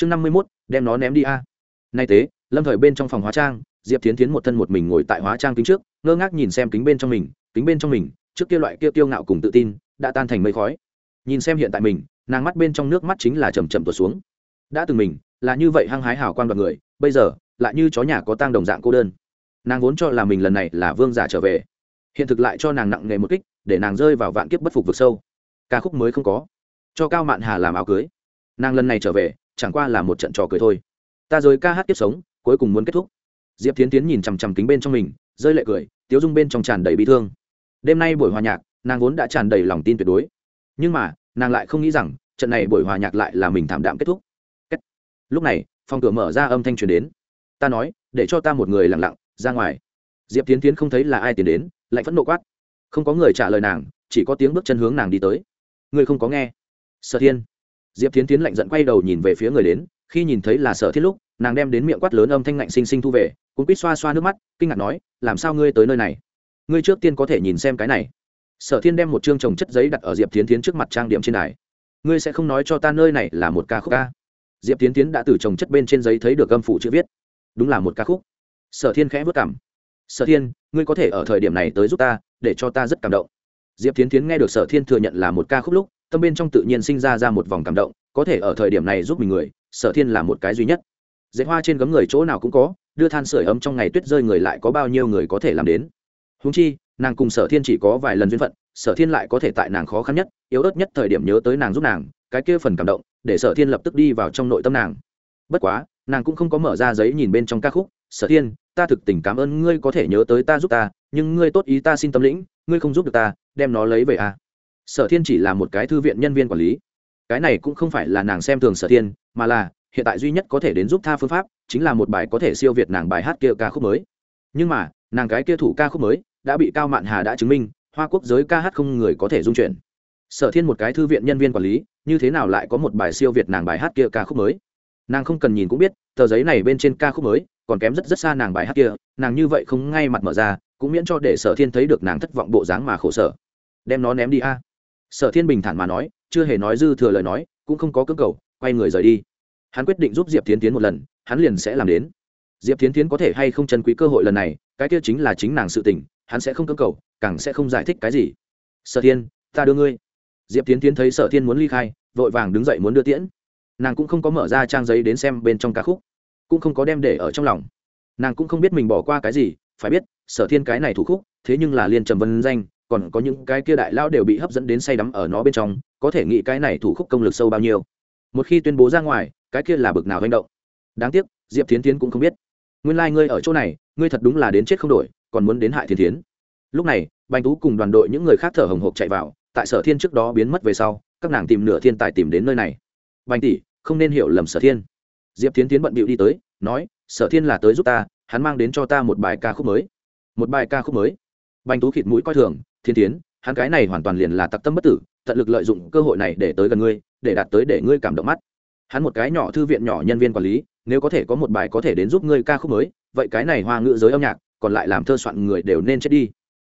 chương năm mươi mốt, đem nó ném đi a. Nay tế lâm thời bên trong phòng hóa trang, diệp tiến tiến một thân một mình ngồi tại hóa trang kính trước, ngơ ngác nhìn xem kính bên trong mình, kính bên trong mình, trước kia loại kia tiêu ngạo cùng tự tin, đã tan thành mây khói. Nhìn xem hiện tại mình, nàng mắt bên trong nước mắt chính là chầm chậm tuột xuống. Đã từng mình, là như vậy hăng hái hào quan đoạt người, bây giờ, lại như chó nhà có tang đồng dạng cô đơn. Nàng vốn cho là mình lần này là vương giả trở về. Hiện thực lại cho nàng nặng nề một kích, để nàng rơi vào vạn kiếp bất phục vực sâu. Ca khúc mới không có. Cho cao mạn hà làm áo cưới. Nàng lần này trở về chẳng qua là một trận trò cười thôi. Ta rồi ca hát tiếp sống, cuối cùng muốn kết thúc. Diệp tiến tiến nhìn chằm chằm kính bên trong mình, rơi lệ cười, tiếu dung bên trong tràn đầy bị thương. Đêm nay buổi hòa nhạc, nàng vốn đã tràn đầy lòng tin tuyệt đối. Nhưng mà, nàng lại không nghĩ rằng, trận này buổi hòa nhạc lại là mình thảm đạm kết thúc. Kết. lúc này, phòng cửa mở ra âm thanh truyền đến. Ta nói, để cho ta một người lặng lặng, ra ngoài. Diệp tiến tiến không thấy là ai tiến đến lại phẫn nộ quát. Không có người trả lời nàng, chỉ có tiếng bước chân hướng nàng đi tới. Người không có nghe. Sở thiên diệp tiến tiến lạnh giận quay đầu nhìn về phía người đến, khi nhìn thấy là sở thiết lúc, nàng đem đến miệng quát lớn âm thanh lạnh xinh xinh thu về cũng quýt xoa xoa nước mắt, kinh ngạc nói, làm sao ngươi tới nơi này? Ngươi trước tiên có thể nhìn xem cái này. Sở thiên đem một chương trồng chất giấy đặt ở diệp tiến tiến trước mặt trang điểm trên đài. Ngươi sẽ không nói cho ta nơi này là một ca khúc ca? Diệp tiến tiến đã từ trồng chất bên trên giấy thấy được âm phủ chữ viết. Đúng là một ca khúc. Sở thiên khẽ vất cảm sở thiên, ngươi có thể ở thời điểm này tới giúp ta, để cho ta rất cảm động. Diệp tiến tiến nghe được sở thiên thừa nhận là một ca khúc lúc tâm bên trong tự nhiên sinh ra ra một vòng cảm động, có thể ở thời điểm này giúp mình người, sở thiên là một cái duy nhất. Dạy hoa trên gấm người chỗ nào cũng có, đưa than sửa ấm trong ngày tuyết rơi người lại có bao nhiêu người có thể làm đến. Húng chi, nàng cùng sở thiên chỉ có vài lần duyên phận, sở thiên lại có thể tại nàng khó khăn nhất, yếu ớt nhất thời điểm nhớ tới nàng giúp nàng, cái kia phần cảm động, để sở thiên lập tức đi vào trong nội tâm nàng. Bất quá, nàng cũng không có mở ra giấy nhìn bên trong ca khúc, sở thiên, ta thực tình cảm ơn ngươi có thể nhớ tới ta giúp ta, nhưng ngươi tốt ý ta xin tâm lĩnh, ngươi không giúp được ta, đem nó lấy về à sở thiên chỉ là một cái thư viện nhân viên quản lý. Cái này cũng không phải là nàng xem thường sở thiên, mà là, hiện tại duy nhất có thể đến giúp tha phương pháp, chính là một bài có thể siêu việt nàng bài hát kia ca khúc mới. Nhưng mà, nàng cái kia thủ ca khúc mới, đã bị cao mạn hà đã chứng minh, hoa quốc giới ca hát không người có thể dung chuyển. Sở thiên một cái thư viện nhân viên quản lý, như thế nào lại có một bài siêu việt nàng bài hát kia ca khúc mới? Nàng không cần nhìn cũng biết, tờ giấy này bên trên ca khúc mới, còn kém rất rất xa nàng bài hát kia, nàng như vậy không ngay mặt mở ra, cũng miễn cho để sở thiên thấy được nàng thất vọng bộ dáng mà khổ sở. Đem nó ném đi a sở thiên bình thản mà nói, chưa hề nói dư thừa lời nói, cũng không có cơ cầu, quay người rời đi. Hắn quyết định giúp diệp tiến tiến một lần, hắn liền sẽ làm đến. Diệp tiến tiến có thể hay không chân quý cơ hội lần này, cái kia chính là chính nàng sự tình, hắn sẽ không cơ cầu, càng sẽ không giải thích cái gì. Sở thiên, ta đưa ngươi. Diệp tiến tiến thấy sở thiên muốn ly khai, vội vàng đứng dậy muốn đưa tiễn. Nàng cũng không có mở ra trang giấy đến xem bên trong ca khúc, cũng không có đem để ở trong lòng. Nàng cũng không biết mình bỏ qua cái gì, phải biết, sở thiên cái này thủ khúc, thế nhưng là liên trầm vân danh còn có những cái kia đại lao đều bị hấp dẫn đến say đắm ở nó bên trong, có thể nghĩ cái này thủ khúc công lực sâu bao nhiêu. Một khi tuyên bố ra ngoài, cái kia là bực nào hành động. Đáng tiếc, diệp Thiến tiến cũng không biết. Nguyên lai、like、ngươi ở chỗ này, ngươi thật đúng là đến chết không đổi, còn muốn đến hại thiên tiến lúc này, bành tú cùng đoàn đội những người khác thở hồng hộc chạy vào, tại sở thiên trước đó biến mất về sau, các nàng tìm nửa thiên tài tìm đến nơi này. Bành tỷ, không nên hiểu lầm sở thiên. Diệp Thiến tiến bận bịu đi tới, nói, sở thiên là tới giúp ta, hắn mang đến cho ta một bài ca khúc mới. Một bài ca khúc mới. Bành tú khịt mũi coi thường thiên tiến, hắn cái này hoàn toàn liền là tặc tâm bất tử, tận lực lợi dụng cơ hội này để tới gần ngươi, để đạt tới để ngươi cảm động mắt. Hắn một cái nhỏ thư viện nhỏ nhân viên quản lý, nếu có thể có một bài có thể đến giúp ngươi ca khúc mới, vậy cái này hoa ngữ giới âm nhạc, còn lại làm thơ soạn người đều nên chết đi.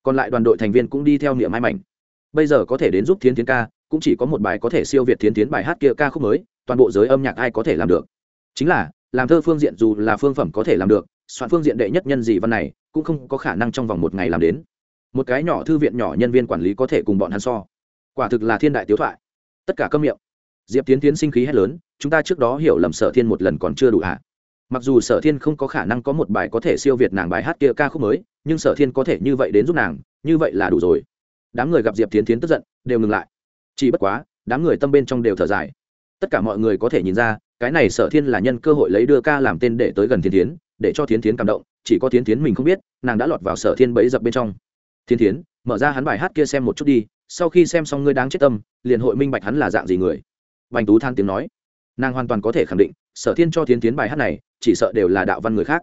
Còn lại đoàn đội thành viên cũng đi theo niệm mai mảnh. Bây giờ có thể đến giúp thiến tiến ca, cũng chỉ có một bài có thể siêu việt thiến tiến bài hát kia ca khúc mới, toàn bộ giới âm nhạc ai có thể làm được? Chính là, làm thơ phương diện dù là phương phẩm có thể làm được, soạn phương diện đệ nhất nhân gì văn này, cũng không có khả năng trong vòng một ngày làm đến một cái nhỏ thư viện nhỏ nhân viên quản lý có thể cùng bọn hắn so. Quả thực là thiên đại tiếu thoại. Tất cả câm miệng. Diệp tiến tiến sinh khí hét lớn, chúng ta trước đó hiểu lầm sở thiên một lần còn chưa đủ hạ mặc dù sở thiên không có khả năng có một bài có thể siêu việt nàng bài hát kia ca khúc mới, nhưng sở thiên có thể như vậy đến giúp nàng, như vậy là đủ rồi. Đám người gặp diệp tiến tiến tức giận, đều ngừng lại. Chỉ bất quá, đám người tâm bên trong đều thở dài. Tất cả mọi người có thể nhìn ra, cái này sở thiên là nhân cơ hội lấy đưa ca làm tên để tới gần thiên tiến để cho thiên tiến cảm động, chỉ có thiên tiến mình không biết, nàng đã lọt vào sở thiên bẫy dập bên trong thiên thiến, mở ra hắn bài hát kia xem một chút đi, sau khi xem xong ngươi đáng chết tâm, liền hội minh bạch hắn là dạng gì người. Bành tú than tiếng nói. Nàng hoàn toàn có thể khẳng định, sở thiên cho Thiên tiến bài hát này, chỉ sợ đều là đạo văn người khác.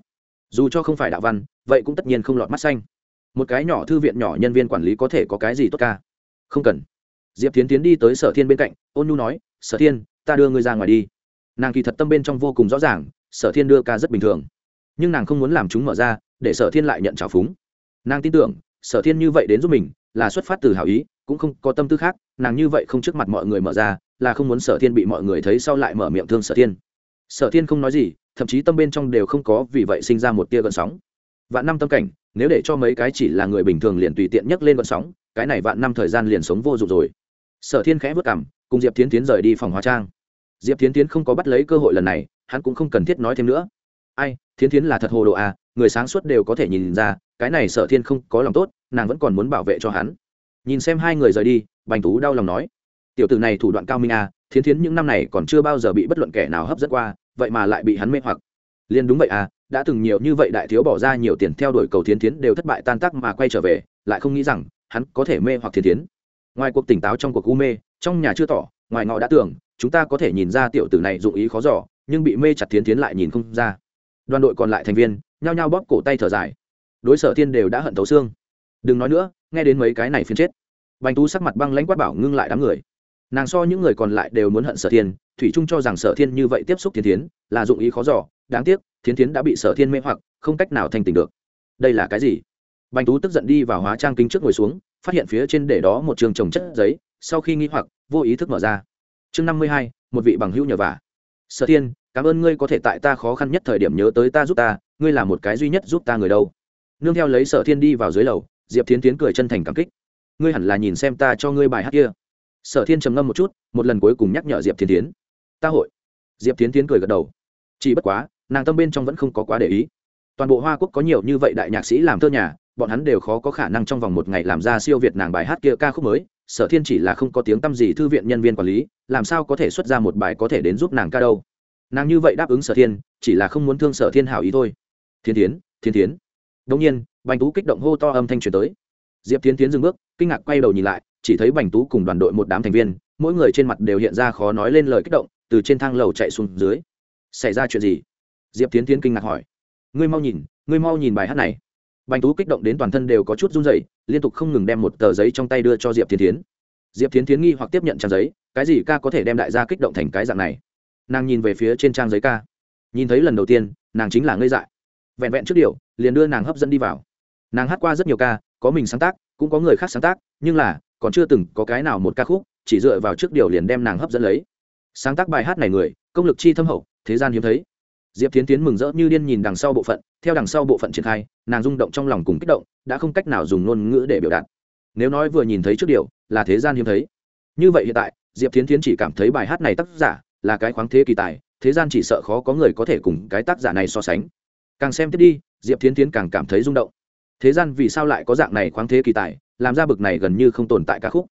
Dù cho không phải đạo văn, vậy cũng tất nhiên không lọt mắt xanh. Một cái nhỏ thư viện nhỏ nhân viên quản lý có thể có cái gì tốt ca? Không cần. Diệp tiến tiến đi tới sở thiên bên cạnh, ôn nhu nói, sở thiên, ta đưa ngươi ra ngoài đi. Nàng kỳ thật tâm bên trong vô cùng rõ ràng, sở thiên đưa ca rất bình thường. Nhưng nàng không muốn làm chúng mở ra, để sở thiên lại nhận trào phúng. Nàng tin tưởng sở thiên như vậy đến giúp mình, là xuất phát từ hảo ý, cũng không có tâm tư khác, nàng như vậy không trước mặt mọi người mở ra, là không muốn sở thiên bị mọi người thấy sau lại mở miệng thương sở thiên. Sở thiên không nói gì, thậm chí tâm bên trong đều không có, vì vậy sinh ra một tia gợn sóng. Vạn năm tâm cảnh, nếu để cho mấy cái chỉ là người bình thường liền tùy tiện nhấc lên gợn sóng, cái này vạn năm thời gian liền sống vô dụng rồi. Sở thiên khẽ vất cảm cùng diệp tiến tiến rời đi phòng hóa trang. Diệp tiến tiến không có bắt lấy cơ hội lần này, hắn cũng không cần thiết nói thêm nữa ai, thiến Thiến là thật hồ đồ à người sáng suốt đều có thể nhìn ra, cái này sở thiên không có lòng tốt, nàng vẫn còn muốn bảo vệ cho hắn. Nhìn xem hai người rời đi, bành tú đau lòng nói, tiểu tử này thủ đoạn cao minh à thiến thiến những năm này còn chưa bao giờ bị bất luận kẻ nào hấp dẫn qua, vậy mà lại bị hắn mê hoặc. Liền đúng vậy à đã từng nhiều như vậy đại thiếu bỏ ra nhiều tiền theo đuổi cầu thiến thiến đều thất bại tan tác mà quay trở về, lại không nghĩ rằng hắn có thể mê hoặc thiến thiến. Ngoài cuộc tỉnh táo trong cuộc u mê, trong nhà chưa tỏ, ngoài ngọ đã tưởng, chúng ta có thể nhìn ra tiểu tử này dụng ý khó giỏ nhưng bị mê chặt thiến thiến lại nhìn không ra đoàn đội còn lại thành viên, nhao nhao bóp cổ tay thở dài. Đối sở thiên đều đã hận thấu xương. Đừng nói nữa, nghe đến mấy cái này phiên chết. Bành tú sắc mặt băng lãnh quát bảo ngưng lại đám người. Nàng so những người còn lại đều muốn hận sở thiên, thủy trung cho rằng sở thiên như vậy tiếp xúc thiên tiến là dụng ý khó giỏ đáng tiếc, thiên tiến đã bị sở thiên mê hoặc, không cách nào thành tình được. Đây là cái gì? Bành tú tức giận đi vào hóa trang kính trước ngồi xuống, phát hiện phía trên để đó một trường trồng chất giấy, sau khi nghĩ hoặc, vô ý thức mở ra. Chương năm mươi hai, một vị bằng hữu nhờ vả. Sở thiên cảm ơn ngươi có thể tại ta khó khăn nhất thời điểm nhớ tới ta giúp ta, ngươi là một cái duy nhất giúp ta người đâu. Nương theo lấy sở thiên đi vào dưới lầu, diệp Thiến tiến cười chân thành cảm kích. Ngươi hẳn là nhìn xem ta cho ngươi bài hát kia. Sở thiên trầm ngâm một chút, một lần cuối cùng nhắc nhở diệp Thiến tiến ta hội. Diệp Thiến tiến cười gật đầu. Chỉ bất quá, nàng tâm bên trong vẫn không có quá để ý. Toàn bộ hoa quốc có nhiều như vậy đại nhạc sĩ làm thơ nhà, bọn hắn đều khó có khả năng trong vòng một ngày làm ra siêu việt nàng bài hát kia ca khúc mới. Sở thiên chỉ là không có tiếng t â m gì thư viện nhân viên quản lý, làm sao có thể xuất ra một bài có thể đến giúp nàng ca đâu nàng như vậy đáp ứng sở thiên, chỉ là không muốn thương sở thiên hảo ý thôi. Thiên tiến thiên tiến đông nhiên, bành tú kích động hô to âm thanh truyền tới. Diệp tiến tiến dừng bước, kinh ngạc quay đầu nhìn lại, chỉ thấy bành tú cùng đoàn đội một đám thành viên, mỗi người trên mặt đều hiện ra khó nói lên lời kích động, từ trên thang lầu chạy xuống dưới. Xảy ra chuyện gì? Diệp tiến tiến kinh ngạc hỏi. Ngươi mau nhìn, ngươi mau nhìn bài hát này. Bành tú kích động đến toàn thân đều có chút run rẩy, liên tục không ngừng đem một tờ giấy trong tay đưa cho diệp tiến tiến diệp tiến tiến nghi hoặc tiếp nhận trang giấy, cái gì ca có thể đem đại gia kích động thành cái dạng này? Nàng nhìn về phía trên trang giấy ca. Nhìn thấy lần đầu tiên, nàng chính là ngây dại. Vẹn vẹn trước điều, liền đưa nàng hấp dẫn đi vào. Nàng hát qua rất nhiều ca, có mình sáng tác, cũng có người khác sáng tác, nhưng là, còn chưa từng có cái nào một ca khúc, chỉ dựa vào trước điều liền đem nàng hấp dẫn lấy. Sáng tác bài hát này người, công lực chi thâm hậu, thế gian hiếm thấy. Diệp tiến tiến mừng rỡ như điên nhìn đằng sau bộ phận, theo đằng sau bộ phận triển khai, nàng rung động trong lòng cùng kích động, đã không cách nào dùng ngôn ngữ để biểu đạt. Nếu nói vừa nhìn thấy trước điều, là thế gian hiếm thấy. Như vậy hiện tại, diệp tiến tiến chỉ cảm thấy bài hát này tác giả là cái khoáng thế kỳ tài, thế gian chỉ sợ khó có người có thể cùng cái tác giả này so sánh. Càng xem tiếp đi, diệp tiến tiến càng cảm thấy rung động. Thế gian vì sao lại có dạng này khoáng thế kỳ tài, làm ra bực này gần như không tồn tại ca khúc.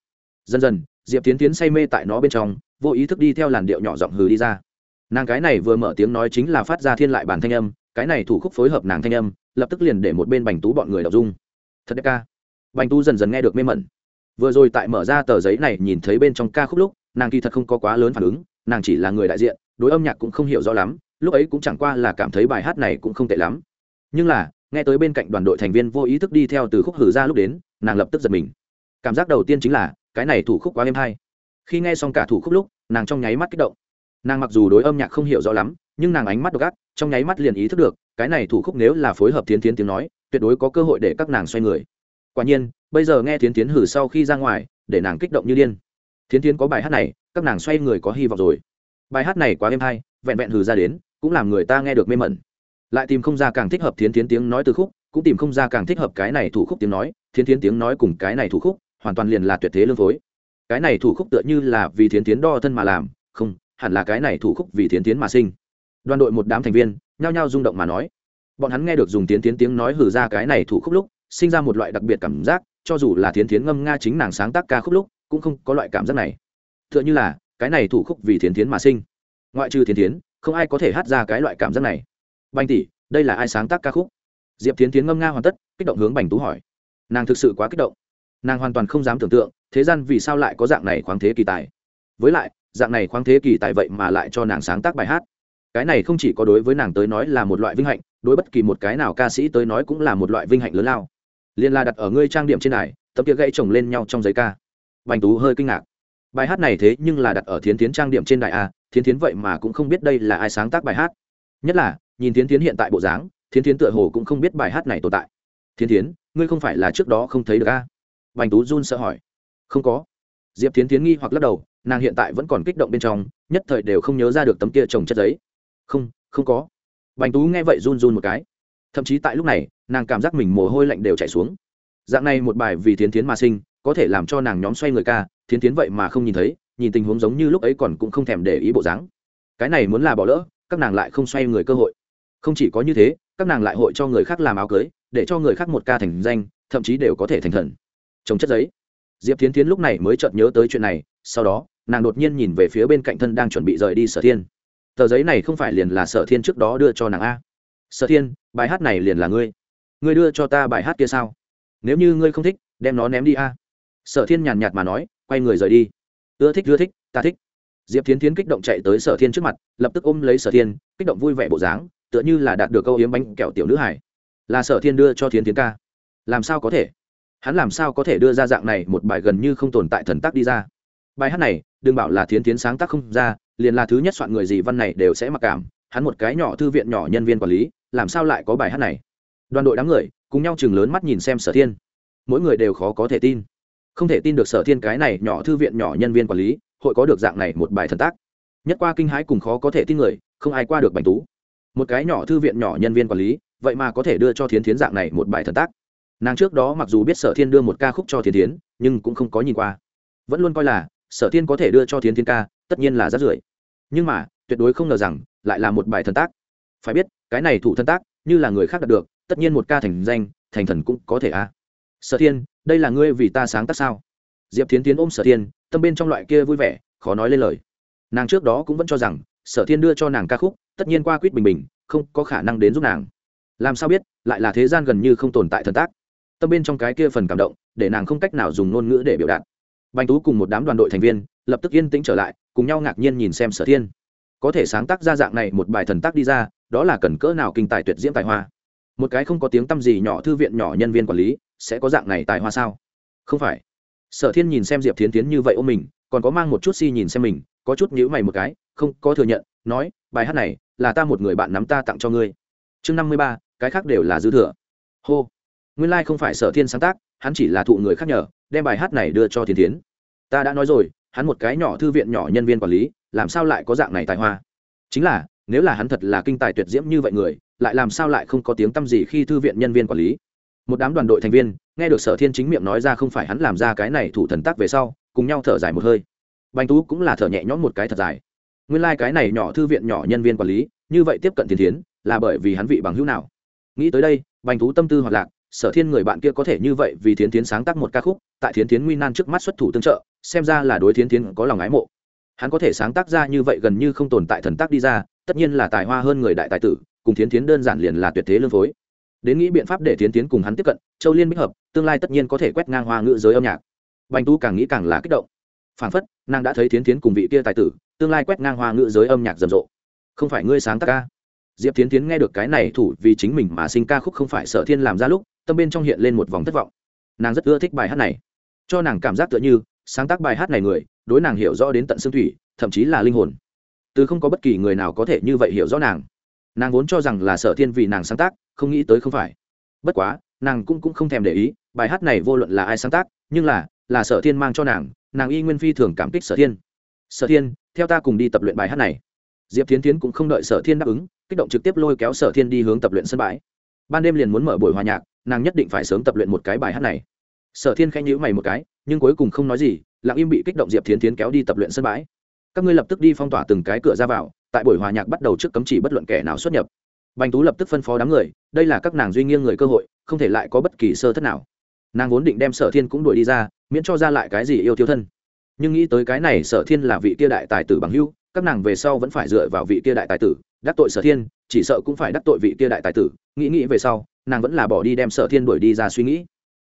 Dần dần, diệp tiến tiến say mê tại nó bên trong, vô ý thức đi theo làn điệu nhỏ giọng hừ đi ra. Nàng cái này vừa mở tiếng nói chính là phát ra thiên lại bản thanh âm, cái này thủ khúc phối hợp nàng thanh âm, lập tức liền để một bên bành tú bọn người đọc dung. Thật đẹp ca. Bành tú dần dần nghe được mê mẩn. Vừa rồi tại mở ra tờ giấy này nhìn thấy bên trong ca khúc lúc, nàng kỳ thật không có quá lớn phản ứng nàng chỉ là người đại diện, đối âm nhạc cũng không hiểu rõ lắm, lúc ấy cũng chẳng qua là cảm thấy bài hát này cũng không tệ lắm. Nhưng là, nghe tới bên cạnh đoàn đội thành viên vô ý thức đi theo từ khúc hử ra lúc đến, nàng lập tức giật mình. Cảm giác đầu tiên chính là, cái này thủ khúc quá êm hay. Khi nghe xong cả thủ khúc lúc, nàng trong nháy mắt kích động. Nàng mặc dù đối âm nhạc không hiểu rõ lắm, nhưng nàng ánh mắt độc ác, trong nháy mắt liền ý thức được, cái này thủ khúc nếu là phối hợp tiến tiến tiếng nói, tuyệt đối có cơ hội để các nàng xoay người. Quả nhiên, bây giờ nghe tiến tiến hử sau khi ra ngoài, để nàng kích động như điên. Tiến tiến có bài hát này các nàng xoay người có hy vọng rồi. Bài hát này quá êm hay, vẹn vẹn hừ ra đến, cũng làm người ta nghe được mê mẩn. Lại tìm không ra càng thích hợp thiến tiến tiếng nói từ khúc, cũng tìm không ra càng thích hợp cái này thủ khúc tiếng nói, thiến tiến tiếng nói cùng cái này thủ khúc, hoàn toàn liền là tuyệt thế lương phối. Cái này thủ khúc tựa như là vì thiến tiến đo thân mà làm, không, hẳn là cái này thủ khúc vì thiến tiến mà sinh. Đoàn đội một đám thành viên, nhao nhao rung động mà nói. Bọn hắn nghe được dùng tiến tiến tiếng nói hử ra cái này thủ khúc lúc, sinh ra một loại đặc biệt cảm giác, cho dù là thiến tiến ngâm nga chính nàng sáng tác ca khúc lúc, cũng không có loại cảm giác này tựa như là cái này thủ khúc vì thiến Thiến mà sinh. Ngoại trừ thiến Thiến, không ai có thể hát ra cái loại cảm giác này. Bành tỷ đây là ai sáng tác ca khúc? Diệp Thiến Thiến ngâm nga hoàn tất kích động hướng bành tú hỏi. Nàng thực sự quá kích động. Nàng hoàn toàn không dám tưởng tượng thế gian vì sao lại có dạng này khoáng thế kỳ tài. Với lại dạng này khoáng thế kỳ tài vậy mà lại cho nàng sáng tác bài hát. Cái này không chỉ có đối với nàng tới nói là một loại vinh hạnh đối bất kỳ một cái nào ca sĩ tới nói cũng là một loại vinh hạnh lớn lao. Liên la đặt ở ngươi trang điểm trên đài tấm kia gãy chồng lên nhau trong giấy ca. Bành tú hơi kinh ngạc bài hát này thế nhưng là đặt ở thiến tiến trang điểm trên đài a, thiến tiến vậy mà cũng không biết đây là ai sáng tác bài hát. Nhất là, nhìn thiến tiến hiện tại bộ dáng, thiến tiến tựa hồ cũng không biết bài hát này tồn tại. Thiến tiến ngươi không phải là trước đó không thấy được a? Bành tú run sợ hỏi. Không có. Diệp thiến tiến nghi hoặc lắc đầu, nàng hiện tại vẫn còn kích động bên trong, nhất thời đều không nhớ ra được tấm kia trồng chất giấy. Không không có. Bành tú nghe vậy run run một cái. Thậm chí tại lúc này, nàng cảm giác mình mồ hôi lạnh đều chảy xuống. Dạng này một bài vì thiến thiến mà sinh có thể làm cho nàng nhóm xoay người ca, thiến thiến vậy mà không nhìn thấy, nhìn tình huống giống như lúc ấy còn cũng không thèm để ý bộ dáng. Cái này muốn là bỏ lỡ, các nàng lại không xoay người cơ hội. Không chỉ có như thế, các nàng lại hội cho người khác làm áo cưới, để cho người khác một ca thành danh, thậm chí đều có thể thành thần. Chống chất giấy. Diệp Thiến tiến lúc này mới chợt nhớ tới chuyện này, sau đó, nàng đột nhiên nhìn về phía bên cạnh thân đang chuẩn bị rời đi sở thiên. Tờ giấy này không phải liền là sở thiên trước đó đưa cho nàng a. Sở thiên, bài hát này liền là ngươi. Ngươi đưa cho ta bài hát kia sao? Nếu như ngươi không thích, đem nó ném đi a sở thiên nhàn nhạt mà nói, quay người rời đi. Ưa thích ưa thích, ta thích. Diệp Thiến Thiến kích động chạy tới sở thiên trước mặt, lập tức ôm lấy sở thiên, kích động vui vẻ bộ dáng, tựa như là đạt được câu yếm bánh kẹo tiểu nữ hải là sở thiên đưa cho thiến Thiến ca. Làm sao có thể? Hắn làm sao có thể đưa ra dạng này một bài gần như không tồn tại thần tác đi ra? Bài hát này, đừng bảo là thiến Thiến sáng tác không ra, liền là thứ nhất soạn người gì văn này đều sẽ mặc cảm. Hắn một cái nhỏ thư viện nhỏ nhân viên quản lý, làm sao lại có bài hát này? Đoàn đội đám người, cùng nhau chừng lớn mắt nhìn xem sở thiên. Mỗi người đều khó có thể tin không thể tin được sở thiên cái này nhỏ thư viện nhỏ nhân viên quản lý, hội có được dạng này một bài thần tác. Nhất qua kinh hãi cùng khó có thể tin người, không ai qua được bành tú. Một cái nhỏ thư viện nhỏ nhân viên quản lý, vậy mà có thể đưa cho thiến thiến dạng này một bài thần tác. Nàng trước đó mặc dù biết sở thiên đưa một ca khúc cho thiến thiến, nhưng cũng không có nhìn qua. Vẫn luôn coi là, sở thiên có thể đưa cho thiến thiến ca, tất nhiên là rất rưởi nhưng mà, tuyệt đối không ngờ rằng, lại là một bài thần tác. Phải biết, cái này thủ thân tác, như là người khác đạt được, tất nhiên một ca thành danh, thành thần cũng có thể a sở thiên, đây là ngươi vì ta sáng tác sao? Diệp tiến tiến ôm sở thiên, tâm bên trong loại kia vui vẻ, khó nói lên lời. Nàng trước đó cũng vẫn cho rằng, sở thiên đưa cho nàng ca khúc, tất nhiên qua quýt bình bình, không có khả năng đến giúp nàng. Làm sao biết, lại là thế gian gần như không tồn tại thần tác. Tâm bên trong cái kia phần cảm động, để nàng không cách nào dùng ngôn ngữ để biểu đạt. Bành tú cùng một đám đoàn đội thành viên, lập tức yên tĩnh trở lại, cùng nhau ngạc nhiên nhìn xem sở thiên. Có thể sáng tác ra dạng này một bài thần tác đi ra, đó là cần cỡ nào kinh tài tuyệt diễm tài hoa một cái không có tiếng tăm gì nhỏ thư viện nhỏ nhân viên quản lý, sẽ có dạng này tài hoa sao? Không phải. Sở thiên nhìn xem diệp thiến tiến như vậy ôm mình, còn có mang một chút si nhìn xem mình, có chút nhữ mày một cái, không, có thừa nhận, nói, bài hát này là ta một người bạn nắm ta tặng cho ngươi. Chương năm mươi ba, cái khác đều là dư thừa. Hô. Nguyên lai、like、không phải sở thiên sáng tác, hắn chỉ là thụ người khác nhờ, đem bài hát này đưa cho thiên tiến ta đã nói rồi, hắn một cái nhỏ thư viện nhỏ nhân viên quản lý, làm sao lại có dạng này tài hoa? Chính là nếu là hắn thật là kinh tài tuyệt diễm như vậy người, lại làm sao lại không có tiếng t â m gì khi thư viện nhân viên quản lý? Một đám đoàn đội thành viên, nghe được sở thiên chính miệng nói ra không phải hắn làm ra cái này thủ thần tác về sau, cùng nhau thở dài một hơi. Bành tú cũng là thở nhẹ nhõm một cái thật dài. Nguyên lai、like、cái này nhỏ thư viện nhỏ nhân viên quản lý, như vậy tiếp cận thiên thiến, là bởi vì hắn vị bằng hữu nào? Nghĩ tới đây, bành tú tâm tư hoạt lạc, sở thiên người bạn kia có thể như vậy vì thiến thiến sáng tác một ca khúc, tại thiến thiến nguy nan trước mắt xuất thủ tương trợ, xem ra là đối thiến thiến có lòng ái mộ. Hắn có thể sáng tác ra như vậy gần như không tồn tại thần tác đi ra tất nhiên là tài hoa hơn người đại tài tử, cùng thiến tiến đơn giản liền là tuyệt thế lương phối. Đến nghĩ biện pháp để thiến tiến cùng hắn tiếp cận, châu liên bích hợp, tương lai tất nhiên có thể quét ngang hoa ngữ giới âm nhạc. Bành tu càng nghĩ càng là kích động. Phản phất, nàng đã thấy thiến tiến cùng vị kia tài tử, tương lai quét ngang hoa ngữ giới âm nhạc rầm rộ. Không phải ngươi sáng tác ca. Diệp tiến tiến nghe được cái này thủ vì chính mình mà sinh ca khúc không phải sợ thiên làm ra lúc, tâm bên trong hiện lên một vòng thất vọng. Nàng rất ưa thích bài hát này. Cho nàng cảm giác tựa như, sáng tác bài hát này người, đối nàng hiểu rõ đến tận xương thủy, thậm chí là linh hồn từ không có bất kỳ người nào có thể như vậy hiểu rõ nàng. Nàng vốn cho rằng là sở thiên vì nàng sáng tác không nghĩ tới không phải. Bất quá nàng cũng, cũng không thèm để ý bài hát này vô luận là ai sáng tác nhưng là là sở thiên mang cho nàng nàng y nguyên phi thường cảm kích sở thiên. Sở thiên theo ta cùng đi tập luyện bài hát này. Diệp tiến tiến cũng không đợi sở thiên đáp ứng kích động trực tiếp lôi kéo sở thiên đi hướng tập luyện sân bãi. Ban đêm liền muốn mở buổi hòa nhạc nàng nhất định phải sớm tập luyện một cái bài hát này. Sở thiên khẽ nhữ mày một cái nhưng cuối cùng không nói gì lặng im bị kích động diệp thiến tiến kéo đi tập luyện sân bãi các ngươi lập tức đi phong tỏa từng cái cửa ra vào, tại buổi hòa nhạc bắt đầu trước cấm chỉ bất luận kẻ nào xuất nhập. Bành tú lập tức phân phó đám người, đây là các nàng duy nghiêng người cơ hội, không thể lại có bất kỳ sơ thất nào. Nàng vốn định đem sở thiên cũng đuổi đi ra, miễn cho ra lại cái gì yêu thiếu thân. Nhưng nghĩ tới cái này sở thiên là vị kia đại tài tử bằng hưu các nàng về sau vẫn phải dựa vào vị kia đại tài tử, đắc tội sở thiên, chỉ sợ cũng phải đắc tội vị kia đại tài tử. Nghĩ nghĩ về sau, nàng vẫn là bỏ đi đem sở thiên đuổi đi ra suy nghĩ.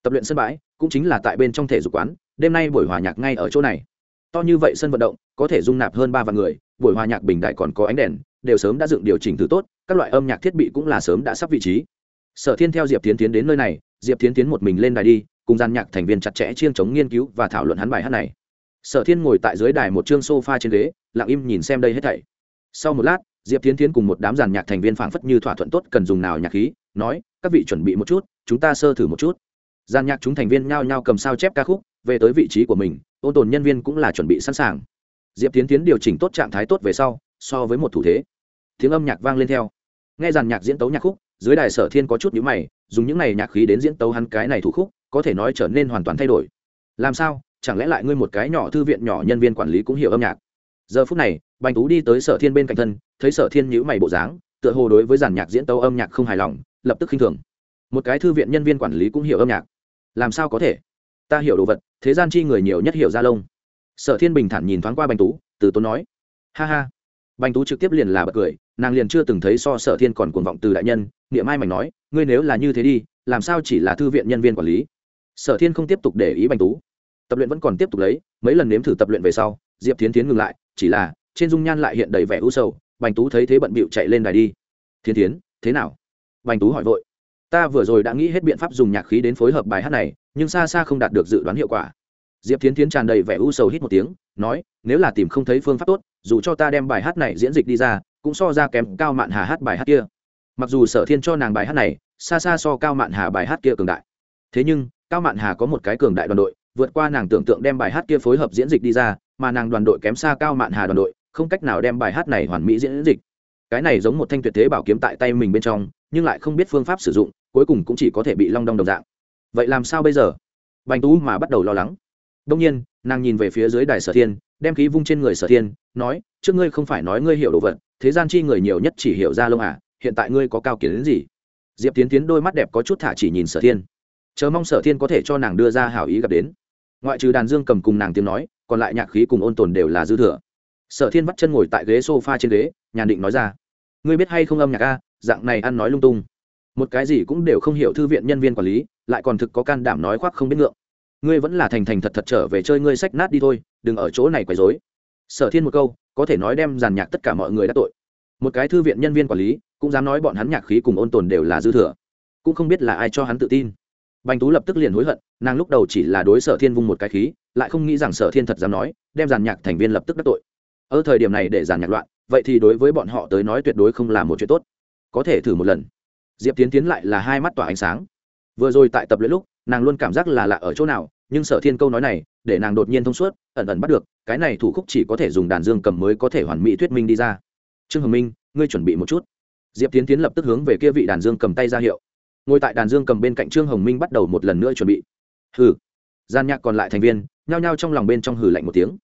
Tập luyện sân bãi, cũng chính là tại bên trong thể dục quán, đêm nay buổi hòa nhạc ngay ở chỗ này to như vậy sân vận động, có thể dung nạp hơn ba vạn người, buổi hòa nhạc bình đại còn có ánh đèn, đều sớm đã dựng điều chỉnh từ tốt, các loại âm nhạc thiết bị cũng là sớm đã sắp vị trí. Sở thiên theo diệp tiến tiến đến nơi này, diệp tiến tiến một mình lên đài đi, cùng gian nhạc thành viên chặt chẽ chiên chống nghiên cứu và thảo luận hắn bài hát này. Sở thiên ngồi tại dưới đài một chương sofa trên ghế, lặng im nhìn xem đây hết thảy. Sau một lát, diệp tiến tiến cùng một đám giàn nhạc thành viên phảng phất như thỏa thuận tốt cần dùng nào nhạc khí, nói, các vị chuẩn bị một chút, chúng ta sơ thử một chút. Giàn nhạc chúng thành viên nhao nhao cầm sao chép ca khúc, về tới vị trí của mình ôn tồn nhân viên cũng là chuẩn bị sẵn sàng. Diệp tiến tiến điều chỉnh tốt trạng thái tốt về sau, so với một thủ thế. Tiếng âm nhạc vang lên theo. Nghe dàn nhạc diễn tấu nhạc khúc, dưới đài sở thiên có chút nhữ mày, dùng những này nhạc khí đến diễn tấu hắn cái này thủ khúc, có thể nói trở nên hoàn toàn thay đổi. Làm sao? Chẳng lẽ lại ngươi một cái nhỏ thư viện nhỏ nhân viên quản lý cũng hiểu âm nhạc? Giờ phút này, bành tú đi tới sở thiên bên cạnh thân, thấy sở thiên nhữ mày bộ dáng, tựa hồ đối với giàn nhạc diễn tấu âm nhạc không hài lòng, lập tức khinh thường. Một cái thư viện nhân viên quản lý cũng hiểu âm nhạc. Làm sao có thể? Ta hiểu đồ vật, thế gian chi người nhiều nhất hiểu ra lông. Sở thiên bình thản nhìn thoáng qua bành tú, từ tốn nói, ha ha. Bành tú trực tiếp liền là bật cười, nàng liền chưa từng thấy so sở thiên còn cuồng vọng từ đại nhân, niệm ai mảnh nói, ngươi nếu là như thế đi, làm sao chỉ là thư viện nhân viên quản lý? Sở thiên không tiếp tục để ý bành tú. Tập luyện vẫn còn tiếp tục lấy, mấy lần nếm thử tập luyện về sau, diệp tiến tiến ngừng lại, chỉ là, trên dung nhan lại hiện đầy vẻ u sầu, bành tú thấy thế bận bịu chạy lên đài đi. Thiên tiến thế nào? Bành tú hỏi vội. Ta vừa rồi đã nghĩ hết biện pháp dùng nhạc khí đến phối hợp bài hát này nhưng xa xa không đạt được dự đoán hiệu quả. Diệp tiến tiến tràn đầy vẻ u sầu hít một tiếng, nói, nếu là tìm không thấy phương pháp tốt, dù cho ta đem bài hát này diễn dịch đi ra, cũng so ra kém cao mạn hà hát bài hát kia. Mặc dù sở thiên cho nàng bài hát này, xa xa so cao mạn hà bài hát kia cường đại. Thế nhưng, cao mạn hà có một cái cường đại đoàn đội, vượt qua nàng tưởng tượng đem bài hát kia phối hợp diễn dịch đi ra, mà nàng đoàn đội kém xa cao mạn hà đoàn đội, không cách nào đem bài hát này hoàn mỹ diễn dịch. Cái này giống một thanh tuyệt thế bảo kiếm tại tay mình bên trong, nhưng lại không biết phương pháp sử dụng, cuối cùng cũng chỉ có thể bị long đong đồng dạng vậy làm sao bây giờ? Bành tú mà bắt đầu lo lắng. Đông nhiên, nàng nhìn về phía dưới đài sở thiên, đem khí vung trên người sở thiên, nói, trước ngươi không phải nói ngươi hiểu đồ vật, thế gian chi người nhiều nhất chỉ hiểu ra lông à hiện tại ngươi có cao kiến đến gì? Diệp tiến tiến đôi mắt đẹp có chút thả chỉ nhìn sở thiên. Chờ mong sở thiên có thể cho nàng đưa ra hảo ý gặp đến. Ngoại trừ đàn dương cầm cùng nàng tiếng nói, còn lại nhạc khí cùng ôn tồn đều là dư thừa. Sở thiên bắt chân ngồi tại ghế s o f a trên ghế, nhàn định nói ra, ngươi biết hay không âm nhạc a? Dạng này ăn nói lung tung. Một cái gì cũng đều không hiểu thư viện nhân viên quản lý lại còn thực có can đảm nói khoác không biết ngượng. Ngươi vẫn là thành thành thật thật trở về chơi ngươi sách nát đi thôi, đừng ở chỗ này quấy dối sở thiên một câu, có thể nói đem giàn nhạc tất cả mọi người đã tội. Một cái thư viện nhân viên quản lý, cũng dám nói bọn hắn nhạc khí cùng ôn tồn đều là dư thừa. Cũng không biết là ai cho hắn tự tin. Bành tú lập tức liền hối hận, nàng lúc đầu chỉ là đối sở thiên vung một cái khí, lại không nghĩ rằng sở thiên thật dám nói, đem giàn nhạc thành viên lập tức đắc tội. Ở thời điểm này để giàn nhạc loạn, vậy thì đối với bọn họ tới nói tuyệt đối không là một chuyện tốt. Có thể thử một lần. Diệp tiến tiến lại là hai mắt tỏa ánh sáng vừa rồi tại tập luyện lúc, nàng luôn cảm giác là lạ ở chỗ nào, nhưng sở thiên câu nói này, để nàng đột nhiên thông suốt, ẩn ẩn bắt được, cái này thủ khúc chỉ có thể dùng đàn dương cầm mới có thể hoàn mỹ thuyết minh đi ra. Trương hồng minh, ngươi chuẩn bị một chút. Diệp tiến tiến lập tức hướng về kia vị đàn dương cầm tay ra hiệu. Ngồi tại đàn dương cầm bên cạnh trương hồng minh bắt đầu một lần nữa chuẩn bị. Hừ. Gian nhạc còn lại thành viên, nhao nhao trong lòng bên trong hừ lạnh một tiếng.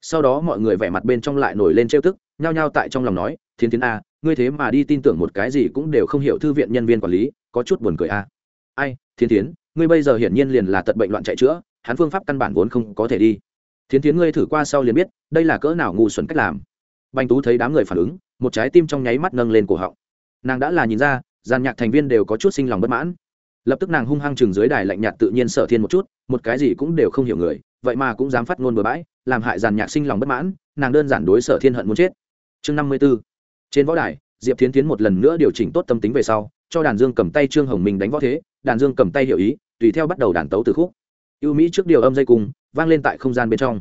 Sau đó mọi người vẻ mặt bên trong lại nổi lên trêu tức, nhao nhao tại trong lòng nói thiên tiến a, ngươi thế mà đi tin tưởng một cái gì cũng đều không hiểu thư viện nhân viên quản lý, có chút buồn cười a ai thiên tiến ngươi bây giờ hiển nhiên liền là tật bệnh loạn chạy chữa, hắn phương pháp căn bản vốn không có thể đi. Thiên tiến ngươi thử qua sau liền biết, đây là cỡ nào ngu xuẩn cách làm. Banh tú thấy đám người phản ứng, một trái tim trong nháy mắt nâng lên cổ họng. Nàng đã là nhìn ra, giàn nhạc thành viên đều có chút sinh lòng bất mãn. Lập tức nàng hung hăng chừng dưới đài lạnh nhạt tự nhiên sợ thiên một chút, một cái gì cũng đều không hiểu người, vậy mà cũng dám phát ngôn bừa bãi, làm hại giàn nhạc sinh lòng bất mãn, nàng đơn giản đối sở thiên hận muốn chết. Chương năm mươi b ố trên võ đài, diệp thiến tiến một lần nữa điều chỉnh tốt tâm tính về sau cho đàn dương cầm tay trương hồng minh đánh võ thế, đàn dương cầm tay hiểu ý, tùy theo bắt đầu đàn tấu từ khúc. Ưu mỹ trước điều âm dây cùng, vang lên tại không gian bên trong.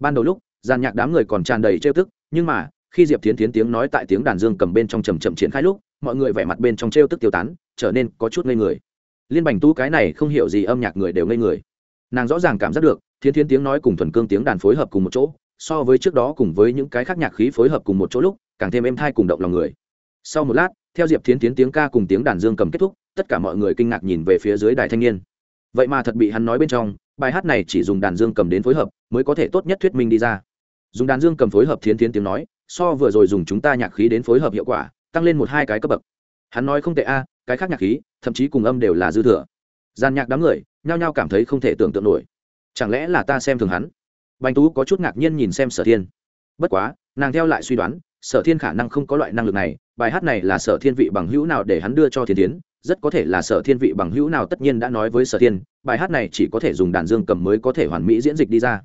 Ban đầu lúc giàn nhạc đám người còn tràn đầy trêu tức, nhưng mà, khi diệp thiến tiến tiếng nói tại tiếng đàn dương cầm bên trong trầm chậm triển khai lúc, mọi người vẻ mặt bên trong trêu tức tiêu tán, trở nên có chút ngây người. Liên bành tu cái này không hiểu gì âm nhạc người đều ngây người. Nàng rõ ràng cảm giác được, thiến thiến tiếng nói cùng thuần cương tiếng đàn phối hợp cùng một chỗ, so với trước đó cùng với những cái khác nhạc khí phối hợp cùng một chỗ lúc, càng thêm êm thai cùng động lòng người. Sau một lát theo diệp thiến tiến tiếng ca cùng tiếng đàn dương cầm kết thúc, tất cả mọi người kinh ngạc nhìn về phía dưới đài thanh niên. Vậy mà thật bị hắn nói bên trong, bài hát này chỉ dùng đàn dương cầm đến phối hợp, mới có thể tốt nhất thuyết minh đi ra. Dùng đàn dương cầm phối hợp thiến thiến tiếng nói, so vừa rồi dùng chúng ta nhạc khí đến phối hợp hiệu quả, tăng lên một hai cái cấp bậc. Hắn nói không tệ a, cái khác nhạc khí, thậm chí cùng âm đều là dư thừa. Gian nhạc đám người, nhao nhao cảm thấy không thể tưởng tượng nổi. Chẳng lẽ là ta xem thường hắn? Bành tú có chút ngạc nhiên nhìn xem sở thiên. Bất quá, nàng theo lại suy đoán sở thiên khả năng không có loại năng lực này, bài hát này là sở thiên vị bằng hữu nào để hắn đưa cho thiên tiến rất có thể là sở thiên vị bằng hữu nào tất nhiên đã nói với sở thiên, bài hát này chỉ có thể dùng đàn dương cầm mới có thể hoàn mỹ diễn dịch đi ra.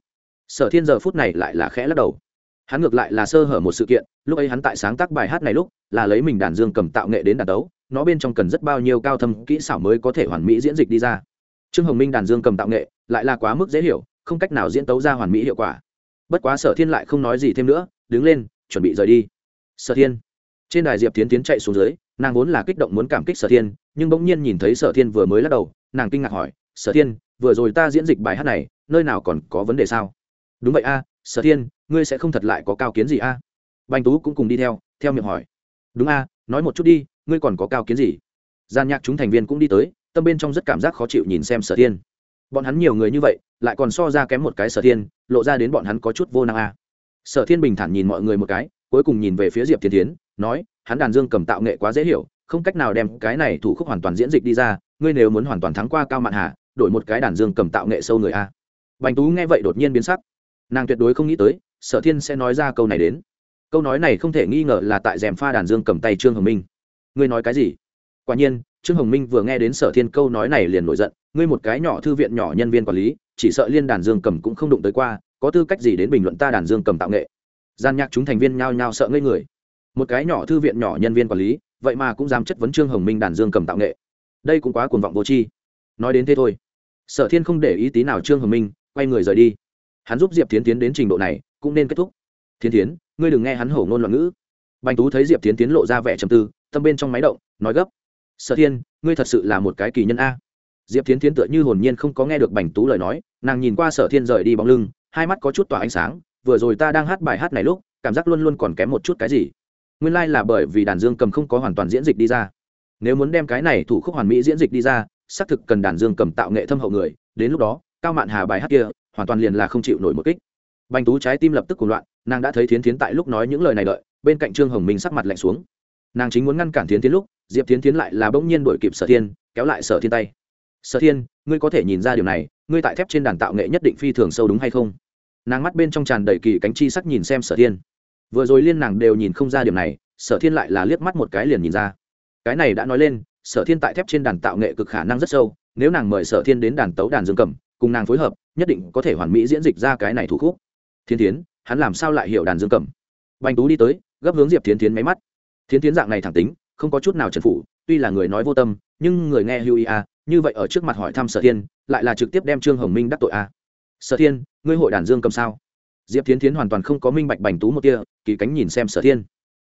Sở thiên giờ phút này lại là khẽ lắc đầu. Hắn ngược lại là sơ hở một sự kiện, lúc ấy hắn tại sáng tác bài hát này lúc, là lấy mình đàn dương cầm tạo nghệ đến đàn đấu, nó bên trong cần rất bao nhiêu cao thâm kỹ xảo mới có thể hoàn mỹ diễn dịch đi ra. Trương hồng minh đàn dương cầm tạo nghệ, lại là quá mức dễ hiểu, không cách nào diễn tấu ra hoàn mỹ hiệu quả. Bất quá sở thiên lại không nói gì thêm nữa, đứng lên chuẩn bị rời đi. Sở thiên. Trên đài diệp tiến tiến chạy xuống dưới, nàng vốn là kích động muốn cảm kích sở thiên, nhưng bỗng nhiên nhìn thấy sở thiên vừa mới lắc đầu, nàng kinh ngạc hỏi, sở thiên, vừa rồi ta diễn dịch bài hát này, nơi nào còn có vấn đề sao? Đúng vậy a, sở thiên, ngươi sẽ không thật lại có cao kiến gì a? Bành tú cũng cùng đi theo theo miệng hỏi. Đúng a, nói một chút đi, ngươi còn có cao kiến gì? Gian nhạc chúng thành viên cũng đi tới, tâm bên trong rất cảm giác khó chịu nhìn xem sở thiên. Bọn hắn nhiều người như vậy, lại còn so ra kém một cái sở thiên, lộ ra đến bọn hắn có chút vô năng a sở thiên bình thản nhìn mọi người một cái, cuối cùng nhìn về phía diệp thiên tiến nói, hắn đàn dương cầm tạo nghệ quá dễ hiểu, không cách nào đem cái này thủ khúc hoàn toàn diễn dịch đi ra, ngươi nếu muốn hoàn toàn thắng qua cao mạn hà, đổi một cái đàn dương cầm tạo nghệ sâu người a. Bành tú nghe vậy đột nhiên biến sắc. Nàng tuyệt đối không nghĩ tới, sở thiên sẽ nói ra câu này đến. Câu nói này không thể nghi ngờ là tại rèm pha đàn dương cầm tay trương hồng minh. Ngươi nói cái gì? Quả nhiên, trương hồng minh vừa nghe đến sở thiên câu nói này liền nổi giận, ngươi một cái nhỏ thư viện nhỏ nhân viên quản lý, chỉ sợ liên đàn dương cầm cũng không đụng tới qua có tư cách gì đến bình luận ta đàn dương cầm tạo nghệ? Gian nhạc chúng thành viên nhao nhao sợ ngây người. Một cái nhỏ thư viện nhỏ nhân viên quản lý, vậy mà cũng dám chất vấn trương hồng minh đàn dương cầm tạo nghệ. Đây cũng quá cuồng vọng vô tri. Nói đến thế thôi. Sở thiên không để ý tí nào trương hồng minh, quay người rời đi. Hắn giúp diệp tiến tiến đến trình độ này, cũng nên kết thúc. Thiên tiến ngươi đừng nghe hắn hổ ngôn loạn ngữ. Bành tú thấy diệp tiến tiến lộ ra vẻ trầm tư, tâm bên trong máy động, nói gấp. Sở thiên, ngươi thật sự là một cái kỳ nhân a. Diệp tiến tiến tựa như hồn nhiên không có nghe được bành tú lời nói, nàng nhìn qua sở thiên rời đi bóng lưng hai mắt có chút tỏa ánh sáng, vừa rồi ta đang hát bài hát này lúc, cảm giác luôn luôn còn kém một chút cái gì. Nguyên lai、like、là bởi vì đàn dương cầm không có hoàn toàn diễn dịch đi ra. Nếu muốn đem cái này thủ khúc hoàn mỹ diễn dịch đi ra, xác thực cần đàn dương cầm tạo nghệ thâm hậu người, đến lúc đó, cao mạn hà bài hát kia, hoàn toàn liền là không chịu nổi một kích. Bành tú trái tim lập tức cuồng loạn, nàng đã thấy thiến thiến tại lúc nói những lời này đợi, bên cạnh trương hồng minh sắc mặt lạnh xuống. Nàng chính muốn ngăn cản thiến thiến lúc, diệp thiến thiến lại là bỗng nhiên đổi kịp sở thiên, kéo lại sở thiên tay. Sở thiên, ngươi có thể nhìn ra điều này ngươi tại thép trên đàn tạo nghệ nhất định phi thường sâu đúng hay không? Nàng mắt bên trong tràn đầy kỳ cánh chi sắc nhìn xem sở thiên. Vừa rồi liên nàng đều nhìn không ra điểm này, sở thiên lại là liếc mắt một cái liền nhìn ra. Cái này đã nói lên, sở thiên tại thép trên đàn tạo nghệ cực khả năng rất sâu, nếu nàng mời sở thiên đến đàn tấu đàn dương cầm, cùng nàng phối hợp, nhất định có thể hoàn mỹ diễn dịch ra cái này thủ khúc. Thiên tiến hắn làm sao lại hiểu đàn dương cầm? Bành tú đi tới, gấp hướng diệp thiên tiến máy mắt. Thiên tiến dạng này thẳng tính, không có chút nào trần phủ, tuy là người nói vô tâm, nhưng người nghe hưu ý a như vậy ở trước mặt hỏi thăm sở thiên, lại là trực tiếp đem trương hồng minh đắc tội a sở thiên, ngươi hội đàn dương cầm sao? Diệp tiến tiến hoàn toàn không có minh bạch bành tú một tia kỳ cánh nhìn xem sở thiên.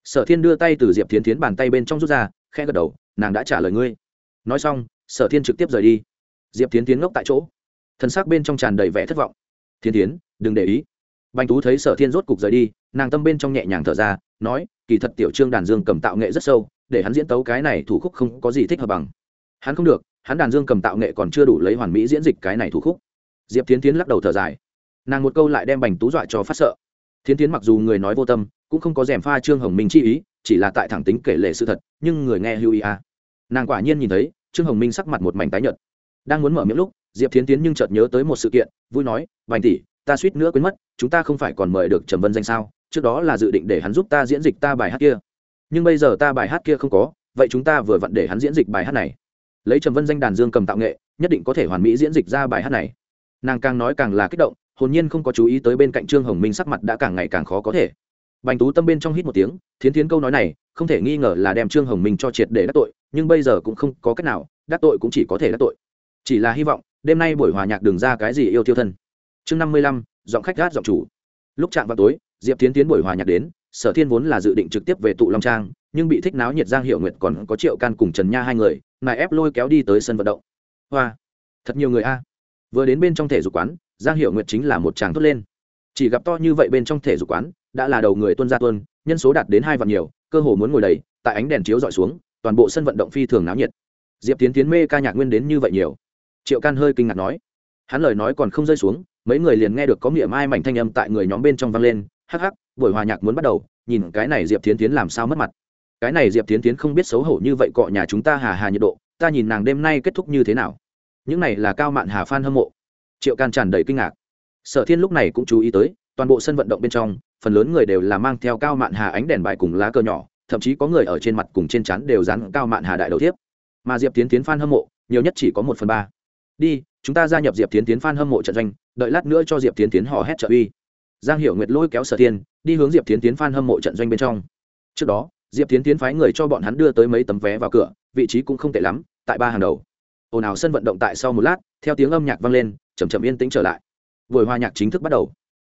Sở thiên đưa tay từ diệp tiến tiến bàn tay bên trong rút ra khe gật đầu, nàng đã trả lời ngươi. Nói xong, sở thiên trực tiếp rời đi. Diệp tiến tiến ngốc tại chỗ. Thân xác bên trong tràn đầy vẻ thất vọng. Thiên tiến đừng để ý. Bành tú thấy sở thiên rốt cục rời đi, nàng tâm bên trong nhẹ nhàng thở ra, nói, kỳ thật tiểu trương đàn dương cầm tạo nghệ rất sâu, để hắn diễn tấu cái này thủ khúc không có gì thích hợp bằng. Hắn không được hắn đàn dương cầm tạo nghệ còn chưa đủ lấy hoàn mỹ diễn dịch cái này thủ khúc. Diệp tiến tiến lắc đầu thở dài. Nàng một câu lại đem bành tú dọa cho phát sợ. Thiến tiến mặc dù người nói vô tâm, cũng không có d pha trương hồng minh chi ý, chỉ là tại thẳng tính kể lệ sự thật, nhưng người nghe hưu ý à. nàng quả nhiên nhìn thấy, trương hồng minh sắc mặt một mảnh tái nhợt. Đang muốn mở miệng lúc, diệp thiến tiến nhưng chợt nhớ tới một sự kiện, vui nói vành tỷ, ta suýt nữa quên mất, chúng ta không phải còn mời được trầm vân danh sao? Trước đó là dự định để hắn giúp ta diễn dịch ta bài hát kia. Nhưng bây giờ ta bài hát kia không có, vậy chúng ta vừa vặn để hắn diễn dịch bài hát này lấy trầm vân danh đàn dương cầm tạo nghệ, nhất định có thể hoàn mỹ diễn dịch ra bài hát này. Nàng càng nói càng là kích động, hồn nhiên không có chú ý tới bên cạnh trương hồng minh sắc mặt đã càng ngày càng khó có thể. Bành tú tâm bên trong hít một tiếng, thiến thiến câu nói này, không thể nghi ngờ là đem trương hồng minh cho triệt để đắc tội, nhưng bây giờ cũng không có cách nào, đắc tội cũng chỉ có thể đắc tội. Chỉ là hy vọng, đêm nay buổi hòa nhạc đừng ra cái gì yêu tiêu thân. Chương năm mươi lăm, giọng khách gát giọng chủ. Lúc chạm vào tối, diệp tiến tiến buổi hòa nhạc đến, sở thiên vốn là dự định trực tiếp về tụ long trang, nhưng bị thích náo nhiệt giang hiệu nguyệt còn có triệu can cùng trần nha hai người nài ép lôi kéo đi tới sân vận động. Hoa, thật nhiều người a. Vừa đến bên trong thể dục quán, giang hiệu nguyệt chính là một tràng thốt lên. Chỉ gặp to như vậy bên trong thể dục quán, đã là đầu người tuân ra tuân, nhân số đạt đến hai vạn nhiều, cơ hồ muốn ngồi đầy, tại ánh đèn chiếu dọi xuống, toàn bộ sân vận động phi thường náo nhiệt. Diệp tiến tiến mê ca nhạc nguyên đến như vậy nhiều. Triệu can hơi kinh ngạc nói. Hắn lời nói còn không rơi xuống, mấy người liền nghe được có miệng mai mảnh thanh âm tại người nhóm bên trong vang lên. Hắc hắc, buổi hòa nhạc muốn bắt đầu, nhìn cái này diệp tiến tiến làm sao mất mặt cái này diệp tiến tiến không biết xấu hổ như vậy cọ nhà chúng ta hà hà nhiệt độ, ta nhìn nàng đêm nay kết thúc như thế nào. Những này là cao mạn hà phan hâm mộ. Triệu can tràn đầy kinh ngạc. Sở thiên lúc này cũng chú ý tới, toàn bộ sân vận động bên trong, phần lớn người đều là mang theo cao mạn hà ánh đèn bài cùng lá cờ nhỏ, thậm chí có người ở trên mặt cùng trên chắn đều dán cao mạn hà đại đầu thiếp. Mà diệp tiến tiến phan hâm mộ, nhiều nhất chỉ có một phần ba. Đi, chúng ta gia nhập diệp tiến tiến phan hâm mộ trận doanh, đợi lát nữa cho diệp tiến tiến họ hét trợ uy. Giang Hiểu nguyệt lôi kéo sở thiên, đi hướng diệp tiến tiến phan hâm mộ trận doanh bên trong. Trước đó diệp tiến tiến phái người cho bọn hắn đưa tới mấy tấm vé vào cửa, vị trí cũng không tệ lắm, tại ba hàng đầu. Ồn ào sân vận động tại sau một lát, theo tiếng âm nhạc vang lên chầm chậm yên tĩnh trở lại. Buổi hòa nhạc chính thức bắt đầu.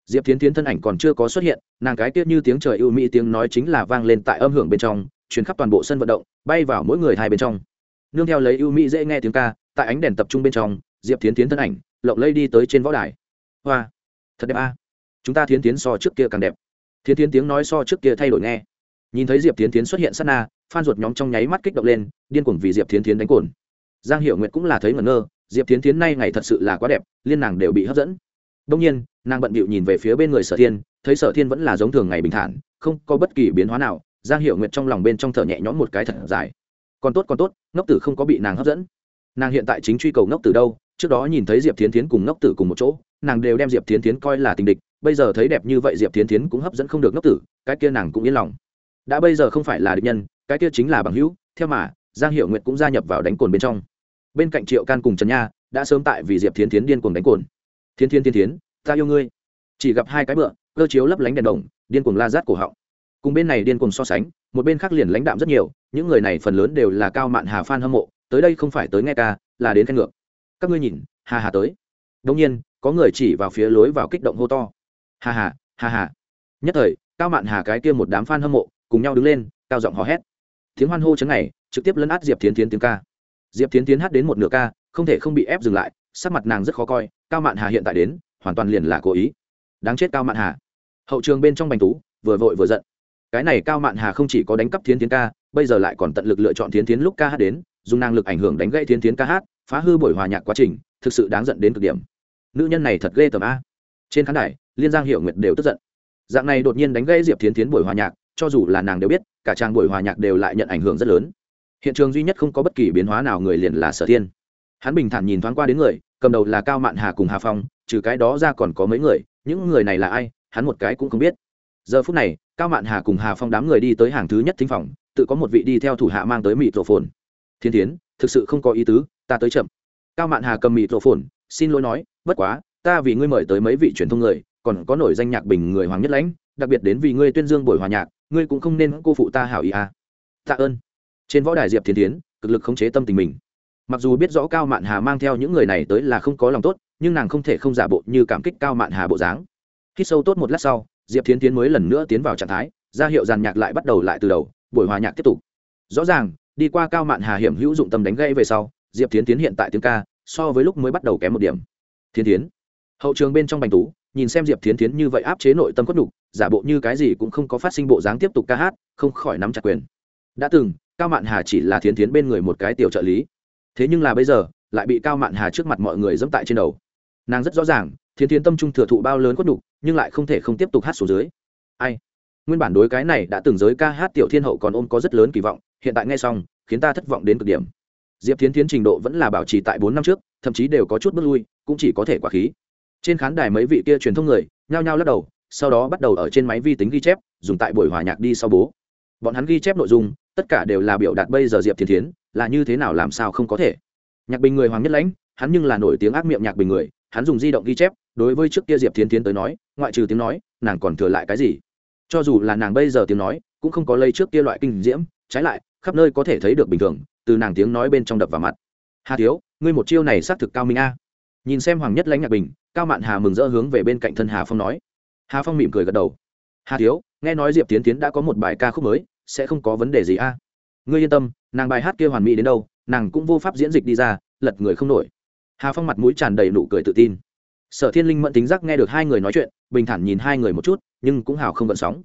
Diệp tiến tiến thân ảnh còn chưa có xuất hiện, nàng cái tiết như tiếng trời ưu mỹ tiếng nói chính là vang lên tại âm hưởng bên trong chuyến khắp toàn bộ sân vận động, bay vào mỗi người hai bên trong. Nương theo lấy ưu mỹ dễ nghe tiếng ca, tại ánh đèn tập trung bên trong, diệp tiến tiến thân ảnh, lộng lây đi tới trên võ đài. Hoa, thật đẹp a. Chúng ta tiến tiến so trước kia càng đẹp. Tiến tiến tiếng nói so trước kia thay đổi nghe nhìn thấy diệp tiến tiến xuất hiện sát na, phan ruột nhóm trong nháy mắt kích động lên, điên cuồng vì diệp tiến tiến đánh cồn. Giang hiệu nguyệt cũng là thấy ngẩn ngơ, diệp tiến tiến nay ngày thật sự là quá đẹp, liên nàng đều bị hấp dẫn. Đông nhiên, nàng bận bịu nhìn về phía bên người sở thiên, thấy sở thiên vẫn là giống thường ngày bình thản, không có bất kỳ biến hóa nào, giang hiệu nguyệt trong lòng bên trong thở nhẹ nhõm một cái thật dài. Còn tốt còn tốt, ngốc tử không có bị nàng hấp dẫn. Nàng hiện tại chính truy cầu ngốc tử đâu, trước đó nhìn thấy diệp tiến tiến cùng ngốc tử cùng một chỗ, nàng đều đem diệp tiến tiến coi là tình địch, bây giờ thấy đẹp như vậy diệp tiến tiến cũng hấp dẫn không được ngốc tử, cái kia nàng cũng yên lòng đã bây giờ không phải là địch nhân, cái kia chính là bằng hữu, theo mà, giang hiệu nguyệt cũng gia nhập vào đánh cồn bên trong. Bên cạnh triệu can cùng trần nha, đã sớm tại vì diệp thiến tiến điên cuồng đánh cồn. Thiên thiên thiên tiến ta yêu ngươi. Chỉ gặp hai cái bựa, cơ chiếu lấp lánh đèn đồng, điên cuồng la rát cổ họng. Cùng bên này điên cuồng so sánh, một bên khác liền lãnh đạm rất nhiều, những người này phần lớn đều là cao mạn hà phan hâm mộ, tới đây không phải tới nghe ca, là đến khen ngược. Các ngươi nhìn hà hà tới. Đông nhiên, có người chỉ vào phía lối vào kích động hô to. Hà hà hà hà nhất thời, cao mạn hà cái kia một đám fan hâm mộ cùng nhau đứng lên, cao giọng hò hét. Tiếng hoan hô chấn này, trực tiếp lấn át diệp tiến tiến tiếng ca. Diệp tiến tiến hát đến một nửa ca, không thể không bị ép dừng lại, sắc mặt nàng rất khó coi, cao mạn hà hiện tại đến, hoàn toàn liền là cố ý. Đáng chết cao mạn hà. Hậu trường bên trong bành tú, vừa vội vừa giận. Cái này cao mạn hà không chỉ có đánh cắp thiến tiến ca, bây giờ lại còn tận lực lựa chọn thiến tiến lúc ca hát đến, dùng năng lực ảnh hưởng đánh gãy thiến tiến ca hát, phá hư buổi hòa nhạc quá trình, thực sự đáng giận đến cực điểm. Nữ nhân này thật ghê tởm a. Trên khán đài, liên giang hiệu nguyệt đều tức giận. Dạng này đột nhiên đánh gãy diệp thiến tiến buổi hòa nhạc cho dù là nàng đều biết, cả trang buổi hòa nhạc đều lại nhận ảnh hưởng rất lớn. Hiện trường duy nhất không có bất kỳ biến hóa nào người liền là sở thiên. Hắn bình thản nhìn thoáng qua đến người, cầm đầu là cao mạn hà cùng hà phong, trừ cái đó ra còn có mấy người, những người này là ai, hắn một cái cũng không biết. Giờ phút này, cao mạn hà cùng hà phong đám người đi tới hàng thứ nhất thính phòng, tự có một vị đi theo thủ hạ mang tới mịt rổ phồn thiên tiến thực sự không có ý tứ, ta tới chậm. Cao mạn hà cầm mịt rổ phồn xin lỗi nói, bất quá, ta vì ngươi mời tới mấy vị truyền thông người, còn có nổi danh nhạc bình người hoàng nhất lãnh, đặc biệt đến vì ngươi tuyên dương buổi hòa nhạc ngươi cũng không nên cô phụ ta hảo ý à. tạ ơn. Trên võ đài diệp thiên tiến cực lực khống chế tâm tình mình. Mặc dù biết rõ cao mạn hà mang theo những người này tới là không có lòng tốt, nhưng nàng không thể không giả bộ như cảm kích cao mạn hà bộ dáng. Khi sâu tốt một lát sau, diệp thiên tiến mới lần nữa tiến vào trạng thái, ra hiệu giàn nhạc lại bắt đầu lại từ đầu, buổi hòa nhạc tiếp tục. Rõ ràng, đi qua cao mạn hà hiểm hữu dụng tâm đánh gãy về sau, diệp thiên tiến hiện tại tiếng ca, so với lúc mới bắt đầu kém một điểm. Thiên tiến hậu trường bên trong bành tú nhìn xem diệp Thiến Thiến như vậy áp chế nội tâm cốt đục giả bộ như cái gì cũng không có phát sinh bộ dáng tiếp tục ca hát, không khỏi nắm chặt quyền. Đã từng, cao mạn hà chỉ là thiến Thiến bên người một cái tiểu trợ lý. Thế nhưng là bây giờ, lại bị cao mạn hà trước mặt mọi người dẫm tại trên đầu. Nàng rất rõ ràng, thiến Thiến tâm trung thừa thụ bao lớn cốt đục nhưng lại không thể không tiếp tục hát xuống dưới. Ai? Nguyên bản đối cái này đã từng giới ca hát tiểu thiên hậu còn ôm có rất lớn kỳ vọng, hiện tại nghe xong, khiến ta thất vọng đến cực điểm. Diệp thiến Thiến trình độ vẫn là bảo trì tại bốn năm trước, thậm chí đều có chút bước lui, cũng chỉ có thể quả khí trên khán đài mấy vị kia truyền thông người nhao nhao lắc đầu, sau đó bắt đầu ở trên máy vi tính ghi chép, dùng tại buổi hòa nhạc đi sau bố. Bọn hắn ghi chép nội dung, tất cả đều là biểu đạt bây giờ diệp thiên thiến, là như thế nào làm sao không có thể. Nhạc bình người hoàng nhất lãnh, hắn nhưng là nổi tiếng ác miệng nhạc bình người, hắn dùng di động ghi chép, đối với trước kia diệp thiên thiến tới nói, ngoại trừ tiếng nói, nàng còn thừa lại cái gì? Cho dù là nàng bây giờ tiếng nói, cũng không có lây trước kia loại kinh diễm, trái lại, khắp nơi có thể thấy được bình thường, từ nàng tiếng nói bên trong đập vào mặt. Hà thiếu, ngươi một chiêu này xác thực cao minh a nhìn xem hoàng nhất lãnh nhạc bình, cao mạn hà mừng rỡ hướng về bên cạnh thân hà phong nói. Hà phong mỉm cười gật đầu. Hà thiếu, nghe nói diệp tiến tiến đã có một bài ca khúc mới, sẽ không có vấn đề gì a? Ngươi yên tâm, nàng bài hát kia hoàn mỹ đến đâu, nàng cũng vô pháp diễn dịch đi ra, lật người không nổi. Hà phong mặt mũi tràn đầy nụ cười tự tin. Sở thiên linh mẫn tính giác nghe được hai người nói chuyện, bình thản nhìn hai người một chút, nhưng cũng hào không gợn sóng.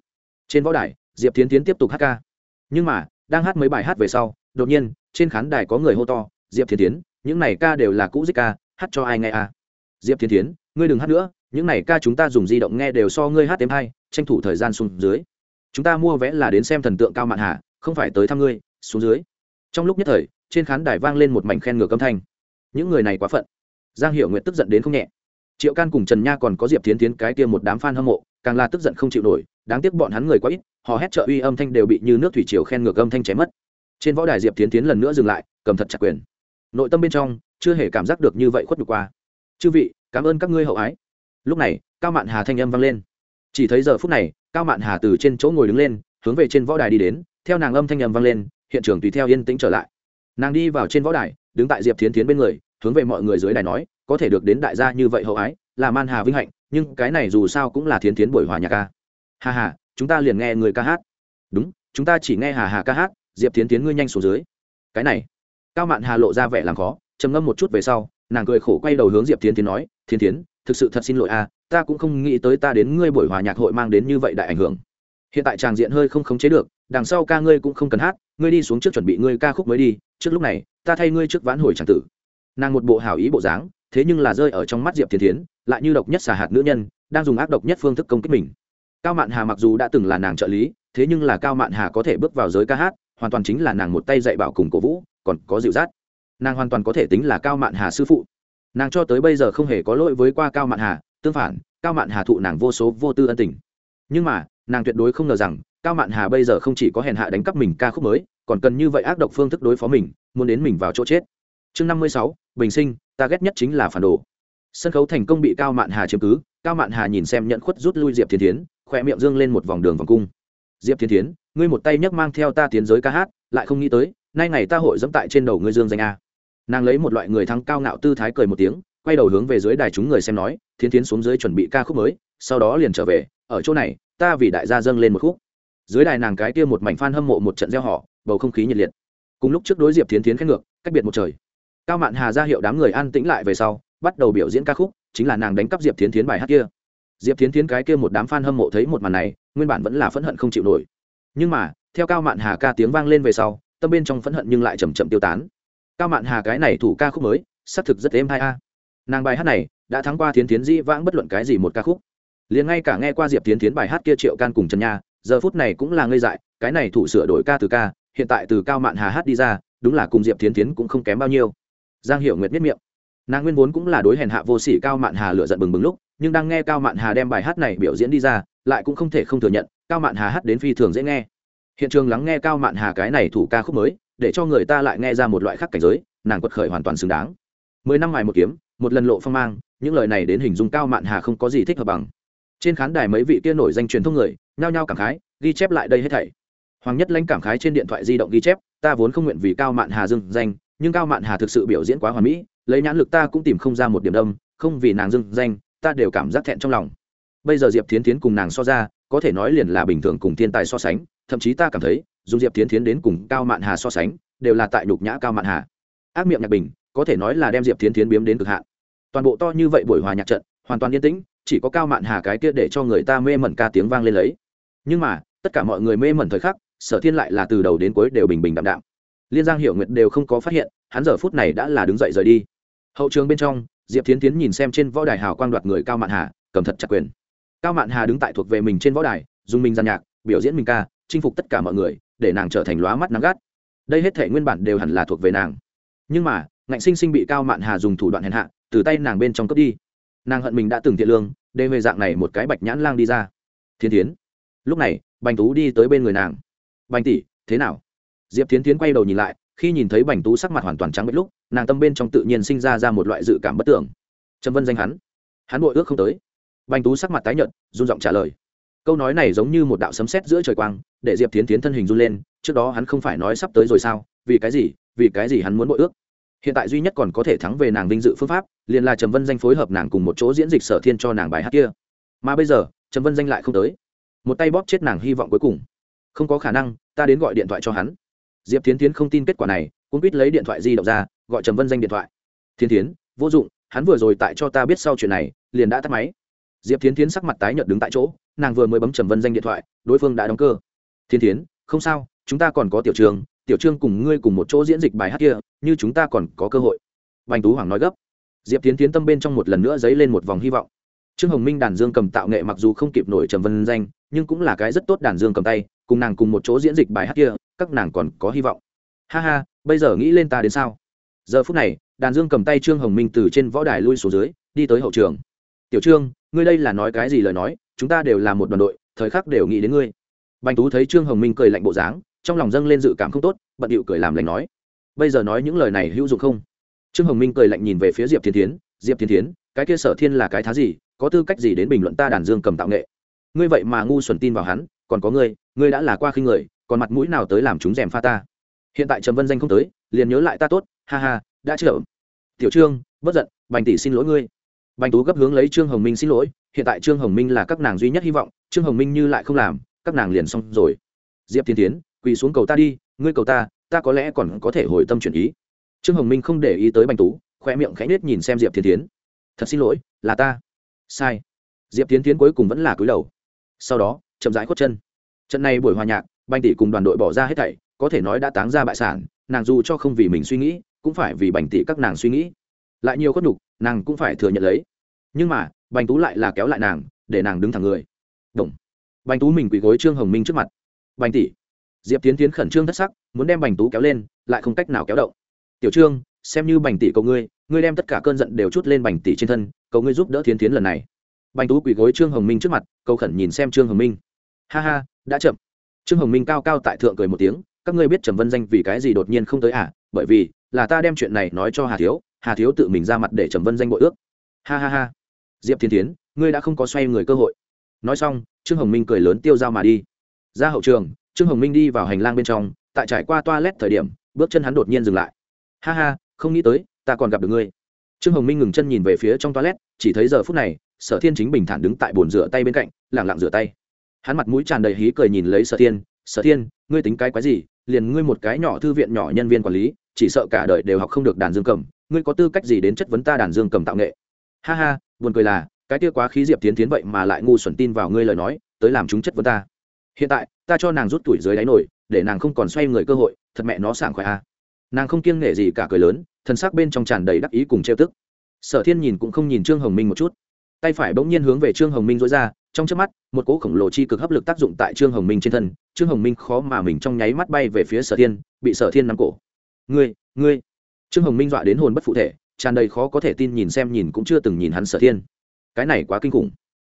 Trên võ đài, diệp tiến tiến tiếp tục hát ca. Nhưng mà, đang hát mấy bài hát về sau, đột nhiên, trên khán đài có người hô to, diệp tiến tiến, những này ca đều là cũ dích ca hát cho ai nghe à? Diệp tiến tiến ngươi đừng hát nữa, những này ca chúng ta dùng di động nghe đều so ngươi hát thêm hay, tranh thủ thời gian xuống dưới. Chúng ta mua vé là đến xem thần tượng cao mạn hà, không phải tới thăm ngươi, xuống dưới. Trong lúc nhất thời, trên khán đài vang lên một mảnh khen ngược âm thanh. Những người này quá phận. Giang hiệu nguyện tức giận đến không nhẹ. Triệu can cùng trần nha còn có diệp tiến tiến cái kia một đám f a n hâm mộ, càng là tức giận không chịu nổi, đáng tiếc bọn hắn người quá ít, họ hét trợ uy âm thanh đều bị như nước thủy triều khen ngược âm thanh chém mất. Trên võ đài diệp tiến tiến lần nữa dừng lại, cầm thật chặt quyền. Nội tâm bên trong chưa hề cảm giác được như vậy khuất nhục qua. Chư vị, cảm ơn các ngươi hậu ái. Lúc này, cao mạn hà thanh âm vang lên. Chỉ thấy giờ phút này, cao mạn hà từ trên chỗ ngồi đứng lên, hướng về trên võ đài đi đến, theo nàng âm thanh âm vang lên, hiện trường tùy theo yên tĩnh trở lại. Nàng đi vào trên võ đài, đứng tại diệp thiến tiến bên người, hướng về mọi người dưới đài nói, có thể được đến đại gia như vậy hậu ái, là man hà vinh hạnh, nhưng cái này dù sao cũng là thiến tiến buổi hòa nhạc ca. Hà hà chúng ta liền nghe người ca hát. Đúng, chúng ta chỉ nghe hà hà ca hát, diệp thiến tiến ngươi nhanh xuống dưới. Cái này. Cao mạn hà lộ ra vẻ làm khó trầm ngâm một chút về sau, nàng cười khổ quay đầu hướng diệp Thiên tiến nói thiên tiến thực sự thật xin lỗi à ta cũng không nghĩ tới ta đến ngươi buổi hòa nhạc hội mang đến như vậy đại ảnh hưởng. Hiện tại tràng diện hơi không khống chế được, đằng sau ca ngươi cũng không cần hát, ngươi đi xuống trước chuẩn bị ngươi ca khúc mới đi, trước lúc này, ta thay ngươi trước vãn hồi tràng tử. Nàng một bộ hảo ý bộ dáng, thế nhưng là rơi ở trong mắt diệp thiên tiến lại như độc nhất xà hạt nữ nhân, đang dùng ác độc nhất phương thức công kích mình. Cao mạn hà mặc dù đã từng là nàng trợ lý, thế nhưng là cao mạn hà có thể bước vào giới ca hát, hoàn toàn chính là nàng một tay dạy bảo cùng cổ vũ, còn có dịu dắt nàng hoàn toàn có thể tính là cao mạn hà sư phụ. Nàng cho tới bây giờ không hề có lỗi với qua cao mạn hà, tương phản, cao mạn hà thụ nàng vô số vô tư ân tình. Nhưng mà, nàng tuyệt đối không ngờ rằng, cao mạn hà bây giờ không chỉ có hèn hạ đánh cắp mình ca khúc mới, còn cần như vậy ác độc phương thức đối phó mình, muốn đến mình vào chỗ chết. Chương năm mươi sáu, bình sinh, ta ghét nhất chính là phản đồ. Sân khấu thành công bị cao mạn hà chiếm cứ, cao mạn hà nhìn xem nhận khuất rút lui diệp thiên tiến khỏe miệng dương lên một vòng đường vòng cung. Diệp thiên tiến ngươi một tay nhấc mang theo ta tiến giới ca hát, lại không nghĩ tới nay ngày ta hội dẫm tại trên đầu ngươi dương danh a. Nàng lấy một loại người thắng cao ngạo tư thái cười một tiếng, quay đầu hướng về dưới đài chúng người xem nói thiên tiến xuống dưới chuẩn bị ca khúc mới, sau đó liền trở về, ở chỗ này, ta vì đại gia dâng lên một khúc. Dưới đài nàng cái kia một mảnh phan hâm mộ một trận gieo họ bầu không khí nhiệt liệt. Cùng lúc trước đối diệp thiến tiến khét ngược, cách biệt một trời. Cao mạn hà ra hiệu đám người an tĩnh lại về sau, bắt đầu biểu diễn ca khúc, chính là nàng đánh cắp diệp thiến tiến bài hát kia. Diệp thiến tiến cái kia một đám f a n hâm mộ thấy một màn này, nguyên bản vẫn là phẫn hận không chịu nổi. Nhưng mà, theo cao mạn hà ca tiếng vang lên về sau tâm bên trong phẫn hận nhưng lại chầm chậm tiêu tán. Cao mạn hà cái này thủ ca khúc mới, xác thực rất êm hai a. Nàng bài hát này đã thắng qua tiến tiến dĩ vãng bất luận cái gì một ca khúc. Liền ngay cả nghe qua diệp tiến tiến bài hát kia triệu can cùng trần nha, giờ phút này cũng là ngây dại, cái này thủ sửa đổi ca từ ca, hiện tại từ cao mạn hà hát đi ra, đúng là cùng diệp tiến tiến cũng không kém bao nhiêu. Giang hiểu nguyệt miết miệng. Nàng nguyên vốn cũng là đối hèn hạ vô sỉ cao mạn hà lựa giận bừng bừng lúc, nhưng đang nghe cao mạn hà đem bài hát này biểu diễn đi ra, lại cũng không thể không thừa nhận, cao mạn hà hát đến phi thường dễ nghe hiện trường lắng nghe cao mạn hà cái này thủ ca khúc mới, để cho người ta lại nghe ra một loại khác cảnh giới, nàng quật khởi hoàn toàn xứng đáng. Mười năm ngoài một kiếm, một lần lộ phong mang, những lời này đến hình dung cao mạn hà không có gì thích hợp bằng. Trên khán đài mấy vị kia nổi danh truyền thông người, nhao nhao cảm khái, ghi chép lại đây hết thảy. Hoàng nhất lãnh cảm khái trên điện thoại di động ghi chép, ta vốn không nguyện vì cao mạn hà dưng danh, nhưng cao mạn hà thực sự biểu diễn quá hoàn mỹ, lấy nhãn lực ta cũng tìm không ra một điểm đâm không vì nàng dưng danh, ta đều cảm giác thẹn trong lòng. Bây giờ diệp Thiến tiến cùng nàng so ra có thể nói liền là bình thường cùng thiên tài so sánh, thậm chí ta cảm thấy dùng diệp tiến tiến đến cùng cao mạn hà so sánh, đều là tại nhục nhã cao mạn hà. Ác miệng nhạc bình, có thể nói là đem diệp tiến tiến biếm đến cực hạn. Toàn bộ to như vậy buổi hòa nhạc trận, hoàn toàn yên tĩnh, chỉ có cao mạn hà cái kia để cho người ta mê mẩn ca tiếng vang lên lấy. Nhưng mà, tất cả mọi người mê mẩn thời khắc, sở thiên lại là từ đầu đến cuối đều bình bình đạm đạm. Liên giang hiểu nguyệt đều không có phát hiện, hắn giờ phút này đã là đứng dậy rời đi. Hậu trường bên trong, diệp tiến tiến nhìn xem trên võ đài hào quang đoạt người cao mạn hà, cầm thật chặt quyền cao mạn hà đứng tại thuộc về mình trên võ đài, dùng mình giàn nhạc, biểu diễn mình ca, chinh phục tất cả mọi người, để nàng trở thành lóa mắt nắng gắt. Đây hết thể nguyên bản đều hẳn là thuộc về nàng. Nhưng mà, ngạnh sinh sinh bị cao mạn hà dùng thủ đoạn hèn hạ, từ tay nàng bên trong cướp đi. Nàng hận mình đã từng thiện lương đê về dạng này một cái bạch nhãn lang đi ra. Thiên tiến lúc này, bành tú đi tới bên người nàng. Bành tỷ, thế nào? Diệp tiến tiến quay đầu nhìn lại, khi nhìn thấy bành tú sắc mặt hoàn toàn trắng bệch lúc, nàng tâm bên trong tự nhiên sinh ra ra một loại dự cảm bất tưởng. Trầm vân danh hắn. Hắn bội ước không tới bành tú sắc mặt tái nhợt, run giọng trả lời. Câu nói này giống như một đạo sấm sét giữa trời quang, để diệp tiến tiến thân hình run lên, trước đó hắn không phải nói sắp tới rồi sao, vì cái gì, vì cái gì hắn muốn bội ước? Hiện tại duy nhất còn có thể thắng về nàng vinh dự phương pháp, liền là trầm vân danh phối hợp nàng cùng một chỗ diễn dịch sở thiên cho nàng bài hát kia. Mà bây giờ, trầm vân danh lại không tới. Một tay bóp chết nàng hy vọng cuối cùng. Không có khả năng, ta đến gọi điện thoại cho hắn. Diệp tiến tiến không tin kết quả này cũng biết lấy điện thoại di động ra, gọi trầm vân danh điện thoại. Thiên tiến vô dụng, hắn vừa rồi tại cho ta biết sau chuyện này, liền đã tắt máy diệp Thiến Thiến sắc mặt tái nhợt đứng tại chỗ nàng vừa mới bấm trầm vân danh điện thoại đối phương đã đóng cơ. Thiên Thiến, không sao chúng ta còn có tiểu trường tiểu trương cùng ngươi cùng một chỗ diễn dịch bài hát kia như chúng ta còn có cơ hội. Bành tú hoàng nói gấp. Diệp tiến tiến tâm bên trong một lần nữa dấy lên một vòng hy vọng. Trương hồng minh đàn dương cầm tạo nghệ mặc dù không kịp nổi trầm vân danh nhưng cũng là cái rất tốt đàn dương cầm tay cùng nàng cùng một chỗ diễn dịch bài hát kia các nàng còn có hy vọng. Ha ha bây giờ nghĩ lên ta đến sao? Giờ phút này đàn dương cầm tay trương hồng minh từ trên võ đài lui xuống dưới đi tới hậu trường tiểu trương, ngươi đây là nói cái gì lời nói, chúng ta đều là một đoàn đội, thời khắc đều nghĩ đến ngươi. Bành tú thấy trương hồng minh cười lạnh bộ dáng, trong lòng dâng lên dự cảm không tốt, bận điệu cười làm lành nói. Bây giờ nói những lời này hữu dụng không? Trương hồng minh cười lạnh nhìn về phía diệp thiên tiến diệp thiên tiến cái kia sở thiên là cái thá gì, có tư cách gì đến bình luận ta đàn dương cầm tạo nghệ? Ngươi vậy mà ngu xuẩn tin vào hắn, còn có ngươi ngươi đã là qua khi người, còn mặt mũi nào tới làm chúng rèm pha ta? Hiện tại trầm vân danh không tới, liền nhớ lại ta tốt, ha ha, đã chữa tiểu trương, bất giận, bành tỷ xin lỗi ngươi bành tú gấp hướng lấy trương hồng minh xin lỗi, hiện tại trương hồng minh là các nàng duy nhất hy vọng, trương hồng minh như lại không làm, các nàng liền xong rồi. Diệp thiên tiến quỳ xuống cầu ta đi, ngươi cầu ta ta có lẽ còn có thể hồi tâm chuyển ý. Trương hồng minh không để ý tới bành tú khoe miệng khẽ nết nhìn xem diệp thiên tiến thật xin lỗi, là ta. Sai. Diệp thiên tiến cuối cùng vẫn là cúi đầu. Sau đó, chậm rãi khuất chân. Trận này buổi hòa nhạc, bành tỷ cùng đoàn đội bỏ ra hết thảy, có thể nói đã táng ra bại sản, nàng dù cho không vì mình suy nghĩ, cũng phải vì bành tỷ các nàng suy nghĩ. Lại nhiều khuất nhục nàng cũng phải thừa nhận lấy. Nhưng mà, bành tú lại là kéo lại nàng, để nàng đứng thẳng người. Động. bành tú mình quỳ gối trương hồng minh trước mặt. Bành tỷ. Diệp tiến tiến khẩn trương thất sắc, muốn đem bành tú kéo lên, lại không cách nào kéo động. Tiểu trương, xem như bành tỷ cầu ngươi ngươi đem tất cả cơn giận đều chút lên bành tỷ trên thân, cầu ngươi giúp đỡ tiến tiến lần này. Bành tú quỳ gối trương hồng minh trước mặt, cầu khẩn nhìn xem trương hồng minh. Ha ha, đã chậm. Trương hồng minh cao cao tại thượng cười một tiếng, các ngươi biết trầm vân danh vì cái gì đột nhiên không tới à? Bởi vì, là ta đem chuyện này nói cho hà thiếu hà thiếu tự mình ra mặt để trầm vân danh bội ước. Ha ha ha. Diệp thiên tiến ngươi đã không có xoay người cơ hội. Nói xong, trương hồng minh cười lớn tiêu dao mà đi. Ra hậu trường, trương hồng minh đi vào hành lang bên trong, tại trải qua toilet thời điểm, bước chân hắn đột nhiên dừng lại. Ha ha, không nghĩ tới, ta còn gặp được ngươi. Trương hồng minh ngừng chân nhìn về phía trong toilet, chỉ thấy giờ phút này, sở thiên chính bình thản đứng tại bồn rửa tay bên cạnh lẳng lặng rửa tay. Hắn mặt mũi tràn đầy hí cười nhìn lấy sở thiên sở thiên, ngươi tính cái quái gì? Liền ngươi một cái nhỏ thư viện nhỏ nhân viên quản lý, chỉ sợ cả đời đều học không được đàn dương cầm ngươi có tư cách gì đến chất vấn ta đàn dương cầm tạo nghệ? Ha ha, buồn cười là, cái kia quá khí diệp tiến tiến vậy mà lại ngu xuẩn tin vào ngươi lời nói, tới làm chúng chất vấn ta. Hiện tại, ta cho nàng rút tuổi dưới đáy nổi, để nàng không còn xoay người cơ hội, thật mẹ nó sảng khoái a. Nàng không kiêng nể gì cả cười lớn, thân xác bên trong tràn đầy đắc ý cùng trêu tức. Sở thiên nhìn cũng không nhìn trương hồng minh một chút. Tay phải bỗng nhiên hướng về trương hồng minh dối ra, trong trước mắt, một cỗ khổng lồ chi cực hấp lực tác dụng tại trương hồng minh trên thân. Trương hồng minh khó mà mình trong nháy mắt bay về phía sở thiên, bị sở thiên nắm cổ. Ngươi ngươi trương hồng minh dọa đến hồn bất phụ thể, tràn đầy khó có thể tin nhìn xem nhìn cũng chưa từng nhìn hắn sở thiên. Cái này quá kinh khủng.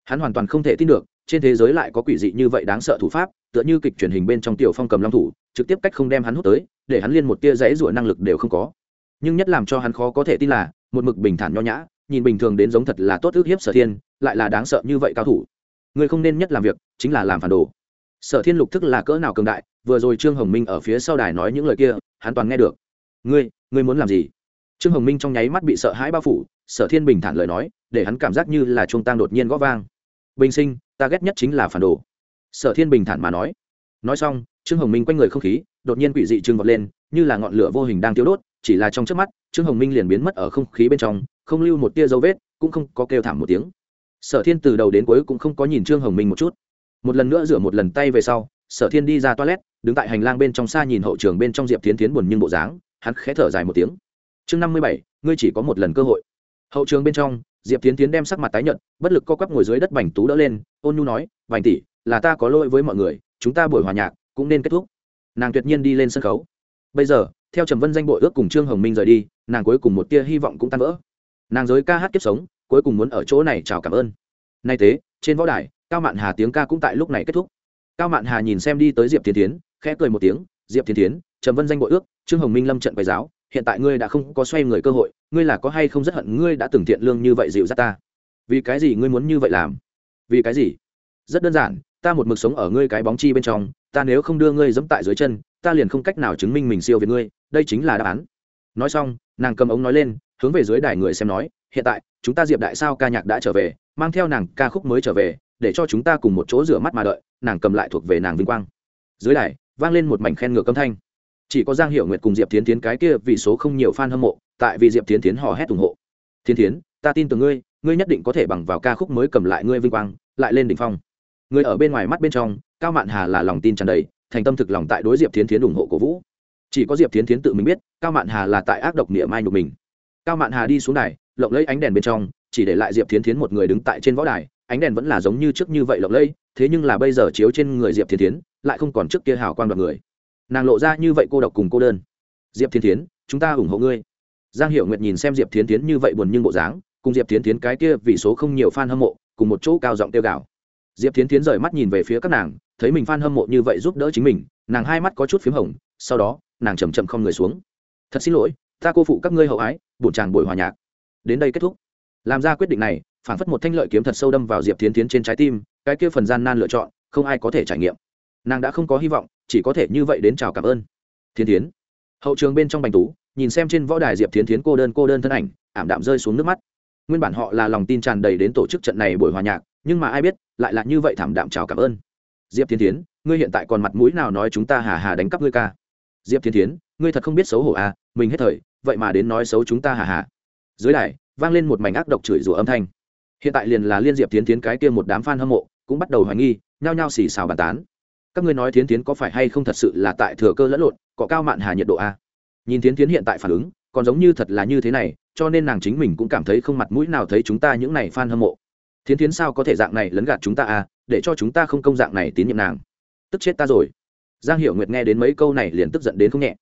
Hắn hoàn toàn không thể tin được, trên thế giới lại có quỷ dị như vậy đáng sợ thủ pháp, tựa như kịch truyền hình bên trong tiểu phong cầm long thủ, trực tiếp cách không đem hắn hút tới, để hắn liên một tia rẽ rủa năng lực đều không có. Nhưng nhất làm cho hắn khó có thể tin là, một mực bình thản nho nhã, nhìn bình thường đến giống thật là tốt ước hiếp sở thiên, lại là đáng sợ như vậy cao thủ. Người không nên nhất làm việc, chính là làm phản đồ. Sở thiên lục thức là cỡ nào cường đại, vừa rồi trương hồng minh ở phía sau đài nói những lời kia, hắn toàn nghe được ngươi ngươi muốn làm gì? Trương hồng minh trong nháy mắt bị sợ hãi bao phủ, sở thiên bình thản lời nói, để hắn cảm giác như là trung tăng đột nhiên gõ vang. Bình sinh, ta ghét nhất chính là phản đồ. Sở thiên bình thản mà nói. Nói xong, trương hồng minh quanh người không khí, đột nhiên quỷ dị trương vọt lên, như là ngọn lửa vô hình đang tiêu đốt, chỉ là trong trước mắt, trương hồng minh liền biến mất ở không khí bên trong, không lưu một tia dấu vết, cũng không có kêu thảm một tiếng. Sở thiên từ đầu đến cuối cũng không có nhìn trương hồng minh một chút. Một lần nữa rửa một lần tay về sau, sở thiên đi ra toilet, đứng tại hành lang bên trong xa nhìn hậu trường bên trong diệp tiến tiến buồn nhưng bộ dáng hắn khẽ thở dài một tiếng. Chương năm mươi bảy, ngươi chỉ có một lần cơ hội. Hậu trường bên trong, diệp tiến tiến đem sắc mặt tái nhợt, bất lực co quắp ngồi dưới đất bành tú đỡ lên, ôn nhu nói, bành tỷ, là ta có lỗi với mọi người, chúng ta buổi hòa nhạc cũng nên kết thúc. Nàng tuyệt nhiên đi lên sân khấu. Bây giờ, theo trầm vân danh bội ước cùng trương hồng minh rời đi, nàng cuối cùng một tia hy vọng cũng tan vỡ. Nàng giới ca hát kiếp sống, cuối cùng muốn ở chỗ này chào cảm ơn. Nay thế, trên võ đài, cao mạn hà tiếng ca cũng tại lúc này kết thúc. Cao mạn hà nhìn xem đi tới diệp tiến tiến khẽ cười một tiếng, diệp tiến tiến trầm vân danh bội ước, trương hồng minh lâm trận bài giáo, hiện tại ngươi đã không có xoay người cơ hội, ngươi là có hay không rất hận ngươi đã từng thiện lương như vậy dịu dắt ta? Vì cái gì ngươi muốn như vậy làm? Vì cái gì? Rất đơn giản, ta một mực sống ở ngươi cái bóng chi bên trong, ta nếu không đưa ngươi dẫm tại dưới chân, ta liền không cách nào chứng minh mình siêu việt ngươi, đây chính là đáp án. Nói xong, nàng cầm ống nói lên, hướng về dưới đài người xem nói, hiện tại, chúng ta diệp đại sao ca nhạc đã trở về, mang theo nàng ca khúc mới trở về, để cho chúng ta cùng một chỗ rửa mắt mà đợi, nàng cầm lại thuộc về nàng vinh quang. Dưới đài, vang lên một mảnh khen ngược âm thanh chỉ có giang hiệu nguyệt cùng diệp tiến tiến cái kia vì số không nhiều f a n hâm mộ, tại vì diệp tiến tiến hò hét ủng hộ. Thiên tiến ta tin tưởng ngươi ngươi nhất định có thể bằng vào ca khúc mới cầm lại ngươi vinh quang, lại lên đỉnh phong. Người ở bên ngoài mắt bên trong, cao mạn hà là lòng tin tràn đầy, thành tâm thực lòng tại đối diệp tiến tiến ủng hộ cổ vũ. Chỉ có diệp tiến tiến tự mình biết, cao mạn hà là tại ác độc niệm mai nhục mình. Cao mạn hà đi xuống đài, lộng lấy ánh đèn bên trong, chỉ để lại diệp tiến tiến một người đứng tại trên võ đài, ánh đèn vẫn là giống như trước như vậy lộng lẫy, thế nhưng là bây giờ chiếu trên người diệp tiến tiến lại không còn trước kia hào quang đoàn người nàng lộ ra như vậy cô độc cùng cô đơn. Diệp thiên tiến chúng ta ủng hộ ngươi. Giang hiệu nguyệt nhìn xem diệp thiên tiến như vậy buồn nhưng bộ dáng, cùng diệp tiến tiến cái kia vì số không nhiều f a n hâm mộ, cùng một chỗ cao giọng tiêu gạo diệp tiến tiến rời mắt nhìn về phía các nàng, thấy mình f a n hâm mộ như vậy giúp đỡ chính mình, nàng hai mắt có chút p h í m hồng, sau đó, nàng chầm chậm không người xuống. Thật xin lỗi, ta cô phụ các ngươi hậu ái bổn tràng buổi hòa nhạc. Đến đây kết thúc. Làm ra quyết định này phản phất một thanh lợi kiếm thật sâu đâm vào diệp tiến tiến trên trái tim, cái kia phần gian nan lựa chọn, không ai có thể trải nghiệm. Nàng đã không có hy vọng chỉ có thể như vậy đến chào cảm ơn. Thiên tiến hậu trường bên trong bành tú, nhìn xem trên võ đài diệp thiên tiến cô đơn cô đơn thân ảnh, ảm đạm rơi xuống nước mắt. Nguyên bản họ là lòng tin tràn đầy đến tổ chức trận này buổi hòa nhạc, nhưng mà ai biết, lại là như vậy thảm đạm chào cảm ơn. Diệp thiên tiến ngươi hiện tại còn mặt mũi nào nói chúng ta hà hà đánh cắp ngươi ca? Diệp thiên tiến ngươi thật không biết xấu hổ à mình hết thời, vậy mà đến nói xấu chúng ta hà hà. Dưới đài, vang lên một mảnh ác độc chửi rủa âm thanh. Hiện tại liền là liên diệp tiến Thiến cái kia một đám fan hâm mộ, cũng bắt đầu hoài nghi, nhao nhao xì xào bàn tán các ngươi nói thiến tiến có phải hay không thật sự là tại thừa cơ lẫn lộn, có cao mạn hà nhiệt độ a nhìn thiến tiến hiện tại phản ứng, còn giống như thật là như thế này, cho nên nàng chính mình cũng cảm thấy không mặt mũi nào thấy chúng ta những này f a n hâm mộ. Thiến tiến sao có thể dạng này lấn gạt chúng ta a để cho chúng ta không công dạng này tín nhiệm nàng? Tức chết ta rồi. Giang hiểu nguyệt nghe đến mấy câu này liền tức giận đến không nhẹ.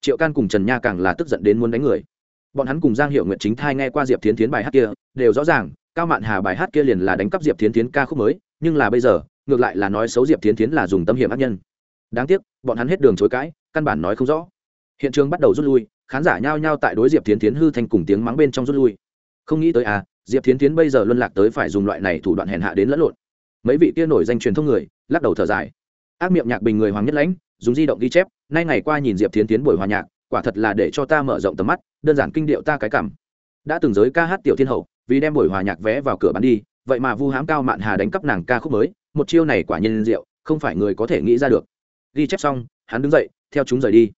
Triệu can cùng trần nha càng là tức giận đến muốn đánh người. Bọn hắn cùng giang hiệu nguyện chính thai nghe qua diệp tiến tiến bài hát kia, đều rõ ràng, cao mạn hà bài hát kia liền là đánh cắp diệp tiến tiến ca khúc mới, nhưng là bây giờ ngược lại là nói xấu diệp tiến tiến là dùng tâm hiểm ác nhân. Đáng tiếc, bọn hắn hết đường chối cãi, căn bản nói không rõ. Hiện trường bắt đầu rút lui, khán giả nhao nhao tại đối diệp tiến tiến hư thành cùng tiếng mắng bên trong rút lui. Không nghĩ tới à diệp tiến tiến bây giờ luân lạc tới phải dùng loại này thủ đoạn hèn hạ đến lẫn lộn. Mấy vị kia nổi danh truyền thông người, lắc đầu thở dài. Ác miệng nhạc bình người hoàng nhất lãnh, dùng di động ghi chép, nay ngày qua nhìn diệp tiến tiến buổi hòa nhạc, quả thật là để cho ta mở rộng tầm mắt, đơn giản kinh điệu ta cái cảm. Đã từng giới ca hát tiểu thiên hậu, vì đem buổi hòa nhạc vé vào cửa bán đi, vậy mà vu hám cao mạn hà đánh cắp nàng ca khúc mới một chiêu này quả nhiên diệu, không phải người có thể nghĩ ra được. Ghi chép xong, hắn đứng dậy, theo chúng rời đi.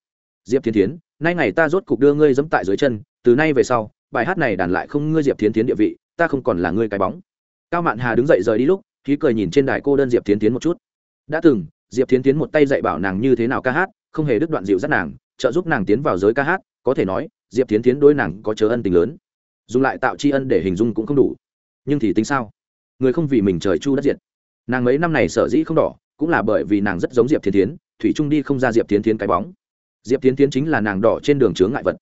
Diệp thiên tiến nay ngày ta rốt cục đưa ngươi dẫm tại dưới chân, từ nay về sau, bài hát này đàn lại không ngươi diệp thiên tiến địa vị, ta không còn là ngươi cái bóng. Cao mạn hà đứng dậy rời đi lúc, khí cười nhìn trên đài cô đơn diệp thiên tiến một chút. Đã từng, diệp Thiên tiến một tay dạy bảo nàng như thế nào ca hát, không hề đứt đoạn dịu dắt nàng, trợ giúp nàng tiến vào giới ca hát, có thể nói, diệp Thiên tiến đối nàng có chớ ân tình lớn. Dùng lại tạo tri ân để hình dung cũng không đủ. Nhưng thì tính sao? Người không vì mình trời chu đất diệt nàng mấy năm này sở dĩ không đỏ, cũng là bởi vì nàng rất giống diệp tiến tiến thủy trung đi không ra diệp tiến tiến cái bóng. Diệp tiến tiến chính là nàng đỏ trên đường chướng ngại vật.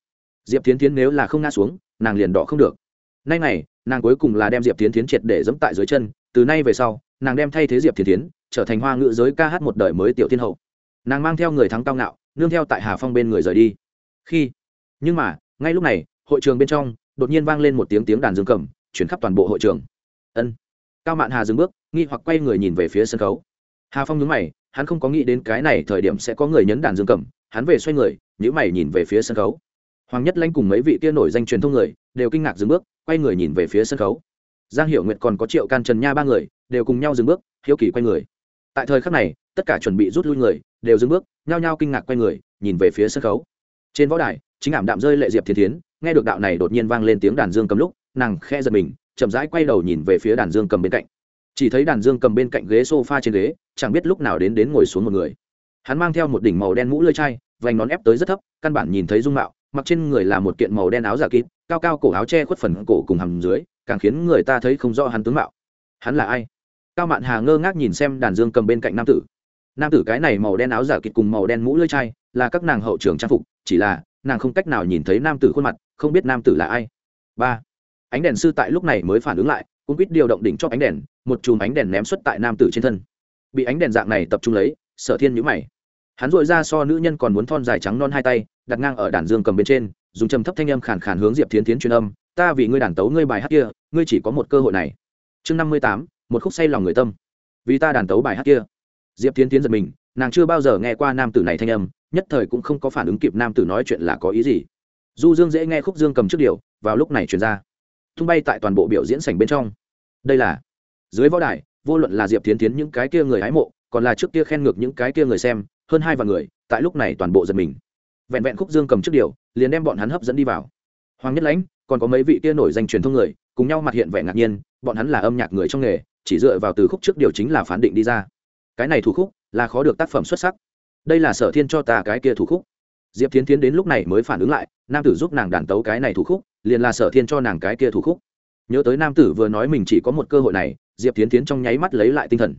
Diệp tiến tiến nếu là không ngã xuống, nàng liền đỏ không được. Nay này nàng cuối cùng là đem diệp tiến tiến triệt để dẫm tại dưới chân, từ nay về sau, nàng đem thay thế diệp tiến tiến trở thành hoa ngữ giới ca hát một đời mới tiểu thiên hậu. Nàng mang theo người thắng cao ngạo, nương theo tại hà phong bên người rời đi. Khi, nhưng mà, ngay lúc này, hội trường bên trong, đột nhiên vang lên một tiếng tiếng đàn dương cầm, chuyển khắp toàn bộ hội trường. Ân cao mạn hà dừng bước, nghi hoặc quay người nhìn về phía sân khấu. Hà phong nhớ mày, hắn không có nghĩ đến cái này thời điểm sẽ có người nhấn đàn dương cầm, hắn về xoay người nhữ mày nhìn về phía sân khấu. Hoàng nhất lanh cùng mấy vị kia nổi danh truyền thông người đều kinh ngạc dừng bước, quay người nhìn về phía sân khấu. Giang hiệu nguyệt còn có triệu can trần nha ba người đều cùng nhau dừng bước, hiếu kỳ quay người. Tại thời khắc này, tất cả chuẩn bị rút lui người đều dừng bước, nhao nhao kinh ngạc quay người, nhìn về phía sân khấu. Trên võ đài, chính ảm đạm rơi lệ diệp thiên thiến, nghe được đạo này đột nhiên vang lên tiếng đàn dương cầm lúc, nàng khe giật mình chậm rãi quay đầu nhìn về phía đàn dương cầm bên cạnh. Chỉ thấy đàn dương cầm bên cạnh ghế s o f a trên ghế, chẳng biết lúc nào đến đến ngồi xuống một người. Hắn mang theo một đỉnh màu đen mũ lơi chai, vành nón ép tới rất thấp, căn bản nhìn thấy dung mạo, mặc trên người là một kiện màu đen áo giả kín, cao cao cổ áo che khuất phần cổ cùng hầm dưới, càng khiến người ta thấy không rõ hắn tướng mạo. Hắn là ai? Cao mạn hà ngơ ngác nhìn xem đàn dương cầm bên cạnh nam tử. Nam tử cái này màu đen áo giả kịch cùng màu đen mũ lưỡi chai, là các nàng hậu trường trang phục, chỉ là nàng không cách nào nhìn thấy nam tử khuôn mặt, không biết nam tử là ai. Ba ánh đèn sư tại lúc này mới phản ứng lại cũng quýt điều động đỉnh cho ánh đèn, một chùm ánh đèn ném xuất tại nam tử trên thân. Bị ánh đèn dạng này tập trung lấy, sở thiên nhữ mày. Hắn dội ra so nữ nhân còn muốn thon dài trắng non hai tay, đặt ngang ở đàn dương cầm bên trên, dùng trầm thấp thanh âm khàn khàn hướng diệp thiến tiến truyền âm, ta vì ngươi đàn tấu ngươi bài hát kia, ngươi chỉ có một cơ hội này. Chương năm mươi tám, một khúc say lòng người tâm. Vì ta đàn tấu bài hát kia. Diệp Thiến tiến giật mình, nàng chưa bao giờ nghe qua nam tử này thanh âm, nhất thời cũng không có phản ứng kịp nam tử nói chuyện là có ý gì. Du dương dễ nghe khúc dương cầm trước điều, vào lúc này truyền ra tung bay tại toàn bộ biểu diễn sảnh bên trong. Đây là, dưới võ đài, vô luận là diệp tiến tiến những cái kia người hái mộ, còn là trước kia khen ngược những cái kia người xem, hơn hai vạn người, tại lúc này toàn bộ giật mình. Vẹn vẹn khúc dương cầm trước điều liền đem bọn hắn hấp dẫn đi vào. Hoàng nhất lãnh, còn có mấy vị kia nổi danh truyền thông người, cùng nhau mặt hiện vẻ ngạc nhiên, bọn hắn là âm nhạc người trong nghề, chỉ dựa vào từ khúc trước điều chính là phán định đi ra. Cái này thủ khúc, là khó được tác phẩm xuất sắc. Đây là sở thiên cho ta cái kia thủ khúc. Diệp tiến tiến đến lúc này mới phản ứng lại, nam tử giúp nàng đàn tấu cái này thủ khúc liền là sở thiên cho nàng cái kia thủ khúc. Nhớ tới nam tử vừa nói mình chỉ có một cơ hội này, diệp tiến tiến trong nháy mắt lấy lại tinh thần.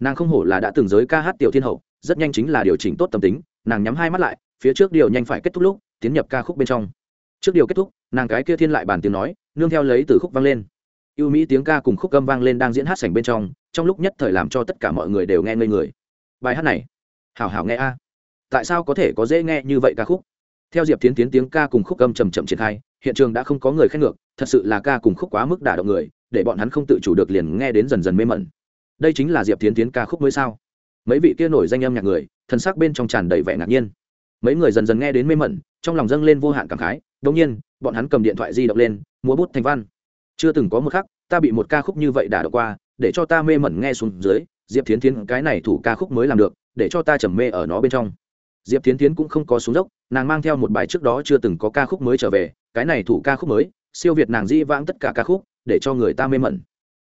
Nàng không hổ là đã từng giới ca hát tiểu thiên hậu, rất nhanh chính là điều chỉnh tốt tâm tính, nàng nhắm hai mắt lại, phía trước điều nhanh phải kết thúc lúc, tiến nhập ca khúc bên trong. Trước điều kết thúc, nàng cái kia thiên lại bàn tiếng nói, nương theo lấy từ khúc vang lên. Ưu mỹ tiếng ca cùng khúc âm vang lên đang diễn hát sảnh bên trong trong lúc nhất thời làm cho tất cả mọi người đều nghe ngây người. Bài hát này, hảo hảo nghe a. Tại sao có thể có dễ nghe như vậy ca khúc? Theo diệp tiến tiến tiếng ca cùng khúc âm chầm chậm triển khai hiện trường đã không có người khen ngược, thật sự là ca cùng khúc quá mức đả động người, để bọn hắn không tự chủ được liền nghe đến dần dần mê mẩn. Đây chính là diệp tiến tiến ca khúc mới sao? Mấy vị kia nổi danh âm nhạc người, thân xác bên trong tràn đầy vẻ ngạc nhiên. Mấy người dần dần nghe đến mê mẩn, trong lòng dâng lên vô hạn cảm khái đông nhiên, bọn hắn cầm điện thoại di động lên, múa bút thành văn. Chưa từng có một khắc, ta bị một ca khúc như vậy đả động qua, để cho ta mê mẩn nghe xuống dưới, diệp thiến thiến cái này thủ ca khúc mới làm được, để cho ta trầm mê ở nó bên trong. Diệp thiến thiến cũng không có xuống dốc, nàng mang theo một bài trước đó chưa từng có ca khúc mới trở về cái này thủ ca khúc mới, siêu việt nàng di vãng tất cả ca khúc, để cho người ta mê mẩn.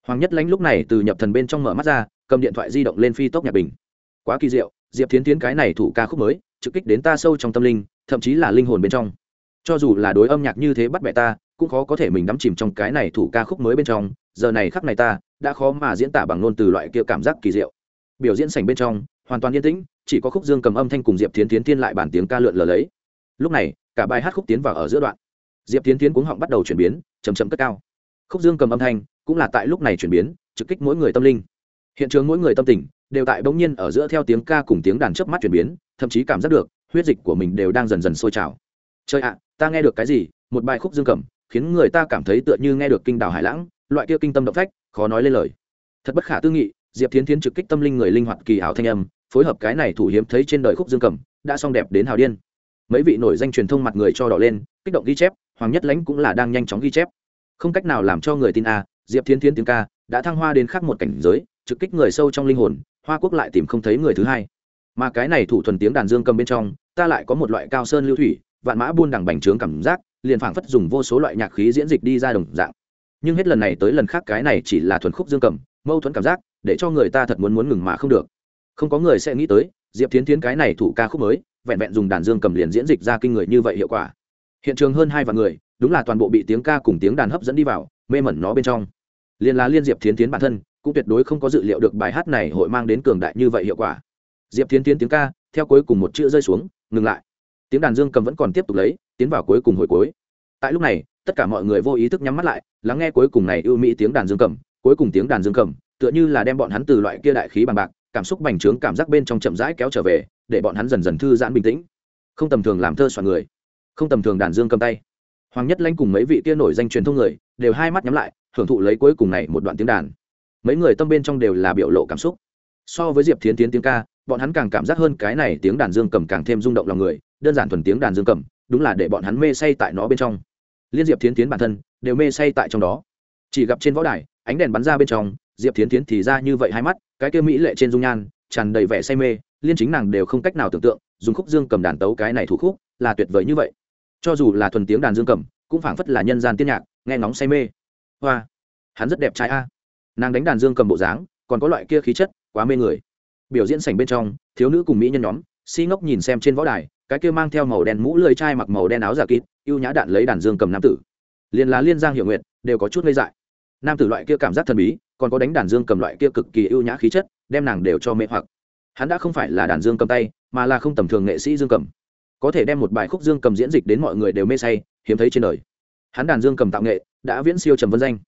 Hoàng nhất lánh lúc này từ nhập thần bên trong mở mắt ra, cầm điện thoại di động lên phi tốc nhạc bình. Quá kỳ diệu, diệp tiến tiến cái này thủ ca khúc mới, trực kích đến ta sâu trong tâm linh, thậm chí là linh hồn bên trong. Cho dù là đối âm nhạc như thế bắt bẻ ta, cũng khó có thể mình đắm chìm trong cái này thủ ca khúc mới bên trong, giờ này khắc này ta, đã khó mà diễn tả bằng ngôn từ loại kia cảm giác kỳ diệu. Biểu diễn sảnh bên trong, hoàn toàn yên tĩnh, chỉ có khúc dương cầm âm thanh cùng diệp tiến tiến tiên lại bản tiếng ca lượn lờ lấy. Lúc này, cả bài hát khúc tiến vào ở giữa đoạn diệp tiến tiến cuống họng bắt đầu chuyển biến chầm chậm cất cao. Khúc dương cầm âm thanh, cũng là tại lúc này chuyển biến, trực kích mỗi người tâm linh. Hiện trường mỗi người tâm tình, đều tại bỗng nhiên ở giữa theo tiếng ca cùng tiếng đàn chớp mắt chuyển biến, thậm chí cảm giác được, huyết dịch của mình đều đang dần dần sôi trào. Chơi ạ, ta nghe được cái gì? Một bài khúc dương cầm, khiến người ta cảm thấy tựa như nghe được kinh đào hải lãng, loại kia kinh tâm động phách, khó nói lên lời. Thật bất khả tư nghị, diệp thiến thiến trực kích tâm linh người linh hoạt kỳ ảo thanh âm, phối hợp cái này thủ hiếm thấy trên đời khúc dương cầm, đã xong đẹp đến hào điên. Mấy vị nổi danh truyền thông mặt người cho đỏ lên, kích động ghi chép hoàng nhất lãnh cũng là đang nhanh chóng ghi chép. Không cách nào làm cho người tin a à, diệp thiến thiến tiếng ca đã thăng hoa đến khác một cảnh giới trực kích người sâu trong linh hồn hoa quốc lại tìm không thấy người thứ hai. Mà cái này thủ thuần tiếng đàn dương cầm bên trong ta lại có một loại cao sơn lưu thủy vạn mã buôn đằng bành trướng cảm giác liền phảng phất dùng vô số loại nhạc khí diễn dịch đi ra đồng dạng. Nhưng hết lần này tới lần khác cái này chỉ là thuần khúc dương cầm mâu thuẫn cảm giác để cho người ta thật muốn muốn ngừng mà không được. Không có người sẽ nghĩ tới diệp Thiến Thiến cái này thủ ca khúc mới vẹn vẹn dùng đàn dương cầm liền diễn dịch ra kinh người như vậy hiệu quả hiện trường hơn hai vạn người, đúng là toàn bộ bị tiếng ca cùng tiếng đàn hấp dẫn đi vào, mê mẩn nó bên trong. Liên là liên diệp tiến tiến bản thân, cũng tuyệt đối không có dự liệu được bài hát này hội mang đến cường đại như vậy hiệu quả. Diệp tiến tiến tiếng ca, theo cuối cùng một chữ rơi xuống, ngừng lại. Tiếng đàn dương cầm vẫn còn tiếp tục lấy, tiến vào cuối cùng hồi cuối. Tại lúc này, tất cả mọi người vô ý thức nhắm mắt lại, lắng nghe cuối cùng này ưu mỹ tiếng đàn dương cầm, cuối cùng tiếng đàn dương cầm, tựa như là đem bọn hắn từ loại kia đại khí bằng bạc, cảm xúc bành trướng cảm giác bên trong chậm rãi kéo trở về, để bọn hắn dần dần thư giãn bình tĩnh. Không tầm thường làm thơ soạn người không tầm thường đàn dương cầm tay. Hoàng nhất lanh cùng mấy vị kia nổi danh truyền thông người đều hai mắt nhắm lại, hưởng thụ lấy cuối cùng này một đoạn tiếng đàn. Mấy người tâm bên trong đều là biểu lộ cảm xúc. So với diệp thiến tiến tiếng ca, bọn hắn càng cảm giác hơn cái này tiếng đàn dương cầm càng thêm rung động lòng người, đơn giản thuần tiếng đàn dương cầm, đúng là để bọn hắn mê say tại nó bên trong. Liên diệp thiến tiến bản thân đều mê say tại trong đó. Chỉ gặp trên võ đài, ánh đèn bắn ra bên trong, diệp thiến tiến thì ra như vậy hai mắt, cái kia mỹ lệ trên dung nhan, tràn đầy vẻ say mê, liên chính nàng đều không cách nào tưởng tượng, dùng khúc dương cầm đàn tấu cái này thủ khúc là tuyệt vời như vậy cho dù là thuần tiếng đàn dương cầm, cũng phảng phất là nhân gian tiên nhạc, nghe ngóng say mê. Hoa, hắn rất đẹp trai a. Nàng đánh đàn dương cầm bộ dáng, còn có loại kia khí chất, quá mê người. Biểu diễn sảnh bên trong, thiếu nữ cùng mỹ nhân nhóm, si ngốc nhìn xem trên võ đài, cái kia mang theo màu đen mũ lưỡi chai mặc màu đen áo giả kịt, ưu nhã đạn lấy đàn dương cầm nam tử. Liền là liên giang hiệu nguyện đều có chút ngây dại. Nam tử loại kia cảm giác thần bí, còn có đánh đàn dương cầm loại kia cực kỳ ưu nhã khí chất, đem nàng đều cho mê hoặc. Hắn đã không phải là đàn dương cầm tay, mà là không tầm thường nghệ sĩ dương cầm có thể đem một bài khúc dương cầm diễn dịch đến mọi người đều mê say, hiếm thấy trên đời. Hắn đàn dương cầm tạo nghệ, đã viễn siêu trầm vân danh.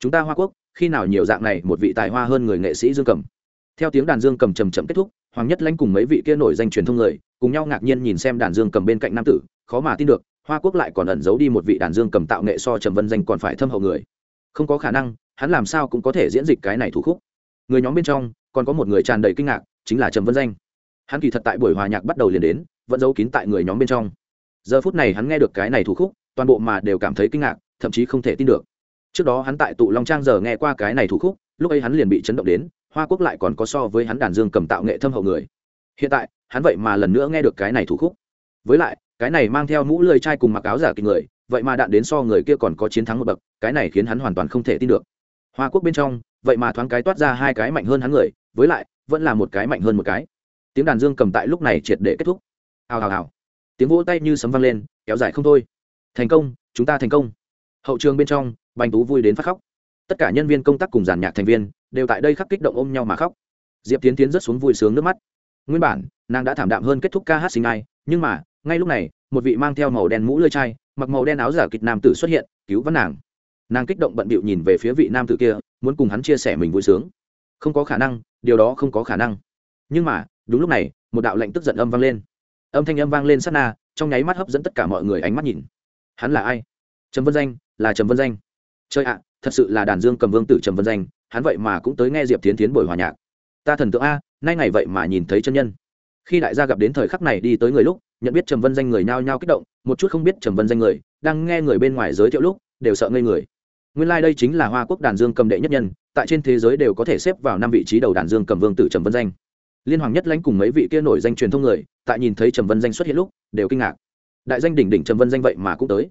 Chúng ta hoa quốc, khi nào nhiều dạng này một vị tài hoa hơn người nghệ sĩ dương cầm. Theo tiếng đàn dương cầm trầm chậm kết thúc, hoàng nhất lãnh cùng mấy vị kia nổi danh truyền thông người, cùng nhau ngạc nhiên nhìn xem đàn dương cầm bên cạnh nam tử, khó mà tin được, hoa quốc lại còn ẩn giấu đi một vị đàn dương cầm tạo nghệ so trầm vân danh còn phải thâm hậu người. Không có khả năng, hắn làm sao cũng có thể diễn dịch cái này thủ khúc. Người nhóm bên trong, còn có một người tràn đầy kinh ngạc, chính là trầm vân danh. Hắn kỳ thật tại buổi hòa nhạc bắt đầu liền đến vẫn giấu kín tại người nhóm bên trong. Giờ phút này hắn nghe được cái này thủ khúc, toàn bộ mà đều cảm thấy kinh ngạc, thậm chí không thể tin được. Trước đó hắn tại tụ long trang giờ nghe qua cái này thủ khúc, lúc ấy hắn liền bị chấn động đến, hoa quốc lại còn có so với hắn đàn dương cầm tạo nghệ thâm hậu người. Hiện tại, hắn vậy mà lần nữa nghe được cái này thủ khúc. Với lại, cái này mang theo mũ lơi chai cùng mặc áo giả kịch người, vậy mà đạn đến so người kia còn có chiến thắng một bậc, cái này khiến hắn hoàn toàn không thể tin được. Hoa quốc bên trong, vậy mà thoáng cái toát ra hai cái mạnh hơn hắn người, với lại, vẫn là một cái mạnh hơn một cái. Tiếng đàn dương cầm tại lúc này triệt để kết thúc ào ào ào tiếng vỗ tay như sấm vang lên, kéo dài không thôi. Thành công, chúng ta thành công. Hậu trường bên trong, bành tú vui đến phát khóc. Tất cả nhân viên công tác cùng giàn nhạc thành viên đều tại đây khắc kích động ôm nhau mà khóc. Diệp tiến tiến rất xuống vui sướng nước mắt. Nguyên bản, nàng đã thảm đạm hơn kết thúc ca hát sinh ai, nhưng mà, ngay lúc này, một vị mang theo màu đen mũ lơi chai, mặc màu đen áo giả kịch nam tử xuất hiện, cứu vãn nàng. Nàng kích động bận bịu nhìn về phía vị nam tử kia, muốn cùng hắn chia sẻ mình vui sướng. Không có khả năng, điều đó không có khả năng. Nhưng mà, đúng lúc này, một đạo lệnh tức giận âm vang lên âm thanh âm vang lên sát na, trong nháy mắt hấp dẫn tất cả mọi người ánh mắt nhìn. Hắn là ai? Trầm vân danh, là trầm vân danh. Chơi ạ, thật sự là đàn dương cầm vương tử trầm vân danh, hắn vậy mà cũng tới nghe diệp tiến tiến buổi hòa nhạc. Ta thần tượng a, nay ngày vậy mà nhìn thấy chân nhân. Khi đại gia gặp đến thời khắc này đi tới người lúc, nhận biết trầm vân danh người nhao nhao kích động, một chút không biết trầm vân danh người, đang nghe người bên ngoài giới thiệu lúc, đều sợ ngây người. Nguyên lai、like、đây chính là hoa quốc đàn dương cầm đệ nhất nhân, tại trên thế giới đều có thể xếp vào năm vị trí đầu đàn dương cầm vương tử trầm vân danh. Liên hoàng nhất lãnh cùng mấy vị kia nổi danh truyền thông người tại nhìn thấy trầm vân danh xuất hiện lúc, đều kinh ngạc. Đại danh đỉnh đỉnh trầm vân danh vậy mà cũng tới.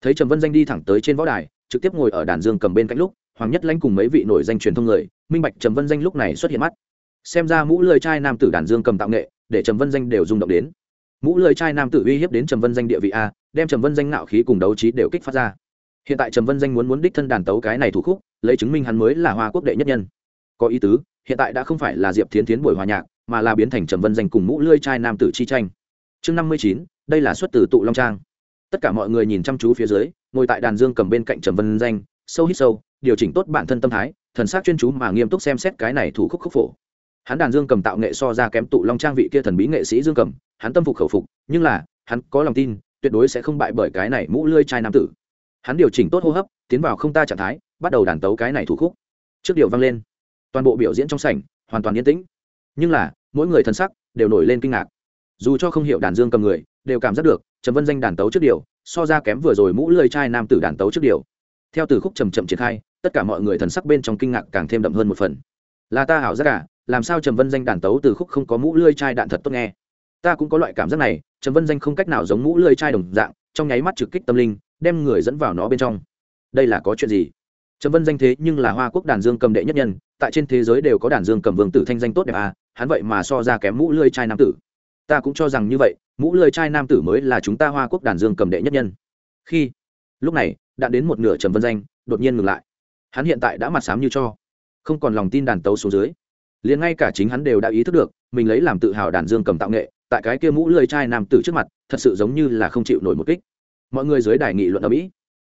Thấy trầm vân danh đi thẳng tới trên võ đài, trực tiếp ngồi ở đàn dương cầm bên cạnh lúc, hoàng nhất lãnh cùng mấy vị nổi danh truyền thông người, minh bạch trầm vân danh lúc này xuất hiện mắt. Xem ra mũ lười trai nam tử đàn dương cầm tạo nghệ, để trầm vân danh đều rung động đến. Mũ lưỡi trai nam tử uy hiếp đến trầm vân danh địa vị a, đem trầm vân danh nạo khí cùng đấu trí đều kích phát ra. Hiện tại trầm vân danh muốn muốn đích thân đàn tấu cái này thủ khúc, lấy chứng minh hắn mới là hoa quốc đệ nhất nhân. Có ý tứ, hiện tại đã không phải là diệp thiến tiến buổi hòa nhạc mà là biến thành trầm vân danh cùng mũ lưỡi trai nam tử chi tranh. Chương năm mươi chín, đây là xuất từ tụ long trang. Tất cả mọi người nhìn chăm chú phía dưới, ngồi tại đàn dương cầm bên cạnh trầm vân danh, sâu hít sâu, điều chỉnh tốt bản thân tâm thái, thần sắc chuyên chú mà nghiêm túc xem xét cái này thủ khúc khúc phổ. Hắn đàn dương cầm tạo nghệ so ra kém tụ long trang vị kia thần bí nghệ sĩ dương cầm, hắn tâm phục khẩu phục, nhưng là, hắn có lòng tin, tuyệt đối sẽ không bại bởi cái này mũ lươi trai nam tử. Hắn điều chỉnh tốt hô hấp, tiến vào không ta trạng thái, bắt đầu đàn tấu cái này thủ khúc. Trước điều vang lên, toàn bộ biểu diễn trong sảnh, hoàn toàn yên tĩnh nhưng là, mỗi người thân sắc đều nổi lên kinh ngạc. Dù cho không hiểu đàn dương cầm người, đều cảm giác được trầm vân danh đàn tấu trước điều, so ra kém vừa rồi mũ lơi trai nam tử đàn tấu trước điều. Theo từ khúc trầm chậm triển khai, tất cả mọi người thần sắc bên trong kinh ngạc càng thêm đậm hơn một phần. Là ta hảo giác cả làm sao trầm vân danh đàn tấu từ khúc không có mũ lươi chai đạn thật tốt nghe? Ta cũng có loại cảm giác này, trầm vân danh không cách nào giống mũ lươi chai đồng dạng, trong nháy mắt trực kích tâm linh, đem người dẫn vào nó bên trong. Đây là có chuyện gì? Trầm vân danh thế nhưng là hoa quốc đàn dương cầm đệ nhất nhân, tại trên thế giới đều có đàn dương cầm vương tử thanh danh tốt đẹp à hắn vậy mà so ra kém mũ lươi trai nam tử. Ta cũng cho rằng như vậy, mũ lươi trai nam tử mới là chúng ta hoa quốc đàn dương cầm đệ nhất nhân. Khi, lúc này, đã đến một nửa trầm vân danh, đột nhiên ngừng lại. Hắn hiện tại đã mặt sám như cho, không còn lòng tin đàn tấu xuống dưới. Liền ngay cả chính hắn đều đã ý thức được, mình lấy làm tự hào đàn dương cầm tạo nghệ, tại cái kia mũ lươi trai nam tử trước mặt, thật sự giống như là không chịu nổi một kích. Mọi người dưới đài nghị luận ở mỹ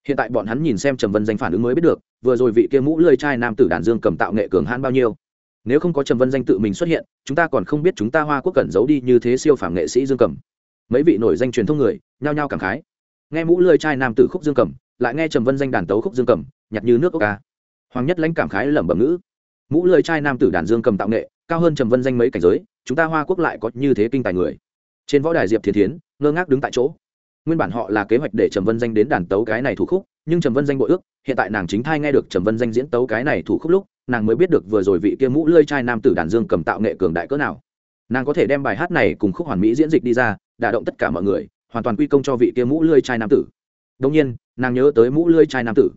hiện tại bọn hắn nhìn xem trầm vân danh phản ứng mới biết được, vừa rồi vị kia mũ lươi trai nam tử đàn dương cầm tạo nghệ cường hãn bao nhiêu nếu không có trầm vân danh tự mình xuất hiện, chúng ta còn không biết chúng ta hoa quốc cẩn giấu đi như thế siêu phàm nghệ sĩ dương cầm mấy vị nổi danh truyền thông người, nhao nhao cảm khái. Nghe mũ lơi trai nam tử khúc dương cầm lại nghe trầm vân danh đàn tấu khúc dương cầm nhặt như nước ốc ca. Hoàng nhất lãnh cảm khái lẩm bẩm ngữ. Mũ lơi trai nam tử đàn dương cầm tạo nghệ, cao hơn trầm vân danh mấy cảnh giới, chúng ta hoa quốc lại có như thế kinh tài người. Trên võ đài diệp thiên thiến, ngơ ngác đứng tại chỗ. Nguyên bản họ là kế hoạch để trầm vân danh đến đàn tấu cái này thủ khúc nhưng trầm vân danh bội ước, hiện tại nàng chính thai nghe được trầm vân danh diễn tấu cái này thủ khúc lúc, nàng mới biết được vừa rồi vị kia mũ lơi trai nam tử đàn dương cầm tạo nghệ cường đại cỡ nào. Nàng có thể đem bài hát này cùng khúc hoàn mỹ diễn dịch đi ra, đả động tất cả mọi người, hoàn toàn quy công cho vị kia mũ lơi trai nam tử. Đông nhiên, nàng nhớ tới mũ lơi trai nam tử.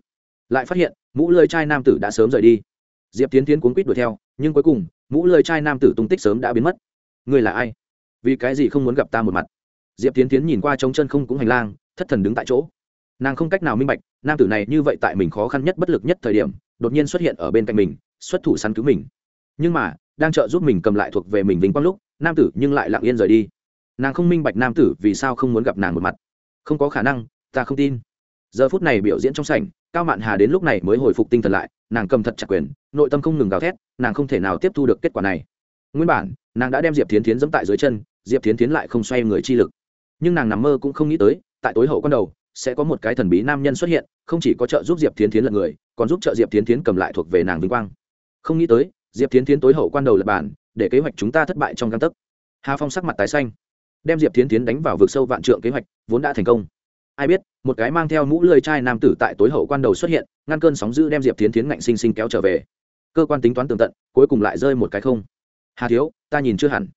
Lại phát hiện, mũ lơi trai nam tử đã sớm rời đi. Diệp tiến tiến cuốn quýt đuổi theo, nhưng cuối cùng, mũ lơi trai nam tử tung tích sớm đã biến mất. Người là ai? Vì cái gì không muốn gặp ta một mặt? Diệp tiến tiến nhìn qua trống chân không cũng hành lang, thất thần đứng tại chỗ nàng không cách nào minh bạch, nam tử này như vậy tại mình khó khăn nhất bất lực nhất thời điểm, đột nhiên xuất hiện ở bên cạnh mình, xuất thủ săn cứu mình. Nhưng mà, đang trợ giúp mình cầm lại thuộc về mình vinh quang lúc, nam tử nhưng lại lặng yên rời đi. Nàng không minh bạch nam tử vì sao không muốn gặp nàng một mặt. Không có khả năng, ta không tin. Giờ phút này biểu diễn trong sảnh, cao mạn hà đến lúc này mới hồi phục tinh thần lại, nàng cầm thật chặt quyền, nội tâm không ngừng gào thét, nàng không thể nào tiếp thu được kết quả này. Nguyên bản, nàng đã đem diệp tiến tiến dẫm tại dưới chân, diệp tiến tiến lại không xoay người chi lực. Nhưng nàng nằm mơ cũng không nghĩ tới, tại tối hậu con đầu sẽ có một cái thần bí nam nhân xuất hiện, không chỉ có trợ giúp diệp tiến tiến lật người, còn giúp trợ diệp tiến tiến cầm lại thuộc về nàng vinh quang. Không nghĩ tới, diệp tiến tiến tối hậu quan đầu lập bản, để kế hoạch chúng ta thất bại trong găng tấc. Hà phong sắc mặt tái xanh, đem diệp tiến tiến đánh vào vực sâu vạn trượng kế hoạch, vốn đã thành công. Ai biết, một cái mang theo mũ lơi trai nam tử tại tối hậu quan đầu xuất hiện, ngăn cơn sóng dữ đem diệp tiến tiến ngạnh sinh sinh kéo trở về. Cơ quan tính toán tường tận, cuối cùng lại rơi một cái không. Hà thiếu, ta nhìn chưa hẳn.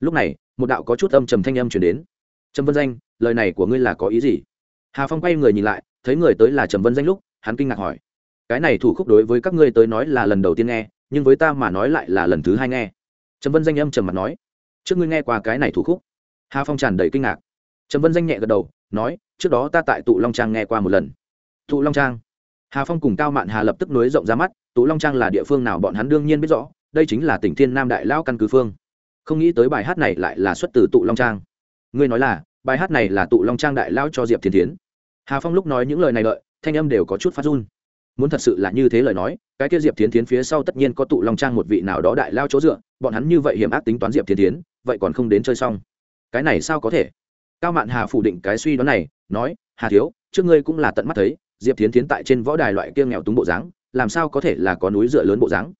Lúc này, một đạo có chút âm trầm thanh âm chuyển đến. Trầm vân danh, lời này của ngươi là có ý gì? Hà phong quay người nhìn lại, thấy người tới là trầm vân danh lúc, hắn kinh ngạc hỏi, cái này thủ khúc đối với các ngươi tới nói là lần đầu tiên nghe, nhưng với ta mà nói lại là lần thứ hai nghe. Trầm vân danh âm trầm mặt nói, trước ngươi nghe qua cái này thủ khúc? Hà phong tràn đầy kinh ngạc. Trầm vân danh nhẹ gật đầu, nói, trước đó ta tại tụ long trang nghe qua một lần. Tụ long trang? Hà phong cùng cao mạn hà lập tức nối rộng ra mắt, tụ long trang là địa phương nào bọn hắn đương nhiên biết rõ, đây chính là tỉnh thiên nam đại lao căn cứ phương. Không nghĩ tới bài hát này lại là xuất từ tụ long trang. Ngươi nói là bài hát này là tụ long trang đại lao cho diệp thiên tiến hà phong lúc nói những lời này đợi thanh âm đều có chút phát run. Muốn thật sự là như thế lời nói, cái kia diệp Thiên tiến phía sau tất nhiên có tụ long trang một vị nào đó đại lao chỗ dựa, bọn hắn như vậy hiểm ác tính toán diệp Thiên tiến vậy còn không đến chơi xong. Cái này sao có thể? Cao mạn hà phủ định cái suy đoán này, nói, hà thiếu, trước ngươi cũng là tận mắt thấy, diệp Thiên tiến tại trên võ đài loại kia nghèo túng bộ dáng, làm sao có thể là có núi dựa lớn bộ dáng?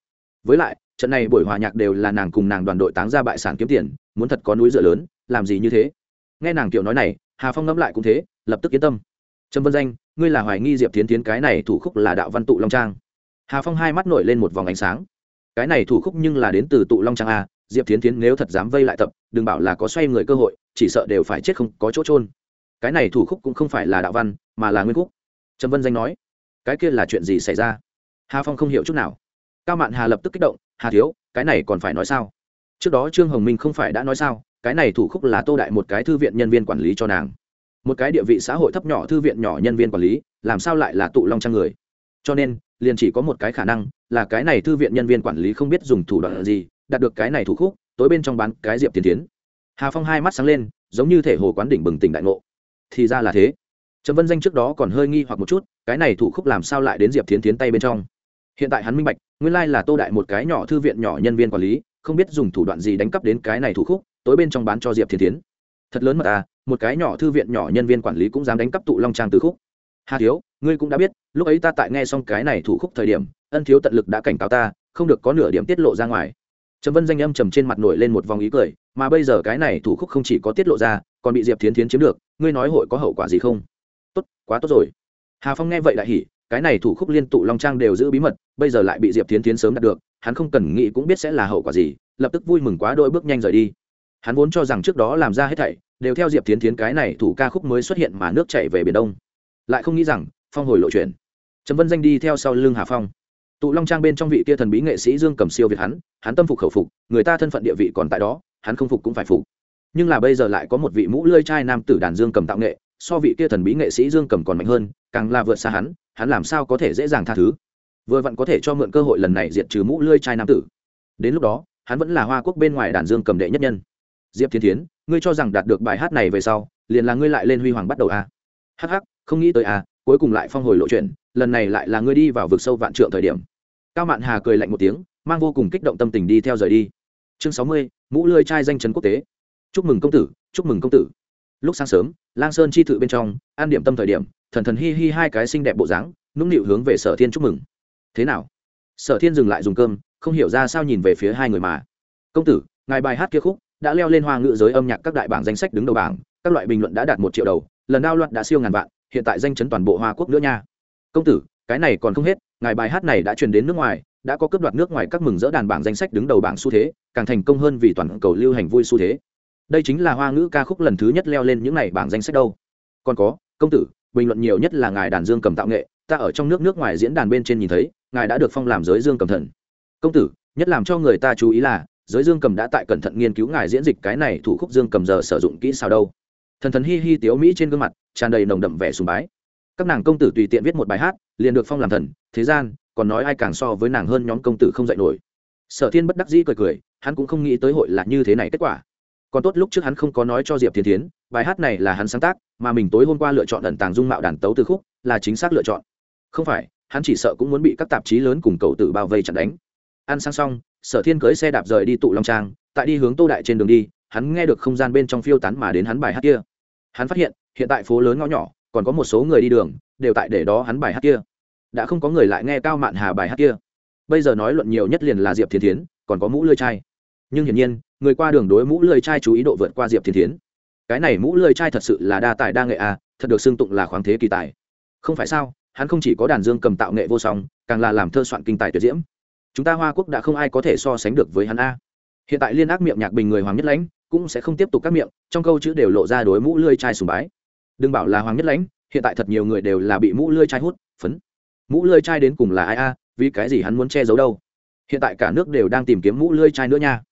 Với lại, trận này buổi hòa nhạc đều là nàng cùng nàng đoàn đội táng ra bại sản kiếm tiền, muốn thật có núi dựa lớn, làm gì như thế? Nghe nàng kiểu nói này, hà phong ngẫm lại cũng thế, lập tức yên tâm. Trâm vân danh, ngươi là hoài nghi diệp tiến tiến cái này thủ khúc là đạo văn tụ long trang. Hà phong hai mắt nổi lên một vòng ánh sáng. Cái này thủ khúc nhưng là đến từ tụ long trang a, diệp tiến tiến nếu thật dám vây lại tập, đừng bảo là có xoay người cơ hội, chỉ sợ đều phải chết không có chỗ trôn cái này thủ khúc cũng không phải là đạo văn, mà là nguyên khúc. Trâm vân danh nói, cái kia là chuyện gì xảy ra? Hà phong không hiểu chút nào. Cao mạn hà lập tức kích động, hà thiếu, cái này còn phải nói sao? Trước đó trương hồng minh không phải đã nói sao? Cái này thủ khúc là tô đại một cái thư viện nhân viên quản lý cho nàng. Một cái địa vị xã hội thấp nhỏ thư viện nhỏ nhân viên quản lý, làm sao lại là tụ long trang người? Cho nên, liền chỉ có một cái khả năng, là cái này thư viện nhân viên quản lý không biết dùng thủ đoạn gì, đạt được cái này thủ khúc, tối bên trong bán cái diệp tiến tiến. Hà phong hai mắt sáng lên, giống như thể hồ quán đỉnh bừng tỉnh đại ngộ. Thì ra là thế. Trầm vân danh trước đó còn hơi nghi hoặc một chút, cái này thủ khúc làm sao lại đến diệp tiến tiến tay bên trong? Hiện tại hắn minh bạch, nguyên lai là tô đại một cái nhỏ thư viện nhỏ nhân viên quản lý, không biết dùng thủ đoạn gì đánh cắp đến cái này thủ khúc tối bên trong bán cho diệp thiên tiến. Thật lớn mà ta một cái nhỏ thư viện nhỏ nhân viên quản lý cũng dám đánh cắp tụ long trang từ khúc. Hà thiếu, ngươi cũng đã biết, lúc ấy ta tại nghe xong cái này thủ khúc thời điểm, ân thiếu tận lực đã cảnh cáo ta, không được có nửa điểm tiết lộ ra ngoài. Trầm vân danh âm trầm trên mặt nổi lên một vòng ý cười, mà bây giờ cái này thủ khúc không chỉ có tiết lộ ra, còn bị diệp thiến thiến chiếm được, ngươi nói hội có hậu quả gì không? Tốt, quá tốt rồi. Hà phong nghe vậy đại hỉ, cái này thủ khúc liên tụ long trang đều giữ bí mật, bây giờ lại bị diệp thiến thiến sớm đạt được, hắn không cần nghĩ cũng biết sẽ là hậu quả gì, lập tức vui mừng quá đôi bước nhanh rời đi hắn vốn cho rằng trước đó làm ra hết thảy, đều theo diệp tiến tiến cái này thủ ca khúc mới xuất hiện mà nước chảy về biển đông. Lại không nghĩ rằng, phong hồi lộ chuyển. Trầm vân danh đi theo sau lưng hà phong. Tụ long trang bên trong vị kia thần bí nghệ sĩ dương cầm siêu việt hắn hắn tâm phục khẩu phục, người ta thân phận địa vị còn tại đó, hắn không phục cũng phải phục. Nhưng là bây giờ lại có một vị mũ lơi trai nam tử đàn dương cầm tạo nghệ, so vị kia thần bí nghệ sĩ dương cầm còn mạnh hơn, càng là vượt xa hắn hắn làm sao có thể dễ dàng tha thứ? Vừa vặn có thể cho mượn cơ hội lần này diệt trừ mũ lơi trai nam tử. Đến lúc đó, hắn vẫn là hoa quốc bên ngoài đàn dương cầm đệ nhất nhân diệp thiên thiến, ngươi cho rằng đạt được bài hát này về sau, liền là ngươi lại lên huy hoàng bắt đầu a à? hh không nghĩ tới a cuối cùng lại phong hồi lộ chuyện, lần này lại là ngươi đi vào vực sâu vạn trượng thời điểm. Cao mạn hà cười lạnh một tiếng, mang vô cùng kích động tâm tình đi theo rời đi. Chương sáu mươi, mũ lươi trai danh chấn quốc tế. Chúc mừng công tử, chúc mừng công tử. Lúc sáng sớm, lang sơn chi thự bên trong, an điểm tâm thời điểm, thần thần hi hi hai cái xinh đẹp bộ dáng, nũng nịu hướng về sở thiên chúc mừng. Thế nào? Sở thiên dừng lại dùng cơm, không hiểu ra sao nhìn về phía hai người mà. Công tử, ngài bài hát kia khúc đã leo lên hoa ngữ giới âm nhạc các đại bảng danh sách đứng đầu bảng, các loại bình luận đã đạt một triệu đầu, lần đao loạn đã siêu ngàn vạn, hiện tại danh chấn toàn bộ hoa quốc nữa nha. Công tử, cái này còn không hết, ngài bài hát này đã truyền đến nước ngoài, đã có cướp đoạt nước ngoài các mừng dỡ đàn bảng danh sách đứng đầu bảng xu thế, càng thành công hơn vì toàn cầu lưu hành vui xu thế. Đây chính là hoa ngữ ca khúc lần thứ nhất leo lên những này bảng danh sách đâu. Còn có, công tử, bình luận nhiều nhất là ngài đàn dương cầm tạo nghệ, ta ở trong nước nước ngoài diễn đàn bên trên nhìn thấy, ngài đã được phong làm giới dương cầm thần. Công tử, nhất làm cho người ta chú ý là giới dương cầm đã tại cẩn thận nghiên cứu ngài diễn dịch cái này thủ khúc dương cầm giờ sử dụng kỹ sao đâu. Thần thần hi hi tiếu mỹ trên gương mặt, tràn đầy nồng đậm vẻ sùng bái. Các nàng công tử tùy tiện viết một bài hát, liền được phong làm thần, thế gian, còn nói ai càng so với nàng hơn nhóm công tử không dạy nổi. Sở thiên bất đắc dĩ cười cười, hắn cũng không nghĩ tới hội là như thế này kết quả. Còn tốt lúc trước hắn không có nói cho diệp thiên tiến bài hát này là hắn sáng tác, mà mình tối hôm qua lựa chọn ẩn tàng dung mạo đàn tấu từ khúc, là chính xác lựa chọn. Không phải, hắn chỉ sợ cũng muốn bị các tạp chí lớn cùng cầu tử bao vây chặn đánh ăn sang xong, sở thiên cưới xe đạp rời đi tụ long trang, tại đi hướng tô đại trên đường đi, hắn nghe được không gian bên trong phiêu tán mà đến hắn bài hát kia. Hắn phát hiện hiện tại phố lớn ngõ nhỏ, còn có một số người đi đường, đều tại để đó hắn bài hát kia. Đã không có người lại nghe cao mạn hà bài hát kia. Bây giờ nói luận nhiều nhất liền là diệp thiên tiến còn có mũ lưỡi chai. Nhưng hiển nhiên, người qua đường đối mũ lưỡi chai chú ý độ vượt qua diệp thiên tiến cái này mũ lưỡi chai thật sự là đa tài đa nghệ à thật được xưng tụng là khoáng thế kỳ tài. Không phải sao, hắn không chỉ có đàn dương cầm tạo nghệ vô song, càng là làm thơ soạn kinh tài tuyệt diễm chúng ta hoa quốc đã không ai có thể so sánh được với hắn a. Hiện tại liên ác miệng nhạc bình người hoàng nhất lãnh cũng sẽ không tiếp tục các miệng, trong câu chữ đều lộ ra đối mũ lưỡi chai sùng bái. Đừng bảo là hoàng nhất lãnh, hiện tại thật nhiều người đều là bị mũ lưỡi chai hút, phấn. Mũ lưỡi chai đến cùng là ai a, vì cái gì hắn muốn che giấu đâu? Hiện tại cả nước đều đang tìm kiếm mũ lưỡi chai nữa nha.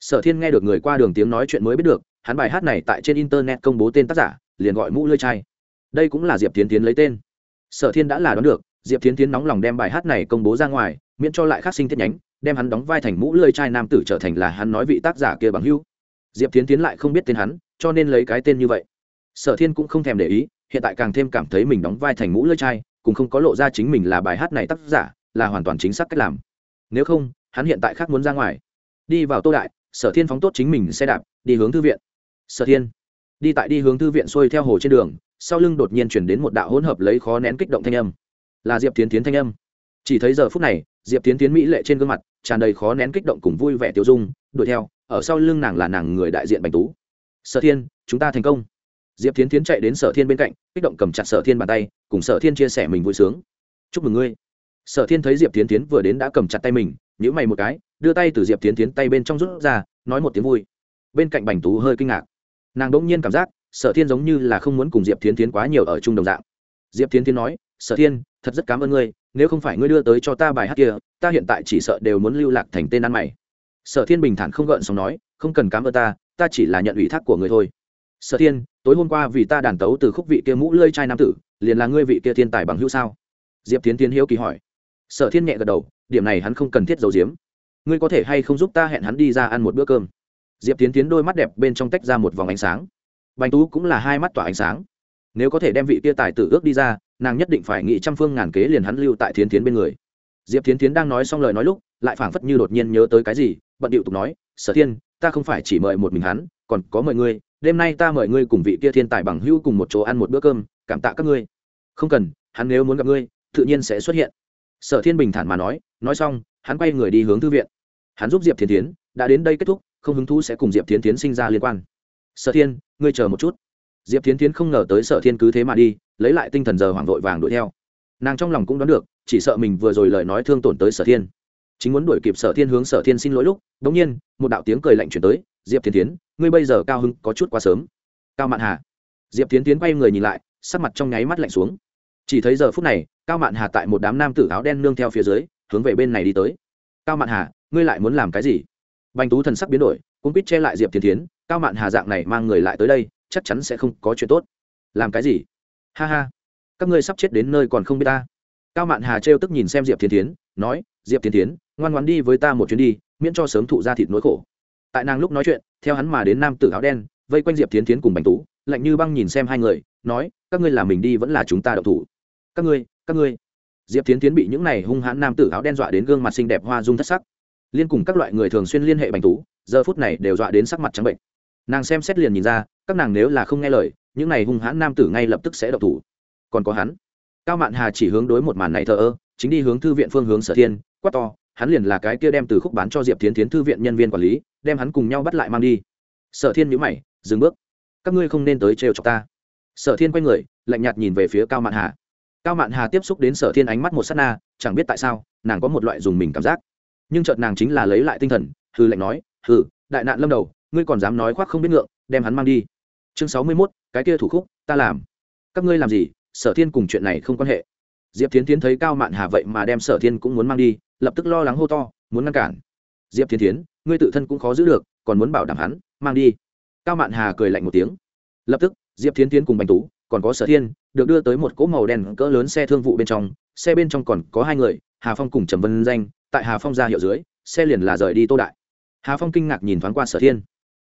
Sở thiên nghe được người qua đường tiếng nói chuyện mới biết được, hắn bài hát này tại trên internet công bố tên tác giả, liền gọi mũ lưỡi chai. Đây cũng là diệp tiến tiến lấy tên. Sở thiên đã là đoán được, diệp tiến tiến nóng lòng đem bài hát này công bố ra ngoài miễn cho lại khắc sinh thiết nhánh, đem hắn đóng vai thành mũ lưỡi chai nam tử trở thành là hắn nói vị tác giả kia bằng hữu. Diệp tiến tiến lại không biết tên hắn, cho nên lấy cái tên như vậy. Sở thiên cũng không thèm để ý, hiện tại càng thêm cảm thấy mình đóng vai thành mũ lưỡi chai, cũng không có lộ ra chính mình là bài hát này tác giả, là hoàn toàn chính xác cách làm. Nếu không, hắn hiện tại khác muốn ra ngoài. Đi vào tô đại, sở thiên phóng tốt chính mình xe đạp, đi hướng thư viện. Sở thiên, đi tại đi hướng thư viện xuôi theo hồ trên đường, sau lưng đột nhiên chuyển đến một đạo hỗn hợp lấy khó nén kích động thanh âm. Là diệp tiến tiến thanh âm chỉ thấy giờ phút này, diệp tiến tiến mỹ lệ trên gương mặt, tràn đầy khó nén kích động cùng vui vẻ tiêu dung, đuổi theo, ở sau lưng nàng là nàng người đại diện bành tú. Sở thiên, chúng ta thành công. Diệp tiến tiến chạy đến sở thiên bên cạnh, kích động cầm chặt sở thiên bàn tay, cùng sở thiên chia sẻ mình vui sướng. Chúc mừng ngươi. Sở thiên thấy diệp tiến tiến vừa đến đã cầm chặt tay mình nhữ mày một cái, đưa tay từ diệp tiến tiến tay bên trong rút ra, nói một tiếng vui. Bên cạnh bành tú hơi kinh ngạc. Nàng đ ỗ n g nhiên cảm giác, sở thiên giống như là không muốn cùng diệp tiến tiến quá nhiều ở chung đồng dạng. Diệp tiến tiến nói, sở thiên thật rất cảm ơn ngươi, nếu không phải ngươi đưa tới cho ta bài hát kia, ta hiện tại chỉ sợ đều muốn lưu lạc thành tên ăn mày. Sở thiên bình thản không gợn xong nói, không cần cảm ơn ta ta chỉ là nhận ủy thác của người thôi. Sở thiên, tối hôm qua vì ta đàn tấu từ khúc vị kia mũ lơi trai nam tử, liền là ngươi vị kia thiên tài bằng hữu sao? Diệp tiến tiến hiếu kỳ hỏi. Sở thiên nhẹ gật đầu, điểm này hắn không cần thiết giấu giếm. Ngươi có thể hay không giúp ta hẹn hắn đi ra ăn một bữa cơm? Diệp tiến tiến đôi mắt đẹp bên trong tách ra một vòng ánh sáng. Bánh tú cũng là hai mắt tỏa ánh sáng. Nếu có thể đem vị kia tài tử ước đi ra nàng nhất định phải nghĩ trăm phương ngàn kế liền hắn lưu tại thiến tiến bên người. Diệp thiến tiến đang nói xong lời nói lúc, lại phảng phất như đột nhiên nhớ tới cái gì, bận điệu tục nói, sở thiên, ta không phải chỉ mời một mình hắn, còn có mời ngươi. Đêm nay ta mời ngươi cùng vị kia thiên tài bằng hữu cùng một chỗ ăn một bữa cơm, cảm tạ các ngươi. Không cần, hắn nếu muốn gặp ngươi, tự nhiên sẽ xuất hiện. Sở thiên bình thản mà nói nói xong, hắn quay người đi hướng thư viện. Hắn giúp diệp thiên tiến đã đến đây kết thúc, không hứng thú sẽ cùng diệp thiên tiến sinh ra liên quan. Sở thiên, ngươi chờ một chút. Diệp Thiến tiến không ngờ tới sở thiên cứ thế mà đi lấy lại tinh thần giờ hoảng vội vàng đuổi theo. Nàng trong lòng cũng đoán được, chỉ sợ mình vừa rồi lời nói thương tổn tới sở thiên. Chính muốn đuổi kịp sở thiên hướng sở thiên xin lỗi lúc đ ỗ n g nhiên, một đạo tiếng cười lạnh chuyển tới, diệp thiên tiến ngươi bây giờ cao hưng có chút quá sớm. Cao mạn hà. Diệp thiên tiến quay người nhìn lại, sắc mặt trong nháy mắt lạnh xuống. Chỉ thấy giờ phút này, cao mạn hà tại một đám nam tử áo đen nương theo phía dưới, hướng về bên này đi tới. Cao mạn hà, ngươi lại muốn làm cái gì? Bành tú thần sắc biến đổi cũng biết che lại diệp thiên tiến cao mạn hà dạng này mang người lại tới đây, chắc chắn sẽ không có chuyện tốt. Làm cái gì? Ha ha, các ngươi sắp chết đến nơi còn không biết ta. Cao mạn hà trêu tức nhìn xem diệp thiên tiến nói, diệp thiên tiến ngoan ngoan đi với ta một chuyến đi, miễn cho sớm thụ ra thịt nỗi khổ. Tại nàng lúc nói chuyện, theo hắn mà đến nam tử áo đen, vây quanh diệp thiên tiến cùng bành tú, lạnh như băng nhìn xem hai người, nói, các ngươi làm mình đi vẫn là chúng ta đậu thủ. Các ngươi các ngươi. Diệp tiến tiến bị những này hung hãn nam tử áo đen dọa đến gương mặt xinh đẹp hoa dung thất sắc. Liên cùng các loại người thường xuyên liên hệ bành tú, giờ phút này đều dọa đến sắc mặt trắng bệnh. Nàng xem xét liền nhìn ra, các nàng nếu là không nghe lời những này hung hãn nam tử ngay lập tức sẽ độc thủ. Còn có hắn. Cao mạn hà chỉ hướng đối một màn này thờ ơ, chính đi hướng thư viện phương hướng sở thiên, quát to, hắn liền là cái kia đem từ khúc bán cho diệp tiến tiến thư viện nhân viên quản lý, đem hắn cùng nhau bắt lại mang đi. Sở thiên nhữ mày, dừng bước. Các ngươi không nên tới trêu chọc ta. Sở thiên quay người, lạnh nhạt nhìn về phía cao mạn hà. Cao mạn hà tiếp xúc đến sở thiên ánh mắt một s á t na, chẳng biết tại sao, nàng có một loại dùng mình cảm giác. Nhưng chợt nàng chính là lấy lại tinh thần hư lạnh nói, hừ, đại nạn lâm đầu, ngươi còn dám nói khoác không biết ngượng, đem hắn mang đi. Chương sáu mươi mốt cái kia thủ khúc, ta làm. Các ngươi làm gì? Sở thiên cùng chuyện này không quan hệ. Diệp tiến tiến thấy cao mạn hà vậy mà đem sở thiên cũng muốn mang đi, lập tức lo lắng hô to, muốn ngăn cản. Diệp tiến tiến ngươi tự thân cũng khó giữ được, còn muốn bảo đảm hắn, mang đi. Cao mạn hà cười lạnh một tiếng. Lập tức, diệp tiến tiến cùng bành tú, còn có sở thiên, được đưa tới một cỗ màu đen cỡ lớn xe thương vụ bên trong. Xe bên trong còn có hai người, hà phong cùng trầm vân danh. Tại hà phong ra hiệu dưới, xe liền là rời đi tô đại. Hà phong kinh ngạc nhìn thoáng qua sở thiên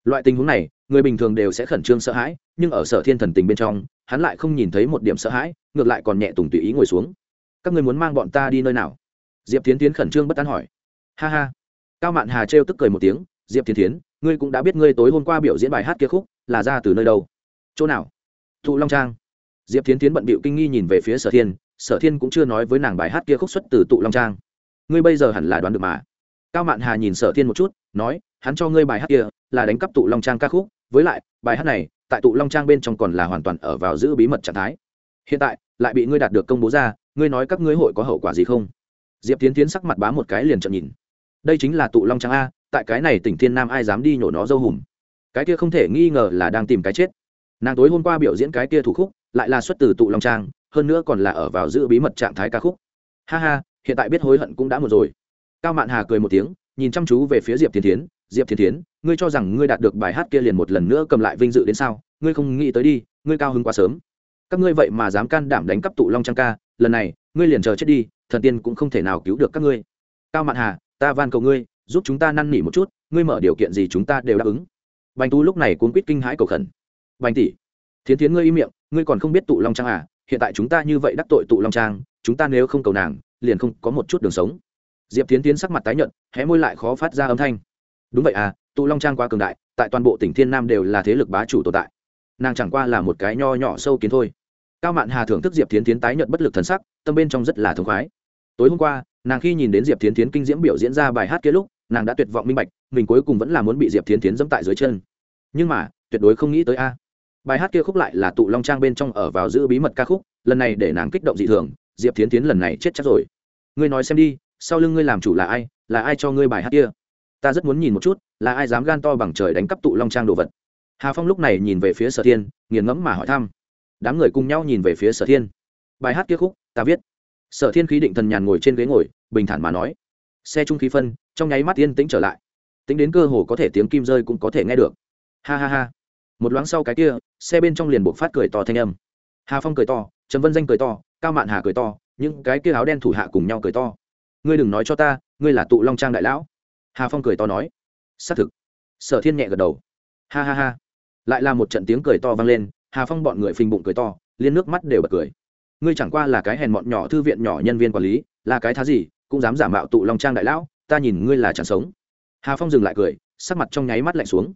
loại tình huống này, người bình thường đều sẽ khẩn trương sợ hãi, nhưng ở sở thiên thần tình bên trong, hắn lại không nhìn thấy một điểm sợ hãi, ngược lại còn nhẹ tùng tùy ý ngồi xuống. Các người muốn mang bọn ta đi nơi nào? Diệp tiến tiến khẩn trương bất tán hỏi. Ha ha. Cao mạn hà trêu tức cười một tiếng. Diệp tiến tiến ngươi cũng đã biết ngươi tối hôm qua biểu diễn bài hát kia khúc là ra từ nơi đâu? Chỗ nào? Thụ long trang. Diệp tiến tiến bận bịu kinh nghi nhìn về phía sở thiên. Sở thiên cũng chưa nói với nàng bài hát kia khúc xuất từ tụ long trang. Ngươi bây giờ hẳn là đoán được mà cao mạn hà nhìn sở thiên một chút, nói, hắn cho ngươi bài hát kia, là đánh cắp tụ long trang ca khúc, với lại, bài hát này, tại tụ long trang bên trong còn là hoàn toàn ở vào giữ bí mật trạng thái. Hiện tại, lại bị ngươi đạt được công bố ra, ngươi nói các ngươi hội có hậu quả gì không? Diệp tiến tiến sắc mặt bá một cái liền trợn nhìn. Đây chính là tụ long trang a, tại cái này tỉnh thiên nam ai dám đi nhổ nó dâu hùm? Cái kia không thể nghi ngờ là đang tìm cái chết. Nàng tối hôm qua biểu diễn cái kia thủ khúc, lại là xuất từ tụ long trang, hơn nữa còn là ở vào giữ bí mật trạng thái ca khúc. Ha ha, hiện tại biết hối hận cũng đã một rồi cao mạn hà cười một tiếng, nhìn chăm chú về phía diệp thiên tiến diệp thiên tiến ngươi cho rằng ngươi đạt được bài hát kia liền một lần nữa cầm lại vinh dự đến sao? Ngươi không nghĩ tới đi, ngươi cao hứng quá sớm. Các ngươi vậy mà dám can đảm đánh cắp tụ long trang ca, lần này, ngươi liền chờ chết đi, thần tiên cũng không thể nào cứu được các ngươi. Cao mạn hà, ta van cầu ngươi, giúp chúng ta năn nỉ một chút, ngươi mở điều kiện gì chúng ta đều đáp ứng. Bành tu lúc này cuốn quýt kinh hãi cầu khẩn. Bành tỷ, thiến thiến ngươi im miệng, ngươi còn không biết tụ long trang à? Hiện tại chúng ta như vậy đắc tội tụ long trang, chúng ta nếu không cầu nàng, liền không có một chút đường sống diệp tiến tiến sắc mặt tái nhợt, hé môi lại khó phát ra âm thanh. Đúng vậy à tụ long trang quá cường đại, tại toàn bộ tỉnh thiên nam đều là thế lực bá chủ tồn tại. Nàng chẳng qua là một cái nho nhỏ sâu kiến thôi. Cao mạn hà thưởng thức diệp tiến tiến tái nhợt bất lực thần sắc, tâm bên trong rất là thống khoái. Tối hôm qua, nàng khi nhìn đến diệp tiến tiến kinh diễm biểu diễn ra bài hát kia lúc, nàng đã tuyệt vọng minh bạch, mình cuối cùng vẫn là muốn bị diệp tiến tiến dẫm tại dưới chân. Nhưng mà, tuyệt đối không nghĩ tới a. Bài hát kia khúc lại là tụ long trang bên trong ở vào giữ bí mật ca khúc, lần này để nàng kích động dị thường, diệp tiến tiến lần này chết chắc rồi. Ngươi nói xem đi sau lưng ngươi làm chủ là ai là ai cho ngươi bài hát kia? Ta rất muốn nhìn một chút, là ai dám gan to bằng trời đánh cắp tụ long trang đồ vật? Hà phong lúc này nhìn về phía sở thiên, nghiền ngẫm mà hỏi thăm. Đám người cùng nhau nhìn về phía sở thiên. Bài hát kia khúc, ta viết. Sở thiên khí định thần nhàn ngồi trên ghế ngồi, bình thản mà nói. Xe trung khí phân, trong nháy mắt yên tĩnh trở lại. Tính đến cơ hồ có thể tiếng kim rơi cũng có thể nghe được. Ha ha ha. Một loáng sau cái kia, xe bên trong liền buộc phát cười to thanh âm. Hà phong cười to trầm vân danh cười to, cao mạn hà cười to, những cái kia áo đen thủ hạ cùng nhau cười to ngươi đừng nói cho ta, ngươi là tụ long trang đại lão. Hà phong cười to nói. Xác thực. Sở thiên nhẹ gật đầu. Ha ha ha. Lại là một trận tiếng cười to vang lên, hà phong bọn người phình bụng cười to, liên nước mắt đều bật cười. Ngươi chẳng qua là cái hèn mọn nhỏ thư viện nhỏ nhân viên quản lý, là cái thá gì, cũng dám giả mạo tụ long trang đại lão, ta nhìn ngươi là chẳng sống. Hà phong dừng lại cười, sắc mặt trong nháy mắt lạnh xuống.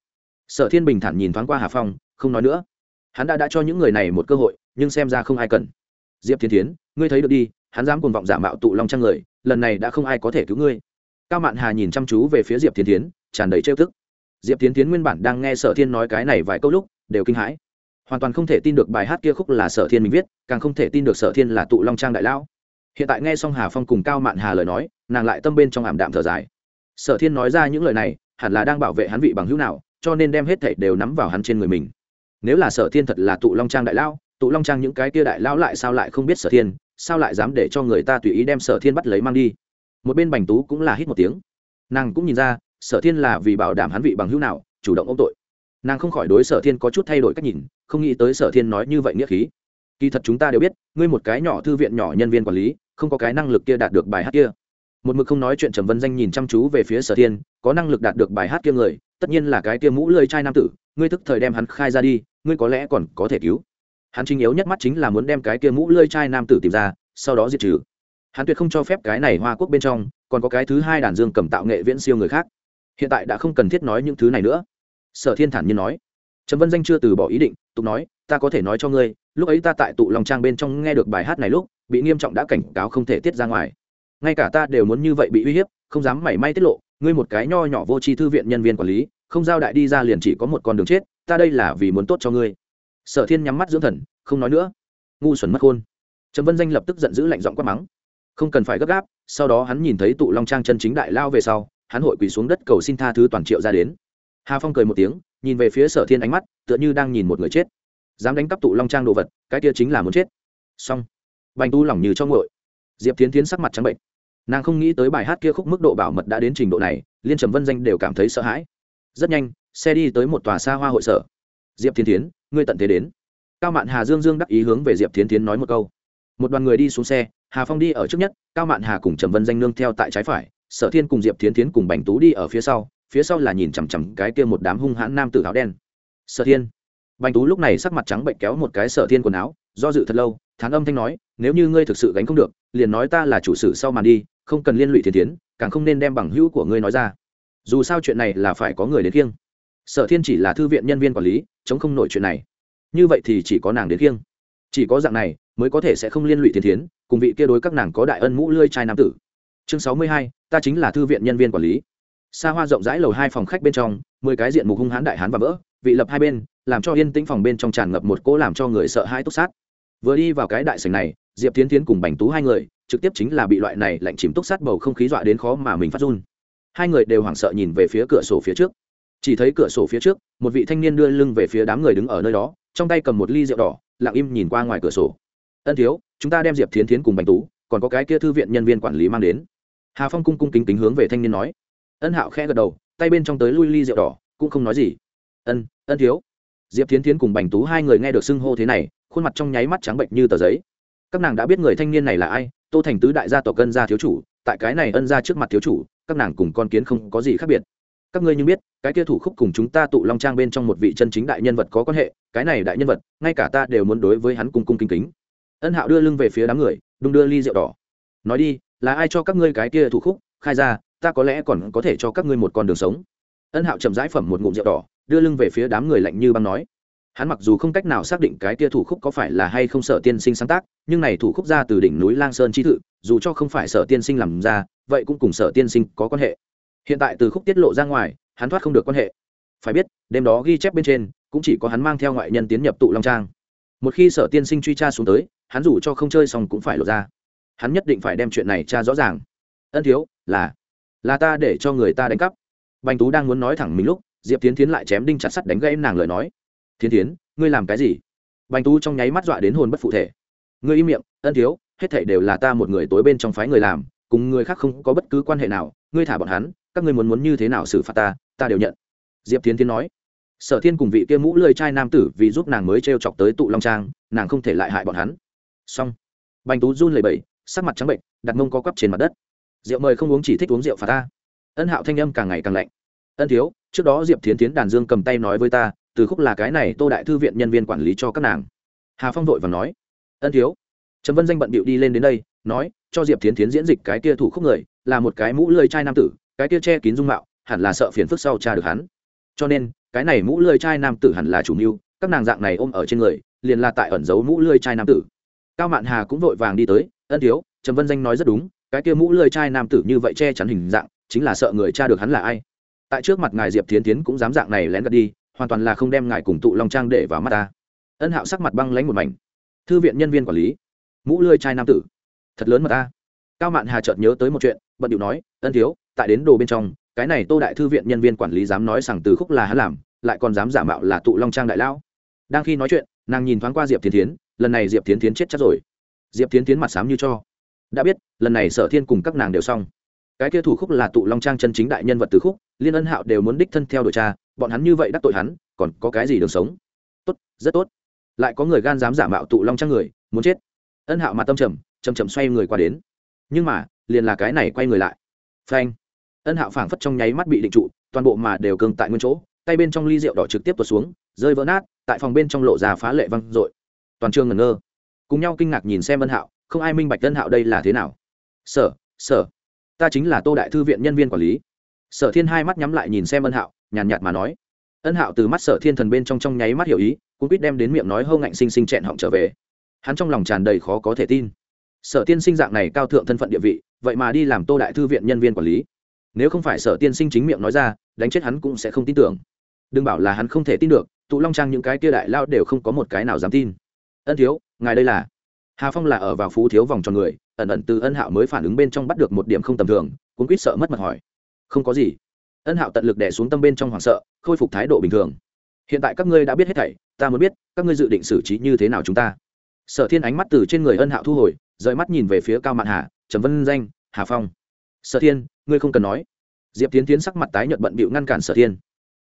Sở thiên bình thản nhìn thoáng qua hà phong, không nói nữa. Hắn đã đã cho những người này một cơ hội, nhưng xem ra không ai cần. Diệp thiên tiến ngươi thấy được đi, hắn dám cuồng vọng giả mạo tụ long trang người lần này đã không ai có thể cứu ngươi. Cao mạn hà nhìn chăm chú về phía diệp thiên tiến tràn đầy trêu tức. Diệp tiến tiến nguyên bản đang nghe sở thiên nói cái này vài câu lúc, đều kinh hãi. Hoàn toàn không thể tin được bài hát kia khúc là sở thiên mình viết, càng không thể tin được sở thiên là tụ long trang đại lão. Hiện tại nghe xong hà phong cùng cao mạn hà lời nói, nàng lại tâm bên trong ảm đạm thở dài. Sở thiên nói ra những lời này, hẳn là đang bảo vệ hắn vị bằng hữu nào, cho nên đem hết thảy đều nắm vào hắn trên người mình. Nếu là sở thiên thật là tụ long trang đại lão, tụ long trang những cái kia đại lão lại sao lại không biết sở thiên sao lại dám để cho người ta tùy ý đem sở thiên bắt lấy mang đi? Một bên bành tú cũng là hít một tiếng. Nàng cũng nhìn ra, sở thiên là vì bảo đảm hắn vị bằng hữu nào, chủ động ôm tội. Nàng không khỏi đối sở thiên có chút thay đổi cách nhìn, không nghĩ tới sở thiên nói như vậy nghĩa khí. Kỳ thật chúng ta đều biết, ngươi một cái nhỏ thư viện nhỏ nhân viên quản lý, không có cái năng lực kia đạt được bài hát kia. Một mực không nói chuyện trầm vân danh nhìn chăm chú về phía sở thiên, có năng lực đạt được bài hát kia người, tất nhiên là cái kia mũ lơi trai nam tử, ngươi thức thời đem hắn khai ra đi, ngươi có lẽ còn có thể cứu hắn chính yếu nhất mắt chính là muốn đem cái kia mũ lơi trai nam tử tìm ra, sau đó diệt trừ. Hắn tuyệt không cho phép cái này hoa quốc bên trong còn có cái thứ hai đàn dương cầm tạo nghệ viễn siêu người khác. Hiện tại đã không cần thiết nói những thứ này nữa. Sở thiên thản nhiên nói. Trầm vân danh chưa từ bỏ ý định, tục nói, ta có thể nói cho ngươi, lúc ấy ta tại tụ lòng trang bên trong nghe được bài hát này lúc, bị nghiêm trọng đã cảnh cáo không thể tiết ra ngoài. Ngay cả ta đều muốn như vậy bị uy hiếp, không dám mảy may tiết lộ, ngươi một cái nho nhỏ vô tri thư viện nhân viên quản lý, không giao đại đi ra liền chỉ có một con đường chết, ta đây là vì muốn tốt cho ngươi sở thiên nhắm mắt dưỡng thần, không nói nữa. Ngu xuẩn mất khôn. Trầm vân danh lập tức giận dữ lạnh giọng quát mắng. Không cần phải gấp gáp, sau đó hắn nhìn thấy tụ long trang chân chính đại lao về sau, hắn hội quỳ xuống đất cầu xin tha thứ toàn triệu ra đến. Hà phong cười một tiếng, nhìn về phía sở thiên ánh mắt, tựa như đang nhìn một người chết. Dám đánh cắp tụ long trang đồ vật, cái kia chính là muốn chết. Xong. Bành tu lỏng như trong ngội diệp tiến tiến sắc mặt trắng bệnh. Nàng không nghĩ tới bài hát kia khúc mức độ bảo mật đã đến trình độ này, liên trầm vân danh đều cảm thấy sợ hãi. Rất nhanh, xe đi tới một tòa xa hoa hội sở diệp tiến tiến ngươi tận thế đến. Cao mạn hà dương dương đắc ý hướng về diệp tiến tiến nói một câu. Một đoàn người đi xuống xe, hà phong đi ở trước nhất, cao mạn hà cùng trầm vân danh nương theo tại trái phải, sở thiên cùng diệp tiến tiến cùng bành tú đi ở phía sau phía sau là nhìn chằm chằm cái kia một đám hung hãn nam tử áo đen. Sở thiên. Bành tú lúc này sắc mặt trắng bệnh kéo một cái sở thiên quần áo, do dự thật lâu, thán âm thanh nói, nếu như ngươi thực sự gánh không được, liền nói ta là chủ sử sau màn đi, không cần liên lụy thiên tiến càng không nên đem bằng hữu của ngươi nói ra. Dù sao chuyện này là phải có người đến kiêng sở thiên chỉ là thư viện nhân viên quản lý chống không nổi chuyện này. Như vậy thì chỉ có nàng đến khiêng. Chỉ có dạng này mới có thể sẽ không liên lụy thiên Thiến, cùng vị kia đối các nàng có đại ân mũ lươi trai nam tử. Chương sáu mươi hai ta chính là thư viện nhân viên quản lý. Xa hoa rộng rãi lầu hai phòng khách bên trong mười cái diện mục hung hãn đại hán và vỡ vị lập hai bên làm cho yên tĩnh phòng bên trong tràn ngập một cỗ làm cho người sợ hãi túc sát. Vừa đi vào cái đại sảnh này diệp tiến tiến cùng bành tú hai người trực tiếp chính là bị loại này lạnh chìm túc sát bầu không khí dọa đến khó mà mình phát run. Hai người đều hoảng sợ nhìn về phía cửa sổ phía trước chỉ thấy cửa sổ phía trước, một vị thanh niên đưa lưng về phía đám người đứng ở nơi đó, trong tay cầm một ly rượu đỏ, lặng im nhìn qua ngoài cửa sổ. Ân thiếu, chúng ta đem diệp thiến thiến cùng bành tú, còn có cái kia thư viện nhân viên quản lý mang đến. Hà phong cung cung kính kính hướng về thanh niên nói. Ân hạo khẽ gật đầu, tay bên trong tới lui ly rượu đỏ, cũng không nói gì. Ân ân thiếu. Diệp thiến thiến cùng bành tú hai người nghe được xưng hô thế này, khuôn mặt trong nháy mắt trắng bệnh như tờ giấy. Các nàng đã biết người thanh niên này là ai, tô thành tứ đại gia tộc ân gia thiếu chủ, tại cái này ân gia trước mặt thiếu chủ, các nàng cùng con kiến không có gì khác biệt các ngươi như biết, cái kia thủ khúc cùng chúng ta tụ long trang bên trong một vị chân chính đại nhân vật có quan hệ, cái này đại nhân vật, ngay cả ta đều muốn đối với hắn cung cung kính kính. Ân hạo đưa lưng về phía đám người, đung đưa ly rượu đỏ. Nói đi, là ai cho các ngươi cái kia thủ khúc? Khai ra, ta có lẽ còn có thể cho các ngươi một con đường sống. Ân hạo chậm rãi phẩm một ngụm rượu đỏ, đưa lưng về phía đám người lạnh như băng nói. Hắn mặc dù không cách nào xác định cái kia thủ khúc có phải là hay không sở tiên sinh sáng tác, nhưng này thủ khúc ra từ đỉnh núi lang sơn chi thự, dù cho không phải sở tiên sinh làm ra, vậy cũng cùng sở tiên sinh có quan hệ hiện tại từ khúc tiết lộ ra ngoài, hắn thoát không được quan hệ. Phải biết, đêm đó ghi chép bên trên, cũng chỉ có hắn mang theo ngoại nhân tiến nhập tụ long trang. Một khi sở tiên sinh truy tra xuống tới, hắn dù cho không chơi xong cũng phải lộ ra. Hắn nhất định phải đem chuyện này tra rõ ràng. Ân thiếu, là là ta để cho người ta đánh cắp. Bành tú đang muốn nói thẳng mình lúc, diệp tiến tiến lại chém đinh chặt sắt đánh gãy nàng lời nói. Thiên tiến ngươi làm cái gì? Bành tú trong nháy mắt dọa đến hồn bất phụ thể. Ngươi im miệng, ân thiếu, hết thảy đều là ta một người tối bên trong phái người làm, cùng người khác không có bất cứ quan hệ nào, ngươi thả bọn hắn các ngươi muốn muốn như thế nào xử phạt ta ta đều nhận. Diệp tiến tiến nói. Sở thiên cùng vị kia mũ lơi trai nam tử vì giúp nàng mới t r e o chọc tới tụ long trang, nàng không thể lại hại bọn hắn. Xong. Bành tú run lầy bẩy, sắc mặt trắng bệnh, đặt mông co quắp trên mặt đất. Rượu mời không uống chỉ thích uống rượu phạt ta. Ân hạo thanh âm càng ngày càng lạnh. Ân thiếu, trước đó diệp thiến tiến đàn dương cầm tay nói với ta, từ khúc là cái này tô đại thư viện nhân viên quản lý cho các nàng. Hà phong vội và nói. Ân thiếu. Trầm vân danh bận bịu đi lên đến đây, nói, cho diệp thiến tiến diễn dịch cái kia thủ khúc người, là một cái mũ lơi trai nam tử cái kia che kín dung mạo, hẳn là sợ phiền phức sau cha được hắn. Cho nên, cái này mũ lưỡi trai nam tử hẳn là chủ mưu, các nàng dạng này ôm ở trên người, liền là tại ẩn giấu mũ lưỡi trai nam tử. Cao mạn hà cũng vội vàng đi tới, ân thiếu, trầm vân danh nói rất đúng, cái kia mũ lưỡi trai nam tử như vậy che chắn hình dạng, chính là sợ người cha được hắn là ai. Tại trước mặt ngài diệp thiến tiến cũng dám dạng này lén gạt đi, hoàn toàn là không đem ngài cùng tụ long trang để vào mắt ta. Ân hạo sắc mặt băng lánh một mảnh. Thư viện nhân viên quản lý, mũ lươi trai nam tử, thật lớn mà ta. Cao mạn hà chợt nhớ tới một chuyện, bận điệu nói, ân thiếu tại đến đồ bên trong, cái này tô đại thư viện nhân viên quản lý dám nói rằng từ khúc là hắn làm, lại còn dám giả mạo là tụ long trang đại lão. Đang khi nói chuyện, nàng nhìn thoáng qua diệp tiến tiến lần này diệp tiến tiến chết chắc rồi. Diệp tiến tiến mặt sám như cho. Đã biết, lần này sở thiên cùng các nàng đều xong. Cái kia thủ khúc là tụ long trang chân chính đại nhân vật từ khúc, liên ân hạo đều muốn đích thân theo đội cha, bọn hắn như vậy đắc tội hắn, còn có cái gì đường sống? Tốt, rất tốt. Lại có người gan dám giả mạo tụ long trang người, muốn chết. Ân hạo mặt tâm trầm chầm chầm xoay người qua đến. Nhưng mà, liền là cái này quay người lại. Phanh ân hạo phảng phất trong nháy mắt bị định trụ, toàn bộ mà đều cương tại nguyên chỗ, tay bên trong ly rượu đỏ trực tiếp tuột xuống, rơi vỡ nát, tại phòng bên trong lộ ra phá lệ văng dội. Toàn trường ngẩn ngơ. Cùng nhau kinh ngạc nhìn xem ân hạo, không ai minh bạch ân hạo đây là thế nào. Sở sở, ta chính là tô đại thư viện nhân viên quản lý. Sở thiên hai mắt nhắm lại nhìn xem ân hạo, nhàn nhạt mà nói. Ân hạo từ mắt sở thiên thần bên trong trong nháy mắt hiểu ý cũng quýt đem đến miệng nói hâu ngạnh sinh sinh chẹn họng trở về. Hắn trong lòng tràn đầy khó có thể tin. Sở tiên sinh dạng này cao thượng thân phận địa vị, vậy mà đi làm tô đại thư viện nhân viên quản lý nếu không phải sở tiên sinh chính miệng nói ra, đánh chết hắn cũng sẽ không tin tưởng. Đừng bảo là hắn không thể tin được, tụ long trang những cái kia đại lao đều không có một cái nào dám tin. Ân thiếu, ngài đây là? Hà phong là ở vào phú thiếu vòng tròn người, ẩn ẩn từ ân hạo mới phản ứng bên trong bắt được một điểm không tầm thường cũng quýt sợ mất mặt hỏi. Không có gì. Ân hạo tận lực đẻ xuống tâm bên trong hoảng sợ, khôi phục thái độ bình thường. Hiện tại các ngươi đã biết hết thảy, ta muốn biết, các ngươi dự định xử trí như thế nào chúng ta? Sở thiên ánh mắt từ trên người ân hạo thu hồi, rời mắt nhìn về phía cao mạn hà, trầm vân danh, hà phong. Sở thiên ngươi không cần nói. Diệp tiến tiến sắc mặt tái nhợt bận bịu ngăn cản sở thiên.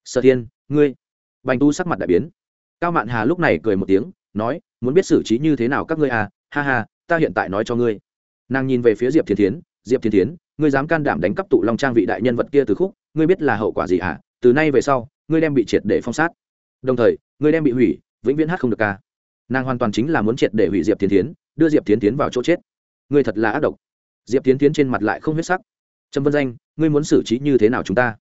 Sở thiên, ngươi. Bành tu sắc mặt đại biến. Cao mạn hà lúc này cười một tiếng, nói, muốn biết xử trí như thế nào các ngươi à? Ha ha, ta hiện tại nói cho ngươi. Nàng nhìn về phía diệp thiên tiến diệp thiên tiến ngươi dám can đảm đánh cắp tụ long trang vị đại nhân vật kia từ khúc, ngươi biết là hậu quả gì à? từ nay về sau, ngươi đem bị triệt để phong sát. Đồng thời, ngươi đem bị hủy, vĩnh viễn hát không được ca nàng hoàn toàn chính là muốn triệt để hủy diệp thiên tiến đưa diệp thiên tiến vào chỗ chết. Ngươi thật là ác độc. Diệp thiên tiến trên mặt lại không huyết sắc trầm vân danh, ngươi muốn xử trí như thế nào chúng ta?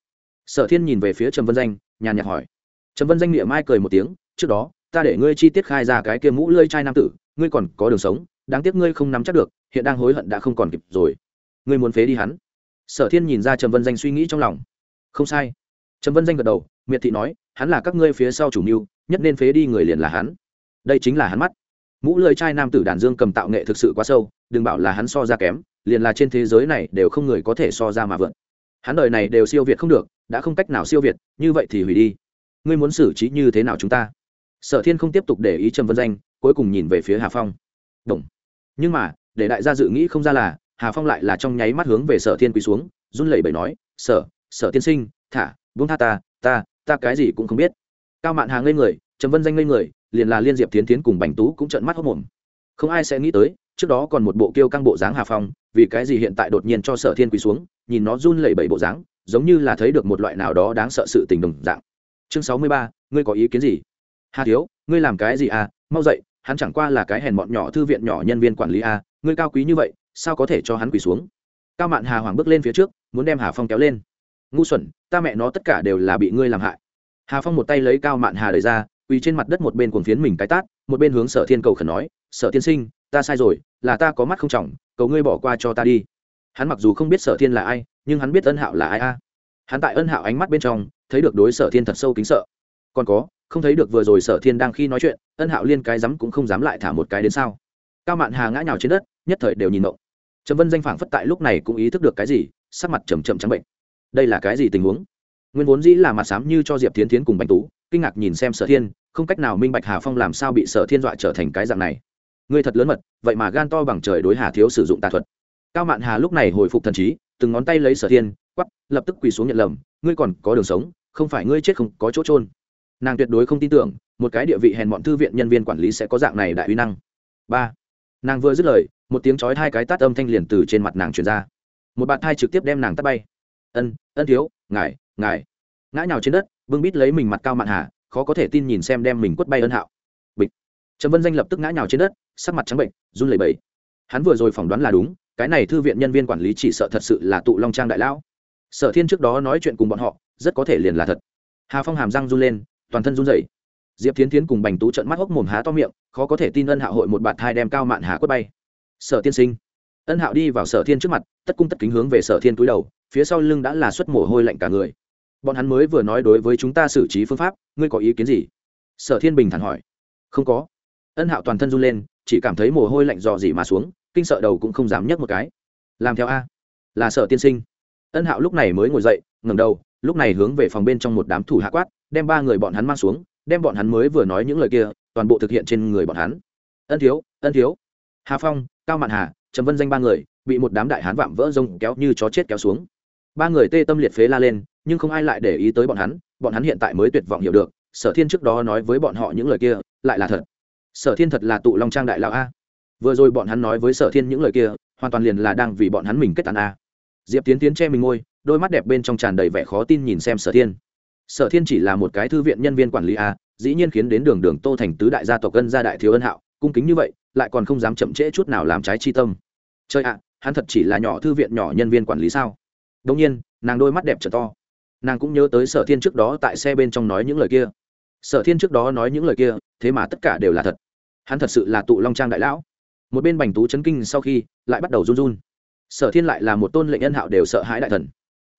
Sở thiên nhìn về phía trầm vân danh, nhàn nhạt hỏi. Trầm vân danh niệm mai cười một tiếng, trước đó, ta để ngươi chi tiết khai ra cái kia mũ lơi trai nam tử, ngươi còn có đường sống, đáng tiếc ngươi không nắm chắc được, hiện đang hối hận đã không còn kịp rồi. Ngươi muốn phế đi hắn? Sở thiên nhìn ra trầm vân danh suy nghĩ trong lòng. Không sai. Trầm vân danh gật đầu, miệt thị nói, hắn là các ngươi phía sau chủ mưu, nhất nên phế đi người liền là hắn. Đây chính là hắn mắt mũ lưỡi trai nam tử đàn dương cầm tạo nghệ thực sự quá sâu, đừng bảo là hắn so ra kém, liền là trên thế giới này đều không người có thể so ra mà vượn hắn đời này đều siêu việt không được, đã không cách nào siêu việt, như vậy thì hủy đi. Ngươi muốn xử trí như thế nào chúng ta? Sở thiên không tiếp tục để ý trầm vân danh, cuối cùng nhìn về phía hà phong. Đồng. nhưng mà, để đại gia dự nghĩ không ra là, hà phong lại là trong nháy mắt hướng về sở thiên quỳ xuống, run lẩy bẩy nói, sở sở tiên sinh, thả, buông tha ta ta ta cái gì cũng không biết. Cao mạn hà ngây người, trầm vân danh ngây người liền là liên diệp tiến tiến cùng bành tú cũng trợn mắt hốc mồm. Không ai sẽ nghĩ tới, trước đó còn một bộ kêu căng bộ dáng hà phong, vì cái gì hiện tại đột nhiên cho sở thiên quỳ xuống, nhìn nó run lẩy bẩy bộ dáng, giống như là thấy được một loại nào đó đáng sợ sự tình đồng dạng. Chương sáu mươi ba, ngươi có ý kiến gì? Hà thiếu, ngươi làm cái gì à? Mau dậy, hắn chẳng qua là cái hèn mọn nhỏ thư viện nhỏ nhân viên quản lý à? Ngươi cao quý như vậy, sao có thể cho hắn quỳ xuống? Cao mạn hà hoàng bước lên phía trước, muốn đem hà phong kéo lên. Ngu xuẩn, ta mẹ nó tất cả đều là bị ngươi làm hại. Hà phong một tay lấy cao mạn hà đẩy ra quỳ trên mặt đất một bên cuồng phiến mình cái tát, một bên hướng sở thiên cầu khẩn nói, sở tiên sinh, ta sai rồi, là ta có mắt không trọng, cầu ngươi bỏ qua cho ta đi. Hắn mặc dù không biết sở thiên là ai, nhưng hắn biết ân hạo là ai a. Hắn tại ân hạo ánh mắt bên trong, thấy được đối sở thiên thật sâu kính sợ. Còn có, không thấy được vừa rồi sở thiên đang khi nói chuyện, ân hạo liên cái dám cũng không dám lại thả một cái đến sao. Cao mạn hà ngã nhào trên đất, nhất thời đều nhìn mộng trầm vân danh phảng phất tại lúc này cũng ý thức được cái gì, sắc mặt trầm trầm trắng bệnh. Đây là cái gì tình huống? Nguyên vốn dĩ là mặt sám như cho diệp tiến tiến cùng bánh tú, kinh ngạc nhìn xem sở thiên không cách nào minh bạch hà phong làm sao bị sở thiên dọa trở thành cái dạng này. Ngươi thật lớn mật, vậy mà gan to bằng trời đối hà thiếu sử dụng tà thuật. Cao mạn hà lúc này hồi phục thần trí, từng ngón tay lấy sở thiên quắp lập tức quỳ xuống nhận lầm, ngươi còn có đường sống, không phải ngươi chết không có chỗ trôn nàng tuyệt đối không tin tưởng, một cái địa vị hèn bọn thư viện nhân viên quản lý sẽ có dạng này đại uy năng. Ba, nàng vừa dứt lời, một tiếng chói hai cái tát âm thanh liền từ trên mặt nàng truyền ra. Một bạn thai trực tiếp đem nàng tắt bay. Ân ân thiếu, ngài ngài. Ngã nhào trên đất vương bít lấy mình mặt cao mạn hà khó có thể tin nhìn xem đem mình quất bay ân hạo. Bịch. Trầm vân danh lập tức ngã nhào trên đất, sắc mặt trắng bệnh, run lẩy bẩy. Hắn vừa rồi phỏng đoán là đúng, cái này thư viện nhân viên quản lý chỉ sợ thật sự là tụ long trang đại lão. Sở thiên trước đó nói chuyện cùng bọn họ, rất có thể liền là thật. Hà phong hàm răng run lên, toàn thân run rẩy. Diệp tiến tiến cùng bành tú trận mắt hốc mồm há to miệng, khó có thể tin ân hạo hội một bạt thai đem cao mạn hà quất bay. Sở tiên sinh. Ân hạo đi vào sở thiên trước mặt, tất cung tất kính hướng về sở thiên túi đầu, phía sau lưng đã là suất mồ hôi lạnh cả người bọn hắn mới vừa nói đối với chúng ta xử trí phương pháp, ngươi có ý kiến gì? Sở thiên bình thản hỏi. Không có. Ân hạo toàn thân run lên, chỉ cảm thấy mồ hôi lạnh dò dỉ mà xuống, kinh sợ đầu cũng không dám nhấc một cái. Làm theo a. Là sở tiên sinh. Ân hạo lúc này mới ngồi dậy, ngẩng đầu, lúc này hướng về phòng bên trong một đám thủ hạ quát, đem ba người bọn hắn mang xuống, đem bọn hắn mới vừa nói những lời kia, toàn bộ thực hiện trên người bọn hắn. Ân thiếu ân thiếu. Hà phong, cao mạn hà, trầm vân danh ba người, bị một đám đại hán vạm vỡ rông kéo như chó chết kéo xuống. Ba người tê tâm liệt phế la lên nhưng không ai lại để ý tới bọn hắn bọn hắn hiện tại mới tuyệt vọng hiểu được, sở thiên trước đó nói với bọn họ những lời kia, lại là thật. Sở thiên thật là tụ long trang đại lão a. Vừa rồi bọn hắn nói với sở thiên những lời kia, hoàn toàn liền là đang vì bọn hắn mình kết tàn a. Diệp tiến tiến che mình ngôi, đôi mắt đẹp bên trong tràn đầy vẻ khó tin nhìn xem sở thiên. Sở thiên chỉ là một cái thư viện nhân viên quản lý a, dĩ nhiên khiến đến đường đường tô thành tứ đại gia tộc ân gia đại thiếu ân hạo, cung kính như vậy, lại còn không dám chậm trễ chút nào làm trái chi tâm. Chơi ạ, hắn thật chỉ là nhỏ thư viện nhỏ nhân viên quản lý sao? Đông nhiên, nàng đôi mắt đẹp trở to nàng cũng nhớ tới sở thiên trước đó tại xe bên trong nói những lời kia. sở thiên trước đó nói những lời kia, thế mà tất cả đều là thật. hắn thật sự là tụ long trang đại lão. một bên bành tú chấn kinh sau khi, lại bắt đầu run run. sở thiên lại là một tôn lệnh nhân hạo đều sợ hãi đại thần.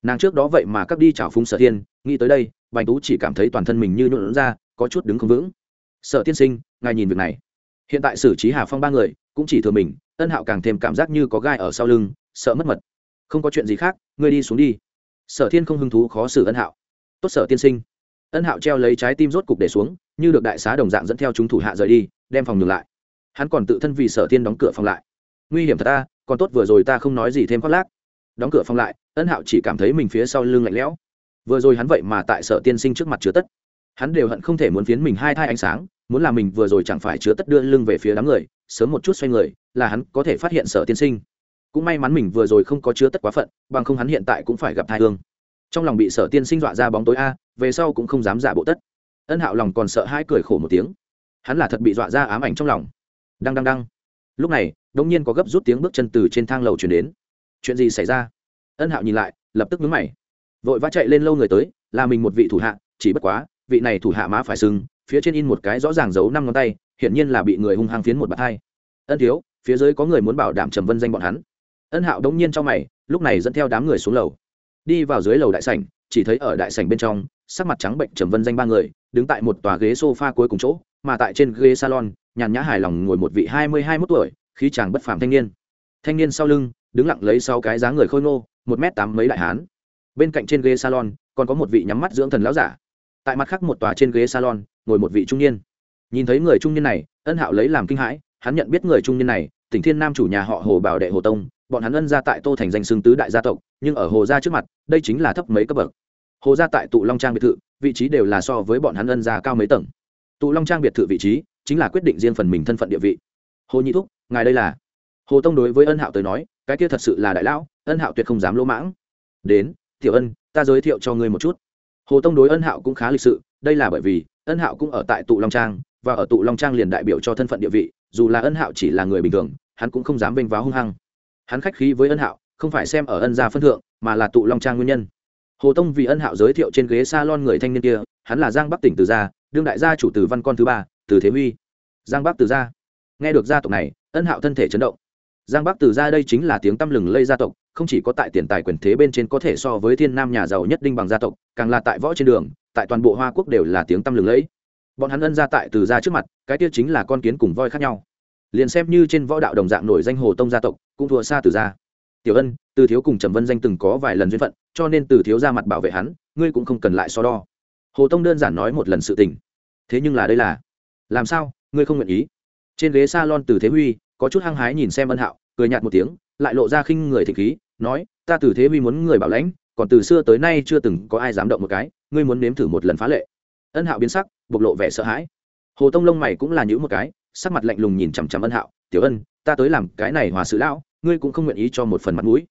nàng trước đó vậy mà cắp đi trào phúng sở thiên, nghĩ tới đây, bành tú chỉ cảm thấy toàn thân mình như nhuộn ra, có chút đứng không vững. sở tiên sinh, ngài nhìn việc này. hiện tại xử trí hà phong ba người, cũng chỉ thừa mình, ân hạo càng thêm cảm giác như có gai ở sau lưng, sợ mất mật. không có chuyện gì khác, ngươi đi xuống đi sở thiên không hứng thú khó xử ân hạo. Tốt sở tiên sinh. Ân hạo treo lấy trái tim rốt cục để xuống, như được đại xá đồng dạng dẫn theo chúng thủ hạ rời đi, đem phòng ngừng lại. Hắn còn tự thân vì sở thiên đóng cửa phòng lại. Nguy hiểm thật ta, còn tốt vừa rồi ta không nói gì thêm khoác lác. Đóng cửa phòng lại, ân hạo chỉ cảm thấy mình phía sau lưng lạnh lẽo. Vừa rồi hắn vậy mà tại sở tiên sinh trước mặt chứa tất. Hắn đều hận không thể muốn phiến mình hai thai ánh sáng, muốn làm mình vừa rồi chẳng phải chứa tất đưa lưng về phía đám người, sớm một chút xoay người, là hắn có thể phát hiện sở tiên sinh cũng may mắn mình vừa rồi không có chứa tất quá phận, bằng không hắn hiện tại cũng phải gặp thai hương. Trong lòng bị sở tiên sinh dọa ra bóng tối a, về sau cũng không dám giả bộ tất. Ân hạo lòng còn sợ hai cười khổ một tiếng. Hắn là thật bị dọa ra ám ảnh trong lòng. Đăng đăng đăng. Lúc này đ ỗ n g nhiên có gấp rút tiếng bước chân từ trên thang lầu chuyển đến. Chuyện gì xảy ra? Ân hạo nhìn lại, lập tức vướng mày. Vội vã chạy lên lâu người tới, là mình một vị thủ hạ, chỉ bất quá, vị này thủ hạ má phải sưng, phía trên in một cái rõ ràng giấu năm ngón tay, hiển nhiên là bị người hung hăng phiến một bạt hai. Ân thiếu, phía dưới có người muốn bảo đảm trầm vân danh bọn hắn ân hạo đống nhiên trong mày, lúc này dẫn theo đám người xuống lầu. Đi vào dưới lầu đại sảnh, chỉ thấy ở đại sảnh bên trong, sắc mặt trắng bệnh trầm vân danh ba người, đứng tại một tòa ghế sofa cuối cùng chỗ, mà tại trên ghế salon, nhàn nhã hài lòng ngồi một vị hai mươi hai mốt tuổi, khí chàng bất phàm thanh niên. Thanh niên sau lưng, đứng lặng lấy sau cái dáng người khôi ngô, một m tám mấy đại hán. Bên cạnh trên ghế salon, còn có một vị nhắm mắt dưỡng thần lão giả. Tại mặt khác một tòa trên ghế salon, ngồi một vị trung niên. Nhìn thấy người trung niên này, ân hạo lấy làm kinh hãi, hắn nhận biết người trung niên này tỉnh thiên nam chủ nhà họ hồ bảo đệ hồ tông bọn hắn ân ra tại tô thành danh xương tứ đại gia tộc, nhưng ở hồ gia trước mặt, đây chính là thấp mấy cấp bậc. Hồ gia tại tụ long trang biệt thự, vị trí đều là so với bọn hắn ân gia cao mấy tầng. Tụ long trang biệt thự vị trí, chính là quyết định riêng phần mình thân phận địa vị. Hồ nhị thúc, ngài đây là? Hồ tông đối với ân hạo tới nói, cái kia thật sự là đại lão, ân hạo tuyệt không dám lỗ mãng. Đến, tiểu ân, ta giới thiệu cho ngươi một chút. Hồ tông đối ân hạo cũng khá lịch sự, đây là bởi vì, ân hạo cũng ở tại tụ long trang, và ở tụ long trang liền đại biểu cho thân phận địa vị, dù là ân hạo chỉ là người bình thường, hắn cũng không dám vênh váo hung hăng hắn khách khí với ân hạo, không phải xem ở ân gia phân thượng, mà là tụ long trang nguyên nhân. Hồ tông vì ân hạo giới thiệu trên ghế s a lon người thanh niên kia, hắn là giang bắc tỉnh từ gia, đương đại gia chủ từ văn con thứ ba, từ thế huy. Giang bắc từ gia. Nghe được gia tộc này, ân hạo thân thể chấn động. Giang bắc từ gia đây chính là tiếng tăm lừng lây gia tộc, không chỉ có tại tiền tài quyền thế bên trên có thể so với thiên nam nhà giàu nhất đinh bằng gia tộc, càng là tại võ trên đường, tại toàn bộ hoa quốc đều là tiếng tăm lừng lẫy. Bọn hắn ân gia tại từ gia trước mặt, cái kia chính là con kiến cùng voi khác nhau liền xem như trên võ đạo đồng dạng nổi danh hồ tông gia tộc, cũng thua xa từ gia. Tiểu ân, từ thiếu cùng trầm vân danh từng có vài lần duyên phận, cho nên từ thiếu ra mặt bảo vệ hắn, ngươi cũng không cần lại so đo. Hồ tông đơn giản nói một lần sự tình. Thế nhưng là đây là làm sao? Ngươi không nguyện ý. Trên ghế s a lon từ thế huy, có chút hăng hái nhìn xem ân hạo, cười nhạt một tiếng, lại lộ ra khinh người thị khí, nói, ta từ thế huy muốn người bảo lãnh, còn từ xưa tới nay chưa từng có ai dám động một cái, ngươi muốn nếm thử một lần phá lệ. Ân hạo biến sắc, bộc lộ vẻ sợ hãi. Hồ tông lông mày cũng là những một cái sắc mặt lạnh lùng nhìn chằm chằm ân hạo, tiểu ân, ta tới làm cái này hòa sự lão, ngươi cũng không nguyện ý cho một phần mặt mũi.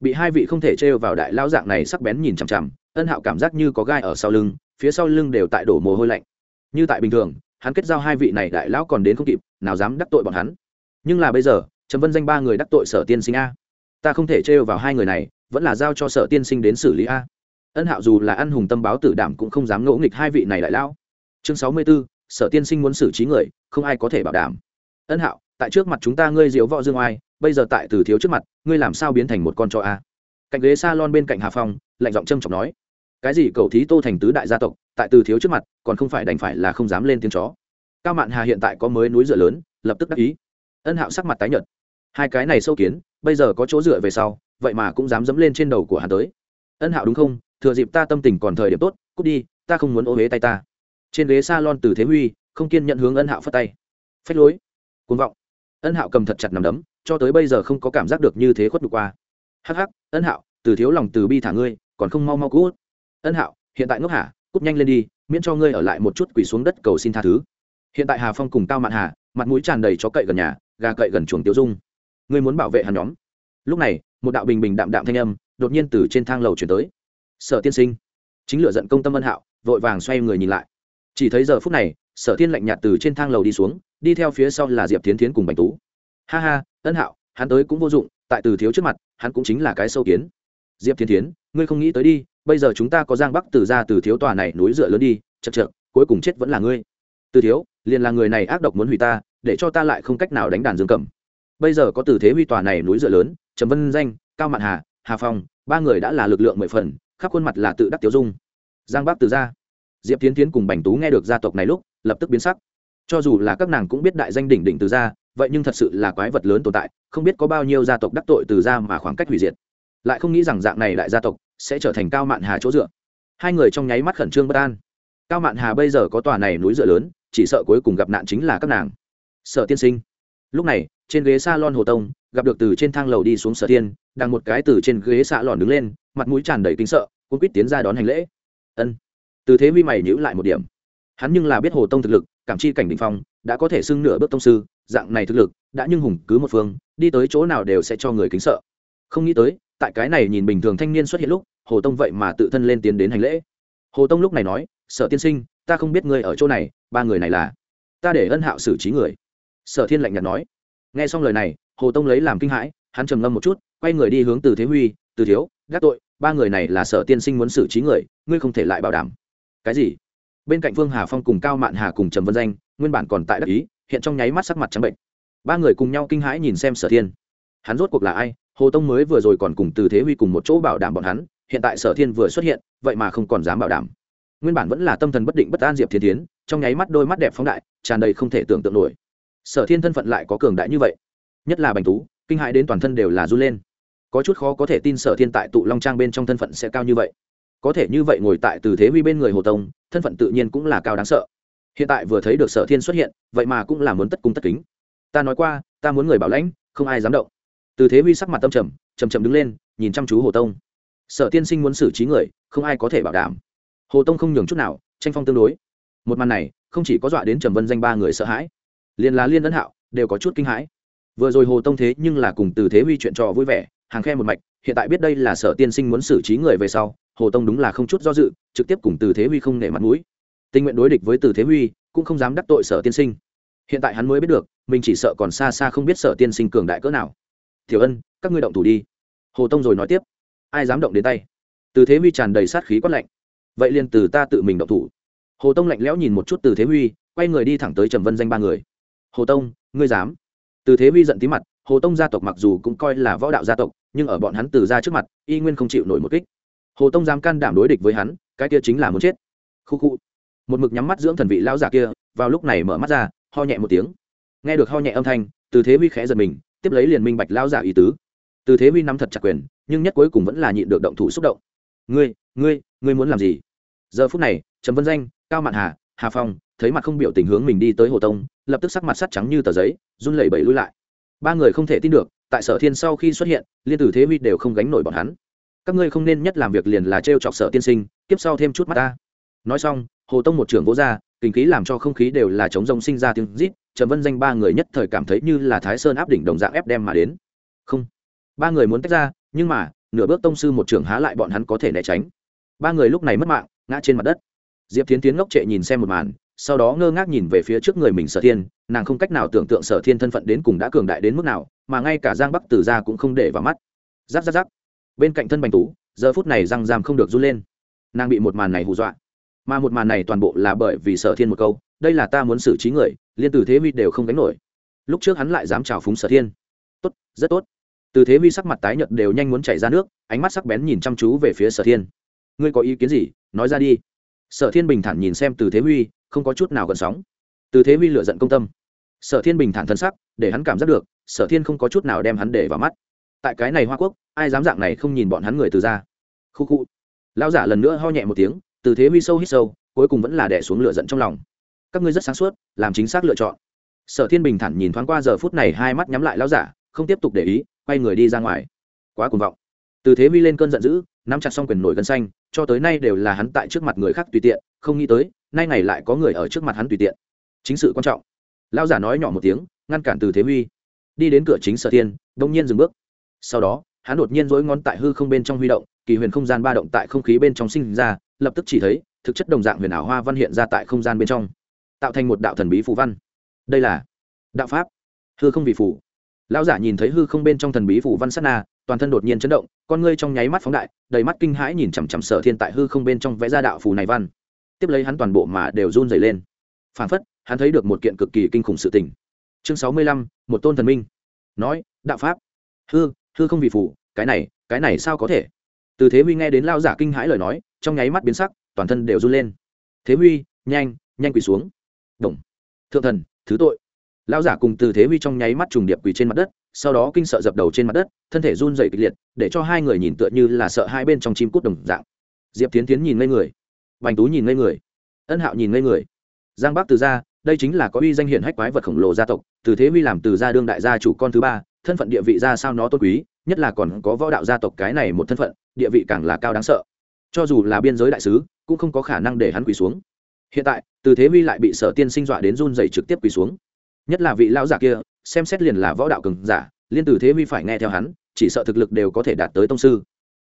Bị hai vị không thể trêu vào đại lao dạng này sắc bén nhìn chằm chằm, ân hạo cảm giác như có gai ở sau lưng, phía sau lưng đều tại đổ mồ hôi lạnh. Như tại bình thường, hắn kết giao hai vị này đại lão còn đến không kịp, nào dám đắc tội bọn hắn. Nhưng là bây giờ, trầm vân danh ba người đắc tội sở tiên sinh a. Ta không thể trêu vào hai người này, vẫn là giao cho sở tiên sinh đến xử lý a. Ân hạo dù là ăn hùng tâm báo tử đảm cũng không dám ngỗ nghịch hai vị này đại lão. Chương sáu mươi b ố sở tiên sinh muốn xử trí người không ai có thể bảo đảm. Ân hạo, tại trước mặt chúng ta ngươi diễu võ dương oai, bây giờ tại từ thiếu trước mặt, ngươi làm sao biến thành một con chó a? Cạnh ghế s a lon bên cạnh hà phong, lạnh giọng trâm trọng nói. Cái gì cầu thí tô thành tứ đại gia tộc, tại từ thiếu trước mặt, còn không phải đành phải là không dám lên tiếng chó. Cao mạn hà hiện tại có mới núi dựa lớn, lập tức đắc ý. Ân hạo sắc mặt tái nhợt. Hai cái này sâu kiến, bây giờ có chỗ dựa về sau, vậy mà cũng dám dẫm lên trên đầu của hắn tới. Ân hạo đúng không? Thừa dịp ta tâm tình còn thời điểm tốt, cút đi, ta không muốn ô huế tay ta. Trên ghế s a lon từ thế huy không kiên nhận hướng ân hạo phất tay. Phách lối côn vọng. Ân hạo cầm thật chặt nằm đấm, cho tới bây giờ không có cảm giác được như thế khuất đục qua. Hắc hắc, ân hạo, từ thiếu lòng từ bi thả ngươi, còn không mau mau cút. Ân hạo, hiện tại ngốc hả cút nhanh lên đi, miễn cho ngươi ở lại một chút quỳ xuống đất cầu xin tha thứ. Hiện tại hà phong cùng cao mạn hà, mặt mũi tràn đầy chó cậy gần nhà, gà cậy gần chuồng tiêu dung. Ngươi muốn bảo vệ hắn nhóm. Lúc này, một đạo bình bình đạm đạm thanh âm đột nhiên từ trên thang lầu chuyển tới. Sở tiên sinh. Chính lựa giận công tâm ân hạo, vội vàng xoay người nhìn lại. Chỉ thấy giờ phút này sở thiên lạnh nhạt từ trên thang lầu đi xuống, đi theo phía sau là diệp tiến tiến cùng bành tú. Ha ha, ân hạo, hắn tới cũng vô dụng, tại từ thiếu trước mặt, hắn cũng chính là cái sâu kiến. Diệp tiến tiến ngươi không nghĩ tới đi, bây giờ chúng ta có giang bắc từ ra từ thiếu tòa này núi dựa lớn đi, chật chật cuối cùng chết vẫn là ngươi. Từ thiếu, liền là người này ác độc muốn hủy ta, để cho ta lại không cách nào đánh đàn dương cầm bây giờ có từ thế huy tòa này núi dựa lớn, trầm vân danh, cao mạn hà hà phong, ba người đã là lực lượng mười phần, khắp khuôn mặt là tự đắc tiêu dung. Giang bắc từ ra diệp tiến tiến cùng bành tú nghe được gia tộc này lúc lập tức biến sắc. Cho dù là các nàng cũng biết đại danh đỉnh đỉnh từ ra vậy nhưng thật sự là quái vật lớn tồn tại, không biết có bao nhiêu gia tộc đắc tội từ ra mà khoảng cách hủy diệt. Lại không nghĩ rằng dạng này đại gia tộc sẽ trở thành cao mạn hà chỗ dựa. Hai người trong nháy mắt khẩn trương bất an. Cao mạn hà bây giờ có tòa này núi dựa lớn, chỉ sợ cuối cùng gặp nạn chính là các nàng. Sở tiên sinh. Lúc này, trên ghế s a lon hồ tông, gặp được từ trên thang lầu đi xuống sở tiên đang một cái từ trên ghế xạ lòn đứng lên, mặt mũi tràn đầy kính sợ cũng quýt tiến ra đón hành lễ. Ân. Từ thế vi mày nhữ lại một điểm hắn nhưng là biết hồ tông thực lực, cảm chi cảnh định phong, đã có thể xưng nửa bước tông sư, dạng này thực lực, đã nhưng hùng cứ một phương, đi tới chỗ nào đều sẽ cho người kính sợ. Không nghĩ tới, tại cái này nhìn bình thường thanh niên xuất hiện lúc, hồ tông vậy mà tự thân lên tiến đến hành lễ. Hồ tông lúc này nói, sở tiên sinh, ta không biết ngươi ở chỗ này, ba người này là? Ta để ân hạo xử trí người. Sở thiên lạnh nhạt nói. Nghe xong lời này, hồ tông lấy làm kinh hãi, hắn trầm ngâm một chút, quay người đi hướng từ thế huy, từ thiếu, gác tội, ba người này là sở tiên sinh muốn xử trí người, ngươi không thể lại bảo đảm. Cái gì? Bên cạnh vương hà phong cùng cao mạn hà cùng trầm vân danh, nguyên bản còn tại đắc ý, hiện trong nháy mắt sắc mặt trắng bệnh. Ba người cùng nhau kinh hãi nhìn xem sở thiên. Hắn rốt cuộc là ai? Hồ tông mới vừa rồi còn cùng từ thế huy cùng một chỗ bảo đảm bọn hắn, hiện tại sở thiên vừa xuất hiện, vậy mà không còn dám bảo đảm. Nguyên bản vẫn là tâm thần bất định bất an diệp thiên tiến trong nháy mắt đôi mắt đẹp phóng đại, tràn đầy không thể tưởng tượng nổi. Sở thiên thân phận lại có cường đại như vậy, nhất là bành tú, kinh hãi đến toàn thân đều là run lên. Có chút khó có thể tin sở thiên tại tụ long trang bên trong thân phận sẽ cao như vậy có thể như vậy ngồi tại từ thế huy bên người hồ tông, thân phận tự nhiên cũng là cao đáng sợ. Hiện tại vừa thấy được sở thiên xuất hiện, vậy mà cũng là muốn tất cung tất kính. Ta nói qua, ta muốn người bảo lãnh, không ai dám động. Từ thế huy sắc mặt tâm trầm trầm trầm đứng lên, nhìn chăm chú hồ tông. Sở tiên sinh muốn xử trí người, không ai có thể bảo đảm. Hồ tông không nhường chút nào, tranh phong tương đối. Một màn này, không chỉ có dọa đến trầm vân danh ba người sợ hãi, liền là liên ấn hạo, đều có chút kinh hãi. Vừa rồi hồ tông thế nhưng là cùng từ thế huy chuyện trò vui vẻ, hàng khe một mạch, hiện tại biết đây là sở tiên sinh muốn xử trí người về sau hồ tông đúng là không chút do dự, trực tiếp cùng từ thế huy không nể mặt mũi. Tình nguyện đối địch với từ thế huy, cũng không dám đắc tội sở tiên sinh. Hiện tại hắn mới biết được, mình chỉ sợ còn xa xa không biết sở tiên sinh cường đại cỡ nào. Thiểu ân, các ngươi động thủ đi. Hồ tông rồi nói tiếp. Ai dám động đến tay? Từ thế huy tràn đầy sát khí quát lạnh. Vậy liền từ ta tự mình động thủ. Hồ tông lạnh lẽo nhìn một chút từ thế huy, quay người đi thẳng tới trầm vân danh ba người. Hồ tông, ngươi dám? Từ thế huy giận tí mặt, hồ tông gia tộc mặc dù cũng coi là võ đạo gia tộc, nhưng ở bọn hắn từ ra trước mặt, y nguyên không chịu nổi một kích hồ tông dám can đảm đối địch với hắn, cái kia chính là muốn chết. Khu khu. Một mực nhắm mắt dưỡng thần vị lão giả kia, vào lúc này mở mắt ra, ho nhẹ một tiếng. Nghe được ho nhẹ âm thanh, từ thế huy khẽ giật mình, tiếp lấy liền minh bạch lão giả ý tứ. Từ thế huy nắm thật chặt quyền, nhưng nhất cuối cùng vẫn là nhịn được động thủ xúc động. Ngươi ngươi ngươi muốn làm gì? Giờ phút này, trầm vân danh, cao mạn hà hà phong, thấy mặt không biểu tình hướng mình đi tới hồ tông, lập tức sắc mặt sắt trắng như tờ giấy, run lẩy bẩy lui lại. Ba người không thể tin được, tại sở thiên sau khi xuất hiện, liên tử thế huy đều không gánh nổi bọn hắn các ngươi không nên nhất làm việc liền là t r e o chọc sở tiên sinh tiếp sau thêm chút mắt ta. Nói xong, hồ tông một trưởng vỗ ra, kinh khí làm cho không khí đều là chống rông sinh ra tiếng rít, trầm vân danh ba người nhất thời cảm thấy như là thái sơn áp đỉnh đồng dạng ép đem mà đến. Không, ba người muốn tách ra, nhưng mà, nửa bước tông sư một trưởng há lại bọn hắn có thể né tránh. Ba người lúc này mất mạng, ngã trên mặt đất. Diệp tiến tiến ngốc trệ nhìn xem một màn, sau đó ngơ ngác nhìn về phía trước người mình sở thiên, nàng không cách nào tưởng tượng sở thiên thân phận đến cùng đã cường đại đến mức nào, mà ngay cả giang bắc từ ra cũng không để vào mắt. Giáp giáp giáp bên cạnh thân bành tú, giờ phút này răng giam không được run lên. Nàng bị một màn này hù dọa. Mà một màn này toàn bộ là bởi vì sở thiên một câu, đây là ta muốn xử trí người, liên từ thế vi đều không đánh nổi. Lúc trước hắn lại dám trào phúng sở thiên. Tốt, rất tốt. Từ thế vi sắc mặt tái nhợt đều nhanh muốn chảy ra nước, ánh mắt sắc bén nhìn chăm chú về phía sở thiên. Ngươi có ý kiến gì? Nói ra đi. Sở thiên bình thản nhìn xem từ thế huy không có chút nào gần sóng. Từ thế huy lựa giận công tâm. Sở thiên bình thản thân sắc, để hắn cảm giác được, sở thiên không có chút nào đem hắn để vào mắt tại cái này hoa quốc, ai dám dạng này không nhìn bọn hắn người từ ra. Khu khu. Lão giả lần nữa ho nhẹ một tiếng, từ thế huy sâu hít sâu, cuối cùng vẫn là đẻ xuống lựa giận trong lòng. Các ngươi rất sáng suốt, làm chính xác lựa chọn. Sở thiên bình thản nhìn thoáng qua giờ phút này hai mắt nhắm lại lão giả, không tiếp tục để ý, quay người đi ra ngoài. Quá cuồng vọng. Từ thế huy lên cơn giận dữ, nắm chặt xong quyền nổi gân xanh, cho tới nay đều là hắn tại trước mặt người khác tùy tiện, không nghĩ tới, nay này lại có người ở trước mặt hắn tùy tiện. Chính sự quan trọng. Lão giả nói nhỏ một tiếng, ngăn cản từ thế huy. Đi đến cửa chính sở thiên, đông nhiên dừng bước sau đó, hắn đột nhiên dối ngón tại hư không bên trong huy động, kỳ huyền không gian ba động tại không khí bên trong sinh ra, lập tức chỉ thấy, thực chất đồng dạng huyền ảo hoa văn hiện ra tại không gian bên trong, tạo thành một đạo thần bí phù văn. Đây là đạo pháp. Hư không vì phủ lão giả nhìn thấy hư không bên trong thần bí phủ văn sát na, toàn thân đột nhiên chấn động, con ngươi trong nháy mắt phóng đại, đầy mắt kinh hãi nhìn chằm chằm sở thiên tại hư không bên trong vẽ ra đạo phù này văn. Tiếp lấy hắn toàn bộ mà đều run dày lên. Phản phất, hắn thấy được một kiện cực kỳ kinh khủng sự tình. Chương sáu mươi lăm, một tôn thần minh. Nói, đạo pháp. Hư hư không vì phủ cái này cái này sao có thể? Từ thế huy nghe đến lao giả kinh hãi lời nói, trong nháy mắt biến sắc, toàn thân đều run lên. Thế huy, nhanh nhanh quỳ xuống. Đồng. Thượng thần, thứ tội. Lao giả cùng từ thế huy trong nháy mắt trùng điệp quỳ trên mặt đất, sau đó kinh sợ dập đầu trên mặt đất, thân thể run dày kịch liệt, để cho hai người nhìn tựa như là sợ hai bên trong chim cút đồng dạng. Diệp tiến tiến nhìn ngây người. Bành tú nhìn ngây người. Ân hạo nhìn ngây người. Giang bắc từ gia, đây chính là có uy danh hiển hách quái vật khổng lồ gia tộc, từ thế huy làm từ gia đương đại gia chủ con thứ ba thân phận địa vị ra sao nó tôn quý, nhất là còn có võ đạo gia tộc cái này một thân phận, địa vị càng là cao đáng sợ. Cho dù là biên giới đại sứ, cũng không có khả năng để hắn quỳ xuống. Hiện tại, từ thế huy lại bị sở tiên sinh dọa đến run dày trực tiếp quỳ xuống. Nhất là vị lão giả kia, xem xét liền là võ đạo cường giả, liên từ thế huy phải nghe theo hắn, chỉ sợ thực lực đều có thể đạt tới tông sư.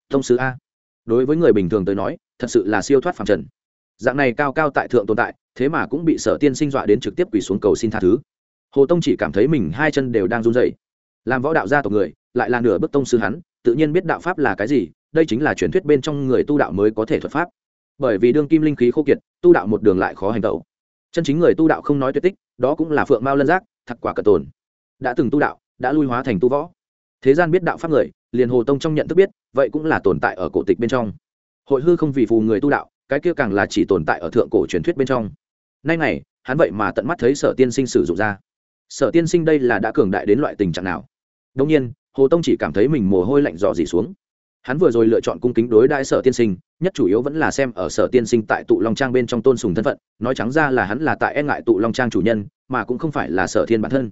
Tông sư a. Đối với người bình thường tới nói, thật sự là siêu thoát phàm trần. Dạng này cao cao tại thượng tồn tại, thế mà cũng bị sở tiên sinh dọa đến trực tiếp quỳ xuống cầu xin tha thứ. Hồ tông chỉ cảm thấy mình hai chân đều đang run dày làm võ đạo gia tộc người, lại là nửa bức tông sư hắn, tự nhiên biết đạo pháp là cái gì, đây chính là truyền thuyết bên trong người tu đạo mới có thể thuật pháp. Bởi vì đương kim linh khí khô kiệt, tu đạo một đường lại khó hành tẩu. Chân chính người tu đạo không nói tuyệt tích, đó cũng là phượng mao lân giác, thật quả cận tồn. Đã từng tu đạo, đã lui hóa thành tu võ. Thế gian biết đạo pháp người, liền hồ tông trong nhận thức biết, vậy cũng là tồn tại ở cổ tịch bên trong. Hội hư không vì phù người tu đạo, cái kia càng là chỉ tồn tại ở thượng cổ truyền thuyết bên trong. Nay này, hắn vậy mà tận mắt thấy sở tiên sinh sử dụng ra. Sở tiên sinh đây là đã cường đại đến loại tình trạng nào? Đông nhiên, hồ tông chỉ cảm thấy mình mồ hôi lạnh dò dỉ xuống. Hắn vừa rồi lựa chọn cung kính đối đại sở tiên sinh, nhất chủ yếu vẫn là xem ở sở tiên sinh tại tụ long trang bên trong tôn sùng thân phận, nói trắng ra là hắn là tại e ngại tụ long trang chủ nhân, mà cũng không phải là sở thiên bản thân.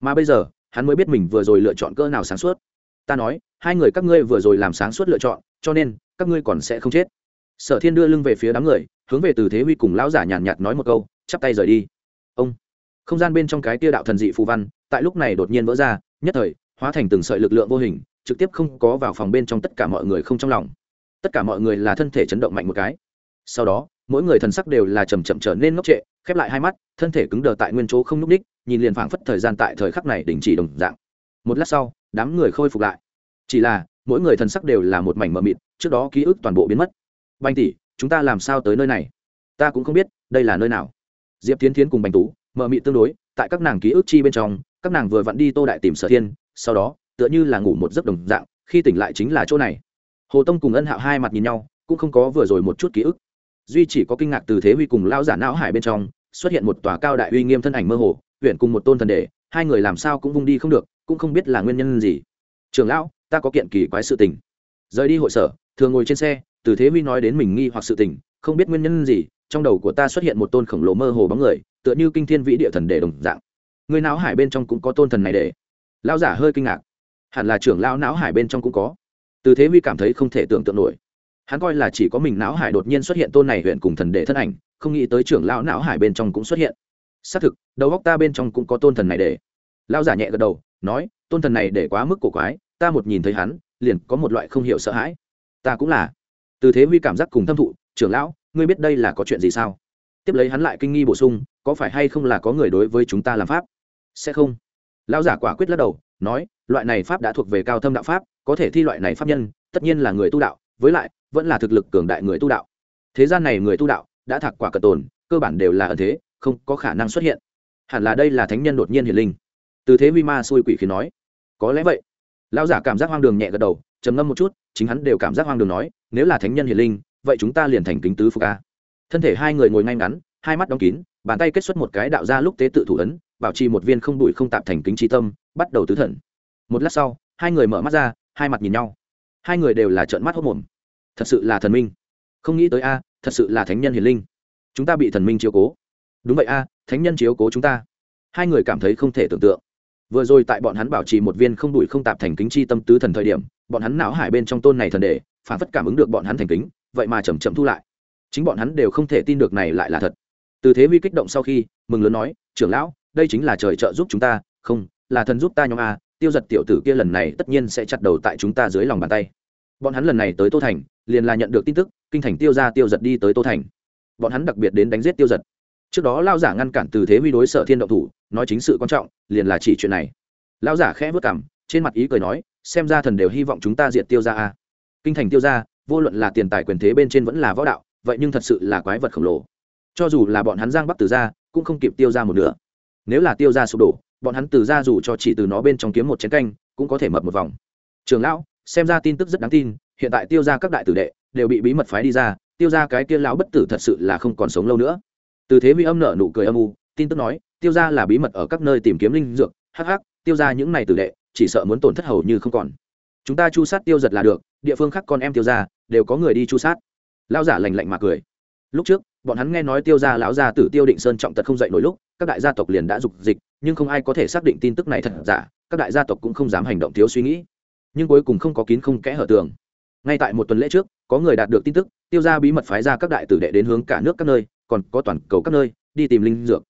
Mà bây giờ, hắn mới biết mình vừa rồi lựa chọn cỡ nào sáng suốt. Ta nói, hai người các ngươi vừa rồi làm sáng suốt lựa chọn, cho nên, các ngươi còn sẽ không chết. Sở thiên đưa lưng về phía đám người, hướng về từ thế huy cùng lão giả nhàn nhạt nói một câu, chắp tay rời đi. Ông, không gian bên trong cái tia đạo thần dị phù văn, tại lúc này đột nhiên vỡ ra, nhất thời hóa thành từng sợi lực lượng vô hình, trực tiếp không có vào phòng bên trong tất cả mọi người không trong lòng. Tất cả mọi người là thân thể chấn động mạnh một cái. Sau đó, mỗi người thần sắc đều là chầm chậm trở nên ngốc trệ, khép lại hai mắt, thân thể cứng đờ tại nguyên chỗ không n ú c ních nhìn liền phảng phất thời gian tại thời khắc này đình chỉ đồng dạng. Một lát sau, đám người khôi phục lại. Chỉ là, mỗi người thần sắc đều là một mảnh mờ mịt, trước đó ký ức toàn bộ biến mất. Banh tỷ, chúng ta làm sao tới nơi này? Ta cũng không biết, đây là nơi nào? Diệp tiến tiến cùng bành tú, mờ mịt tương đối, tại các nàng ký ức chi bên trong, các nàng vừa vặn đi tô đại tìm sở thiên sau đó, tựa như là ngủ một giấc đồng dạng, khi tỉnh lại chính là chỗ này. Hồ tông cùng ân hạo hai mặt nhìn nhau, cũng không có vừa rồi một chút ký ức. Duy chỉ có kinh ngạc từ thế huy cùng lao giả não hải bên trong, xuất hiện một tòa cao đại uy nghiêm thân ảnh mơ hồ, huyện cùng một tôn thần đề hai người làm sao cũng vung đi không được, cũng không biết là nguyên nhân gì. Trường lão, ta có kiện kỳ quái sự tình. Rời đi hội sở, thường ngồi trên xe, từ thế huy nói đến mình nghi hoặc sự tình, không biết nguyên nhân gì, trong đầu của ta xuất hiện một tôn khổng lồ mơ hồ bóng người, tựa như kinh thiên vĩ địa thần đề đồng dạng. Người não hải bên trong cũng có tôn thần này để lao giả hơi kinh ngạc. Hẳn là trưởng lao não hải bên trong cũng có. Từ thế huy cảm thấy không thể tưởng tượng nổi. Hắn coi là chỉ có mình não hải đột nhiên xuất hiện tôn này huyện cùng thần đệ thân ảnh, không nghĩ tới trưởng lão não hải bên trong cũng xuất hiện. Xác thực, đầu góc ta bên trong cũng có tôn thần này để. Lão giả nhẹ gật đầu, nói, tôn thần này để quá mức cổ quái, ta một nhìn thấy hắn, liền có một loại không hiểu sợ hãi. Ta cũng là. Từ thế huy cảm giác cùng thâm thụ, trưởng lão, ngươi biết đây là có chuyện gì sao? Tiếp lấy hắn lại kinh nghi bổ sung, có phải hay không là có người đối với chúng ta làm pháp? Sẽ không lão giả quả quyết lắc đầu, nói, loại này pháp đã thuộc về cao thâm đạo pháp, có thể thi loại này pháp nhân, tất nhiên là người tu đạo, với lại, vẫn là thực lực cường đại người tu đạo. Thế gian này người tu đạo, đã thạc quả cận tồn, cơ bản đều là ẩn thế, không có khả năng xuất hiện. Hẳn là đây là thánh nhân đột nhiên hiền linh. Từ thế vi ma xui quỷ khí nói. Có lẽ vậy. Lão giả cảm giác hoang đường nhẹ gật đầu, trầm ngâm một chút, chính hắn đều cảm giác hoang đường nói, nếu là thánh nhân hiền linh, vậy chúng ta liền thành kính tứ phục ca thân thể hai người ngồi ngay ngắn, hai mắt đóng kín, bàn tay kết xuất một cái đạo ra lúc tế tự thủ ấn bảo trì một viên không đủi không tạp thành kính trí tâm, bắt đầu tứ thần. Một lát sau, hai người mở mắt ra, hai mặt nhìn nhau. Hai người đều là trợn mắt hốt mồm thật sự là thần minh. Không nghĩ tới a, thật sự là thánh nhân hiền linh. Chúng ta bị thần minh chiếu cố. Đúng vậy a, thánh nhân chiếu cố chúng ta. Hai người cảm thấy không thể tưởng tượng. Vừa rồi tại bọn hắn bảo trì một viên không đủi không tạp thành kính chi tâm tứ thần thời điểm, bọn hắn não hải bên trong tôn này thần đề phản phất cảm ứng được bọn hắn thành kính, vậy mà chầm chậm thu lại. Chính bọn hắn đều không thể tin được này lại là thật. Từ thế huy kích động sau khi, mừng lớn nói, trưởng lão đây chính là trời trợ giúp chúng ta, không, là thần giúp ta nhóm a, tiêu giật tiểu tử kia lần này tất nhiên sẽ chặt đầu tại chúng ta dưới lòng bàn tay. Bọn hắn lần này tới tô thành, liền là nhận được tin tức, kinh thành tiêu ra tiêu giật đi tới tô thành. Bọn hắn đặc biệt đến đánh giết tiêu giật. Trước đó lao giả ngăn cản từ thế huy đối sở thiên động thủ, nói chính sự quan trọng, liền là chỉ chuyện này. Lao giả khẽ vất cảm trên mặt ý cười nói, xem ra thần đều hy vọng chúng ta diệt tiêu ra a. Kinh thành tiêu ra vô luận là tiền tài quyền thế bên trên vẫn là võ đạo, vậy nhưng thật sự là quái vật khổng lồ. Cho dù là bọn hắn giang bắc từ ra cũng không kịp tiêu ra một nửa nếu là tiêu ra sụp đổ, bọn hắn từ ra dù cho chỉ từ nó bên trong kiếm một chén canh, cũng có thể mập một vòng. Trường lão, xem ra tin tức rất đáng tin, hiện tại tiêu ra các đại tử đệ đều bị bí mật phái đi ra, tiêu ra cái kia lão bất tử thật sự là không còn sống lâu nữa. Từ thế vi âm nở nụ cười âm u, tin tức nói, tiêu ra là bí mật ở các nơi tìm kiếm linh dược, hắc hắc, tiêu ra những này tử đệ, chỉ sợ muốn tổn thất hầu như không còn. Chúng ta chu sát tiêu giật là được, địa phương khác con em tiêu ra đều có người đi chu sát. Lão giả lành lạnh mà cười. Lúc trước bọn hắn nghe nói tiêu gia lão gia tử tiêu định sơn trọng tật không dậy nổi lúc, các đại gia tộc liền đã dục dịch, nhưng không ai có thể xác định tin tức này thật giả, các đại gia tộc cũng không dám hành động thiếu suy nghĩ. Nhưng cuối cùng không có kín không kẽ hở tường. Ngay tại một tuần lễ trước, có người đạt được tin tức, tiêu gia bí mật phái ra các đại tử đệ đến hướng cả nước các nơi, còn có toàn cầu các nơi, đi tìm linh dược.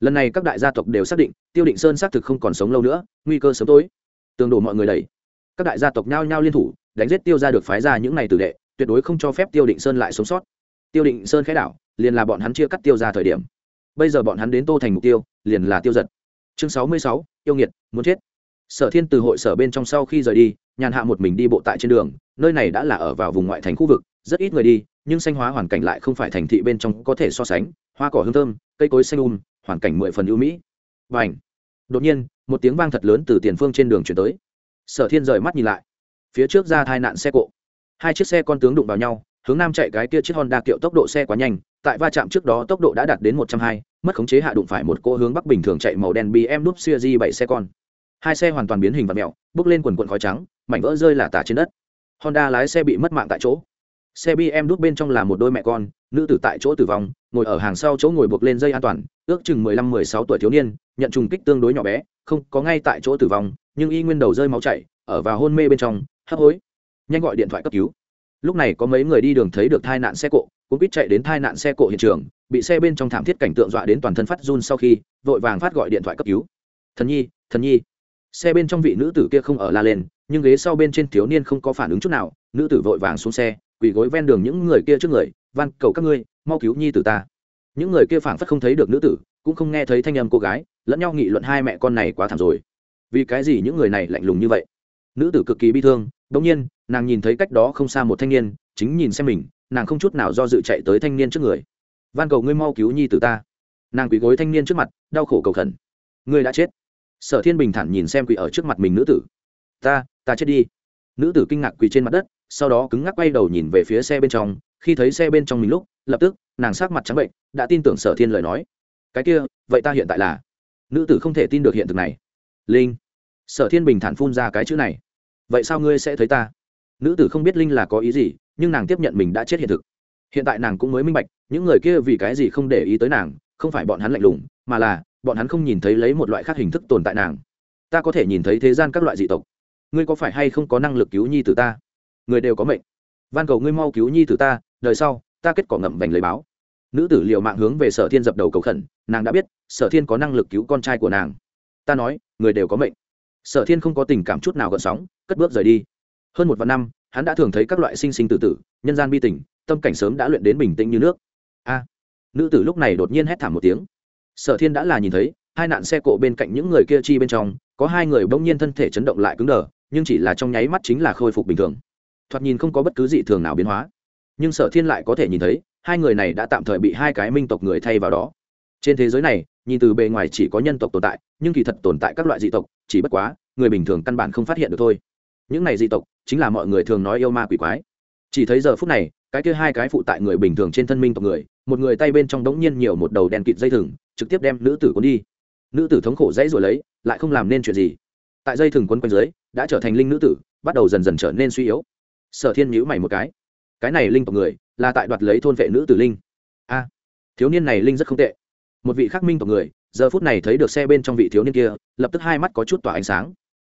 Lần này các đại gia tộc đều xác định, tiêu định sơn xác thực không còn sống lâu nữa, nguy cơ sớm tối. Tương đổ mọi người đẩy. Các đại gia tộc nhao nhao liên thủ, đánh giết tiêu gia được phái ra những ngày tử đệ, tuyệt đối không cho phép tiêu định sơn lại sống sót tiêu định sơn khẽ đảo, liền là bọn hắn chia cắt tiêu ra thời điểm. Bây giờ bọn hắn đến tô thành mục tiêu, liền là tiêu giật. Chương sáu mươi sáu, yêu nghiệt, muốn chết. Sở thiên từ hội sở bên trong sau khi rời đi, nhàn hạ một mình đi bộ tại trên đường, nơi này đã là ở vào vùng ngoại thành khu vực, rất ít người đi, nhưng xanh hóa hoàn cảnh lại không phải thành thị bên trong có thể so sánh, hoa cỏ hương thơm, cây cối xanh um hoàn cảnh mười phần ưu mỹ. Và ảnh đột nhiên, một tiếng vang thật lớn từ tiền phương trên đường chuyển tới. Sở thiên rời mắt nhìn lại. Phía trước ra tai nạn xe cộ. Hai chiếc xe con tướng đụng vào nhau hướng nam chạy cái kia chiếc honda kiệu tốc độ xe quá nhanh, tại va chạm trước đó tốc độ đã đạt đến một trăm hai, mất khống chế hạ đụng phải một cô hướng bắc bình thường chạy màu đen bm núp series bảy xe con. Hai xe hoàn toàn biến hình và mẹo, bước lên quần quần khói trắng, mảnh vỡ rơi là tả trên đất. Honda lái xe bị mất mạng tại chỗ. Xe bm đút bên trong là một đôi mẹ con, nữ tử tại chỗ tử vong, ngồi ở hàng sau chỗ ngồi buộc lên dây an toàn, ước chừng mười lăm, mười sáu tuổi thiếu niên, nhận trùng kích tương đối nhỏ bé, không có ngay tại chỗ tử vong, nhưng y nguyên đầu rơi máu chảy, ở vào hôn mê bên trong, hấp hối. Nhanh gọi điện thoại cấp cứu lúc này có mấy người đi đường thấy được tai nạn xe cộ cũng biết chạy đến tai nạn xe cộ hiện trường, bị xe bên trong thảm thiết cảnh tượng dọa đến toàn thân phát run sau khi, vội vàng phát gọi điện thoại cấp cứu. Thần nhi thần nhi. Xe bên trong vị nữ tử kia không ở la lên, nhưng ghế sau bên trên thiếu niên không có phản ứng chút nào, nữ tử vội vàng xuống xe, quỳ gối ven đường những người kia trước người, van, cầu các ngươi, mau cứu nhi tử ta. Những người kia phảng phất không thấy được nữ tử, cũng không nghe thấy thanh âm cô gái, lẫn nhau nghị luận hai mẹ con này quá thảm rồi. Vì cái gì những người này lạnh lùng như vậy? Nữ tử cực kỳ bi thương, đống nhiên nàng nhìn thấy cách đó không xa một thanh niên, chính nhìn xem mình, nàng không chút nào do dự chạy tới thanh niên trước người. Van cầu ngươi mau cứu nhi từ ta. Nàng quỳ gối thanh niên trước mặt, đau khổ cầu khẩn. Ngươi đã chết. Sở thiên bình thản nhìn xem quỳ ở trước mặt mình nữ tử. Ta ta chết đi. Nữ tử kinh ngạc quỳ trên mặt đất, sau đó cứng ngắc quay đầu nhìn về phía xe bên trong. Khi thấy xe bên trong mình lúc, lập tức, nàng sát mặt trắng bệnh, đã tin tưởng sở thiên lời nói. Cái kia, vậy ta hiện tại là? Nữ tử không thể tin được hiện thực này. Linh. Sở thiên bình thản phun ra cái chữ này. Vậy sao ngươi sẽ thấy ta? Nữ tử không biết linh là có ý gì, nhưng nàng tiếp nhận mình đã chết hiện thực. Hiện tại nàng cũng mới minh bạch, những người kia vì cái gì không để ý tới nàng, không phải bọn hắn lạnh lùng, mà là, bọn hắn không nhìn thấy lấy một loại khác hình thức tồn tại nàng. Ta có thể nhìn thấy thế gian các loại dị tộc. Ngươi có phải hay không có năng lực cứu nhi từ ta? Người đều có mệnh. Van cầu ngươi mau cứu nhi từ ta, đời sau, ta kết quả ngậm vành lấy báo. Nữ tử liệu mạng hướng về sở thiên dập đầu cầu khẩn, nàng đã biết, sở thiên có năng lực cứu con trai của nàng. Ta nói, người đều có mệnh. Sở thiên không có tình cảm chút nào gợn sóng, cất bước rời đi hơn một vạn năm, hắn đã thường thấy các loại sinh sinh tử tử, nhân gian bi tình, tâm cảnh sớm đã luyện đến bình tĩnh như nước. A! Nữ tử lúc này đột nhiên hét thảm một tiếng. Sở thiên đã là nhìn thấy, hai nạn xe cộ bên cạnh những người kia chi bên trong, có hai người bỗng nhiên thân thể chấn động lại cứng đờ, nhưng chỉ là trong nháy mắt chính là khôi phục bình thường. Thoạt nhìn không có bất cứ dị thường nào biến hóa. Nhưng sở thiên lại có thể nhìn thấy, hai người này đã tạm thời bị hai cái minh tộc người thay vào đó. Trên thế giới này, nhìn từ bề ngoài chỉ có nhân tộc tồn tại, nhưng kỳ thật tồn tại các loại dị tộc, chỉ bất quá, người bình thường căn bản không phát hiện được thôi. Những này dị tộc chính là mọi người thường nói yêu ma quỷ quái. Chỉ thấy giờ phút này, cái kia hai cái phụ tại người bình thường trên thân minh tộc người, một người tay bên trong đống nhiên nhiều một đầu đèn kịt dây thừng, trực tiếp đem nữ tử cuốn đi. Nữ tử thống khổ dãy rồi lấy, lại không làm nên chuyện gì. Tại dây thừng quấn quanh dưới, đã trở thành linh nữ tử, bắt đầu dần dần trở nên suy yếu. Sở thiên nhữ mày một cái. Cái này linh tộc người, là tại đoạt lấy thôn vệ nữ tử linh. A, thiếu niên này linh rất không tệ. Một vị khắc minh tộc người, giờ phút này thấy được xe bên trong vị thiếu niên kia, lập tức hai mắt có chút tỏa ánh sáng.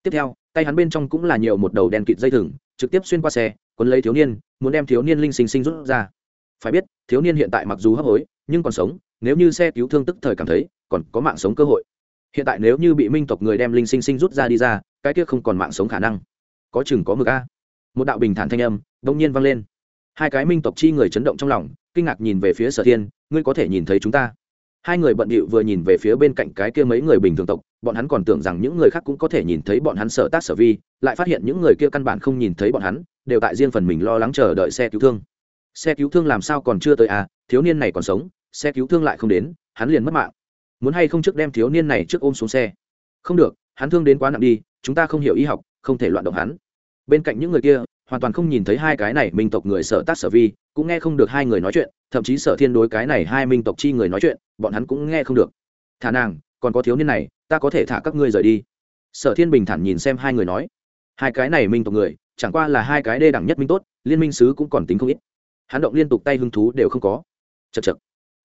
Tiếp theo tay hắn bên trong cũng là nhiều một đầu đèn kịt dây thừng, trực tiếp xuyên qua xe, quấn lấy thiếu niên, muốn đem thiếu niên linh sinh sinh rút ra. Phải biết, thiếu niên hiện tại mặc dù hấp hối, nhưng còn sống, nếu như xe cứu thương tức thời cảm thấy, còn có mạng sống cơ hội. Hiện tại nếu như bị minh tộc người đem linh sinh sinh rút ra đi ra, cái kia không còn mạng sống khả năng. Có chừng có mực a. Một đạo bình thản thanh âm đông nhiên vang lên. Hai cái minh tộc chi người chấn động trong lòng, kinh ngạc nhìn về phía sở thiên, ngươi có thể nhìn thấy chúng ta? Hai người bận bịu vừa nhìn về phía bên cạnh cái kia mấy người bình thường tộc, bọn hắn còn tưởng rằng những người khác cũng có thể nhìn thấy bọn hắn sở tác sở vi, lại phát hiện những người kia căn bản không nhìn thấy bọn hắn, đều tại riêng phần mình lo lắng chờ đợi xe cứu thương. Xe cứu thương làm sao còn chưa tới à thiếu niên này còn sống, xe cứu thương lại không đến, hắn liền mất mạng. Muốn hay không trước đem thiếu niên này trước ôm xuống xe? Không được, hắn thương đến quá nặng đi, chúng ta không hiểu y học, không thể loạn động hắn. Bên cạnh những người kia hoàn toàn không nhìn thấy hai cái này minh tộc người sở tác sở vi, cũng nghe không được hai người nói chuyện, thậm chí sở thiên đối cái này hai minh tộc chi người nói chuyện, bọn hắn cũng nghe không được. Thả nàng, còn có thiếu niên này, ta có thể thả các ngươi rời đi. Sở thiên bình thản nhìn xem hai người nói. Hai cái này minh tộc người, chẳng qua là hai cái đê đẳng nhất minh tốt, liên minh sứ cũng còn tính không ít. Hắn động liên tục tay hứng thú đều không có. Chật chật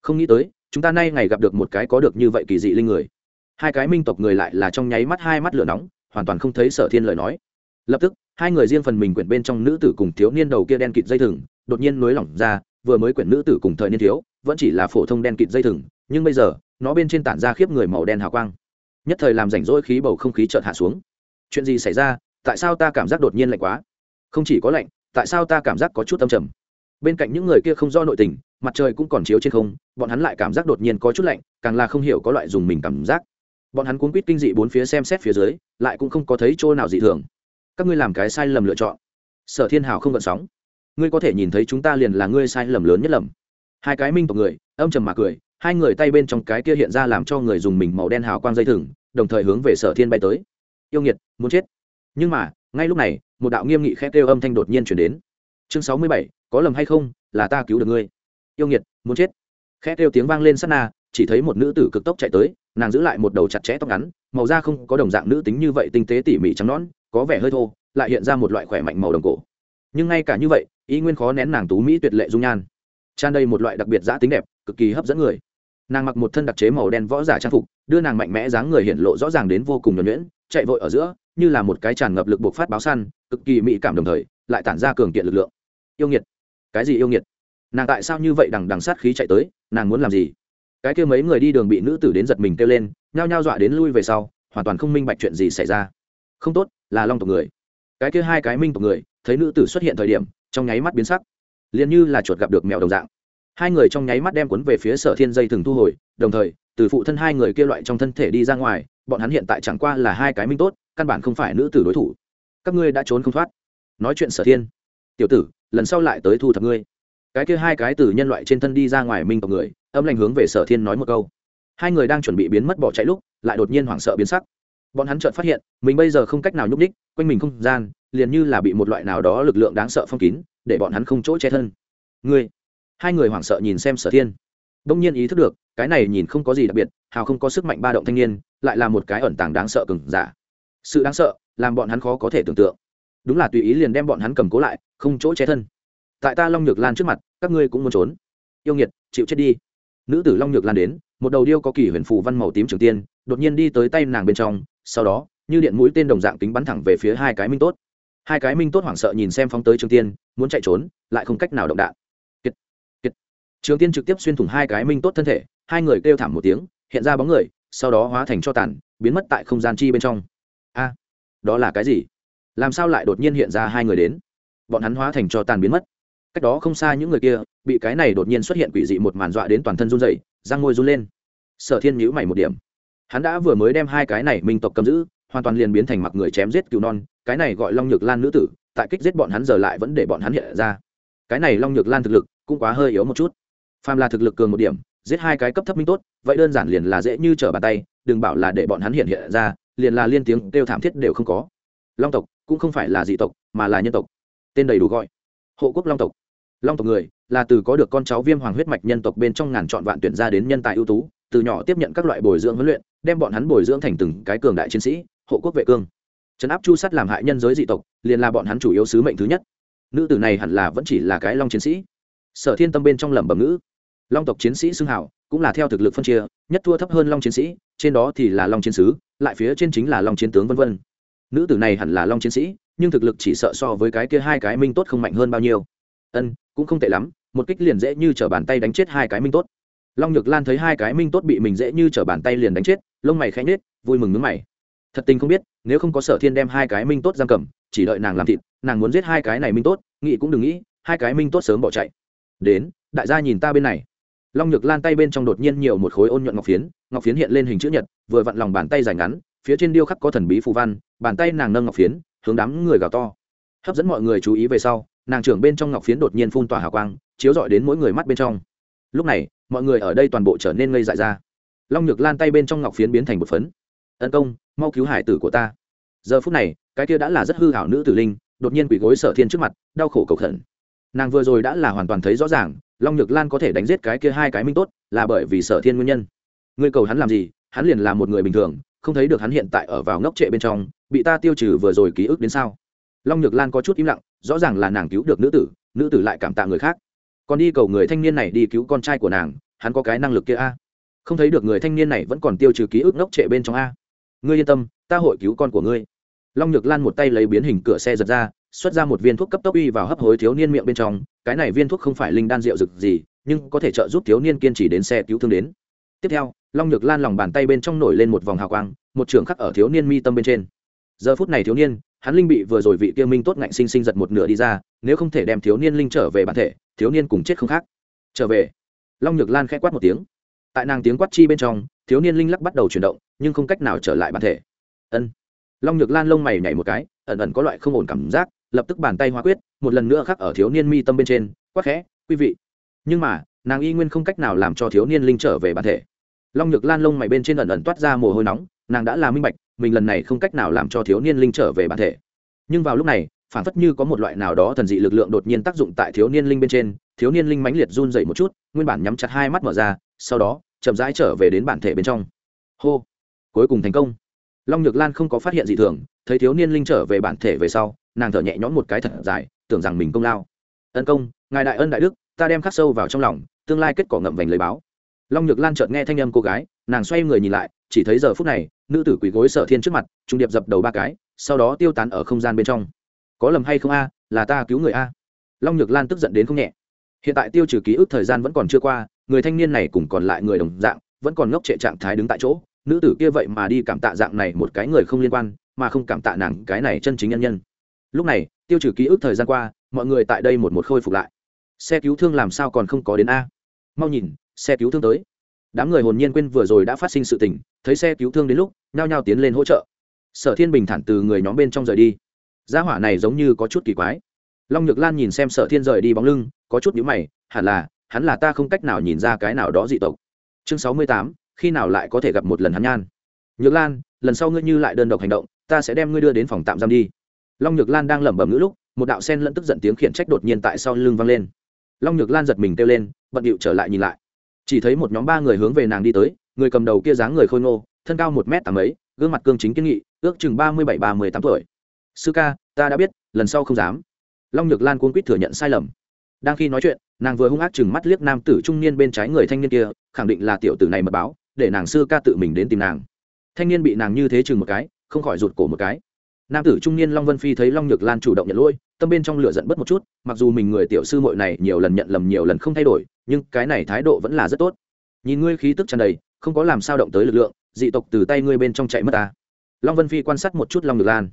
không nghĩ tới, chúng ta nay ngày gặp được một cái có được như vậy kỳ dị linh người. Hai cái minh tộc người lại là trong nháy mắt hai mắt lửa nóng, hoàn toàn không thấy sở thiên lời nói. Lập tức hai người riêng phần mình quyển bên trong nữ tử cùng thiếu niên đầu kia đen kịt dây thừng, đột nhiên nối lỏng ra, vừa mới quyển nữ tử cùng thời niên thiếu, vẫn chỉ là phổ thông đen kịt dây thừng, nhưng bây giờ, nó bên trên tản ra khiếp người màu đen hào quang. Nhất thời làm rảnh rỗi khí bầu không khí chợt hạ xuống. Chuyện gì xảy ra? Tại sao ta cảm giác đột nhiên lạnh quá? Không chỉ có lạnh, tại sao ta cảm giác có chút âm trầm? Bên cạnh những người kia không do nội tình, mặt trời cũng còn chiếu trên không, bọn hắn lại cảm giác đột nhiên có chút lạnh, càng là không hiểu có loại dùng mình cảm giác. Bọn hắn cuốn quýt kinh dị bốn phía xem xét phía dưới, lại cũng không có thấy chỗ nào dị thường các ngươi làm cái sai lầm lựa chọn. Sở thiên hào không gợn sóng. Ngươi có thể nhìn thấy chúng ta liền là ngươi sai lầm lớn nhất lầm. Hai cái minh tộc người, âm trầm mà cười, hai người tay bên trong cái kia hiện ra làm cho người dùng mình màu đen hào quang dây thừng, đồng thời hướng về sở thiên bay tới. Yêu nghiệt, muốn chết. Nhưng mà, ngay lúc này, một đạo nghiêm nghị khét kêu âm thanh đột nhiên chuyển đến. Chương sáu mươi bảy, có lầm hay không, là ta cứu được ngươi. Yêu nghiệt, muốn chết. Khét kêu tiếng vang lên sát na, chỉ thấy một nữ tử cực tốc chạy tới, nàng giữ lại một đầu chặt chẽ tóc ngắn, màu da không có đồng dạng nữ tính như vậy tinh tế tỉ mỉ trắng nõn có vẻ hơi thô, lại hiện ra một loại khỏe mạnh màu đồng cổ. Nhưng ngay cả như vậy, ý nguyên khó nén nàng tú mỹ tuyệt lệ dung nhan. Tràn đầy một loại đặc biệt giã tính đẹp, cực kỳ hấp dẫn người. Nàng mặc một thân đặc chế màu đen võ giả trang phục, đưa nàng mạnh mẽ dáng người hiện lộ rõ ràng đến vô cùng nhuẩn nhuyễn, chạy vội ở giữa, như là một cái tràn ngập lực buộc phát báo săn, cực kỳ mỹ cảm đồng thời, lại tản ra cường kiện lực lượng. Yêu nghiệt. Cái gì yêu nghiệt? Nàng tại sao như vậy đằng đằng sát khí chạy tới, nàng muốn làm gì? Cái kia mấy người đi đường bị nữ tử đến giật mình kêu lên, nhao nhao dọa đến lui về sau, hoàn toàn không minh bạch chuyện gì xảy ra không tốt, là long tộc người. Cái kia hai cái minh tộc người, thấy nữ tử xuất hiện thời điểm, trong nháy mắt biến sắc. Liền như là chuột gặp được mèo đồng dạng. Hai người trong nháy mắt đem cuốn về phía sở thiên dây thừng thu hồi, đồng thời, từ phụ thân hai người kia loại trong thân thể đi ra ngoài, bọn hắn hiện tại chẳng qua là hai cái minh tốt, căn bản không phải nữ tử đối thủ. Các ngươi đã trốn không thoát. Nói chuyện sở thiên. Tiểu tử, lần sau lại tới thu thập ngươi. Cái kia hai cái từ nhân loại trên thân đi ra ngoài minh tộc người, âm lành hướng về sở thiên nói một câu. Hai người đang chuẩn bị biến mất bỏ chạy lúc, lại đột nhiên hoảng sợ biến sắc bọn hắn chợt phát hiện, mình bây giờ không cách nào nhúc đích quanh mình không gian, liền như là bị một loại nào đó lực lượng đáng sợ phong kín, để bọn hắn không chỗ che thân. Ngươi, hai người hoảng sợ nhìn xem sở thiên. Đông nhiên ý thức được, cái này nhìn không có gì đặc biệt, hào không có sức mạnh ba động thanh niên, lại là một cái ẩn tàng đáng sợ cừng giả. Sự đáng sợ, làm bọn hắn khó có thể tưởng tượng. Đúng là tùy ý liền đem bọn hắn cầm cố lại, không chỗ che thân. Tại ta long nhược lan trước mặt, các ngươi cũng muốn trốn. Yêu nghiệt, chịu chết đi. Nữ tử long nhược lan đến một đầu điêu có kỳ huyền phù văn màu tím trường tiên, đột nhiên đi tới tay nàng bên trong, sau đó, như điện mũi tên đồng dạng tính bắn thẳng về phía hai cái minh tốt. Hai cái minh tốt hoảng sợ nhìn xem phóng tới trường tiên, muốn chạy trốn, lại không cách nào động đạn. Kiệt kiệt. Trường tiên trực tiếp xuyên thủng hai cái minh tốt thân thể, hai người kêu thảm một tiếng, hiện ra bóng người, sau đó hóa thành cho tàn, biến mất tại không gian chi bên trong. A, đó là cái gì? Làm sao lại đột nhiên hiện ra hai người đến? Bọn hắn hóa thành cho tàn biến mất. Cách đó không xa những người kia, bị cái này đột nhiên xuất hiện quỷ dị một màn dọa đến toàn thân run rẩy răng môi run lên. Sở thiên nhữ mày một điểm. Hắn đã vừa mới đem hai cái này minh tộc cầm giữ, hoàn toàn liền biến thành mặc người chém giết cứu non, cái này gọi long nhược lan nữ tử, tại kích giết bọn hắn giờ lại vẫn để bọn hắn hiện ra. Cái này long nhược lan thực lực cũng quá hơi yếu một chút. Phàm là thực lực cường một điểm, giết hai cái cấp thấp minh tốt, vậy đơn giản liền là dễ như trở bàn tay, đừng bảo là để bọn hắn hiện hiện ra, liền là liên tiếng kêu thảm thiết đều không có. Long tộc cũng không phải là dị tộc, mà là nhân tộc. Tên đầy đủ gọi. Hộ quốc long tộc. Long tộc người là từ có được con cháu viêm hoàng huyết mạch nhân tộc bên trong ngàn chọn vạn tuyển ra đến nhân tài ưu tú, từ nhỏ tiếp nhận các loại bồi dưỡng huấn luyện, đem bọn hắn bồi dưỡng thành từng cái cường đại chiến sĩ, hộ quốc vệ cương. Trấn áp chu sắt làm hại nhân giới dị tộc, liền là bọn hắn chủ yếu sứ mệnh thứ nhất. Nữ tử này hẳn là vẫn chỉ là cái long chiến sĩ. Sở thiên tâm bên trong lẩm bẩm ngữ. Long tộc chiến sĩ xưng hảo, cũng là theo thực lực phân chia, nhất thua thấp hơn long chiến sĩ, trên đó thì là long chiến sứ, lại phía trên chính là long chiến tướng v v nữ tử này hẳn là long chiến sĩ, nhưng thực lực chỉ sợ so với cái kia hai cái minh tốt không mạnh hơn bao nhiêu. Ân, cũng không tệ lắm một kích liền dễ như t r ở bàn tay đánh chết hai cái minh tốt. Long nhược lan thấy hai cái minh tốt bị mình dễ như t r ở bàn tay liền đánh chết, lông mày khẽ nết vui mừng nước mày. Thật tình không biết, nếu không có sở thiên đem hai cái minh tốt giam cầm, chỉ đợi nàng làm thịt, nàng muốn giết hai cái này minh tốt, nghĩ cũng đừng nghĩ, hai cái minh tốt sớm bỏ chạy. Đến, đại gia nhìn ta bên này. Long nhược lan tay bên trong đột nhiên nhiều một khối ôn nhuận ngọc phiến ngọc phiến hiện lên hình chữ nhật, vừa vặn lòng bàn tay dài ngắn, phía trên điêu khắc có thần bí phù văn, bàn tay nàng nâng ngọc phiến, hướng đám người gào to. Hấp dẫn mọi người chú ý về sau, nàng trưởng bên trong ngọc phiến đột nhiên phun tỏa hào quang chiếu rọi đến mỗi người mắt bên trong. Lúc này, mọi người ở đây toàn bộ trở nên ngây dại ra. Long nhược lan tay bên trong ngọc phiến biến thành một phấn. Tấn công, mau cứu hải tử của ta. Giờ phút này, cái kia đã là rất hư hảo nữ tử linh, đột nhiên quỳ gối sở thiên trước mặt, đau khổ cầu khẩn. Nàng vừa rồi đã là hoàn toàn thấy rõ ràng, long nhược lan có thể đánh giết cái kia hai cái minh tốt là bởi vì sở thiên nguyên nhân. Ngươi cầu hắn làm gì? Hắn liền là một người bình thường, không thấy được hắn hiện tại ở vào ngốc trệ bên trong, bị ta tiêu trừ vừa rồi ký ức đến sao? Long nhược lan có chút im lặng, rõ ràng là nàng cứu được nữ tử nữ tử lại cảm tạ người khác còn đi cầu người thanh niên này đi cứu con trai của nàng, hắn có cái năng lực kia a? Không thấy được người thanh niên này vẫn còn tiêu trừ ký ức ngốc trệ bên trong a. Ngươi yên tâm, ta hội cứu con của ngươi. Long nhược lan một tay lấy biến hình cửa xe giật ra, xuất ra một viên thuốc cấp tốc uy vào hấp hối thiếu niên miệng bên trong, cái này viên thuốc không phải linh đan rượu rực gì, nhưng có thể trợ giúp thiếu niên kiên trì đến xe cứu thương đến. Tiếp theo, long nhược lan lòng bàn tay bên trong nổi lên một vòng hào quang, một trường khắc ở thiếu niên mi tâm bên trên. Giờ phút này thiếu niên hắn linh bị vừa rồi vị kia minh tốt ngạnh sinh sinh giật một nửa đi ra, nếu không thể đem thiếu niên linh trở về bản thể, thiếu niên cùng chết không khác. Trở về. Long nhược lan k h ẽ quát một tiếng. Tại nàng tiếng quát chi bên trong, thiếu niên linh lắc bắt đầu chuyển động, nhưng không cách nào trở lại bản thể. Ân. Long nhược lan lông mày nhảy một cái, ẩn ẩn có loại không ổn cảm giác, lập tức bàn tay hóa quyết, một lần nữa khắc ở thiếu niên mi tâm bên trên quắc khẽ, quý vị. Nhưng mà, nàng y nguyên không cách nào làm cho thiếu niên linh trở về bản thể long nhược lan lông mày bên trên ẩn ẩn toát ra mồ hôi nóng, nàng đã là minh bạch, mình lần này không cách nào làm cho thiếu niên linh trở về bản thể. Nhưng vào lúc này phản phất như có một loại nào đó thần dị lực lượng đột nhiên tác dụng tại thiếu niên linh bên trên, thiếu niên linh mãnh liệt run dậy một chút, nguyên bản nhắm chặt hai mắt mở ra, sau đó, chậm rãi trở về đến bản thể bên trong. Hô! Cuối cùng thành công. Long nhược lan không có phát hiện gì thường, thấy thiếu niên linh trở về bản thể về sau, nàng thở nhẹ nhõm một cái thật dài, tưởng rằng mình công lao. Ân công, ngài đại ân đại đức, ta đem khắc sâu vào trong lòng, tương lai kết quả ngậm vành lời báo long nhược lan chợt nghe thanh âm cô gái, nàng xoay người nhìn lại, chỉ thấy giờ phút này, nữ tử quỳ gối sở thiên trước mặt, trung điệp dập đầu ba cái, sau đó tiêu tán ở không gian bên trong. Có lầm hay không a, là ta cứu người a. Long nhược lan tức giận đến không nhẹ. Hiện tại tiêu trừ ký ức thời gian vẫn còn chưa qua, người thanh niên này cùng còn lại người đồng dạng, vẫn còn ngốc trệ trạng thái đứng tại chỗ. Nữ tử kia vậy mà đi cảm tạ dạng này một cái người không liên quan, mà không cảm tạ nàng cái này chân chính nhân nhân. Lúc này, tiêu trừ ký ức thời gian qua, mọi người tại đây một một khôi phục lại. Xe cứu thương làm sao còn không có đến a? Mau nhìn xe cứu thương tới. Đám người hồn nhiên quên vừa rồi đã phát sinh sự tình, thấy xe cứu thương đến lúc, nhao nhao tiến lên hỗ trợ. Sở thiên bình thản từ người nhóm bên trong rời đi. Gia hỏa này giống như có chút kỳ quái. Long nhược lan nhìn xem sở thiên rời đi bóng lưng, có chút nhữ mày, hẳn là, hắn là ta không cách nào nhìn ra cái nào đó dị tộc. Chương sáu mươi tám, khi nào lại có thể gặp một lần hắn nhan? Nhược lan, lần sau ngươi như lại đơn độc hành động, ta sẽ đem ngươi đưa đến phòng tạm giam đi. Long nhược lan đang lẩm bẩm ngữ lúc, một đạo sen lẫn tức giận tiếng khiển trách đột nhiên tại sau lưng vang lên. Long nhược lan giật mình kêu lên, bận điệu trở lại nhìn lại chỉ thấy một nhóm ba người hướng về nàng đi tới, người cầm đầu kia dáng người khôi ngô, thân cao một m tám ấy gương mặt cương chính kiên nghị, ước chừng ba mươi bảy, ba mươi tám tuổi. Sư ca, ta đã biết, lần sau không dám. Long nhược lan cuốn quýt thừa nhận sai lầm. Đang khi nói chuyện, nàng vừa hung ác chừng mắt liếc nam tử trung niên bên trái người thanh niên kia, khẳng định là tiểu tử này mật báo, để nàng sư ca tự mình đến tìm nàng. Thanh niên bị nàng như thế chừng một cái, không khỏi rụt cổ một cái nam tử trung niên long vân phi thấy long nhược lan chủ động nhận lỗi, tâm bên trong lửa giận bớt một chút, mặc dù mình người tiểu sư muội này nhiều lần nhận lầm nhiều lần không thay đổi, nhưng cái này thái độ vẫn là rất tốt. Nhìn ngươi khí tức tràn đầy, không có làm sao động tới lực lượng, dị tộc từ tay ngươi bên trong chạy mất ta. Long vân phi quan sát một chút long nhược lan.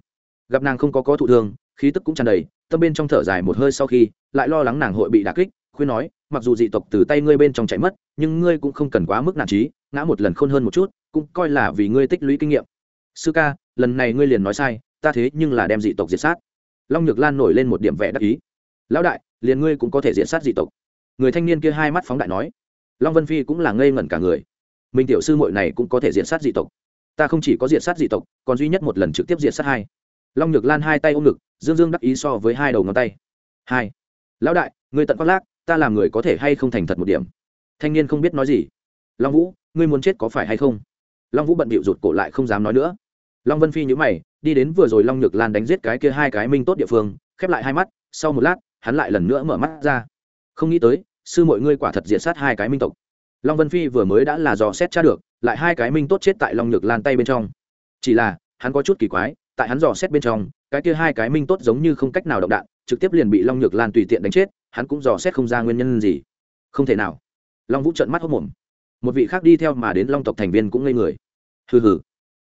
Gặp nàng không có có thụ thương, khí tức cũng tràn đầy, tâm bên trong thở dài một hơi sau khi, lại lo lắng nàng hội bị đả kích, khuyên nói, mặc dù dị tộc từ tay ngươi bên trong chạy mất, nhưng ngươi cũng không cần quá mức nản trí, ngã một lần khôn hơn một chút, cũng coi là vì ngươi tích lũy kinh nghiệm. Sư ca, lần này ngươi liền nói sai ta thế nhưng là đem dị tộc diệt sát. Long nhược lan nổi lên một điểm vẻ đắc ý. Lão đại, liền ngươi cũng có thể diệt sát dị tộc. Người thanh niên kia hai mắt phóng đại nói. Long vân phi cũng là ngây ngẩn cả người. Mình tiểu sư muội này cũng có thể diệt sát dị tộc. Ta không chỉ có diệt sát dị tộc, còn duy nhất một lần trực tiếp diệt sát hai. Long nhược lan hai tay ôm ngực, dương dương đắc ý so với hai đầu ngón tay. Hai. Lão đại, ngươi tận khoác lác, ta làm người có thể hay không thành thật một điểm? Thanh niên không biết nói gì. Long vũ, ngươi muốn chết có phải hay không? Long vũ bận bịu rụt cổ lại không dám nói nữa. Long vân phi nhữ mày đi đến vừa rồi long nhược lan đánh giết cái kia hai cái minh tốt địa phương, khép lại hai mắt, sau một lát, hắn lại lần nữa mở mắt ra. Không nghĩ tới, sư mọi ngươi quả thật diệt sát hai cái minh tộc. Long vân phi vừa mới đã là dò xét tra được, lại hai cái minh tốt chết tại long nhược lan tay bên trong. Chỉ là, hắn có chút kỳ quái, tại hắn dò xét bên trong, cái kia hai cái minh tốt giống như không cách nào động đạn, trực tiếp liền bị long nhược lan tùy tiện đánh chết, hắn cũng dò xét không ra nguyên nhân gì. Không thể nào. Long vũ trợn mắt hốc mồm. Một vị khác đi theo mà đến long tộc thành viên cũng ngây người. Hừ hừ.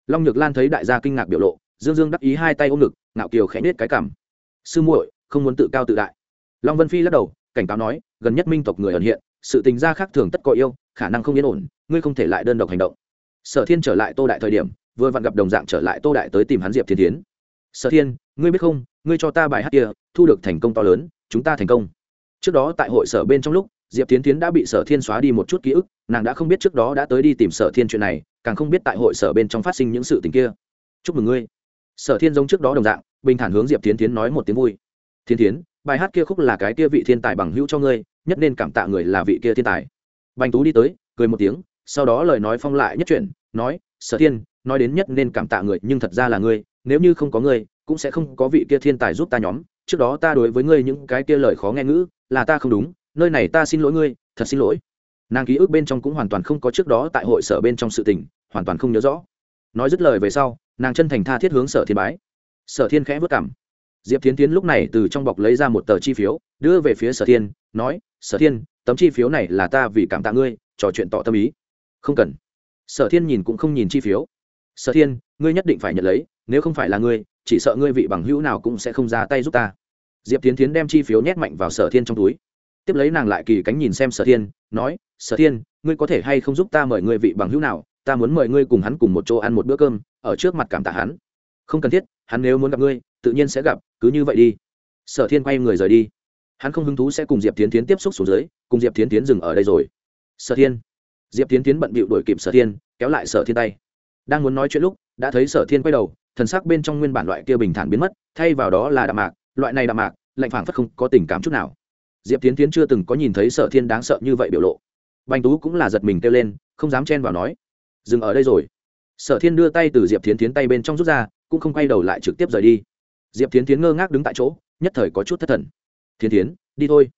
Long nhược lan thấy đại gia kinh ngạc biểu lộ dương dương đắc ý hai tay ôm ngực, ngạo kiều khẽ nết cái cảm sư muội, không muốn tự cao tự đại. Long vân phi lắc đầu, cảnh cáo nói, gần nhất minh tộc người ẩn hiện, sự tình gia khác thường tất có yêu, khả năng không yên ổn, ngươi không thể lại đơn độc hành động. Sở thiên trở lại tô đại thời điểm, vừa vặn gặp đồng dạng trở lại tô đại tới tìm hắn diệp thiên tiến sở thiên, ngươi biết không, ngươi cho ta bài hát kia, thu được thành công to lớn, chúng ta thành công. Trước đó tại hội sở bên trong lúc, diệp tiến tiến đã bị sở thiên xóa đi một chút ký ức, nàng đã không biết trước đó đã tới đi tìm sở thiên chuyện này, càng không biết tại hội sở bên trong phát sinh những sự tình kia. Chúc mừng ngươi sở thiên giống trước đó đồng dạng, bình thản hướng diệp tiến tiến nói một tiếng vui. Thiên tiến bài hát kia khúc là cái kia vị thiên tài bằng hữu cho ngươi, nhất nên cảm tạ người là vị kia thiên tài. Bành tú đi tới, cười một tiếng, sau đó lời nói phong lại nhất chuyện nói, sở thiên, nói đến nhất nên cảm tạ người, nhưng thật ra là ngươi, nếu như không có ngươi, cũng sẽ không có vị kia thiên tài giúp ta nhóm. Trước đó ta đối với ngươi những cái kia lời khó nghe ngữ, là ta không đúng, nơi này ta xin lỗi ngươi, thật xin lỗi. Nàng ký ức bên trong cũng hoàn toàn không có trước đó tại hội sở bên trong sự tình, hoàn toàn không nhớ rõ. Nói dứt lời về sau nàng chân thành tha thiết hướng sở thiên bái. Sở thiên khẽ vất cảm. Diệp tiến tiến lúc này từ trong bọc lấy ra một tờ chi phiếu, đưa về phía sở thiên, nói, sở thiên, tấm chi phiếu này là ta vì cảm tạ ngươi, trò chuyện tỏ tâm ý. Không cần. Sở thiên nhìn cũng không nhìn chi phiếu. Sở thiên, ngươi nhất định phải nhận lấy, nếu không phải là ngươi, chỉ sợ ngươi vị bằng hữu nào cũng sẽ không ra tay giúp ta. Diệp tiến tiến đem chi phiếu nhét mạnh vào sở thiên trong túi. Tiếp lấy nàng lại kỳ cánh nhìn xem sở thiên, nói, sở thiên, ngươi có thể hay không giúp ta mời ngươi vị bằng hữu nào? Ta muốn mời ngươi cùng hắn cùng một chỗ ăn một bữa cơm, ở trước mặt cảm tạ hắn. Không cần thiết, hắn nếu muốn gặp ngươi, tự nhiên sẽ gặp, cứ như vậy đi. Sở thiên quay người rời đi. Hắn không hứng thú sẽ cùng diệp tiến tiến tiếp xúc xuống dưới, cùng diệp tiến tiến dừng ở đây rồi. Sở thiên. Diệp tiến tiến bận bịu đuổi kịp sở thiên, kéo lại sở thiên tay. Đang muốn nói chuyện lúc, đã thấy sở thiên quay đầu, thần sắc bên trong nguyên bản loại kia bình thản biến mất, thay vào đó là đạm mạc, loại này đạm mạc, lạnh phảng phất không có tình cảm chút nào. Diệp tiến tiến chưa từng có nhìn thấy sở thiên đáng sợ như vậy biểu lộ. Bành tú cũng là giật mình kêu lên, không dám chen vào nói dừng ở đây rồi. Sở thiên đưa tay từ diệp tiến tiến tay bên trong rút ra, cũng không quay đầu lại trực tiếp rời đi. Diệp tiến tiến ngơ ngác đứng tại chỗ, nhất thời có chút thất thần. Thiên tiến đi thôi.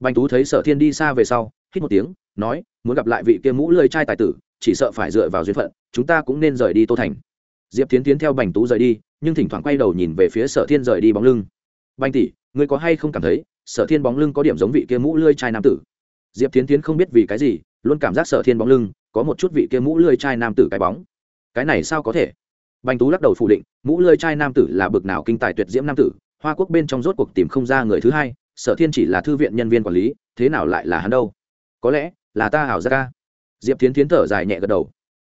Bành tú thấy sở thiên đi xa về sau, hít một tiếng, nói, muốn gặp lại vị kia mũ lơi trai tài tử, chỉ sợ phải dựa vào duyên phận, chúng ta cũng nên rời đi tô thành. Diệp tiến tiến theo bành tú rời đi, nhưng thỉnh thoảng quay đầu nhìn về phía sở thiên rời đi bóng lưng. Bành tỷ, ngươi có hay không cảm thấy, sở thiên bóng lưng có điểm giống vị kia mũ lơi trai nam tử? Diệp tiến tiến không biết vì cái gì, luôn cảm giác sở thiên bóng lưng có một chút vị kia mũ lươi trai nam tử cái bóng. Cái này sao có thể? Bành tú lắc đầu phủ định, mũ lươi trai nam tử là bực nào kinh tài tuyệt diễm nam tử, hoa quốc bên trong rốt cuộc tìm không ra người thứ hai, sở thiên chỉ là thư viện nhân viên quản lý, thế nào lại là hắn đâu? Có lẽ là ta hảo ra ca. Diệp tiến tiến thở dài nhẹ gật đầu.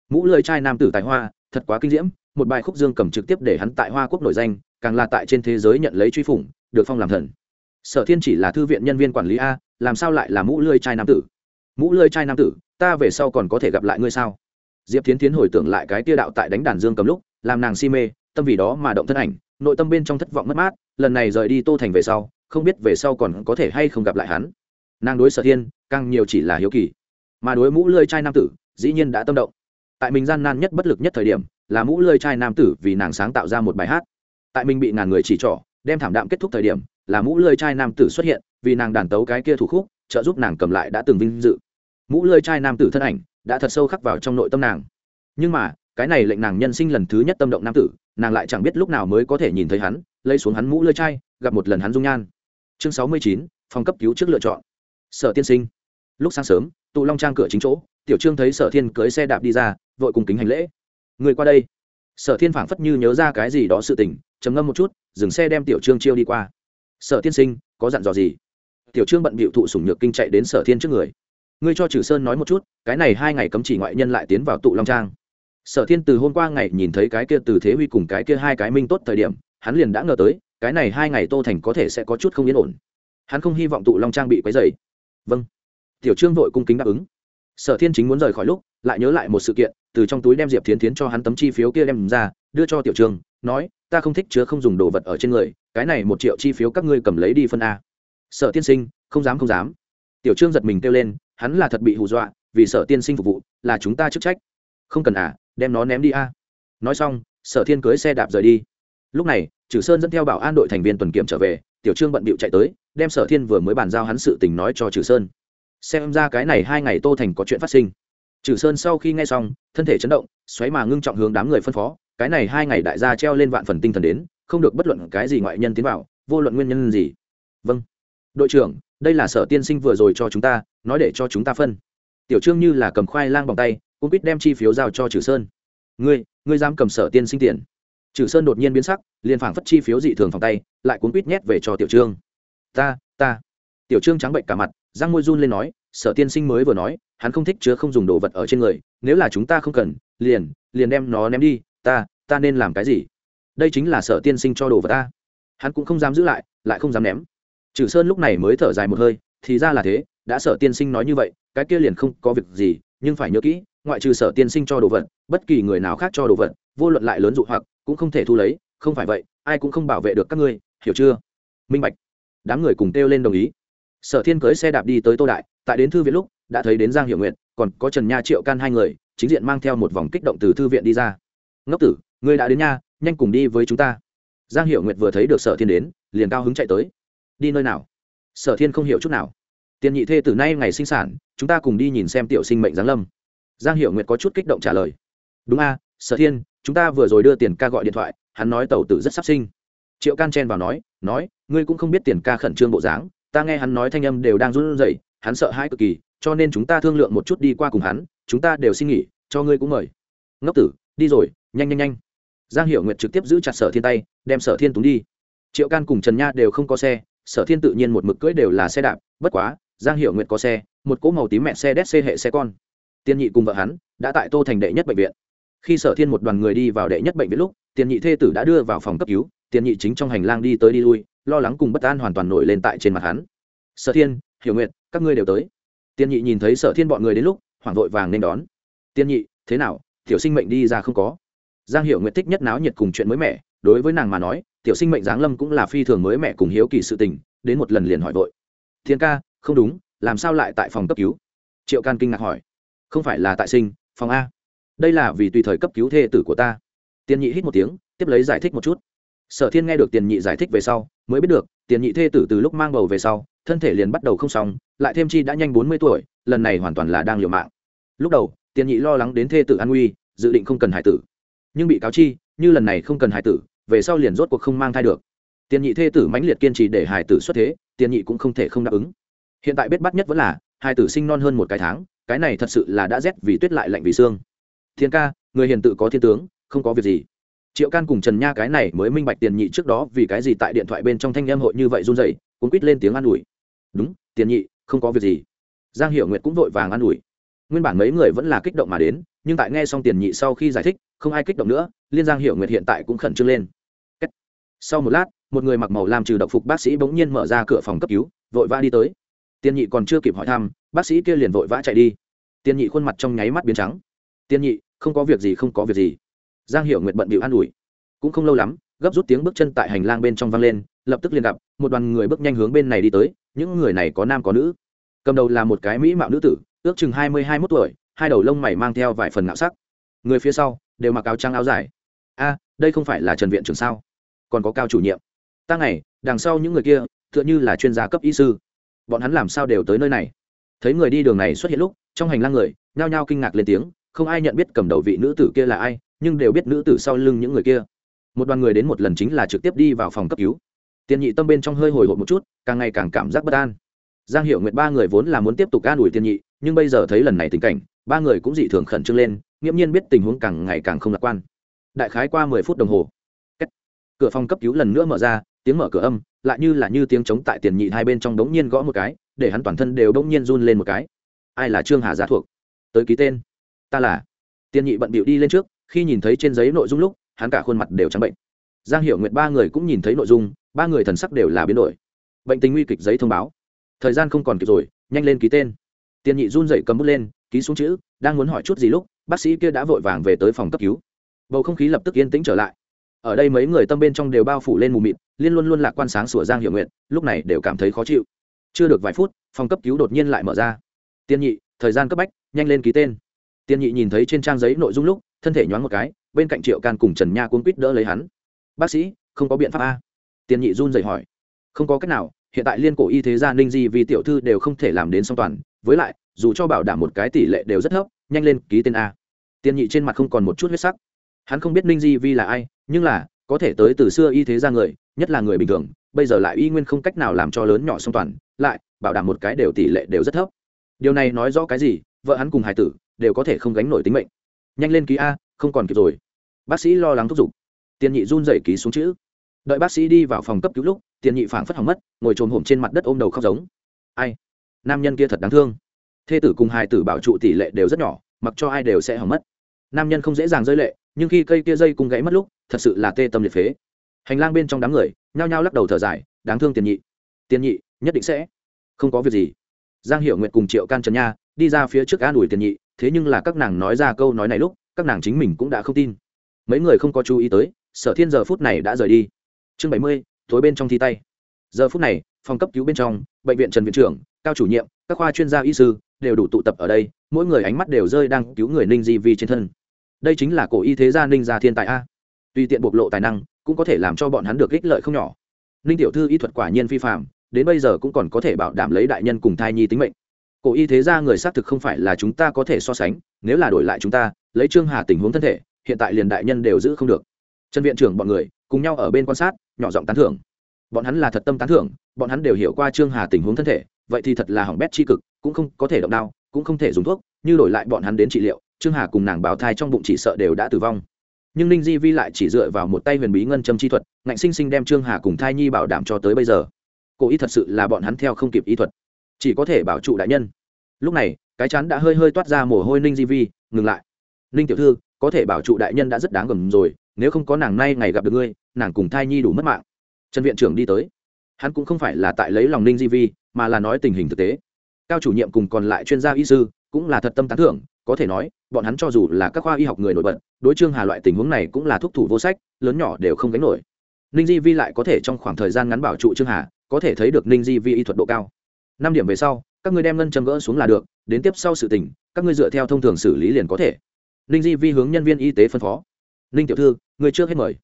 Mũ lươi trai nam tử tài hoa, thật quá kinh diễm, một bài khúc dương cầm trực tiếp để hắn tại hoa quốc nổi danh, càng là tại trên thế giới nhận lấy truy phủng, được phong làm thần. Sở thiên chỉ là thư viện nhân viên quản lý a, làm sao lại là mũ lươi trai nam tử? Mũ lươi trai nam tử ta về sau còn có thể gặp lại ngươi sao? Diệp tiến tiến hồi tưởng lại cái tia đạo tại đánh đàn dương cầm lúc, làm nàng si mê, tâm vì đó mà động thân ảnh, nội tâm bên trong thất vọng mất mát, lần này rời đi tô thành về sau, không biết về sau còn có thể hay không gặp lại hắn. Nàng đối sở thiên, càng nhiều chỉ là hiếu kỳ. Mà đối mũ lơi trai nam tử, dĩ nhiên đã tâm động. Tại mình gian nan nhất bất lực nhất thời điểm, là mũ lơi trai nam tử vì nàng sáng tạo ra một bài hát. Tại mình bị ngàn người chỉ trỏ, đem thảm đạm kết thúc thời điểm, là mũ lơi trai nam tử xuất hiện, vì nàng đàn tấu cái kia thủ khúc, trợ giúp nàng cầm lại đã từng vinh dự mũ lơi trai nam tử thân ảnh đã thật sâu khắc vào trong nội tâm nàng. Nhưng mà cái này lệnh nàng nhân sinh lần thứ nhất tâm động nam tử nàng lại chẳng biết lúc nào mới có thể nhìn thấy hắn lấy xuống hắn mũ lơi trai, gặp một lần hắn dung nhan. Chương sáu mươi chín phòng cấp cứu trước lựa chọn. Sở tiên sinh. Lúc sáng sớm tụ long trang cửa chính chỗ tiểu trương thấy sở thiên cưới xe đạp đi ra vội cùng kính hành lễ. Người qua đây. Sở thiên phảng phất như nhớ ra cái gì đó sự tình trầm ngâm một chút dừng xe đem tiểu trương chiêu đi qua. Sở tiên sinh có dặn dò gì? Tiểu trương bận bịu thụ sủng nhược kinh chạy đến sở thiên trước người ngươi cho trừ sơn nói một chút, cái này hai ngày cấm chỉ ngoại nhân lại tiến vào tụ long trang. Sở thiên từ hôm qua ngày nhìn thấy cái kia từ thế huy cùng cái kia hai cái minh tốt thời điểm, hắn liền đã ngờ tới, cái này hai ngày tô thành có thể sẽ có chút không yên ổn. Hắn không hy vọng tụ long trang bị quấy dày vâng. Tiểu trương vội cung kính đáp ứng. Sở thiên chính muốn rời khỏi lúc, lại nhớ lại một sự kiện, từ trong túi đem diệp tiến tiến cho hắn tấm chi phiếu kia đem ra, đưa cho tiểu trương, nói, ta không thích chứa không dùng đồ vật ở trên người, cái này một triệu chi phiếu các ngươi cầm lấy đi phân a. Sở tiên sinh, không dám không dám. Tiểu trương giật mình kêu lên hắn là thật bị hù dọa, vì sở tiên sinh phục vụ, là chúng ta chức trách. Không cần à đem nó ném đi a. Nói xong, sở thiên cưới xe đạp rời đi. Lúc này trừ sơn dẫn theo bảo an đội thành viên tuần kiểm trở về, tiểu trương bận bịu chạy tới, đem sở thiên vừa mới bàn giao hắn sự tình nói cho trừ sơn. Xem ra cái này hai ngày tô thành có chuyện phát sinh. Trừ sơn sau khi nghe xong, thân thể chấn động, xoáy mà ngưng trọng hướng đám người phân phó, cái này hai ngày đại gia treo lên vạn phần tinh thần đến, không được bất luận cái gì ngoại nhân tiến vào, vô luận nguyên nhân gì. Vâng. Đội trưởng đây là sở tiên sinh vừa rồi cho chúng ta, nói để cho chúng ta phân. Tiểu trương như là cầm khoai lang bằng tay cũng biết đem chi phiếu giao cho trừ sơn. Ngươi ngươi dám cầm sở tiên sinh tiền? Trừ sơn đột nhiên biến sắc, liền phảng phất chi phiếu dị thường phòng tay, lại cuốn quýt nhét về cho tiểu trương. Ta ta. Tiểu trương trắng bệnh cả mặt giang môi run lên nói, sở tiên sinh mới vừa nói, hắn không thích chứa không dùng đồ vật ở trên người, nếu là chúng ta không cần, liền liền đem nó ném đi, ta ta nên làm cái gì? Đây chính là sở tiên sinh cho đồ vật ta. Hắn cũng không dám giữ lại lại không dám ném trừ sơn lúc này mới thở dài một hơi, thì ra là thế, đã sở tiên sinh nói như vậy, cái kia liền không có việc gì, nhưng phải nhớ kỹ, ngoại trừ sở tiên sinh cho đồ vật, bất kỳ người nào khác cho đồ vật, vô luận lại lớn dụ hoặc, cũng không thể thu lấy, không phải vậy, ai cũng không bảo vệ được các ngươi, hiểu chưa? Minh bạch. Đám người cùng kêu lên đồng ý. Sở thiên cưới xe đạp đi tới tô đại, tại đến thư viện lúc, đã thấy đến giang hiệu nguyện còn có trần nha triệu can hai người, chính diện mang theo một vòng kích động từ thư viện đi ra. Ngốc tử, ngươi đã đến nha, nhanh cùng đi với chúng ta. Giang hiệu nguyệt vừa thấy được sở thiên đến, liền cao hứng chạy tới đi nơi nào? Sở thiên không hiểu chút nào. Tiền nhị thê từ nay ngày sinh sản, chúng ta cùng đi nhìn xem tiểu sinh mệnh giáng lâm. Giang hiệu nguyệt có chút kích động trả lời. Đúng a, sở thiên, chúng ta vừa rồi đưa tiền ca gọi điện thoại, hắn nói tàu tử rất sắp sinh. Triệu can chen vào nói nói, ngươi cũng không biết tiền ca khẩn trương bộ dáng, ta nghe hắn nói thanh âm đều đang run rẩy, hắn sợ hãi cực kỳ, cho nên chúng ta thương lượng một chút đi qua cùng hắn, chúng ta đều xin nghỉ, cho ngươi cũng mời. Ngốc tử, đi rồi, nhanh nhanh nhanh. Giang hiệu nguyệt trực tiếp giữ chặt sở thiên tay, đem sở thiên túng đi. Triệu can cùng trần nha đều không có xe sở thiên tự nhiên một mực cưỡi đều là xe đạp, bất quá, giang hiệu nguyệt có xe, một cỗ màu tím mẹ xe đét xe hệ xe con. Tiên nhị cùng vợ hắn đã tại tô thành đệ nhất bệnh viện. Khi sở thiên một đoàn người đi vào đệ nhất bệnh viện lúc tiền nhị thê tử đã đưa vào phòng cấp cứu tiền nhị chính trong hành lang đi tới đi lui, lo lắng cùng bất an hoàn toàn nổi lên tại trên mặt hắn. Sở thiên, hiểu nguyện các ngươi đều tới. Tiền nhị nhìn thấy sở thiên bọn người đến lúc, hoảng vội vàng nên đón. Tiền nhị, thế nào? Tiểu sinh mệnh đi ra không có. Giang hiểu nguyện thích nhất náo nhiệt cùng chuyện mới mẻ đối với nàng mà nói, tiểu sinh mệnh giáng lâm cũng là phi thường mới mẹ cùng hiếu kỳ sự tình, đến một lần liền hỏi vội. Thiên ca, không đúng, làm sao lại tại phòng cấp cứu? Triệu can kinh ngạc hỏi. Không phải là tại sinh, phòng a. Đây là vì tùy thời cấp cứu thê tử của ta. Tiền nhị hít một tiếng, tiếp lấy giải thích một chút. Sở thiên nghe được tiền nhị giải thích về sau, mới biết được tiền nhị thê tử từ lúc mang bầu về sau, thân thể liền bắt đầu không xong, lại thêm chi đã nhanh bốn mươi tuổi, lần này hoàn toàn là đang liều mạng. Lúc đầu tiền nhị lo lắng đến thê tử an nguy, dự định không cần hải tử. Nhưng bị cáo chi, như lần này không cần hải tử về sau liền rốt cuộc không mang thai được. Tiền nhị thê tử mãnh liệt kiên trì để hải tử xuất thế, tiền nhị cũng không thể không đáp ứng. Hiện tại biết bắt nhất vẫn là, hải tử sinh non hơn một cái tháng, cái này thật sự là đã rét vì tuyết lại lạnh vì xương thiên ca, người hiền tự có thiên tướng, không có việc gì. Triệu can cùng trần nha cái này mới minh bạch tiền nhị trước đó vì cái gì tại điện thoại bên trong thanh em hội như vậy run dậy cuốn quýt lên tiếng an ủi. Đúng, tiền nhị, không có việc gì. Giang hiểu nguyệt cũng vội vàng an ủi. Nguyên bản mấy người vẫn là kích động mà đến, nhưng tại nghe xong tiền nhị sau khi giải thích, không ai kích động nữa, liên giang hiểu nguyệt hiện tại cũng khẩn trương lên sau một lát, một người mặc màu làm trừ độc phục bác sĩ bỗng nhiên mở ra cửa phòng cấp cứu, vội vã đi tới. Tiên nhị còn chưa kịp hỏi thăm, bác sĩ kia liền vội vã chạy đi. Tiên nhị khuôn mặt trong nháy mắt biến trắng. Tiên nhị, không có việc gì, không có việc gì. Giang hiệu nguyệt bận bịu an ủi. Cũng không lâu lắm, gấp rút tiếng bước chân tại hành lang bên trong vang lên, lập tức liền gặp một đoàn người bước nhanh hướng bên này đi tới, những người này có nam có nữ. Cầm đầu là một cái mỹ mạo nữ tử, ước chừng hai mươi hai mốt tuổi, hai đầu lông mày mang theo vài phần ngạo sắc. Người phía sau, đều mặc áo trắng áo dài. A, đây không phải là trần viện trưởng sao? Còn có cao chủ nhiệm. Ta ngày, đằng sau những người kia, tựa như là chuyên gia cấp y sư. Bọn hắn làm sao đều tới nơi này? Thấy người đi đường này xuất hiện lúc, trong hành lang người, nhao nhao kinh ngạc lên tiếng, không ai nhận biết cầm đầu vị nữ tử kia là ai, nhưng đều biết nữ tử sau lưng những người kia. Một đoàn người đến một lần chính là trực tiếp đi vào phòng cấp cứu. Tiền nhị tâm bên trong hơi hồi hộp một chút, càng ngày càng cảm giác bất an. Giang hiệu nguyện ba người vốn là muốn tiếp tục an ủi tiền nhị, nhưng bây giờ thấy lần này tình cảnh, ba người cũng dị thường khẩn trương lên, nghiễm nhiên biết tình huống càng ngày càng không lạc quan. Đại khái qua mười phút đồng hồ cửa phòng cấp cứu lần nữa mở ra, tiếng mở cửa âm, lại như là như tiếng trống tại tiền nhị hai bên trong đống nhiên gõ một cái, để hắn toàn thân đều đống nhiên run lên một cái. Ai là trương hà giá thuộc? Tới ký tên. Ta là. Tiền nhị bận bịu đi lên trước, khi nhìn thấy trên giấy nội dung lúc, hắn cả khuôn mặt đều trắng bệnh. Giang hiểu nguyệt ba người cũng nhìn thấy nội dung, ba người thần sắc đều là biến đổi. Bệnh tình nguy kịch giấy thông báo. Thời gian không còn kịp rồi, nhanh lên ký tên. Tiền nhị run dậy cầm bút lên, ký xuống chữ, đang muốn hỏi chút gì lúc, bác sĩ kia đã vội vàng về tới phòng cấp cứu. Bầu không khí lập tức yên tĩnh trở lại ở đây mấy người tâm bên trong đều bao phủ lên mù mịt, liên luôn luôn lạc quan sáng sủa giang hiệu nguyện lúc này đều cảm thấy khó chịu. Chưa được vài phút, phòng cấp cứu đột nhiên lại mở ra. Tiên nhị, thời gian cấp bách, nhanh lên ký tên. Tiên nhị nhìn thấy trên trang giấy nội dung lúc, thân thể nhoáng một cái, bên cạnh triệu can cùng trần nha cuốn quýt đỡ lấy hắn. Bác sĩ, không có biện pháp a. Tiên nhị run dậy hỏi. Không có cách nào, hiện tại liên cổ y thế gia ninh di vì tiểu thư đều không thể làm đến song toàn, với lại, dù cho bảo đảm một cái tỷ lệ đều rất thấp, nhanh lên ký tên a. Tiên nhị trên mặt không còn một chút huyết sắc. Hắn không biết ninh di vi là ai nhưng là, có thể tới từ xưa y thế ra người, nhất là người bình thường, bây giờ lại y nguyên không cách nào làm cho lớn nhỏ song toàn, lại bảo đảm một cái đều tỷ lệ đều rất thấp. Điều này nói rõ cái gì? Vợ hắn cùng hải tử đều có thể không gánh nổi tính mệnh. Nhanh lên ký a, không còn kịp rồi. Bác sĩ lo lắng thúc giục. Tiền nhị run dậy ký xuống chữ. Đợi bác sĩ đi vào phòng cấp cứu lúc tiền nhị phảng phất hỏng mất, ngồi trồm hổm trên mặt đất ôm đầu khóc giống. Ai? Nam nhân kia thật đáng thương. Thê tử cùng hải tử bảo trụ tỷ lệ đều rất nhỏ, mặc cho ai đều sẽ hỏng mất nam nhân không dễ dàng rơi lệ, nhưng khi cây kia dây cùng gãy mất lúc, thật sự là tê tâm liệt phế. Hành lang bên trong đám người, nhao nhao lắc đầu thở dài, đáng thương tiền nhị. Tiền nhị, nhất định sẽ không có việc gì. Giang hiểu nguyện cùng triệu can trần nha đi ra phía trước an ủi tiền nhị, thế nhưng là các nàng nói ra câu nói này lúc, các nàng chính mình cũng đã không tin. Mấy người không có chú ý tới, sở thiên giờ phút này đã rời đi. Chương bảy mươi thối bên trong thi tay. Giờ phút này, phòng cấp cứu bên trong, bệnh viện trần viện trưởng, cao chủ nhiệm, các khoa chuyên gia y sư đều đủ tụ tập ở đây, mỗi người ánh mắt đều rơi đang cứu người ninh di vi trên thân đây chính là cổ y thế gia ninh gia thiên tài a. Tùy tiện bộc lộ tài năng, cũng có thể làm cho bọn hắn được ích lợi không nhỏ. Ninh tiểu thư y thuật quả nhiên phi phạm đến bây giờ cũng còn có thể bảo đảm lấy đại nhân cùng thai nhi tính mệnh. Cổ y thế gia người xác thực không phải là chúng ta có thể so sánh, nếu là đổi lại chúng ta, lấy trương hà tình huống thân thể, hiện tại liền đại nhân đều giữ không được. Trần viện trưởng bọn người, cùng nhau ở bên quan sát, nhỏ giọng tán thưởng. Bọn hắn là thật tâm tán thưởng, bọn hắn đều hiểu qua trương hà tình huống thân thể, vậy thì thật là hỏng bét tri cực, cũng không có thể động đao, cũng không thể dùng thuốc, như đổi lại bọn hắn đến trị liệu trương hà cùng nàng báo thai trong bụng chỉ sợ đều đã tử vong. Nhưng ninh di vi lại chỉ dựa vào một tay huyền bí ngân châm chi thuật, ngạnh sinh sinh đem trương hà cùng thai nhi bảo đảm cho tới bây giờ. Cổ ý thật sự là bọn hắn theo không kịp ý thuật. Chỉ có thể bảo trụ đại nhân. Lúc này, cái chắn đã hơi hơi toát ra mồ hôi ninh di vi, ngừng lại. Ninh tiểu thư, có thể bảo trụ đại nhân đã rất đáng gầm rồi, nếu không có nàng nay ngày gặp được ngươi, nàng cùng thai nhi đủ mất mạng. Trần viện trưởng đi tới. Hắn cũng không phải là tại lấy lòng ninh di vi, mà là nói tình hình thực tế. Cao chủ nhiệm cùng còn lại chuyên gia y sư cũng là thật tâm tán thưởng, có thể nói, bọn hắn cho dù là các khoa y học người nổi bật, đối trương hà loại tình huống này cũng là thúc thủ vô sách, lớn nhỏ đều không gánh nổi. Ninh di vi lại có thể trong khoảng thời gian ngắn bảo trụ trương hà, có thể thấy được ninh di vi y thuật độ cao. Năm điểm về sau, các ngươi đem ngân châm gỡ xuống là được, đến tiếp sau sự tình, các ngươi dựa theo thông thường xử lý liền có thể. Ninh di vi hướng nhân viên y tế phân phó. Ninh tiểu thư người trước hết mời.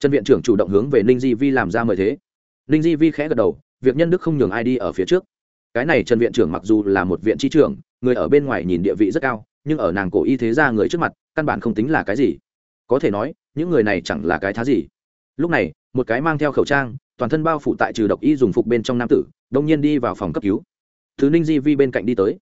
Trần viện trưởng chủ động hướng về ninh di vi làm ra mời thế. Ninh di vi khẽ gật đầu, việc nhân đức không nhường ai đi ở phía trước. Cái này trần viện trưởng mặc dù là một viện tri trưởng người ở bên ngoài nhìn địa vị rất cao, nhưng ở nàng cổ y thế ra người trước mặt, căn bản không tính là cái gì. Có thể nói, những người này chẳng là cái thá gì. Lúc này, một cái mang theo khẩu trang, toàn thân bao phủ tại trừ độc y dùng phục bên trong nam tử, đông nhiên đi vào phòng cấp cứu. Thứ ninh di vi bên cạnh đi tới.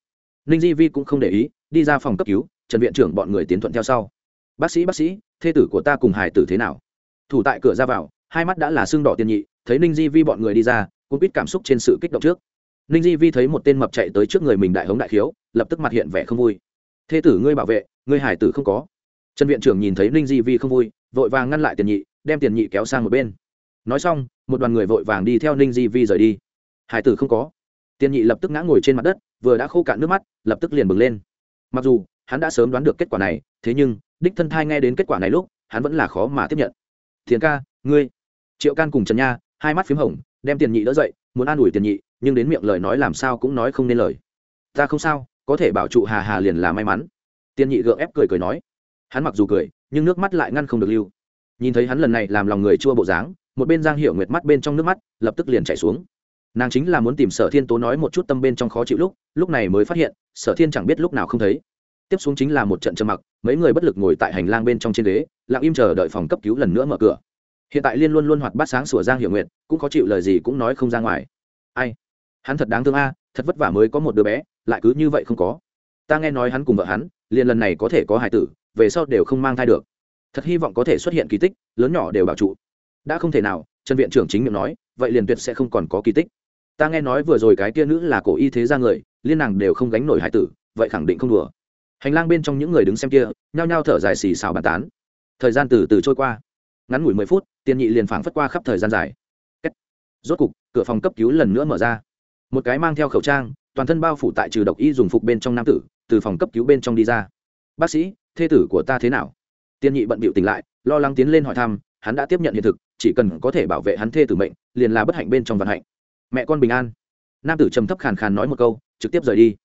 Ninh di vi cũng không để ý, đi ra phòng cấp cứu, trần viện trưởng bọn người tiến thuận theo sau. Bác sĩ bác sĩ, thê tử của ta cùng hải tử thế nào? Thủ tại cửa ra vào, hai mắt đã là xương đỏ tiên nhị, thấy ninh di vi bọn người đi ra cũng biết cảm xúc trên sự kích động trước. Ninh di vi thấy một tên mập chạy tới trước người mình đại hống đại khiếu lập tức mặt hiện vẻ không vui. Thê tử ngươi bảo vệ, ngươi hải tử không có. Trần viện trưởng nhìn thấy ninh di vi không vui, vội vàng ngăn lại tiền nhị, đem tiền nhị kéo sang một bên. Nói xong, một đoàn người vội vàng đi theo ninh di vi rời đi. Hải tử không có. Tiền nhị lập tức ngã ngồi trên mặt đất, vừa đã khô cạn nước mắt, lập tức liền bừng lên. Mặc dù, hắn đã sớm đoán được kết quả này, thế nhưng, đích thân thai nghe đến kết quả này lúc, hắn vẫn là khó mà tiếp nhận. Thiền ca, ngươi. Triệu can cùng trần nha, hai mắt p h í m hồng, đem tiền nhị đỡ dậy, muốn an ủi tiền nhị, nhưng đến miệng lời nói làm sao cũng nói không nên lời. Ta không sao có thể bảo trụ hà hà liền là may mắn. Tiên nhị gượng ép cười cười nói. Hắn mặc dù cười, nhưng nước mắt lại ngăn không được lưu. Nhìn thấy hắn lần này làm lòng người chua bộ dáng, một bên giang hiệu nguyệt mắt bên trong nước mắt, lập tức liền chảy xuống. Nàng chính là muốn tìm sở thiên tố nói một chút tâm bên trong khó chịu lúc lúc này mới phát hiện, sở thiên chẳng biết lúc nào không thấy. Tiếp xuống chính là một trận trầm mặc, mấy người bất lực ngồi tại hành lang bên trong trên ghế, lặng im chờ đợi phòng cấp cứu lần nữa mở cửa. Hiện tại liên luôn luôn hoạt bát sáng sủa giang hiệu nguyệt, cũng có chịu lời gì cũng nói không ra ngoài. Ai? Hắn thật đáng thương a thật vất vả mới có một đứa bé, lại cứ như vậy không có. Ta nghe nói hắn cùng vợ hắn, liền lần này có thể có hài tử, về sau đều không mang thai được. Thật hy vọng có thể xuất hiện kỳ tích, lớn nhỏ đều bảo trụ. Đã không thể nào, trần viện trưởng chính miệng nói, vậy liền tuyệt sẽ không còn có kỳ tích. Ta nghe nói vừa rồi cái kia nữ là cổ y thế ra người, liên nàng đều không gánh nổi hải tử, vậy khẳng định không đùa. Hành lang bên trong những người đứng xem kia, nhao nhao thở dài xì xào bàn tán. Thời gian từ từ trôi qua. Ngắn ngủi mười phút tiền nhị liền phảng phất qua khắp thời gian dài. Rốt cục, cửa phòng cấp cứu lần nữa mở ra một cái mang theo khẩu trang, toàn thân bao phủ tại trừ độc y dùng phục bên trong nam tử, từ phòng cấp cứu bên trong đi ra. Bác sĩ, thê tử của ta thế nào? Tiên nhị bận bịu tỉnh lại, lo lắng tiến lên hỏi thăm, hắn đã tiếp nhận hiện thực, chỉ cần có thể bảo vệ hắn thê tử mệnh, liền là bất hạnh bên trong vận hạnh. Mẹ con bình an. Nam tử trầm thấp khàn khàn nói một câu, trực tiếp rời đi.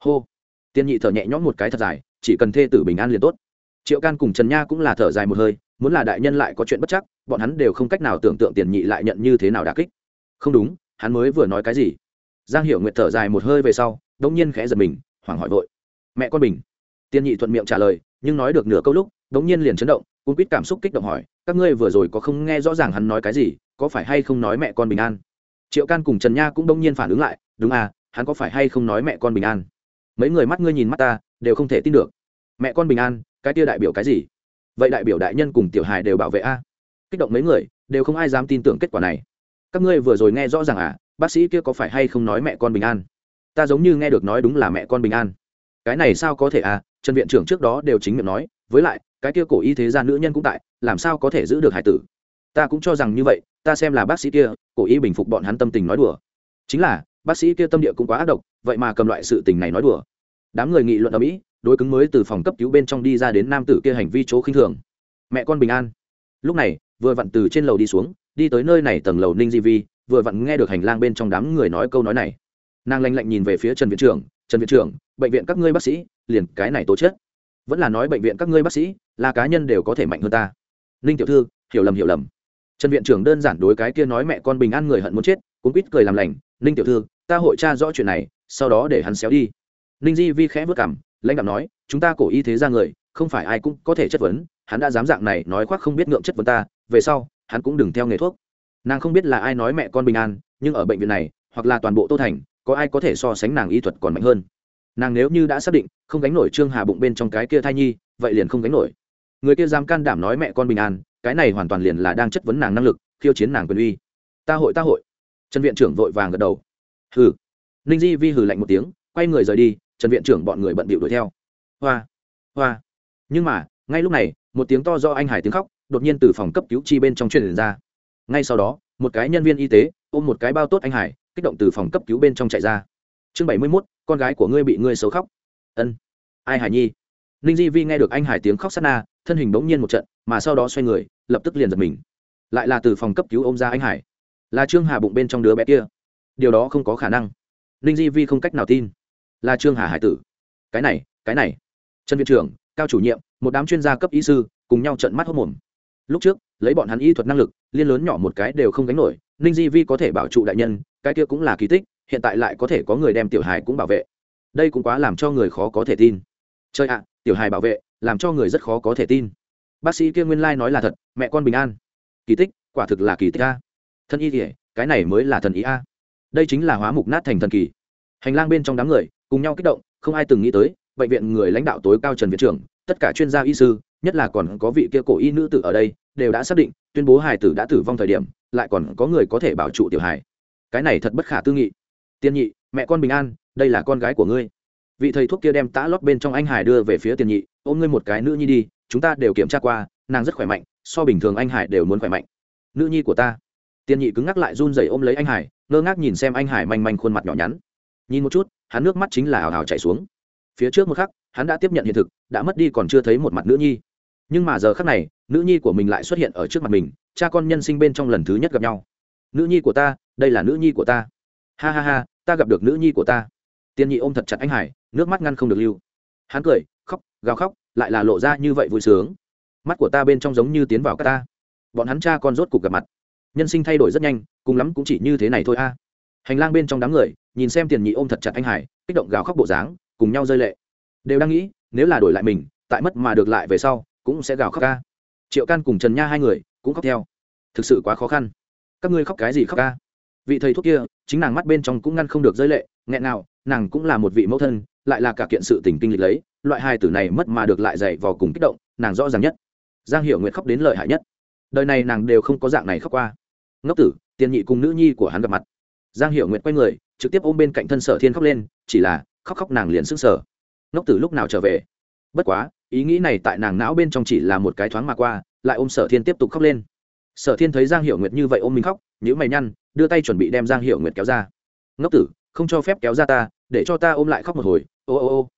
Hô. Tiên nhị thở nhẹ nhõm một cái thật dài, chỉ cần thê tử bình an liền tốt. Triệu can cùng trần nha cũng là thở dài một hơi, muốn là đại nhân lại có chuyện bất chắc, bọn hắn đều không cách nào tưởng tượng tiền nhị lại nhận như thế nào đà kích. Không đúng, hắn mới vừa nói cái gì? Giang hiểu nguyệt thở dài một hơi về sau đ ỗ n g nhiên khẽ giật mình, hoảng hỏi vội. Mẹ con bình tiên nhị thuận miệng trả lời, nhưng nói được nửa câu lúc đ ỗ n g nhiên liền chấn động cung quýt cảm xúc kích động hỏi, các ngươi vừa rồi có không nghe rõ ràng hắn nói cái gì, có phải hay không nói mẹ con bình an? Triệu can cùng trần nha cũng đông nhiên phản ứng lại, đúng à hắn có phải hay không nói mẹ con bình an? Mấy người mắt ngươi nhìn mắt ta, đều không thể tin được. Mẹ con bình an, cái kia đại biểu cái gì? Vậy đại biểu đại nhân cùng tiểu hài đều bảo vệ a. Kích động mấy người, đều không ai dám tin tưởng kết quả này. Các ngươi vừa rồi nghe rõ ràng à bác sĩ kia có phải hay không nói mẹ con bình an? Ta giống như nghe được nói đúng là mẹ con bình an. Cái này sao có thể à? Trần viện trưởng trước đó đều chính miệng nói, với lại, cái kia cổ y thế gia nữ nhân cũng tại, làm sao có thể giữ được hải tử? Ta cũng cho rằng như vậy, ta xem là bác sĩ kia, cổ y bình phục bọn hắn tâm tình nói đùa. Chính là, bác sĩ kia tâm địa cũng quá ác độc, vậy mà cầm loại sự tình này nói đùa. Đám người nghị luận ở mỹ, đối cứng mới từ phòng cấp cứu bên trong đi ra đến nam tử kia hành vi chỗ khinh thường. Mẹ con bình an. Lúc này, vừa vặn từ trên lầu đi xuống, đi tới nơi này tầng lầu ninh di vi vừa vặn nghe được hành lang bên trong đám người nói câu nói này. Nàng lanh lạnh nhìn về phía trần viện trưởng, trần viện trưởng, bệnh viện các ngươi bác sĩ, liền cái này tố chất. Vẫn là nói bệnh viện các ngươi bác sĩ là cá nhân đều có thể mạnh hơn ta. Ninh tiểu thư, hiểu lầm hiểu lầm. Trần viện trưởng đơn giản đối cái kia nói mẹ con bình an người hận muốn chết, cuốn quýt cười làm lành, ninh tiểu thư, ta hội tra rõ chuyện này, sau đó để hắn xéo đi. Ninh di vi khẽ vất cảm lãnh đạo nói, chúng ta cổ y thế ra người, không phải ai cũng có thể chất vấn, hắn đã dám dạng này nói khoác không biết ngượng chất vấn ta, về sau, hắn cũng đừng theo nghề thuốc nàng không biết là ai nói mẹ con bình an, nhưng ở bệnh viện này, hoặc là toàn bộ tô thành, có ai có thể so sánh nàng y thuật còn mạnh hơn. Nàng nếu như đã xác định, không gánh nổi trương hà bụng bên trong cái kia thai nhi, vậy liền không gánh nổi. Người kia dám can đảm nói mẹ con bình an, cái này hoàn toàn liền là đang chất vấn nàng năng lực, khiêu chiến nàng quyền uy. Ta hội ta hội. Trần viện trưởng vội vàng gật đầu. Hừ. Ninh di vi hừ lạnh một tiếng, quay người rời đi, trần viện trưởng bọn người bận bịu đuổi theo. Hoa hoa. Nhưng mà, ngay lúc này, một tiếng to do anh hải tiếng khóc, đột nhiên từ phòng cấp cứu chi bên trong truyền ra ngay sau đó, một cái nhân viên y tế ôm một cái bao tốt anh hải, kích động từ phòng cấp cứu bên trong chạy ra. Chương bảy mươi mốt, con gái của ngươi bị ngươi xấu khóc. Ân. Ai hải nhi? Ninh di vi nghe được anh hải tiếng khóc sát na, thân hình bỗng nhiên một trận, mà sau đó xoay người, lập tức liền giật mình. Lại là từ phòng cấp cứu ôm ra anh hải. Là trương hà bụng bên trong đứa bé kia. Điều đó không có khả năng. Ninh di vi không cách nào tin. Là trương hà hải tử. Cái này cái này. Trần viện trưởng, cao chủ nhiệm, một đám chuyên gia cấp y sư, cùng nhau trận mắt hốc mồm lúc trước, lấy bọn hắn y thuật năng lực, liên lớn nhỏ một cái đều không gánh nổi, ninh di vi có thể bảo trụ đại nhân, cái kia cũng là kỳ tích, hiện tại lại có thể có người đem tiểu hài cũng bảo vệ. Đây cũng quá làm cho người khó có thể tin. Chơi ạ, tiểu hài bảo vệ, làm cho người rất khó có thể tin. Bác sĩ kia nguyên lai、like、nói là thật, mẹ con bình an. Kỳ tích, quả thực là kỳ tích a. Thân y kỉa cái này mới là thần ý a. Đây chính là hóa mục nát thành thần kỳ. Hành lang bên trong đám người, cùng nhau kích động, không ai từng nghĩ tới, bệnh viện người lãnh đạo tối cao trần viện trưởng, tất cả chuyên gia y sư nhất là còn có vị kia cổ y nữ tử ở đây, đều đã xác định, tuyên bố hải tử đã tử vong thời điểm, lại còn có người có thể bảo trụ tiểu hải cái này thật bất khả tư nghị. Tiên nhị, mẹ con bình an, đây là con gái của ngươi. Vị thầy thuốc kia đem tã lót bên trong anh hải đưa về phía tiền nhị, ôm ngươi một cái nữ nhi đi, chúng ta đều kiểm tra qua, nàng rất khỏe mạnh, so bình thường anh hải đều muốn khỏe mạnh. Nữ nhi của ta. Tiền nhị cứng ngắc lại run rẩy ôm lấy anh hải ngơ ngác nhìn xem anh hải manh manh khuôn mặt nhỏ nhắn. Nhìn một chút, hắn nước mắt chính là hào hào chảy xuống. Phía trước một khắc, hắn đã tiếp nhận hiện thực, đã mất đi còn chưa thấy một mặt nữ nhi nhưng mà giờ khắc này, nữ nhi của mình lại xuất hiện ở trước mặt mình, cha con nhân sinh bên trong lần thứ nhất gặp nhau. Nữ nhi của ta, đây là nữ nhi của ta. Ha ha ha, ta gặp được nữ nhi của ta. Tiên nhị ôm thật chặt anh hải, nước mắt ngăn không được lưu. Hắn cười, khóc, gào khóc, lại là lộ ra như vậy vui sướng. Mắt của ta bên trong giống như tiến vào các ta. Bọn hắn cha con rốt cục gặp mặt. Nhân sinh thay đổi rất nhanh, cùng lắm cũng chỉ như thế này thôi a. Hành lang bên trong đám người, nhìn xem tiền nhị ôm thật chặt anh hải, kích động gào khóc bộ dáng, cùng nhau rơi lệ. Đều đang nghĩ, nếu là đổi lại mình, tại mất mà được lại về sau cũng sẽ gào khóc ca. Triệu can cùng trần nha hai người cũng khóc theo. Thực sự quá khó khăn. Các ngươi khóc cái gì khóc ca? Vị thầy thuốc kia, chính nàng mắt bên trong cũng ngăn không được rơi lệ, nghẹn nào nàng cũng là một vị mẫu thân, lại là cả kiện sự tình kinh lịch lấy, loại hai tử này mất mà được lại dày vò cùng kích động, nàng rõ ràng nhất. Giang hiểu nguyệt khóc đến lợi hại nhất. Đời này nàng đều không có dạng này khóc qua. Ngốc tử, tiền nhị cùng nữ nhi của hắn gặp mặt. Giang hiểu nguyệt quay người, trực tiếp ôm bên cạnh thân sở thiên khóc lên, chỉ là khóc khóc nàng liền sức sở ngốc tử lúc nào trở về? Bất quá ý nghĩ này tại nàng não bên trong chỉ là một cái thoáng mà qua, lại ôm sở thiên tiếp tục khóc lên. Sở thiên thấy giang Hiệu nguyệt như vậy ôm mình khóc nhữ mày nhăn, đưa tay chuẩn bị đem giang Hiệu nguyệt kéo ra. Ngốc tử, không cho phép kéo ra ta, để cho ta ôm lại khóc một hồi, ô ô ô.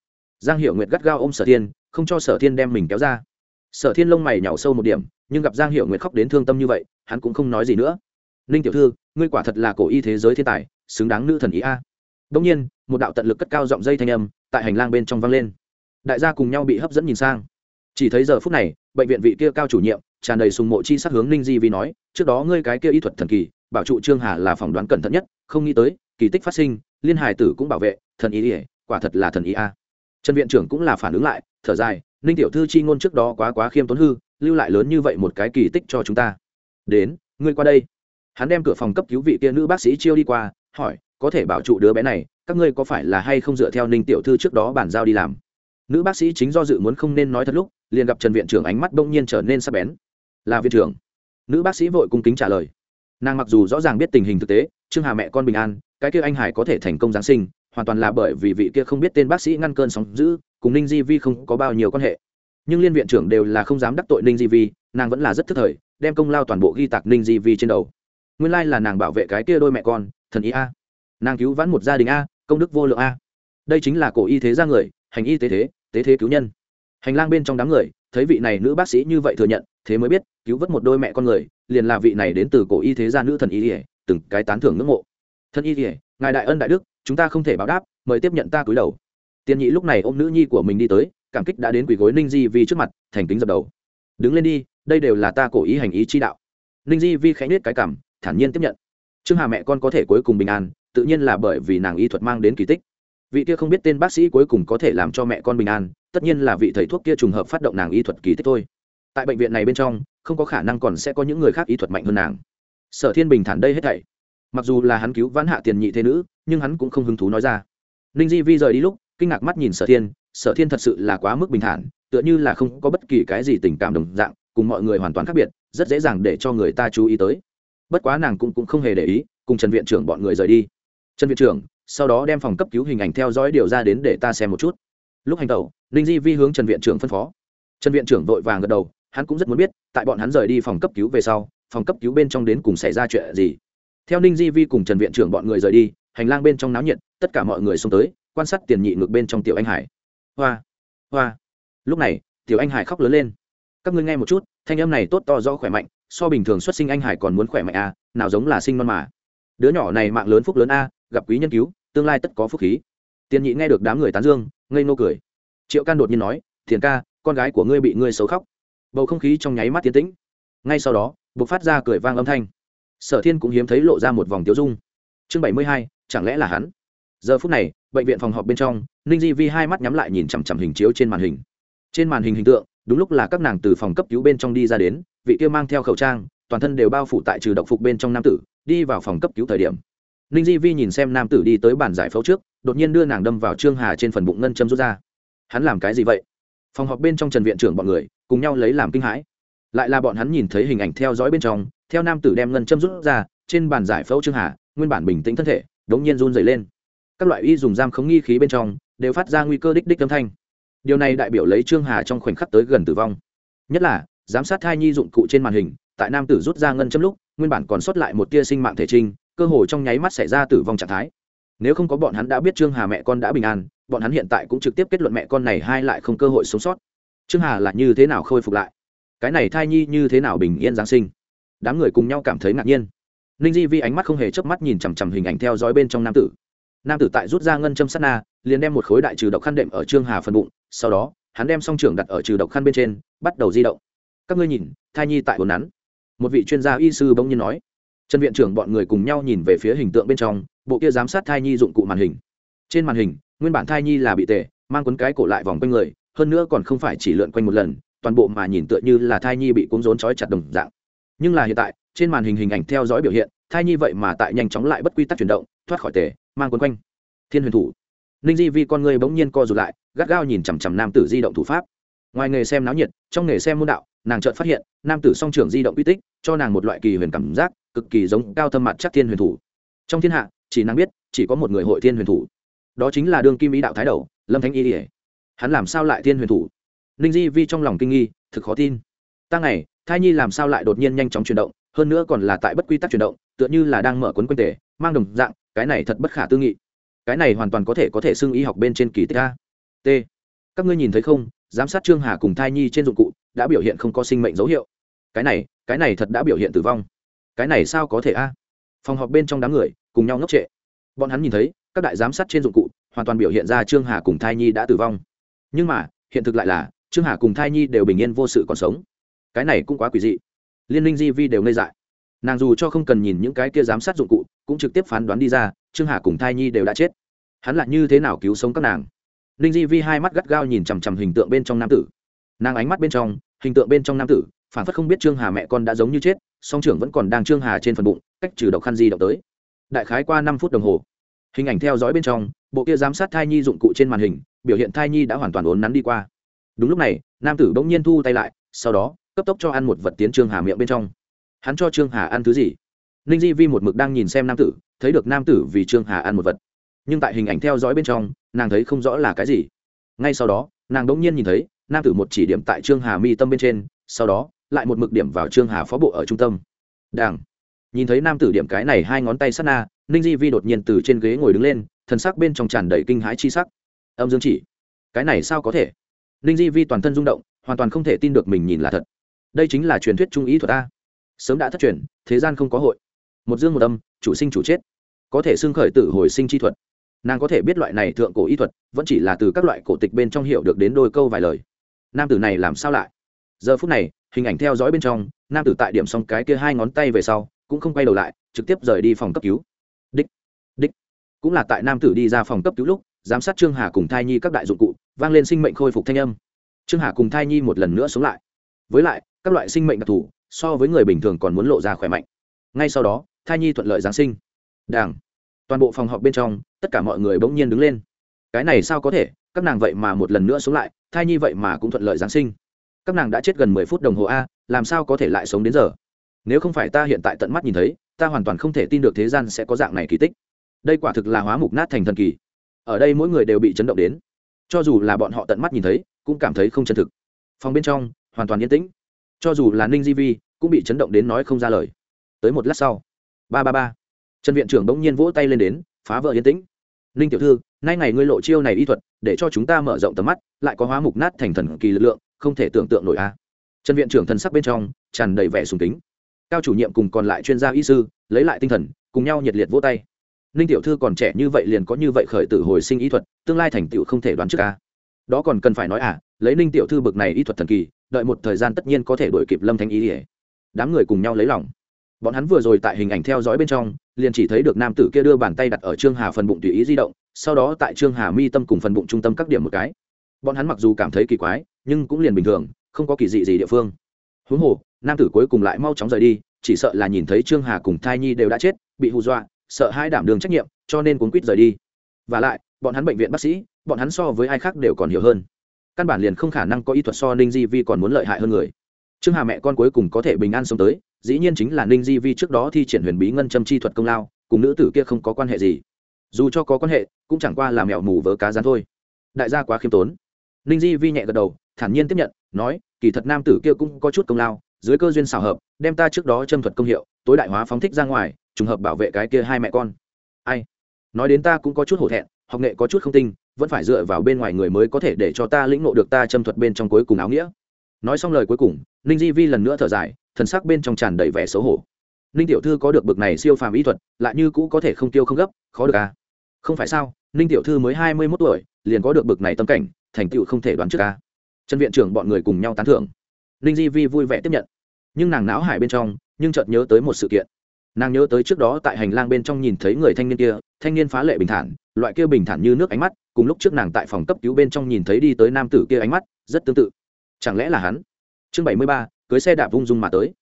Giang Hiệu nguyệt gắt gao ôm sở thiên, không cho sở thiên đem mình kéo ra. Sở thiên lông mày nhảo sâu một điểm, nhưng gặp giang Hiệu nguyệt khóc đến thương tâm như vậy, hắn cũng không nói gì nữa. Ninh tiểu thư, ngươi quả thật là cổ y thế giới thiên tài, xứng đáng nữ thần ý a. Đông nhiên, một đạo tận lực cất cao giọng dây thanh âm tại hành lang bên trong vang lên đại gia cùng nhau bị hấp dẫn nhìn sang. Chỉ thấy giờ phút này, bệnh viện vị kia cao chủ nhiệm, tràn đầy sùng mộ chi sắc hướng ninh di vi nói, trước đó ngươi cái kia y thuật thần kỳ, bảo trụ trương hà là phỏng đoán cẩn thận nhất, không nghĩ tới, kỳ tích phát sinh, liên hải tử cũng bảo vệ, thần ý ỉa quả thật là thần ý a. Trần viện trưởng cũng là phản ứng lại, thở dài, ninh tiểu thư chi ngôn trước đó quá quá khiêm tốn hư, lưu lại lớn như vậy một cái kỳ tích cho chúng ta. Đến, ngươi qua đây. Hắn đem cửa phòng cấp cứu vị kia nữ bác sĩ chiêu đi qua, hỏi, có thể bảo trụ đứa bé này, các ngươi có phải là hay không dựa theo ninh tiểu thư trước đó bản giao đi làm? Nữ bác sĩ chính do dự muốn không nên nói thật lúc, liền gặp trần viện trưởng ánh mắt bỗng nhiên trở nên sắc bén. Là viện trưởng. Nữ bác sĩ vội cung kính trả lời. Nàng mặc dù rõ ràng biết tình hình thực tế, trương hà mẹ con bình an, cái kia anh hải có thể thành công giáng sinh, hoàn toàn là bởi vì vị kia không biết tên bác sĩ ngăn cơn sóng giữ cùng ninh di vi không có bao nhiêu quan hệ. Nhưng liên viện trưởng đều là không dám đắc tội ninh di vi, nàng vẫn là rất thức thời, đem công lao toàn bộ ghi tạc ninh di vi trên đầu. Nguyên lai là nàng bảo vệ cái kia đôi mẹ con, thần ý a. Nàng cứu vãn một gia đình a, công đức vô lượng a. Đây chính là cổ y thế ra người hành y tế thế tế thế cứu nhân. Hành lang bên trong đám người, thấy vị này nữ bác sĩ như vậy thừa nhận, thế mới biết, cứu vớt một đôi mẹ con người, liền là vị này đến từ cổ y thế gia nữ thần y ỉa từng cái tán thưởng ngưỡng mộ. Thân y ỉa ngài đại ân đại đức, chúng ta không thể báo đáp, mời tiếp nhận ta cúi đầu. Tiên nhị lúc này ôm nữ nhi của mình đi tới, cảm kích đã đến quỳ gối ninh di vi trước mặt, thành kính dập đầu. Đứng lên đi, đây đều là ta cổ ý hành ý chi đạo. Ninh di vi khẽ nết cái cảm, thản nhiên tiếp nhận. Trương hà mẹ con có thể cuối cùng bình an, tự nhiên là bởi vì nàng y thuật mang đến kỳ tích vị kia không biết tên bác sĩ cuối cùng có thể làm cho mẹ con bình an tất nhiên là vị thầy thuốc kia trùng hợp phát động nàng y thuật kỳ tích thôi. Tại bệnh viện này bên trong không có khả năng còn sẽ có những người khác y thuật mạnh hơn nàng. Sở thiên bình thản đây hết thảy. Mặc dù là hắn cứu vãn hạ tiền nhị thế nữ nhưng hắn cũng không hứng thú nói ra. Ninh di vi rời đi lúc kinh ngạc mắt nhìn sở thiên sở thiên thật sự là quá mức bình thản tựa như là không có bất kỳ cái gì tình cảm đồng dạng cùng mọi người hoàn toàn khác biệt rất dễ dàng để cho người ta chú ý tới. Bất quá nàng cũng, cũng không hề để ý cùng trần viện trưởng bọn người rời đi. Trần viện trưởng sau đó đem phòng cấp cứu hình ảnh theo dõi điều ra đến để ta xem một chút. Lúc hành tẩu ninh di vi hướng trần viện trưởng phân phó. Trần viện trưởng vội vàng gật đầu hắn cũng rất muốn biết tại bọn hắn rời đi phòng cấp cứu về sau phòng cấp cứu bên trong đến cùng xảy ra chuyện gì. Theo ninh di vi cùng trần viện trưởng bọn người rời đi hành lang bên trong náo nhiệt tất cả mọi người xông tới quan sát tiền nhị ngược bên trong tiểu anh hải. Hoa hoa. Lúc này tiểu anh hải khóc lớn lên. Các ngươi nghe một chút thanh âm này tốt to do khỏe mạnh so bình thường xuất sinh anh hải còn muốn khỏe mạnh a à, nào giống là sinh non mà. Đứa nhỏ này mạng lớn phúc lớn a gặp quý nhân cứu, tương lai tất có phúc khí. Tiền nhị nghe được đám người tán dương, ngây nô cười. Triệu can đột nhiên nói, thiền ca, con gái của ngươi bị ngươi xấu khóc. Bầu không khí trong nháy mắt tiến tĩnh. Ngay sau đó buộc phát ra cười vang âm thanh. Sở thiên cũng hiếm thấy lộ ra một vòng tiếu dung. Chương bảy mươi hai, chẳng lẽ là hắn? Giờ phút này, bệnh viện phòng họp bên trong, ninh di vi hai mắt nhắm lại nhìn chằm chằm hình chiếu trên màn hình. Trên màn hình hình tượng, đúng lúc là các nàng từ phòng cấp cứu bên trong đi ra đến, vị kia mang theo khẩu trang, toàn thân đều bao phủ tại trừ độc phục bên trong nam tử, đi vào phòng cấp cứu thời điểm ninh di vi nhìn xem nam tử đi tới bàn giải phẫu trước, đột nhiên đưa nàng đâm vào trương hà trên phần bụng ngân châm rút ra. Hắn làm cái gì vậy? Phòng họp bên trong trần viện trưởng bọn người, cùng nhau lấy làm kinh hãi. Lại là bọn hắn nhìn thấy hình ảnh theo dõi bên trong, theo nam tử đem ngân châm rút ra, trên bàn giải phẫu trương hà, nguyên bản bình tĩnh thân thể, đống nhiên run dày lên. Các loại y dùng giam khống nghi khí bên trong, đều phát ra nguy cơ đích đích âm thanh. Điều này đại biểu lấy trương hà trong khoảnh khắc tới gần tử vong. Nhất là, giám sát thai nhi dụng cụ trên màn hình, tại nam tử rút ra ngân châm lúc, nguyên bản còn sót lại một tia sinh mạng thể trinh cơ hồ trong nháy mắt xảy ra tử vong trạng thái. Nếu không có bọn hắn đã biết trương hà mẹ con đã bình an, bọn hắn hiện tại cũng trực tiếp kết luận mẹ con này hai lại không cơ hội sống sót. Trương hà là như thế nào khôi phục lại? Cái này thai nhi như thế nào bình yên giáng sinh? Đám người cùng nhau cảm thấy ngạc nhiên. Ninh di vi ánh mắt không hề chớp mắt nhìn chằm chằm hình ảnh theo dõi bên trong nam tử. Nam tử tại rút ra ngân châm sát na, liền đem một khối đại trừ độc khăn đệm ở trương hà phần bụng, sau đó, hắn đem song trưởng đặt ở trừ độc khăn bên trên, bắt đầu di động. Các ngươi nhìn, thai nhi tại của nắn. Một vị chuyên gia y sư bỗng nhiên nói trần viện trưởng bọn người cùng nhau nhìn về phía hình tượng bên trong, bộ kia giám sát thai nhi dụng cụ màn hình. Trên màn hình, nguyên bản thai nhi là bị tệ mang cuốn cái cổ lại vòng quanh người, hơn nữa còn không phải chỉ lượn quanh một lần, toàn bộ mà nhìn tựa như là thai nhi bị cuống rốn trói chặt đồng dạng. Nhưng là hiện tại, trên màn hình hình ảnh theo dõi biểu hiện, thai nhi vậy mà tại nhanh chóng lại bất quy tắc chuyển động, thoát khỏi tề, mang quấn quanh. Thiên huyền thủ. Ninh di vi con người bỗng nhiên co rụt lại, gắt gao nhìn chằm chằm nam tử di động thủ pháp. Ngoài nghề xem náo nhiệt, trong nghề xem môn đạo, nàng chợt phát hiện, nam tử song trưởng di động uy tích, cho nàng một loại kỳ huyền cảm giác cực kỳ giống cao thâm mặt chắc thiên huyền thủ. Trong thiên hạ, chỉ năng biết, chỉ có một người hội thiên huyền thủ. Đó chính là đương kim ý đạo thái đầu, lâm thánh y ỉa hắn làm sao lại thiên huyền thủ? Ninh di vi trong lòng kinh nghi, thực khó tin. Ta ngày, thai nhi làm sao lại đột nhiên nhanh chóng chuyển động, hơn nữa còn là tại bất quy tắc chuyển động, tựa như là đang mở cuốn quanh tể mang đồng dạng, cái này thật bất khả tư nghị. Cái này hoàn toàn có thể có thể xưng y học bên trên kỳ tích a. T. Các ngươi nhìn thấy không, giám sát trương hà cùng thai nhi trên dụng cụ, đã biểu hiện không có sinh mệnh dấu hiệu. Cái này cái này thật đã biểu hiện tử vong cái này sao có thể a? Phòng họp bên trong đám người, cùng nhau ngốc trệ. Bọn hắn nhìn thấy, các đại giám sát trên dụng cụ, hoàn toàn biểu hiện ra trương hà cùng thai nhi đã tử vong. Nhưng mà, hiện thực lại là, trương hà cùng thai nhi đều bình yên vô sự còn sống. Cái này cũng quá quỷ dị. Liên minh di vi đều ngây dại. Nàng dù cho không cần nhìn những cái kia giám sát dụng cụ, cũng trực tiếp phán đoán đi ra, trương hà cùng thai nhi đều đã chết. Hắn lại như thế nào cứu sống các nàng? Ninh di vi hai mắt gắt gao nhìn chằm chằm hình tượng bên trong nam tử. Nàng ánh mắt bên trong, hình tượng bên trong nam tử phản phất không biết trương hà mẹ con đã giống như chết song trưởng vẫn còn đang trương hà trên phần bụng, cách trừ độc khăn di động tới. Đại khái qua năm phút đồng hồ, hình ảnh theo dõi bên trong, bộ kia giám sát thai nhi dụng cụ trên màn hình, biểu hiện thai nhi đã hoàn toàn ốn nắn đi qua. Đúng lúc này, nam tử bỗng nhiên thu tay lại, sau đó, cấp tốc cho ăn một vật tiến trương hà miệng bên trong. Hắn cho trương hà ăn thứ gì? Ninh di vi một mực đang nhìn xem nam tử, thấy được nam tử vì trương hà ăn một vật. Nhưng tại hình ảnh theo dõi bên trong, nàng thấy không rõ là cái gì. Ngay sau đó, nàng đ ỗ n g nhiên nhìn thấy, nam tử một chỉ điểm tại trương hà mi tâm bên trên, sau đó lại một mực điểm vào trương hà phó bộ ở trung tâm. Đảng. Nhìn thấy nam tử điểm cái này hai ngón tay sát na, ninh di vi đột nhiên từ trên ghế ngồi đứng lên, thần sắc bên trong tràn đầy kinh hãi chi sắc. Âm dương chỉ, cái này sao có thể? Ninh di vi toàn thân rung động, hoàn toàn không thể tin được mình nhìn là thật. Đây chính là truyền thuyết trung ý thuật ta. Sớm đã thất truyền, thế gian không có hội. Một dương một âm, chủ sinh chủ chết. Có thể xưng khởi tử hồi sinh chi thuật. Nàng có thể biết loại này thượng cổ y thuật, vẫn chỉ là từ các loại cổ tịch bên trong hiểu được đến đôi câu vài lời. Nam tử này làm sao lại? Giờ phút này, hình ảnh theo dõi bên trong, nam tử tại điểm xong cái kia hai ngón tay về sau, cũng không quay đầu lại, trực tiếp rời đi phòng cấp cứu. Đích đích. Cũng là tại nam tử đi ra phòng cấp cứu lúc, giám sát trương hà cùng thai nhi các đại dụng cụ, vang lên sinh mệnh khôi phục thanh âm. Trương hà cùng thai nhi một lần nữa sống lại. Với lại, các loại sinh mệnh đặc thù, so với người bình thường còn muốn lộ ra khỏe mạnh. Ngay sau đó, thai nhi thuận lợi giáng sinh. Đảng toàn bộ phòng họp bên trong, tất cả mọi người bỗng nhiên đứng lên. Cái này sao có thể? Các nàng vậy mà một lần nữa sống lại, thai nhi vậy mà cũng thuận lợi giáng sinh các nàng đã chết gần mười phút đồng hồ a, làm sao có thể lại sống đến giờ? Nếu không phải ta hiện tại tận mắt nhìn thấy, ta hoàn toàn không thể tin được thế gian sẽ có dạng này kỳ tích. Đây quả thực là hóa mục nát thành thần kỳ. Ở đây mỗi người đều bị chấn động đến. Cho dù là bọn họ tận mắt nhìn thấy, cũng cảm thấy không chân thực. Phòng bên trong, hoàn toàn yên tĩnh. Cho dù là ninh di vi, cũng bị chấn động đến nói không ra lời. Tới một lát sau. Ba ba ba. Trần viện trưởng bỗng nhiên vỗ tay lên đến, phá vỡ yên tĩnh. Ninh tiểu thư, nay ngày ngươi lộ chiêu này y thuật, để cho chúng ta mở rộng tầm mắt, lại có hóa mục nát thành thần kỳ lực lượng không thể tưởng tượng nổi a. Trần viện trưởng thần sắc bên trong tràn đầy vẻ sùng kính. Cao chủ nhiệm cùng còn lại chuyên gia y sư lấy lại tinh thần, cùng nhau nhiệt liệt vỗ tay. Ninh tiểu thư còn trẻ như vậy liền có như vậy khởi tử hồi sinh y thuật, tương lai thành tựu không thể đoán trước ca đó còn cần phải nói à lấy ninh tiểu thư bực này y thuật thần kỳ, đợi một thời gian tất nhiên có thể đổi kịp lâm thanh ý ỉa đám người cùng nhau lấy lòng. Bọn hắn vừa rồi tại hình ảnh theo dõi bên trong, liền chỉ thấy được nam tử kia đưa bàn tay đặt ở trương hà phần bụng tùy ý di động, sau đó tại trương hà mi tâm cùng phần bụng trung tâm các điểm một cái. Bọn hắn mặc dù cảm thấy kỳ quái nhưng cũng liền bình thường, không có kỳ dị gì địa phương. Huống hồ, nam tử cuối cùng lại mau chóng rời đi, chỉ sợ là nhìn thấy trương hà cùng thai nhi đều đã chết, bị hù dọa, sợ hai đảm đường trách nhiệm, cho nên cuốn quýt rời đi. Và lại, bọn hắn bệnh viện bác sĩ, bọn hắn so với ai khác đều còn hiểu hơn. Căn bản liền không khả năng có y thuật so ninh di vi còn muốn lợi hại hơn người. Trương hà mẹ con cuối cùng có thể bình an sống tới, dĩ nhiên chính là ninh di vi trước đó thi triển huyền bí ngân châm chi thuật công lao, cùng nữ tử kia không có quan hệ gì. Dù cho có quan hệ, cũng chẳng qua là mẹo mù vớ cá rán thôi. Đại gia quá khiêm tốn. Ninh di vi nhẹ gật đầu thản nhiên tiếp nhận, nói, kỳ thật nam tử kia cũng có chút công lao, dưới cơ duyên xào hợp, đem ta trước đó châm thuật công hiệu, tối đại hóa phóng thích ra ngoài, trùng hợp bảo vệ cái kia hai mẹ con. Ai? Nói đến ta cũng có chút hổ thẹn, học nghệ có chút không tinh, vẫn phải dựa vào bên ngoài người mới có thể để cho ta lĩnh ngộ được ta châm thuật bên trong cuối cùng áo nghĩa. Nói xong lời cuối cùng, ninh di vi lần nữa thở dài, thần sắc bên trong tràn đầy vẻ xấu hổ. Ninh tiểu thư có được bực này siêu phàm ý thuật, lại như cũ có thể không tiêu không gấp, khó được à? Không phải sao, ninh tiểu thư mới hai mươi mốt tuổi, liền có được bực này tâm cảnh, thành tựu không thể đoán trước à? Trần viện trưởng bọn người cùng nhau tán thưởng. Ninh di vi vui vẻ tiếp nhận. Nhưng nàng não hải bên trong, nhưng chợt nhớ tới một sự kiện. Nàng nhớ tới trước đó tại hành lang bên trong nhìn thấy người thanh niên kia, thanh niên phá lệ bình thản, loại kia bình thản như nước ánh mắt, cùng lúc trước nàng tại phòng cấp cứu bên trong nhìn thấy đi tới nam tử kia ánh mắt, rất tương tự. Chẳng lẽ là hắn? Chương bảy mươi ba, cưới xe đạp vung dung mà tới.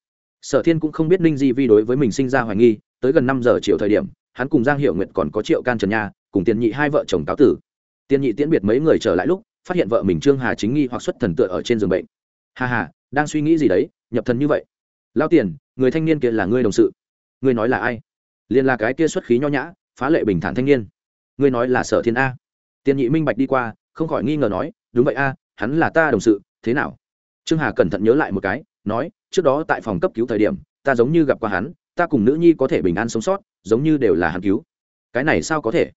Sở thiên cũng không biết ninh di vi đối với mình sinh ra hoài nghi, tới gần năm giờ chiều thời điểm, hắn cùng giang hiệu nguyện còn có triệu can trần nha, cùng tiền nhị hai vợ chồng cáo tử. Tiền nhị tiễn biệt mấy người trở lại lúc phát hiện vợ mình trương hà chính nghi hoặc xuất thần tựa ở trên giường bệnh. Hà hà đang suy nghĩ gì đấy, nhập thần như vậy. Lao tiền, người thanh niên kia là ngươi đồng sự. Ngươi nói là ai? Liền là cái kia xuất khí nho nhã, phá lệ bình thản thanh niên. Ngươi nói là sở thiên a. Tiền nhị minh bạch đi qua, không khỏi nghi ngờ nói, đúng vậy a, hắn là ta đồng sự, thế nào? Trương hà cẩn thận nhớ lại một cái, nói, trước đó tại phòng cấp cứu thời điểm, ta giống như gặp qua hắn, ta cùng nữ nhi có thể bình an sống sót, giống như đều là hắn cứu. Cái này sao có thể?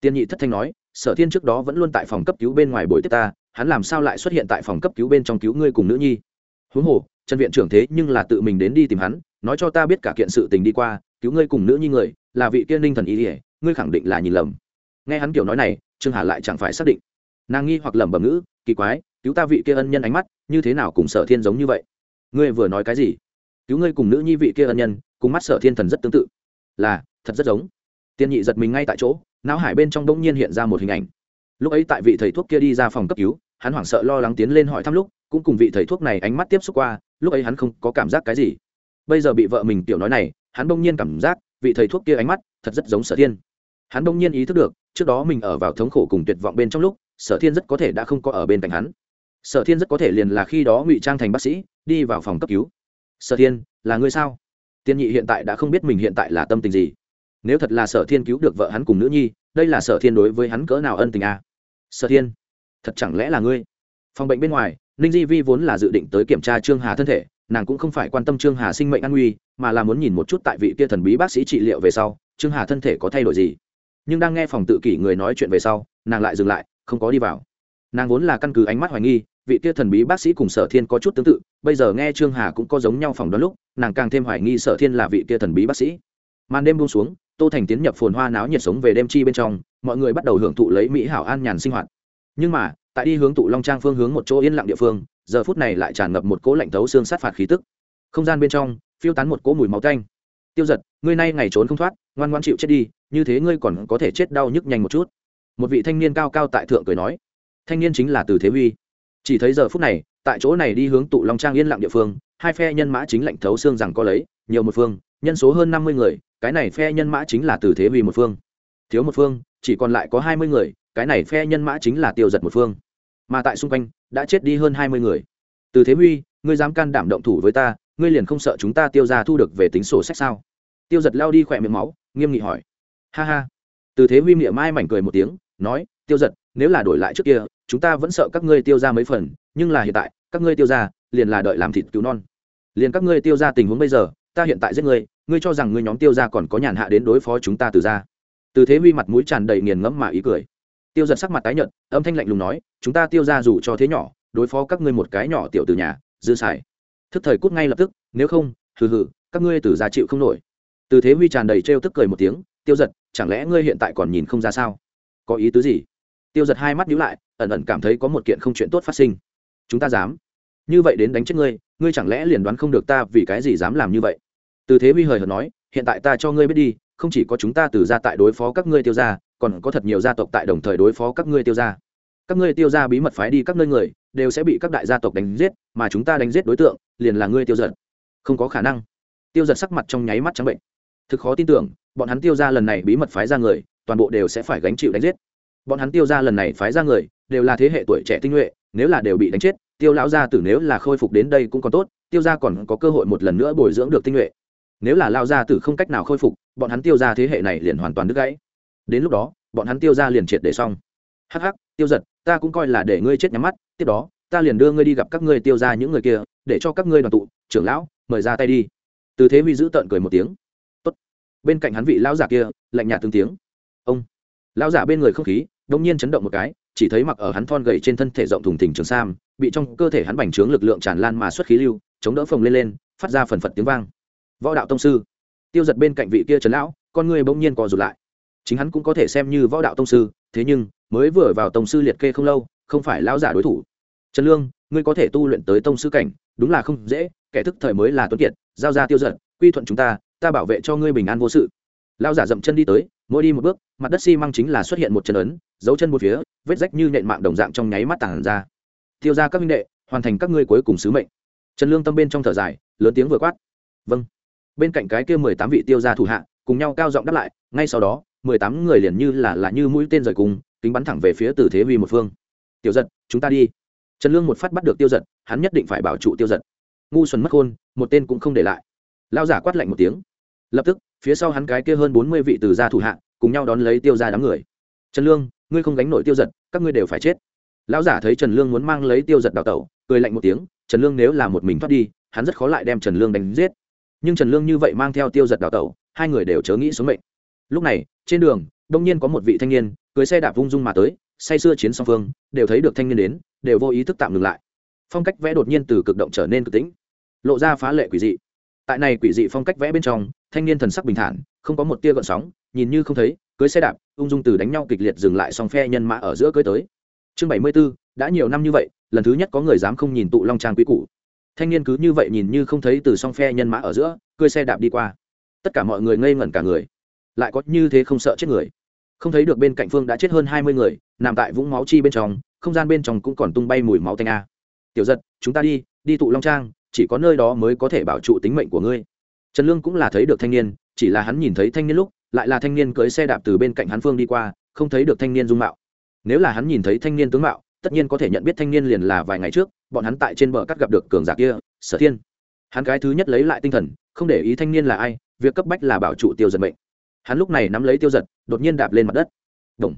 Tiên nhị thất thanh nói sở thiên trước đó vẫn luôn tại phòng cấp cứu bên ngoài buổi tiếp ta, hắn làm sao lại xuất hiện tại phòng cấp cứu bên trong cứu ngươi cùng nữ nhi? Huống hồ, trần viện trưởng thế nhưng là tự mình đến đi tìm hắn, nói cho ta biết cả kiện sự tình đi qua, cứu ngươi cùng nữ nhi người, là vị kiên ninh thần ý ỉa ngươi khẳng định là nhìn lầm. Nghe hắn kiểu nói này, trương hà lại chẳng phải xác định. Nàng nghi hoặc lẩm bẩm ngữ, kỳ quái, cứu ta vị kia ân nhân ánh mắt, như thế nào cùng sở thiên giống như vậy? Ngươi vừa nói cái gì? Cứu ngươi cùng nữ nhi vị kia ân nhân, cùng mắt sở thiên thần rất tương tự. Là, thật rất giống. Tiên nhị giật mình ngay tại chỗ não hải bên trong đông nhiên hiện ra một hình ảnh. Lúc ấy tại vị thầy thuốc kia đi ra phòng cấp cứu, hắn hoảng sợ lo lắng tiến lên hỏi thăm lúc, cũng cùng vị thầy thuốc này ánh mắt tiếp xúc qua, lúc ấy hắn không có cảm giác cái gì. Bây giờ bị vợ mình tiểu nói này, hắn bỗng nhiên cảm giác vị thầy thuốc kia ánh mắt thật rất giống sở thiên. Hắn bỗng nhiên ý thức được, trước đó mình ở vào thống khổ cùng tuyệt vọng bên trong lúc, sở thiên rất có thể đã không có ở bên cạnh hắn. Sở thiên rất có thể liền là khi đó ngụy trang thành bác sĩ, đi vào phòng cấp cứu. Sở thiên, là ngươi sao? Tiên nhị hiện tại đã không biết mình hiện tại là tâm tình gì nếu thật là sở thiên cứu được vợ hắn cùng nữ nhi, đây là sở thiên đối với hắn cỡ nào ân tình à? sở thiên, thật chẳng lẽ là ngươi? Phòng bệnh bên ngoài, ninh di vi vốn là dự định tới kiểm tra trương hà thân thể, nàng cũng không phải quan tâm trương hà sinh mệnh an nguy, mà là muốn nhìn một chút tại vị kia thần bí bác sĩ trị liệu về sau, trương hà thân thể có thay đổi gì. Nhưng đang nghe phòng tự kỷ người nói chuyện về sau, nàng lại dừng lại, không có đi vào. Nàng vốn là căn cứ ánh mắt hoài nghi, vị kia thần bí bác sĩ cùng sở thiên có chút tương tự, bây giờ nghe trương hà cũng có giống nhau phòng đoán lúc, nàng càng thêm hoài nghi sở thiên là vị kia thần bí bác sĩ. Màn đêm buông xuống tô thành tiến nhập phồn hoa náo nhiệt sống về đêm chi bên trong, mọi người bắt đầu hưởng thụ lấy mỹ hảo an nhàn sinh hoạt. Nhưng mà, tại đi hướng tụ long trang phương hướng một chỗ yên lặng địa phương, giờ phút này lại tràn ngập một cỗ lạnh thấu xương sát phạt khí tức. Không gian bên trong, phiêu tán một cỗ mùi máu tanh. Tiêu giật ngươi nay ngày trốn không thoát, ngoan ngoan chịu chết đi, như thế ngươi còn có thể chết đau nhức nhanh một chút. Một vị thanh niên cao cao tại thượng cười nói. Thanh niên chính là từ thế huy. Chỉ thấy giờ phút này, tại chỗ này đi hướng tụ long trang yên lặng địa phương, hai phe nhân mã chính lạnh thấu xương rằng có lấy, nhiều một phương nhân số hơn năm mươi người, cái này phe nhân mã chính là từ thế huy một phương. Thiếu một phương, chỉ còn lại có hai mươi người, cái này phe nhân mã chính là tiêu giật một phương. Mà tại xung quanh, đã chết đi hơn hai mươi người. Từ thế huy, ngươi dám can đảm động thủ với ta, ngươi liền không sợ chúng ta tiêu ra thu được về tính sổ sách sao? Tiêu giật lao đi khỏe miệng máu, nghiêm nghị hỏi. Ha ha. Từ thế huy miệng mai mảnh cười một tiếng, nói, tiêu giật, nếu là đổi lại trước kia, chúng ta vẫn sợ các ngươi tiêu ra mấy phần, nhưng là hiện tại, các ngươi tiêu ra liền là đợi làm thịt cứu non. Liền các ngươi tiêu ra tình huống bây giờ, ta hiện tại giết ngươi ngươi cho rằng ngươi nhóm tiêu ra còn có nhàn hạ đến đối phó chúng ta từ ra từ thế huy mặt mũi tràn đầy nghiền ngẫm mà ý cười. Tiêu giật sắc mặt tái nhợt, âm thanh lạnh lùng nói, chúng ta tiêu ra dù cho thế nhỏ, đối phó các ngươi một cái nhỏ tiểu từ nhà, dư xài. Thức thời cút ngay lập tức, nếu không, hừ hừ, các ngươi từ ra chịu không nổi. Từ thế huy tràn đầy trêu tức cười một tiếng, tiêu giật, chẳng lẽ ngươi hiện tại còn nhìn không ra sao? Có ý tứ gì? Tiêu giật hai mắt nhíu lại, ẩn ẩn cảm thấy có một kiện không chuyện tốt phát sinh. Chúng ta dám. Như vậy đến đánh chết ngươi ngươi chẳng lẽ liền đoán không được ta vì cái gì dám làm như vậy? Từ thế huy hời hợt nói hiện tại ta cho ngươi biết đi không chỉ có chúng ta từ ra tại đối phó các ngươi tiêu gia, còn có thật nhiều gia tộc tại đồng thời đối phó các ngươi tiêu gia. các ngươi tiêu gia bí mật phái đi các nơi người đều sẽ bị các đại gia tộc đánh giết mà chúng ta đánh giết đối tượng liền là ngươi tiêu giật. Không có khả năng. Tiêu giật sắc mặt trong nháy mắt trắng bệnh. Thực khó tin tưởng bọn hắn tiêu ra lần này bí mật phái ra người toàn bộ đều sẽ phải gánh chịu đánh giết. Bọn hắn tiêu ra lần này phái ra người đều là thế hệ tuổi trẻ tinh nhuệ nếu là đều bị đánh chết tiêu lão gia tử nếu là khôi phục đến đây cũng còn tốt tiêu gia còn có cơ hội một lần nữa bồi dưỡng được tinh nhuệ nếu là lao gia tử không cách nào khôi phục, bọn hắn tiêu ra thế hệ này liền hoàn toàn đứt gãy. Đến lúc đó, bọn hắn tiêu ra liền triệt để xong. Hắc hắc, tiêu giật, ta cũng coi là để ngươi chết nhắm mắt, tiếp đó, ta liền đưa ngươi đi gặp các ngươi tiêu ra những người kia, để cho các ngươi đoàn tụ, trưởng lão, mời ra tay đi. Từ thế huy giữ tợn cười một tiếng. Tốt. bên cạnh hắn vị lão giả kia, lạnh nhạt tương tiếng. Ông. Lão giả bên người không khí đông nhiên chấn động một cái, chỉ thấy mặc ở hắn thon gầy trên thân thể rộng thùng thình trường sam, bị trong cơ thể hắn bành trướng lực lượng tràn lan mà xuất khí lưu, chống đỡ phồng lên lên, phát ra phần phật tiếng vang võ đạo tông sư. Tiêu giật bên cạnh vị kia trấn lão, con người bỗng nhiên co rụt lại. Chính hắn cũng có thể xem như võ đạo tông sư, thế nhưng, mới vừa vào tông sư liệt kê không lâu, không phải lão giả đối thủ. Trần lương, ngươi có thể tu luyện tới tông sư cảnh, đúng là không dễ, kẻ thức thời mới là tuấn kiệt, giao ra tiêu giật, quy thuận chúng ta ta bảo vệ cho ngươi bình an vô sự. Lão giả dậm chân đi tới, mỗi đi một bước, mặt đất xi măng chính là xuất hiện một chân ấn, dấu chân một phía, vết rách như nện mạng đồng dạng trong nháy mắt tàn ra. Tiêu ra các minh đệ, hoàn thành các ngươi cuối cùng sứ mệnh. Trần lương tâm bên trong thở dài, lớn tiếng vừa quát. Vâng bên cạnh cái kia mười tám vị tiêu gia thủ hạ, cùng nhau cao giọng đáp lại, ngay sau đó, mười tám người liền như là là như mũi tên rời cùng, kính bắn thẳng về phía tử thế huy một phương. Tiêu giật, chúng ta đi. Trần lương một phát bắt được tiêu giật, hắn nhất định phải bảo trụ tiêu giật. Ngu xuẩn mất khôn một tên cũng không để lại. Lao giả quát lạnh một tiếng. Lập tức, phía sau hắn cái kia hơn bốn mươi vị từ gia thủ hạ, cùng nhau đón lấy tiêu ra đám người. Trần lương, ngươi không gánh nổi tiêu giật, các ngươi đều phải chết. Lão giả thấy trần lương muốn mang lấy tiêu giật đào tẩu, cười lạnh một tiếng, trần lương nếu là một mình thoát đi, hắn rất khó lại đem trần lương đánh giết nhưng trần lương như vậy mang theo tiêu giật đào tẩu, hai người đều chớ nghĩ xuống mệnh. Lúc này, trên đường, đông nhiên có một vị thanh niên, cưới xe đạp vung dung mà tới, say xưa chiến song phương, đều thấy được thanh niên đến, đều vô ý thức tạm ngừng lại. Phong cách vẽ đột nhiên từ cực động trở nên cực tĩnh, lộ ra phá lệ quỷ dị. Tại này quỷ dị phong cách vẽ bên trong, thanh niên thần sắc bình thản, không có một tia gợn sóng, nhìn như không thấy, cưới xe đạp, ung dung từ đánh nhau kịch liệt dừng lại song phe nhân mã ở giữa cưới tới. Chương bảy mươi b ố đã nhiều năm như vậy, lần thứ nhất có người dám không nhìn tụ long trang quý cũ thanh niên cứ như vậy nhìn như không thấy từ song phe nhân mã ở giữa cưới xe đạp đi qua. Tất cả mọi người ngây ngẩn cả người. Lại có như thế không sợ chết người. Không thấy được bên cạnh phương đã chết hơn hai mươi người, nằm tại vũng máu chi bên trong, không gian bên trong cũng còn tung bay mùi máu tanh a. Tiểu giật, chúng ta đi đi tụ long trang, chỉ có nơi đó mới có thể bảo trụ tính mệnh của ngươi. Trần lương cũng là thấy được thanh niên, chỉ là hắn nhìn thấy thanh niên lúc, lại là thanh niên cưới xe đạp từ bên cạnh hắn phương đi qua, không thấy được thanh niên dung mạo. Nếu là hắn nhìn thấy thanh niên tướng mạo, tất nhiên có thể nhận biết thanh niên liền là vài ngày trước bọn hắn tại trên bờ cắt gặp được cường giả kia, sở thiên. Hắn cái thứ nhất lấy lại tinh thần, không để ý thanh niên là ai, việc cấp bách là bảo trụ tiêu giật mệnh. Hắn lúc này nắm lấy tiêu giật, đột nhiên đạp lên mặt đất. Động.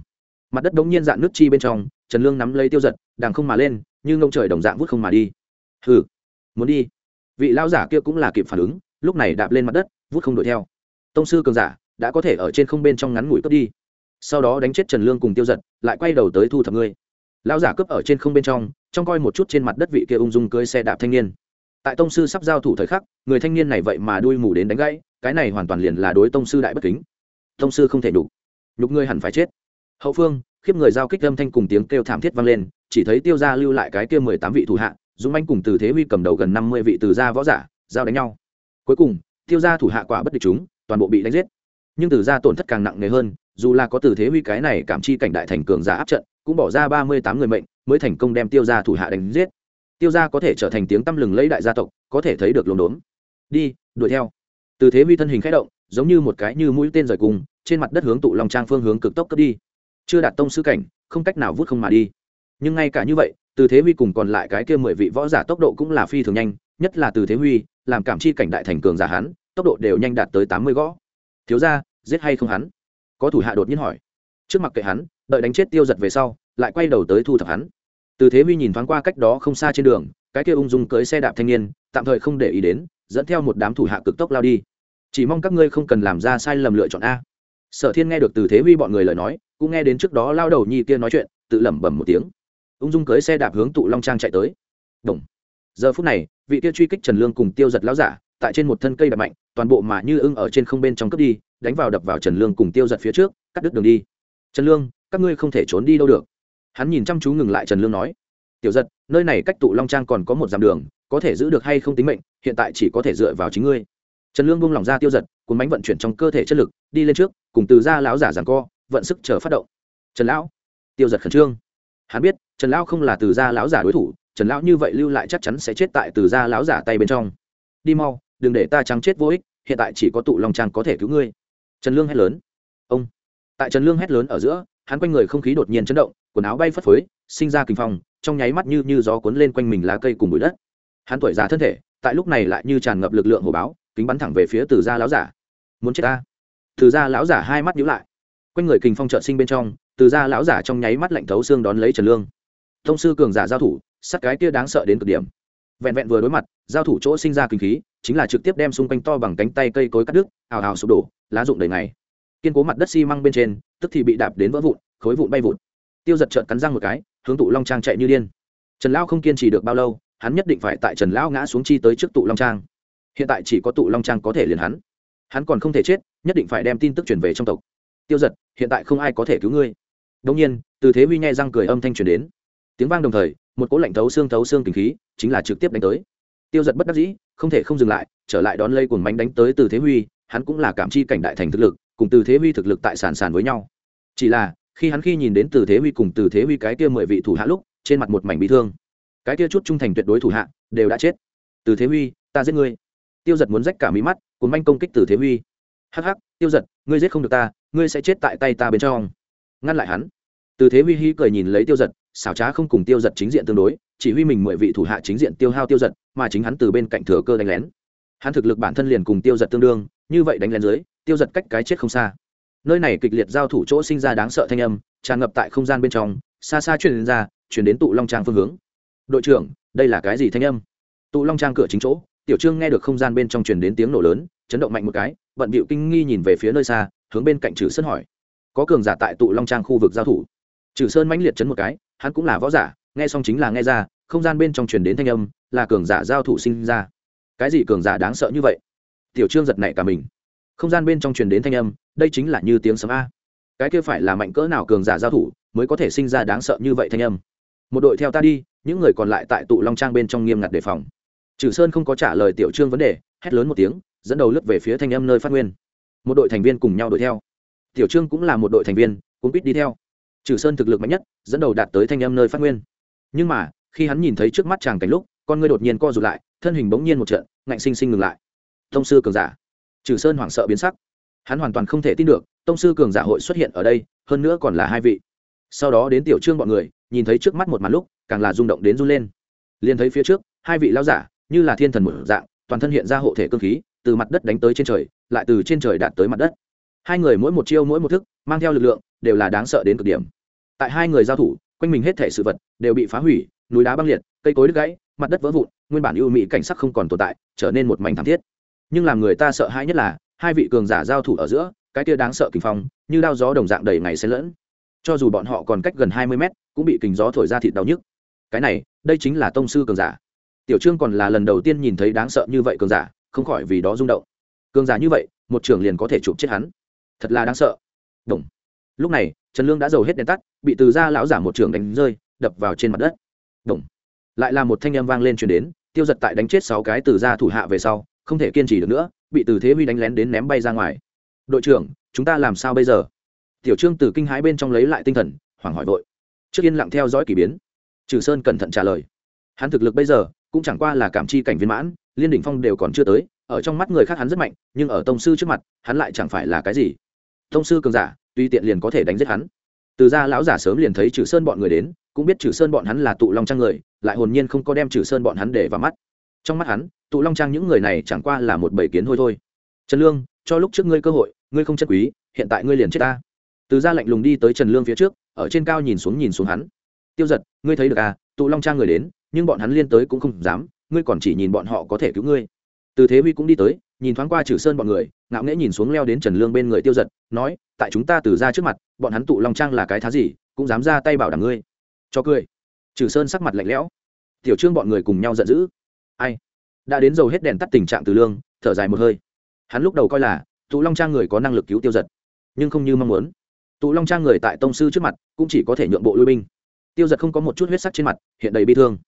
mặt đất đống nhiên dạng nước chi bên trong, trần lương nắm lấy tiêu giật đàng không mà lên, như ngông trời đồng dạng vút không mà đi. Hừ, muốn đi. Vị lao giả kia cũng là kịp phản ứng, lúc này đạp lên mặt đất, vút không đuổi theo. Tông sư cường giả, đã có thể ở trên không bên trong ngắn ngủi cướp đi. Sau đó đánh chết trần lương cùng tiêu giật, lại quay đầu tới thu thập ngươi lão giả cướp ở trên không bên trong trong coi một chút trên mặt đất vị kia ung dung cưới xe đạp thanh niên. Tại tông sư sắp giao thủ thời khắc, người thanh niên này vậy mà đuôi mù đến đánh gãy, cái này hoàn toàn liền là đối tông sư đại bất kính. Tông sư không thể đủ nhục ngươi hẳn phải chết. Hậu phương, khiếp người giao kích âm thanh cùng tiếng kêu thảm thiết vang lên, chỉ thấy tiêu gia lưu lại cái kia mười tám vị thủ hạ, dũng anh cùng từ thế huy cầm đầu gần năm mươi vị từ gia võ giả, giao đánh nhau. Cuối cùng, tiêu gia thủ hạ quả bất địch chúng, toàn bộ bị đánh giết. Nhưng từ gia tổn thất càng nặng nề hơn, dù là có từ thế huy cái này cảm chi cảnh đại thành cường giả áp trận cũng bỏ ra ba mươi tám người mệnh, mới thành công đem tiêu gia thủ hạ đánh giết. Tiêu gia có thể trở thành tiếng tăm lừng lấy đại gia tộc, có thể thấy được lồn đốn. Đi, đuổi theo. Từ thế huy thân hình k h ẽ động, giống như một cái như mũi tên rời cùng, trên mặt đất hướng tụ long trang phương hướng cực tốc cấp đi. Chưa đạt tông sư cảnh, không cách nào vút không mà đi. Nhưng ngay cả như vậy, từ thế huy cùng còn lại cái kia mười vị võ giả tốc độ cũng là phi thường nhanh, nhất là từ thế huy làm cảm chi cảnh đại thành cường giả hắn, tốc độ đều nhanh đạt tới tám mươi gõ. Thiếu ra giết hay không hắn? Có thủ hạ đột nhiên hỏi. Trước mặt kệ hắn đợi đánh chết tiêu giật về sau, lại quay đầu tới thu thập hắn. Từ thế huy nhìn thoáng qua cách đó không xa trên đường, cái kia ung dung cưới xe đạp thanh niên, tạm thời không để ý đến, dẫn theo một đám thủ hạ cực tốc lao đi. Chỉ mong các ngươi không cần làm ra sai lầm lựa chọn a. Sở thiên nghe được từ thế huy bọn người lời nói, cũng nghe đến trước đó lao đầu nhi kia nói chuyện, tự lẩm bẩm một tiếng. Ung dung cưới xe đạp hướng tụ long trang chạy tới. Đồng. giờ phút này, vị kia truy kích trần lương cùng tiêu giật lão giả, tại trên một thân cây đập mạnh, toàn bộ mà như ưng ở trên không bên trong cướp đi, đánh vào đập vào trần lương cùng tiêu giật phía trước, cắt đứt đường đi. Trần lương các ngươi không thể trốn đi đâu được. Hắn nhìn chăm chú ngừng lại trần lương nói, tiểu giật, nơi này cách tụ long trang còn có một dặm đường, có thể giữ được hay không tính mệnh, hiện tại chỉ có thể dựa vào chính ngươi. Trần lương buông lỏng ra tiêu giật, cuốn bánh vận chuyển trong cơ thể chất lực, đi lên trước, cùng từ ra lão giả giảng co, vận sức chờ phát động. Trần lão. Tiêu giật khẩn trương. Hắn biết, trần lão không là từ gia lão giả đối thủ, trần lão như vậy lưu lại chắc chắn sẽ chết tại từ gia lão giả tay bên trong. Đi mau, đừng để ta trắng chết vô ích, hiện tại chỉ có tụ long trang có thể cứu ngươi. Trần lương hét lớn. Ông. Tại trần lương hét lớn ở giữa hắn quanh người không khí đột nhiên chấn động, quần áo bay phất phới, sinh ra kinh phong, trong nháy mắt như như gió cuốn lên quanh mình lá cây cùng bụi đất. Hắn tuổi già thân thể, tại lúc này lại như tràn ngập lực lượng hồ báo, kính bắn thẳng về phía từ gia lão giả. Muốn chết ta? Từ gia lão giả hai mắt nhíu lại. Quanh người kinh phong trợ sinh bên trong, từ gia lão giả trong nháy mắt lạnh thấu xương đón lấy trần lương. Thông sư cường giả giao thủ, sắt cái kia đáng sợ đến cực điểm. Vẹn vẹn vừa đối mặt, giao thủ chỗ sinh ra kinh khí, chính là trực tiếp đem xung quanh to bằng cánh tay cây cối cắt đứt, ào ào sụp đổ, lá rụng đầy ngày. Kiên cố mặt đất xi măng bên trên tức thì bị đạp đến vỡ vụn, khối vụn bay vụn tiêu giật trợn cắn răng một cái, hướng tụ long trang chạy như điên. Trần lão không kiên trì được bao lâu, hắn nhất định phải tại trần lão ngã xuống chi tới trước tụ long trang. Hiện tại chỉ có tụ long trang có thể liền hắn. Hắn còn không thể chết, nhất định phải đem tin tức truyền về trong tộc. Tiêu giật, hiện tại không ai có thể cứu ngươi. Đông nhiên, từ thế huy nhẹ răng cười âm thanh truyền đến. Tiếng vang đồng thời, một cỗ lạnh thấu xương thấu xương kinh khí, chính là trực tiếp đánh tới. Tiêu giật bất đắc dĩ, không thể không dừng lại, trở lại đón lây cuồng bánh đánh tới từ thế huy, hắn cũng là cảm chi cảnh đại thành thực lực cùng từ thế huy thực lực tại sàn sàn với nhau. Chỉ là, khi hắn khi nhìn đến từ thế huy cùng từ thế huy cái kia mười vị thủ hạ lúc, trên mặt một mảnh bị thương. Cái kia chút trung thành tuyệt đối thủ hạ, đều đã chết. Từ thế huy, ta giết ngươi. Tiêu giật muốn rách cả mí mắt, cuốn manh công kích từ thế huy. Hắc hắc, tiêu giật ngươi giết không được ta, ngươi sẽ chết tại tay ta bên trong. Ngăn lại hắn. Từ thế huy hí cười nhìn lấy tiêu giật xảo trá không cùng tiêu giật chính diện tương đối, chỉ huy mình mười vị thủ hạ chính diện tiêu hao tiêu giật mà chính hắn từ bên cạnh thừa cơ đánh lén. Hắn thực lực bản thân liền cùng tiêu giật tương đương, như vậy đánh lén dưới tiêu giật cách cái chết không xa. Nơi này kịch liệt giao thủ chỗ sinh ra đáng sợ thanh âm, tràn ngập tại không gian bên trong, xa xa truyền ra chuyển đến tụ long trang phương hướng. Đội trưởng, đây là cái gì thanh âm? Tụ long trang cửa chính chỗ, tiểu trương nghe được không gian bên trong truyền đến tiếng nổ lớn, chấn động mạnh một cái vận bịu kinh nghi nhìn về phía nơi xa, hướng bên cạnh trừ sơn hỏi. Có cường giả tại tụ long trang khu vực giao thủ? Trừ sơn mãnh liệt chấn một cái, hắn cũng là võ giả, nghe xong chính là nghe ra, không gian bên trong truyền đến thanh âm, là cường giả giao thủ sinh ra. Cái gì cường giả đáng sợ như vậy? Tiểu trương giật nảy cả mình không gian bên trong truyền đến thanh âm, đây chính là như tiếng sấm a. Cái kia phải là mạnh cỡ nào cường giả giao thủ mới có thể sinh ra đáng sợ như vậy thanh âm? Một đội theo ta đi, những người còn lại tại tụ long trang bên trong nghiêm ngặt đề phòng. Trừ sơn không có trả lời tiểu trương vấn đề, hét lớn một tiếng, dẫn đầu lướt về phía thanh âm nơi phát nguyên. Một đội thành viên cùng nhau đuổi theo. Tiểu trương cũng là một đội thành viên cũng biết đi theo. Trừ sơn thực lực mạnh nhất, dẫn đầu đạt tới thanh âm nơi phát nguyên. Nhưng mà, khi hắn nhìn thấy trước mắt chàng cảnh lúc, con ngươi đột nhiên co rụt lại, thân hình bỗng nhiên một trận, ngạnh sinh sinh ngừng lại. Thông sư cường giả trừ sơn hoảng sợ biến sắc. Hắn hoàn toàn không thể tin được, tông sư cường giả hội xuất hiện ở đây, hơn nữa còn là hai vị. Sau đó đến tiểu trương bọn người, nhìn thấy trước mắt một màn lúc, càng là rung động đến run lên. Liền thấy phía trước, hai vị lao giả, như là thiên thần một dạng, toàn thân hiện ra hộ thể cơ khí, từ mặt đất đánh tới trên trời, lại từ trên trời đạt tới mặt đất. Hai người mỗi một chiêu mỗi một thức, mang theo lực lượng, đều là đáng sợ đến cực điểm. Tại hai người giao thủ, quanh mình hết thể sự vật, đều bị phá hủy, núi đá băng liệt, cây cối đứt gãy, mặt đất vỡ vụn, nguyên bản ưu mỹ cảnh sắc không còn tồn tại, trở nên một mảnh thảm thiết nhưng làm người ta sợ hãi nhất là, hai vị cường giả giao thủ ở giữa, cái kia đáng sợ kinh phong, như đao gió đồng dạng đầy ngày xen lẫn. Cho dù bọn họ còn cách gần hai mươi mét, cũng bị kình gió thổi ra thịt đau nhức. Cái này, đây chính là tông sư cường giả. Tiểu trương còn là lần đầu tiên nhìn thấy đáng sợ như vậy cường giả, không khỏi vì đó rung động. Cường giả như vậy, một trưởng liền có thể chụp chết hắn. Thật là đáng sợ. Đồng. lúc này, trần lương đã dầu hết đèn tắt, bị từ ra lão giả một trưởng đánh rơi, đập vào trên mặt đất. Đồng. lại là một thanh âm vang lên truyền đến, tiêu giật tại đánh chết sáu cái từ ra thủ hạ về sau không thể kiên trì được nữa, bị từ thế huy đánh lén đến ném bay ra ngoài. Đội trưởng, chúng ta làm sao bây giờ? Tiểu trương từ kinh hãi bên trong lấy lại tinh thần, hoảng hỏi vội. Trước yên lặng theo dõi k ỳ biến. Trừ sơn cẩn thận trả lời. Hắn thực lực bây giờ cũng chẳng qua là cảm chi cảnh viên mãn, liên đỉnh phong đều còn chưa tới, ở trong mắt người khác hắn rất mạnh, nhưng ở tông sư trước mặt, hắn lại chẳng phải là cái gì. Tông sư cường giả, tuy tiện liền có thể đánh giết hắn. Từ ra lão giả sớm liền thấy trừ sơn bọn người đến, cũng biết trừ sơn bọn hắn là tụ long trang người, lại hồn nhiên không có đem trừ sơn bọn hắn để vào mắt trong mắt hắn, tụ long trang những người này chẳng qua là một bầy kiến thôi thôi. Trần lương, cho lúc trước ngươi cơ hội, ngươi không chất quý, hiện tại ngươi liền chết ta. Từ ra lạnh lùng đi tới trần lương phía trước, ở trên cao nhìn xuống nhìn xuống hắn. Tiêu giật, ngươi thấy được à tụ long trang người đến, nhưng bọn hắn liên tới cũng không dám, ngươi còn chỉ nhìn bọn họ có thể cứu ngươi. Từ thế huy cũng đi tới, nhìn thoáng qua trừ sơn bọn người, ngạo nghễ nhìn xuống leo đến trần lương bên người tiêu giật, nói, tại chúng ta từ ra trước mặt, bọn hắn tụ long trang là cái thá gì, cũng dám ra tay bảo đảm ngươi. Cho cười. Trừ sơn sắc mặt lạnh lẽo. Tiểu trương bọn người cùng nhau giận dữ ai? Đã đến dầu hết đèn tắt tình trạng từ lương, thở dài một hơi. Hắn lúc đầu coi là, tụ long trang người có năng lực cứu tiêu giật. Nhưng không như mong muốn. Tụ long trang người tại tông sư trước mặt, cũng chỉ có thể nhượng bộ lui binh. Tiêu giật không có một chút huyết sắc trên mặt, hiện đầy bi thương.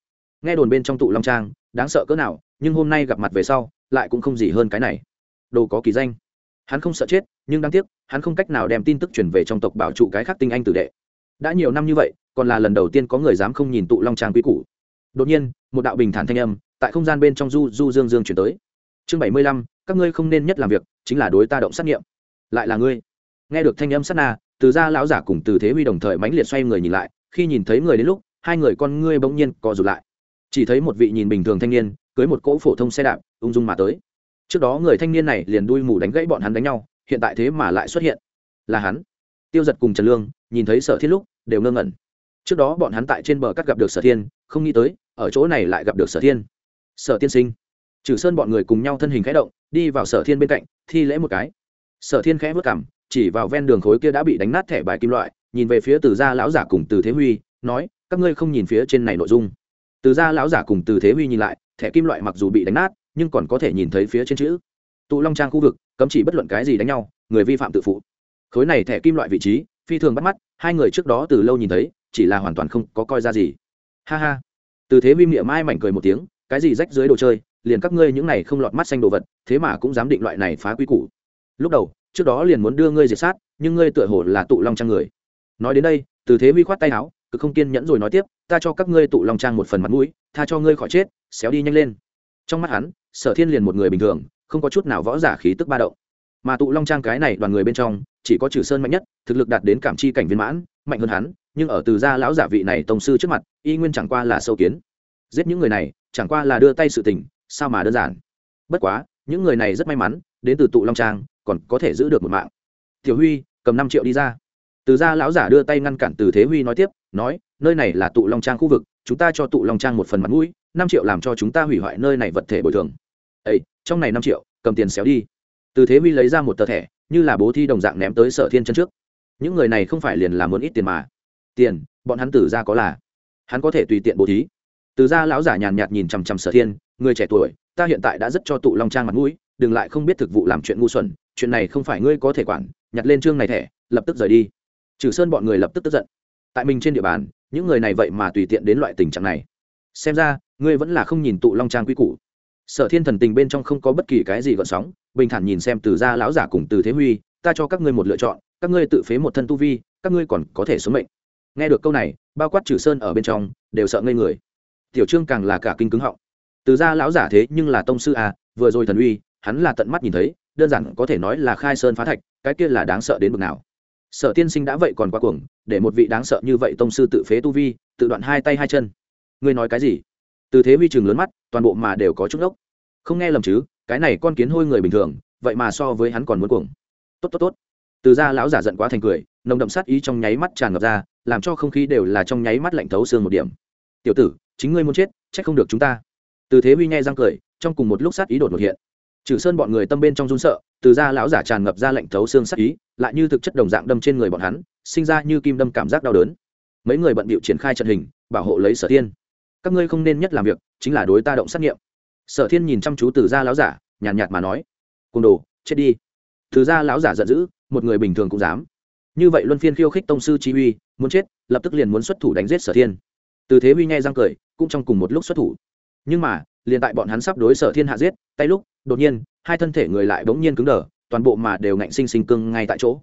Nghe đồn bên trong tụ long trang, đáng sợ cỡ nào, nhưng hôm nay gặp mặt về sau, lại cũng không gì hơn cái này. Đồ có kỳ danh. Hắn không sợ chết, nhưng đáng tiếc, hắn không cách nào đem tin tức truyền về trong tộc bảo trụ cái khác tinh anh tử đệ. Đã nhiều năm như vậy, còn là lần đầu tiên có người dám không nhìn tụ long trang quý cũ đột nhiên, một đạo bình thản thanh âm tại không gian bên trong du du dương dương chuyển tới. Chương bảy mươi lăm, các ngươi không nên nhất làm việc, chính là đối ta động sát nghiệm. Lại là ngươi. Nghe được thanh âm sát na, từ ra lão giả cùng từ thế huy đồng thời mãnh liệt xoay người nhìn lại, khi nhìn thấy người đến lúc, hai người con ngươi bỗng nhiên co rụt lại. Chỉ thấy một vị nhìn bình thường thanh niên, cưới một cỗ phổ thông xe đạp, ung dung mà tới. Trước đó người thanh niên này liền đuôi mù đánh gãy bọn hắn đánh nhau, hiện tại thế mà lại xuất hiện. Là hắn. Tiêu giật cùng trần lương, nhìn thấy sở thiên lúc, đều ngơ ngẩn. Trước đó bọn hắn tại trên bờ cắt gặp được sở thiên, không nghĩ tới, ở chỗ này lại gặp được sở thiên sở tiên sinh. Trừ sơn bọn người cùng nhau thân hình khẽ động, đi vào sở thiên bên cạnh, thi lễ một cái. Sở thiên khẽ vất cảm chỉ vào ven đường khối kia đã bị đánh nát thẻ bài kim loại, nhìn về phía từ gia lão giả cùng từ thế huy, nói, các ngươi không nhìn phía trên này nội dung. Từ gia lão giả cùng từ thế huy nhìn lại, thẻ kim loại mặc dù bị đánh nát, nhưng còn có thể nhìn thấy phía trên chữ. Tụ long trang khu vực, cấm chỉ bất luận cái gì đánh nhau, người vi phạm tự phụ. Khối này thẻ kim loại vị trí, phi thường bắt mắt, hai người trước đó từ lâu nhìn thấy, chỉ là hoàn toàn không có coi ra gì. Ha ha. Từ thế huy miệng mai mảnh cười một tiếng cái gì rách dưới đồ chơi, liền các ngươi những này không lọt mắt xanh đồ vật, thế mà cũng dám định loại này phá quy củ. Lúc đầu, trước đó liền muốn đưa ngươi diệt sát, nhưng ngươi tựa hồ là tụ long trang người. Nói đến đây, từ thế huy khoát tay áo cứ không kiên nhẫn rồi nói tiếp, ta cho các ngươi tụ long trang một phần mặt mũi, tha cho ngươi khỏi chết, xéo đi nhanh lên. Trong mắt hắn, sở thiên liền một người bình thường, không có chút nào võ giả khí tức ba động. Mà tụ long trang cái này đoàn người bên trong, chỉ có trừ sơn mạnh nhất, thực lực đạt đến cảm chi cảnh viên mãn, mạnh hơn hắn, nhưng ở từ gia lão giả vị này tông sư trước mặt, y nguyên chẳng qua là sâu kiến. Giết những người này chẳng qua là đưa tay sự tình, sao mà đơn giản? Bất quá, những người này rất may mắn, đến từ tụ long trang, còn có thể giữ được một mạng. Tiểu huy, cầm năm triệu đi ra. Từ gia lão giả đưa tay ngăn cản từ thế huy nói tiếp, nói, nơi này là tụ long trang khu vực, chúng ta cho tụ long trang một phần mặt mũi, năm triệu làm cho chúng ta hủy hoại nơi này vật thể bồi thường. Ấy trong này năm triệu, cầm tiền xéo đi. Từ thế huy lấy ra một tờ thẻ, như là bố thi đồng dạng ném tới sở thiên chân trước. Những người này không phải liền là muốn ít tiền mà. Tiền, bọn hắn tử ra có là. Hắn có thể tùy tiện bố thí từ ra lão giả nhàn nhạt nhìn chằm chằm sở thiên, người trẻ tuổi, ta hiện tại đã rất cho tụ long trang mặt mũi, đừng lại không biết thực vụ làm chuyện ngu xuẩn, chuyện này không phải ngươi có thể quản, nhặt lên chương này thẻ, lập tức rời đi. Trừ sơn bọn người lập tức tức giận. Tại mình trên địa bàn, những người này vậy mà tùy tiện đến loại tình trạng này. Xem ra, ngươi vẫn là không nhìn tụ long trang quy củ. Sở thiên thần tình bên trong không có bất kỳ cái gì gợn sóng, bình thản nhìn xem từ gia lão giả cùng từ thế huy, ta cho các ngươi một lựa chọn, các ngươi tự phế một thân tu vi, các ngươi còn có thể sống mệnh. Nghe được câu này, bao quát trừ sơn ở bên trong, đều sợ ngây người tiểu trương càng là cả kinh cứng họng. Từ gia lão giả thế nhưng là tông sư à vừa rồi thần uy, hắn là tận mắt nhìn thấy, đơn giản có thể nói là khai sơn phá thạch, cái kia là đáng sợ đến bực nào. Sở tiên sinh đã vậy còn quá cuồng, để một vị đáng sợ như vậy tông sư tự phế tu vi, tự đoạn hai tay hai chân. Ngươi nói cái gì? Từ thế huy chừng lớn mắt, toàn bộ mà đều có chút ốc không nghe lầm chứ, cái này con kiến hôi người bình thường, vậy mà so với hắn còn muốn cuồng. Tốt tốt tốt. Từ ra lão giả giận quá thành cười, nồng đậm sát ý trong nháy mắt tràn ngập ra, làm cho không khí đều là trong nháy mắt lạnh thấu xương một điểm. Tiểu tử chính ngươi muốn chết trách không được chúng ta. Từ thế huy nhai răng cười trong cùng một lúc sát ý đột ngột hiện. Trừ sơn bọn người tâm bên trong run sợ từ ra lão giả tràn ngập ra lạnh thấu xương sát ý lại như thực chất đồng dạng đâm trên người bọn hắn sinh ra như kim đâm cảm giác đau đớn. Mấy người bận bịu triển khai trận hình bảo hộ lấy sở thiên. Các ngươi không nên nhất làm việc chính là đối ta động sát nghiệm. Sở thiên nhìn chăm chú từ gia lão giả nhàn nhạt, nhạt mà nói côn đồ chết đi. Từ gia lão giả giận dữ một người bình thường cũng dám. Như vậy luân phiên khiêu khích tông sư chi uy muốn chết lập tức liền muốn xuất thủ đánh giết sở thiên từ thế huy nghe răng cười, cũng trong cùng một lúc xuất thủ. Nhưng mà, liền tại bọn hắn sắp đối sở thiên hạ giết, tay lúc, đột nhiên, hai thân thể người lại bỗng nhiên cứng đờ, toàn bộ mà đều ngạnh sinh sinh cưng ngay tại chỗ.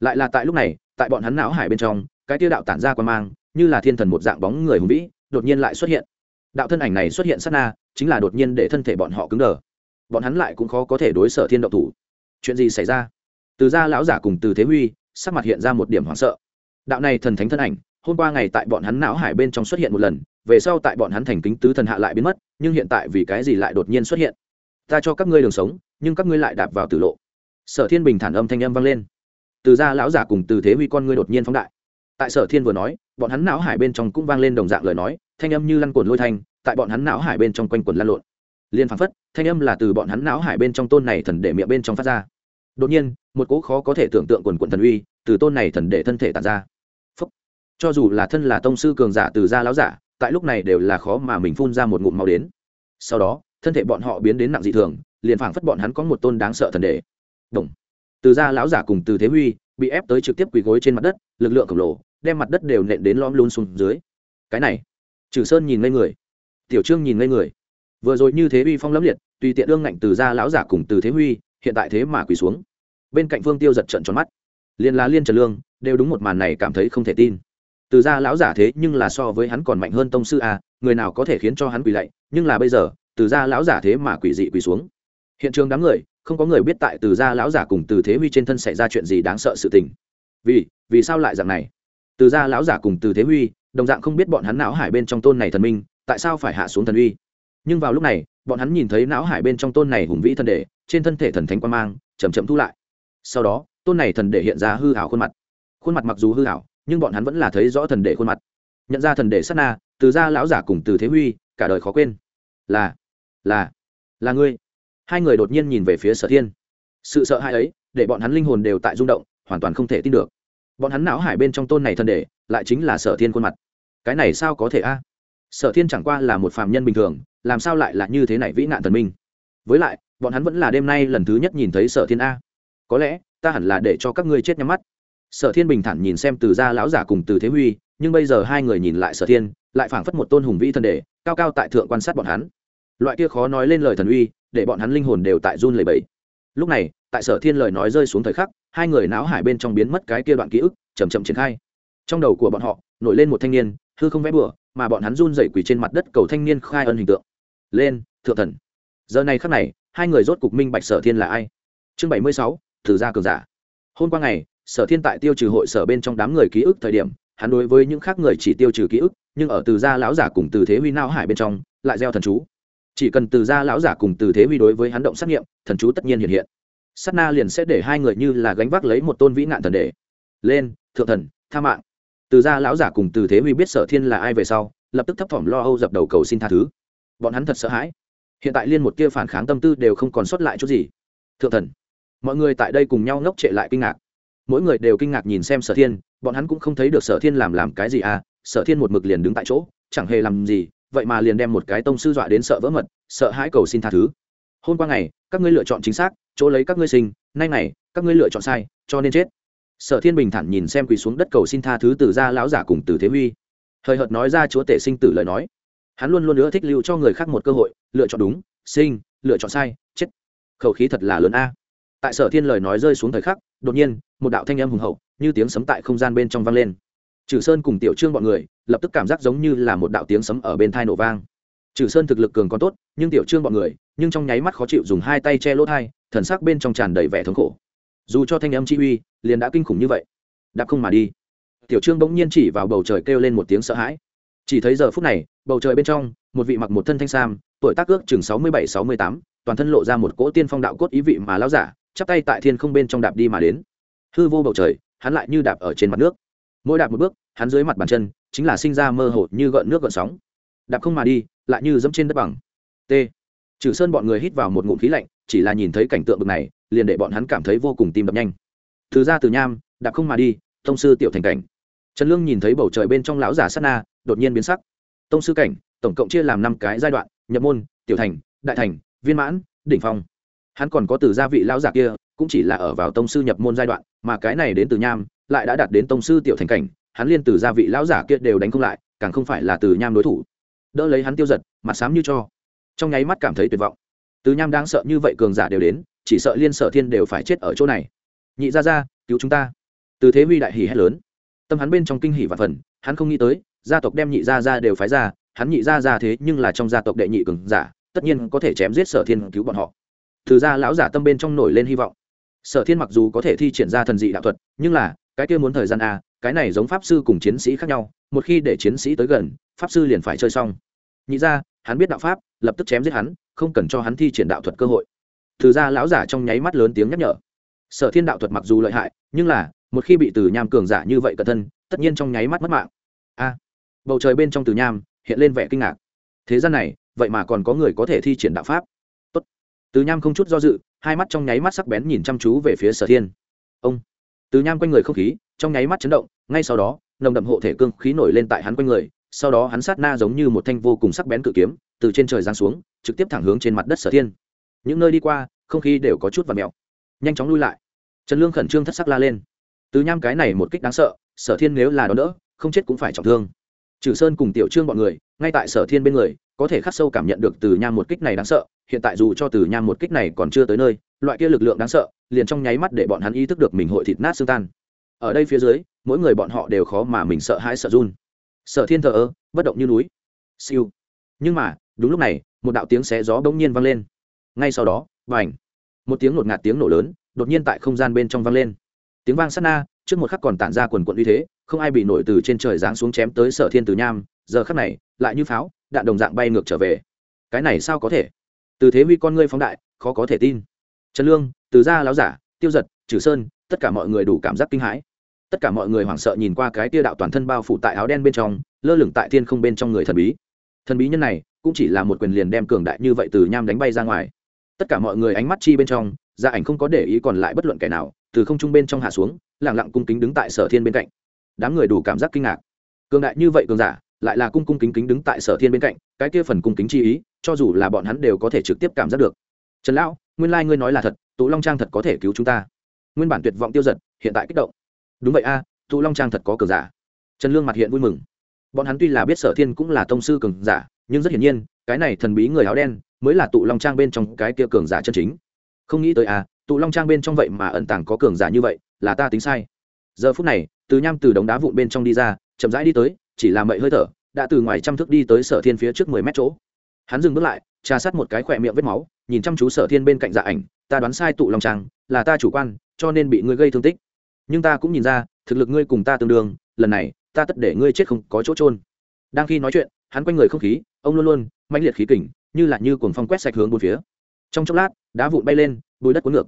Lại là tại lúc này, tại bọn hắn não hải bên trong, cái tiêu đạo tản ra quan mang, như là thiên thần một dạng bóng người hùng vĩ, đột nhiên lại xuất hiện. Đạo thân ảnh này xuất hiện sát na, chính là đột nhiên để thân thể bọn họ cứng đờ. Bọn hắn lại cũng khó có thể đối sở thiên động thủ. Chuyện gì xảy ra? Từ gia lão giả cùng từ thế huy, sắc mặt hiện ra một điểm hoảng sợ. Đạo này thần thánh thân ảnh hôm qua ngày tại bọn hắn não hải bên trong xuất hiện một lần, về sau tại bọn hắn thành kính tứ thần hạ lại biến mất, nhưng hiện tại vì cái gì lại đột nhiên xuất hiện? Ta cho các ngươi đường sống, nhưng các ngươi lại đạp vào tử lộ. Sở thiên bình thản âm thanh âm vang lên. Từ gia lão giả cùng từ thế huy con ngươi đột nhiên phóng đại. Tại sở thiên vừa nói, bọn hắn não hải bên trong cũng vang lên đồng dạng lời nói, thanh âm như lăn cuộn lôi thanh, tại bọn hắn não hải bên trong quanh quần lăn lộn. Liên phán phất, thanh âm là từ bọn hắn não hải bên trong tôn này thần để miệng bên trong phát ra. Đột nhiên, một cỗ khó có thể tưởng tượng quần quần thần uy từ tôn này thần để thân thể tàn ra cho dù là thân là tông sư cường giả từ gia lão giả, tại lúc này đều là khó mà mình phun ra một ngụm máu đến. Sau đó, thân thể bọn họ biến đến nặng dị thường, liền phảng phất bọn hắn có một tôn đáng sợ thần đề đồng từ gia lão giả cùng từ thế huy bị ép tới trực tiếp quỳ gối trên mặt đất, lực lượng khổng lồ đem mặt đất đều nện đến lõm luôn xuống dưới. Cái này trừ sơn nhìn ngây người, tiểu trương nhìn ngây người. Vừa rồi như thế uy phong lẫm liệt, tùy tiện ương ngạnh từ gia lão giả cùng từ thế huy, hiện tại thế mà quỳ xuống. Bên cạnh phương tiêu giật trận tròn mắt. Liên lá liên trần lương đều đúng một màn này cảm thấy không thể tin từ gia lão giả thế nhưng là so với hắn còn mạnh hơn tông sư a, người nào có thể khiến cho hắn quỳ lạy, nhưng là bây giờ, từ gia lão giả thế mà quỷ dị quỳ xuống. Hiện trường đám người, không có người biết tại từ gia lão giả cùng từ thế huy trên thân xảy ra chuyện gì đáng sợ sự tình. Vì vì sao lại dạng này? Từ gia lão giả cùng từ thế huy, đồng dạng không biết bọn hắn não hải bên trong tôn này thần minh, tại sao phải hạ xuống thần uy? Nhưng vào lúc này, bọn hắn nhìn thấy não hải bên trong tôn này hùng vĩ thần đệ, trên thân thể thần thánh quan mang chầm chậm thu lại. Sau đó, tôn này thần đệ hiện ra hư hảo khuôn mặt. Khuôn mặt mặc dù hư hảo nhưng bọn hắn vẫn là thấy rõ thần đệ khuôn mặt. Nhận ra thần đệ sát na, từ gia lão giả cùng từ thế huy, cả đời khó quên. Là là là ngươi. Hai người đột nhiên nhìn về phía sở thiên. Sự sợ hãi ấy, để bọn hắn linh hồn đều tại rung động, hoàn toàn không thể tin được. Bọn hắn não hải bên trong tôn này thần đệ lại chính là sở thiên khuôn mặt. Cái này sao có thể a? Sở thiên chẳng qua là một phàm nhân bình thường, làm sao lại là như thế này vĩ nạn thần minh? Với lại, bọn hắn vẫn là đêm nay lần thứ nhất nhìn thấy sở thiên a. Có lẽ, ta hẳn là để cho các ngươi chết nhắm mắt sở thiên bình thản nhìn xem từ gia lão giả cùng từ thế huy, nhưng bây giờ hai người nhìn lại sở thiên, lại phảng phất một tôn hùng vĩ thần đề, cao cao tại thượng quan sát bọn hắn. Loại kia khó nói lên lời thần uy, để bọn hắn linh hồn đều tại run lầy bẫy lúc này, tại sở thiên lời nói rơi xuống thời khắc, hai người náo hải bên trong biến mất cái kia đoạn ký ức chầm chậm triển khai. Trong đầu của bọn họ, nổi lên một thanh niên, hư không vẽ bừa, mà bọn hắn run dậy quỳ trên mặt đất cầu thanh niên khai ân hình tượng. Lên, thượng thần. Giờ này khắc này, hai người rốt cục minh bạch sở thiên là ai. Chương bảy mươi sáu thử gia cường giả. Hôm qua ngày sở thiên tại tiêu trừ hội sở bên trong đám người ký ức thời điểm, hắn đối với những khác người chỉ tiêu trừ ký ức, nhưng ở từ gia lão giả cùng từ thế huy não hải bên trong, lại gieo thần chú. Chỉ cần từ gia lão giả cùng từ thế huy đối với hắn động xác nghiệm, thần chú tất nhiên hiện hiện. Sát na liền sẽ để hai người như là gánh vác lấy một tôn vĩ nạn thần đề lên, thượng thần, tha mạng. Từ gia lão giả cùng từ thế huy biết sở thiên là ai về sau, lập tức thấp thỏm lo âu dập đầu cầu xin tha thứ. Bọn hắn thật sợ hãi. Hiện tại liên một kia phản kháng tâm tư đều không còn sót lại chút gì. Thượng thần, mọi người tại đây cùng nhau ngốc trệ lại kinh ngạc mỗi người đều kinh ngạc nhìn xem sở thiên, bọn hắn cũng không thấy được sở thiên làm làm cái gì à sở thiên một mực liền đứng tại chỗ, chẳng hề làm gì, vậy mà liền đem một cái tông sư dọa đến sợ vỡ mật, sợ hãi cầu xin tha thứ. Hôm qua ngày, các ngươi lựa chọn chính xác, chỗ lấy các ngươi sinh, nay này các ngươi lựa chọn sai, cho nên chết. Sở thiên bình thản nhìn xem quỳ xuống đất cầu xin tha thứ từ ra lão giả cùng từ thế huy. Thời hợt nói ra chúa tể sinh tử lời nói. Hắn luôn luôn nữa thích lưu cho người khác một cơ hội, lựa chọn đúng, sinh, lựa chọn sai, chết. Khẩu khí thật là lớn a. Tại sở thiên lời nói rơi xuống thời khắc đột nhiên, một đạo thanh âm hùng hậu, như tiếng sấm tại không gian bên trong vang lên. Trừ sơn cùng tiểu trương bọn người, lập tức cảm giác giống như là một đạo tiếng sấm ở bên thai nổ vang. Trừ sơn thực lực cường còn tốt, nhưng tiểu trương bọn người, nhưng trong nháy mắt khó chịu dùng hai tay che lỗ thai, thần sắc bên trong tràn đầy vẻ thống khổ. Dù cho thanh âm chi uy, liền đã kinh khủng như vậy. Đạp không mà đi. Tiểu trương bỗng nhiên chỉ vào bầu trời kêu lên một tiếng sợ hãi. Chỉ thấy giờ phút này, bầu trời bên trong, một vị mặc một thân thanh sam, tuổi tác ước chừng sáu mươi bảy, sáu mươi tám, toàn thân lộ ra một cỗ tiên phong đạo cốt ý vị mà lao giả chắp tay tại thiên không bên trong đạp đi mà đến. Hư vô bầu trời, hắn lại như đạp ở trên mặt nước. Mỗi đạp một bước, hắn dưới mặt bàn chân, chính là sinh ra mơ hồ như gợn nước gợn sóng. Đạp không mà đi, lại như dẫm trên đất bằng. T. Trừ sơn bọn người hít vào một ngụm khí lạnh, chỉ là nhìn thấy cảnh tượng bực này, liền để bọn hắn cảm thấy vô cùng tim đập nhanh. Từ ra từ nham, đạp không mà đi, tông sư tiểu thành cảnh. Trần lương nhìn thấy bầu trời bên trong lão giả sát na, đột nhiên biến sắc. Tông sư cảnh, tổng cộng chia làm năm cái giai đoạn, nhập môn, tiểu thành, đại thành, viên mãn, đỉnh phong hắn còn có từ gia vị lão giả kia, cũng chỉ là ở vào tông sư nhập môn giai đoạn, mà cái này đến từ nham, lại đã đạt đến tông sư tiểu thành cảnh, hắn liên từ gia vị lão giả kia đều đánh không lại, càng không phải là từ nham đối thủ. Đỡ lấy hắn tiêu giật, mặt sám như cho. Trong nháy mắt cảm thấy tuyệt vọng. Từ nham đang sợ như vậy cường giả đều đến, chỉ sợ liên sở thiên đều phải chết ở chỗ này. Nhị ra ra cứu chúng ta. Từ thế huy đại hỉ hét lớn. Tâm hắn bên trong kinh hỉ và phần, hắn không nghĩ tới, gia tộc đem nhị gia ra đều phái ra, hắn nhị gia ra thế nhưng là trong gia tộc đệ nhị cường giả, tất nhiên có thể chém giết sở thiên cứu bọn họ từ ra lão giả tâm bên trong nổi lên hy vọng. Sở thiên mặc dù có thể thi triển ra thần dị đạo thuật, nhưng là, cái kia muốn thời gian a cái này giống pháp sư cùng chiến sĩ khác nhau, một khi để chiến sĩ tới gần, pháp sư liền phải chơi xong. Nhị ra, hắn biết đạo pháp, lập tức chém giết hắn, không cần cho hắn thi triển đạo thuật cơ hội. Từ ra lão giả trong nháy mắt lớn tiếng nhắc nhở. Sở thiên đạo thuật mặc dù lợi hại, nhưng là, một khi bị từ nham cường giả như vậy cẩn thân, tất nhiên trong nháy mắt mất mạng. A à, bầu trời bên trong từ nham hiện lên vẻ kinh ngạc. Thế gian này, vậy mà còn có người có thể thi triển đạo pháp? Từ nham không chút do dự, hai mắt trong nháy mắt sắc bén nhìn chăm chú về phía sở thiên. Ông! Từ nham quanh người không khí, trong nháy mắt chấn động, ngay sau đó, nồng đậm hộ thể cương khí nổi lên tại hắn quanh người, sau đó hắn sát na giống như một thanh vô cùng sắc bén cự kiếm, từ trên trời giáng xuống, trực tiếp thẳng hướng trên mặt đất sở thiên. Những nơi đi qua, không khí đều có chút và mèo. Nhanh chóng lui lại. Trần lương khẩn trương thất sắc la lên. Từ nham cái này một kích đáng sợ, sở thiên nếu là đó nữa không chết cũng phải trọng thương. Trừ sơn cùng tiểu trương bọn người, ngay tại sở thiên bên người có thể khắc sâu cảm nhận được từ nham một kích này đáng sợ, hiện tại dù cho từ nham một kích này còn chưa tới nơi, loại kia lực lượng đáng sợ, liền trong nháy mắt để bọn hắn ý thức được mình hội thịt nát xương tan. Ở đây phía dưới, mỗi người bọn họ đều khó mà mình sợ hãi sợ run. Sợ thiên thờ ơ, bất động như núi. Siêu. Nhưng mà, đúng lúc này, một đạo tiếng xé gió bỗng nhiên vang lên. Ngay sau đó và ảnh một tiếng ngột ngạt tiếng nổ lớn, đột nhiên tại không gian bên trong vang lên. Tiếng vang sát na, trước một khắc còn tản ra quần quận uy thế, không ai bị nổi từ trên trời giáng xuống chém tới sở thiên từ nham, giờ khắc này, lại như pháo đạn đồng dạng bay ngược trở về. Cái này sao có thể? Từ thế huy con ngươi phóng đại, khó có thể tin. Trần lương, từ gia láo giả, tiêu giật trừ sơn, tất cả mọi người đủ cảm giác kinh hãi. Tất cả mọi người hoảng sợ nhìn qua cái tia đạo toàn thân bao phủ tại áo đen bên trong, lơ lửng tại thiên không bên trong người thần bí. Thần bí nhân này, cũng chỉ là một quyền liền đem cường đại như vậy từ nham đánh bay ra ngoài. Tất cả mọi người ánh mắt chi bên trong, gia ảnh không có để ý còn lại bất luận kẻ nào, từ không trung bên trong hạ xuống lẳng lặng cung kính đứng tại sở thiên bên cạnh. Đám người đủ cảm giác kinh ngạc. Cường đại như vậy cường giả lại là cung cung kính kính đứng tại sở thiên bên cạnh cái kia phần cung kính chi ý cho dù là bọn hắn đều có thể trực tiếp cảm giác được. Trần lão nguyên lai、like、ngươi nói là thật tụ long trang thật có thể cứu chúng ta. Nguyên bản tuyệt vọng tiêu giật hiện tại kích động. Đúng vậy a à, tụ long trang thật có cường giả. Trần lương mặt hiện vui mừng. Bọn hắn tuy là biết sở thiên cũng là tông sư cường giả nhưng rất hiển nhiên cái này thần bí người áo đen mới là tụ long trang bên trong cái kia cường giả chân chính. Không nghĩ tới a tụ long trang bên trong vậy mà ẩn tàng có cường giả như vậy là ta tính sai. Giờ phút này từ nham từ đống đá vụn bên trong đi ra chậm rãi đi tới chỉ là mậy hơi thở, đã từ ngoài trăm thước đi tới sở thiên phía trước mười mét chỗ. Hắn dừng bước lại, trà sát một cái khỏe miệng vết máu, nhìn chăm chú sở thiên bên cạnh dạ ảnh, ta đoán sai tụ lòng trang, là ta chủ quan, cho nên bị ngươi gây thương tích. Nhưng ta cũng nhìn ra, thực lực ngươi cùng ta tương đương, lần này, ta tất để ngươi chết không có chỗ trôn đang khi nói chuyện, hắn quanh người không khí, ông luôn luôn mãnh liệt khí kình, như là như cuồng phong quét sạch hướng bốn phía. Trong chốc lát, đá vụn bay lên, bùi đất cuốn ngược.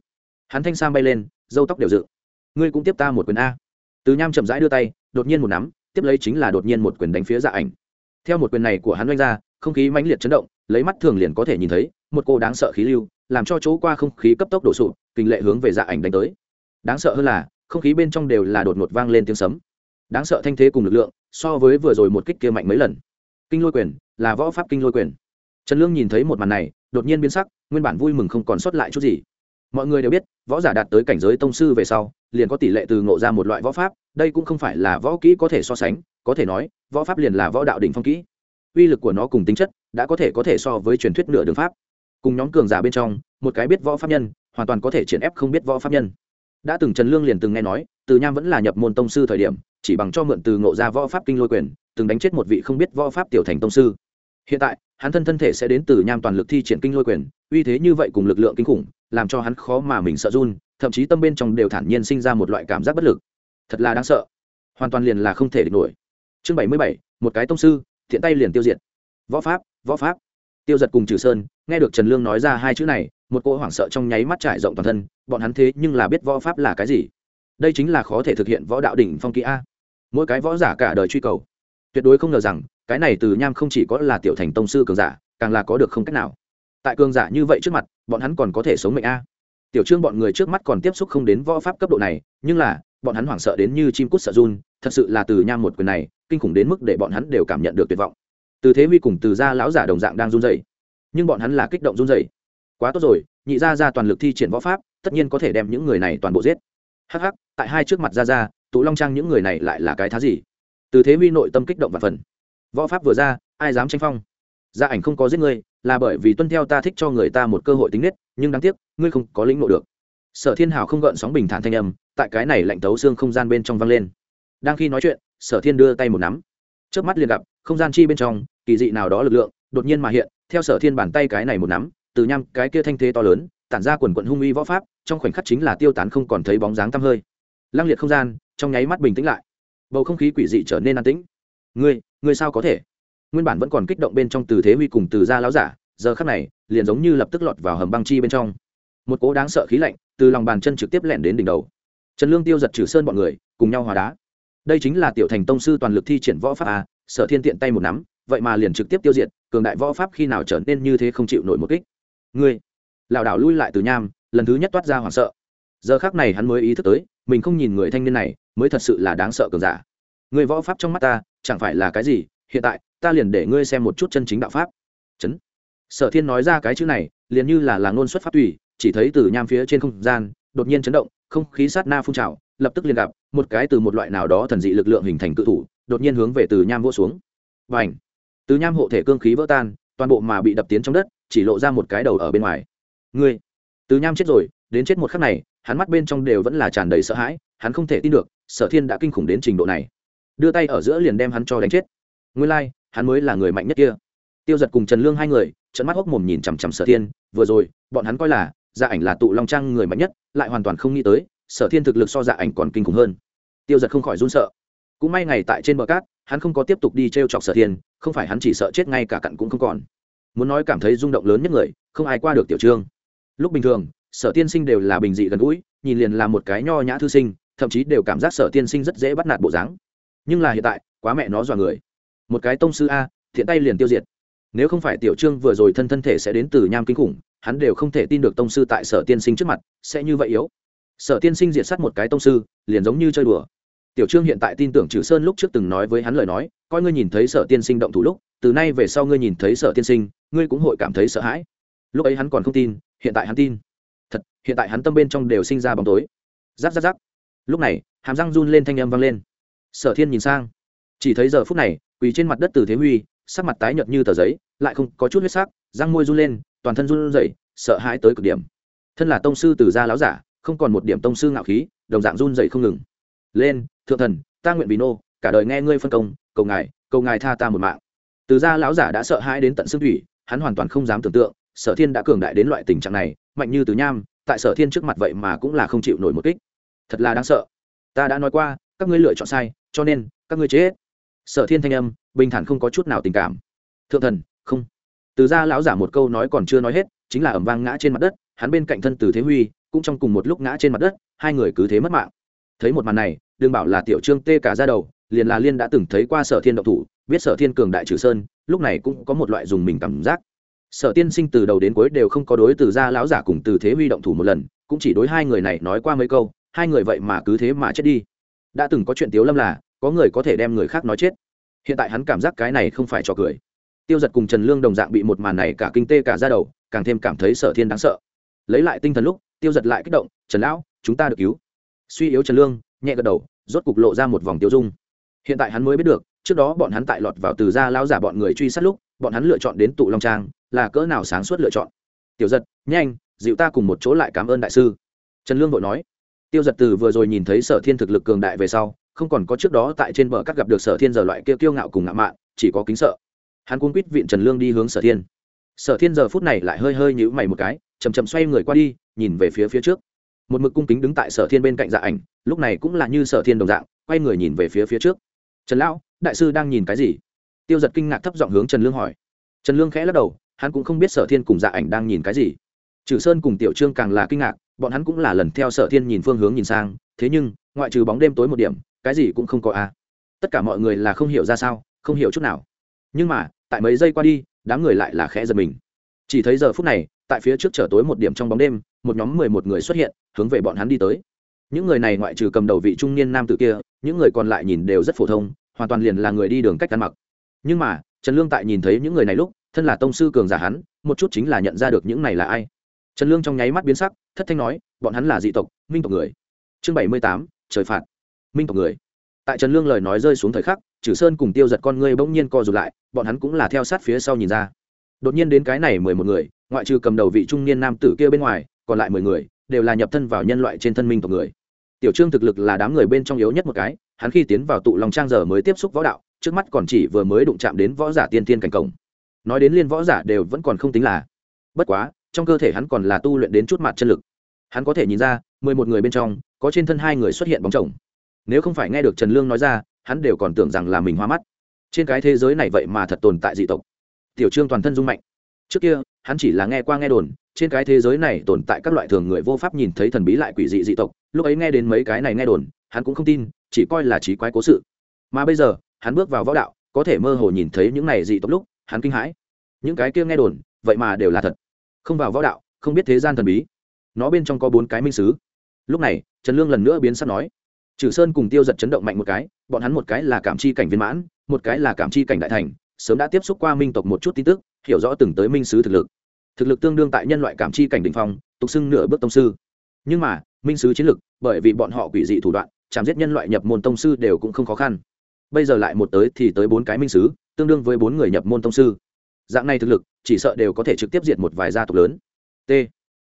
Hắn thanh sam bay lên dâu tóc đều dự ngươi cũng tiếp ta một quyền a. Từ nham chậm rãi đưa tay, đột nhiên một nắm tiếp lấy chính là đột nhiên một quyền đánh phía dạ ảnh. Theo một quyền này của hắn oanh ra, không khí mãnh liệt chấn động, lấy mắt thường liền có thể nhìn thấy, một cô đáng sợ khí lưu, làm cho chỗ qua không khí cấp tốc đổ sụp, kinh lệ hướng về dạ ảnh đánh tới. Đáng sợ hơn là, không khí bên trong đều là đột ngột vang lên tiếng sấm. Đáng sợ thanh thế cùng lực lượng, so với vừa rồi một kích kia mạnh mấy lần. Kinh lôi quyền, là võ pháp kinh lôi quyền. Trần lương nhìn thấy một màn này, đột nhiên biến sắc, nguyên bản vui mừng không còn sót lại chút gì. Mọi người đều biết, võ giả đạt tới cảnh giới tông sư về sau, liền có tỷ lệ từ ngộ ra một loại võ pháp đây cũng không phải là võ kỹ có thể so sánh, có thể nói, võ pháp liền là võ đạo đỉnh phong kỹ. Uy lực của nó cùng tính chất, đã có thể có thể so với truyền thuyết nửa đường pháp. Cùng nhóm cường giả bên trong, một cái biết võ pháp nhân, hoàn toàn có thể triển ép không biết võ pháp nhân. Đã từng trần lương liền từng nghe nói, từ nham vẫn là nhập môn tông sư thời điểm, chỉ bằng cho mượn từ ngộ ra võ pháp kinh lôi quyền, từng đánh chết một vị không biết võ pháp tiểu thành tông sư. Hiện tại, hắn thân thân thể sẽ đến từ nham toàn lực thi triển kinh lôi quyền, uy thế như vậy cùng lực lượng kinh khủng, làm cho hắn khó mà mình sợ run, thậm chí tâm bên trong đều thản nhiên sinh ra một loại cảm giác bất lực thật là đáng sợ. Hoàn toàn liền là không thể địch nổi. Chương bảy mươi bảy, một cái tông sư, thiện tay liền tiêu diệt. Võ pháp võ pháp. Tiêu giật cùng trừ sơn, nghe được trần lương nói ra hai chữ này, một cô hoảng sợ trong nháy mắt trải rộng toàn thân, bọn hắn thế nhưng là biết võ pháp là cái gì. Đây chính là khó thể thực hiện võ đạo đỉnh phong kỹ a. Mỗi cái võ giả cả đời truy cầu. Tuyệt đối không ngờ rằng, cái này từ nham không chỉ có là tiểu thành tông sư cường giả, càng là có được không cách nào. Tại cường giả như vậy trước mặt, bọn hắn còn có thể sống mệnh a tiểu trương bọn người trước mắt còn tiếp xúc không đến võ pháp cấp độ này, nhưng là, bọn hắn hoảng sợ đến như chim cút sợ run, thật sự là từ nham một quyền này, kinh khủng đến mức để bọn hắn đều cảm nhận được tuyệt vọng. Từ thế huy cùng từ gia lão giả đồng dạng đang run dày nhưng bọn hắn là kích động run dày quá tốt rồi, nhị gia ra toàn lực thi triển võ pháp, tất nhiên có thể đem những người này toàn bộ giết. Hắc hắc, tại hai trước mặt gia gia, tụ long trang những người này lại là cái thá gì? Từ thế huy nội tâm kích động và phần võ pháp vừa ra, ai dám tranh phong? Gia ảnh không có giết người là bởi vì tuân theo ta thích cho người ta một cơ hội tính nết, nhưng đáng tiếc, ngươi không có lĩnh nộ được. Sở thiên hào không gợn sóng bình thản thanh âm, tại cái này lạnh tấu xương không gian bên trong vang lên. Đang khi nói chuyện, sở thiên đưa tay một nắm. Trước mắt liền gặp, không gian chi bên trong, kỳ dị nào đó lực lượng, đột nhiên mà hiện, theo sở thiên bàn tay cái này một nắm, từ nhăm cái kia thanh thế to lớn, tản ra quần quận hung uy võ pháp, trong khoảnh khắc chính là tiêu tán không còn thấy bóng dáng tăm hơi. Lăng liệt không gian, trong nháy mắt bình tĩnh lại. Bầu không khí quỷ dị trở nên an tĩnh. Ngươi ngươi sao có thể? Nguyên bản vẫn còn kích động bên trong từ thế huy cùng từ gia lão giả, giờ khắc này, liền giống như lập tức lọt vào hầm băng chi bên trong. Một cố đáng sợ khí lạnh từ lòng bàn chân trực tiếp lẹn đến đỉnh đầu. Trần lương tiêu giật trừ sơn bọn người, cùng nhau hòa đá. Đây chính là tiểu thành tông sư toàn lực thi triển võ pháp à sở thiên tiện tay một nắm, vậy mà liền trực tiếp tiêu diệt, cường đại võ pháp khi nào trở nên như thế không chịu nổi một kích. Ngươi, lảo đảo lui lại từ nham, lần thứ nhất toát ra hoảng sợ. Giờ khác này hắn mới ý thức tới, mình không nhìn người thanh niên này, mới thật sự là đáng sợ cường giả. Người võ pháp trong mắt ta, chẳng phải là cái gì hiện tại, ta liền để ngươi xem một chút chân chính đạo pháp. Chấn. Sở thiên nói ra cái chữ này, liền như là là ngôn xuất pháp tùy, chỉ thấy từ nham phía trên không gian, đột nhiên chấn động, không khí sát na phun trào, lập tức liền gặp, một cái từ một loại nào đó thần dị lực lượng hình thành cự thủ, đột nhiên hướng về từ nham vỗ xuống. Và ảnh từ nham hộ thể cương khí vỡ tan, toàn bộ mà bị đập tiến trong đất, chỉ lộ ra một cái đầu ở bên ngoài. Ngươi! Từ nham chết rồi, đến chết một khắc này, hắn mắt bên trong đều vẫn là tràn đầy sợ hãi, hắn không thể tin được, sở thiên đã kinh khủng đến trình độ này. Đưa tay ở giữa liền đem hắn cho đánh chết nguyên lai、like, hắn mới là người mạnh nhất kia. Tiêu giật cùng trần lương hai người trận mắt hốc mồm nhìn chằm chằm sở thiên. Vừa rồi bọn hắn coi là dạ ảnh là tụ long trang người mạnh nhất lại hoàn toàn không nghĩ tới sở thiên thực lực so dạ ảnh còn kinh khủng hơn. Tiêu giật không khỏi run sợ. Cũng may ngày tại trên bờ cát hắn không có tiếp tục đi t r e o chọc sở thiên không phải hắn chỉ sợ chết ngay cả cặn cũng không còn. Muốn nói cảm thấy rung động lớn nhất người không ai qua được tiểu trương. Lúc bình thường sở tiên sinh đều là bình dị gần gũi nhìn liền là một cái nho nhã thư sinh thậm chí đều cảm giác sở tiên sinh rất dễ bắt nạt bộ dáng. Nhưng là hiện tại quá mẹ nó dọa người một cái tông sư a, thiện tay liền tiêu diệt. Nếu không phải tiểu trương vừa rồi thân thân thể sẽ đến từ nham kinh khủng, hắn đều không thể tin được tông sư tại sở tiên sinh trước mặt sẽ như vậy yếu. Sở tiên sinh diệt s á t một cái tông sư, liền giống như chơi đùa. Tiểu trương hiện tại tin tưởng trừ sơn lúc trước từng nói với hắn lời nói, coi ngươi nhìn thấy sở tiên sinh động thủ lúc, từ nay về sau ngươi nhìn thấy sở tiên sinh, ngươi cũng hội cảm thấy sợ hãi. Lúc ấy hắn còn không tin, hiện tại hắn tin. Thật, hiện tại hắn tâm bên trong đều sinh ra bóng tối. Giáp giáp giáp lúc này, hàm răng run lên, thanh âm vang lên. Sở thiên nhìn sang. Chỉ thấy giờ phút này quỳ trên mặt đất từ thế huy, sắc mặt tái nhợt như tờ giấy, lại không có chút huyết sắc, răng môi run lên, toàn thân run rẩy, sợ hãi tới cực điểm. Thân là tông sư từ gia láo giả, không còn một điểm tông sư ngạo khí, đồng dạng run rẩy không ngừng. Lên, thượng thần, ta nguyện vì nô, cả đời nghe ngươi phân công, cầu ngài cầu ngài tha ta một mạng. Từ gia lão giả đã sợ hãi đến tận xương thủy, hắn hoàn toàn không dám tưởng tượng, sở thiên đã cường đại đến loại tình trạng này, mạnh như từ nham, tại sở thiên trước mặt vậy mà cũng là không chịu nổi một kích. Thật là đáng sợ. Ta đã nói qua, các ngươi lựa chọn sai, cho nên, các ngươi chết sở thiên thanh âm, bình thản không có chút nào tình cảm. Thượng thần, không. Từ gia lão giả một câu nói còn chưa nói hết, chính là ẩm vang ngã trên mặt đất, hắn bên cạnh thân từ thế huy, cũng trong cùng một lúc ngã trên mặt đất, hai người cứ thế mất mạng. Thấy một màn này, đừng bảo là tiểu trương tê cả ra đầu, liền là liên đã từng thấy qua sở thiên động thủ, biết sở thiên cường đại trừ sơn, lúc này cũng có một loại dùng mình cảm giác. Sở tiên sinh từ đầu đến cuối đều không có đối từ gia lão giả cùng từ thế huy động thủ một lần, cũng chỉ đối hai người này nói qua mấy câu, hai người vậy mà cứ thế mà chết đi. Đã từng có chuyện tiếu lâm là có người có thể đem người khác nói chết. Hiện tại hắn cảm giác cái này không phải cho cười. Tiêu giật cùng trần lương đồng dạng bị một màn này cả kinh tê cả ra đầu, càng thêm cảm thấy sở thiên đáng sợ. Lấy lại tinh thần lúc, tiêu giật lại kích động, trần lão, chúng ta được cứu. Suy yếu trần lương, nhẹ gật đầu, rốt cục lộ ra một vòng tiêu dung. Hiện tại hắn mới biết được, trước đó bọn hắn tại lọt vào từ gia lao giả bọn người truy sát lúc, bọn hắn lựa chọn đến tụ long trang, là cỡ nào sáng suốt lựa chọn. Tiểu giật nhanh, dịu ta cùng một chỗ lại cảm ơn đại sư. Trần lương vội nói tiêu giật từ vừa rồi nhìn thấy sở thiên thực lực cường đại về sau, không còn có trước đó tại trên bờ cắt gặp được sở thiên giờ loại kia kiêu ngạo cùng ngạo mạn, chỉ có kính sợ. Hắn cuốn quýt viện trần lương đi hướng sở thiên. Sở thiên giờ phút này lại hơi hơi nhữ mày một cái chầm chầm xoay người qua đi, nhìn về phía phía trước. Một mực cung kính đứng tại sở thiên bên cạnh dạ ảnh, lúc này cũng là như sở thiên đồng dạng, quay người nhìn về phía phía trước. Trần lão, đại sư đang nhìn cái gì? Tiêu giật kinh ngạc thấp giọng hướng trần lương hỏi. Trần lương khẽ lắc đầu, hắn cũng không biết sở thiên cùng dạ ảnh đang nhìn cái gì. Trừ sơn cùng tiểu trương càng là kinh ngạc bọn hắn cũng là lần theo sở thiên nhìn phương hướng nhìn sang, thế nhưng, ngoại trừ bóng đêm tối một điểm, cái gì cũng không có a. Tất cả mọi người là không hiểu ra sao, không hiểu chút nào. Nhưng mà, tại mấy giây qua đi, đám người lại là khẽ giật mình. Chỉ thấy giờ phút này, tại phía trước trở tối một điểm trong bóng đêm, một nhóm mười một người xuất hiện, hướng về bọn hắn đi tới. Những người này ngoại trừ cầm đầu vị trung niên nam tử kia, những người còn lại nhìn đều rất phổ thông, hoàn toàn liền là người đi đường cách ăn mặc. Nhưng mà, trần lương tại nhìn thấy những người này lúc, thân là tông sư cường giả hắn, một chút chính là nhận ra được những này là ai trần lương trong nháy mắt biến sắc, thất thanh nói, bọn hắn là dị tộc, minh tộc người. Chương bảy mươi tám, trời phạt, minh tộc người. Tại trần lương lời nói rơi xuống thời khắc trừ sơn cùng tiêu giật con ngươi bỗng nhiên co rụt lại, bọn hắn cũng là theo sát phía sau nhìn ra. Đột nhiên đến cái này mười một người, ngoại trừ cầm đầu vị trung niên nam tử kia bên ngoài, còn lại mười người đều là nhập thân vào nhân loại trên thân minh tộc người. Tiểu trương thực lực là đám người bên trong yếu nhất một cái, hắn khi tiến vào tụ lòng trang giờ mới tiếp xúc võ đạo, trước mắt còn chỉ vừa mới đụng chạm đến võ giả tiên tiên cảnh cổng. Nói đến liên võ giả đều vẫn còn không tính là. Bất quá trong cơ thể hắn còn là tu luyện đến chút mặt chân lực. Hắn có thể nhìn ra, mười một người bên trong, có trên thân hai người xuất hiện bóng chồng. Nếu không phải nghe được trần lương nói ra, hắn đều còn tưởng rằng là mình hoa mắt. Trên cái thế giới này vậy mà thật tồn tại dị tộc. Tiểu trương toàn thân dung mạnh. Trước kia, hắn chỉ là nghe qua nghe đồn, trên cái thế giới này tồn tại các loại thường người vô pháp nhìn thấy thần bí lại quỷ dị dị tộc. Lúc ấy nghe đến mấy cái này nghe đồn, hắn cũng không tin, chỉ coi là trí quái cố sự. Mà bây giờ, hắn bước vào võ đạo, có thể mơ hồ nhìn thấy những này dị tộc lúc, hắn kinh hãi. Những cái kia nghe đồn, vậy mà đều là thật không vào võ đạo, không biết thế gian thần bí. Nó bên trong có bốn cái minh sứ. Lúc này, trần lương lần nữa biến sắp nói, trừ sơn cùng tiêu giật chấn động mạnh một cái, bọn hắn một cái là cảm chi cảnh viên mãn, một cái là cảm chi cảnh đại thành, sớm đã tiếp xúc qua minh tộc một chút tin tức, hiểu rõ từng tới minh sứ thực lực. Thực lực tương đương tại nhân loại cảm chi cảnh đ ỉ n h phong, tục xưng nửa bước tông sư. Nhưng mà, minh sứ chiến lực, bởi vì bọn họ quỷ dị thủ đoạn, chạm giết nhân loại nhập môn tông sư đều cũng không khó khăn. Bây giờ lại một tới thì tới bốn cái minh sứ, tương đương với bốn người nhập môn tông sư dạng này thực lực, chỉ sợ đều có thể trực tiếp diệt một vài gia tộc lớn. T.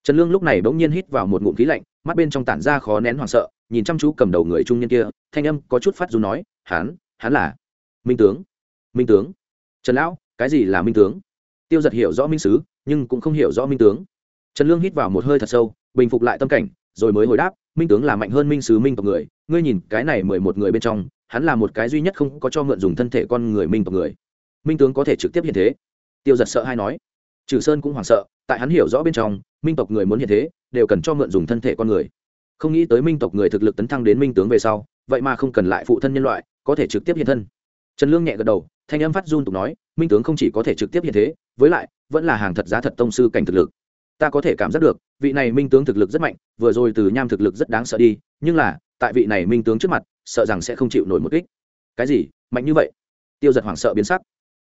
Trần lương lúc này bỗng nhiên hít vào một ngụm khí lạnh, mắt bên trong tản ra khó nén hoảng sợ, nhìn chăm chú cầm đầu người trung niên kia, thanh âm có chút phát dù nói, hắn hắn là minh tướng minh tướng. Trần lão, cái gì là minh tướng? Tiêu giật hiểu rõ minh sứ, nhưng cũng không hiểu rõ minh tướng. Trần lương hít vào một hơi thật sâu, bình phục lại tâm cảnh, rồi mới hồi đáp, minh tướng là mạnh hơn minh sứ minh tộc người, ngươi nhìn, cái này mười một người bên trong, hắn là một cái duy nhất không có cho mượn dùng thân thể con người minh tộc người. Minh tướng có thể trực tiếp hiện thế tiêu giật sợ hay nói, trừ sơn cũng hoảng sợ, tại hắn hiểu rõ bên trong, minh tộc người muốn hiện thế, đều cần cho mượn dùng thân thể con người. Không nghĩ tới minh tộc người thực lực tấn thăng đến minh tướng về sau, vậy mà không cần lại phụ thân nhân loại, có thể trực tiếp hiện thân. Trần lương nhẹ gật đầu, thanh âm phát run tục nói, minh tướng không chỉ có thể trực tiếp hiện thế, với lại, vẫn là hàng thật giá thật tông sư cảnh thực lực. Ta có thể cảm giác được, vị này minh tướng thực lực rất mạnh, vừa rồi từ nham thực lực rất đáng sợ đi, nhưng là, tại vị này minh tướng trước mặt, sợ rằng sẽ không chịu nổi một kích. Cái gì? Mạnh như vậy? Tiêu giật hoảng sợ biến sắc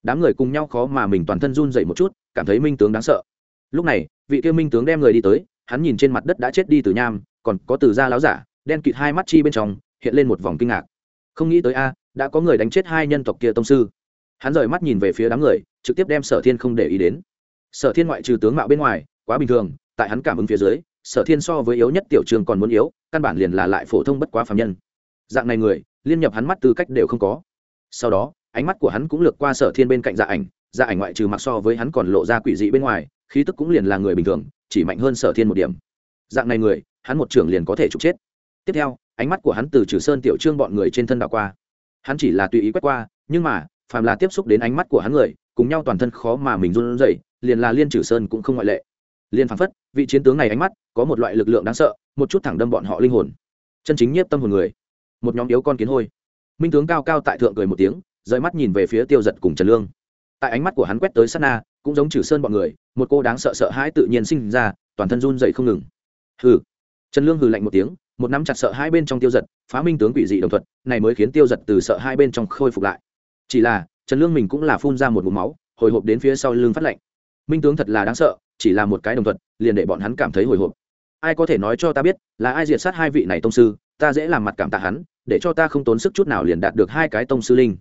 đám người cùng nhau khó mà mình toàn thân run dậy một chút, cảm thấy minh tướng đáng sợ. Lúc này, vị kia minh tướng đem người đi tới, hắn nhìn trên mặt đất đã chết đi từ nham, còn có từ da láo giả, đen kịt hai mắt chi bên trong, hiện lên một vòng kinh ngạc. Không nghĩ tới a, đã có người đánh chết hai nhân tộc kia tông sư. Hắn rời mắt nhìn về phía đám người, trực tiếp đem sở thiên không để ý đến. Sở thiên ngoại trừ tướng mạo bên ngoài, quá bình thường, tại hắn cảm ứng phía dưới, sở thiên so với yếu nhất tiểu trường còn muốn yếu, căn bản liền là lại phổ thông bất quá phạm nhân. Dạng này người, liên nhập hắn mắt tư cách đều không có. Sau đó ánh mắt của hắn cũng lược qua sở thiên bên cạnh dạ ảnh dạ ảnh ngoại trừ mặc so với hắn còn lộ ra quỷ dị bên ngoài, khí tức cũng liền là người bình thường, chỉ mạnh hơn sở thiên một điểm. Dạng này người, hắn một trưởng liền có thể trục chết. Tiếp theo, ánh mắt của hắn từ trừ sơn tiểu trương bọn người trên thân đảo qua. Hắn chỉ là tùy ý quét qua, nhưng mà, phàm là tiếp xúc đến ánh mắt của hắn người, cùng nhau toàn thân khó mà mình run rẩy, liền là liên trừ sơn cũng không ngoại lệ. Liên phảng phất, vị chiến tướng này ánh mắt, có một loại lực lượng đáng sợ, một chút thẳng đâm bọn họ linh hồn. Chân chính nhiếp tâm hồn người. Một nhóm yếu con kiến hôi. Minh tướng cao cao tại thượng cười một tiếng rời mắt nhìn về phía tiêu giật cùng trần lương tại ánh mắt của hắn quét tới sát na cũng giống trừ sơn bọn người một cô đáng sợ sợ hãi tự nhiên sinh ra toàn thân run dậy không ngừng hừ trần lương hừ lạnh một tiếng một nắm chặt sợ hai bên trong tiêu giật phá minh tướng quỷ dị đồng thuật này mới khiến tiêu giật từ sợ hai bên trong khôi phục lại chỉ là trần lương mình cũng là phun ra một mũ máu hồi hộp đến phía sau lưng phát lạnh minh tướng thật là đáng sợ chỉ là một cái đồng thuật liền để bọn hắn cảm thấy hồi hộp ai có thể nói cho ta biết là ai diệt sát hai vị này tông sư ta dễ làm mặt cảm tạ hắn để cho ta không tốn sức chút nào liền đạt được hai cái tông sư linh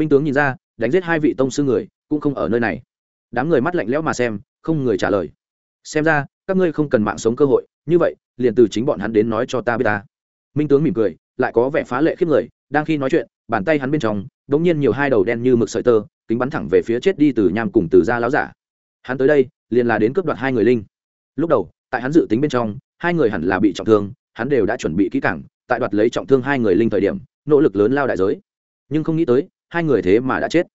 minh tướng nhìn ra, đánh giết hai vị tông sư người cũng không ở nơi này. Đám người mắt lạnh lẽo mà xem, không người trả lời. Xem ra, các ngươi không cần mạng sống cơ hội, như vậy, liền từ chính bọn hắn đến nói cho ta biết ta. Minh tướng mỉm cười, lại có vẻ phá lệ khiếp người, đang khi nói chuyện, bàn tay hắn bên trong đ ỗ n g nhiên nhiều hai đầu đen như mực sợi tơ, kính bắn thẳng về phía chết đi từ nham cùng từ da láo giả. Hắn tới đây, liền là đến cướp đoạt hai người linh. Lúc đầu, tại hắn dự tính bên trong, hai người hẳn là bị trọng thương, hắn đều đã chuẩn bị kỹ cảng tại đoạt lấy trọng thương hai người linh thời điểm, nỗ lực lớn lao đại giới. Nhưng không nghĩ tới hai người thế mà đã chết.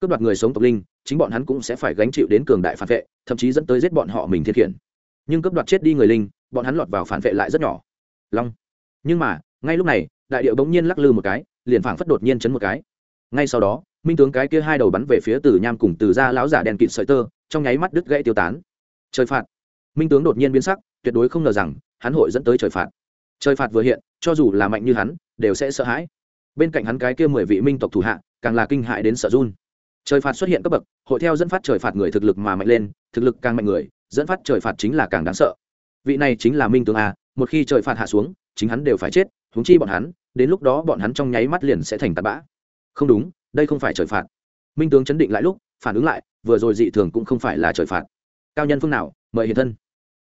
Cướp đoạt người sống tộc linh, chính bọn hắn cũng sẽ phải gánh chịu đến cường đại phản vệ, thậm chí dẫn tới giết bọn họ mình thiết khiển. Nhưng cướp đoạt chết đi người linh, bọn hắn lọt vào phản vệ lại rất nhỏ. Long. Nhưng mà, ngay lúc này, đại điệu bỗng nhiên lắc lư một cái, liền phảng phất đột nhiên chấn một cái. Ngay sau đó, minh tướng cái kia hai đầu bắn về phía từ nham cùng từ ra lão giả đèn kịt sợi tơ, trong nháy mắt đứt gãy tiêu tán. Trời phạt. Minh tướng đột nhiên biến sắc, tuyệt đối không ngờ rằng, hắn hội dẫn tới trời phạt. Trời phạt vừa hiện, cho dù là mạnh như hắn, đều sẽ sợ hãi. Bên cạnh hắn cái kia mười vị minh tộc thủ hạ càng là kinh hại đến sợ run. Trời phạt xuất hiện cấp bậc, hội theo dẫn phát trời phạt người thực lực mà mạnh lên, thực lực càng mạnh người, dẫn phát trời phạt chính là càng đáng sợ. Vị này chính là minh tướng a, một khi trời phạt hạ xuống, chính hắn đều phải chết húng chi bọn hắn, đến lúc đó bọn hắn trong nháy mắt liền sẽ thành tạt bã. Không đúng, đây không phải trời phạt. Minh tướng chấn định lại lúc, phản ứng lại, vừa rồi dị thường cũng không phải là trời phạt. Cao nhân phương nào, mời hiện thân.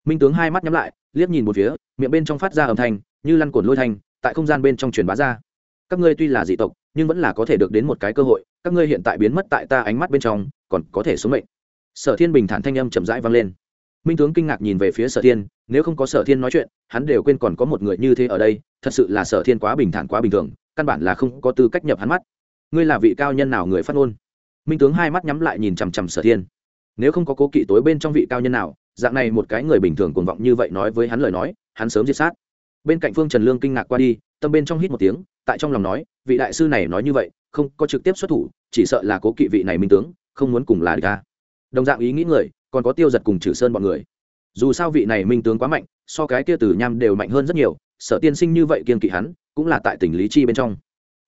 Minh tướng hai mắt nhắm lại, liếc nhìn một phía, miệng bên trong phát ra âm thanh, như lăn cuộn lôi thanh, tại không gian bên trong truyền bá ra. Các ngươi tuy là dị tộc nhưng vẫn là có thể được đến một cái cơ hội, các ngươi hiện tại biến mất tại ta ánh mắt bên trong, còn có thể sống mệnh. Sở thiên bình thản thanh âm chậm rãi vang lên. Minh tướng kinh ngạc nhìn về phía sở thiên, nếu không có sở thiên nói chuyện, hắn đều quên còn có một người như thế ở đây, thật sự là sở thiên quá bình thản quá bình thường, căn bản là không có tư cách nhập hắn mắt. Ngươi là vị cao nhân nào người phát ngôn? Minh tướng hai mắt nhắm lại nhìn chằm chằm sở thiên. Nếu không có cố kỵ tối bên trong vị cao nhân nào, dạng này một cái người bình thường cuồng vọng như vậy nói với hắn lời nói, hắn sớm diệt sát. Bên cạnh phương trần lương kinh ngạc qua đi, tâm bên trong hít một tiếng, tại trong lòng nói vị đại sư này nói như vậy, không có trực tiếp xuất thủ, chỉ sợ là cố kỵ vị này minh tướng, không muốn cùng là địch ta. Đồng dạng ý nghĩ người, còn có tiêu giật cùng trừ sơn bọn người. Dù sao vị này minh tướng quá mạnh, so cái kia từ nham đều mạnh hơn rất nhiều, sở tiên sinh như vậy kiên kỵ hắn, cũng là tại tỉnh lý chi bên trong.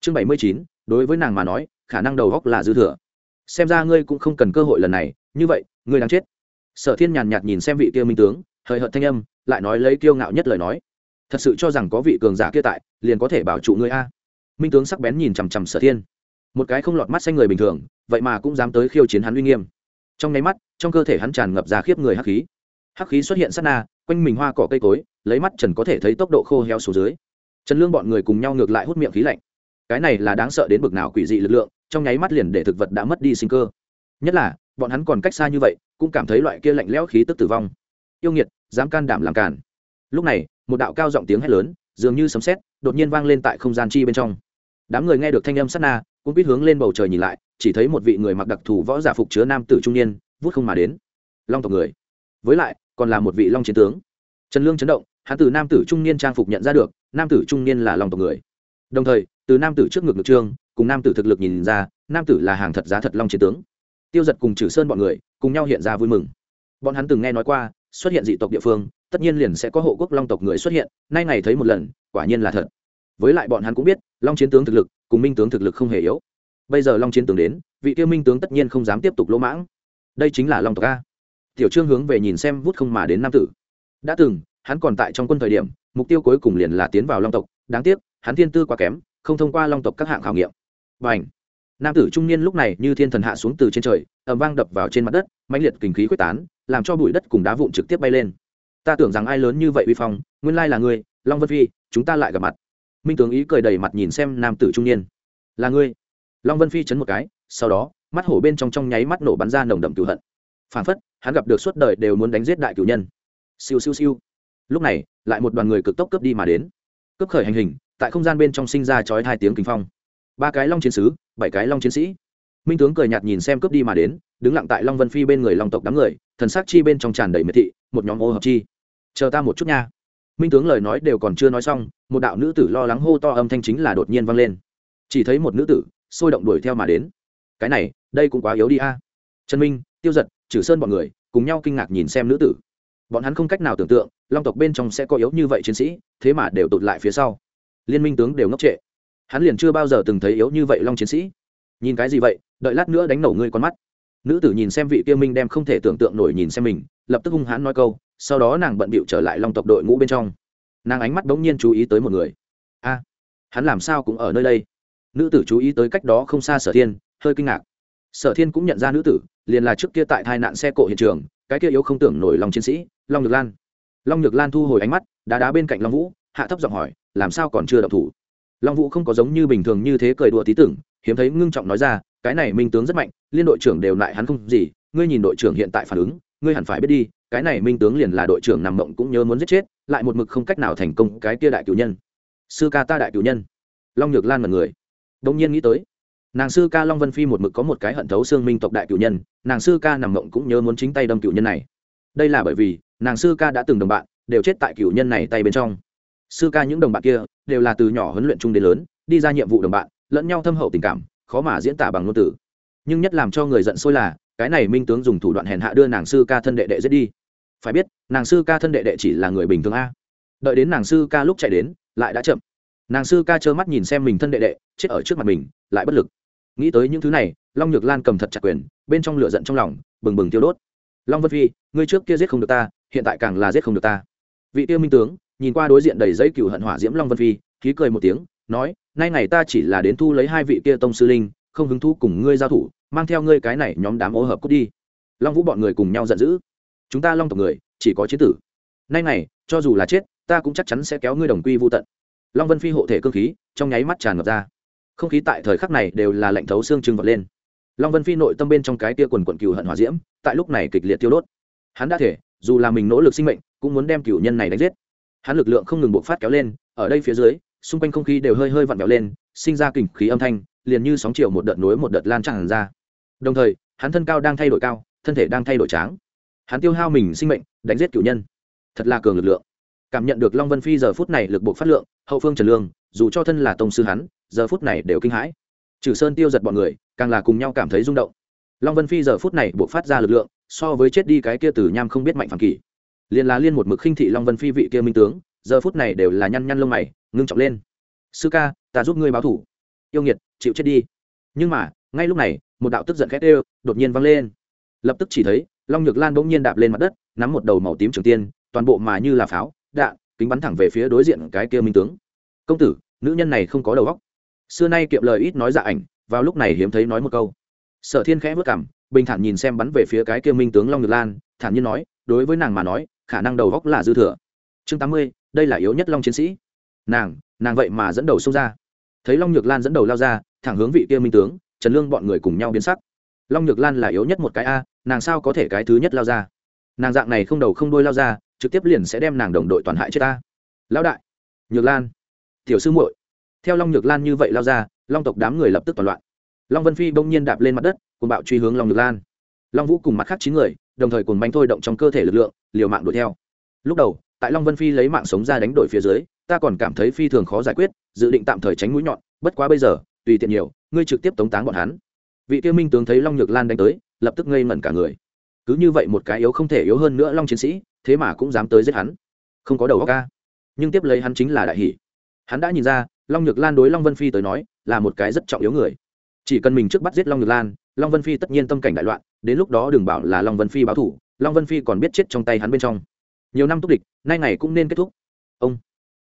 Chương bảy mươi chín, đối với nàng mà nói, khả năng đầu góc là dư thừa. Xem ra ngươi cũng không cần cơ hội lần này, như vậy, ngươi đang chết. Sở thiên nhàn nhạt nhìn xem vị kia minh tướng hời hợt thanh âm, lại nói lấy kiêu ngạo nhất lời nói. Thật sự cho rằng có vị cường giả kia tại, liền có thể bảo trụ ngươi a minh tướng sắc bén nhìn chằm chằm sở thiên. Một cái không lọt mắt xanh người bình thường, vậy mà cũng dám tới khiêu chiến hắn uy nghiêm. Trong nháy mắt, trong cơ thể hắn tràn ngập ra khiếp người hắc khí. Hắc khí xuất hiện sát na, quanh mình hoa cỏ cây cối, lấy mắt trần có thể thấy tốc độ khô heo xuống dưới. Trần lương bọn người cùng nhau ngược lại hút miệng khí lạnh. Cái này là đáng sợ đến bực nào quỷ dị lực lượng, trong nháy mắt liền để thực vật đã mất đi sinh cơ. Nhất là, bọn hắn còn cách xa như vậy, cũng cảm thấy loại kia lạnh lẽo khí tức tử vong. Yêu nghiệt, dám can đảm làm cản lúc này, một đạo cao giọng tiếng hét lớn, dường như sấm sét, đột nhiên vang lên tại không gian chi bên trong đám người nghe được thanh âm sát na, cũng biết hướng lên bầu trời nhìn lại, chỉ thấy một vị người mặc đặc thù võ giả phục chứa nam tử trung niên, vút không mà đến. Long tộc người. Với lại, còn là một vị long chiến tướng. Trần lương chấn động, hắn từ nam tử trung niên trang phục nhận ra được, nam tử trung niên là long tộc người. Đồng thời, từ nam tử trước ngực ngực trương, cùng nam tử thực lực nhìn ra, nam tử là hàng thật giá thật long chiến tướng. Tiêu giật cùng trừ sơn bọn người, cùng nhau hiện ra vui mừng. Bọn hắn từng nghe nói qua, xuất hiện dị tộc địa phương, tất nhiên liền sẽ có hộ quốc long tộc người xuất hiện, nay ngày thấy một lần, quả nhiên là thật với lại bọn hắn cũng biết, long chiến tướng thực lực cùng minh tướng thực lực không hề yếu. Bây giờ long chiến tướng đến, vị tiêu minh tướng tất nhiên không dám tiếp tục lỗ mãng. Đây chính là long tộc a. Tiểu trương hướng về nhìn xem vút không mà đến nam tử. Đã từng, hắn còn tại trong quân thời điểm, mục tiêu cuối cùng liền là tiến vào long tộc. Đáng tiếc, hắn thiên tư quá kém, không thông qua long tộc các hạng khảo nghiệm. Và ảnh nam tử trung niên lúc này như thiên thần hạ xuống từ trên trời ẩm vang đập vào trên mặt đất, mãnh liệt kinh khí quyết tán, làm cho bụi đất cùng đá vụn trực tiếp bay lên. Ta tưởng rằng ai lớn như vậy uy phong, nguyên lai là ngươi, long vân phi, chúng ta lại gặp mặt minh tướng ý cười đầy mặt nhìn xem nam tử trung niên. Là ngươi? Long vân phi chấn một cái, sau đó, mắt hổ bên trong trong nháy mắt nổ bắn ra nồng đậm cựu hận. Phản phất, hắn gặp được suốt đời đều muốn đánh giết đại cựu nhân. Siêu siêu siêu. Lúc này, lại một đoàn người cực tốc cướp đi mà đến. Cướp khởi hành hình, tại không gian bên trong sinh ra chói hai tiếng kinh phong. Ba cái long chiến sứ, bảy cái long chiến sĩ. Minh tướng cười nhạt nhìn xem cướp đi mà đến, đứng lặng tại long vân phi bên người long tộc đám người, thần sắc chi bên trong tràn đầy miệt thị, một nhóm ô hợp chi. Chờ ta một chút nha minh tướng lời nói đều còn chưa nói xong, một đạo nữ tử lo lắng hô to âm thanh chính là đột nhiên vang lên. Chỉ thấy một nữ tử sôi động đuổi theo mà đến. Cái này, đây cũng quá yếu đi a. Trần minh, tiêu giật trừ sơn bọn người cùng nhau kinh ngạc nhìn xem nữ tử. Bọn hắn không cách nào tưởng tượng, long tộc bên trong sẽ có yếu như vậy chiến sĩ, thế mà đều tụt lại phía sau. Liên minh tướng đều ngốc trệ. Hắn liền chưa bao giờ từng thấy yếu như vậy long chiến sĩ. Nhìn cái gì vậy, đợi lát nữa đánh nổ ngươi con mắt. Nữ tử nhìn xem vị kia minh đem không thể tưởng tượng nổi nhìn xem mình, lập tức hung hãn nói câu sau đó nàng bận bịu trở lại long tộc đội ngũ bên trong nàng ánh mắt bỗng nhiên chú ý tới một người a hắn làm sao cũng ở nơi đây nữ tử chú ý tới cách đó không xa sở thiên hơi kinh ngạc sở thiên cũng nhận ra nữ tử liền là trước kia tại tai nạn xe cộ hiện trường cái kia yếu không tưởng nổi lòng chiến sĩ long nhược lan long nhược lan thu hồi ánh mắt đá đá bên cạnh long vũ hạ thấp giọng hỏi làm sao còn chưa đậu thủ long vũ không có giống như bình thường như thế cười đùa tí tưởng hiếm thấy ngưng trọng nói ra cái này minh tướng rất mạnh liên đội trưởng đều lại hắn không gì ngươi nhìn đội trưởng hiện tại phản ứng ngươi hẳn phải biết đi cái này minh tướng liền là đội trưởng nằm mộng cũng nhớ muốn giết chết, lại một mực không cách nào thành công cái kia đại cử nhân. Sư ca ta đại cử nhân. Long nhược lan mật người. Đông nhiên nghĩ tới, nàng sư ca long vân phi một mực có một cái hận thấu xương minh tộc đại cử nhân, nàng sư ca nằm mộng cũng nhớ muốn chính tay đâm cử nhân này. Đây là bởi vì, nàng sư ca đã từng đồng bạn, đều chết tại cử nhân này tay bên trong. Sư ca những đồng bạn kia, đều là từ nhỏ huấn luyện chung đến lớn, đi ra nhiệm vụ đồng bạn, lẫn nhau thâm hậu tình cảm, khó mà diễn tả bằng ngôn từ. Nhưng nhất làm cho người giận sôi là, cái này minh tướng dùng thủ đoạn hèn hạ đưa nàng sư ca thân đệ đệ giết đi phải biết, nàng sư ca thân đệ đệ chỉ là người bình thường a. Đợi đến nàng sư ca lúc chạy đến, lại đã chậm. Nàng sư ca trơ mắt nhìn xem mình thân đệ đệ, chết ở trước mặt mình, lại bất lực. Nghĩ tới những thứ này, long nhược lan cầm thật chặt quyền, bên trong lửa giận trong lòng, bừng bừng tiêu đốt. Long vân phi, ngươi trước kia giết không được ta, hiện tại càng là giết không được ta. Vị tiêu minh tướng, nhìn qua đối diện đầy giấy cựu hận hỏa diễm long vân phi, khí cười một tiếng, nói, nay ngày ta chỉ là đến thu lấy hai vị kia tông sư linh, không hứng thú cùng ngươi giao thủ, mang theo ngươi cái này nhóm đám ô hợp cút đi. Long vũ bọn người cùng nhau giận dữ chúng ta long tộc người, chỉ có chiến tử. Nay này cho dù là chết, ta cũng chắc chắn sẽ kéo ngươi đồng quy vô tận. Long vân phi hộ thể cơ khí, trong nháy mắt tràn ngập ra. Không khí tại thời khắc này đều là lạnh thấu xương trưng vật lên. Long vân phi nội tâm bên trong cái tia quần quận cừu hận hòa diễm, tại lúc này kịch liệt tiêu đốt. Hắn đã thể, dù là mình nỗ lực sinh mệnh, cũng muốn đem cửu nhân này đánh giết. Hắn lực lượng không ngừng bộc phát kéo lên, ở đây phía dưới, xung quanh không khí đều hơi hơi vặn vẹo lên, sinh ra kình khí âm thanh, liền như sóng chiều một đợt nối một đợt lan tràn ra. Đồng thời, hắn thân cao đang thay đổi cao, thân thể đang thay đổi tráng hắn tiêu hao mình sinh mệnh, đánh giết cửu nhân. Thật là cường lực lượng. Cảm nhận được long vân phi giờ phút này lực buộc phát lượng, hậu phương trần lương, dù cho thân là tông sư hắn, giờ phút này đều kinh hãi. Trừ sơn tiêu giật bọn người, càng là cùng nhau cảm thấy rung động. Long vân phi giờ phút này buộc phát ra lực lượng, so với chết đi cái kia từ nham không biết mạnh phản kỳ. Liền là liên một mực khinh thị long vân phi vị kia minh tướng, giờ phút này đều là nhăn nhăn lông mày, ngưng trọng lên. Sư ca, ta giúp ngươi báo thủ. Yêu nghiệt, chịu chết đi. Nhưng mà, ngay lúc này, một đạo tức giận khét ê đột nhiên vang lên. Lập tức chỉ thấy long nhược lan bỗng nhiên đạp lên mặt đất, nắm một đầu màu tím trường tiên, toàn bộ mà như là pháo, đạn, kính bắn thẳng về phía đối diện cái kia minh tướng. Công tử, nữ nhân này không có đầu óc. Xưa nay kiệm lời ít nói dạ ảnh, vào lúc này hiếm thấy nói một câu. Sở thiên khẽ vất cảm bình thản nhìn xem bắn về phía cái kia minh tướng long nhược lan, thản nhiên nói, đối với nàng mà nói, khả năng đầu góc là dư thừa. Chương tám mươi, đây là yếu nhất long chiến sĩ. Nàng nàng vậy mà dẫn đầu xông ra. Thấy long nhược lan dẫn đầu lao ra, thẳng hướng vị kia minh tướng, trần lương bọn người cùng nhau biến sắc long nhược lan là yếu nhất một cái a, nàng sao có thể cái thứ nhất lao ra? Nàng dạng này không đầu không đôi lao ra, trực tiếp liền sẽ đem nàng đồng đội toàn hại chết ta. Lão đại, nhược lan, tiểu sư muội. Theo long nhược lan như vậy lao ra, long tộc đám người lập tức toàn loạn. Long vân phi bỗng nhiên đạp lên mặt đất cùng bạo truy hướng long nhược lan. Long vũ cùng mặt khác chín người, đồng thời cùng bánh thôi động trong cơ thể lực lượng, liều mạng đuổi theo. Lúc đầu, tại long vân phi lấy mạng sống ra đánh đổi phía dưới, ta còn cảm thấy phi thường khó giải quyết, dự định tạm thời tránh mũi nhọn, bất quá bây giờ, tùy tiện nhiều, ngươi trực tiếp tống táng bọn hắn vị tiêu minh tướng thấy long nhược lan đánh tới, lập tức ngây ngẩn cả người. Cứ như vậy một cái yếu không thể yếu hơn nữa long chiến sĩ, thế mà cũng dám tới giết hắn. Không có đầu óc ca. Nhưng tiếp lấy hắn chính là đại hỷ. Hắn đã nhìn ra, long nhược lan đối long vân phi tới nói, là một cái rất trọng yếu người. Chỉ cần mình trước bắt giết long nhược lan, long vân phi tất nhiên tâm cảnh đại loạn, đến lúc đó đừng bảo là long vân phi báo thủ long vân phi còn biết chết trong tay hắn bên trong. Nhiều năm túc địch, nay ngày cũng nên kết thúc. Ông.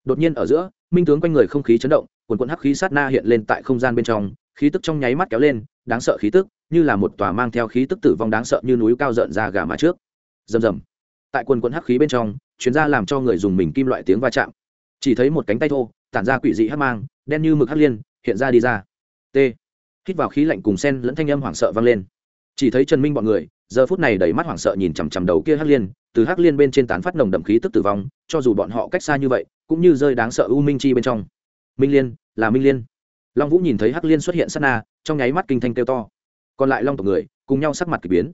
Đột nhiên ở giữa, minh tướng quanh người không khí chấn động, quần quận hắc khí sát na hiện lên tại không gian bên trong khí tức trong nháy mắt kéo lên, đáng sợ khí tức, như là một tòa mang theo khí tức tử vong đáng sợ như núi cao rợn ra gà mà trước. Rầm rầm. Tại quần quần hắc khí bên trong chuyến ra làm cho người dùng mình kim loại tiếng va chạm. Chỉ thấy một cánh tay thô, tản ra quỷ dị hắc mang, đen như mực hắc liên, hiện ra đi ra. T. Hít vào khí lạnh cùng sen lẫn thanh âm hoảng sợ vang lên. Chỉ thấy trần minh bọn người, giờ phút này đầy mắt hoảng sợ nhìn chằm chằm đầu kia hắc liên, từ hắc liên bên trên tán phát nồng đậm khí tức tử vong, cho dù bọn họ cách xa như vậy, cũng như rơi đáng sợ u minh chi bên trong. Minh liên, là minh liên long vũ nhìn thấy hắc liên xuất hiện sát na, trong nháy mắt kinh thanh kêu to. Còn lại long tộc người, cùng nhau sắc mặt k ỳ biến.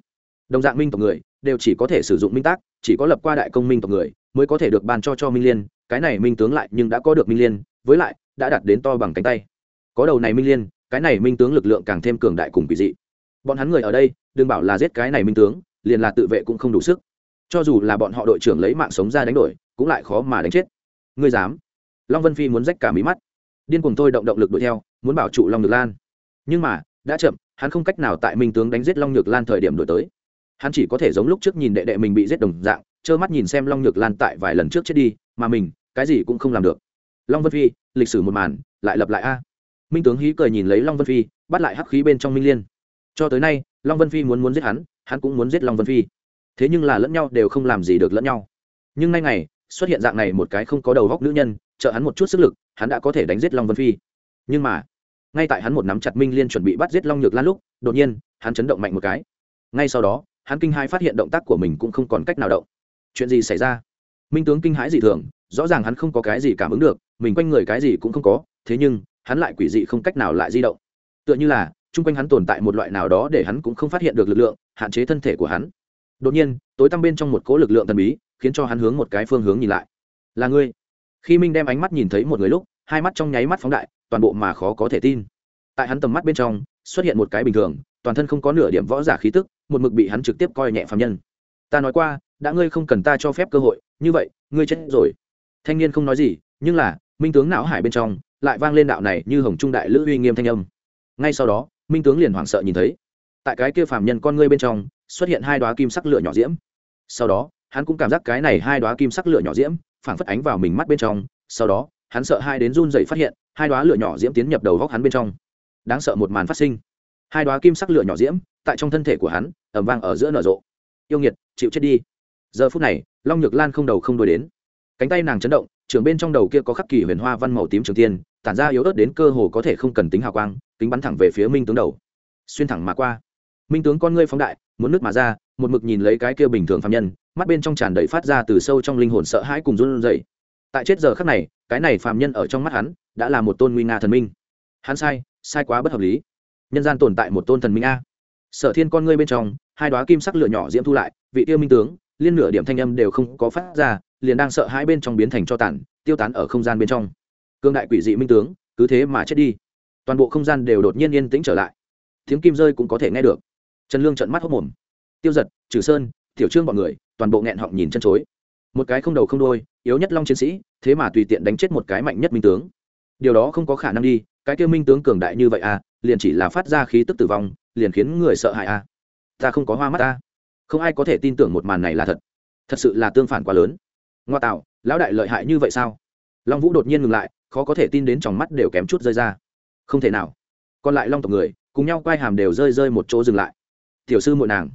Đồng dạng minh tộc người, đều chỉ có thể sử dụng minh tác, chỉ có lập qua đại công minh tộc người, mới có thể được bàn cho cho minh liên. Cái này minh tướng lại nhưng đã có được minh liên, với lại, đã đạt đến to bằng cánh tay. Có đầu này minh liên, cái này minh tướng lực lượng càng thêm cường đại cùng kỳ dị. Bọn hắn người ở đây, đừng bảo là giết cái này minh tướng, liền là tự vệ cũng không đủ sức. Cho dù là bọn họ đội trưởng lấy mạng sống ra đánh đổi, cũng lại khó mà đánh chết. Ngươi dám? Long vân phi muốn rách cả mí mắt điên cùng tôi động động lực đuổi theo, muốn bảo trụ long nhược lan. Nhưng mà, đã chậm, hắn không cách nào tại minh tướng đánh giết long nhược lan thời điểm đổi tới. Hắn chỉ có thể giống lúc trước nhìn đệ đệ mình bị giết đồng dạng, trơ mắt nhìn xem long nhược lan tại vài lần trước chết đi, mà mình, cái gì cũng không làm được. Long vân phi, lịch sử một màn, lại lập lại a. Minh tướng hí cười nhìn lấy long vân phi, bắt lại hắc khí bên trong minh liên. Cho tới nay, long vân phi muốn muốn giết hắn hắn cũng muốn giết long vân phi. Thế nhưng là lẫn nhau đều không làm gì được lẫn nhau. Nhưng nay ngày, xuất hiện dạng này một cái không có đầu góc nữ nhân trợ hắn một chút sức lực, hắn đã có thể đánh giết long vân phi. Nhưng mà, ngay tại hắn một nắm chặt minh liên chuẩn bị bắt giết long nhược lan lúc, đột nhiên, hắn chấn động mạnh một cái. Ngay sau đó, hắn kinh hãi phát hiện động tác của mình cũng không còn cách nào động. Chuyện gì xảy ra? Minh tướng kinh hãi dị thường, rõ ràng hắn không có cái gì cảm ứng được, mình quanh người cái gì cũng không có, thế nhưng, hắn lại quỷ dị không cách nào lại di động. Tựa như là, chung quanh hắn tồn tại một loại nào đó để hắn cũng không phát hiện được lực lượng, hạn chế thân thể của hắn. Đột nhiên, tối tăm bên trong một cỗ lực lượng thần bí, khiến cho hắn hướng một cái phương hướng nhìn lại. Là ngươi khi minh đem ánh mắt nhìn thấy một người lúc hai mắt trong nháy mắt phóng đại toàn bộ mà khó có thể tin tại hắn tầm mắt bên trong xuất hiện một cái bình thường toàn thân không có nửa điểm võ giả khí tức một mực bị hắn trực tiếp coi nhẹ phạm nhân ta nói qua đã ngươi không cần ta cho phép cơ hội như vậy ngươi chết rồi thanh niên không nói gì nhưng là minh tướng não hải bên trong lại vang lên đạo này như hồng trung đại lữ uy nghiêm thanh âm ngay sau đó minh tướng liền hoảng sợ nhìn thấy tại cái kia phạm nhân con ngươi bên trong xuất hiện hai đoá kim sắc lửa nhỏ diễm sau đó hắn cũng cảm giác cái này hai đoá kim sắc lửa nhỏ diễm phảng phất ánh vào mình mắt bên trong, sau đó, hắn sợ hai đến run dậy phát hiện, hai đoá lửa nhỏ diễm tiến nhập đầu góc hắn bên trong. Đáng sợ một màn phát sinh. Hai đoá kim sắc lửa nhỏ diễm, tại trong thân thể của hắn ẩm vang ở giữa nở rộ. Yêu nghiệt, chịu chết đi. Giờ phút này, long nhược lan không đầu không đuổi đến. Cánh tay nàng chấn động, trường bên trong đầu kia có khắc kỳ huyền hoa văn màu tím trường tiên, tản ra yếu ớt đến cơ hồ có thể không cần tính hào quang, kính bắn thẳng về phía minh tướng đầu. Xuyên thẳng mà qua. Minh tướng con ngươi phóng đại, muốn nước mà ra, một mực nhìn lấy cái kia bình thường phạm nhân mắt bên trong tràn đầy phát ra từ sâu trong linh hồn sợ hãi cùng run rẩy. Tại chết giờ khắc này, cái này phạm nhân ở trong mắt hắn, đã là một tôn nguy nga thần minh. Hắn sai sai quá bất hợp lý. Nhân gian tồn tại một tôn thần minh a. Sở thiên con ngươi bên trong, hai đóa kim sắc lửa nhỏ diễm thu lại, vị tiêu minh tướng, liên nửa điểm thanh âm đều không có phát ra, liền đang sợ hãi bên trong biến thành cho tản tiêu tán ở không gian bên trong. Cương đại quỷ dị minh tướng, cứ thế mà chết đi. Toàn bộ không gian đều đột nhiên yên tĩnh trở lại. Tiếng kim rơi cũng có thể nghe được. Trần lương trận mắt hốt mồm. Tiêu giật trừ sơn, tiểu trương bọn người toàn bộ nghẹn họng nhìn chân chối. Một cái không đầu không đôi yếu nhất long chiến sĩ, thế mà tùy tiện đánh chết một cái mạnh nhất minh tướng. Điều đó không có khả năng đi, cái kêu minh tướng cường đại như vậy à liền chỉ là phát ra khí tức tử vong, liền khiến người sợ hãi à. Ta không có hoa mắt ta. Không ai có thể tin tưởng một màn này là thật. Thật sự là tương phản quá lớn. Ngoa tạo, lão đại lợi hại như vậy sao? Long vũ đột nhiên ngừng lại, khó có thể tin đến trong mắt đều kém chút rơi ra. Không thể nào. Còn lại long tộc người, cùng nhau quay hàm đều rơi rơi một chỗ dừng lại. Tiểu sư muội nàng,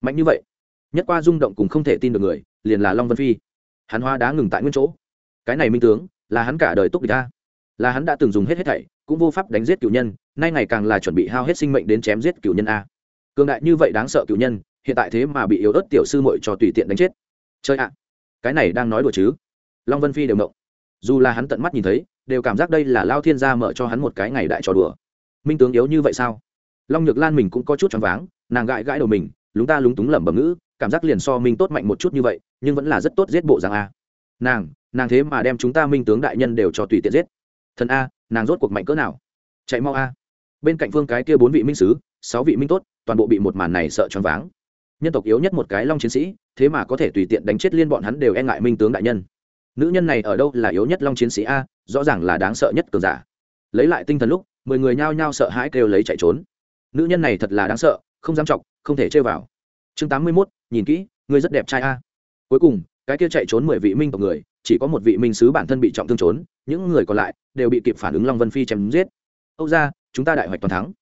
mạnh như vậy nhất qua rung động cùng không thể tin được người, liền là long vân phi. Hắn hoa đá ngừng tại nguyên chỗ. Cái này minh tướng, là hắn cả đời túc địch ta. Là hắn đã từng dùng hết hết thảy, cũng vô pháp đánh giết cựu nhân, nay ngày càng là chuẩn bị hao hết sinh mệnh đến chém giết cựu nhân a. Cường đại như vậy đáng sợ cựu nhân, hiện tại thế mà bị yếu ớt tiểu sư muội cho tùy tiện đánh chết. Chơi ạ. Cái này đang nói đùa chứ? Long vân phi đều mộng dù là hắn tận mắt nhìn thấy, đều cảm giác đây là lao thiên gia mở cho hắn một cái ngày đại trò đùa. Minh tướng yếu như vậy sao? Long nhược lan mình cũng có chút choáng váng, nàng gãi gãi đầu mình, lúng ta lúng túng lẩm bẩm ngữ cảm giác liền so minh tốt mạnh một chút như vậy, nhưng vẫn là rất tốt giết bộ rằng a. Nàng nàng thế mà đem chúng ta minh tướng đại nhân đều cho tùy tiện giết. Thần a, nàng rốt cuộc mạnh cỡ nào? Chạy mau a. Bên cạnh phương cái kia bốn vị minh sứ, sáu vị minh tốt, toàn bộ bị một màn này sợ choáng váng. Nhân tộc yếu nhất một cái long chiến sĩ, thế mà có thể tùy tiện đánh chết liên bọn hắn đều e ngại minh tướng đại nhân. Nữ nhân này ở đâu là yếu nhất long chiến sĩ a, rõ ràng là đáng sợ nhất cường giả. Lấy lại tinh thần lúc, mười người nhao nhao sợ hãi kêu lấy chạy trốn. Nữ nhân này thật là đáng sợ, không dám chọc, không thể chơi vào chương tám mươi mốt, nhìn kỹ, ngươi rất đẹp trai a. Cuối cùng, cái kia chạy trốn mười vị minh tộc người, chỉ có một vị minh sứ bản thân bị trọng thương trốn, những người còn lại đều bị kịp phản ứng long vân phi chém giết. Âu ra chúng ta đại hoạch toàn thắng.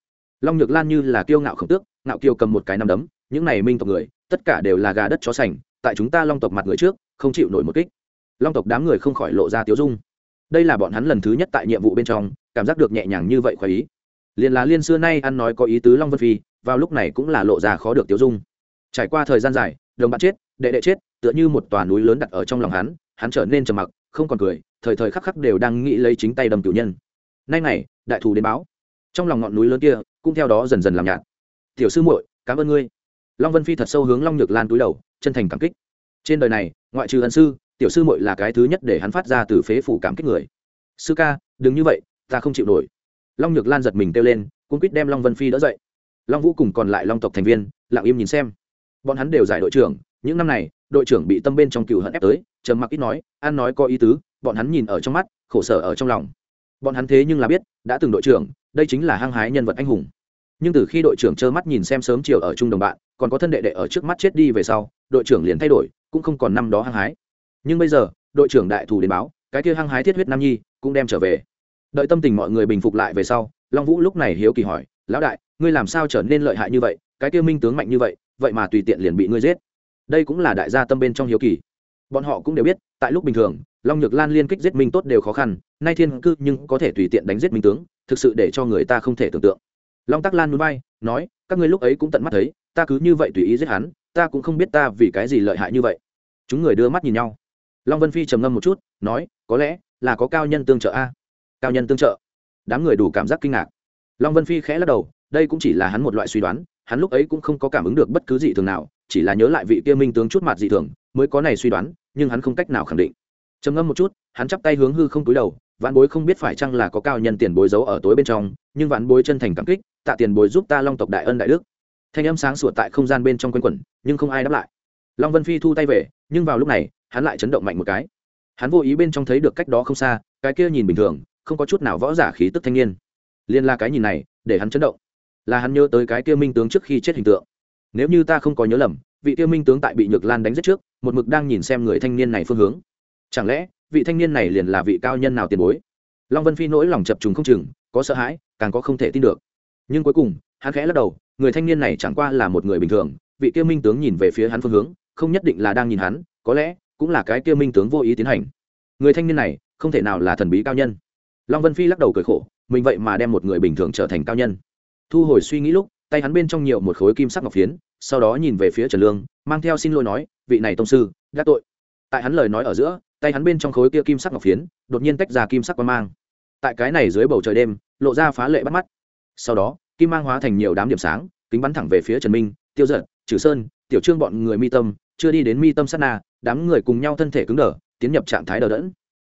Long nhược lan như là kiêu ngạo khổng tước, ngạo kiêu cầm một cái nằm đấm, những này minh tộc người, tất cả đều là gà đất chó sành, tại chúng ta long tộc mặt người trước, không chịu nổi một kích. Long tộc đám người không khỏi lộ ra tiếu dung. Đây là bọn hắn lần thứ nhất tại nhiệm vụ bên trong, cảm giác được nhẹ nhàng như vậy khỏi ý. Liền là liên xưa nay ăn nói có ý tứ long vân phi, vào lúc này cũng là lộ ra khó được tiếu dung trải qua thời gian dài, đồng bạn chết, đệ đệ chết, tựa như một tòa núi lớn đặt ở trong lòng hắn hắn trở nên trầm mặc, không còn cười, thời thời khắc khắc đều đang nghĩ lấy chính tay đâm cửu nhân. Nay này đại thù đến báo. Trong lòng ngọn núi lớn kia, cũng theo đó dần dần làm nhạt. Tiểu sư muội, cảm ơn ngươi. Long vân phi thật sâu hướng long nhược lan túi đầu, chân thành cảm kích. Trên đời này, ngoại trừ ân sư, tiểu sư muội là cái thứ nhất để hắn phát ra từ phế phủ cảm kích người. Sư ca, đừng như vậy, ta không chịu nổi. Long nhược lan giật mình kêu lên cũng quýt đem long vân phi đỡ dậy. Long vũ cùng còn lại long tộc thành viên, lặng im nhìn xem bọn hắn đều giải đội trưởng, những năm này, đội trưởng bị tâm bên trong cựu hận ép tới, trầm mặc ít nói, an nói có ý tứ, bọn hắn nhìn ở trong mắt, khổ sở ở trong lòng. Bọn hắn thế nhưng là biết, đã từng đội trưởng, đây chính là hăng hái nhân vật anh hùng. Nhưng từ khi đội trưởng trơ mắt nhìn xem sớm chiều ở chung đồng bạn, còn có thân đệ đệ ở trước mắt chết đi về sau, đội trưởng liền thay đổi, cũng không còn năm đó hăng hái. Nhưng bây giờ, đội trưởng đại thù đến báo, cái kia hăng hái thiết huyết nam nhi, cũng đem trở về. Đợi tâm tình mọi người bình phục lại về sau, long vũ lúc này hiếu kỳ hỏi, lão đại, ngươi làm sao trở nên lợi hại như vậy? Cái kia minh tướng mạnh như vậy vậy mà tùy tiện liền bị ngươi giết. Đây cũng là đại gia tâm bên trong hiếu kỳ. Bọn họ cũng đều biết, tại lúc bình thường, long nhược lan liên kích giết minh tốt đều khó khăn, nay thiên cư nhưng có thể tùy tiện đánh giết minh tướng, thực sự để cho người ta không thể tưởng tượng. Long tắc lan núi bay nói, các ngươi lúc ấy cũng tận mắt thấy, ta cứ như vậy tùy ý giết hắn, ta cũng không biết ta vì cái gì lợi hại như vậy. Chúng người đưa mắt nhìn nhau. Long vân phi trầm ngâm một chút, nói, có lẽ là có cao nhân tương trợ a. Cao nhân tương trợ. Đám người đủ cảm giác kinh ngạc. Long vân phi khẽ lắc đầu, đây cũng chỉ là hắn một loại suy đoán hắn lúc ấy cũng không có cảm ứng được bất cứ gì thường nào, chỉ là nhớ lại vị kia minh tướng chút mặt dị thường, mới có này suy đoán, nhưng hắn không cách nào khẳng định. Trầm ngâm một chút, hắn chắp tay hướng hư không túi đầu vạn bối không biết phải chăng là có cao nhân tiền bối giấu ở tối bên trong, nhưng vạn bối chân thành cảm kích, tạ tiền bối giúp ta long tộc đại ân đại đức. Thanh âm sáng sủa tại không gian bên trong quanh quẩn, nhưng không ai đáp lại. Long vân phi thu tay về, nhưng vào lúc này, hắn lại chấn động mạnh một cái. Hắn vô ý bên trong thấy được cách đó không xa, cái kia nhìn bình thường, không có chút nào võ giả khí tức thanh niên. Liên la cái nhìn này, để hắn chấn động là hắn nhớ tới cái kia minh tướng trước khi chết hình tượng. Nếu như ta không có nhớ lầm, vị kia minh tướng tại bị nhược lan đánh giết trước, một mực đang nhìn xem người thanh niên này phương hướng. Chẳng lẽ, vị thanh niên này liền là vị cao nhân nào tiền bối? Long vân phi nỗi lòng chập trùng không chừng, có sợ hãi, càng có không thể tin được. Nhưng cuối cùng, hắn khẽ lắc đầu, người thanh niên này chẳng qua là một người bình thường, vị kia minh tướng nhìn về phía hắn phương hướng, không nhất định là đang nhìn hắn, có lẽ, cũng là cái kia minh tướng vô ý tiến hành. Người thanh niên này, không thể nào là thần bí cao nhân. Long vân phi lắc đầu cười khổ, mình vậy mà đem một người bình thường trở thành cao nhân thu hồi suy nghĩ lúc, tay hắn bên trong nhiều một khối kim sắc ngọc phiến, sau đó nhìn về phía trần lương, mang theo xin lỗi nói, vị này tông sư, gác tội. Tại hắn lời nói ở giữa, tay hắn bên trong khối kia kim sắc ngọc phiến, đột nhiên tách ra kim sắc quang mang. Tại cái này dưới bầu trời đêm, lộ ra phá lệ bắt mắt. Sau đó, kim mang hóa thành nhiều đám điểm sáng, kính bắn thẳng về phía trần minh, tiêu giật trừ sơn, tiểu trương bọn người mi tâm, chưa đi đến mi tâm sát na, đám người cùng nhau thân thể cứng đờ, tiến nhập trạng thái đờ đẫn.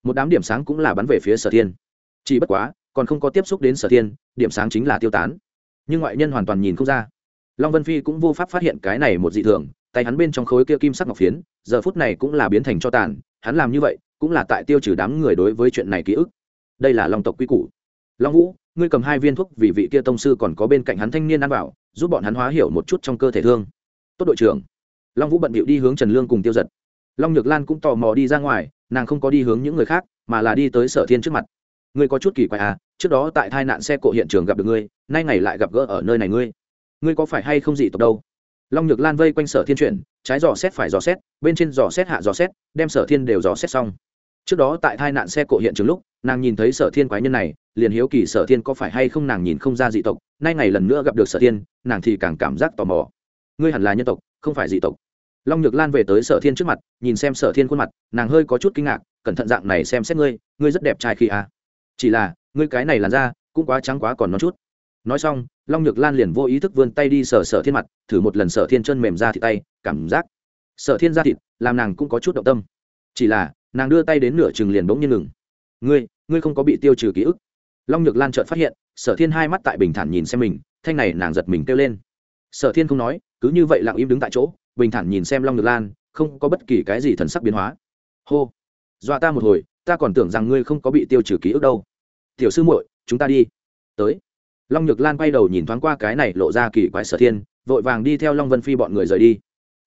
Một đám điểm sáng cũng là bắn về phía sở thiên. Chỉ bất quá, còn không có tiếp xúc đến sở thiên, điểm sáng chính là tiêu tán nhưng ngoại nhân hoàn toàn nhìn không ra. Long vân phi cũng vô pháp phát hiện cái này một dị thường, tay hắn bên trong khối kia kim sắc ngọc phiến, giờ phút này cũng là biến thành cho tàn, hắn làm như vậy cũng là tại tiêu trừ đám người đối với chuyện này ký ức. Đây là long tộc quy củ. Long vũ, ngươi cầm hai viên thuốc vì vị kia tông sư còn có bên cạnh hắn thanh niên ăn bảo giúp bọn hắn hóa hiểu một chút trong cơ thể thương. Tốt đội trưởng. Long vũ bận bịu đi hướng trần lương cùng tiêu giật long nhược lan cũng tò mò đi ra ngoài, nàng không có đi hướng những người khác, mà là đi tới sở thiên trước mặt. Ngươi có chút kỳ quái à trước đó tại tai nạn xe cộ hiện trường gặp được ngươi, nay ngày lại gặp gỡ ở nơi này ngươi. Ngươi có phải hay không dị tộc đâu? Long nhược lan vây quanh sở thiên chuyển, trái dò xét phải dò xét, bên trên dò xét hạ dò xét, đem sở thiên đều dò xét xong. Trước đó tại tai nạn xe cộ hiện trường lúc, nàng nhìn thấy sở thiên quái nhân này, liền hiếu kỳ sở thiên có phải hay không nàng nhìn không ra dị tộc, nay ngày lần nữa gặp được sở thiên, nàng thì càng cảm giác tò mò. Ngươi hẳn là nhân tộc, không phải dị tộc. Long nhược lan về tới sở thiên trước mặt, nhìn xem sở thiên khuôn mặt, nàng hơi có chút kinh ngạc, cẩn thận dạng này xem xét ngươi ngươi rất đẹp trai khi à chỉ là, ngươi cái này làn da, cũng quá trắng quá còn non chút. Nói xong, long nhược lan liền vô ý thức vươn tay đi sở sở thiên mặt, thử một lần sở thiên chân mềm ra thịt tay, cảm giác. Sở thiên ra thịt, làm nàng cũng có chút động tâm. Chỉ là, nàng đưa tay đến nửa chừng liền bỗng nhiên ngừng. Ngươi ngươi không có bị tiêu trừ ký ức. Long nhược lan chợt phát hiện sở thiên hai mắt tại bình thản nhìn xem mình, thanh này nàng giật mình kêu lên. Sở thiên không nói, cứ như vậy lặng im đứng tại chỗ, bình thản nhìn xem long nhược lan, không có bất kỳ cái gì thần sắc biến hóa. Hô, dọa ta một hồi ta còn tưởng rằng ngươi không có bị tiêu trừ ký ức đâu. Tiểu sư muội, chúng ta đi. Tới. Long nhược lan quay đầu nhìn thoáng qua cái này lộ ra kỳ quái sở thiên, vội vàng đi theo long vân phi bọn người rời đi.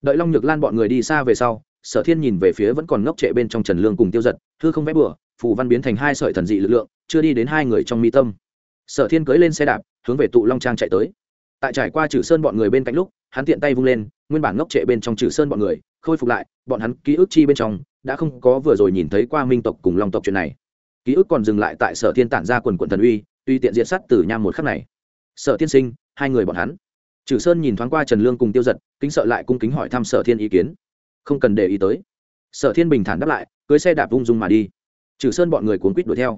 Đợi long nhược lan bọn người đi xa về sau, sở thiên nhìn về phía vẫn còn ngốc trệ bên trong trần lương cùng tiêu giật thư không vẽ bừa, phù văn biến thành hai sợi thần dị lực lượng, chưa đi đến hai người trong mi tâm. Sở thiên cưới lên xe đạp, hướng về tụ long trang chạy tới. Tại trải qua trừ sơn bọn người bên cạnh lúc, hắn tiện tay vung lên, nguyên bản ngốc trệ bên trong trừ sơn bọn người, khôi phục lại, bọn hắn ký ức chi bên trong đã không có vừa rồi nhìn thấy qua minh tộc cùng long tộc chuyện này. Ký ức còn dừng lại tại sở thiên tản ra quần quận thần uy, tuy tiện diện sắt từ nham một khắc này. Sở tiên sinh, hai người bọn hắn. Trừ sơn nhìn thoáng qua trần lương cùng tiêu giật, kính sợ lại cung kính hỏi thăm sở thiên ý kiến. Không cần để ý tới. Sở thiên bình thản đáp lại cưới xe đạp vung dung mà đi. Trừ sơn bọn người cuốn quýt đuổi theo.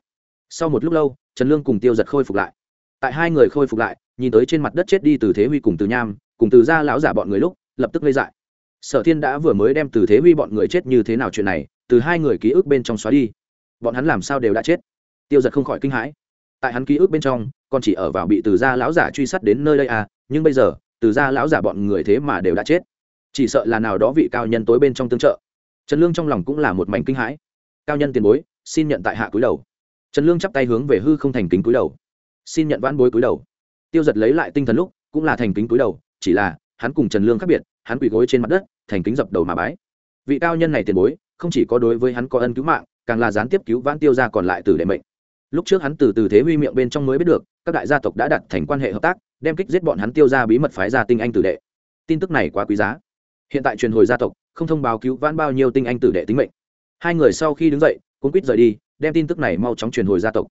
Sau một lúc lâu, trần lương cùng tiêu giật khôi phục lại. Tại hai người khôi phục lại, nhìn tới trên mặt đất chết đi từ thế huy cùng từ nham, cùng từ Gia lão giả bọn người lúc, lập tức lây dại sở thiên đã vừa mới đem từ thế huy bọn người chết như thế nào chuyện này, từ hai người ký ức bên trong xóa đi. Bọn hắn làm sao đều đã chết. Tiêu giật không khỏi kinh hãi. Tại hắn ký ức bên trong, còn chỉ ở vào bị từ gia lão giả truy sát đến nơi đây à nhưng bây giờ, từ gia lão giả bọn người thế mà đều đã chết. Chỉ sợ là nào đó vị cao nhân tối bên trong tương trợ. Trần lương trong lòng cũng là một mảnh kinh hãi. Cao nhân tiền bối, xin nhận tại hạ cúi đầu. Trần lương chắp tay hướng về hư không thành kính cúi đầu. Xin nhận vãn bối cúi đầu. Tiêu giật lấy lại tinh thần lúc, cũng là thành kính cúi đầu, chỉ là, hắn cùng trần lương khác biệt hắn quỳ gối trên mặt đất, thành kính dập đầu mà bái. Vị cao nhân này tiền bối, không chỉ có đối với hắn có ân cứu mạng, càng là gián tiếp cứu vãn tiêu ra còn lại từ đệ mệnh. Lúc trước hắn từ từ thế huy miệng bên trong mới biết được, các đại gia tộc đã đặt thành quan hệ hợp tác, đem kích giết bọn hắn tiêu ra bí mật phái ra tinh anh tử đệ. Tin tức này quá quý giá. Hiện tại truyền hồi gia tộc, không thông báo cứu vãn bao nhiêu tinh anh tử đệ tính mệnh. Hai người sau khi đứng dậy cũng quýt rời đi, đem tin tức này mau chóng truyền hồi gia tộc.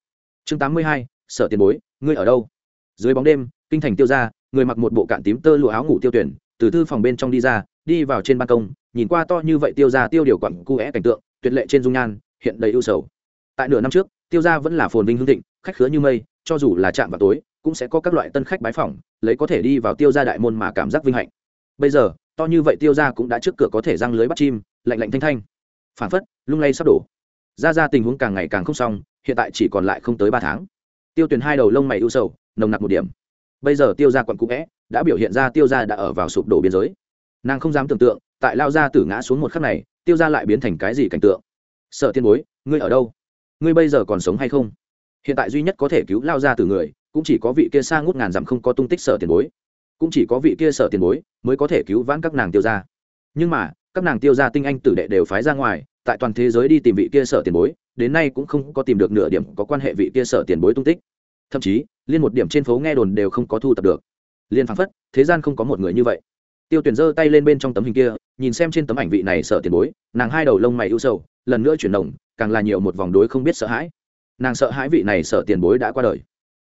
Chương tám mươi hai, sở tiền bối, ngươi ở đâu? Dưới bóng đêm, kinh thành tiêu ra người mặc một bộ cạn tím tơ lụa áo ngủ tiêu tuyển từ thư phòng bên trong đi ra, đi vào trên ban công, nhìn qua to như vậy tiêu ra tiêu điều quặng cu é cảnh tượng, tuyệt lệ trên dung nhan, hiện đầy ưu sầu. Tại nửa năm trước, tiêu gia vẫn là phồn vinh hương thịnh, khách khứa như mây, cho dù là chạm vào tối, cũng sẽ có các loại tân khách bái phỏng, lấy có thể đi vào tiêu gia đại môn mà cảm giác vinh hạnh. Bây giờ, to như vậy tiêu gia cũng đã trước cửa có thể răng lưới bắt chim, lạnh lạnh thanh thanh. Phản phất, lung lay sắp đổ. Ra ra tình huống càng ngày càng không xong, hiện tại chỉ còn lại không tới ba tháng. Tiêu tuyền hai đầu lông mày ưu sầu, nồng nặc một điểm. Bây giờ tiêu gia quận cũ vẽ đã biểu hiện ra tiêu gia đã ở vào sụp đổ biên giới. Nàng không dám tưởng tượng, tại lao gia tử ngã xuống một khắc này, tiêu gia lại biến thành cái gì cảnh tượng? Sợ tiên bối, ngươi ở đâu? Ngươi bây giờ còn sống hay không? Hiện tại duy nhất có thể cứu lao gia tử người, cũng chỉ có vị kia xa ngút ngàn dặm không có tung tích sợ tiền bối. Cũng chỉ có vị kia sợ tiền bối mới có thể cứu vãn các nàng tiêu gia. Nhưng mà, các nàng tiêu gia tinh anh tử đệ đều phái ra ngoài, tại toàn thế giới đi tìm vị kia sợ tiền bối, đến nay cũng không có tìm được nửa điểm có quan hệ vị kia sợ tiền bối tung tích. Thậm chí, liên một điểm trên phố nghe đồn đều không có thu tập được liên phảng phất, thế gian không có một người như vậy. Tiêu tuyển giơ tay lên bên trong tấm hình kia, nhìn xem trên tấm ảnh vị này sợ tiền bối, nàng hai đầu lông mày ưu sầu, lần nữa chuyển động, càng là nhiều một vòng đối không biết sợ hãi. Nàng sợ hãi vị này sợ tiền bối đã qua đời.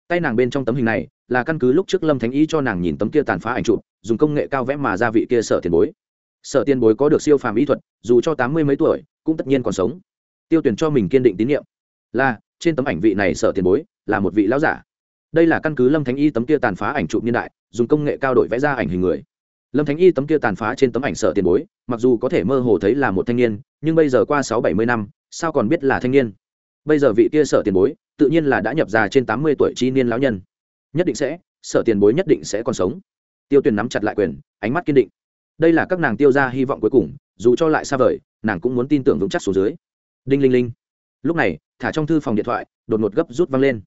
Tay nàng bên trong tấm hình này, là căn cứ lúc trước lâm thánh ý cho nàng nhìn tấm kia tàn phá ảnh chụp, dùng công nghệ cao vẽ mà ra vị kia sợ tiền bối. Sợ tiền bối có được siêu phàm ý thuật, dù cho tám mươi mấy tuổi, cũng tất nhiên còn sống. Tiêu tuyển cho mình kiên định tín nhiệm. Là, trên tấm ảnh vị này sợ tiền bối, là một vị lão giả đây là căn cứ lâm thánh y tấm kia tàn phá ảnh chụp niên đại, dùng công nghệ cao đội vẽ ra ảnh hình người. Lâm thánh y tấm kia tàn phá trên tấm ảnh sợ tiền bối, mặc dù có thể mơ hồ thấy là một thanh niên, nhưng bây giờ qua sáu bảy mươi năm, sao còn biết là thanh niên? Bây giờ vị kia sợ tiền bối, tự nhiên là đã nhập già trên tám mươi tuổi chi niên lão nhân. Nhất định sẽ sợ tiền bối nhất định sẽ còn sống. Tiêu tuyền nắm chặt lại quyền, ánh mắt kiên định. Đây là các nàng tiêu ra hy vọng cuối cùng, dù cho lại xa vời, nàng cũng muốn tin tưởng vững chắc số dưới. Đinh linh linh. Lúc này, thả trong thư phòng điện thoại, đột ngột gấp rút văng lên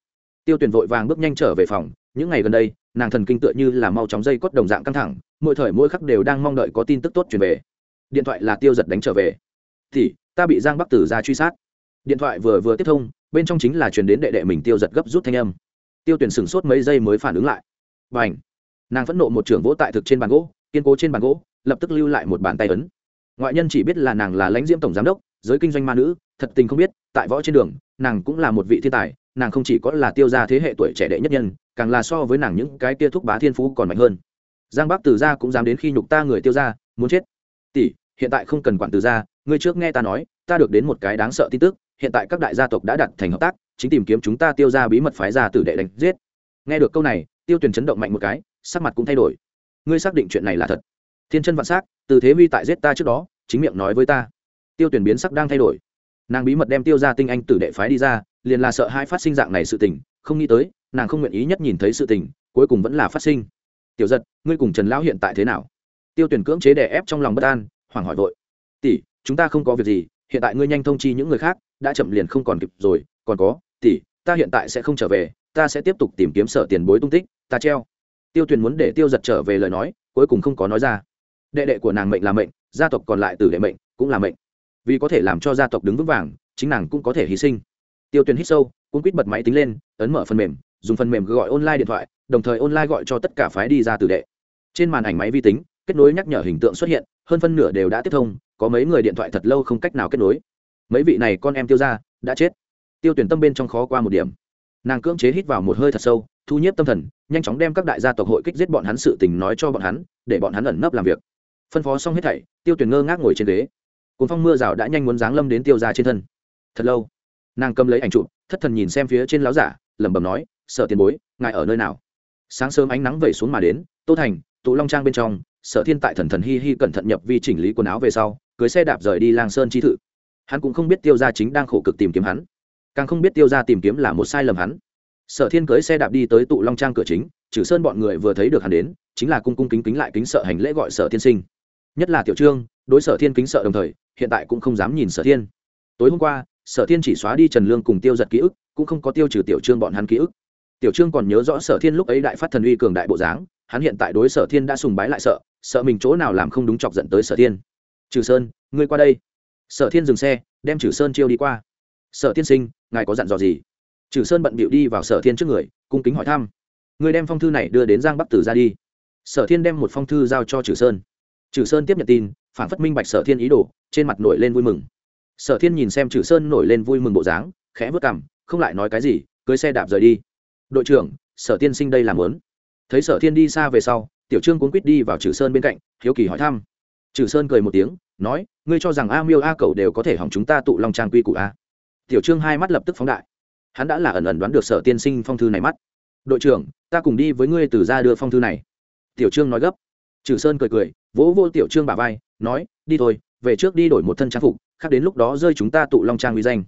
tiêu tuyển vội vàng bước nhanh trở về phòng, những ngày gần đây, nàng thần kinh tựa như là mau chóng dây cốt đồng dạng căng thẳng, mỗi thời mỗi khắc đều đang mong đợi có tin tức tốt truyền về. Điện thoại là tiêu giật đánh trở về. Thì ta bị giang bắc tử ra truy sát. Điện thoại vừa vừa tiếp thông, bên trong chính là truyền đến đệ đệ mình tiêu giật gấp rút thanh âm. Tiêu tuyển sửng sốt mấy giây mới phản ứng lại. Và ảnh nàng phẫn nộ một trưởng vỗ tại thực trên bàn gỗ, kiên cố trên bàn gỗ, lập tức lưu lại một bàn tay ấn. Ngoại nhân chỉ biết là nàng là lãnh diễm tổng giám đốc, giới kinh doanh ma nữ, thật tình không biết, tại võ trên đường, nàng cũng là một vị thiên tài nàng không chỉ có là tiêu gia thế hệ tuổi trẻ đệ nhất nhân, càng là so với nàng những cái tia thúc bá thiên phú còn mạnh hơn. Giang bắc từ gia cũng dám đến khi nhục ta người tiêu gia, muốn chết. Tỷ, hiện tại không cần quản từ gia, ngươi trước nghe ta nói, ta được đến một cái đáng sợ tin tức, hiện tại các đại gia tộc đã đặt thành hợp tác, chính tìm kiếm chúng ta tiêu ra bí mật phái ra tử đệ đánh giết. Nghe được câu này, tiêu tuyển chấn động mạnh một cái, sắc mặt cũng thay đổi. Ngươi xác định chuyện này là thật. Thiên chân vạn s á c từ thế vi tại giết ta trước đó, chính miệng nói với ta. Tiêu tuyển biến sắc đang thay đổi. Nàng bí mật đem tiêu ra tinh anh tử đệ phái đi ra liền là sợ hai phát sinh dạng này sự tình, không nghĩ tới, nàng không nguyện ý nhất nhìn thấy sự tình, cuối cùng vẫn là phát sinh. Tiểu giật, ngươi cùng trần lão hiện tại thế nào? Tiêu tuyển cưỡng chế đè ép trong lòng bất an, hoảng hỏi vội. Tỷ, chúng ta không có việc gì, hiện tại ngươi nhanh thông chi những người khác, đã chậm liền không còn kịp rồi, còn có, tỷ, ta hiện tại sẽ không trở về, ta sẽ tiếp tục tìm kiếm sở tiền bối tung tích, ta treo. Tiêu tuyền muốn để tiêu giật trở về lời nói, cuối cùng không có nói ra. Đệ đệ của nàng mệnh là mệnh, gia tộc còn lại từ đệ mệnh, cũng là mệnh. Vì có thể làm cho gia tộc đứng vững vàng, chính nàng cũng có thể hy sinh tiêu tuyền hít sâu cũng quýt bật máy tính lên, ấn mở phần mềm, dùng phần mềm gọi online điện thoại, đồng thời online gọi cho tất cả phái đi ra từ đệ. Trên màn ảnh máy vi tính, kết nối nhắc nhở hình tượng xuất hiện, hơn phân nửa đều đã tiếp thông, có mấy người điện thoại thật lâu không cách nào kết nối. Mấy vị này con em tiêu ra đã chết. Tiêu tuyển tâm bên trong khó qua một điểm. Nàng cưỡng chế hít vào một hơi thật sâu, thu nhếp tâm thần, nhanh chóng đem các đại gia tộc hội kích giết bọn hắn sự tình nói cho bọn hắn, để bọn hắn ẩn nấp làm việc. Phân phó xong hết thảy, tiêu tuyển ngơ ngác ngồi trên ghế. Cuốn phong mưa rào đã nhanh muốn giáng lâm đến tiêu ra trên thân. Thật lâu nàng cầm lấy ảnh chụp, thất thần nhìn xem phía trên láo giả, lẩm bẩm nói sợ tiền bối, ngài ở nơi nào? Sáng sớm ánh nắng vẩy xuống mà đến, tô thành, tụ long trang bên trong, sở thiên tại thần thần hi hi cẩn thận nhập vi chỉnh lý quần áo về sau, cưới xe đạp rời đi lang sơn chi thự. Hắn cũng không biết tiêu gia chính đang khổ cực tìm kiếm hắn. Càng không biết tiêu gia tìm kiếm là một sai lầm hắn. Sở thiên cưới xe đạp đi tới tụ long trang cửa chính trừ sơn bọn người vừa thấy được hắn đến, chính là cung cung kính kính lại kính sợ hành lễ gọi sở thiên sinh. Nhất là tiểu trương, đối sở thiên kính sợ đồng thời, hiện tại cũng không dám nhìn sở thiên. Tối hôm qua sở thiên chỉ xóa đi trần lương cùng tiêu giật ký ức, cũng không có tiêu trừ tiểu trương bọn hắn ký ức. Tiểu trương còn nhớ rõ sở thiên lúc ấy đại phát thần uy cường đại bộ dáng, hắn hiện tại đối sở thiên đã sùng bái lại sợ sợ mình chỗ nào làm không đúng chọc dẫn tới sở thiên. Trừ sơn, ngươi qua đây. Sở thiên dừng xe, đem trừ sơn chiêu đi qua. Sở tiên sinh, ngài có dặn dò gì? Trừ sơn bận bịu đi vào sở thiên trước người, cung kính hỏi thăm. Người đem phong thư này đưa đến giang bắc tử ra đi. Sở thiên đem một phong thư giao cho trừ sơn. Trừ sơn tiếp nhận tin, phản phất minh bạch sở thiên ý đồ, trên mặt nổi lên vui mừng sở thiên nhìn xem trừ sơn nổi lên vui mừng bộ dáng, khẽ vớt cằm, không lại nói cái gì, cưới xe đạp rời đi. Đội trưởng, sở tiên sinh đây làm lớn. Thấy sở thiên đi xa về sau, tiểu trương cuốn quýt đi vào trừ sơn bên cạnh, hiếu kỳ hỏi thăm. Trừ sơn cười một tiếng, nói, ngươi cho rằng a miêu a cầu đều có thể hỏng chúng ta tụ long trang quy củ a? Tiểu trương hai mắt lập tức phóng đại. Hắn đã là ẩn ẩn đoán được sở tiên sinh phong thư này mắt. Đội trưởng, ta cùng đi với ngươi từ ra đưa phong thư này. Tiểu trương nói gấp. Trừ sơn cười cười, vỗ vô tiểu trương bà vai, nói, đi thôi, về trước đi đổi một thân trang phục khác đến lúc đó rơi chúng ta tụ long trang uy danh.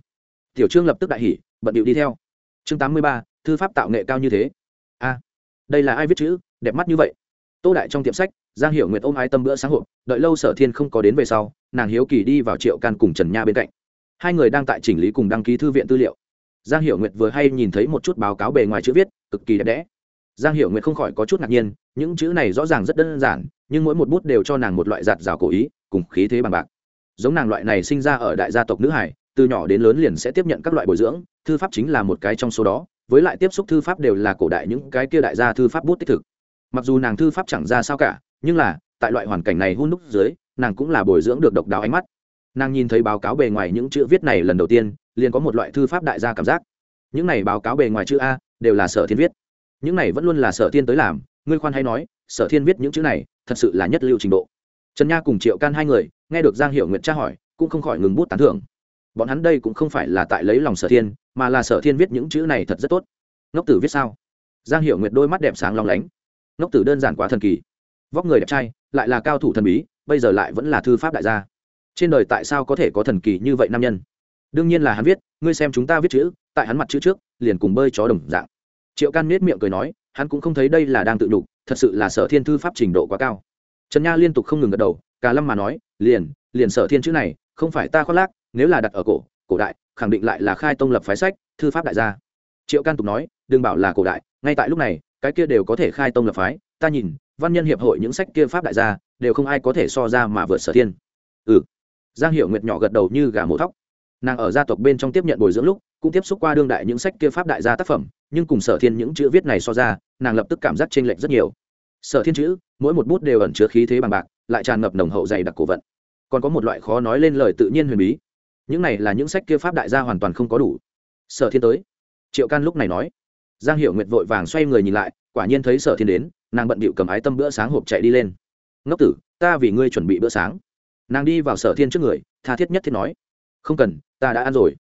Tiểu trương lập tức đại hỉ, bận điệu đi theo. Chương tám mươi ba, thư pháp tạo nghệ cao như thế. A, đây là ai viết chữ, đẹp mắt như vậy? Tô đại trong tiệm sách, giang hiểu nguyệt ôm ái tâm bữa sáng hộp, đợi lâu sở thiên không có đến về sau, nàng hiếu kỳ đi vào triệu can cùng trần nha bên cạnh. Hai người đang tại chỉnh lý cùng đăng ký thư viện tư liệu. Giang hiểu nguyệt vừa hay nhìn thấy một chút báo cáo bề ngoài chữ viết, cực kỳ đẹp đẽ. Giang hiểu nguyệt không khỏi có chút ngạc nhiên, những chữ này rõ ràng rất đơn giản, nhưng mỗi một bút đều cho nàng một loại giạt rào cổ ý, cùng khí thế bằng bạc giống nàng loại này sinh ra ở đại gia tộc nữ hải, từ nhỏ đến lớn liền sẽ tiếp nhận các loại bồi dưỡng, thư pháp chính là một cái trong số đó, với lại tiếp xúc thư pháp đều là cổ đại những cái kia đại gia thư pháp bút tích thực. Mặc dù nàng thư pháp chẳng ra sao cả, nhưng là, tại loại hoàn cảnh này hôn đúc dưới, nàng cũng là bồi dưỡng được độc đáo ánh mắt. Nàng nhìn thấy báo cáo bề ngoài những chữ viết này lần đầu tiên, liền có một loại thư pháp đại gia cảm giác. Những này báo cáo bề ngoài chữ a, đều là sở thiên viết. Những này vẫn luôn là sở thiên tới làm, ngươi khoan hay nói, sở thiên viết những chữ này, thật sự là nhất lưu trình độ. Trần nha cùng triệu can hai người nghe được giang hiệu nguyện tra hỏi, cũng không khỏi ngừng bút tán thưởng. Bọn hắn đây cũng không phải là tại lấy lòng sở thiên, mà là sở thiên viết những chữ này thật rất tốt. Ngốc tử viết sao? Giang hiệu nguyệt đôi mắt đẹp sáng long lánh. Ngốc tử đơn giản quá thần kỳ. Vóc người đẹp trai, lại là cao thủ thần bí, bây giờ lại vẫn là thư pháp đại gia. Trên đời tại sao có thể có thần kỳ như vậy nam nhân? Đương nhiên là hắn viết, ngươi xem chúng ta viết chữ, tại hắn mặt chữ trước, liền cùng bơi chó đồng dạng. Triệu can nết miệng cười nói, hắn cũng không thấy đây là đang tự đục thật sự là sở thiên thư pháp trình độ quá cao. Trần nha liên tục không ngừng gật đầu, cả lâm mà nói liền liền sở thiên chữ này, không phải ta khoác lác, nếu là đặt ở cổ cổ đại, khẳng định lại là khai tông lập phái sách, thư pháp đại gia. Triệu can tục nói, đừng bảo là cổ đại, ngay tại lúc này, cái kia đều có thể khai tông lập phái, ta nhìn, văn nhân hiệp hội những sách kia pháp đại gia, đều không ai có thể so ra mà vượt sở thiên. Ừ. Giang hiệu nguyệt nhỏ gật đầu như gà mổ thóc. Nàng ở gia tộc bên trong tiếp nhận bồi dưỡng lúc, cũng tiếp xúc qua đương đại những sách kia pháp đại gia tác phẩm, nhưng cùng sở thiên những chữ viết này so ra, nàng lập tức cảm giác t r ê n lệch rất nhiều. Sở thiên chữ, mỗi một bút đều ẩn chứa khí thế bằng bạc lại tràn ngập nồng hậu dày đặc cổ vận. Còn có một loại khó nói lên lời tự nhiên huyền bí. Những này là những sách kia pháp đại gia hoàn toàn không có đủ. Sở thiên tới. Triệu can lúc này nói. Giang Hiểu nguyệt vội vàng xoay người nhìn lại, quả nhiên thấy sở thiên đến, nàng bận bịu cầm ái tâm bữa sáng hộp chạy đi lên. Ngốc tử, ta vì ngươi chuẩn bị bữa sáng. Nàng đi vào sở thiên trước người, tha thiết nhất thiết nói. Không cần, ta đã ăn rồi.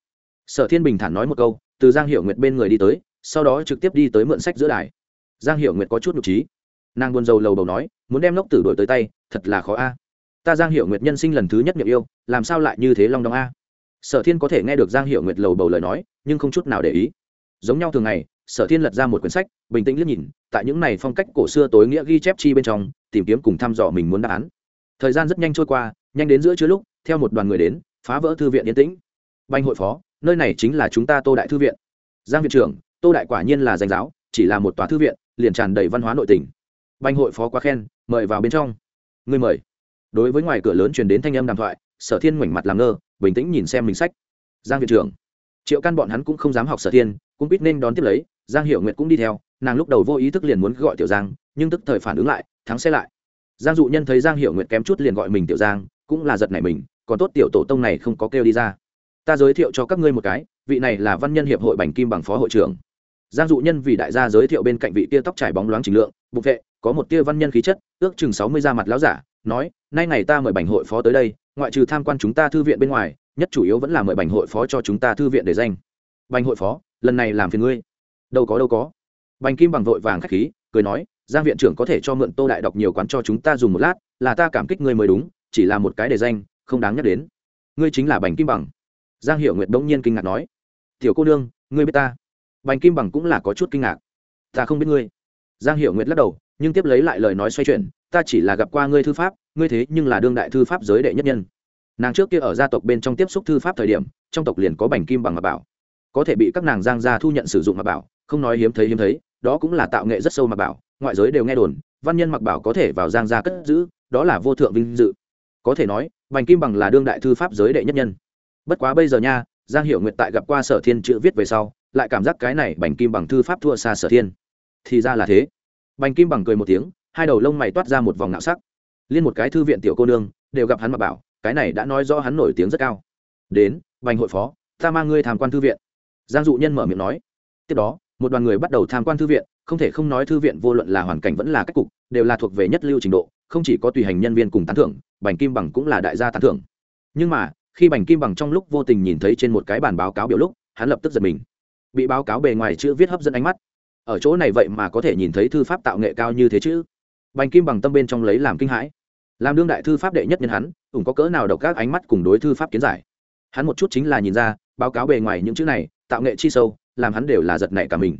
Sở thiên bình thản nói một câu, từ giang Hiểu nguyệt bên người đi tới, sau đó trực tiếp đi tới mượn sách giữa đài. Giang Hiểu nguyệt có chút nhục trí. Nàng buồn rầu lầu đầu nói, muốn đem ngốc tử đổi tới tay thật là khó a. Ta giang hiệu nguyệt nhân sinh lần thứ nhất miệng yêu, làm sao lại như thế long đong a? Sở thiên có thể nghe được giang hiệu nguyệt lầu bầu lời nói, nhưng không chút nào để ý. Giống nhau thường ngày, sở thiên lật ra một quyển sách, bình tĩnh liếc nhìn, tại những này phong cách cổ xưa tối nghĩa ghi chép chi bên trong, tìm kiếm cùng thăm dò mình muốn đáp án. Thời gian rất nhanh trôi qua, nhanh đến giữa trưa lúc, theo một đoàn người đến, phá vỡ thư viện yên tĩnh. Banh hội phó, nơi này chính là chúng ta tô đại thư viện. Giang viện trưởng, tô đại quả nhiên là danh giáo, chỉ là một tòa thư viện, liền tràn đầy văn hóa nội tình. Banh hội phó quá khen, mời vào bên trong ngươi mời. Đối với ngoài cửa lớn truyền đến thanh âm đàm thoại, sở thiên ngoảnh mặt làm ngơ, bình tĩnh nhìn xem mình sách. Giang viện trưởng. Triệu căn bọn hắn cũng không dám học sở thiên, cũng biết nên đón tiếp lấy, giang hiệu nguyệt cũng đi theo, nàng lúc đầu vô ý thức liền muốn gọi tiểu giang, nhưng tức thời phản ứng lại, thắng xe lại. Giang dụ nhân thấy giang hiệu nguyệt kém chút liền gọi mình tiểu giang, cũng là giật nảy mình, còn tốt tiểu tổ tông này không có kêu đi ra. Ta giới thiệu cho các ngươi một cái, vị này là văn nhân hiệp hội bành kim bằng phó hội trưởng giang dụ nhân vì đại gia giới thiệu bên cạnh vị tia tóc trải bóng loáng trình lượng bục vệ, có một tia văn nhân khí chất, ước chừng sáu mươi da mặt láo giả, nói, nay ngày ta mời bành hội phó tới đây, ngoại trừ tham quan chúng ta thư viện bên ngoài, nhất chủ yếu vẫn là mời bành hội phó cho chúng ta thư viện để danh. Bành hội phó, lần này làm phiền ngươi. Đâu có đâu có. Bành kim bằng vội vàng k h á c h khí, cười nói, giang viện trưởng có thể cho mượn tô đại đọc nhiều quán cho chúng ta dùng một lát, là ta cảm kích ngươi mới đúng, chỉ là một cái để danh, không đáng nhắc đến. Ngươi chính là bành kim bằng. Giang hiệu nguyệt bỗng nhiên kinh ngạc nói, tiểu cô nương, ngươi biết ta? Bành kim bằng cũng là có chút kinh ngạc. Ta không biết ngươi. Giang Hiểu nguyệt lắc đầu, nhưng tiếp lấy lại lời nói xoay chuyển, ta chỉ là gặp qua ngươi thư pháp, ngươi thế nhưng là đương đại thư pháp giới đệ nhất nhân. Nàng trước kia ở gia tộc bên trong tiếp xúc thư pháp thời điểm, trong tộc liền có bành kim bằng mà bảo. Có thể bị các nàng giang gia thu nhận sử dụng mà bảo, không nói hiếm thấy hiếm thấy, đó cũng là tạo nghệ rất sâu mà bảo, ngoại giới đều nghe đồn, văn nhân mặc bảo có thể vào giang gia cất giữ, đó là vô thượng vinh dự. Có thể nói, bành kim bằng là đương đại thư pháp giới đệ nhất nhân. Bất quá bây giờ nha, giang hiệu nguyệt tại gặp qua sở thiên chữ viết về sau lại cảm giác cái này bành kim bằng thư pháp thua xa sở thiên. Thì ra là thế. Bành kim bằng cười một tiếng, hai đầu lông mày toát ra một vòng nạo sắc. Liên một cái thư viện tiểu cô nương, đều gặp hắn mà bảo, cái này đã nói rõ hắn nổi tiếng rất cao. Đến, bành hội phó, ta mang ngươi tham quan thư viện. Giang dụ nhân mở miệng nói. Tiếp đó, một đoàn người bắt đầu tham quan thư viện, không thể không nói thư viện vô luận là hoàn cảnh vẫn là cách cục, đều là thuộc về nhất lưu trình độ, không chỉ có tùy hành nhân viên cùng tán thưởng, bành kim bằng cũng là đại gia tán thưởng. Nhưng mà, khi bành kim bằng trong lúc vô tình nhìn thấy trên một cái bản báo cáo biểu lúc, hắn lập tức giật mình bị báo cáo bề ngoài chữ viết hấp dẫn ánh mắt. Ở chỗ này vậy mà có thể nhìn thấy thư pháp tạo nghệ cao như thế chứ? Bành kim bằng tâm bên trong lấy làm kinh hãi. Làm đương đại thư pháp đệ nhất nhân hắn cũng có cỡ nào độc các ánh mắt cùng đối thư pháp kiến giải? Hắn một chút chính là nhìn ra, báo cáo bề ngoài những chữ này, tạo nghệ chi sâu, làm hắn đều là giật nảy cả mình.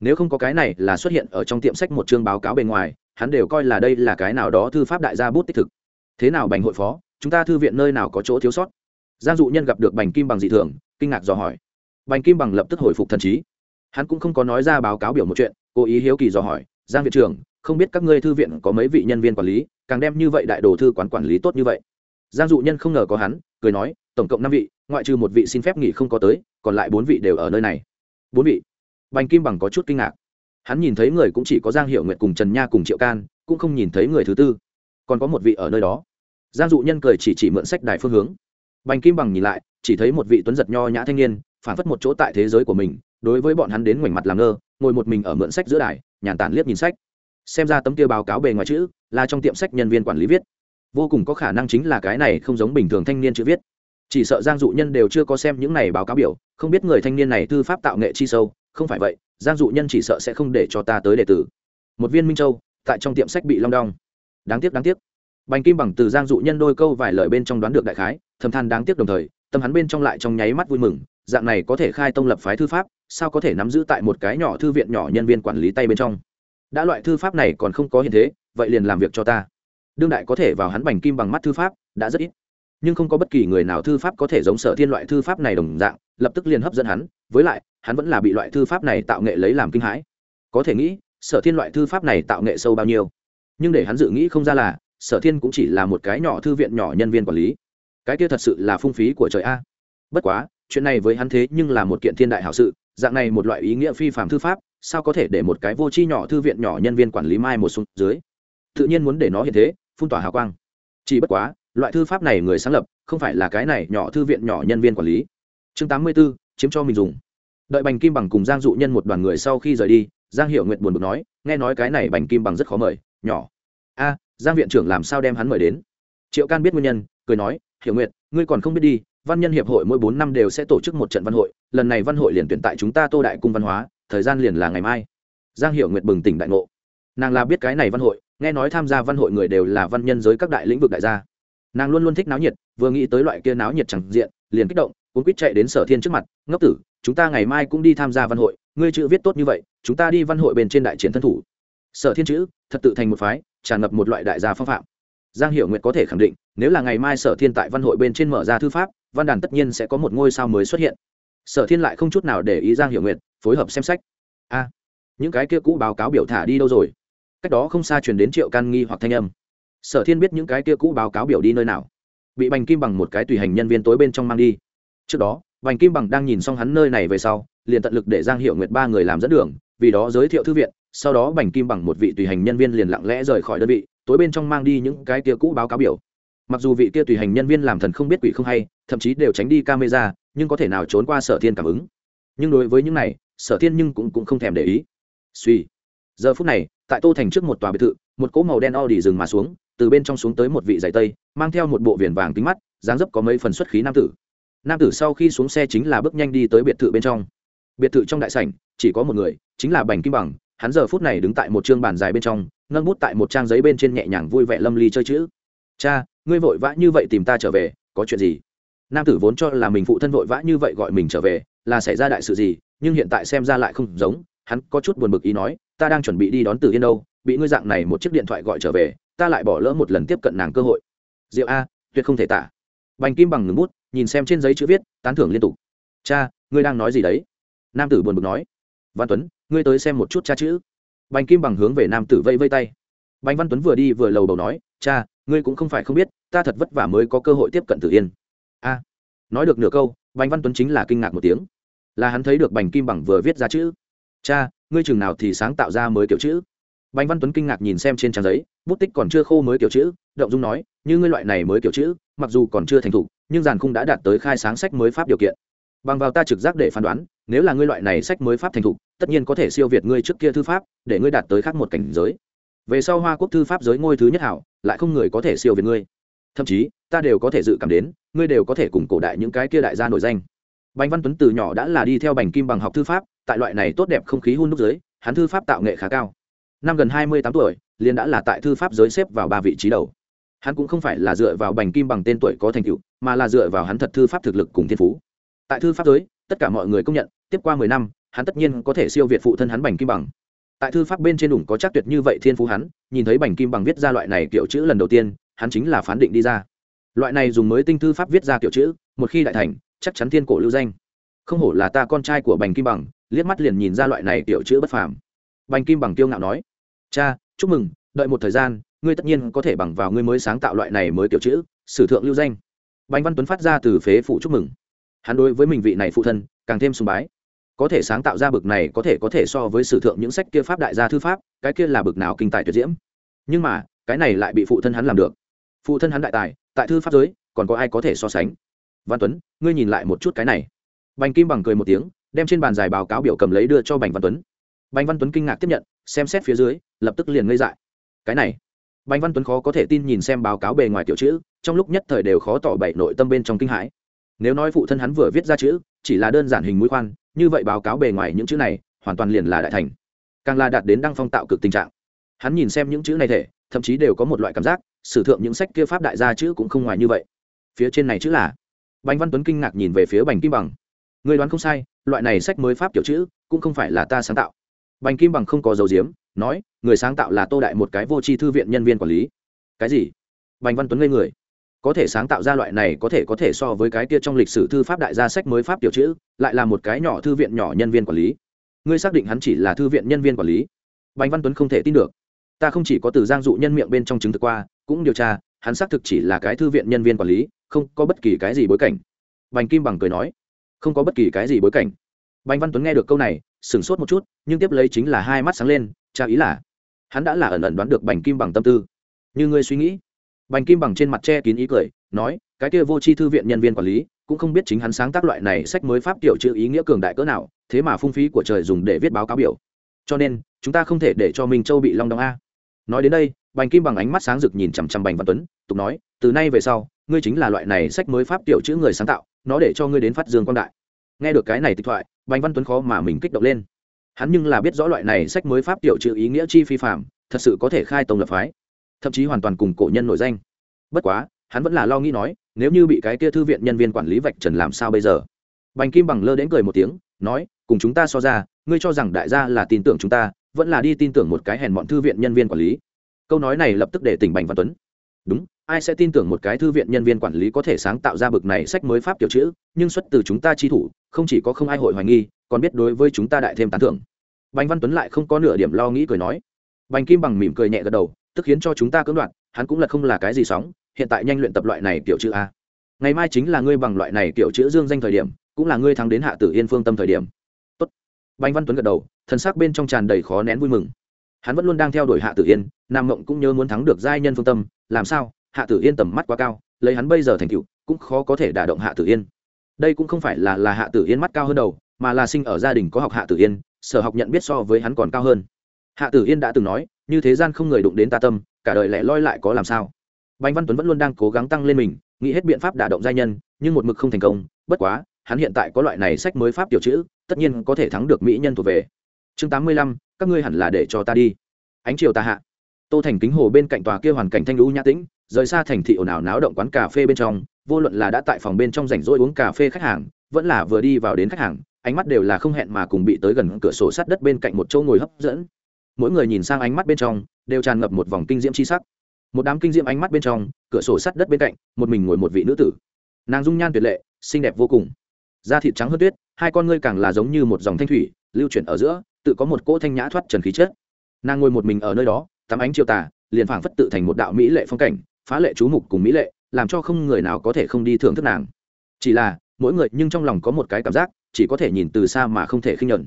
Nếu không có cái này là xuất hiện ở trong tiệm sách một chương báo cáo bề ngoài, hắn đều coi là đây là cái nào đó thư pháp đại gia bút tích thực. Thế nào bành hội phó, chúng ta thư viện nơi nào có chỗ thiếu sót? Giang dụ nhân gặp được bành kim bằng dị thường, kinh ngạc dò hỏi bành kim bằng lập tức hồi phục thần trí. Hắn cũng không có nói ra báo cáo biểu một chuyện, cố ý hiếu kỳ dò hỏi, giang viện trưởng, không biết các ngươi thư viện có mấy vị nhân viên quản lý, càng đem như vậy đại đồ thư quán quản lý tốt như vậy? Giang dụ nhân không ngờ có hắn, cười nói, tổng cộng năm vị, ngoại trừ một vị xin phép nghỉ không có tới, còn lại bốn vị đều ở nơi này. Bốn vị? Bành kim bằng có chút kinh ngạc. Hắn nhìn thấy người cũng chỉ có giang hiệu nguyệt cùng trần nha cùng triệu can, cũng không nhìn thấy người thứ tư. Còn có một vị ở nơi đó. Giang dụ nhân cười chỉ chỉ mượn sách đài phương hướng. Bành kim bằng nhìn lại, chỉ thấy một vị tuấn giật nho nhã thanh niên phản phất một chỗ tại thế giới của mình, đối với bọn hắn đến ngoảnh mặt làm ngơ, ngồi một mình ở mượn sách giữa đài, nhàn tản liếc nhìn sách. Xem ra tấm kia báo cáo bề ngoài chữ là trong tiệm sách nhân viên quản lý viết. Vô cùng có khả năng chính là cái này không giống bình thường thanh niên chữ viết. Chỉ sợ giang dụ nhân đều chưa có xem những này báo cáo biểu, không biết người thanh niên này thư pháp tạo nghệ chi sâu, không phải vậy, giang dụ nhân chỉ sợ sẽ không để cho ta tới đệ tử. Một viên minh châu, tại trong tiệm sách bị long đong. Đáng tiếc đáng tiếc. Bành kim bằng từ giang dụ nhân đôi câu vài lời bên trong đoán được đại khái, thầm than đáng tiếc đồng thời, tâm hắn bên trong lại trong nháy mắt vui mừng dạng này có thể khai tông lập phái thư pháp, sao có thể nắm giữ tại một cái nhỏ thư viện nhỏ nhân viên quản lý tay bên trong? Đã loại thư pháp này còn không có hiện thế, vậy liền làm việc cho ta. Đương đại có thể vào hắn bành kim bằng mắt thư pháp, đã rất ít. Nhưng không có bất kỳ người nào thư pháp có thể giống sở thiên loại thư pháp này đồng dạng, lập tức liền hấp dẫn hắn, với lại, hắn vẫn là bị loại thư pháp này tạo nghệ lấy làm kinh hãi. Có thể nghĩ, sở thiên loại thư pháp này tạo nghệ sâu bao nhiêu? Nhưng để hắn dự nghĩ không ra là, sở thiên cũng chỉ là một cái nhỏ thư viện nhỏ nhân viên quản lý. Cái kia thật sự là phung phí của trời a. Bất quá chuyện này với hắn thế nhưng là một kiện thiên đại hảo sự dạng này một loại ý nghĩa phi phạm thư pháp sao có thể để một cái vô tri nhỏ thư viện nhỏ nhân viên quản lý mai một xuống dưới? Tự nhiên muốn để nó hiện thế phun tỏa hào quang. Chỉ bất quá loại thư pháp này người sáng lập không phải là cái này nhỏ thư viện nhỏ nhân viên quản lý. Chương tám mươi 84, chiếm cho mình dùng. Đợi bành kim bằng cùng giang dụ nhân một đoàn người sau khi rời đi giang hiệu nguyện buồn bực nói nghe nói cái này bành kim bằng rất khó mời nhỏ. A giang viện trưởng làm sao đem hắn mời đến? Triệu can biết nguyên nhân cười nói hiểu nguyện ngươi còn không biết đi văn nhân hiệp hội mỗi bốn năm đều sẽ tổ chức một trận văn hội, lần này văn hội liền tuyển tại chúng ta tô đại cung văn hóa, thời gian liền là ngày mai. Giang Hiểu nguyệt bừng tỉnh đại ngộ. Nàng là biết cái này văn hội, nghe nói tham gia văn hội người đều là văn nhân giới các đại lĩnh vực đại gia. Nàng luôn luôn thích náo nhiệt, vừa nghĩ tới loại kia náo nhiệt chẳng diện, liền kích động, cuốn quýt chạy đến sở thiên trước mặt, ngốc tử, chúng ta ngày mai cũng đi tham gia văn hội, ngươi chữ viết tốt như vậy, chúng ta đi văn hội bên trên đại chiến thân thủ. Sở thiên chữ, thật tự thành một phái, tràn ngập một loại đại gia phong phạm giang hiệu nguyệt có thể khẳng định, nếu là ngày mai sở thiên tại văn hội bên trên mở ra thư pháp, văn đàn tất nhiên sẽ có một ngôi sao mới xuất hiện. Sở thiên lại không chút nào để ý giang hiệu nguyệt, phối hợp xem sách. A, những cái kia cũ báo cáo biểu thả đi đâu rồi? Cách đó không xa truyền đến triệu can nghi hoặc thanh âm. Sở thiên biết những cái kia cũ báo cáo biểu đi nơi nào. Bị bành kim bằng một cái tùy hành nhân viên tối bên trong mang đi. Trước đó, bành kim bằng đang nhìn xong hắn nơi này về sau, liền tận lực để giang hiệu nguyệt ba người làm dẫn đường, vì đó giới thiệu thư viện sau đó bành kim bằng một vị tùy hành nhân viên liền lặng lẽ rời khỏi đơn vị tối bên trong mang đi những cái kia cũ báo cáo biểu. Mặc dù vị kia tùy hành nhân viên làm thần không biết quỷ không hay thậm chí đều tránh đi camera nhưng có thể nào trốn qua sở thiên cảm ứng. Nhưng đối với những này sở thiên nhưng cũng, cũng không thèm để ý. Suy. Giờ phút này tại tô thành trước một tòa biệt thự một cỗ màu đen o đi dừng mà xuống từ bên trong xuống tới một vị giày tây mang theo một bộ viền vàng kính mắt dáng dấp có mấy phần xuất khí nam tử. Nam tử sau khi xuống xe chính là bước nhanh đi tới biệt thự bên trong. Biệt thự trong đại sảnh chỉ có một người chính là bành kim bằng hắn giờ phút này đứng tại một chương bàn dài bên trong nâng bút tại một trang giấy bên trên nhẹ nhàng vui vẻ lâm ly chơi chữ. Cha, ngươi vội vã như vậy tìm ta trở về, có chuyện gì? Nam tử vốn cho là mình phụ thân vội vã như vậy gọi mình trở về, là xảy ra đại sự gì, nhưng hiện tại xem ra lại không giống, hắn có chút buồn bực ý nói, ta đang chuẩn bị đi đón tử yên đâu, bị ngươi dạng này một chiếc điện thoại gọi trở về, ta lại bỏ lỡ một lần tiếp cận nàng cơ hội. Diệu a, tuyệt không thể tả. Bành kim bằng ngừng bút, nhìn xem trên giấy chữ viết, tán thưởng liên tục. Cha, ngươi đang nói gì đấy? Nam tử buồn bực nói. Văn tuấn ngươi tới xem một chút cha chữ. Bành kim bằng hướng về nam tử vây vây tay. Bành văn tuấn vừa đi vừa lầu đầu nói, cha, ngươi cũng không phải không biết, ta thật vất vả mới có cơ hội tiếp cận tử yên. A. Nói được nửa câu, bành văn tuấn chính là kinh ngạc một tiếng. Là hắn thấy được bành kim bằng vừa viết ra chữ. Cha, ngươi chừng nào thì sáng tạo ra mới kiểu chữ. Bành văn tuấn kinh ngạc nhìn xem trên trang giấy, bút tích còn chưa khô mới kiểu chữ, động dung nói, như ngươi loại này mới kiểu chữ, mặc dù còn chưa thành thục, nhưng giàn khung đã đạt tới khai sáng sách mới pháp điều kiện. Bằng vào ta trực giác để phán đoán nếu là ngươi loại này sách mới pháp thành thục, tất nhiên có thể siêu việt ngươi trước kia thư pháp, để ngươi đạt tới khác một cảnh giới. Về sau hoa quốc thư pháp giới ngôi thứ nhất hảo, lại không người có thể siêu việt ngươi. Thậm chí, ta đều có thể dự cảm đến, ngươi đều có thể cùng cổ đại những cái kia đại gia nổi danh. Bành văn tuấn từ nhỏ đã là đi theo bành kim bằng học thư pháp, tại loại này tốt đẹp không khí hun đúc giới, hắn thư pháp tạo nghệ khá cao. Năm gần hai mươi tám tuổi, liền đã là tại thư pháp giới xếp vào ba vị trí đầu. Hắn cũng không phải là dựa vào bành kim bằng tên tuổi có thành tựu, mà là dựa vào hắn thật thư pháp thực lực cùng thiên phú. Tại thư pháp giới, tất cả mọi người công nhận tiếp qua mười năm, hắn tất nhiên có thể siêu việt phụ thân hắn bành kim bằng. Tại thư pháp bên trên đủng có chắc tuyệt như vậy thiên phú hắn, nhìn thấy bành kim bằng viết ra loại này kiểu chữ lần đầu tiên, hắn chính là phán định đi ra. Loại này dùng mới tinh thư pháp viết ra kiểu chữ, một khi đại thành, chắc chắn thiên cổ lưu danh. Không hổ là ta con trai của bành kim bằng, liếc mắt liền nhìn ra loại này kiểu chữ bất phàm. Bành kim bằng kiêu ngạo nói, cha, chúc mừng, đợi một thời gian, ngươi tất nhiên có thể bằng vào ngươi mới sáng tạo loại này mới kiểu chữ, sử thượng lưu danh. Bành văn tuấn phát ra từ phế phụ chúc mừng. Hắn đối với mình vị này phụ thân, càng thêm sùng bái có thể sáng tạo ra bực này có thể có thể so với sử thượng những sách kia pháp đại gia thư pháp, cái kia là bực nào kinh tài tuyệt diễm. Nhưng mà, cái này lại bị phụ thân hắn làm được. Phụ thân hắn đại tài, tại thư pháp giới, còn có ai có thể so sánh? Văn tuấn, ngươi nhìn lại một chút cái này. Bành kim bằng cười một tiếng, đem trên bàn giải báo cáo biểu cầm lấy đưa cho bành văn tuấn. Bành văn tuấn kinh ngạc tiếp nhận, xem xét phía dưới, lập tức liền ngây dại. Cái này, bành văn tuấn khó có thể tin nhìn xem báo cáo bề ngoài kiểu chữ, trong lúc nhất thời đều khó tỏ bày nội tâm bên trong kinh hãi nếu nói phụ thân hắn vừa viết ra chữ, chỉ là đơn giản hình mũi khoan, như vậy báo cáo bề ngoài những chữ này, hoàn toàn liền là đại thành. Càng là đạt đến đăng phong tạo cực tình trạng. Hắn nhìn xem những chữ này thể, thậm chí đều có một loại cảm giác, sử thượng những sách kia pháp đại gia chữ cũng không ngoài như vậy. Phía trên này chữ là? Bành văn tuấn kinh ngạc nhìn về phía bành kim bằng. Người đoán không sai, loại này sách mới pháp kiểu chữ, cũng không phải là ta sáng tạo. Bành kim bằng không có dấu diếm, nói, người sáng tạo là tô đại một cái vô tri thư viện nhân viên quản lý. Cái gì? Bành văn tuấn ngây người có thể sáng tạo ra loại này có thể có thể so với cái kia trong lịch sử thư pháp đại gia sách mới pháp tiểu chữ, lại là một cái nhỏ thư viện nhỏ nhân viên quản lý. Ngươi xác định hắn chỉ là thư viện nhân viên quản lý? Bành văn tuấn không thể tin được. Ta không chỉ có từ giang dụ nhân miệng bên trong chứng thực qua, cũng điều tra, hắn xác thực chỉ là cái thư viện nhân viên quản lý, không có bất kỳ cái gì bối cảnh. Bành kim bằng cười nói, không có bất kỳ cái gì bối cảnh. Bành văn tuấn nghe được câu này, sửng sốt một chút, nhưng tiếp lấy chính là hai mắt sáng lên tra ý là, hắn đã là ẩn ẩn đoán được bành kim bằng tâm tư. Như ngươi suy nghĩ bành kim bằng trên mặt che kín ý cười, nói, cái kia vô chi thư viện nhân viên quản lý, cũng không biết chính hắn sáng tác loại này sách mới pháp tiểu chữ ý nghĩa cường đại cỡ nào, thế mà phung phí của trời dùng để viết báo cáo biểu. Cho nên, chúng ta không thể để cho minh châu bị long đong a. Nói đến đây, bành kim bằng ánh mắt sáng rực nhìn chằm chằm bành văn tuấn, tục nói, từ nay về sau, ngươi chính là loại này sách mới pháp tiểu chữ người sáng tạo, nó để cho ngươi đến phát dương quang đại. Nghe được cái này tịch thoại, bành văn tuấn khó mà mình kích động lên. Hắn nhưng là biết rõ loại này sách mới pháp tiểu chữ ý nghĩa chi phi phạm thật sự có thể khai tông lập phái thậm chí hoàn toàn cùng cổ nhân nổi danh. Bất quá, hắn vẫn là lo nghĩ nói, nếu như bị cái kia thư viện nhân viên quản lý vạch trần làm sao bây giờ? Bành kim bằng lơ đến cười một tiếng, nói, cùng chúng ta so ra, ngươi cho rằng đại gia là tin tưởng chúng ta, vẫn là đi tin tưởng một cái hèn bọn thư viện nhân viên quản lý. Câu nói này lập tức để tỉnh bành văn tuấn. Đúng, ai sẽ tin tưởng một cái thư viện nhân viên quản lý có thể sáng tạo ra bực này sách mới pháp kiểu chữ, nhưng xuất từ chúng ta chi thủ, không chỉ có không ai hội hoài nghi, còn biết đối với chúng ta đại thêm tán thưởng. Bành văn tuấn lại không có nửa điểm lo nghĩ cười nói. Bành kim bằng mỉm cười nhẹ gật đầu tức khiến cho chúng ta cưỡng đoạt, hắn cũng là không là cái gì sóng, hiện tại nhanh luyện tập loại này kiểu chữ a. Ngày mai chính là ngươi bằng loại này kiểu chữ dương danh thời điểm, cũng là ngươi thắng đến hạ tử yên phương tâm thời điểm. Tốt. bành văn tuấn gật đầu, thần sắc bên trong tràn đầy khó nén vui mừng. Hắn vẫn luôn đang theo đuổi hạ tử yên, nam mộng cũng nhớ muốn thắng được giai nhân phương tâm, làm sao? Hạ tử yên tầm mắt quá cao, lấy hắn bây giờ thành tựu, cũng khó có thể đả động hạ tử yên. Đây cũng không phải là là hạ tử yên mắt cao hơn đầu, mà là sinh ở gia đình có học hạ tử yên, sở học nhận biết so với hắn còn cao hơn. Hạ tử yên đã từng nói như thế gian không người đụng đến ta tâm, cả đời lẻ loi lại có làm sao? Bành văn tuấn vẫn luôn đang cố gắng tăng lên mình, nghĩ hết biện pháp đả động giai nhân, nhưng một mực không thành công, bất quá, hắn hiện tại có loại này sách mới pháp tiểu chữ, tất nhiên có thể thắng được mỹ nhân thuộc về. Chương tám mươi lăm, các ngươi hẳn là để cho ta đi. Ánh chiều ta hạ. Tô thành kính hồ bên cạnh tòa kia hoàn cảnh thanh lũ nhã tĩnh, rời xa thành thị ồn ào náo động quán cà phê bên trong, vô luận là đã tại phòng bên trong rảnh rỗi uống cà phê khách hàng, vẫn là vừa đi vào đến khách hàng, ánh mắt đều là không hẹn mà cùng bị tới gần cửa sổ sát đất bên cạnh một chỗ ngồi hấp dẫn mỗi người nhìn sang ánh mắt bên trong, đều tràn ngập một vòng kinh diễm c h i sắc. Một đám kinh diễm ánh mắt bên trong, cửa sổ sắt đất bên cạnh, một mình ngồi một vị nữ tử. Nàng dung nhan tuyệt lệ, xinh đẹp vô cùng. Da thịt trắng hơn tuyết, hai con ngươi càng là giống như một dòng thanh thủy, lưu chuyển ở giữa, tự có một cỗ thanh nhã thoát trần khí chết nàng ngồi một mình ở nơi đó, tắm ánh chiều tà, liền phảng phất tự thành một đạo mỹ lệ phong cảnh, phá lệ chú mục cùng mỹ lệ, làm cho không người nào có thể không đi thưởng thức nàng. Chỉ là, mỗi người nhưng trong lòng có một cái cảm giác, chỉ có thể nhìn từ xa mà không thể khinh nhuận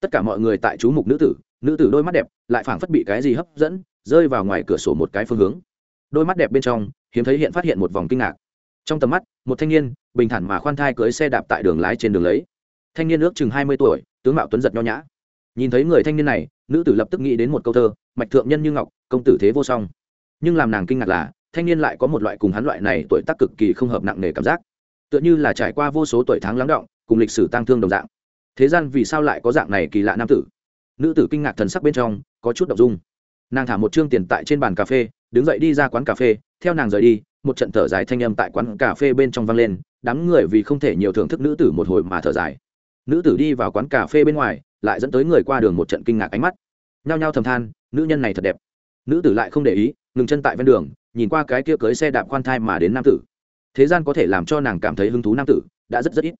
tất cả mọi người tại chú mục nữ tử nữ tử đôi mắt đẹp lại phảng phất bị cái gì hấp dẫn, rơi vào ngoài cửa sổ một cái phương hướng. Đôi mắt đẹp bên trong, hiếm thấy hiện phát hiện một vòng kinh ngạc. Trong tầm mắt, một thanh niên, bình thản mà khoan thai cưới xe đạp tại đường lái trên đường lấy. Thanh niên ước chừng hai mươi tuổi, tướng mạo tuấn giật nho nhã. Nhìn thấy người thanh niên này, nữ tử lập tức nghĩ đến một câu thơ, mạch thượng nhân như ngọc, công tử thế vô song. Nhưng làm nàng kinh ngạc là, thanh niên lại có một loại cùng hắn loại này tuổi tác cực kỳ không hợp nặng nề cảm giác. Tựa như là trải qua vô số tuổi tháng lắng động, cùng lịch sử tăng thương đồng dạng. Thế gian vì sao lại có dạng này kỳ lạ nam tử? Nữ tử kinh ngạc thần sắc bên trong, có chút đ ộ n g dung. Nàng thả một chương tiền tại trên bàn cà phê, đứng dậy đi ra quán cà phê, theo nàng rời đi, một trận thở dài thanh âm tại quán cà phê bên trong vang lên, đám người vì không thể nhiều thưởng thức nữ tử một hồi mà thở dài. Nữ tử đi vào quán cà phê bên ngoài, lại dẫn tới người qua đường một trận kinh ngạc ánh mắt. Nhao nhao thầm than, nữ nhân này thật đẹp. Nữ tử lại không để ý, ngừng chân tại ven đường, nhìn qua cái kia cưới xe đạp khoan thai mà đến nam tử. Thế gian có thể làm cho nàng cảm thấy hứng thú nam tử, đã rất rất ít.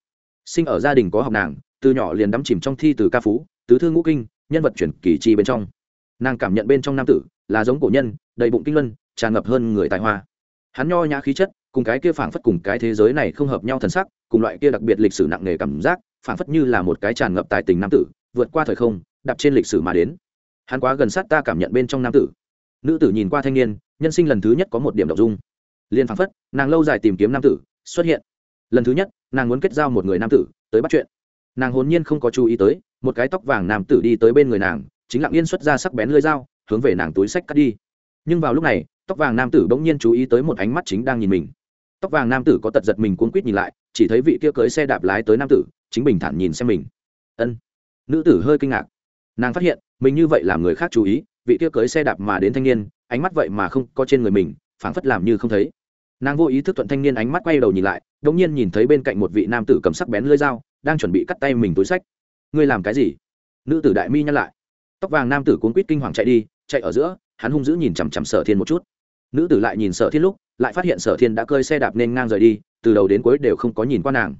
Sinh ở gia đình có học nàng, từ nhỏ liền đắm chìm trong thi từ ca phú, tứ thư ngũ kinh nhân vật chuyển kỳ chi bên trong. Nàng cảm nhận bên trong nam tử là giống cổ nhân, đầy bụng kinh luân, tràn ngập hơn người tài hoa. Hắn nho nhã khí chất, cùng cái kia phảng phất cùng cái thế giới này không hợp nhau thần sắc, cùng loại kia đặc biệt lịch sử nặng nề cảm giác, phảng phất như là một cái tràn ngập tài tình nam tử, vượt qua thời không, đạp trên lịch sử mà đến. Hắn quá gần sát ta cảm nhận bên trong nam tử. Nữ tử nhìn qua thanh niên, nhân sinh lần thứ nhất có một điểm đọc dung. Liền phảng phất, nàng lâu dài tìm kiếm nam tử, xuất hiện. Lần thứ nhất, nàng muốn kết giao một người nam tử, tới bắt chuyện. Nàng hồn nhiên không có chú ý tới một cái tóc vàng nam tử đi tới bên người nàng, chính lặng yên xuất ra sắc bén lưỡi dao, hướng về nàng túi sách cắt đi. Nhưng vào lúc này, tóc vàng nam tử bỗng nhiên chú ý tới một ánh mắt chính đang nhìn mình. Tóc vàng nam tử có tật giật mình cuốn quýt nhìn lại, chỉ thấy vị kia cưới xe đạp lái tới nam tử, chính bình thản nhìn xem mình. Ân. Nữ tử hơi kinh ngạc. Nàng phát hiện, mình như vậy làm người khác chú ý, vị kia cưới xe đạp mà đến thanh niên, ánh mắt vậy mà không có trên người mình, phảng phất làm như không thấy. Nàng vô ý thức thuận thanh niên ánh mắt quay đầu nhìn lại đ ỗ n g nhiên nhìn thấy bên cạnh một vị nam tử cầm sắc bén lưỡi dao, đang chuẩn bị cắt tay mình túi sách ngươi làm cái gì? Nữ tử đại mi nhắc lại. Tóc vàng nam tử cuốn quýt kinh hoàng chạy đi, chạy ở giữa, hắn hung dữ nhìn chằm chằm sở thiên một chút. Nữ tử lại nhìn sở thiên lúc, lại phát hiện sở thiên đã cơi xe đạp nên ngang rời đi, từ đầu đến cuối đều không có nhìn qua nàng.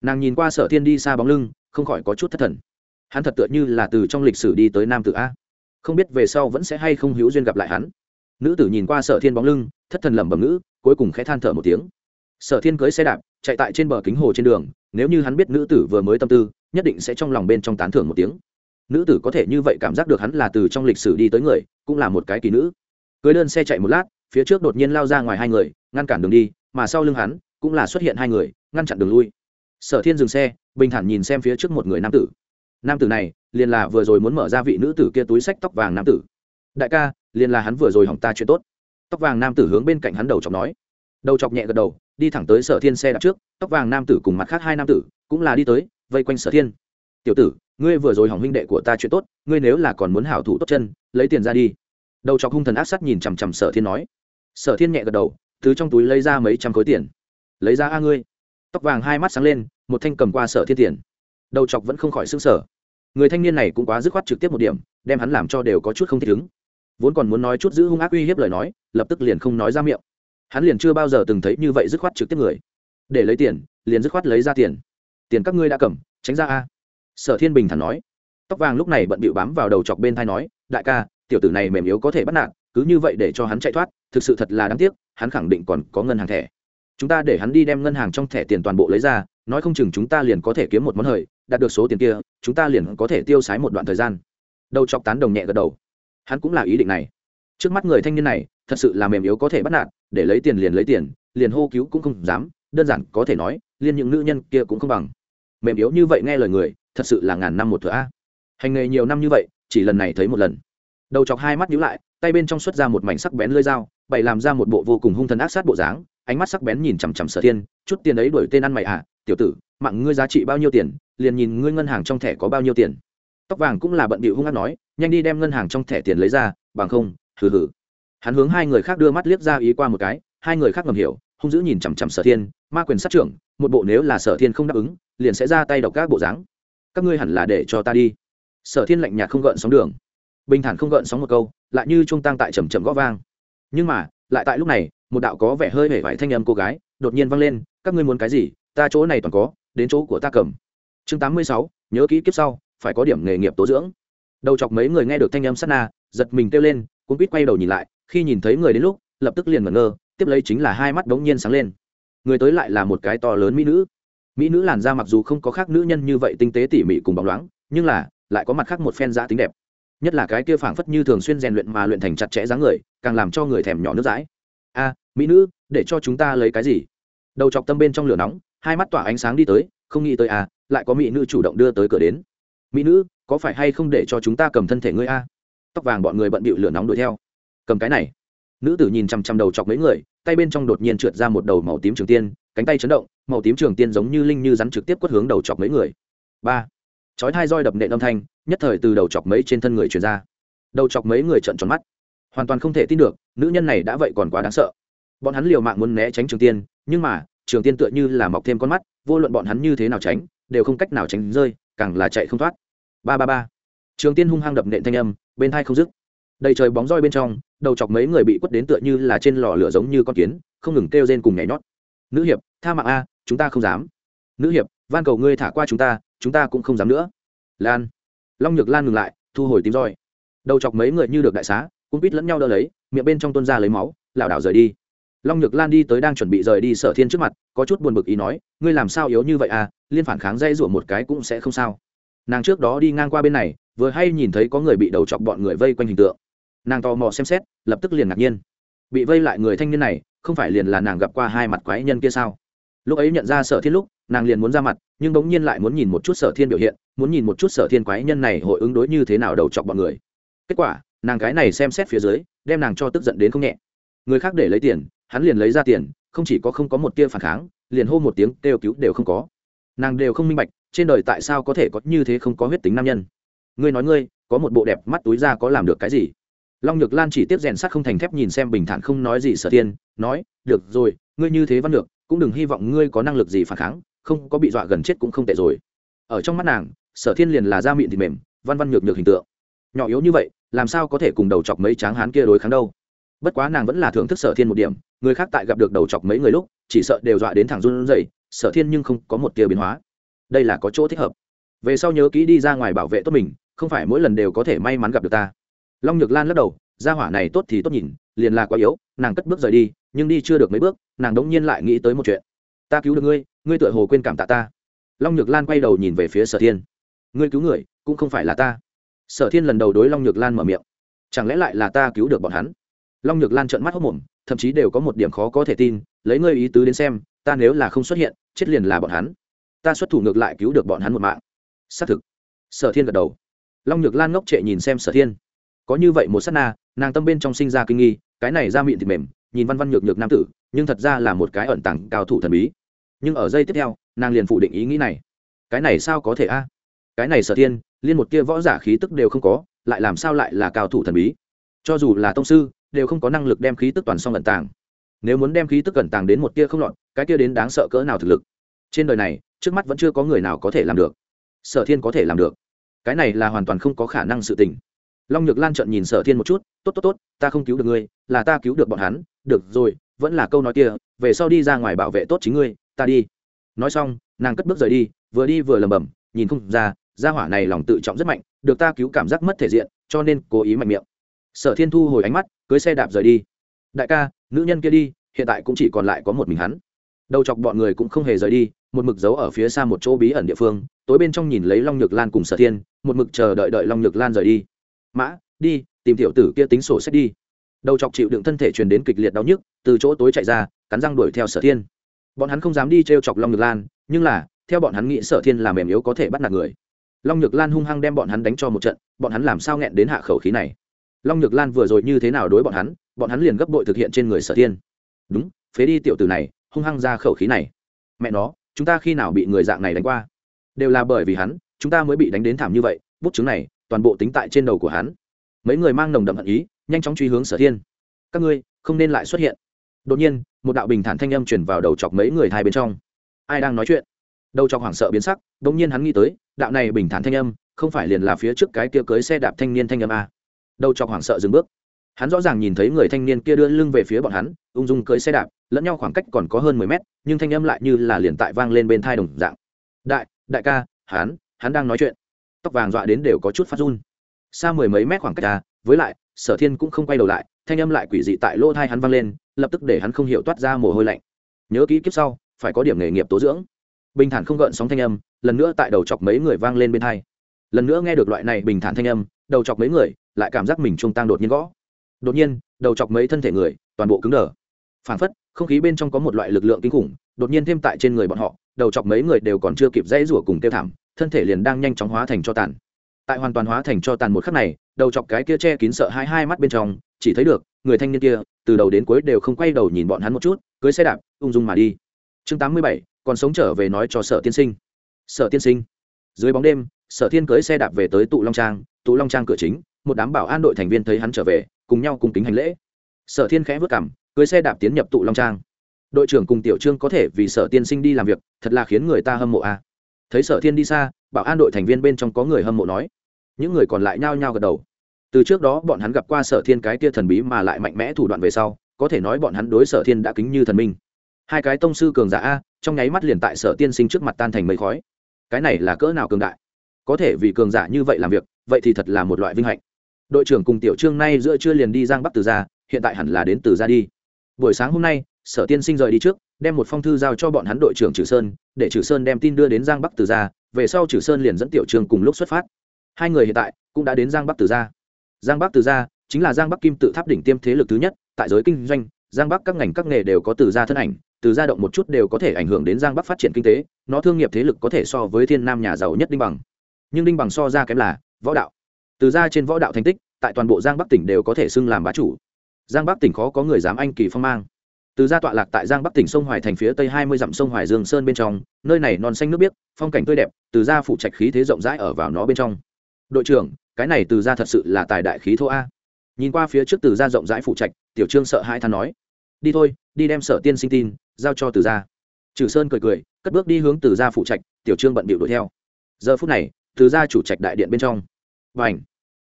Nàng nhìn qua sở thiên đi xa bóng lưng, không khỏi có chút thất thần. Hắn thật tựa như là từ trong lịch sử đi tới nam tử a. Không biết về sau vẫn sẽ hay không hữu duyên gặp lại hắn. Nữ tử nhìn qua sở thiên bóng lưng, thất thần lẩm bẩm ngữ, cuối cùng khẽ than thở một tiếng. Sở thiên cưới xe đạp, chạy tại trên bờ kính hồ trên đường, nếu như hắn biết nữ tử vừa mới tâm tư nhất định sẽ trong lòng bên trong tán thưởng một tiếng. Nữ tử có thể như vậy cảm giác được hắn là từ trong lịch sử đi tới người, cũng là một cái kỳ nữ. Cưới đơn xe chạy một lát, phía trước đột nhiên lao ra ngoài hai người, ngăn cản đường đi, mà sau lưng hắn, cũng là xuất hiện hai người, ngăn chặn đường lui. Sở thiên dừng xe, bình thản nhìn xem phía trước một người nam tử. Nam tử này, liền là vừa rồi muốn mở ra vị nữ tử kia túi sách tóc vàng nam tử. Đại ca, liền là hắn vừa rồi hỏng ta chuyện tốt. Tóc vàng nam tử hướng bên cạnh hắn đầu chọc nói. Đầu chọc nhẹ gật đầu, đi thẳng tới sở thiên xe đạp trước, tóc vàng nam tử cùng mặt khác hai nam tử, cũng là đi tới vây quanh sở thiên. Tiểu tử, ngươi vừa rồi hỏng huynh đệ của ta chuyện tốt, ngươi nếu là còn muốn hảo thủ tốt chân, lấy tiền ra đi. Đầu chọc hung thần ác sắt nhìn chằm chằm sở thiên nói. Sở thiên nhẹ gật đầu, từ trong túi lấy ra mấy trăm khối tiền. Lấy ra a ngươi. Tóc vàng hai mắt sáng lên, một thanh cầm qua sở thiên tiền. Đầu chọc vẫn không khỏi xứng sở người thanh niên này cũng quá dứt khoát trực tiếp một điểm, đem hắn làm cho đều có chút không thích ứng. Vốn còn muốn nói chút giữ hung ác uy hiếp lời nói, lập tức liền không nói ra miệng. Hắn liền chưa bao giờ từng thấy như vậy dứt khoát trực tiếp người. Để lấy tiền, liền dứt khoát lấy ra tiền tiền các ngươi đã cầm, tránh ra a. Sở thiên bình thản nói. Tóc vàng lúc này bận bịu bám vào đầu chọc bên thai nói, đại ca, tiểu tử này mềm yếu có thể bắt nạt, cứ như vậy để cho hắn chạy thoát, thực sự thật là đáng tiếc, hắn khẳng định còn có ngân hàng thẻ. Chúng ta để hắn đi đem ngân hàng trong thẻ tiền toàn bộ lấy ra, nói không chừng chúng ta liền có thể kiếm một món hời, đạt được số tiền kia, chúng ta liền có thể tiêu sái một đoạn thời gian. Đầu chọc tán đồng nhẹ gật đầu. Hắn cũng là ý định này. Trước mắt người thanh niên này, thật sự là mềm yếu có thể bắt nạt, để lấy tiền liền lấy tiền, liền hô cứu cũng không dám, đơn giản có thể nói liên những nữ nhân kia cũng không bằng mềm yếu như vậy nghe lời người, thật sự là ngàn năm một thửa a. Hành nghề nhiều năm như vậy, chỉ lần này thấy một lần. Đầu chọc hai mắt nhíu lại, tay bên trong xuất ra một mảnh sắc bén lưỡi dao, bày làm ra một bộ vô cùng hung thần ác sát bộ dáng, ánh mắt sắc bén nhìn chằm chằm sở thiên, chút tiền ấy đuổi tên ăn mày à tiểu tử, mạng ngươi giá trị bao nhiêu tiền, liền nhìn ngươi ngân hàng trong thẻ có bao nhiêu tiền. Tóc vàng cũng là bận bịu hung hát nói, nhanh đi đem ngân hàng trong thẻ tiền lấy ra, bằng không, hừ hừ. Hắn hướng hai người khác đưa mắt liếc ra ý qua một cái, hai người khác ngầm hiểu, hung dữ nhìn chằm chằm sở thiên, ma quyền sát trưởng, một bộ nếu là sở thiên không đáp ứng liền sẽ ra tay độc các bộ dáng. Các ngươi hẳn là để cho ta đi. Sở thiên lạnh nhạt không gợn sóng đường. Bình thản không gợn sóng một câu, lại như trung tăng tại trầm trầm gõ vang. Nhưng mà, lại tại lúc này, một đạo có vẻ hơi hể vải thanh âm cô gái đột nhiên vang lên, các ngươi muốn cái gì? Ta chỗ này toàn có, đến chỗ của ta cầm. Chương tám mươi sáu, nhớ kỹ kiếp sau, phải có điểm nghề nghiệp tố dưỡng. Đầu chọc mấy người nghe được thanh âm sát na, giật mình kêu lên cũng quýt quay đầu nhìn lại, khi nhìn thấy người đến lúc, lập tức liền ngẩn ngơ, tiếp lấy chính là hai mắt đống nhiên sáng lên. Người tới lại là một cái to lớn mỹ nữ mỹ nữ làn da mặc dù không có khác nữ nhân như vậy tinh tế tỉ mỉ cùng bóng loáng, nhưng là lại có mặt khác một phen giã tính đẹp. Nhất là cái kia phảng phất như thường xuyên rèn luyện mà luyện thành chặt chẽ dáng người, càng làm cho người thèm nhỏ nước dãi. A, mỹ nữ, để cho chúng ta lấy cái gì? Đầu chọc tâm bên trong lửa nóng, hai mắt tỏa ánh sáng đi tới, không nghĩ tới a, lại có mỹ nữ chủ động đưa tới cửa đến. Mỹ nữ, có phải hay không để cho chúng ta cầm thân thể ngươi a? Tóc vàng bọn người bận bịu lửa nóng đuổi theo. Cầm cái này. Nữ tử nhìn chằm chằm đầu chọc mấy người, tay bên trong đột nhiên trượt ra một đầu màu tím trường tiên cánh tay chấn động, màu tím trường tiên giống như linh như rắn trực tiếp quất hướng đầu chọc mấy người. Ba. Chói thai roi đập nện âm thanh, nhất thời từ đầu chọc mấy trên thân người truyền ra. Đầu chọc mấy người trợn tròn mắt. Hoàn toàn không thể tin được, nữ nhân này đã vậy còn quá đáng sợ. Bọn hắn liều mạng muốn né tránh trường tiên, nhưng mà, trường tiên tựa như là mọc thêm con mắt, vô luận bọn hắn như thế nào tránh, đều không cách nào tránh rơi, càng là chạy không thoát. Ba ba ba. Trường tiên hung hăng đập nện thanh âm, bên thai không dứt. Đầy trời bóng roi bên trong, đầu chọc mấy người bị quất đến tựa như là trên lò lửa giống như con kiến, không ngừng kêu rên cùng nhảy nhót nữ hiệp, tha mạng a, chúng ta không dám. Nữ hiệp, van cầu ngươi thả qua chúng ta chúng ta cũng không dám nữa. Lan. Long nhược lan ngừng lại, thu hồi tím roi. Đầu chọc mấy người như được đại xá cũng biết lẫn nhau đỡ lấy, miệng bên trong tuôn ra lấy máu, lảo đảo rời đi. Long nhược lan đi tới đang chuẩn bị rời đi sở thiên trước mặt, có chút buồn bực ý nói, ngươi làm sao yếu như vậy à? Liên phản kháng dây rủa một cái cũng sẽ không sao. Nàng trước đó đi ngang qua bên này, vừa hay nhìn thấy có người bị đầu chọc bọn người vây quanh hình tượng. Nàng tò mò xem xét, lập tức liền ngạc nhiên. Bị vây lại người thanh niên này không phải liền là nàng gặp qua hai mặt quái nhân kia sao? Lúc ấy nhận ra sở thiên lúc, nàng liền muốn ra mặt, nhưng bỗng nhiên lại muốn nhìn một chút sở thiên biểu hiện, muốn nhìn một chút sở thiên quái nhân này hội ứng đối như thế nào đầu chọc bọn người. Kết quả, nàng cái này xem xét phía dưới, đem nàng cho tức giận đến không nhẹ. Người khác để lấy tiền, hắn liền lấy ra tiền, không chỉ có không có một tia phản kháng, liền hô một tiếng kêu cứu đều không có. Nàng đều không minh bạch, trên đời tại sao có thể có như thế không có huyết tính nam nhân. Ngươi nói ngươi, có một bộ đẹp mắt túi ra có làm được cái gì? Long nhược lan chỉ tiếp rèn sắt không thành thép nhìn xem bình thản không nói gì sở tiên nói, được rồi, ngươi như thế văn được cũng đừng hy vọng ngươi có năng lực gì phản kháng, không có bị dọa gần chết cũng không tệ rồi. Ở trong mắt nàng, sở thiên liền là da miệng thịt mềm, văn văn nhược nhược hình tượng. Nhỏ yếu như vậy, làm sao có thể cùng đầu chọc mấy tráng hán kia đối kháng đâu? Bất quá nàng vẫn là thưởng thức sở thiên một điểm, người khác tại gặp được đầu chọc mấy người lúc, chỉ sợ đều dọa đến thẳng run rẩy, sở thiên nhưng không có một tia biến hóa. Đây là có chỗ thích hợp. Về sau nhớ kỹ đi ra ngoài bảo vệ tốt mình, không phải mỗi lần đều có thể may mắn gặp được ta long nhược lan lắc đầu, gia hỏa này tốt thì tốt nhìn, liền là quá yếu, nàng cất bước rời đi, nhưng đi chưa được mấy bước, nàng đống nhiên lại nghĩ tới một chuyện. Ta cứu được ngươi ngươi tựa hồ quên cảm tạ ta. Long nhược lan quay đầu nhìn về phía sở thiên. Ngươi cứu người, cũng không phải là ta. Sở thiên lần đầu đối long nhược lan mở miệng. Chẳng lẽ lại là ta cứu được bọn hắn? Long nhược lan trợn mắt hốc mồm, thậm chí đều có một điểm khó có thể tin, lấy ngươi ý tứ đến xem, ta nếu là không xuất hiện, chết liền là bọn hắn. Ta xuất thủ ngược lại cứu được bọn hắn một mạng. Xác thực. Sở thiên gật đầu. Long nhược lan ngốc trệ nhìn xem sở thiên có như vậy một s á t na, nàng tâm bên trong sinh ra kinh nghi, cái này ra miệng thịt mềm, nhìn văn văn nhược nhược nam tử, nhưng thật ra là một cái ẩn tàng cao thủ thần bí. Nhưng ở giây tiếp theo, nàng liền phủ định ý nghĩ này. Cái này sao có thể a? Cái này sở thiên, liên một kia võ giả khí tức đều không có, lại làm sao lại là cao thủ thần bí? Cho dù là tông sư, đều không có năng lực đem khí tức toàn song ẩn tàng. Nếu muốn đem khí tức ẩn tàng đến một tia không lọt, cái kia đến đáng sợ cỡ nào thực lực? Trên đời này, trước mắt vẫn chưa có người nào có thể làm được. Sở thiên có thể làm được. Cái này là hoàn toàn không có khả năng sự tình long nhược lan trợn nhìn sở thiên một chút, tốt tốt tốt, ta không cứu được ngươi, là ta cứu được bọn hắn, được rồi, vẫn là câu nói kia, về sau đi ra ngoài bảo vệ tốt chính ngươi, ta đi. Nói xong, nàng cất bước rời đi, vừa đi vừa lầm bầm nhìn không ra, gia hỏa này lòng tự trọng rất mạnh, được ta cứu cảm giác mất thể diện, cho nên cố ý mạnh miệng. Sở thiên thu hồi ánh mắt, cưới xe đạp rời đi. Đại ca, nữ nhân kia đi, hiện tại cũng chỉ còn lại có một mình hắn. Đầu chọc bọn người cũng không hề rời đi, một mực giấu ở phía xa một chỗ bí ẩn địa phương, tối bên trong nhìn lấy long nhược lan cùng sở thiên, một mực chờ đợi đợi long nhược lan rời đi mã, đi, tìm tiểu tử kia tính sổ sách đi. Đầu chọc chịu đựng thân thể truyền đến kịch liệt đau nhức, từ chỗ tối chạy ra, cắn răng đuổi theo sở thiên. Bọn hắn không dám đi t r e o chọc long nhược lan, nhưng là, theo bọn hắn nghĩ sở thiên là mềm yếu có thể bắt nạt người. Long nhược lan hung hăng đem bọn hắn đánh cho một trận, bọn hắn làm sao nghẹn đến hạ khẩu khí này? Long nhược lan vừa rồi như thế nào đối bọn hắn bọn hắn liền gấp bội thực hiện trên người sở thiên. Đúng, phế đi tiểu tử này, hung hăng ra khẩu khí này. Mẹ nó, chúng ta khi nào bị người dạng này đánh qua? Đều là bởi vì hắn, chúng ta mới bị đánh đến thảm như vậy, bút chứng này toàn bộ tính tại trên đầu của hắn. Mấy người mang nồng đậm hận ý, nhanh chóng truy hướng sở thiên. Các ngươi, không nên lại xuất hiện. Đột nhiên, một đạo bình thản thanh âm chuyển vào đầu chọc mấy người thai bên trong. Ai đang nói chuyện? Đầu chọc hoảng sợ biến sắc đ ỗ n g nhiên hắn nghĩ tới, đạo này bình thản thanh âm, không phải liền là phía trước cái kia cưới xe đạp thanh niên thanh âm a. Đầu chọc hoảng sợ dừng bước. Hắn rõ ràng nhìn thấy người thanh niên kia đưa lưng về phía bọn hắn, ung dung cưới xe đạp, lẫn nhau khoảng cách còn có hơn mười mét, nhưng thanh âm lại như là liền tại vang lên bên thai đồng dạng. Đại đại ca, hắn hắn đang nói chuyện tóc vàng dọa đến đều có chút phát run. Xa mười mấy mét khoảng cách ra với lại, sở thiên cũng không quay đầu lại, thanh âm lại quỷ dị tại lỗ thai hắn vang lên, lập tức để hắn không hiểu toát ra mồ hôi lạnh. Nhớ kỹ kiếp sau, phải có điểm nghề nghiệp tố dưỡng. Bình thản không gợn sóng thanh âm, lần nữa tại đầu chọc mấy người vang lên bên thai lần nữa nghe được loại này bình thản thanh âm, đầu chọc mấy người, lại cảm giác mình trung tăng đột nhiên gõ. Đột nhiên, đầu chọc mấy thân thể người, toàn bộ cứng đờ. Phản phất, không khí bên trong có một loại lực lượng kinh khủng đột nhiên thêm tại trên người bọn họ, đầu chọc mấy người đều còn chưa kịp dãy rủa cùng tiêu thảm, thân thể liền đang nhanh chóng hóa thành cho tàn. Tại hoàn toàn hóa thành cho tàn một khắc này, đầu chọc cái kia che kín sợ hai hai mắt bên trong, chỉ thấy được, người thanh niên kia, từ đầu đến cuối đều không quay đầu nhìn bọn hắn một chút, cưới xe đạp, ung dung mà đi. Chương tám mươi bảy, còn sống trở về nói cho sở tiên sinh. Sở tiên sinh. Dưới bóng đêm, sở thiên cưới xe đạp về tới tụ long trang, tụ long trang cửa chính, một đám bảo an đội thành viên thấy hắn trở về, cùng nhau cùng kính hành lễ. Sở thiên khẽ vất cảm cưới xe đạp tiến nhập tụ long trang đội trưởng cùng tiểu trương có thể vì sở tiên sinh đi làm việc, thật là khiến người ta hâm mộ a. Thấy sở thiên đi xa, bảo an đội thành viên bên trong có người hâm mộ nói. Những người còn lại nhao nhao gật đầu. Từ trước đó, bọn hắn gặp qua sở thiên cái kia thần bí mà lại mạnh mẽ thủ đoạn về sau, có thể nói bọn hắn đối sở thiên đã kính như thần minh. Hai cái tông sư cường giả a, trong nháy mắt liền tại sở tiên sinh trước mặt tan thành mây khói. Cái này là cỡ nào cường đại? Có thể vì cường giả như vậy làm việc, vậy thì thật là một loại vinh hạnh. Đội trưởng cùng tiểu trương nay giữa trưa liền đi giang bắc từ ra hiện tại hẳn là đến từ ra đi. Buổi sáng hôm nay sở tiên sinh rời đi trước, đem một phong thư giao cho bọn hắn đội trưởng trừ sơn, để trừ sơn đem tin đưa đến giang bắc từ gia, về sau trừ sơn liền dẫn tiểu trường cùng lúc xuất phát. Hai người hiện tại cũng đã đến giang bắc từ gia. Giang bắc từ gia chính là giang bắc kim tự tháp đỉnh tiêm thế lực thứ nhất, tại giới kinh doanh, giang bắc các ngành các nghề đều có từ gia thân ảnh, từ gia động một chút đều có thể ảnh hưởng đến giang bắc phát triển kinh tế, nó thương nghiệp thế lực có thể so với thiên nam nhà giàu nhất đinh bằng. Nhưng đinh bằng so ra kém là võ đạo. Từ gia trên võ đạo thành tích, tại toàn bộ giang bắc tỉnh đều có thể xưng làm bá chủ. Giang bắc tỉnh khó có người dám anh kỳ phong mang từ gia tọa lạc tại giang bắc tỉnh sông hoài thành phía tây hai mươi dặm sông hoài dương sơn bên trong, nơi này non xanh nước biếc, phong cảnh tươi đẹp, từ gia phụ trạch khí thế rộng rãi ở vào nó bên trong. Đội trưởng, cái này từ gia thật sự là tài đại khí thô a. Nhìn qua phía trước từ gia rộng rãi phụ trạch, tiểu trương sợ hai than nói, đi thôi, đi đem sở tiên sinh tin, giao cho từ gia. Trừ sơn cười cười, cất bước đi hướng từ gia phụ trạch, tiểu trương bận bịu đuổi theo. Giờ phút này, từ gia chủ trạch đại điện bên trong. Và ảnh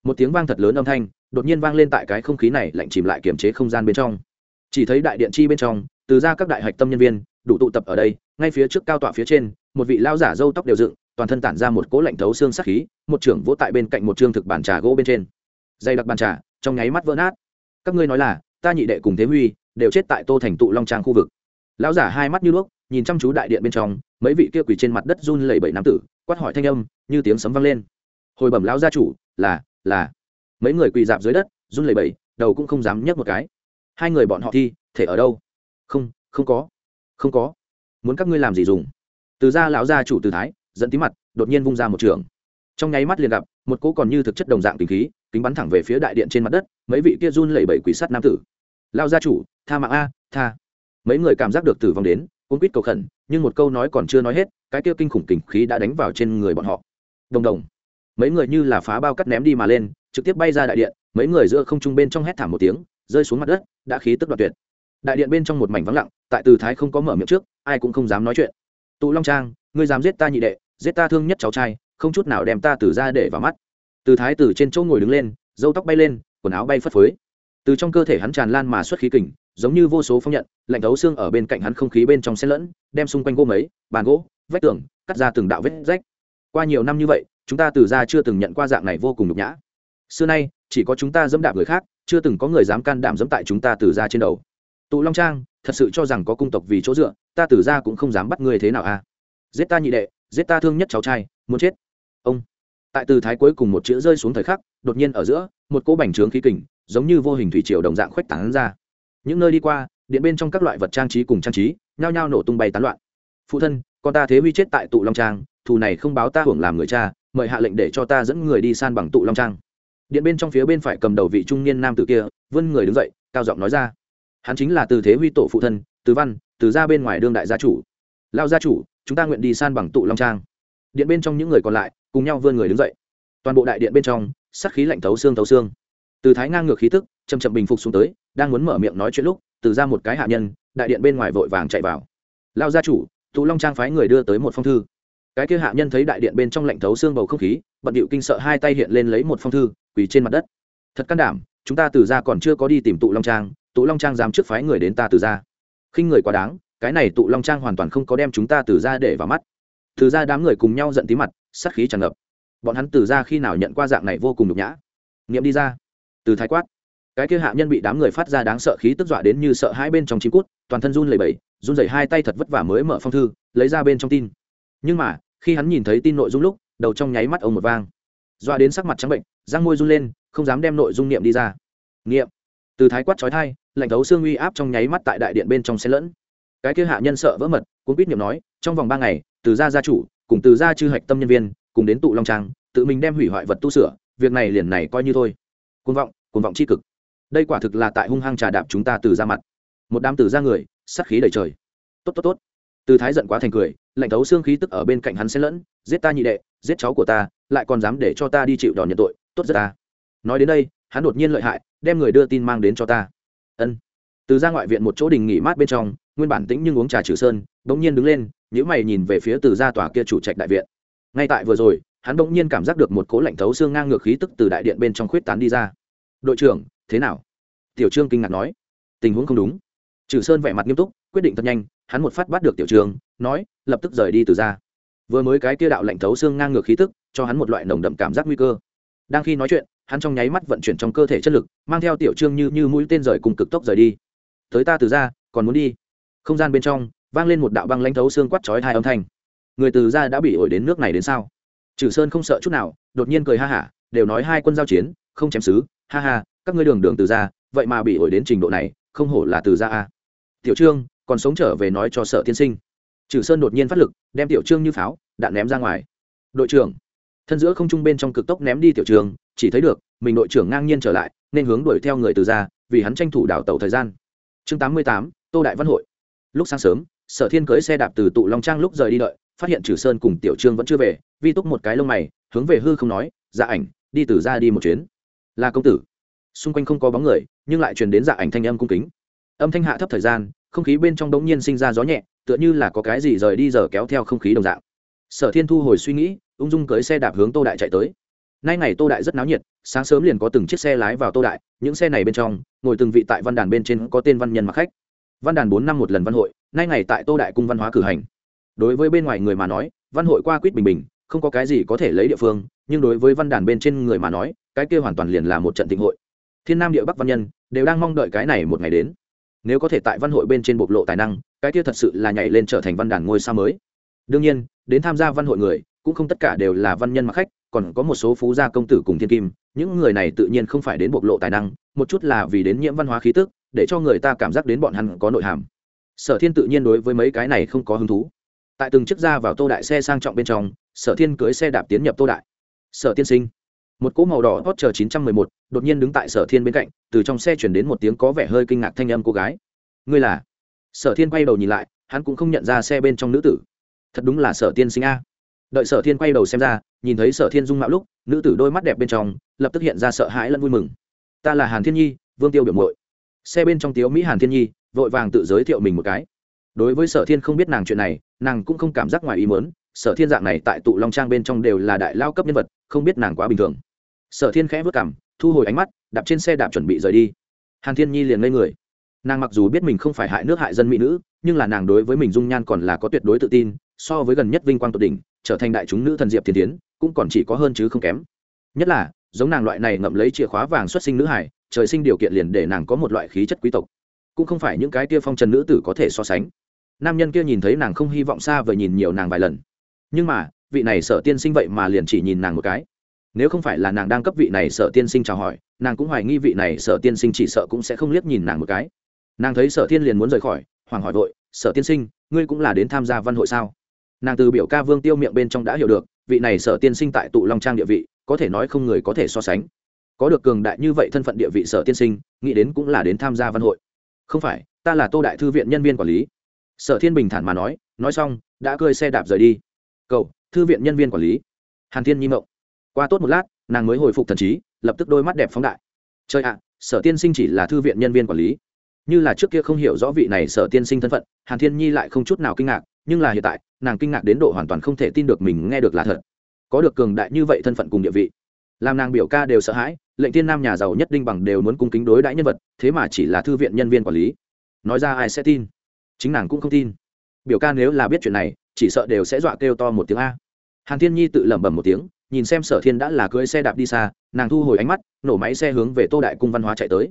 một tiếng vang thật lớn âm thanh, đột nhiên vang lên tại cái không khí này, lạnh chìm lại kiềm chế không gian bên trong chỉ thấy đại điện chi bên trong, từ ra các đại hạch tâm nhân viên, đủ tụ tập ở đây, ngay phía trước cao tọa phía trên, một vị lao giả râu tóc đều dựng, toàn thân tản ra một cỗ lạnh thấu xương sắc khí, một trưởng vỗ tại bên cạnh một trương thực bàn trà gỗ bên trên. Dày đặc bàn trà, trong nháy mắt vỡ nát. Các ngươi nói là, ta nhị đệ cùng thế huy, đều chết tại tô thành tụ long trang khu vực. Lão giả hai mắt như đuốc nhìn chăm chú đại điện bên trong, mấy vị kia quỳ trên mặt đất run lẩy bẩy nam tử, quát hỏi thanh âm, như tiếng sấm vang lên. Hồi bẩm lão gia chủ, là là. Mấy người quỳ dạp dưới đất, run lẩy bẩy, đầu cũng không dám nhấc một cái hai người bọn họ thi, thể ở đâu? Không không có. Không có. Muốn các ngươi làm gì dùng? Từ ra lão gia chủ từ thái, dẫn tí mặt, đột nhiên vung ra một trường. Trong nháy mắt liền gặp, một cỗ còn như thực chất đồng dạng tình khí, kính bắn thẳng về phía đại điện trên mặt đất, mấy vị kia run lẩy bẩy quỷ sắt nam tử. Lao gia chủ, tha mạng a, tha. Mấy người cảm giác được tử vong đến, cuốn quýt cầu khẩn, nhưng một câu nói còn chưa nói hết, cái kia kinh khủng kình khí đã đánh vào trên người bọn họ. Đồng đồng. Mấy người như là phá bao cắt ném đi mà lên, trực tiếp bay ra đại điện, mấy người giữa không trung bên trong hét thảm một tiếng rơi xuống mặt đất, đã khí tức đoạt tuyệt. Đại điện bên trong một mảnh vắng lặng, tại từ thái không có mở miệng trước, ai cũng không dám nói chuyện. Tụ long trang, ngươi dám giết ta nhị đệ, giết ta thương nhất cháu trai, không chút nào đem ta từ ra để vào mắt. Từ thái từ trên chỗ ngồi đứng lên dâu tóc bay lên, quần áo bay phất phới. Từ trong cơ thể hắn tràn lan mà xuất khí kình, giống như vô số phong nhận, lạnh thấu xương ở bên cạnh hắn không khí bên trong xen lẫn, đem xung quanh gỗ mấy, bàn gỗ, vách tường, cắt ra từng đạo vết rách. Qua nhiều năm như vậy, chúng ta từ ra chưa từng nhận qua dạng này vô cùng nhục nhã. Xưa nay, chỉ có chúng ta dẫm đạp người khác chưa từng có người dám can đảm dẫm tại chúng ta từ ra trên đầu. Tụ long trang, thật sự cho rằng có cung tộc vì chỗ dựa, ta từ ra cũng không dám bắt ngươi thế nào a à? giết ta nhị đệ, giết ta thương nhất cháu trai, muốn chết. Ông. Tại từ thái cuối cùng một chữ rơi xuống thời khắc, đột nhiên ở giữa, một cỗ bành trướng khí kình, giống như vô hình thủy triều đồng dạng khuếch tán ra. Những nơi đi qua, điện bên trong các loại vật trang trí cùng trang trí, nhao nhao nổ tung bay tán loạn. Phụ thân, con ta thế huy chết tại tụ long trang, thù này không báo ta hưởng làm người cha, mời hạ lệnh để cho ta dẫn người đi san bằng tụ long trang điện bên trong phía bên phải cầm đầu vị trung niên nam tử kia, vươn người đứng dậy, cao giọng nói ra. Hắn chính là từ thế huy tổ phụ thân, từ văn, từ ra bên ngoài đương đại gia chủ. Lao gia chủ, chúng ta nguyện đi san bằng tụ long trang. Điện bên trong những người còn lại, cùng nhau vươn người đứng dậy. Toàn bộ đại điện bên trong sắc khí lạnh thấu xương thấu xương. Từ thái ngang ngược khí tức chầm chậm bình phục xuống tới, đang muốn mở miệng nói chuyện lúc, từ ra một cái hạ nhân, đại điện bên ngoài vội vàng chạy vào. Lao gia chủ, tụ long trang phái người đưa tới một phong thư. Cái kia hạ nhân thấy đại điện bên trong lạnh thấu xương bầu không khí, bận điệu kinh sợ hai tay hiện lên lấy một phong thư quỳ trên mặt đất. Thật can đảm, chúng ta từ ra còn chưa có đi tìm tụ long trang, tụ long trang dám trước phái người đến ta từ ra khinh người quá đáng, cái này tụ long trang hoàn toàn không có đem chúng ta từ ra để vào mắt. Từ ra đám người cùng nhau giận tí mặt, sát khí tràn ngập. Bọn hắn từ ra khi nào nhận qua dạng này vô cùng nhục nhã. Nghiệm đi ra. Từ thái quát. Cái kia hạ nhân bị đám người phát ra đáng sợ khí tức dọa đến như sợ hai bên trong chim cút, toàn thân run lẩy bẩy, run rẩy hai tay thật vất vả mới mở phong thư, lấy ra bên trong tin. Nhưng mà, khi hắn nhìn thấy tin nội dung lúc, đầu trong nháy mắt ông một vang. Doa đến sắc mặt trắng bệnh, răng môi run lên, không dám đem nội dung niệm đi ra. Niệm. Từ thái quát trói thai lạnh thấu xương uy áp trong nháy mắt tại đại điện bên trong xe lẫn. Cái kia hạ nhân sợ vỡ mật cũng biết niệm nói, trong vòng ba ngày, từ gia gia chủ, cùng từ gia chư hạch tâm nhân viên, cùng đến tụ long trang, tự mình đem hủy hoại vật tu sửa, việc này liền này coi như thôi. Côn vọng côn vọng tri cực. Đây quả thực là tại hung hăng trà đạp chúng ta từ ra mặt. Một đám từ ra người sắc khí đầy trời. Tốt tốt tốt. Từ thái giận quá thành cười lạnh thấu xương khí tức ở bên cạnh hắn xen lẫn, giết ta nhị đệ, giết cháu của ta, lại còn dám để cho ta đi chịu đòn nhận tội, tốt rất ta. Nói đến đây, hắn đột nhiên lợi hại, đem người đưa tin mang đến cho ta. Ân. Từ ra ngoại viện một chỗ đình nghỉ mát bên trong, nguyên bản tĩnh nhưng uống trà trừ sơn, bỗng nhiên đứng lên nhữ mày nhìn về phía từ gia tòa kia chủ trạch đại viện. Ngay tại vừa rồi, hắn bỗng nhiên cảm giác được một cố lạnh thấu xương ngang ngược khí tức từ đại điện bên trong khuyết tán đi ra. Đội trưởng, thế nào? Tiểu trương kinh ngạc nói. Tình huống không đúng. Trừ sơn vẻ mặt nghiêm túc quyết định thật nhanh hắn một phát bắt được tiểu Trường, nói lập tức rời đi từ ra. Vừa mới cái kia đạo lạnh thấu xương ngang ngược khí tức cho hắn một loại nồng đậm cảm giác nguy cơ. Đang khi nói chuyện hắn trong nháy mắt vận chuyển trong cơ thể chất lực mang theo tiểu trương như như mũi tên rời cùng cực tốc rời đi. Tới ta từ ra còn muốn đi. Không gian bên trong vang lên một đạo băng lãnh thấu xương quát chói hai âm thanh. Người từ ra đã bị ổi đến nước này đến sao? Trừ sơn không sợ chút nào đột nhiên cười ha hả đều nói hai quân giao chiến không chém xứ ha ha các ngươi đường đường từ ra vậy mà bị ổi đến trình độ này không hổ là từ ra a. Tiểu trương còn sống trở về nói cho sở tiên sinh. Trừ sơn đột nhiên phát lực, đem tiểu trương như pháo đạn ném ra ngoài. Đội trưởng, thân giữa không trung bên trong cực tốc ném đi tiểu trương, chỉ thấy được, mình đội trưởng ngang nhiên trở lại, nên hướng đuổi theo người từ ra, vì hắn tranh thủ đảo tàu thời gian. Chương tám mươi tám, tô đại văn hội. Lúc sáng sớm, sở thiên cưới xe đạp từ tụ long trang lúc rời đi đợi, phát hiện trừ sơn cùng tiểu trương vẫn chưa về, vi túc một cái lông mày, hướng về hư không nói dạ ảnh, đi từ ra đi một chuyến. Là công tử. Xung quanh không có bóng người, nhưng lại truyền đến dạ ảnh thanh âm cung kính. Âm thanh hạ thấp thời gian không khí bên trong đống nhiên sinh ra gió nhẹ, tựa như là có cái gì rời đi giờ kéo theo không khí đồng dạng. Sở thiên thu hồi suy nghĩ, ung dung cưới xe đạp hướng tô đại chạy tới. Nay ngày tô đại rất náo nhiệt, sáng sớm liền có từng chiếc xe lái vào tô đại, những xe này bên trong, ngồi từng vị tại văn đàn bên trên có tên văn nhân mặc khách. Văn đàn bốn năm một lần văn hội, nay ngày tại tô đại cung văn hóa cử hành. Đối với bên ngoài người mà nói, văn hội qua quýt bình bình, không có cái gì có thể lấy địa phương, nhưng đối với văn đàn bên trên người mà nói, cái kia hoàn toàn liền là một trận thịnh hội. Thiên nam địa bắc văn nhân, đều đang mong đợi cái này một ngày đến nếu có thể tại văn hội bên trên bộc lộ tài năng, cái kia thật sự là nhảy lên trở thành văn đàn ngôi sao mới. Đương nhiên, đến tham gia văn hội người, cũng không tất cả đều là văn nhân mặc khách, còn có một số phú gia công tử cùng thiên kim, những người này tự nhiên không phải đến bộc lộ tài năng, một chút là vì đến nhiễm văn hóa khí tức, để cho người ta cảm giác đến bọn hắn có nội hàm. Sở thiên tự nhiên đối với mấy cái này không có hứng thú. Tại từng chiếc ra vào tô đại xe sang trọng bên trong, sở thiên cưới xe đạp tiến nhập tô đại. Sở tiên sinh một cỗ màu đỏ hot chờ chín trăm mười một, đột nhiên đứng tại sở thiên bên cạnh, từ trong xe chuyển đến một tiếng có vẻ hơi kinh ngạc thanh âm cô gái. Ngươi là? Sở thiên quay đầu nhìn lại, hắn cũng không nhận ra xe bên trong nữ tử. Thật đúng là sở tiên sinh a. Đợi sở thiên quay đầu xem ra, nhìn thấy sở thiên dung mạo lúc, nữ tử đôi mắt đẹp bên trong, lập tức hiện ra sợ hãi lẫn vui mừng. Ta là hàn thiên nhi, vương tiêu biểu mội xe bên trong tiếu mỹ hàn thiên nhi, vội vàng tự giới thiệu mình một cái. Đối với sở thiên không biết nàng chuyện này, nàng cũng không cảm giác ngoài ý mớn sở thiên dạng này tại tụ long trang bên trong đều là đại lao cấp nhân vật, không biết nàng quá bình thường sở thiên khẽ vất cảm thu hồi ánh mắt, đạp trên xe đạp chuẩn bị rời đi. Hàn thiên nhi liền ngây người. Nàng mặc dù biết mình không phải hại nước hại dân mỹ nữ, nhưng là nàng đối với mình dung nhan còn là có tuyệt đối tự tin, so với gần nhất vinh quang tột đỉnh, trở thành đại chúng nữ thần diệp thiên tiến cũng còn chỉ có hơn chứ không kém. Nhất là, giống nàng loại này ngậm lấy chìa khóa vàng xuất sinh nữ hải trời sinh điều kiện liền để nàng có một loại khí chất quý tộc. Cũng không phải những cái tia phong trần nữ tử có thể so sánh. Nam nhân kia nhìn thấy nàng không hy vọng xa vời nhìn nhiều nàng vài lần. Nhưng mà, vị này Sở tiên sinh vậy mà liền chỉ nhìn nàng một cái nếu không phải là nàng đang cấp vị này sợ tiên sinh chào hỏi, nàng cũng hoài nghi vị này sở tiên sinh chỉ sợ cũng sẽ không liếc nhìn nàng một cái. Nàng thấy sở thiên liền muốn rời khỏi hoàng hỏi vội, sở tiên sinh, ngươi cũng là đến tham gia văn hội sao? Nàng từ biểu ca vương tiêu miệng bên trong đã hiểu được, vị này sở tiên sinh tại tụ long trang địa vị, có thể nói không người có thể so sánh. Có được cường đại như vậy thân phận địa vị sở tiên sinh, nghĩ đến cũng là đến tham gia văn hội. Không phải, ta là tô đại thư viện nhân viên quản lý. Sở thiên bình thản mà nói nói xong, đã cơi xe đạp rời đi. Cậu thư viện nhân viên quản lý. Hàn thiên nhi mộng qua tốt một lát, nàng mới hồi phục thần trí, lập tức đôi mắt đẹp phóng đại. Trời ạ, sở tiên sinh chỉ là thư viện nhân viên quản lý. Như là trước kia không hiểu rõ vị này sở tiên sinh thân phận, hàn thiên nhi lại không chút nào kinh ngạc, nhưng là hiện tại, nàng kinh ngạc đến độ hoàn toàn không thể tin được mình nghe được là thật. Có được cường đại như vậy thân phận cùng địa vị, làm nàng biểu ca đều sợ hãi, lệnh tiên nam nhà giàu nhất đinh bằng đều muốn cung kính đối đãi nhân vật, thế mà chỉ là thư viện nhân viên quản lý. Nói ra ai sẽ tin? Chính nàng cũng không tin. Biểu ca nếu là biết chuyện này, chỉ sợ đều sẽ dọa kêu to một tiếng a. Hàn thiên nhi tự lẩm bẩm một tiếng nhìn xem sở thiên đã là cưỡi xe đạp đi xa, nàng thu hồi ánh mắt, nổ máy xe hướng về tô đại cung văn hóa chạy tới.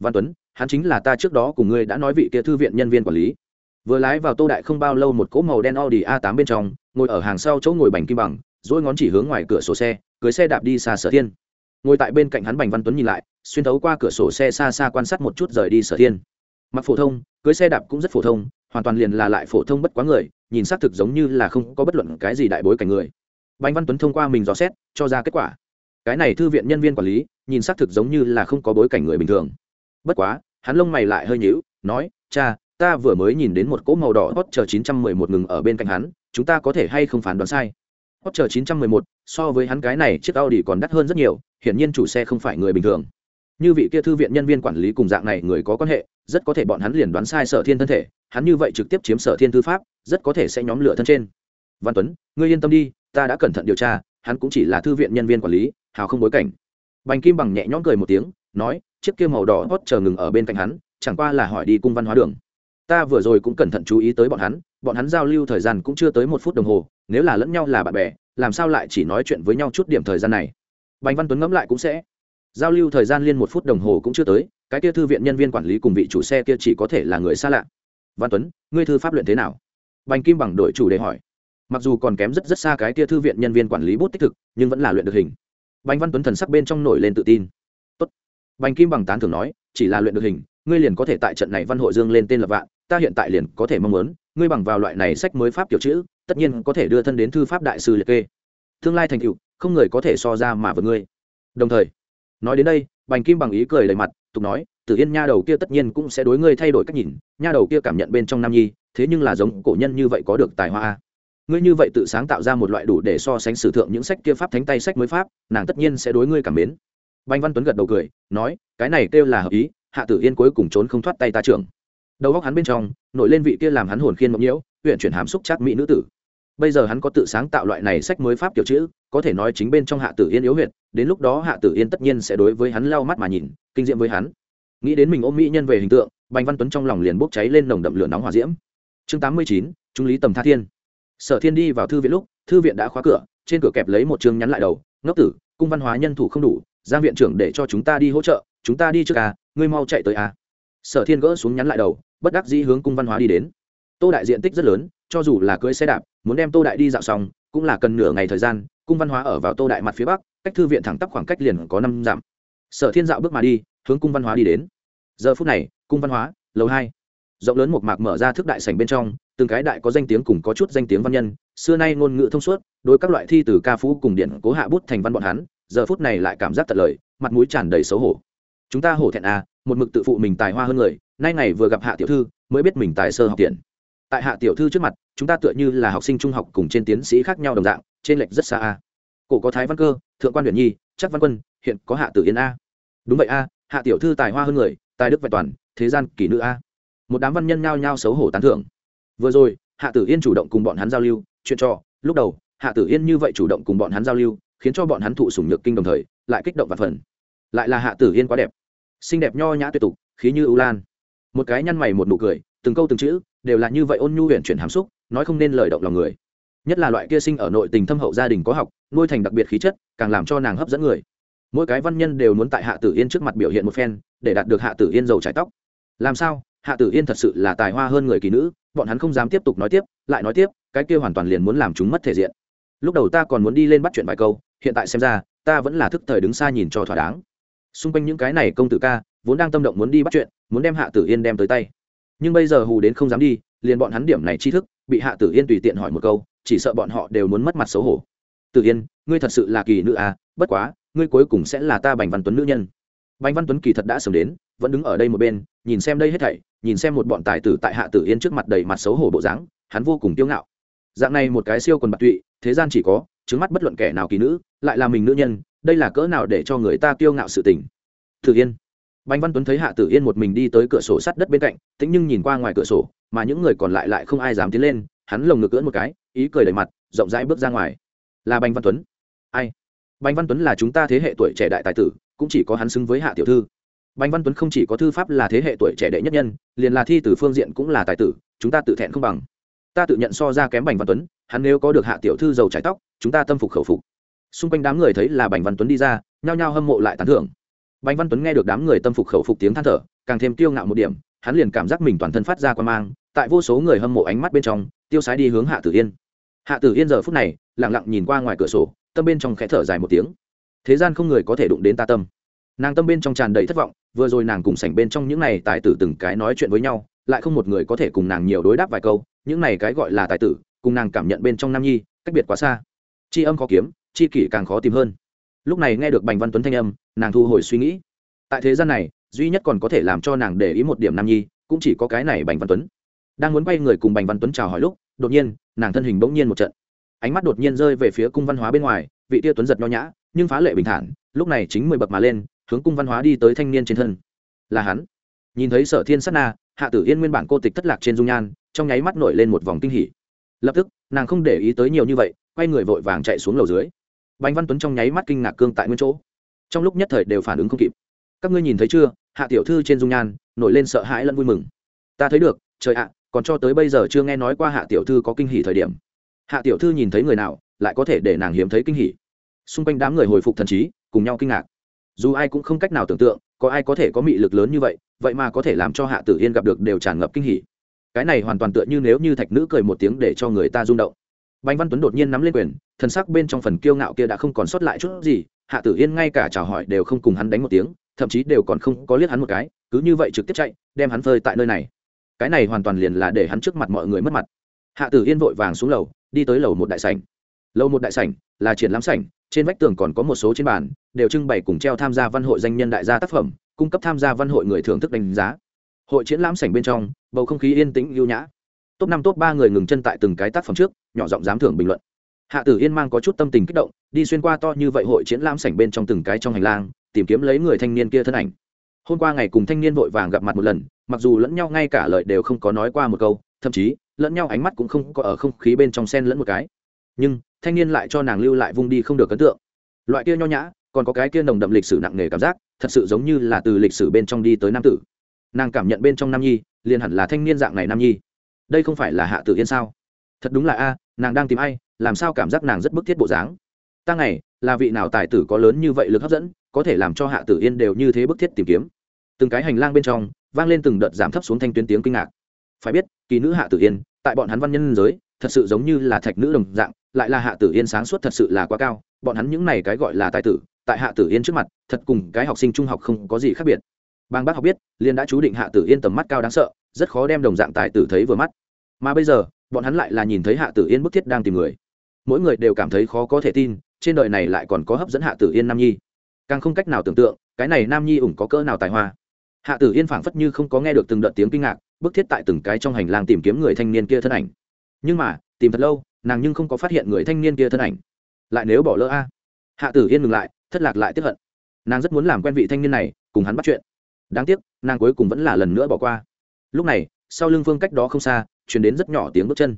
Văn tuấn, hắn chính là ta trước đó cùng ngươi đã nói vị kia thư viện nhân viên quản lý. Vừa lái vào tô đại không bao lâu một cỗ màu đen audi a 8 bên trong, ngồi ở hàng sau chỗ ngồi bành kim bằng dỗi ngón chỉ hướng ngoài cửa sổ xe cưới xe đạp đi xa sở thiên. Ngồi tại bên cạnh hắn bành văn tuấn nhìn lại, xuyên thấu qua cửa sổ xe xa xa quan sát một chút rời đi sở thiên. Mặc phổ thông cưới xe đạp cũng rất phổ thông, hoàn toàn liền là lại phổ thông bất quá người, nhìn xác thực giống như là không có bất luận cái gì đại bối cảnh người bành văn tuấn thông qua mình dò xét, cho ra kết quả. Cái này thư viện nhân viên quản lý, nhìn xác thực giống như là không có bối cảnh người bình thường. Bất quá, hắn lông mày lại hơi nhíu, nói, cha, ta vừa mới nhìn đến một cỗ màu đỏ hot chờ 911 ngừng ở bên cạnh hắn, chúng ta có thể hay không phán đoán sai? Hot chờ 911 so với hắn cái này chiếc audi còn đắt hơn rất nhiều, hiển nhiên chủ xe không phải người bình thường. Như vị kia thư viện nhân viên quản lý cùng dạng này người có quan hệ, rất có thể bọn hắn liền đoán sai sở thiên thân thể, hắn như vậy trực tiếp chiếm sở thiên thư pháp, rất có thể sẽ nhóm lửa thân trên. Văn tuấn, ngươi yên tâm đi ta đã cẩn thận điều tra, hắn cũng chỉ là thư viện nhân viên quản lý, hào không bối cảnh. Bành kim bằng nhẹ nhõm cười một tiếng, nói, chiếc kia màu đỏ hót chờ ngừng ở bên cạnh hắn, chẳng qua là hỏi đi cung văn hóa đường. Ta vừa rồi cũng cẩn thận chú ý tới bọn hắn bọn hắn giao lưu thời gian cũng chưa tới một phút đồng hồ, nếu là lẫn nhau là bạn bè, làm sao lại chỉ nói chuyện với nhau chút điểm thời gian này? Bành văn tuấn ngẫm lại cũng sẽ. Giao lưu thời gian liên một phút đồng hồ cũng chưa tới, cái kia thư viện nhân viên quản lý cùng vị chủ xe kia chỉ có thể là người xa lạ. Văn tuấn, ngươi thư pháp luyện thế nào? Bành kim bằng đội chủ đề hỏi mặc dù còn kém rất rất xa cái kia thư viện nhân viên quản lý bút tích thực, nhưng vẫn là luyện được hình. Bành văn tuấn thần sắc bên trong nổi lên tự tin. Tốt. bành kim bằng tán thường nói, chỉ là luyện được hình, ngươi liền có thể tại trận này văn hội dương lên tên lập vạn, ta hiện tại liền có thể mong muốn, ngươi bằng vào loại này sách mới pháp kiểu chữ, tất nhiên có thể đưa thân đến thư pháp đại sư liệt kê. Tương lai thành tựu, không người có thể so ra mà với ngươi. Đồng thời, nói đến đây, bành kim bằng ý cười đầy mặt, tục nói, tử yên nha đầu kia tất nhiên cũng sẽ đối ngươi thay đổi cách nhìn, nha đầu kia cảm nhận bên trong nam nhi, thế nhưng là giống cổ nhân như vậy có được tài hoa ngươi như vậy tự sáng tạo ra một loại đủ để so sánh sử thượng những sách kia pháp thánh tay sách mới pháp nàng tất nhiên sẽ đối ngươi cảm mến. Bành văn tuấn gật đầu cười nói cái này kêu là hợp ý hạ tử yên cuối cùng trốn không thoát tay ta trưởng. Đầu góc hắn bên trong nổi lên vị kia làm hắn hồn khiên mộng nhiễu huyện chuyển hàm xúc chát mỹ nữ tử. Bây giờ hắn có tự sáng tạo loại này sách mới pháp kiểu chữ có thể nói chính bên trong hạ tử yên yếu huyệt, đến lúc đó hạ tử yên tất nhiên sẽ đối với hắn lau mắt mà nhìn kinh diệm với hắn. Nghĩ đến mình ôm mỹ nhân về hình tượng bành văn tuấn trong lòng liền bốc cháy lên nồng đậm lửa nóng hòa diễm. Chương tám mươi chín trung lý tầm tha thiên sở thiên đi vào thư viện lúc, thư viện đã khóa cửa, trên cửa kẹp lấy một chương nhắn lại đầu, ngốc tử, cung văn hóa nhân thủ không đủ, giang viện trưởng để cho chúng ta đi hỗ trợ, chúng ta đi trước à ngươi mau chạy tới à. Sở thiên gỡ xuống nhắn lại đầu, bất đắc dĩ hướng cung văn hóa đi đến. Tô đại diện tích rất lớn, cho dù là cưỡi xe đạp, muốn đem tô đại đi dạo xong, cũng là cần nửa ngày thời gian, cung văn hóa ở vào tô đại mặt phía bắc, cách thư viện thẳng tắp khoảng cách liền có năm dặm. Sở thiên dạo bước mà đi, hướng cung văn hóa đi đến. Giờ phút này, cung văn hóa, lầu hai. Rộng lớn một mạc mở ra thức đại sảnh bên trong từng cái đại có danh tiếng cùng có chút danh tiếng văn nhân, xưa nay ngôn ngữ thông suốt, đối các loại thi từ ca phú cùng điện cố hạ bút thành văn bọn hắn, giờ phút này lại cảm giác tận lời, mặt mũi tràn đầy xấu hổ. Chúng ta hổ thẹn à một mực tự phụ mình tài hoa hơn người, nay ngày vừa gặp hạ tiểu thư, mới biết mình tài sơ học tiền tại hạ tiểu thư trước mặt, chúng ta tựa như là học sinh trung học cùng trên tiến sĩ khác nhau đồng dạng, trên lệch rất xa a cổ có thái văn cơ, thượng quan huyền nhi chắc văn quân, hiện có hạ tử yên a. Đúng vậy a, hạ tiểu thư tài hoa hơn người, tài đức vẹn toàn, thế gian kỷ nữ a. Một đám văn nhân nhao nhao xấu hổ tán thưởng vừa rồi, hạ tử yên chủ động cùng bọn hắn giao lưu, chuyện trò, lúc đầu, hạ tử yên như vậy chủ động cùng bọn hắn giao lưu, khiến cho bọn hắn thụ sủng nhược kinh đồng thời, lại kích động và phần lại là hạ tử yên quá đẹp. Xinh đẹp nho nhã tuyệt tục, khí như ưu lan. Một cái nhăn mày một nụ cười, từng câu từng chữ, đều là như vậy ôn nhu huyền chuyển hàm xúc, nói không nên lời động lòng người. Nhất là loại kia sinh ở nội tình thâm hậu gia đình có học, nuôi thành đặc biệt khí chất, càng làm cho nàng hấp dẫn người. Mỗi cái văn nhân đều muốn tại hạ tử yên trước mặt biểu hiện một phen, để đạt được hạ tử yên giàu trải tóc. Làm sao? Hạ tử yên thật sự là tài hoa hơn người kỳ nữ bọn hắn không dám tiếp tục nói tiếp, lại nói tiếp, cái kia hoàn toàn liền muốn làm chúng mất thể diện. Lúc đầu ta còn muốn đi lên bắt chuyện vài câu, hiện tại xem ra, ta vẫn là thức thời đứng xa nhìn cho thỏa đáng. Xung quanh những cái này công tử ca, vốn đang tâm động muốn đi bắt chuyện, muốn đem hạ tử yên đem tới tay. Nhưng bây giờ hù đến không dám đi, liền bọn hắn điểm này tri thức, bị hạ tử yên tùy tiện hỏi một câu, chỉ sợ bọn họ đều muốn mất mặt xấu hổ. Tử yên, ngươi thật sự là kỳ nữ à bất quá, ngươi cuối cùng sẽ là ta bành văn tuấn nữ nhân bành văn tuấn kỳ thật đã sớm đến, vẫn đứng ở đây một bên, nhìn xem đây hết thảy, nhìn xem một bọn tài tử tại hạ tử yên trước mặt đầy mặt xấu hổ bộ dáng, hắn vô cùng kiêu ngạo. Dạng này một cái siêu quần bạc tụy, thế gian chỉ có trứng mắt bất luận kẻ nào kỳ nữ, lại là mình nữ nhân, đây là cỡ nào để cho người ta kiêu ngạo sự tình. Tử yên. Bành văn tuấn thấy hạ tử yên một mình đi tới cửa sổ sắt đất bên cạnh, tĩnh nhưng nhìn qua ngoài cửa sổ, mà những người còn lại lại không ai dám tiến lên, hắn lồng ngực cưỡn một cái, ý cười đầy mặt, rộng rãi bước ra ngoài. Là bành văn tuấn. Ai? Bành văn tuấn là chúng ta thế hệ tuổi trẻ đại tài tử cũng chỉ có hắn xứng với hạ tiểu thư. Bành văn tuấn không chỉ có thư pháp là thế hệ tuổi trẻ đệ nhất nhân, liền là thi từ phương diện cũng là tài tử, chúng ta tự thẹn không bằng. Ta tự nhận so ra kém bành văn tuấn, hắn nếu có được hạ tiểu thư giàu trái tóc, chúng ta tâm phục khẩu phục. Xung quanh đám người thấy là bành văn tuấn đi ra, nhao nhao hâm mộ lại tán thưởng. Bành văn tuấn nghe được đám người tâm phục khẩu phục tiếng than thở, càng thêm kiêu ngạo một điểm, hắn liền cảm giác mình toàn thân phát ra qua mang, tại vô số người hâm mộ ánh mắt bên trong, tiêu sái đi hướng hạ tử yên. Hạ tử yên giờ phút này, lặng lặng nhìn qua ngoài cửa sổ, tâm bên trong khẽ thở dài một tiếng thế gian không người có thể đụng đến ta tâm. Nàng tâm bên trong tràn đầy thất vọng, vừa rồi nàng cùng sảnh bên trong những này tài tử từng cái nói chuyện với nhau, lại không một người có thể cùng nàng nhiều đối đáp vài câu, những này cái gọi là tài tử, cùng nàng cảm nhận bên trong nam nhi, cách biệt quá xa. C âm khó kiếm c kỷ càng khó tìm hơn. Lúc này nghe được bành văn tuấn thanh âm, nàng thu hồi suy nghĩ. Tại thế gian này, duy nhất còn có thể làm cho nàng để ý một điểm nam nhi, cũng chỉ có cái này bành văn tuấn. Đang muốn quay người cùng bành văn tuấn chào hỏi lúc, đột nhiên, nàng thân hình bỗng nhiên một trận. Ánh mắt đột nhiên rơi về phía cung văn hóa bên ngoài, vị tia tuấn giật nho nhã nhưng phá lệ bình thản, lúc này chính mười bậc mà lên, hướng cung văn hóa đi tới thanh niên trên thân. Là hắn. Nhìn thấy sở thiên sát na, hạ tử yên nguyên bản cô tịch thất lạc trên dung nhan, trong nháy mắt nổi lên một vòng kinh hỉ. Lập tức, nàng không để ý tới nhiều như vậy, quay người vội vàng chạy xuống lầu dưới. Bánh văn tuấn trong nháy mắt kinh ngạc cương tại nguyên chỗ. Trong lúc nhất thời đều phản ứng không kịp. Các ngươi nhìn thấy chưa, hạ tiểu thư trên dung nhan, nổi lên sợ hãi lẫn vui mừng. Ta thấy được, trời ạ, còn cho tới bây giờ chưa nghe nói qua hạ tiểu thư có kinh hỉ thời điểm. Hạ tiểu thư nhìn thấy người nào, lại có thể để nàng hiếm thấy kinh hỉ xung quanh đám người hồi phục thần trí, cùng nhau kinh ngạc. Dù ai cũng không cách nào tưởng tượng, có ai có thể có mị lực lớn như vậy vậy mà có thể làm cho hạ tử yên gặp được đều tràn ngập kinh hỉ. Cái này hoàn toàn tựa như nếu như thạch nữ cười một tiếng để cho người ta rung động. Bánh văn tuấn đột nhiên nắm lên quyền, thần sắc bên trong phần kiêu ngạo kia đã không còn sót lại chút gì, hạ tử yên ngay cả chào hỏi đều không cùng hắn đánh một tiếng, thậm chí đều còn không có liếc hắn một cái, cứ như vậy trực tiếp chạy, đem hắn phơi tại nơi này. Cái này hoàn toàn liền là để hắn trước mặt mọi người mất mặt. Hạ tử yên vội vàng xuống lầu, đi tới lầu một đại sảnh lâu một đại sảnh, là triển lãm sảnh, trên vách tường còn có một số trên bàn, đều trưng bày cùng treo tham gia văn hội danh nhân đại gia tác phẩm, cung cấp tham gia văn hội người thưởng thức đánh giá. Hội triển lãm sảnh bên trong, bầu không khí yên tĩnh, ưu nhã. Top năm, top ba người ngừng chân tại từng cái tác phẩm trước, nhỏ giọng giám thưởng bình luận. Hạ tử yên mang có chút tâm tình kích động, đi xuyên qua to như vậy hội triển lãm sảnh bên trong từng cái trong hành lang, tìm kiếm lấy người thanh niên kia thân ảnh. Hôm qua ngày cùng thanh niên vội vàng gặp mặt một lần, mặc dù lẫn nhau ngay cả lời đều không có nói qua một câu, thậm chí, lẫn nhau ánh mắt cũng không có ở không khí bên trong sen lẫn một cái. Nhưng thanh niên lại cho nàng lưu lại vung đi không được ấn tượng. Loại kia nho nhã, còn có cái kia nồng đậm lịch sử nặng nề cảm giác, thật sự giống như là từ lịch sử bên trong đi tới nam tử. Nàng cảm nhận bên trong nam nhi, liền hẳn là thanh niên dạng này nam nhi. Đây không phải là hạ tử yên sao? Thật đúng là a, nàng đang tìm ai, làm sao cảm giác nàng rất bức thiết bộ dáng? Ta ngày, là vị nào tài tử có lớn như vậy lực hấp dẫn, có thể làm cho hạ tử yên đều như thế bức thiết tìm kiếm? Từng cái hành lang bên trong, vang lên từng đợt giảm thấp xuống thanh tuyến tiếng kinh ngạc. Phải biết, kỳ nữ hạ tử yên, tại bọn hắn văn nhân giới thật sự giống như là thạch nữ đồng dạng, lại là hạ tử yên sáng suốt thật sự là quá cao, bọn hắn những này cái gọi là tài tử, tại hạ tử yên trước mặt, thật cùng cái học sinh trung học không có gì khác biệt. Bang bác học biết liên đã chú định hạ tử yên tầm mắt cao đáng sợ, rất khó đem đồng dạng tài tử thấy vừa mắt. Mà bây giờ, bọn hắn lại là nhìn thấy hạ tử yên bức thiết đang tìm người. Mỗi người đều cảm thấy khó có thể tin, trên đời này lại còn có hấp dẫn hạ tử yên nam nhi. Càng không cách nào tưởng tượng, cái này nam nhi ủng có cỡ nào tài hoa. Hạ tử yên phảng phất như không có nghe được từng đợt tiếng kinh ngạc, bức thiết tại từng cái trong hành lang tìm kiếm người thanh niên kia thân ảnh nhưng mà, tìm thật lâu, nàng nhưng không có phát hiện người thanh niên kia thân ảnh. Lại nếu bỏ lỡ a? Hạ tử yên ngừng lại, thất lạc lại tiếp hận. Nàng rất muốn làm quen vị thanh niên này, cùng hắn bắt chuyện. Đáng tiếc, nàng cuối cùng vẫn là lần nữa bỏ qua. Lúc này, sau lưng phương cách đó không xa chuyển đến rất nhỏ tiếng bước chân.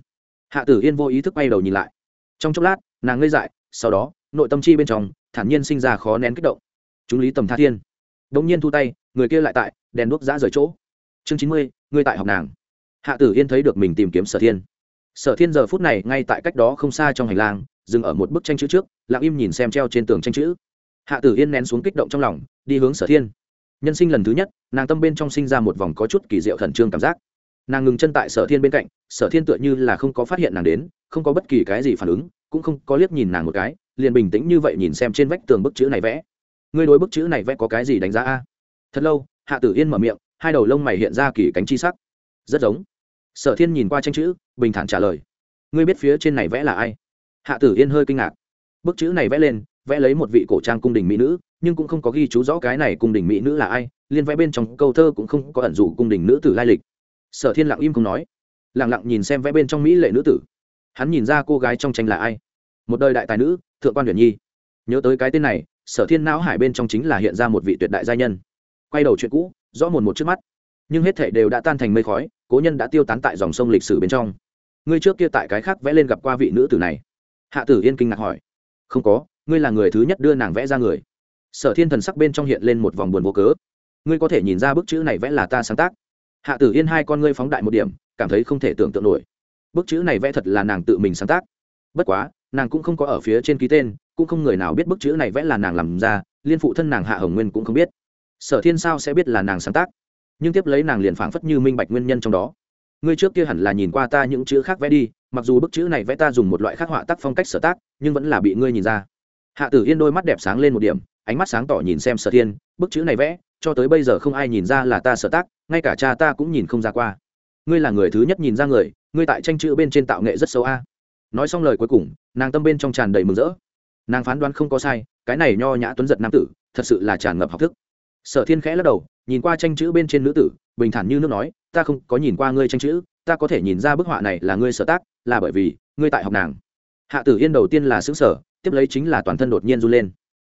Hạ tử yên vô ý thức bay đầu nhìn lại. Trong chốc lát, nàng ngây dại, sau đó, nội tâm chi bên trong, thản nhiên sinh ra khó nén kích động. Chúng lý tầm tha thiên. Đ ỗ n g nhiên thu tay, người kia lại tại, đèn đuốc giã rời chỗ. Chương chín mươi, người tại học nàng. Hạ tử yên thấy được mình tìm kiếm sở thiên sở thiên giờ phút này ngay tại cách đó không xa trong hành lang, dừng ở một bức tranh chữ trước, lặng im nhìn xem treo trên tường tranh chữ. Hạ tử yên nén xuống kích động trong lòng, đi hướng sở thiên. Nhân sinh lần thứ nhất, nàng tâm bên trong sinh ra một vòng có chút kỳ diệu khẩn trương cảm giác. Nàng ngừng chân tại sở thiên bên cạnh, sở thiên tựa như là không có phát hiện nàng đến, không có bất kỳ cái gì phản ứng, cũng không có liếc nhìn nàng một cái, liền bình tĩnh như vậy nhìn xem trên vách tường bức chữ này vẽ. Ngươi đối bức chữ này vẽ có cái gì đánh giá a? Thật lâu, hạ tử yên mở miệng, hai đầu lông mày hiện ra kỳ cánh chi sắc. Rất giống. Sở thiên nhìn qua tranh chữ bình thản trả lời. Ngươi biết phía trên này vẽ là ai? Hạ tử yên hơi kinh ngạc. Bức chữ này vẽ lên, vẽ lấy một vị cổ trang cung đình mỹ nữ, nhưng cũng không có ghi chú rõ cái này cung đình mỹ nữ là ai, liên vẽ bên trong câu thơ cũng không có ẩn dụ cung đình nữ tử lai lịch. Sở thiên lặng im không nói. Lẳng lặng nhìn xem vẽ bên trong mỹ lệ nữ tử. Hắn nhìn ra cô gái trong tranh là ai. Một đời đại tài nữ, thượng quan huyền nhi. Nhớ tới cái tên này, sở thiên não hải bên trong chính là hiện ra một vị tuyệt đại gia nhân. Quay đầu chuyện cũ, rõ mồn một trước mắt nhưng hết thể đều đã tan thành mây khói, cố nhân đã tiêu tán tại dòng sông lịch sử bên trong. Ngươi trước kia tại cái khác vẽ lên gặp qua vị nữ tử này? Hạ tử yên kinh ngạc hỏi. Không có, ngươi là người thứ nhất đưa nàng vẽ ra người. Sở thiên thần sắc bên trong hiện lên một vòng buồn vô cớ. Ngươi có thể nhìn ra bức chữ này vẽ là ta sáng tác. Hạ tử yên hai con ngươi phóng đại một điểm, cảm thấy không thể tưởng tượng nổi. Bức chữ này vẽ thật là nàng tự mình sáng tác. Bất quá, nàng cũng không có ở phía trên ký tên, cũng không người nào biết bức chữ này vẽ là nàng làm ra, liên phụ thân nàng hạ hồng nguyên cũng không biết. Sở thiên sao sẽ biết là nàng sáng tác? Nhưng tiếp lấy nàng liền phảng phất như minh bạch nguyên nhân trong đó. Ngươi trước kia hẳn là nhìn qua ta những chữ khác vẽ đi, mặc dù bức chữ này vẽ ta dùng một loại khắc họa tác phong cách sở tác, nhưng vẫn là bị ngươi nhìn ra. Hạ tử yên đôi mắt đẹp sáng lên một điểm, ánh mắt sáng tỏ nhìn xem sở thiên, bức chữ này vẽ, cho tới bây giờ không ai nhìn ra là ta sở tác, ngay cả cha ta cũng nhìn không ra qua. Ngươi là người thứ nhất nhìn ra người, ngươi tại tranh chữ bên trên tạo nghệ rất xấu a. Nói xong lời cuối cùng, nàng tâm bên trong tràn đầy mừng rỡ. Nàng phán đoán không có sai, cái này nho nhã tuấn giật nam tử, thật sự là tràn ngập học thức sở thiên khẽ lắc đầu, nhìn qua tranh chữ bên trên nữ tử, bình thản như nước nói, ta không có nhìn qua ngươi tranh chữ, ta có thể nhìn ra bức họa này là ngươi sở tác, là bởi vì ngươi tại học nàng. Hạ tử yên đầu tiên là xứng sở tiếp lấy chính là toàn thân đột nhiên run lên.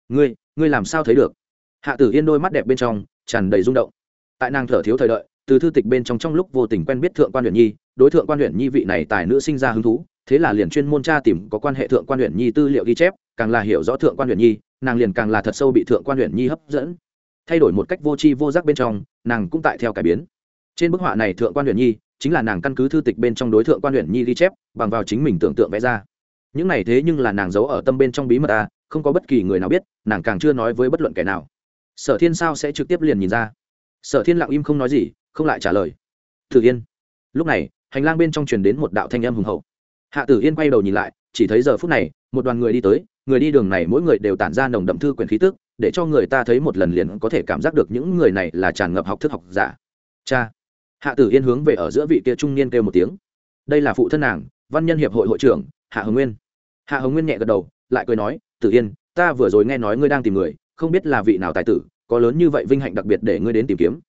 Ngươi ngươi làm sao thấy được? Hạ tử yên đôi mắt đẹp bên trong tràn đầy rung động. Tại nàng thở thiếu thời đợi, từ thư tịch bên trong trong lúc vô tình quen biết thượng quan huyện nhi, đối tượng quan huyện nhi vị này tài nữ sinh ra hứng thú, thế là liền chuyên môn tra tìm có quan hệ thượng quan huyện nhi tư liệu ghi chép, càng là hiểu rõ thượng quan huyện nhi, nàng liền càng là thật sâu bị thượng quan huyện nhi hấp dẫn thay đổi một cách vô tri vô giác bên trong, nàng cũng tại theo cải biến. Trên bức họa này thượng quan huyện nhi chính là nàng căn cứ thư tịch bên trong đối tượng quan huyện nhi ghi chép, bằng vào chính mình tưởng tượng vẽ ra. Những này thế nhưng là nàng giấu ở tâm bên trong bí mật ta không có bất kỳ người nào biết, nàng càng chưa nói với bất luận kẻ nào. Sở thiên sao sẽ trực tiếp liền nhìn ra? Sở thiên lặng im không nói gì, không lại trả lời. Thử yên. Lúc này, hành lang bên trong truyền đến một đạo thanh âm hùng hậu. Hạ tử yên quay đầu nhìn lại, chỉ thấy giờ phút này, một đoàn người đi tới người đi đường này mỗi người đều tản ra nồng đậm thư quyền khí tức, để cho người ta thấy một lần liền có thể cảm giác được những người này là tràn ngập học thức học giả. Cha. Hạ tử yên hướng về ở giữa vị kia trung niên kêu một tiếng. Đây là phụ thân nàng, văn nhân hiệp hội hội trưởng, hạ hồng nguyên. Hạ hồng nguyên nhẹ gật đầu, lại cười nói, tử yên, ta vừa rồi nghe nói ngươi đang tìm người, không biết là vị nào tài tử, có lớn như vậy vinh hạnh đặc biệt để ngươi đến tìm kiếm.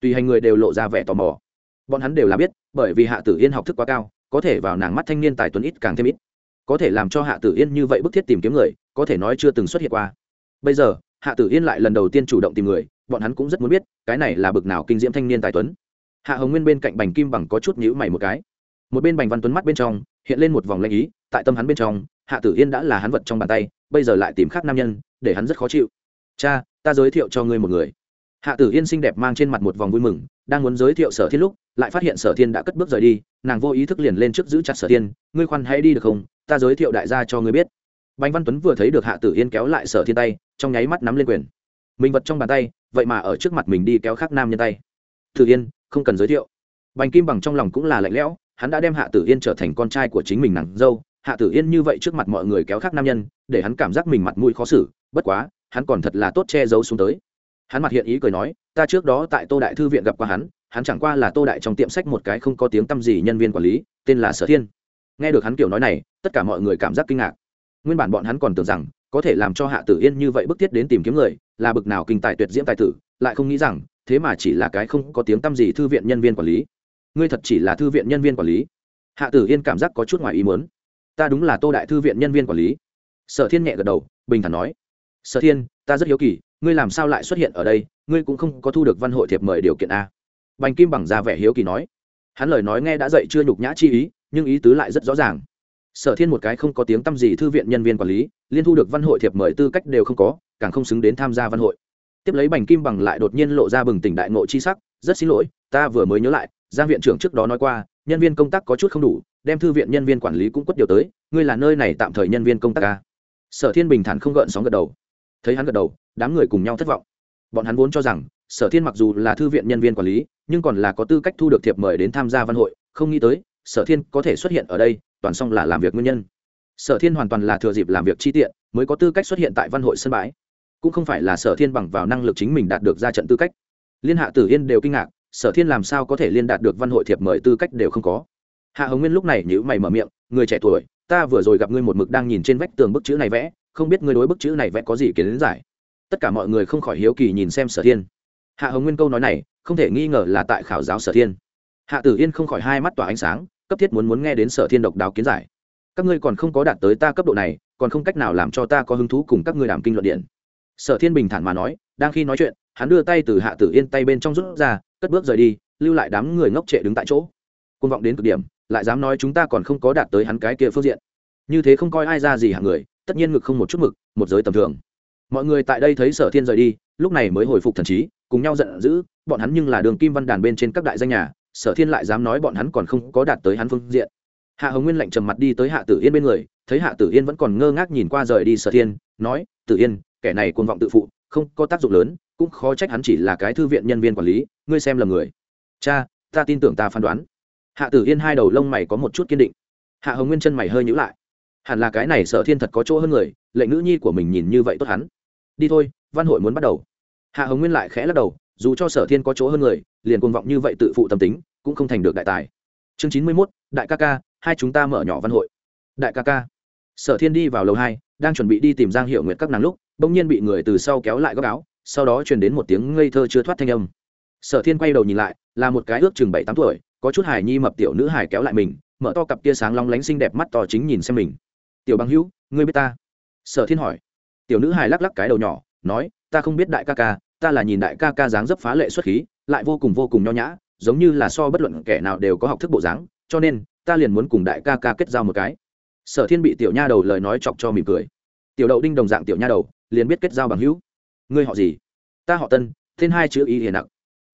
Tùy hành người đều lộ ra vẻ tò mò. Bọn hắn đều là biết, bởi vì hạ tử yên học thức quá cao, có thể vào nàng mắt thanh niên tài tuấn ít càng thêm ít có thể làm cho hạ tử yên như vậy bức thiết tìm kiếm người, có thể nói chưa từng xuất hiện qua. Bây giờ, hạ tử yên lại lần đầu tiên chủ động tìm người, bọn hắn cũng rất muốn biết, cái này là bực nào kinh diễm thanh niên tài tuấn. Hạ hồng nguyên bên cạnh bành kim bằng có chút nhữ mày một cái. Một bên bành văn tuấn mắt bên trong, hiện lên một vòng lanh ý, tại tâm hắn bên trong, hạ tử yên đã là hắn vật trong bàn tay, bây giờ lại tìm khác nam nhân, để hắn rất khó chịu. Cha, ta giới thiệu cho ngươi một người. Hạ tử yên xinh đẹp mang trên mặt một vòng vui mừng, đang muốn giới thiệu sở thiên lúc, lại phát hiện sở thiên đã cất bước rời đi, nàng vô ý thức liền lên trước giữ chặt sở thiên, ngươi khoan hãy đi được không? Ta giới thiệu đại gia cho ngươi biết. Bành văn tuấn vừa thấy được hạ tử yên kéo lại sở thiên tay, trong nháy mắt nắm lên quyền. Mình vật trong bàn tay, vậy mà ở trước mặt mình đi kéo khác nam nhân tay. Tử yên, không cần giới thiệu. Bành kim bằng trong lòng cũng là lạnh lẽo, hắn đã đem hạ tử yên trở thành con trai của chính mình nàng dâu. Hạ tử yên như vậy trước mặt mọi người kéo khác nam nhân, để hắn cảm giác mình mặt mũi khó xử, bất quá, hắn còn thật là tốt che giấu xuống tới. Hắn mặt hiện ý cười nói, ta trước đó tại tô đại thư viện gặp qua hắn hắn chẳng qua là tô đại trong tiệm sách một cái không có tiếng t â m gì nhân viên quản lý, tên là sở thiên nghe được hắn kiểu nói này, tất cả mọi người cảm giác kinh ngạc. Nguyên bản bọn hắn còn tưởng rằng, có thể làm cho hạ tử yên như vậy bức thiết đến tìm kiếm người, là bực nào kinh tài tuyệt diễm tài tử, lại không nghĩ rằng, thế mà chỉ là cái không có tiếng tăm gì thư viện nhân viên quản lý. Ngươi thật chỉ là thư viện nhân viên quản lý? Hạ tử yên cảm giác có chút ngoài ý muốn. Ta đúng là tô đại thư viện nhân viên quản lý. Sở thiên nhẹ gật đầu, bình thản nói. Sở thiên, ta rất hiếu kỳ, ngươi làm sao lại xuất hiện ở đây? Ngươi cũng không có thu được văn hội thiệp mời điều kiện a. Bành kim bằng ra vẻ hiếu kỳ nói. Hắn lời nói nghe đã dậy chưa nhục nhã chi ý nhưng ý tứ lại rất rõ ràng. Sở thiên một cái không có tiếng t â m gì thư viện nhân viên quản lý, liên thu được văn hội thiệp mời tư cách đều không có, càng không xứng đến tham gia văn hội. Tiếp lấy bành kim bằng lại đột nhiên lộ ra bừng tỉnh đại ngộ chi sắc, rất xin lỗi, ta vừa mới nhớ lại, giang viện trưởng trước đó nói qua, nhân viên công tác có chút không đủ, đem thư viện nhân viên quản lý cũng quất điều tới, ngươi là nơi này tạm thời nhân viên công tác ca sở thiên bình thản không gợn sóng gật đầu. Thấy hắn gật đầu, đám người cùng nhau thất vọng. Bọn hắn vốn cho rằng, sở thiên mặc dù là thư viện nhân viên quản lý, nhưng còn là có tư cách thu được thiệp mời đến tham gia văn hội, không nghĩ tới sở thiên có thể xuất hiện ở đây, toàn xong là làm việc nguyên nhân. Sở thiên hoàn toàn là thừa dịp làm việc chi tiện, mới có tư cách xuất hiện tại văn hội sân bãi. Cũng không phải là sở thiên bằng vào năng lực chính mình đạt được ra trận tư cách. Liên hạ tử yên đều kinh ngạc, sở thiên làm sao có thể liên đạt được văn hội thiệp mời tư cách đều không có. Hạ hồng nguyên lúc này nhữ mày mở miệng, người trẻ tuổi, ta vừa rồi gặp ngươi một mực đang nhìn trên vách tường bức chữ này vẽ, không biết ngươi đối bức chữ này vẽ có gì kiến giải? Tất cả mọi người không khỏi hiếu kỳ nhìn xem sở thiên. Hạ hồng nguyên câu nói này, không thể nghi ngờ là tại khảo giáo sở thiên. Hạ tử yên không khỏi hai mắt tỏa ánh sáng cấp thiết muốn muốn nghe đến sở thiên độc đáo kiến giải. Các ngươi còn không có đạt tới ta cấp độ này, còn không cách nào làm cho ta có hứng thú cùng các ngươi làm kinh luận điện. Sở thiên bình thản mà nói, đang khi nói chuyện, hắn đưa tay từ hạ tử yên tay bên trong rút ra, cất bước rời đi, lưu lại đám người ngốc trệ đứng tại chỗ. Côn vọng đến cực điểm, lại dám nói chúng ta còn không có đạt tới hắn cái kia phương diện. Như thế không coi ai ra gì hạng người, tất nhiên ngực không một chút mực, một giới tầm thường. Mọi người tại đây thấy sở thiên rời đi, lúc này mới hồi phục thần trí, cùng nhau giận dữ, bọn hắn nhưng là đường kim văn đàn bên trên các đại danh nhà sở thiên lại dám nói bọn hắn còn không có đạt tới hắn phương diện. Hạ hồng nguyên lạnh trầm mặt đi tới hạ tử yên bên người, thấy hạ tử yên vẫn còn ngơ ngác nhìn qua rời đi sở thiên, nói, tử yên, kẻ này cuồng vọng tự phụ, không có tác dụng lớn, cũng khó trách hắn chỉ là cái thư viện nhân viên quản lý, ngươi xem là người. Cha, ta tin tưởng ta phán đoán. Hạ tử yên hai đầu lông mày có một chút kiên định. Hạ hồng nguyên chân mày hơi nhữ lại. Hẳn là cái này sở thiên thật có chỗ hơn người, lệnh nữ nhi của mình nhìn như vậy tốt hắn. Đi thôi, văn hội muốn bắt đầu. Hạ hồng nguyên lại khẽ lắc đầu, dù cho sở thiên có chỗ hơn người, liền cuồng vọng như vậy tự phụ tâm tính cũng không thành được đại tài. Chương chín mươi mốt, đại ca ca, hai chúng ta mở nhỏ văn hội. Đại ca ca. Sở thiên đi vào lầu hai, đang chuẩn bị đi tìm giang hiệu nguyện các nàng lúc, bỗng nhiên bị người từ sau kéo lại góc áo, sau đó truyền đến một tiếng ngây thơ chưa thoát thanh âm. Sở thiên quay đầu nhìn lại, là một cái ước chừng bảy tám tuổi, có chút hài nhi mập tiểu nữ hài kéo lại mình, mở to cặp tia sáng long lánh xinh đẹp mắt to chính nhìn xem mình. Tiểu bằng hữu, ngươi biết ta? Sở thiên hỏi. Tiểu nữ hài lắc lắc cái đầu nhỏ, nói, ta không biết đại ca ca, ta là nhìn đại ca ca dáng dấp phá lệ xuất khí, lại vô cùng vô cùng nho nhã giống như là so bất luận kẻ nào đều có học thức bộ dáng, cho nên, ta liền muốn cùng đại ca ca kết giao một cái. Sở thiên bị tiểu nha đầu lời nói chọc cho mỉm cười. Tiểu đậu đinh đồng dạng tiểu nha đầu, liền biết kết giao bằng hữu. Ngươi họ gì? Ta họ tân thiên hai chữ y hiền nặng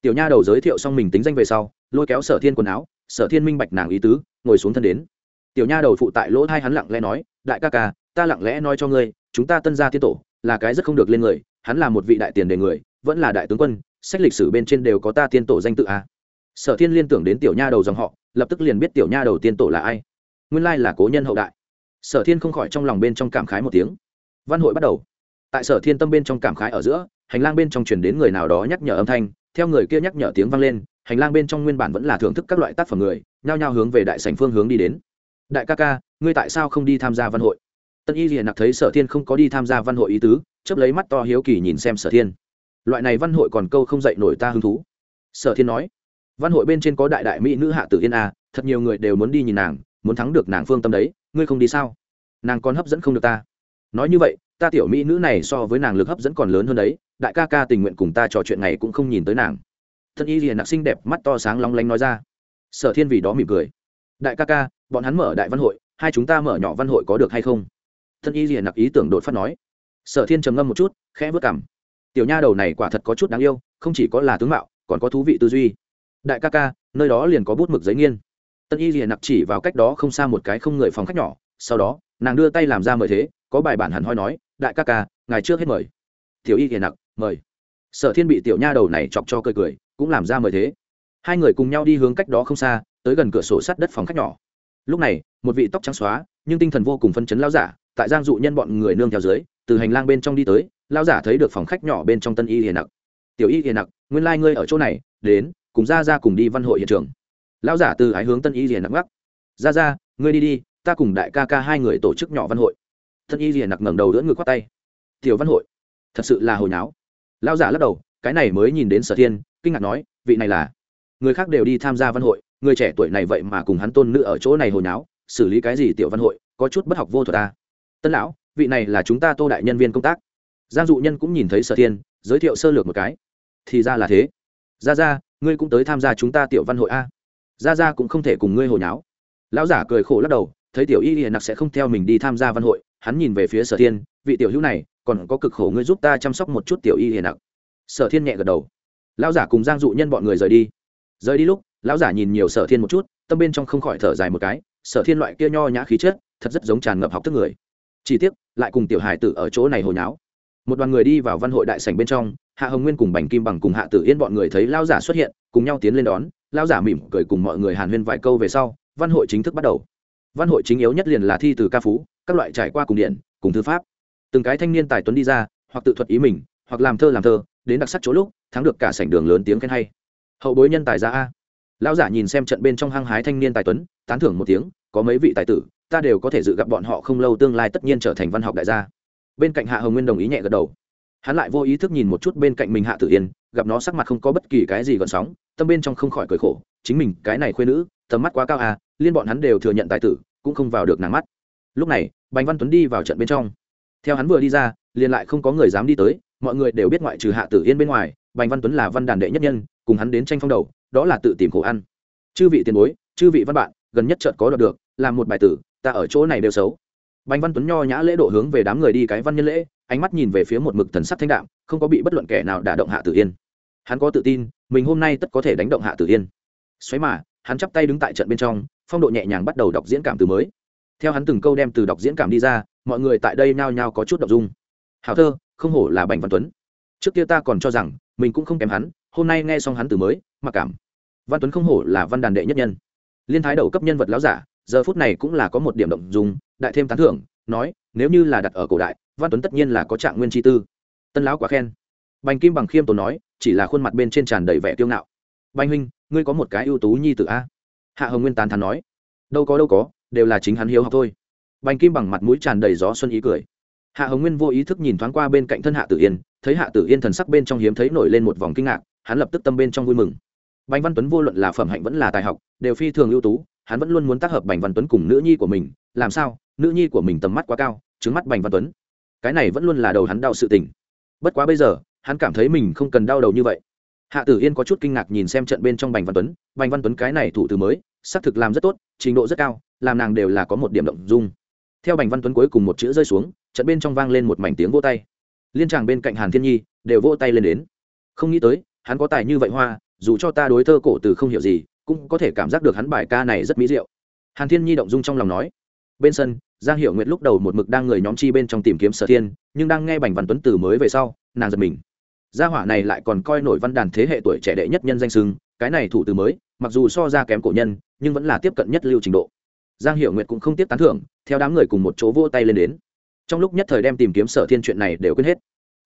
tiểu nha đầu giới thiệu xong mình tính danh về sau, lôi kéo sở thiên quần áo. Sở thiên minh bạch nàng ý tứ, ngồi xuống thân đến. Tiểu nha đầu phụ tại lỗ thai hắn lặng lẽ nói, đại ca ca, ta lặng lẽ nói cho ngươi, chúng ta tân gia tiên tổ, là cái rất không được lên người, hắn là một vị đại tiền đề người, vẫn là đại tướng quân, sách lịch sử bên trên đều có ta tiên tổ danh tự a sở thiên liên tưởng đến tiểu nha đầu dòng họ, lập tức liền biết tiểu nha đầu tiên tổ là ai. Nguyên lai là cố nhân hậu đại. Sở thiên không khỏi trong lòng bên trong cảm khái một tiếng. Văn hội bắt đầu. Tại sở thiên tâm bên trong cảm khái ở giữa, hành lang bên trong chuyển đến người nào đó nhắc nhở âm thanh, theo người kia nhắc nhở tiếng vang lên, hành lang bên trong nguyên bản vẫn là thưởng thức các loại tác phẩm người, nhao nhao hướng về đại sảnh phương hướng đi đến. Đại ca ca, ngươi tại sao không đi tham gia văn hội? Tân y liền nặc thấy sở thiên không có đi tham gia văn hội ý tứ chấp lấy mắt to hiếu kỳ nhìn xem sở thiên. Loại này văn hội còn câu không dạy nổi ta hứng thú. Sở thiên nói văn hội bên trên có đại đại mỹ nữ hạ tử yên a, thật nhiều người đều muốn đi nhìn nàng, muốn thắng được nàng phương tâm đấy, ngươi không đi sao? Nàng còn hấp dẫn không được ta. Nói như vậy, ta tiểu mỹ nữ này so với nàng lực hấp dẫn còn lớn hơn đấy, đại ca ca tình nguyện cùng ta trò chuyện này cũng không nhìn tới nàng. Thân y liền nạc xinh đẹp, mắt to sáng long lanh nói ra. Sở thiên vì đó mỉm cười. Đại ca ca, bọn hắn mở đại văn hội, hai chúng ta mở nhỏ văn hội có được hay không? Thân y liền nặc ý tưởng đột phát nói. Sở thiên trầm ngâm một chút, khẽ vớt cảm tiểu nha đầu này quả thật có chút đáng yêu, không chỉ có là tướng mạo, còn có thú vị tư duy đại ca ca, nơi đó liền có bút mực giấy nghiên. Tân y liền nặc chỉ vào cách đó không xa một cái không người phòng khách nhỏ, sau đó, nàng đưa tay làm ra mời thế, có bài bản hẳn hoi nói, đại ca ca, ngài trước hết mời. Tiểu y liền nặc, mời. Sở thiên bị tiểu nha đầu này chọc cho cười cười, cũng làm ra mời thế. Hai người cùng nhau đi hướng cách đó không xa, tới gần cửa sổ sắt đất phòng khách nhỏ. Lúc này, một vị tóc trắng xóa, nhưng tinh thần vô cùng phân chấn lao giả, tại giang dụ nhân bọn người nương theo dưới, từ hành lang bên trong đi tới lao giả thấy được phòng khách nhỏ bên trong tân y hiền nặc. Tiểu y hiền nặc, nguyên lai、like、ngươi ở chỗ này, đến cùng ra ra cùng đi văn hội hiện trường. Lão giả từ ái hướng tân y rìa nặc gác ra ra ngươi đi đi, ta cùng đại ca ca hai người tổ chức nhỏ văn hội. Tân y rìa nặc ngẩng đầu đỡ ngược khoác tay. Tiểu văn hội, thật sự là hồi náo lão giả lắc đầu, cái này mới nhìn đến sở thiên, kinh ngạc nói, vị này là? Người khác đều đi tham gia văn hội, người trẻ tuổi này vậy mà cùng hắn tôn nữ ở chỗ này hồi náo xử lý cái gì tiểu văn hội, có chút bất học vô thuật ta tân lão, vị này là chúng ta tô đại nhân viên công tác. Giang dụ nhân cũng nhìn thấy sở thiên, giới thiệu sơ lược một cái. Thì ra là thế. Ra ra ngươi cũng tới tham gia chúng ta tiểu văn hội a. Ra ra cũng không thể cùng ngươi hồi náo lão giả cười khổ lắc đầu, thấy tiểu y hiền nặc sẽ không theo mình đi tham gia văn hội, hắn nhìn về phía sở thiên, vị tiểu hữu này, còn có cực khổ ngươi giúp ta chăm sóc một chút tiểu y hiền nặc. Sở thiên nhẹ gật đầu. Lão giả cùng giang dụ nhân bọn người rời đi. Rời đi lúc, lão giả nhìn nhiều sở thiên một chút, tâm bên trong không khỏi thở dài một cái, sở thiên loại kia nho nhã khí chất, thật rất giống tràn ngập học thức người. Chỉ tiếc, lại cùng tiểu hải tử ở chỗ này hồi nháo. Một đoàn người đi vào văn hội đại sảnh bên trong hạ hồng nguyên cùng bành kim bằng cùng hạ tử yên bọn người thấy lao giả xuất hiện, cùng nhau tiến lên đón. Lao giả mỉm cười cùng mọi người hàn huyên vài câu về sau, văn hội chính thức bắt đầu. Văn hội chính yếu nhất liền là thi từ ca phú, các loại trải qua cùng điện, cùng thư pháp. Từng cái thanh niên tài tuấn đi ra, hoặc tự thuật ý mình, hoặc làm thơ làm thơ, đến đặc sắc chỗ lúc, thắng được cả sảnh đường lớn tiếng khen hay. Hậu bối nhân tài ra a. Lão giả nhìn xem trận bên trong hăng hái thanh niên tài tuấn, tán thưởng một tiếng, có mấy vị tài tử, ta đều có thể dự gặp bọn họ không lâu, tương lai tất nhiên trở thành văn học đại gia. Bên cạnh hạ hồng nguyên đồng ý nhẹ gật đầu hắn lại vô ý thức nhìn một chút bên cạnh mình hạ tử yên, gặp nó sắc mặt không có bất kỳ cái gì gợn sóng, tâm bên trong không khỏi cười khổ, chính mình, cái này khuyên nữ, tầm mắt quá cao à liên bọn hắn đều thừa nhận tài tử, cũng không vào được nàng mắt. Lúc này, bành văn tuấn đi vào trận bên trong. Theo hắn vừa đi ra, liền lại không có người dám đi tới, mọi người đều biết ngoại trừ hạ tử yên bên ngoài, bành văn tuấn là văn đàn đệ nhất nhân, cùng hắn đến tranh phong đầu, đó là tự tìm khổ ăn. Chư vị tiền bối, chư vị văn bạn, gần nhất trận có đoạt được, làm một bài tử, ta ở chỗ này đều xấu. Bành văn tuấn nho nhã lễ độ hướng về đám người đi cái văn nhân lễ ánh mắt nhìn về phía một mực thần sắc thanh đạm, không có bị bất luận kẻ nào đả động hạ tử yên. Hắn có tự tin, mình hôm nay tất có thể đánh động hạ tử yên. Xoáy mà, hắn chắp tay đứng tại trận bên trong, phong độ nhẹ nhàng bắt đầu đọc diễn cảm từ mới. Theo hắn từng câu đem từ đọc diễn cảm đi ra, mọi người tại đây nhao nhao có chút đọc dung. Hào thơ, không hổ là bành văn tuấn. Trước kia ta còn cho rằng, mình cũng không kém hắn, hôm nay nghe xong hắn từ mới, mặc cảm. Văn tuấn không hổ là văn đàn đệ nhất nhân. Liên thái đầu cấp nhân vật láo giả, giờ phút này cũng là có một điểm động dùng đại thêm tán thưởng, nói nếu như là đặt ở cổ đại, văn tuấn tất nhiên là có trạng nguyên chi tư. Tân lão quá khen. Bành kim bằng khiêm tốn nói, chỉ là khuôn mặt bên trên tràn đầy vẻ kiêu ngạo. Bành huynh, ngươi có một cái ưu tú nhi tử a? Hạ hồng nguyên tán thán nói, đâu có đâu có, đều là chính hắn hiếu học thôi. Bành kim bằng mặt mũi tràn đầy gió xuân ý cười. Hạ hồng nguyên vô ý thức nhìn thoáng qua bên cạnh thân hạ tử yên, thấy hạ tử yên thần sắc bên trong hiếm thấy nổi lên một vòng kinh ngạc, hắn lập tức tâm bên trong vui mừng. Bành văn tuấn vô luận là phẩm hạnh vẫn là tài học, đều phi thường ưu tú, hắn vẫn luôn muốn tác hợp bành văn tuấn cùng nữ nhi của mình, làm sao? Nữ nhi của mình tầm mắt quá cao trứng mắt bành văn tuấn. Cái này vẫn luôn là đầu hắn đau sự tình. Bất quá bây giờ, hắn cảm thấy mình không cần đau đầu như vậy. Hạ tử yên có chút kinh ngạc nhìn xem trận bên trong bành văn tuấn. Bành văn tuấn cái này thủ từ mới, xác thực làm rất tốt, trình độ rất cao, làm nàng đều là có một điểm động dung. Theo bành văn tuấn cuối cùng một chữ rơi xuống, trận bên trong vang lên một mảnh tiếng vô tay. Liên tràng bên cạnh hàn thiên nhi đều vỗ tay lên đến. Không nghĩ tới, hắn có tài như vậy hoa, dù cho ta đối thơ cổ từ không hiểu gì, cũng có thể cảm giác được hắn bài ca này rất mỹ diệu. Hàn thiên nhi động dung trong lòng nói. Bên sân giang hiệu nguyệt lúc đầu một mực đang người nhóm chi bên trong tìm kiếm sở thiên, nhưng đang nghe bành văn tuấn từ mới về sau, nàng giật mình. Gia hỏa này lại còn coi nổi văn đàn thế hệ tuổi trẻ đệ nhất nhân danh sưng cái này thủ từ mới, mặc dù so ra kém cổ nhân, nhưng vẫn là tiếp cận nhất lưu trình độ. Giang hiệu nguyệt cũng không tiếp tán thưởng, theo đám người cùng một chỗ vỗ tay lên đến. Trong lúc nhất thời đem tìm kiếm sở thiên chuyện này đều quên hết.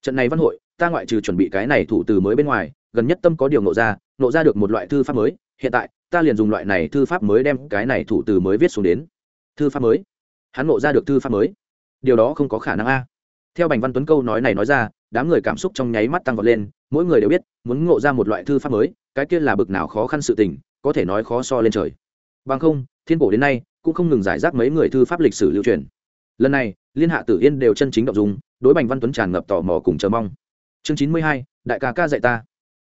Trận này văn hội, ta ngoại trừ chuẩn bị cái này thủ từ mới bên ngoài, gần nhất tâm có điều nộ ra nộ ra được một loại thư pháp mới, hiện tại, ta liền dùng loại này thư pháp mới đem cái này thủ từ mới viết xuống đến. Thư pháp mới? Hắn ngộ ra được thư pháp mới. Điều đó không có khả năng a. Theo bành văn tuấn câu nói này nói ra, đám người cảm xúc trong nháy mắt tăng vọt lên, mỗi người đều biết, muốn ngộ ra một loại thư pháp mới, cái kia là bực nào khó khăn sự tình, có thể nói khó so lên trời. Bằng không, thiên cổ đến nay, cũng không ngừng giải rác mấy người thư pháp lịch sử lưu truyền. Lần này, liên hạ tử yên đều chân chính động dùng đối bành văn tuấn tràn ngập tò mò cùng chờ mong. Chương chín mươi hai, đại ca ca dạy ta.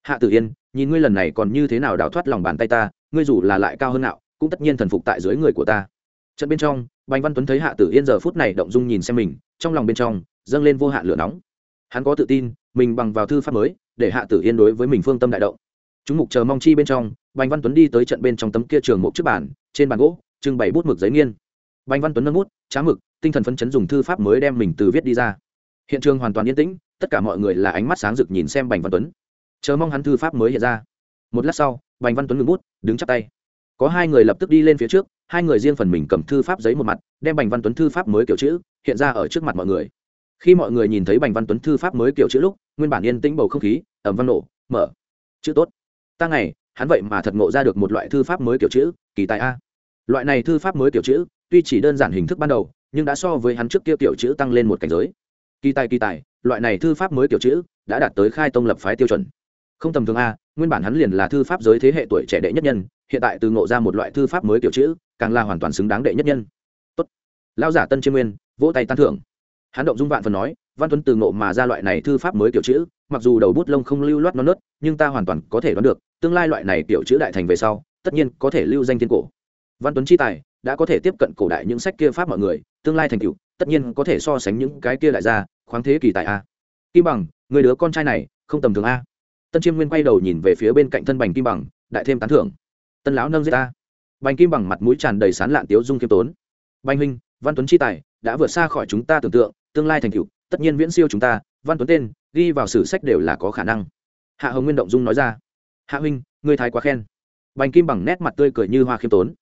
Hạ tử yên, nhìn ngươi lần này còn như thế nào đào thoát lòng bàn tay ta, ngươi dù là lại cao hơn nào cũng tất nhiên thần phục tại dưới người của ta. Trận bên trong bành văn tuấn thấy hạ tử yên giờ phút này động dung nhìn xem mình, trong lòng bên trong dâng lên vô hạn lửa nóng. Hắn có tự tin, mình bằng vào thư pháp mới, để hạ tử yên đối với mình phương tâm đại động. Chúng mục chờ mong chi bên trong, bành văn tuấn đi tới trận bên trong tấm kia trường mục trước bàn, trên bàn gỗ, trưng bày bút mực giấy nghiên. Bành văn tuấn nâng bút, trá mực, tinh thần phấn chấn dùng thư pháp mới đem mình từ viết đi ra. Hiện trường hoàn toàn yên tĩnh, tất cả mọi người là ánh mắt sáng rực nhìn xem bành văn tuấn. Chờ mong hắn thư pháp mới hiện ra. Một lát sau, bành văn tuấn ngừng bút, đứng chắp tay có hai người lập tức đi lên phía trước, hai người riêng phần mình cầm thư pháp giấy một mặt, đem bành văn tuấn thư pháp mới kiểu chữ, hiện ra ở trước mặt mọi người. Khi mọi người nhìn thấy bành văn tuấn thư pháp mới kiểu chữ lúc, nguyên bản yên tĩnh bầu không khí ẩm văn nổ, mở. Chữ tốt. Ta ngày hắn vậy mà thật ngộ ra được một loại thư pháp mới kiểu chữ, kỳ tài a. Loại này thư pháp mới kiểu chữ, tuy chỉ đơn giản hình thức ban đầu, nhưng đã so với hắn trước kia kiểu chữ tăng lên một cảnh giới. Kỳ tài kỳ tài, loại này thư pháp mới kiểu chữ đã đạt tới khai tông lập phái tiêu chuẩn không tầm thường a, nguyên bản hắn liền là thư pháp giới thế hệ tuổi trẻ đệ nhất nhân, hiện tại từ ngộ ra một loại thư pháp mới kiểu chữ, càng là hoàn toàn xứng đáng đệ nhất nhân. Tốt. Lao giả tân chiêm nguyên, vỗ tay tán thưởng. Hắn động dung vạn phần nói, văn tuấn từ ngộ mà ra loại này thư pháp mới kiểu chữ, mặc dù đầu bút lông không lưu loát non nớt, nhưng ta hoàn toàn có thể đoán được, tương lai loại này kiểu chữ đại thành về sau, tất nhiên có thể lưu danh thiên cổ. Văn tuấn chi tài, đã có thể tiếp cận cổ đại những sách kia pháp mọi người, tương lai thành cựu tất nhiên có thể so sánh những cái kia đại gia, khoáng thế kỳ tại a. Kim bằng, người đứa con trai này, không tầm thường a tân chiêm nguyên quay đầu nhìn về phía bên cạnh thân bành kim bằng, đại thêm tán thưởng. Tân lão nâng giết ta bành kim bằng mặt mũi tràn đầy sán lạn tiếu dung kiêm tốn. Bành huynh, văn tuấn chi tài, đã vượt xa khỏi chúng ta tưởng tượng, tương lai thành cựu tất nhiên viễn siêu chúng ta, văn tuấn tên, ghi vào sử sách đều là có khả năng. Hạ hồng nguyên động dung nói ra. Hạ huynh người thái quá khen. Bành kim bằng nét mặt tươi cười như hoa khiêm tốn.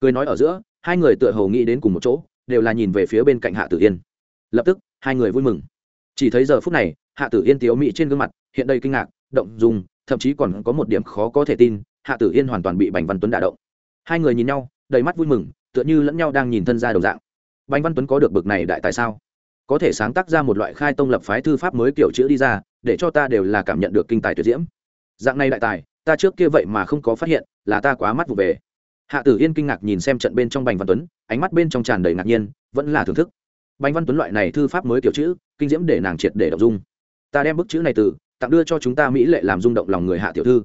Cười nói ở giữa, hai người tựa hầu nghĩ đến cùng một chỗ, đều là nhìn về phía bên cạnh hạ tử yên. Lập tức, hai người vui mừng. Chỉ thấy giờ phút này, hạ tử yên tiếu mỹ trên gương mặt, hiện đầy kinh ngạc động dùng, thậm chí còn có một điểm khó có thể tin, hạ tử yên hoàn toàn bị bành văn tuấn đả động. Hai người nhìn nhau, đầy mắt vui mừng, tựa như lẫn nhau đang nhìn thân ra đồng dạng. Bành văn tuấn có được bực này đại tại sao? Có thể sáng tác ra một loại khai tông lập phái thư pháp mới kiểu chữ đi ra, để cho ta đều là cảm nhận được kinh tài tuyệt diễm. Dạng này đại tài, ta trước kia vậy mà không có phát hiện, là ta quá mắt vụ về. Hạ tử yên kinh ngạc nhìn xem trận bên trong bành văn tuấn, ánh mắt bên trong tràn đầy ngạc nhiên, vẫn là thưởng thức. Bành văn tuấn loại này thư pháp mới kiểu chữ, kinh diễm để nàng triệt để đọc dung. Ta đem bức chữ này từ tặng đưa cho chúng ta mỹ lệ làm rung động lòng người hạ tiểu thư.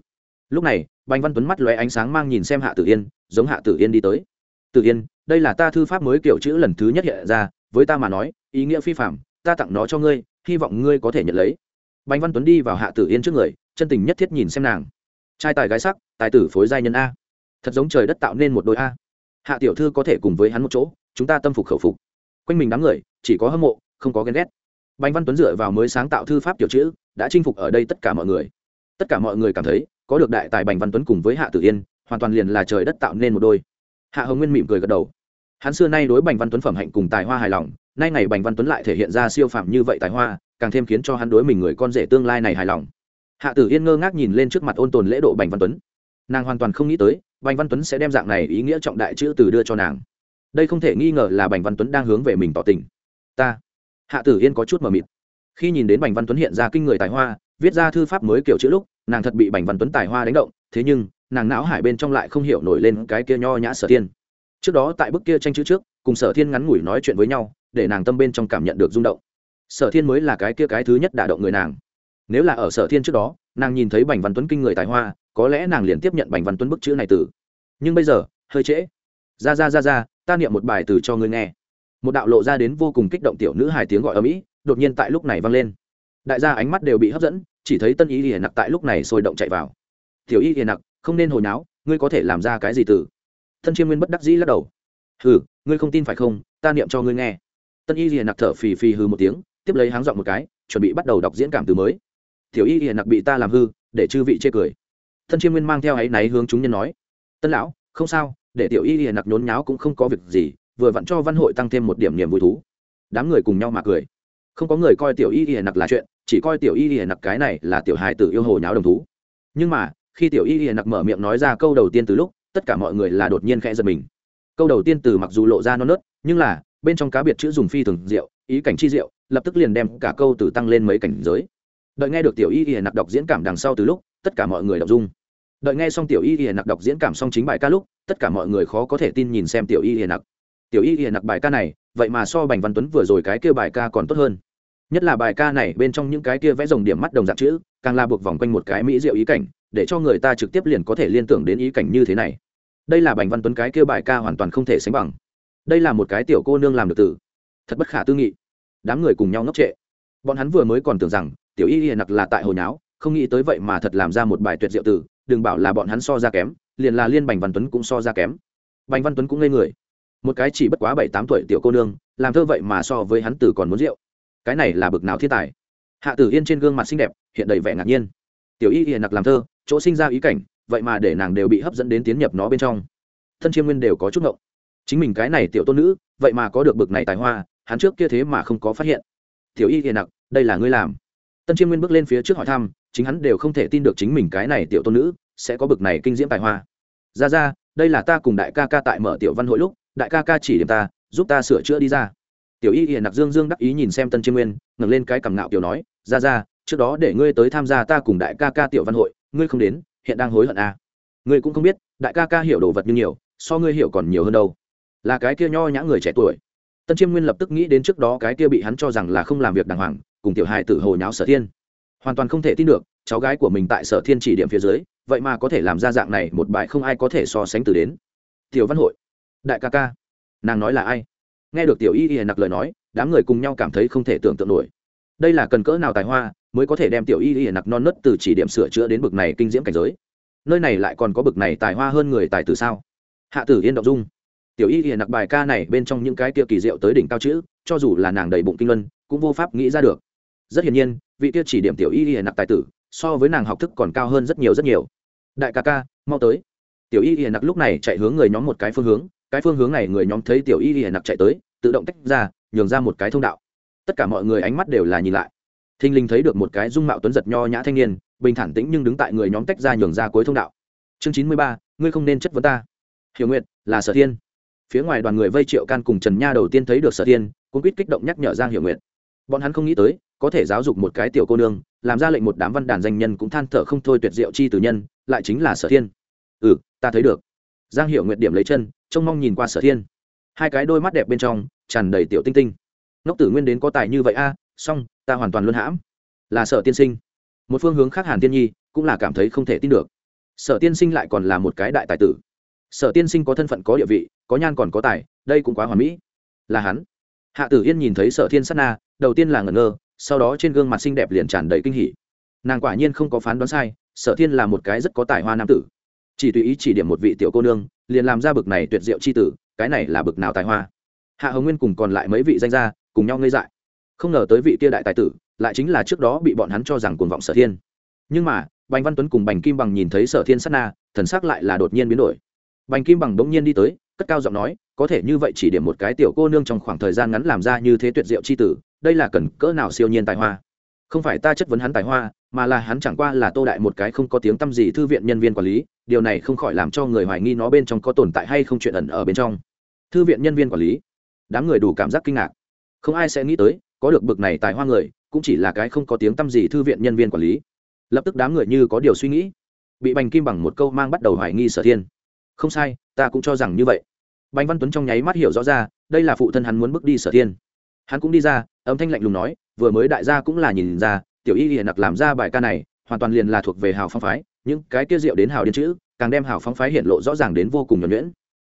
Lúc này, bành văn tuấn mắt lóe ánh sáng mang nhìn xem hạ tử yên, giống hạ tử yên đi tới. Tử yên, đây là ta thư pháp mới kiểu chữ lần thứ nhất hiện ra, với ta mà nói, ý nghĩa phi phạm ta tặng nó cho ngươi, hy vọng ngươi có thể nhận lấy. Bành văn tuấn đi vào hạ tử yên trước người, chân tình nhất thiết nhìn xem nàng. Trai tài gái sắc, tài tử phối giai nhân a. Thật giống trời đất tạo nên một đôi a. Hạ tiểu thư có thể cùng với hắn một chỗ, chúng ta tâm phục khẩu phục. Quanh mình đám người, chỉ có hâm mộ, không có ghen ghét. Bành văn tuấn dựa vào mới sáng tạo thư pháp kiểu chữ đã chinh phục ở đây tất cả mọi người. Tất cả mọi người cảm thấy, có được đại tài bành văn tuấn cùng với hạ tử yên, hoàn toàn liền là trời đất tạo nên một đôi. Hạ hồng nguyên mỉm cười gật đầu. Hắn xưa nay đối bành văn tuấn phẩm hạnh cùng tài hoa hài lòng, nay ngày bành văn tuấn lại thể hiện ra siêu phạm như vậy tài hoa, càng thêm khiến cho hắn đối mình người con rể tương lai này hài lòng. Hạ tử yên ngơ ngác nhìn lên trước mặt ôn tồn lễ độ bành văn tuấn. Nàng hoàn toàn không nghĩ tới, bành văn tuấn sẽ đem dạng này ý nghĩa trọng đại chữ từ đưa cho nàng. Đây không thể nghi ngờ là bành văn tuấn đang hướng về mình tỏ tình. Ta. Hạ tử yên có chút mờ mịt khi nhìn đến bành văn tuấn hiện ra kinh người tài hoa, viết ra thư pháp mới kiểu chữ lúc, nàng thật bị bành văn tuấn tài hoa đánh động, thế nhưng, nàng não hải bên trong lại không hiểu nổi lên cái kia nho nhã sở thiên. Trước đó tại bức kia tranh chữ trước, cùng sở thiên ngắn ngủi nói chuyện với nhau, để nàng tâm bên trong cảm nhận được rung động. Sở thiên mới là cái kia cái thứ nhất đả động người nàng. Nếu là ở sở thiên trước đó, nàng nhìn thấy bành văn tuấn kinh người tài hoa, có lẽ nàng liền tiếp nhận bành văn tuấn bức chữ này từ. Nhưng bây giờ, hơi trễ. Ra ra ra ra, ta niệm một bài từ cho ngươi nghe. Một đạo lộ ra đến vô cùng kích động tiểu nữ hài tiếng gọi ở mỹ đột nhiên tại lúc này vang lên. Đại gia ánh mắt đều bị hấp dẫn, chỉ thấy tân y hiền nặc tại lúc này sôi động chạy vào. Tiểu y hiền nặc, không nên hồi náo, ngươi có thể làm ra cái gì từ? Thân chiêm nguyên bất đắc dĩ lắc đầu. Hừ, ngươi không tin phải không? Ta niệm cho ngươi nghe. Tân y hiền nặc thở phì phì hừ một tiếng, tiếp lấy háng dọn một cái, chuẩn bị bắt đầu đọc diễn cảm từ mới. Tiểu y hiền nặc bị ta làm hư, để chư vị chê cười. Thân chiêm nguyên mang theo áy náy hướng chúng nhân nói. Tân lão, không sao, để tiểu y hiền nặc nhốn nháo cũng không có việc gì, vừa vặn cho văn hội tăng thêm một điểm niềm vui thú. Đám người cùng nhau mà cười không có người coi tiểu y y nặc là chuyện, chỉ coi tiểu y y nặc cái này là tiểu hài tử yêu hồ nháo đồng thú. Nhưng mà, khi tiểu y y nặc mở miệng nói ra câu đầu tiên từ lúc, tất cả mọi người là đột nhiên khẽ giật mình. Câu đầu tiên từ mặc dù lộ ra non nớt, nhưng là, bên trong cá biệt chữ dùng phi thường rượu ý cảnh chi rượu lập tức liền đem cả câu từ tăng lên mấy cảnh giới. Đợi nghe được tiểu y y nặc đọc diễn cảm đằng sau từ lúc, tất cả mọi người đọc dung. Đợi nghe xong tiểu y y nặc đọc diễn cảm xong chính bài ca lúc, tất cả mọi người khó có thể tin nhìn xem tiểu y y nặc. Tiểu y y nặc bài ca này, vậy mà so bành văn tuấn vừa rồi cái kia bài ca còn tốt hơn nhất là bài ca này bên trong những cái kia vẽ dòng điểm mắt đồng dạng chữ, càng là buộc vòng quanh một cái mỹ diệu ý cảnh, để cho người ta trực tiếp liền có thể liên tưởng đến ý cảnh như thế này. Đây là bành văn tuấn cái kia bài ca hoàn toàn không thể sánh bằng. Đây là một cái tiểu cô nương làm được từ. Thật bất khả tư nghị. Đám người cùng nhau ngốc trệ. Bọn hắn vừa mới còn tưởng rằng, tiểu y hiền nặc là tại hồi nháo, không nghĩ tới vậy mà thật làm ra một bài tuyệt diệu từ, đừng bảo là bọn hắn so ra kém, liền là liên bành văn tuấn cũng so ra kém. Bành văn tuấn cũng ngây người. Một cái chỉ bất quá bảy tám tuổi tiểu cô nương, làm thơ vậy mà so với hắn từ còn muốn rượu cái này là bực nào thiên tài? Hạ tử yên trên gương mặt xinh đẹp, hiện đầy vẻ ngạc nhiên. Tiểu y hiện nặc làm thơ, chỗ sinh ra ý cảnh, vậy mà để nàng đều bị hấp dẫn đến tiến nhập nó bên trong. Thân chiêm nguyên đều có chút ngộng. Chính mình cái này tiểu tôn nữ, vậy mà có được bực này tài hoa, hắn trước kia thế mà không có phát hiện. Tiểu y hiện nặc, đây là ngươi làm. Tân chiêm nguyên bước lên phía trước hỏi thăm, chính hắn đều không thể tin được chính mình cái này tiểu tôn nữ sẽ có bực này kinh diễm tài hoa. Ra ra, đây là ta cùng đại ca ca tại mở tiểu văn hội lúc, đại ca ca chỉ điểm ta, giúp ta sửa chữa đi ra tiểu y hiền nặc dương dương đắc ý nhìn xem tân chiêm nguyên, ngẩng lên cái cằm ngạo kiểu nói, ra ra, trước đó để ngươi tới tham gia ta cùng đại ca ca tiểu văn hội, ngươi không đến, hiện đang hối hận à. ngươi cũng không biết, đại ca ca hiểu đồ vật như nhiều, so ngươi hiểu còn nhiều hơn đâu. Là cái kia nho nhã người trẻ tuổi. Tân chiêm nguyên lập tức nghĩ đến trước đó cái kia bị hắn cho rằng là không làm việc đàng hoàng, cùng tiểu hài tử hồ nháo sở thiên. Hoàn toàn không thể tin được, cháu gái của mình tại sở thiên chỉ điểm phía dưới, vậy mà có thể làm ra dạng này, một bài không ai có thể so sánh từ đến. Tiểu văn hội, đại ca ca, nàng nói là ai? Nghe được tiểu y y nặc lời nói, đám người cùng nhau cảm thấy không thể tưởng tượng nổi. Đây là cần cỡ nào tài hoa mới có thể đem tiểu y y nặc non nớt từ chỉ điểm sửa chữa đến bực này kinh diễm cảnh giới? Nơi này lại còn có bực này tài hoa hơn người tài từ sao? Hạ tử yên động dung. Tiểu y y nặc bài ca này bên trong những cái kia kỳ diệu tới đỉnh cao chữ, cho dù là nàng đầy bụng kinh luân, cũng vô pháp nghĩ ra được. Rất hiển nhiên, vị kia chỉ điểm tiểu y y nặc tài tử, so với nàng học thức còn cao hơn rất nhiều rất nhiều. Đại ca ca, mau tới. Tiểu y y nặc lúc này chạy hướng người nhóm một cái phương hướng cái phương hướng này người nhóm thấy tiểu y y nặc chạy tới, tự động tách ra, nhường ra một cái thông đạo. Tất cả mọi người ánh mắt đều là nhìn lại. Thinh linh thấy được một cái dung mạo tuấn giật nho nhã thanh niên, bình thản tĩnh nhưng đứng tại người nhóm tách ra nhường ra cuối thông đạo. Chương chín mươi ba, ngươi không nên chất vấn ta. Hiểu nguyện là sở thiên. Phía ngoài đoàn người vây triệu can cùng trần nha đầu tiên thấy được sở thiên, cũng quýt kích động nhắc nhở giang hiểu nguyện bọn hắn không nghĩ tới, có thể giáo dục một cái tiểu cô nương, làm ra lệnh một đám văn đàn danh nhân cũng than thở không thôi tuyệt diệu chi từ nhân, lại chính là sở thiên. Ừ ta thấy được. Giang hiểu nguyện điểm lấy chân trông mong nhìn qua sở thiên. Hai cái đôi mắt đẹp bên trong tràn đầy tiểu tinh tinh. Ngốc tử nguyên đến có tài như vậy a song ta hoàn toàn luân hãm. Là sở tiên sinh. Một phương hướng khác hàn tiên nhi cũng là cảm thấy không thể tin được. Sở tiên sinh lại còn là một cái đại tài tử. Sở tiên sinh có thân phận có địa vị, có nhan còn có tài, đây cũng quá hoàn mỹ. Là hắn. Hạ tử yên nhìn thấy sở thiên sát na, đầu tiên là ngẩn ngơ, sau đó trên gương mặt xinh đẹp liền tràn đầy kinh hỉ. Nàng quả nhiên không có phán đoán sai, sở thiên là một cái rất có tài hoa nam tử chỉ tùy ý chỉ điểm một vị tiểu cô nương, liền làm ra bực này tuyệt diệu c h i tử, cái này là bực nào tài hoa. Hạ hồng nguyên cùng còn lại mấy vị danh gia cùng nhau ngây dại. Không ngờ tới vị kia đại tài tử, lại chính là trước đó bị bọn hắn cho rằng cuồng vọng sở thiên. Nhưng mà, bành văn tuấn cùng bành kim bằng nhìn thấy sở thiên sát na, thần sắc lại là đột nhiên biến đổi. Bành kim bằng bỗng nhiên đi tới, cất cao giọng nói, có thể như vậy chỉ điểm một cái tiểu cô nương trong khoảng thời gian ngắn làm ra như thế tuyệt diệu c h i tử, đây là cần cỡ nào siêu nhiên tài hoa? Không phải ta chất vấn hắn tài hoa, mà là hắn chẳng qua là tô đại một cái không có tiếng t â m gì thư viện nhân viên quản lý điều này không khỏi làm cho người hoài nghi nó bên trong có tồn tại hay không chuyện ẩn ở bên trong. Thư viện nhân viên quản lý, đám người đủ cảm giác kinh ngạc. Không ai sẽ nghĩ tới, có được bực này tài hoa người, cũng chỉ là cái không có tiếng t â m gì thư viện nhân viên quản lý. Lập tức đám người như có điều suy nghĩ. Bị bành kim bằng một câu mang bắt đầu hoài nghi sở thiên. Không sai, ta cũng cho rằng như vậy. Bành văn tuấn trong nháy mắt hiểu rõ ra, đây là phụ thân hắn muốn bước đi sở thiên. Hắn cũng đi ra, âm thanh lạnh lùng nói, vừa mới đại gia cũng là nhìn ra, tiểu y hiền nặc làm ra bài ca này, hoàn toàn liền là thuộc về hào phong phái những cái kia rượu đến hào điên chữ, càng đem hào phong phái hiện lộ rõ ràng đến vô cùng nhuẩn nhuyễn.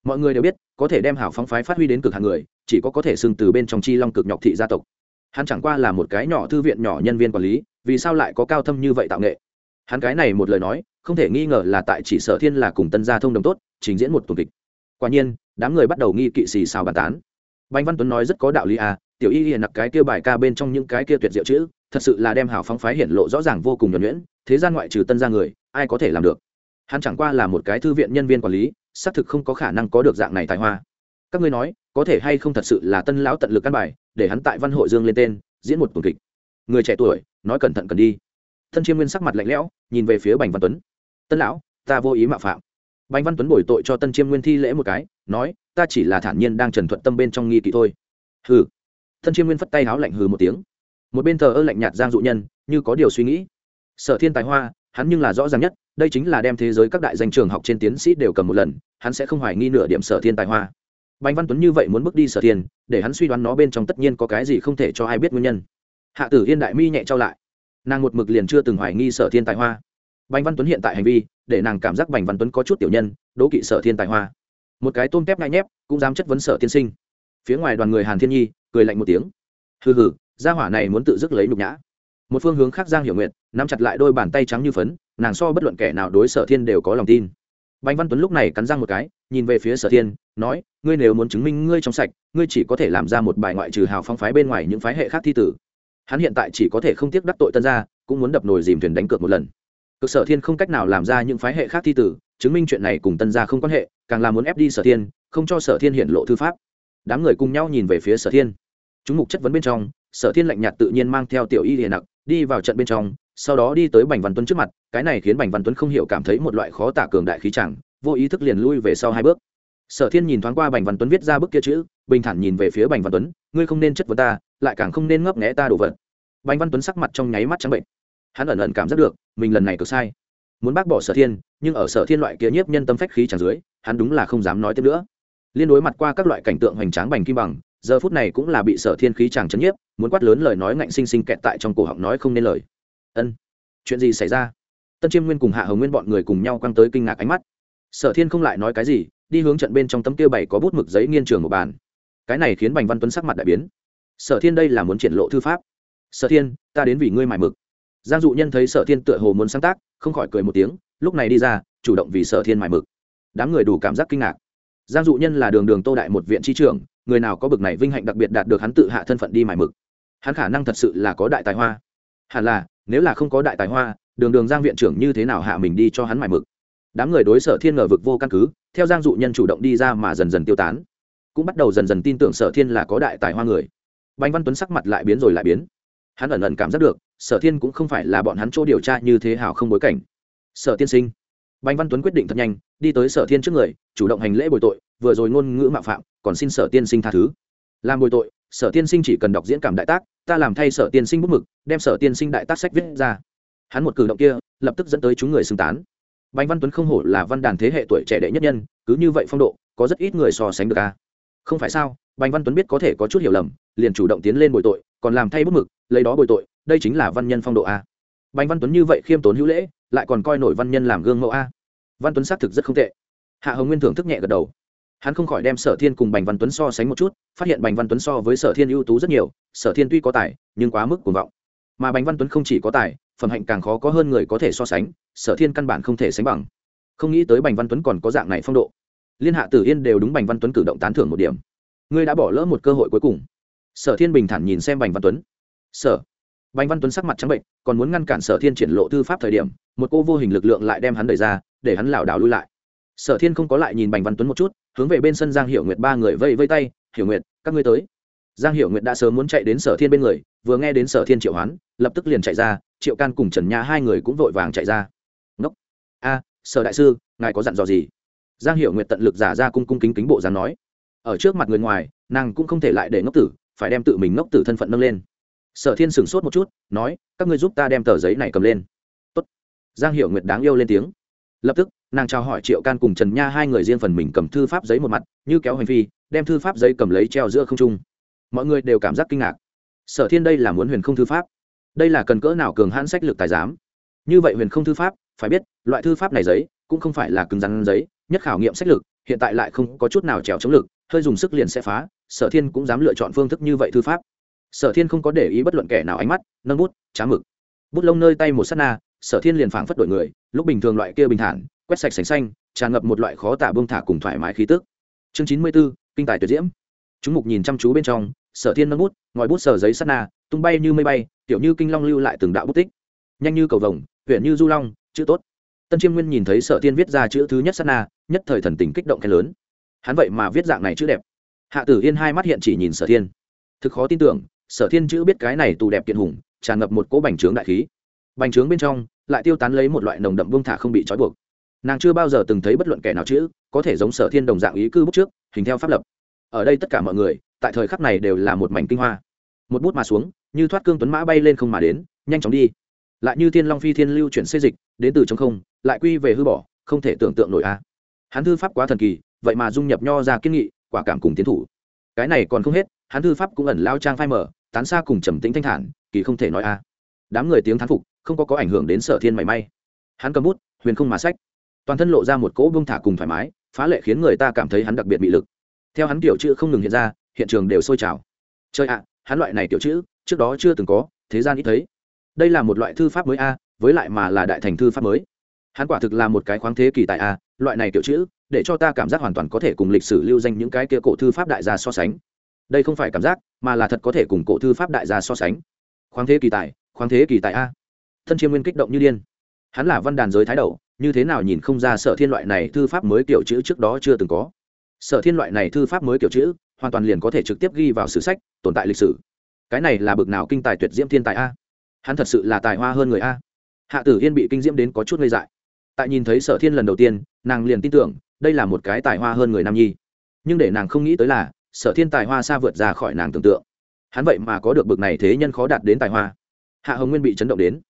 Mọi người đều biết, có thể đem hào phong phái phát huy đến cực hàng người, chỉ có có thể xưng từ bên trong chi long cực nhọc thị gia tộc. Hắn chẳng qua là một cái nhỏ thư viện nhỏ nhân viên quản lý, vì sao lại có cao thâm như vậy tạo nghệ? Hắn cái này một lời nói, không thể nghi ngờ là tại chỉ sở thiên là cùng tân gia thông đồng tốt, trình diễn một tuần kịch. Quả nhiên, đám người bắt đầu nghi kỵ xì xào bàn tán. Bành văn tuấn nói rất có đạo lý à tiểu y hiện nặc cái kia bài ca bên trong những cái kia tuyệt diệu chữ, thật sự là đem hào phóng phái hiện lộ rõ ràng vô cùng nhuẩn nhuyễn, thế gian ngoại trừ tân gia người ai có thể làm được? Hắn chẳng qua là một cái thư viện nhân viên quản lý, xác thực không có khả năng có được dạng này tài hoa. Các ngươi nói, có thể hay không thật sự là tân lão tận lực căn bài, để hắn tại văn hội dương lên tên, diễn một tuần kịch. Người trẻ tuổi, nói cẩn thận cần đi. Thân chiêm nguyên sắc mặt lạnh lẽo, nhìn về phía bành văn tuấn. Tân lão, ta vô ý mạo phạm. Bành văn tuấn bồi tội cho tân chiêm nguyên thi lễ một cái, nói, ta chỉ là thản nhiên đang trần thuận tâm bên trong nghi kỵ thôi. Hừ. Thân chiêm nguyên phất tay háo lạnh hừ một tiếng. Một bên thờ ơ lạnh nhạt giang dụ nhân, như có điều suy nghĩ. Sở thiên tài hoa hắn nhưng là rõ ràng nhất, đây chính là đem thế giới các đại danh trường học trên tiến sĩ đều cầm một lần, hắn sẽ không hoài nghi nửa điểm sở thiên tài hoa. Bành văn tuấn như vậy muốn bước đi sở thiên, để hắn suy đoán nó bên trong tất nhiên có cái gì không thể cho ai biết nguyên nhân. Hạ tử yên đại mi nhẹ trao lại. Nàng một mực liền chưa từng hoài nghi sở thiên tài hoa. Bành văn tuấn hiện tại hành vi, để nàng cảm giác bành văn tuấn có chút tiểu nhân, đố kỵ sở thiên tài hoa. Một cái tôm tép ngay nhép, cũng dám chất vấn sở tiên sinh. Phía ngoài đoàn người hàn thiên nhi, cười lạnh một tiếng. Hừ hừ, gia hỏa này muốn tự dứt lấy nhục nhã một phương hướng khác giang hiểu nguyện nắm chặt lại đôi bàn tay trắng như phấn, nàng so bất luận kẻ nào đối sở thiên đều có lòng tin. Bành văn tuấn lúc này cắn răng một cái, nhìn về phía sở thiên, nói, ngươi nếu muốn chứng minh ngươi trong sạch, ngươi chỉ có thể làm ra một bài ngoại trừ hào phong phái bên ngoài những phái hệ khác thi tử. Hắn hiện tại chỉ có thể không tiếc đắc tội tân gia, cũng muốn đập nồi dìm thuyền đánh cược một lần. Cực sở thiên không cách nào làm ra những phái hệ khác thi tử, chứng minh chuyện này cùng tân gia không quan hệ, càng là muốn ép đi sở thiên, không cho sở thiên hiện lộ thư pháp. Đám người cùng nhau nhìn về phía sở thiên. Chúng mục chất vấn bên trong, sở thiên lạnh nhạt tự nhiên mang theo tiểu y hiền nặc đi vào trận bên trong, sau đó đi tới bành văn tuấn trước mặt, cái này khiến bành văn tuấn không hiểu cảm thấy một loại khó tả cường đại khí chẳng, vô ý thức liền lui về sau hai bước. Sở thiên nhìn thoáng qua bành văn tuấn viết ra bức kia chữ, bình thản nhìn về phía bành văn tuấn, ngươi không nên chất vấn ta, lại càng không nên ngấp nghẽ ta đồ vật. Bành văn tuấn sắc mặt trong nháy mắt trắng bệnh. Hắn ẩn ẩn cảm giác được, mình lần này cực sai. Muốn bác bỏ sở thiên, nhưng ở sở thiên loại kia nhiếp nhân tâm phách khí chẳng dưới, hắn đúng là không dám nói tiếp nữa. Liên đối mặt qua các loại cảnh tượng hoành tráng bành kim bằng, giờ phút này cũng là bị sở thiên khí chàng chấn nhiếp muốn quát lớn lời nói ngạnh sinh sinh kẹt tại trong cổ họng nói không nên lời. Ân, chuyện gì xảy ra? Tân chiêm nguyên cùng hạ hồng nguyên bọn người cùng nhau quăng tới kinh ngạc ánh mắt. Sở thiên không lại nói cái gì, đi hướng trận bên trong tấm kia bảy có bút mực giấy nghiên trường một bàn. Cái này khiến bành văn tuấn sắc mặt đại biến. Sở thiên đây là muốn triển lộ thư pháp. Sở thiên, ta đến vì ngươi mải mực. Giang dụ nhân thấy sở thiên tựa hồ muốn sáng tác, không khỏi cười một tiếng, lúc này đi ra, chủ động vì sở thiên mải mực. Đám người đủ cảm giác kinh ngạc. Giang dụ nhân là đường đường tô đại một viện tri trưởng, người nào có bực này vinh hạnh đặc biệt đạt được hắn tự hạ thân phận đi mải mực hắn khả năng thật sự là có đại tài hoa. Hẳn là, nếu là không có đại tài hoa, đường đường giang viện trưởng như thế nào hạ mình đi cho hắn mải mực. Đám người đối sở thiên ngờ vực vô căn cứ, theo giang dụ nhân chủ động đi ra mà dần dần tiêu tán. Cũng bắt đầu dần dần tin tưởng sở thiên là có đại tài hoa người. Bánh văn tuấn sắc mặt lại biến rồi lại biến. Hắn ẩn ẩn cảm giác được, sở thiên cũng không phải là bọn hắn chỗ điều tra như thế hảo không bối cảnh. Sở tiên sinh. Bành văn tuấn quyết định thật nhanh, đi tới sở thiên trước người, chủ động hành lễ bồi tội, vừa rồi ngôn ngữ mạo phạm, còn xin sở tiên sinh tha thứ. Làm bồi tội sở tiên sinh chỉ cần đọc diễn cảm đại tác, ta làm thay sở tiên sinh bút mực, đem sở tiên sinh đại tác sách viết ra. Hắn một cử động kia, lập tức dẫn tới chúng người xưng tán. Bành văn tuấn không hổ là văn đàn thế hệ tuổi trẻ đệ nhất nhân, cứ như vậy phong độ, có rất ít người so sánh được a. Không phải sao, bành văn tuấn biết có thể có chút hiểu lầm, liền chủ động tiến lên bồi tội, còn làm thay bút mực, lấy đó bồi tội, đây chính là văn nhân phong độ a. Bành văn tuấn như vậy khiêm tốn hữu lễ, lại còn coi nổi văn nhân làm gương mẫu a. Văn tuấn xác thực rất không tệ. Hạ hồng nguyên thưởng thức nhẹ gật đầu hắn không khỏi đem sở thiên cùng bành văn tuấn so sánh một chút, phát hiện bành văn tuấn so với sở thiên ưu tú rất nhiều, sở thiên tuy có tài, nhưng quá mức cuồng vọng. Mà bành văn tuấn không chỉ có tài, phẩm hạnh càng khó có hơn người có thể so sánh, sở thiên căn bản không thể sánh bằng. Không nghĩ tới bành văn tuấn còn có dạng này phong độ. Liên hạ tử yên đều đúng bành văn tuấn cử động tán thưởng một điểm. Ngươi đã bỏ lỡ một cơ hội cuối cùng. Sở thiên bình thản nhìn xem bành văn tuấn. Sở. Bành văn tuấn sắc mặt trắng bệnh, còn muốn ngăn cản sở thiên triển lộ thư pháp thời điểm, một cô vô hình lực lượng lại đem hắn đẩy ra, để hắn lảo đảo lui lại sở thiên không có lại nhìn bành văn tuấn một chút, hướng về bên sân giang hiệu nguyệt ba người vây vây tay, hiểu nguyệt, các ngươi tới. Giang hiệu nguyệt đã sớm muốn chạy đến sở thiên bên người, vừa nghe đến sở thiên triệu hoán, lập tức liền chạy ra, triệu can cùng trần Nha hai người cũng vội vàng chạy ra. Ngốc, a, sở đại sư, ngài có dặn dò gì? Giang hiệu nguyệt tận lực giả ra cung cung kính kính bộ dáng nói. Ở trước mặt người ngoài, nàng cũng không thể lại để ngốc tử, phải đem tự mình ngốc tử thân phận nâng lên. Sở thiên sửng sốt một chút, nói, các ngươi giúp ta đem tờ giấy này cầm lên. Tốt. giang hiệu nguyệt đáng yêu lên tiếng. Lập tức nàng trao hỏi triệu can cùng trần nha hai người riêng phần mình cầm thư pháp giấy một mặt, như kéo hành phi, đem thư pháp giấy cầm lấy treo giữa không trung. Mọi người đều cảm giác kinh ngạc. Sở thiên đây là muốn huyền không thư pháp? Đây là cần cỡ nào cường hãn sách lực tài giám? Như vậy huyền không thư pháp, phải biết, loại thư pháp này giấy cũng không phải là cứng rắn giấy, nhất khảo nghiệm sách lực, hiện tại lại không có chút nào trèo chống lực, hơi dùng sức liền sẽ phá, sở thiên cũng dám lựa chọn phương thức như vậy thư pháp. Sở thiên không có để ý bất luận kẻ nào ánh mắt, nâng bút, trá mực. Bút lông nơi tay một s á t na, sở thiên liền phảng phất đổi người, lúc bình thường loại kia bình thản quét sạch sành xanh, tràn ngập một loại khó tả bông thả cùng thoải mái khí tức. Chương chín mươi b ố kinh tài tuyệt diễm. Chúng mục nhìn chăm chú bên trong, sở thiên nâng bút, ngòi bút sở giấy sắt na, tung bay như mây bay, kiểu như kinh long lưu lại từng đạo bút tích. Nhanh như cầu vồng, huyện như du long, chữ tốt. Tân chiêm nguyên nhìn thấy sở thiên viết ra chữ thứ nhất sắt na, nhất thời thần tình kích động khen lớn. Hắn vậy mà viết dạng này chữ đẹp. Hạ tử yên hai mắt hiện chỉ nhìn sở thiên. Thực khó tin tưởng, sở thiên chữ biết cái này tù đẹp kiện hùng, tràn ngập một cỗ bành trướng đại khí. Bành trướng bên trong, lại tiêu tán lấy một loại nồng đậm bông thả không bị trói buộc nàng chưa bao giờ từng thấy bất luận kẻ nào chữ có thể giống sở thiên đồng dạng ý cư bút trước, hình theo pháp lập. Ở đây tất cả mọi người, tại thời khắc này đều là một mảnh kinh hoa. Một bút mà xuống, như thoát cương tuấn mã bay lên không mà đến, nhanh chóng đi. Lại như thiên long phi thiên lưu chuyển xê dịch, đến từ trong không, lại quy về hư bỏ, không thể tưởng tượng nổi a. Hắn thư pháp quá thần kỳ, vậy mà dung nhập nho ra kiên nghị, quả cảm cùng tiến thủ. Cái này còn không hết, hắn thư pháp cũng ẩn lao trang phai mở tán xa cùng trầm tĩnh thanh thản, kỳ không thể nói a. Đám người tiếng thán phục, không có có ảnh hưởng đến sở thiên mảy may. Hắn cầm bút, huyền không mà sách toàn thân lộ ra một cỗ bông thả cùng thoải mái, phá lệ khiến người ta cảm thấy hắn đặc biệt bị lực. Theo hắn kiểu chữ không ngừng hiện ra, hiện trường đều sôi trào. Chơi ạ, hắn loại này kiểu chữ, trước đó chưa từng có, thế gian ít thấy. Đây là một loại thư pháp mới a, với lại mà là đại thành thư pháp mới. Hắn quả thực là một cái khoáng thế kỳ tại a, loại này kiểu chữ, để cho ta cảm giác hoàn toàn có thể cùng lịch sử lưu danh những cái kia cổ thư pháp đại gia so sánh. Đây không phải cảm giác, mà là thật có thể cùng cổ thư pháp đại gia so sánh. Khoáng thế kỳ tài, khoáng thế kỳ tài a. Thân chiêm nguyên kích động như điên. Hắn là văn đàn giới thái đầu như thế nào nhìn không ra sở thiên loại này thư pháp mới kiểu chữ trước đó chưa từng có. Sở thiên loại này thư pháp mới kiểu chữ, hoàn toàn liền có thể trực tiếp ghi vào sử sách, tồn tại lịch sử. Cái này là bực nào kinh tài tuyệt diễm thiên tài a? Hắn thật sự là tài hoa hơn người a. Hạ tử yên bị kinh diễm đến có chút ngây dại. Tại nhìn thấy sở thiên lần đầu tiên, nàng liền tin tưởng, đây là một cái tài hoa hơn người nam nhi. Nhưng để nàng không nghĩ tới là, sở thiên tài hoa xa vượt ra khỏi nàng tưởng tượng. Hắn vậy mà có được bực này thế nhân khó đạt đến tài hoa. Hạ hồng nguyên bị chấn động đến.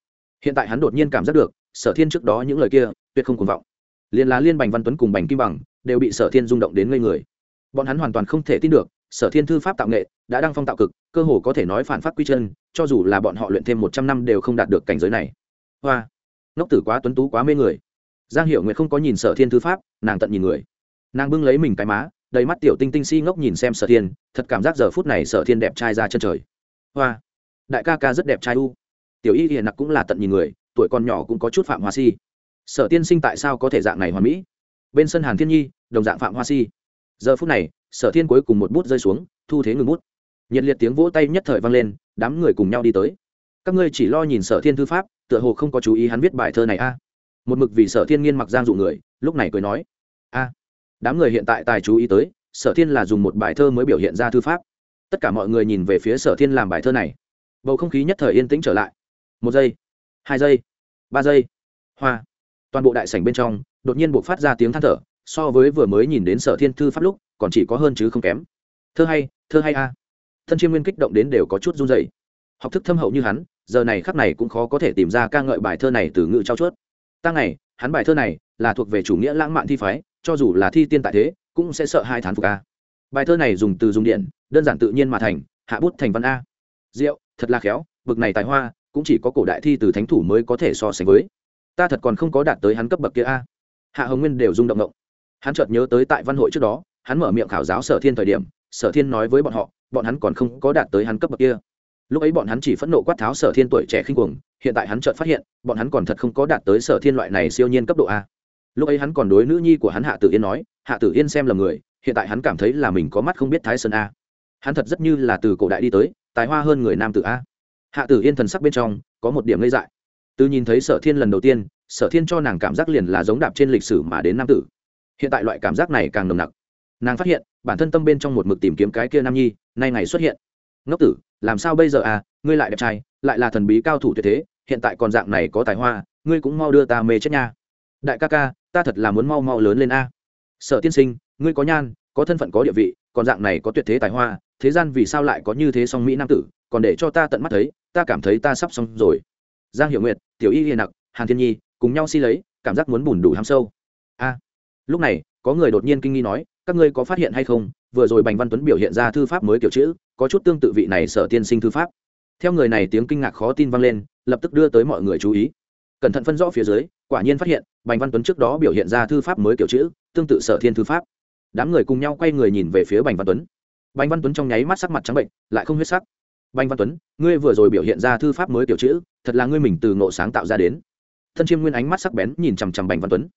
Hiện tại hắn đột nhiên cảm giác được sở thiên trước đó những lời kia, tuyệt không cuồng vọng. Liền là liên bành văn tuấn cùng bành kim bằng đều bị sở thiên rung động đến ngây người. Bọn hắn hoàn toàn không thể tin được, sở thiên thư pháp tạo nghệ đã đăng phong tạo cực, cơ hồ có thể nói phản phát quy chân, cho dù là bọn họ luyện thêm một trăm năm đều không đạt được cảnh giới này. Hoa! Ngốc tử quá tuấn tú quá mê người. Giang hiệu nguyệt không có nhìn sở thiên thư pháp, nàng tận nhìn người. Nàng bưng lấy mình cái má, đầy mắt tiểu tinh tinh si ngốc nhìn xem sở thiên, thật cảm giác giờ phút này sở thiên đẹp trai ra chân trời. Hoa! Đại ca ca rất đẹp trai u. Tiểu y hiền nặc cũng là tận nhìn người tuổi còn nhỏ cũng có chút phạm hoa si. Sở tiên sinh tại sao có thể dạng này hoàn mỹ? Bên sân hàn thiên nhi, đồng dạng phạm hoa si. Giờ phút này, sở thiên cuối cùng một bút rơi xuống, thu thế ngừng bút. Nhiệt liệt tiếng vỗ tay nhất thời vang lên, đám người cùng nhau đi tới. Các ngươi chỉ lo nhìn sở thiên thư pháp, tựa hồ không có chú ý hắn viết bài thơ này a. Một mực vì sở thiên nghiên mặc giang dụ người, lúc này cười nói, a. Đám người hiện tại tài chú ý tới, sở thiên là dùng một bài thơ mới biểu hiện ra thư pháp. Tất cả mọi người nhìn về phía sở thiên làm bài thơ này. Bầu không khí nhất thời yên tĩnh trở lại. Một giây hai giây, ba giây. Hoa. Toàn bộ đại sảnh bên trong, đột nhiên buộc phát ra tiếng than thở, so với vừa mới nhìn đến sở thiên thư pháp lúc, còn chỉ có hơn chứ không kém. Thơ hay thơ hay a. Thân chiêm nguyên kích động đến đều có chút run dày học thức thâm hậu như hắn, giờ này khắc này cũng khó có thể tìm ra ca ngợi bài thơ này từ ngữ trao chuốt. Ta ngày, hắn bài thơ này là thuộc về chủ nghĩa lãng mạn thi phái, cho dù là thi tiên tại thế, cũng sẽ sợ hai thán phục a. Bài thơ này dùng từ dùng điện, đơn giản tự nhiên mà thành, hạ bút thành văn a. Diệu, thật là khéo, bực này tài hoa cũng chỉ có cổ đại thi từ thánh thủ mới có thể so sánh với. Ta thật còn không có đạt tới hắn cấp bậc kia a. Hạ hồng nguyên đều rung động động hắn chợt nhớ tới tại văn hội trước đó, hắn mở miệng khảo giáo sở thiên thời điểm, sở thiên nói với bọn họ, bọn hắn còn không có đạt tới hắn cấp bậc kia. Lúc ấy bọn hắn chỉ phẫn nộ quát tháo sở thiên tuổi trẻ khinh cuồng, hiện tại hắn chợt phát hiện, bọn hắn còn thật không có đạt tới sở thiên loại này siêu nhiên cấp độ a. Lúc ấy hắn còn đối nữ nhi của hắn hạ tử yên nói, hạ tử yên xem là người, hiện tại hắn cảm thấy là mình có mắt không biết thái sơn a. Hắn thật rất như là từ cổ đại đi tới, tài hoa hơn người nam tử a hạ tử yên thần sắc bên trong có một điểm ngây dại. Từ nhìn thấy sở thiên lần đầu tiên, sở thiên cho nàng cảm giác liền là giống đạp trên lịch sử mà đến nam tử. Hiện tại loại cảm giác này càng nồng nặc. Nàng phát hiện, bản thân tâm bên trong một mực tìm kiếm cái kia nam nhi, nay ngày xuất hiện. Ngốc tử, làm sao bây giờ à? Ngươi lại đẹp trai, lại là thần bí cao thủ tuyệt thế, hiện tại còn dạng này có tài hoa, ngươi cũng mau đưa ta mê chết nha. Đại ca ca, ta thật là muốn mau mau lớn lên a. Sở tiên sinh, ngươi có nhan, có thân phận có địa vị, còn dạng này có tuyệt thế tài hoa, thế gian vì sao lại có như thế song mỹ nam tử? Còn để cho ta tận mắt thấy, ta cảm thấy ta sắp xong rồi. Giang hiệu nguyệt, tiểu y hiền nặc, hàn thiên nhi cùng nhau si lấy, cảm giác muốn bùn đủ ham sâu. A, lúc này, có người đột nhiên kinh nghi nói, các ngươi có phát hiện hay không? Vừa rồi bành văn tuấn biểu hiện ra thư pháp mới kiểu chữ, có chút tương tự vị này sở tiên sinh thư pháp. Theo người này tiếng kinh ngạc khó tin vang lên, lập tức đưa tới mọi người chú ý. Cẩn thận phân rõ phía dưới, quả nhiên phát hiện, bành văn tuấn trước đó biểu hiện ra thư pháp mới kiểu chữ, tương tự sở thiên thư pháp. Đám người cùng nhau quay người nhìn về phía bành văn tuấn. Bành văn tuấn trong nháy mắt sắc mặt trắng bệnh, lại không huyết sắc bành văn tuấn, ngươi vừa rồi biểu hiện ra thư pháp mới kiểu chữ, thật là ngươi mình từ ngộ sáng tạo ra đến. Thân chiêm nguyên ánh mắt sắc bén nhìn chằm chằm bành văn tuấn.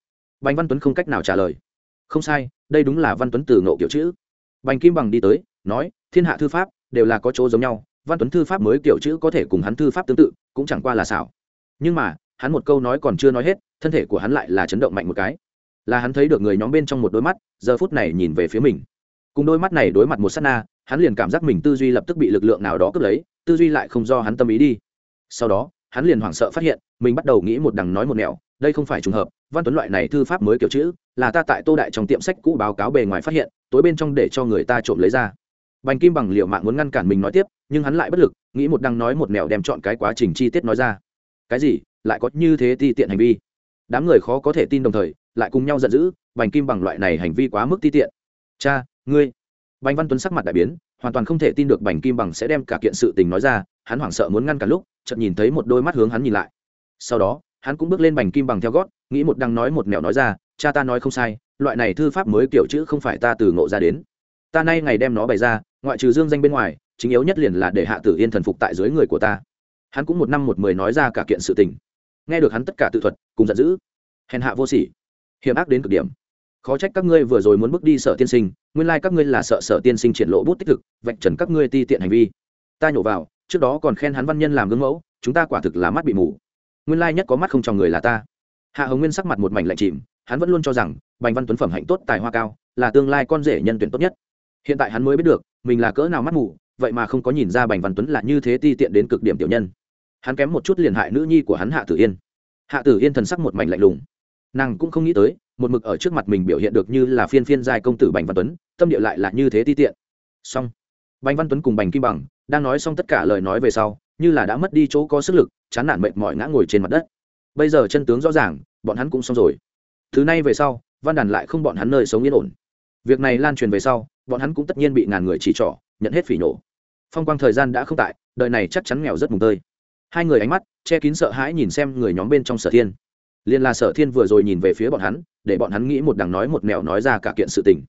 Bành văn tuấn không cách nào trả lời. Không sai, đây đúng là văn tuấn từ ngộ kiểu chữ. Bành kim bằng đi tới, nói, thiên hạ thư pháp đều là có chỗ giống nhau, văn tuấn thư pháp mới kiểu chữ có thể cùng hắn thư pháp tương tự, cũng chẳng qua là xảo. Nhưng mà, hắn một câu nói còn chưa nói hết, thân thể của hắn lại là chấn động mạnh một cái. Là hắn thấy được người nhóm bên trong một đôi mắt, giờ phút này nhìn về phía mình cùng đôi mắt này đối mặt một s á t na, hắn liền cảm giác mình tư duy lập tức bị lực lượng nào đó cướp lấy, tư duy lại không do hắn tâm ý đi. Sau đó, hắn liền hoảng sợ phát hiện, mình bắt đầu nghĩ một đằng nói một nẻo, đây không phải trùng hợp, văn tuấn loại này thư pháp mới kiểu chữ, là ta tại tô đại trong tiệm sách cũ báo cáo bề ngoài phát hiện, tối bên trong để cho người ta trộm lấy ra. Bành kim bằng liệu mạng muốn ngăn cản mình nói tiếp, nhưng hắn lại bất lực, nghĩ một đằng nói một nẻo đem chọn cái quá trình chi tiết nói ra. Cái gì? Lại có như thế ti tiện hành vi? Đám người khó có thể tin đồng thời, lại cùng nhau giận dữ, bành kim bằng loại này hành vi quá mức ti tiện. Cha ngươi. Bành văn tuấn sắc mặt đại biến, hoàn toàn không thể tin được bành kim bằng sẽ đem cả kiện sự tình nói ra, hắn hoảng sợ muốn ngăn cả lúc, chợt nhìn thấy một đôi mắt hướng hắn nhìn lại. Sau đó, hắn cũng bước lên bành kim bằng theo gót, nghĩ một đằng nói một mẹo nói ra, cha ta nói không sai, loại này thư pháp mới kiểu chữ không phải ta từ ngộ ra đến. Ta nay ngày đem nó bày ra, ngoại trừ dương danh bên ngoài, chính yếu nhất liền là để hạ tử yên thần phục tại dưới người của ta. Hắn cũng một năm một mười nói ra cả kiện sự tình. Nghe được hắn tất cả tự thuật, cùng giận dữ. Hèn hạ vô sỉ. Hiểm ác đến cực điểm khó trách các ngươi vừa rồi muốn bước đi sở tiên sinh, nguyên lai các ngươi là sợ sở tiên sinh triển lộ bút tích thực, vạch trần các ngươi ti tiện hành vi. Ta nhổ vào, trước đó còn khen hắn văn nhân làm gương mẫu, chúng ta quả thực là mắt bị mù. Nguyên lai nhất có mắt không trong người là ta. Hạ hồng nguyên sắc mặt một mảnh lạnh chìm, hắn vẫn luôn cho rằng, bành văn tuấn phẩm hạnh tốt, tài hoa cao, là tương lai con rể nhân tuyển tốt nhất. Hiện tại hắn mới biết được, mình là cỡ nào mắt mù, vậy mà không có nhìn ra bành văn tuấn là như thế ti tiện đến cực điểm tiểu nhân. Hắn kém một chút liền hại nữ nhi của hắn hạ tử yên. Hạ tử yên thần sắc một mảnh lạnh lùng. Nàng cũng không nghĩ tới một mực ở trước mặt mình biểu hiện được như là phiên phiên giai công tử bành văn tuấn, tâm địa lại là như thế ti tiện. Xong, bành văn tuấn cùng bành kim bằng đang nói xong tất cả lời nói về sau, như là đã mất đi chỗ có sức lực, chán nản mệt mỏi ngã ngồi trên mặt đất. Bây giờ chân tướng rõ ràng, bọn hắn cũng xong rồi. Thứ này về sau, văn đàn lại không bọn hắn nơi sống yên ổn. Việc này lan truyền về sau, bọn hắn cũng tất nhiên bị ngàn người chỉ trỏ, nhận hết phỉ nổ phong quang thời gian đã không tại, đời này chắc chắn nghèo rất mùng tơi. Hai người ánh mắt che kín sợ hãi nhìn xem người nhóm bên trong sở thiên. Liền là sở thiên vừa rồi nhìn về phía bọn hắn để bọn hắn nghĩ một đằng nói một mẹo nói ra cả kiện sự tình.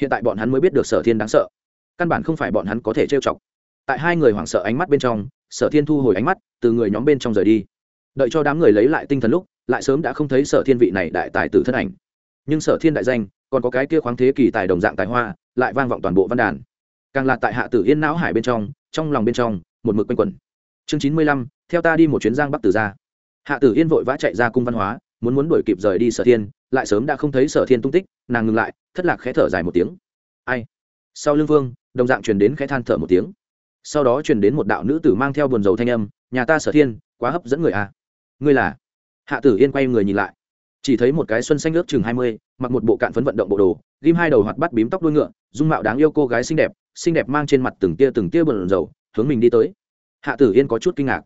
Hiện tại bọn hắn mới biết được sở thiên đáng sợ. Căn bản không phải bọn hắn có thể trêu chọc. Tại hai người hoảng sợ ánh mắt bên trong, sở thiên thu hồi ánh mắt, từ người nhóm bên trong rời đi. Đợi cho đám người lấy lại tinh thần lúc, lại sớm đã không thấy sở thiên vị này đại tài tử thân ảnh. Nhưng sở thiên đại danh, còn có cái kia khoáng thế kỳ tài đồng dạng tài hoa, lại vang vọng toàn bộ văn đàn. Càng là tại hạ tử yên não hải bên trong trong lòng bên trong, một mực quanh quẩn. Chương chín mươi lăm, theo ta đi một chuyến giang bắc tử ra hạ tử yên vội vã chạy ra cung văn hóa, muốn muốn đuổi kịp rời đi sở thiên lại sớm đã không thấy sở thiên tung tích, nàng ngừng lại, thất lạc khẽ thở dài một tiếng. Ai? Sau lưng vương, đồng dạng truyền đến khẽ than thở một tiếng. Sau đó truyền đến một đạo nữ tử mang theo buồn dầu thanh âm, nhà ta sở thiên, quá hấp dẫn người à. Ngươi là? Hạ tử yên quay người nhìn lại. Chỉ thấy một cái xuân xanh ước chừng hai mươi, mặc một bộ cạn phấn vận động bộ đồ, ghim hai đầu hoạt bắt bím tóc đuôi ngựa, dung mạo đáng yêu cô gái xinh đẹp xinh đẹp mang trên mặt từng tia từng tia bờn dầu hướng mình đi tới. Hạ tử yên có chút kinh ngạc.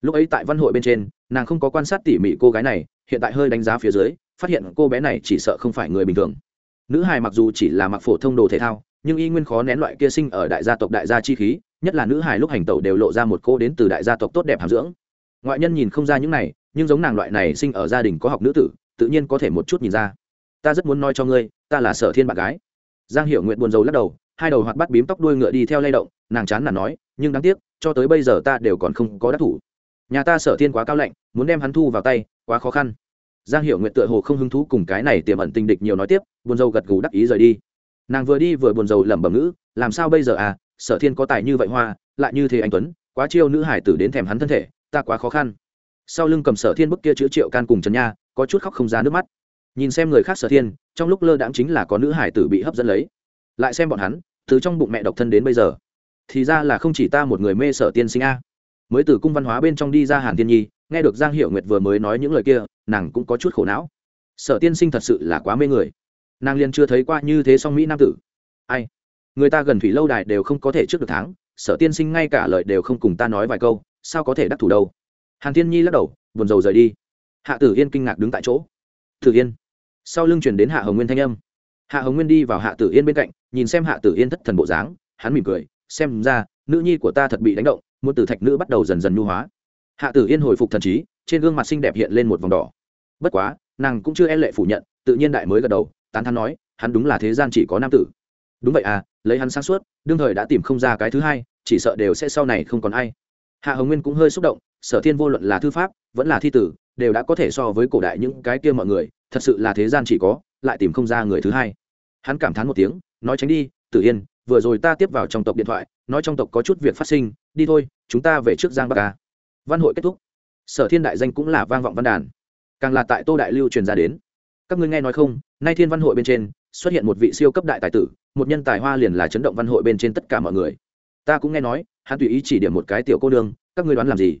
Lúc ấy tại văn hội bên trên, nàng không có quan sát tỉ mỉ cô gái này, hiện tại hơi đánh giá phía dưới phát hiện cô bé này chỉ sợ không phải người bình thường. Nữ hài mặc dù chỉ là mặc phổ thông đồ thể thao, nhưng y nguyên khó nén loại kia sinh ở đại gia tộc đại gia chi khí, nhất là nữ hài lúc hành tẩu đều lộ ra một cô đến từ đại gia tộc tốt đẹp hàm dưỡng. Ngoại nhân nhìn không ra những này, nhưng giống nàng loại này sinh ở gia đình có học nữ tử, tự nhiên có thể một chút nhìn ra. Ta rất muốn nói cho ngươi, ta là sở thiên bạn gái. Giang hiểu nguyện buồn rầu lắc đầu, hai đầu hoạt bắt bím tóc đuôi ngựa đi theo lay động, nàng chán là nói, nhưng đáng tiếc, cho tới bây giờ ta đều còn không có đắc thủ. Nhà ta sở thiên quá cao lạnh, muốn đem hắn thu vào tay, quá khó khăn giang hiểu nguyện tựa hồ không hứng thú cùng cái này tiềm ẩn tình địch nhiều nói tiếp, buồn rầu gật gù đắc ý rời đi. Nàng vừa đi vừa buồn rầu lẩm bẩm ngữ, làm sao bây giờ à? Sở thiên có tài như vậy hoa, lại như thế anh tuấn, quá chiêu nữ hải tử đến thèm hắn thân thể, ta quá khó khăn. Sau lưng cầm sở thiên bức kia chữa triệu can cùng trần nha, có chút khóc không ra nước mắt. Nhìn xem người khác sở thiên, trong lúc lơ đãng chính là có nữ hải tử bị hấp dẫn lấy. Lại xem bọn hắn, từ trong bụng mẹ độc thân đến bây giờ, thì ra là không chỉ ta một người mê sở tiên sinh a mới từ cung văn hóa bên trong đi ra hàn tiên nhi, nghe được giang hiệu nguyệt vừa mới nói những lời kia, nàng cũng có chút khổ não. Sở tiên sinh thật sự là quá mê người. Nàng liền chưa thấy qua như thế song mỹ nam tử. Ai? Người ta gần thủy lâu đài đều không có thể trước được tháng sở tiên sinh ngay cả lời đều không cùng ta nói vài câu, sao có thể đắc thủ đâu? Hàn tiên nhi lắc đầu, buồn rầu rời đi. Hạ tử yên kinh ngạc đứng tại chỗ. Tử yên. Sau lưng chuyển đến hạ hồng nguyên thanh âm. Hạ hồng nguyên đi vào hạ tử yên bên cạnh, nhìn xem hạ tử yên thất thần bộ dáng, hắn mỉm cười, xem ra, nữ nhi của ta thật bị đánh động muốn từ thạch nữ bắt đầu dần dần nhu hóa. Hạ tử yên hồi phục thần trí, trên gương mặt xinh đẹp hiện lên một vòng đỏ. Bất quá, nàng cũng chưa e lệ phủ nhận, tự nhiên đại mới gật đầu, tán thắn nói, hắn đúng là thế gian chỉ có nam tử. Đúng vậy à lấy hắn sáng suốt, đương thời đã tìm không ra cái thứ hai, chỉ sợ đều sẽ sau này không còn ai. Hạ hồng nguyên cũng hơi xúc động, sở thiên vô luận là thư pháp, vẫn là thi tử, đều đã có thể so với cổ đại những cái kia mọi người, thật sự là thế gian chỉ có, lại tìm không ra người thứ hai. Hắn cảm thán một tiếng, nói tránh đi, tử yên, vừa rồi ta tiếp vào trong tộc điện thoại nói trong tộc có chút việc phát sinh, đi thôi, chúng ta về trước giang bắc ca văn hội kết thúc. Sở thiên đại danh cũng là vang vọng văn đàn. Càng là tại tô đại lưu truyền ra đến. Các ngươi nghe nói không, nay thiên văn hội bên trên, xuất hiện một vị siêu cấp đại tài tử, một nhân tài hoa liền là chấn động văn hội bên trên tất cả mọi người. Ta cũng nghe nói, hắn tùy ý chỉ điểm một cái tiểu cô nương, các ngươi đoán làm gì?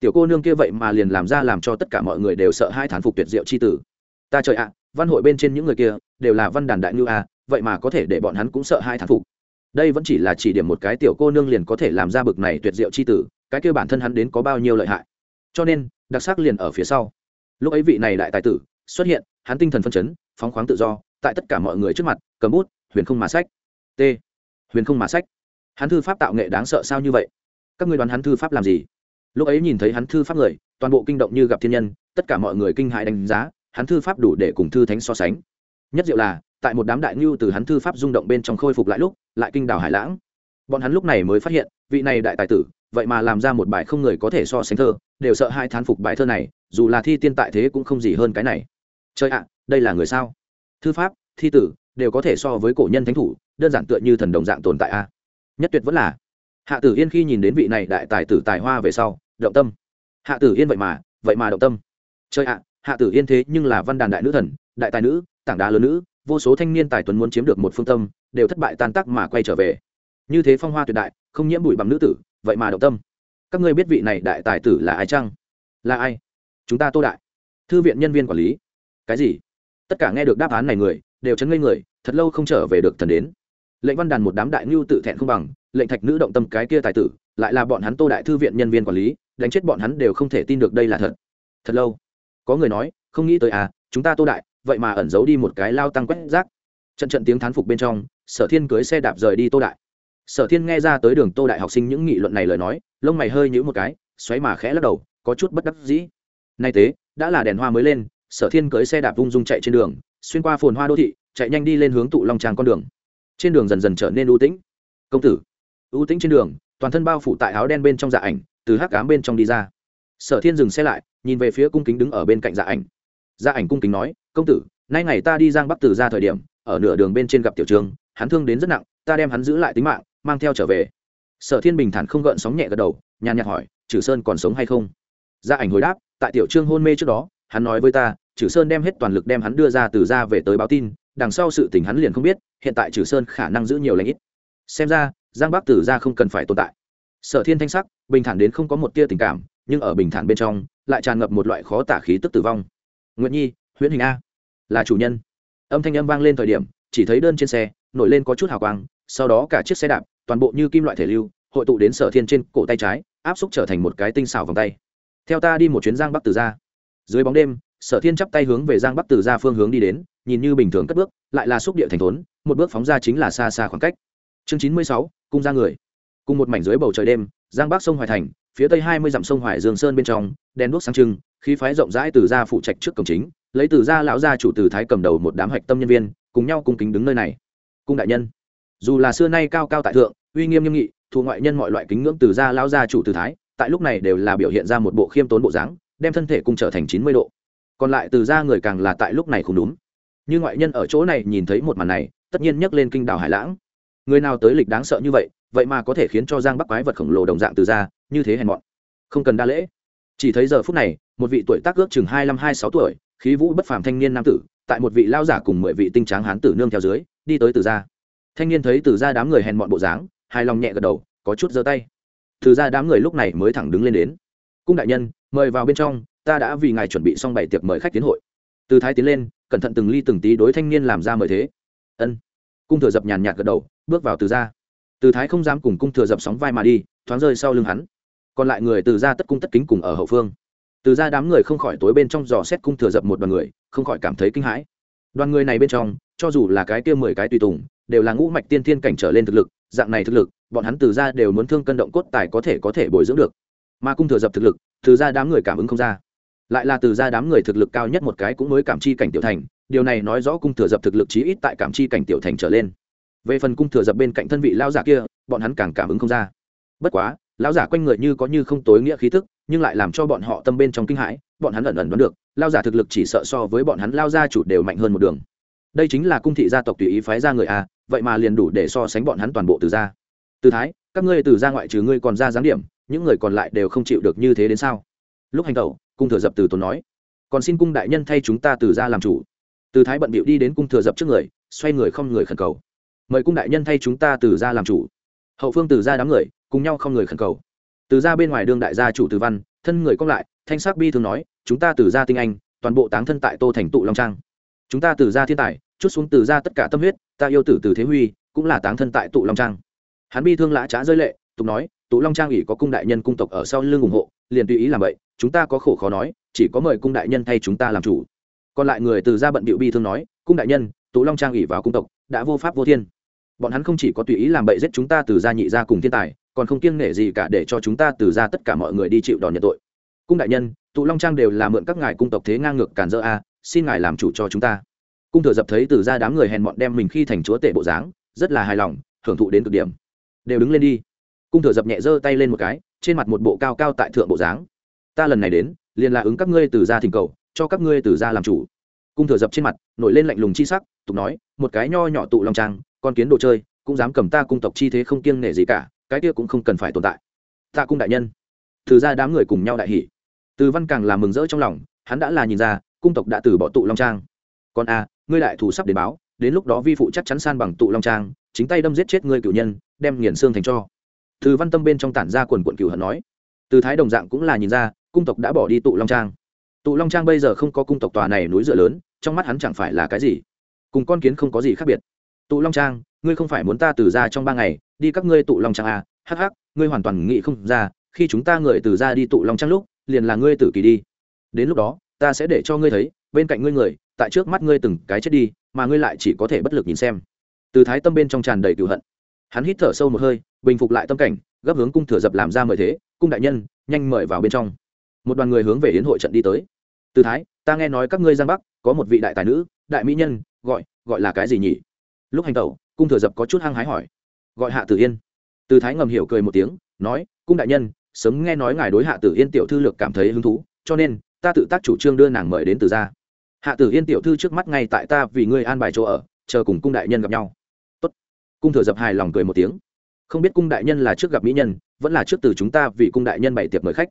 Tiểu cô nương kia vậy mà liền làm ra làm cho tất cả mọi người đều sợ hai thán phục tuyệt diệu c h i tử. Ta trời ạ, văn hội bên trên những người kia, đều là văn đàn đại ngư a, vậy mà có thể để bọn hắn cũng sợ hai thán phục đây vẫn chỉ là chỉ điểm một cái tiểu cô nương liền có thể làm ra bực này tuyệt diệu c h i tử, cái kia bản thân hắn đến có bao nhiêu lợi hại. Cho nên, đặc sắc liền ở phía sau. Lúc ấy vị này đại tài tử xuất hiện, hắn tinh thần phân chấn, phóng khoáng tự do, tại tất cả mọi người trước mặt, cầm bút, huyền không mà sách. T. Huyền không mà sách. Hắn thư pháp tạo nghệ đáng sợ sao như vậy? Các người đoán hắn thư pháp làm gì? Lúc ấy nhìn thấy hắn thư pháp người, toàn bộ kinh động như gặp thiên nhân, tất cả mọi người kinh hại đánh giá, hắn thư pháp đủ để cùng thư thánh so sánh. Nhất diệu là tại một đám đại ngưu từ hắn thư pháp rung động bên trong khôi phục lại lúc, lại kinh đảo hải lãng. Bọn hắn lúc này mới phát hiện, vị này đại tài tử, vậy mà làm ra một bài không người có thể so sánh thơ, đều sợ hai thán phục bài thơ này, dù là thi tiên tại thế cũng không gì hơn cái này. Chơi ạ, đây là người sao? Thư pháp, thi tử, đều có thể so với cổ nhân thánh thủ, đơn giản tựa như thần đồng dạng tồn tại a. Nhất tuyệt vẫn là. Hạ tử yên khi nhìn đến vị này đại tài tử tài hoa về sau, động tâm. Hạ tử yên vậy mà vậy mà động tâm. Chơi ạ, hạ tử yên thế nhưng là văn đàn đại nữ thần, đại tài nữ, tảng đá lớn nữ vô số thanh niên tài tuấn muốn chiếm được một phương tâm, đều thất bại tan tác mà quay trở về. Như thế phong hoa tuyệt đại, không nhiễm bụi bằng nữ tử, vậy mà động tâm. Các ngươi biết vị này đại tài tử là ai chăng? Là ai? Chúng ta tô đại. Thư viện nhân viên quản lý. Cái gì? Tất cả nghe được đáp án này người, đều chấn ngây người, thật lâu không trở về được thần đến. Lệnh văn đàn một đám đại ngưu tự thẹn không bằng, lệnh thạch nữ động tâm cái kia tài tử, lại là bọn hắn tô đại thư viện nhân viên quản lý, đánh chết bọn hắn đều không thể tin được đây là thật. Thật lâu. Có người nói, không nghĩ tới à chúng ta tô đại vậy mà ẩn giấu đi một cái lao tăng quét rác. Trận trận tiếng thán phục bên trong, sở thiên cưới xe đạp rời đi tô đại. Sở thiên nghe ra tới đường tô đại học sinh những nghị luận này lời nói, lông mày hơi nhữ một cái, xoáy mà khẽ lắc đầu, có chút bất đắc dĩ. Nay tế đã là đèn hoa mới lên, sở thiên cưới xe đạp vung dung chạy trên đường, xuyên qua phồn hoa đô thị, chạy nhanh đi lên hướng tụ long tràng con đường. Trên đường dần dần trở nên ưu tĩnh. Công tử ưu tĩnh trên đường, toàn thân bao phủ tại áo đen bên trong dạ ảnh, từ hắc cám bên trong đi ra. Sở thiên dừng xe lại, nhìn về phía cung kính đứng ở bên cạnh dạ ảnh. Gia ảnh cung kính nói, công tử, nay ngày ta đi giang bắc từ ra thời điểm, ở nửa đường bên trên gặp tiểu trường hắn thương đến rất nặng, ta đem hắn giữ lại tính mạng, mang theo trở về. Sở thiên bình thản không gợn sóng nhẹ gật đầu, nhàn nhạt hỏi trừ sơn còn sống hay không? Gia ảnh hồi đáp, tại tiểu trương hôn mê trước đó, hắn nói với ta trừ sơn đem hết toàn lực đem hắn đưa ra từ ra về tới báo tin, đằng sau sự tình hắn liền không biết, hiện tại trừ sơn khả năng giữ nhiều lãnh ít. Xem ra, giang bắc tử ra không cần phải tồn tại. Sở thiên thanh sắc, bình thản đến không có một tia tình cảm, nhưng ở bình thản bên trong, lại tràn ngập một loại khó tả khí tức tử vong nguyệt nhi huyễn hình a là chủ nhân âm thanh âm vang lên thời điểm chỉ thấy đơn trên xe nổi lên có chút hào quang sau đó cả chiếc xe đạp toàn bộ như kim loại thể lưu hội tụ đến sở thiên trên cổ tay trái áp xúc trở thành một cái tinh xảo vòng tay theo ta đi một chuyến giang bắc từ ra dưới bóng đêm sở thiên chắp tay hướng về giang bắc từ ra phương hướng đi đến nhìn như bình thường cất bước lại là xúc địa thành thốn một bước phóng ra chính là xa xa khoảng cách chương chín mươi sáu cung ra người cùng một mảnh dưới bầu trời đêm giang bắc sông hoài thành phía tây hai mươi dặm sông hoài dương sơn bên trong, đèn đuốc sáng trưng, khí phái rộng rãi từ gia phụ trạch trước cổng chính, lấy từ gia lão gia chủ từ thái cầm đầu một đám hạch tâm nhân viên, cùng nhau cung kính đứng nơi này. Cung đại nhân, dù là xưa nay cao cao tại thượng, uy nghiêm nghiêm nghị thu ngoại nhân mọi loại kính ngưỡng từ gia lão gia chủ từ thái, tại lúc này đều là biểu hiện ra một bộ khiêm tốn bộ dáng, đem thân thể cung trở thành chín mươi độ. Còn lại từ gia người càng là tại lúc này không đúng. Như ngoại nhân ở chỗ này nhìn thấy một màn này, tất nhiên nhấc lên kinh đảo hải lãng. Người nào tới lịch đáng sợ như vậy vậy mà có thể khiến cho giang bắc quái vật khổng lồ đồng dạng từ ra, như thế hèn mọn. Không cần đa lễ. Chỉ thấy giờ phút này, một vị tuổi tác ước chừng hai mươi hai sáu tuổi, khí vũ bất phàm thanh niên nam tử, tại một vị lao giả cùng mười vị tinh tráng hán tử nương theo dưới, đi tới từ ra thanh niên thấy từ ra đám người hèn mọn bộ dáng, hài lòng nhẹ gật đầu, có chút giơ tay. Từ ra đám người lúc này mới thẳng đứng lên đến. Cung đại nhân, mời vào bên trong, ta đã vì ngài chuẩn bị xong bảy tiệc mời khách tiến hội. Từ thái tiến lên, cẩn thận từng ly từng tí đối thanh niên làm ra mời thế. Ân. Cung thừa dập nhàn nhạt gật đầu, bước vào từ ra từ thái không dám cùng cung thừa dập sóng vai mà đi, thoáng rơi sau lưng hắn. Còn lại người từ ra tất cung tất kính cùng ở hậu phương. Từ ra đám người không khỏi tối bên trong dò xét cung thừa dập một đoàn người, không khỏi cảm thấy kinh hãi. Đoàn người này bên trong, cho dù là cái kia mười cái tùy tùng, đều là ngũ mạch tiên thiên cảnh trở lên thực lực, dạng này thực lực, bọn hắn từ ra đều muốn thương cân động cốt tài có thể có thể bồi dưỡng được. Mà cung thừa dập thực lực, từ ra đám người cảm ứng không ra. Lại là từ ra đám người thực lực cao nhất một cái cũng mới cảm chi cảnh tiểu thành, điều này nói rõ cung thừa dập thực lực chí ít tại cảm chi cảnh tiểu thành trở lên về phần cung thừa dập bên cạnh thân vị lao giả kia, bọn hắn càng cảm ứng không ra. Bất quá lao giả quanh người như có như không tối nghĩa khí thức nhưng lại làm cho bọn họ tâm bên trong kinh hãi, bọn hắn ẩn ẩn đoán được lao giả thực lực chỉ sợ so với bọn hắn lao gia chủ đều mạnh hơn một đường. Đây chính là cung thị gia tộc tùy ý phái ra người a vậy mà liền đủ để so sánh bọn hắn toàn bộ từ gia. Từ thái, các ngươi từ gia ngoại trừ ngươi còn ra giáng điểm, những người còn lại đều không chịu được như thế đến sao? Lúc hành tẩu, cung thừa dập từ tốn nói, còn xin cung đại nhân thay chúng ta từ gia làm chủ. Từ thái bận bịu đi đến cung thừa dập trước người, xoay người không người khẩn cầu mời cung đại nhân thay chúng ta từ gia làm chủ. Hậu phương từ gia đám người, cùng nhau không người khẩn cầu. Từ gia bên ngoài đương đại gia chủ từ văn, thân người cong lại, thanh sắc bi thường nói, chúng ta từ gia tinh anh, toàn bộ táng thân tại tô thành tụ long trang. Chúng ta từ gia thiên tài, chút xuống từ gia tất cả tâm huyết, ta yêu tử từ thế huy, cũng là táng thân tại tụ long trang. Hắn bi thương lã trá rơi lệ, tục nói, tụ long trang ủy có cung đại nhân cung tộc ở sau lưng ủng hộ, liền tùy ý làm vậy, chúng ta có khổ khó nói, chỉ có mời cung đại nhân thay chúng ta làm chủ. Còn lại người từ gia bận bịu bi thương nói, cung đại nhân, tụ long trang ủy vào cung tộc, đã vô pháp vô thiên bọn hắn không chỉ có tùy ý làm bậy giết chúng ta từ gia nhị gia cùng thiên tài, còn không kiêng nể gì cả để cho chúng ta từ gia tất cả mọi người đi chịu đòn nhận tội. Cung đại nhân, tụ long trang đều là mượn các ngài cung tộc thế ngang ngược cản dỡ a, xin ngài làm chủ cho chúng ta. Cung thừa dập thấy từ gia đám người hèn mọn đem mình khi thành chúa tể bộ dáng, rất là hài lòng, thưởng thụ đến cực điểm. Đều đứng lên đi. Cung thừa dập nhẹ giơ tay lên một cái, trên mặt một bộ cao cao tại thượng bộ dáng. Ta lần này đến, liền là ứng các ngươi từ gia thỉnh cầu, cho các ngươi từ gia làm chủ. Cung thừa dập trên mặt, nổi lên lạnh lùng chi sắc, tục nói, một cái nho nhỏ tụ long trang con kiến đồ chơi, cũng dám cầm ta cung tộc chi thế không kiêng nể gì cả, cái kia cũng không cần phải tồn tại. Ta cung đại nhân. Từ ra đám người cùng nhau đại hỷ từ văn càng làm mừng rỡ trong lòng, hắn đã là nhìn ra, cung tộc đã từ bỏ tụ long trang. Còn a ngươi đại thủ sắp đến báo, đến lúc đó vi phụ chắc chắn san bằng tụ long trang, chính tay đâm giết chết ngươi cựu nhân, đem nghiền xương thành cho. Từ văn tâm bên trong tản ra quần quận cựu hận nói. Từ thái đồng dạng cũng là nhìn ra, cung tộc đã bỏ đi tụ long trang. Tụ long trang bây giờ không có cung tộc tòa này núi dựa lớn, trong mắt hắn chẳng phải là cái gì. Cùng con kiến không có gì khác biệt tụ long trang ngươi không phải muốn ta từ ra trong ba ngày đi các ngươi tụ long trang à, hắc hắc ngươi hoàn toàn nghĩ không ra khi chúng ta người từ ra đi tụ long trang lúc liền là ngươi tử kỳ đi. Đến lúc đó ta sẽ để cho ngươi thấy bên cạnh ngươi người tại trước mắt ngươi từng cái chết đi mà ngươi lại chỉ có thể bất lực nhìn xem. Từ thái tâm bên trong tràn đầy cựu hận. Hắn hít thở sâu một hơi bình phục lại tâm cảnh gấp hướng cung thừa dập làm ra mời thế cung đại nhân nhanh mời vào bên trong. Một đoàn người hướng về hiến hội trận đi tới. Từ thái ta nghe nói các ngươi giang bắc có một vị đại tài nữ đại mỹ nhân gọi gọi là cái gì nhỉ? Lúc hành tẩu, cung thừa dập có chút hăng hái hỏi. Gọi hạ tử yên. Từ thái ngầm hiểu cười một tiếng, nói, cung đại nhân, sớm nghe nói ngài đối hạ tử yên tiểu thư lược cảm thấy hứng thú, cho nên, ta tự tác chủ trương đưa nàng mời đến từ ra hạ tử yên tiểu thư trước mắt ngay tại ta vì ngươi an bài chỗ ở, chờ cùng cung đại nhân gặp nhau. Tốt. cung thừa dập hài lòng cười một tiếng. Không biết cung đại nhân là trước gặp mỹ nhân, vẫn là trước từ chúng ta vì cung đại nhân bày tiệc mời khách.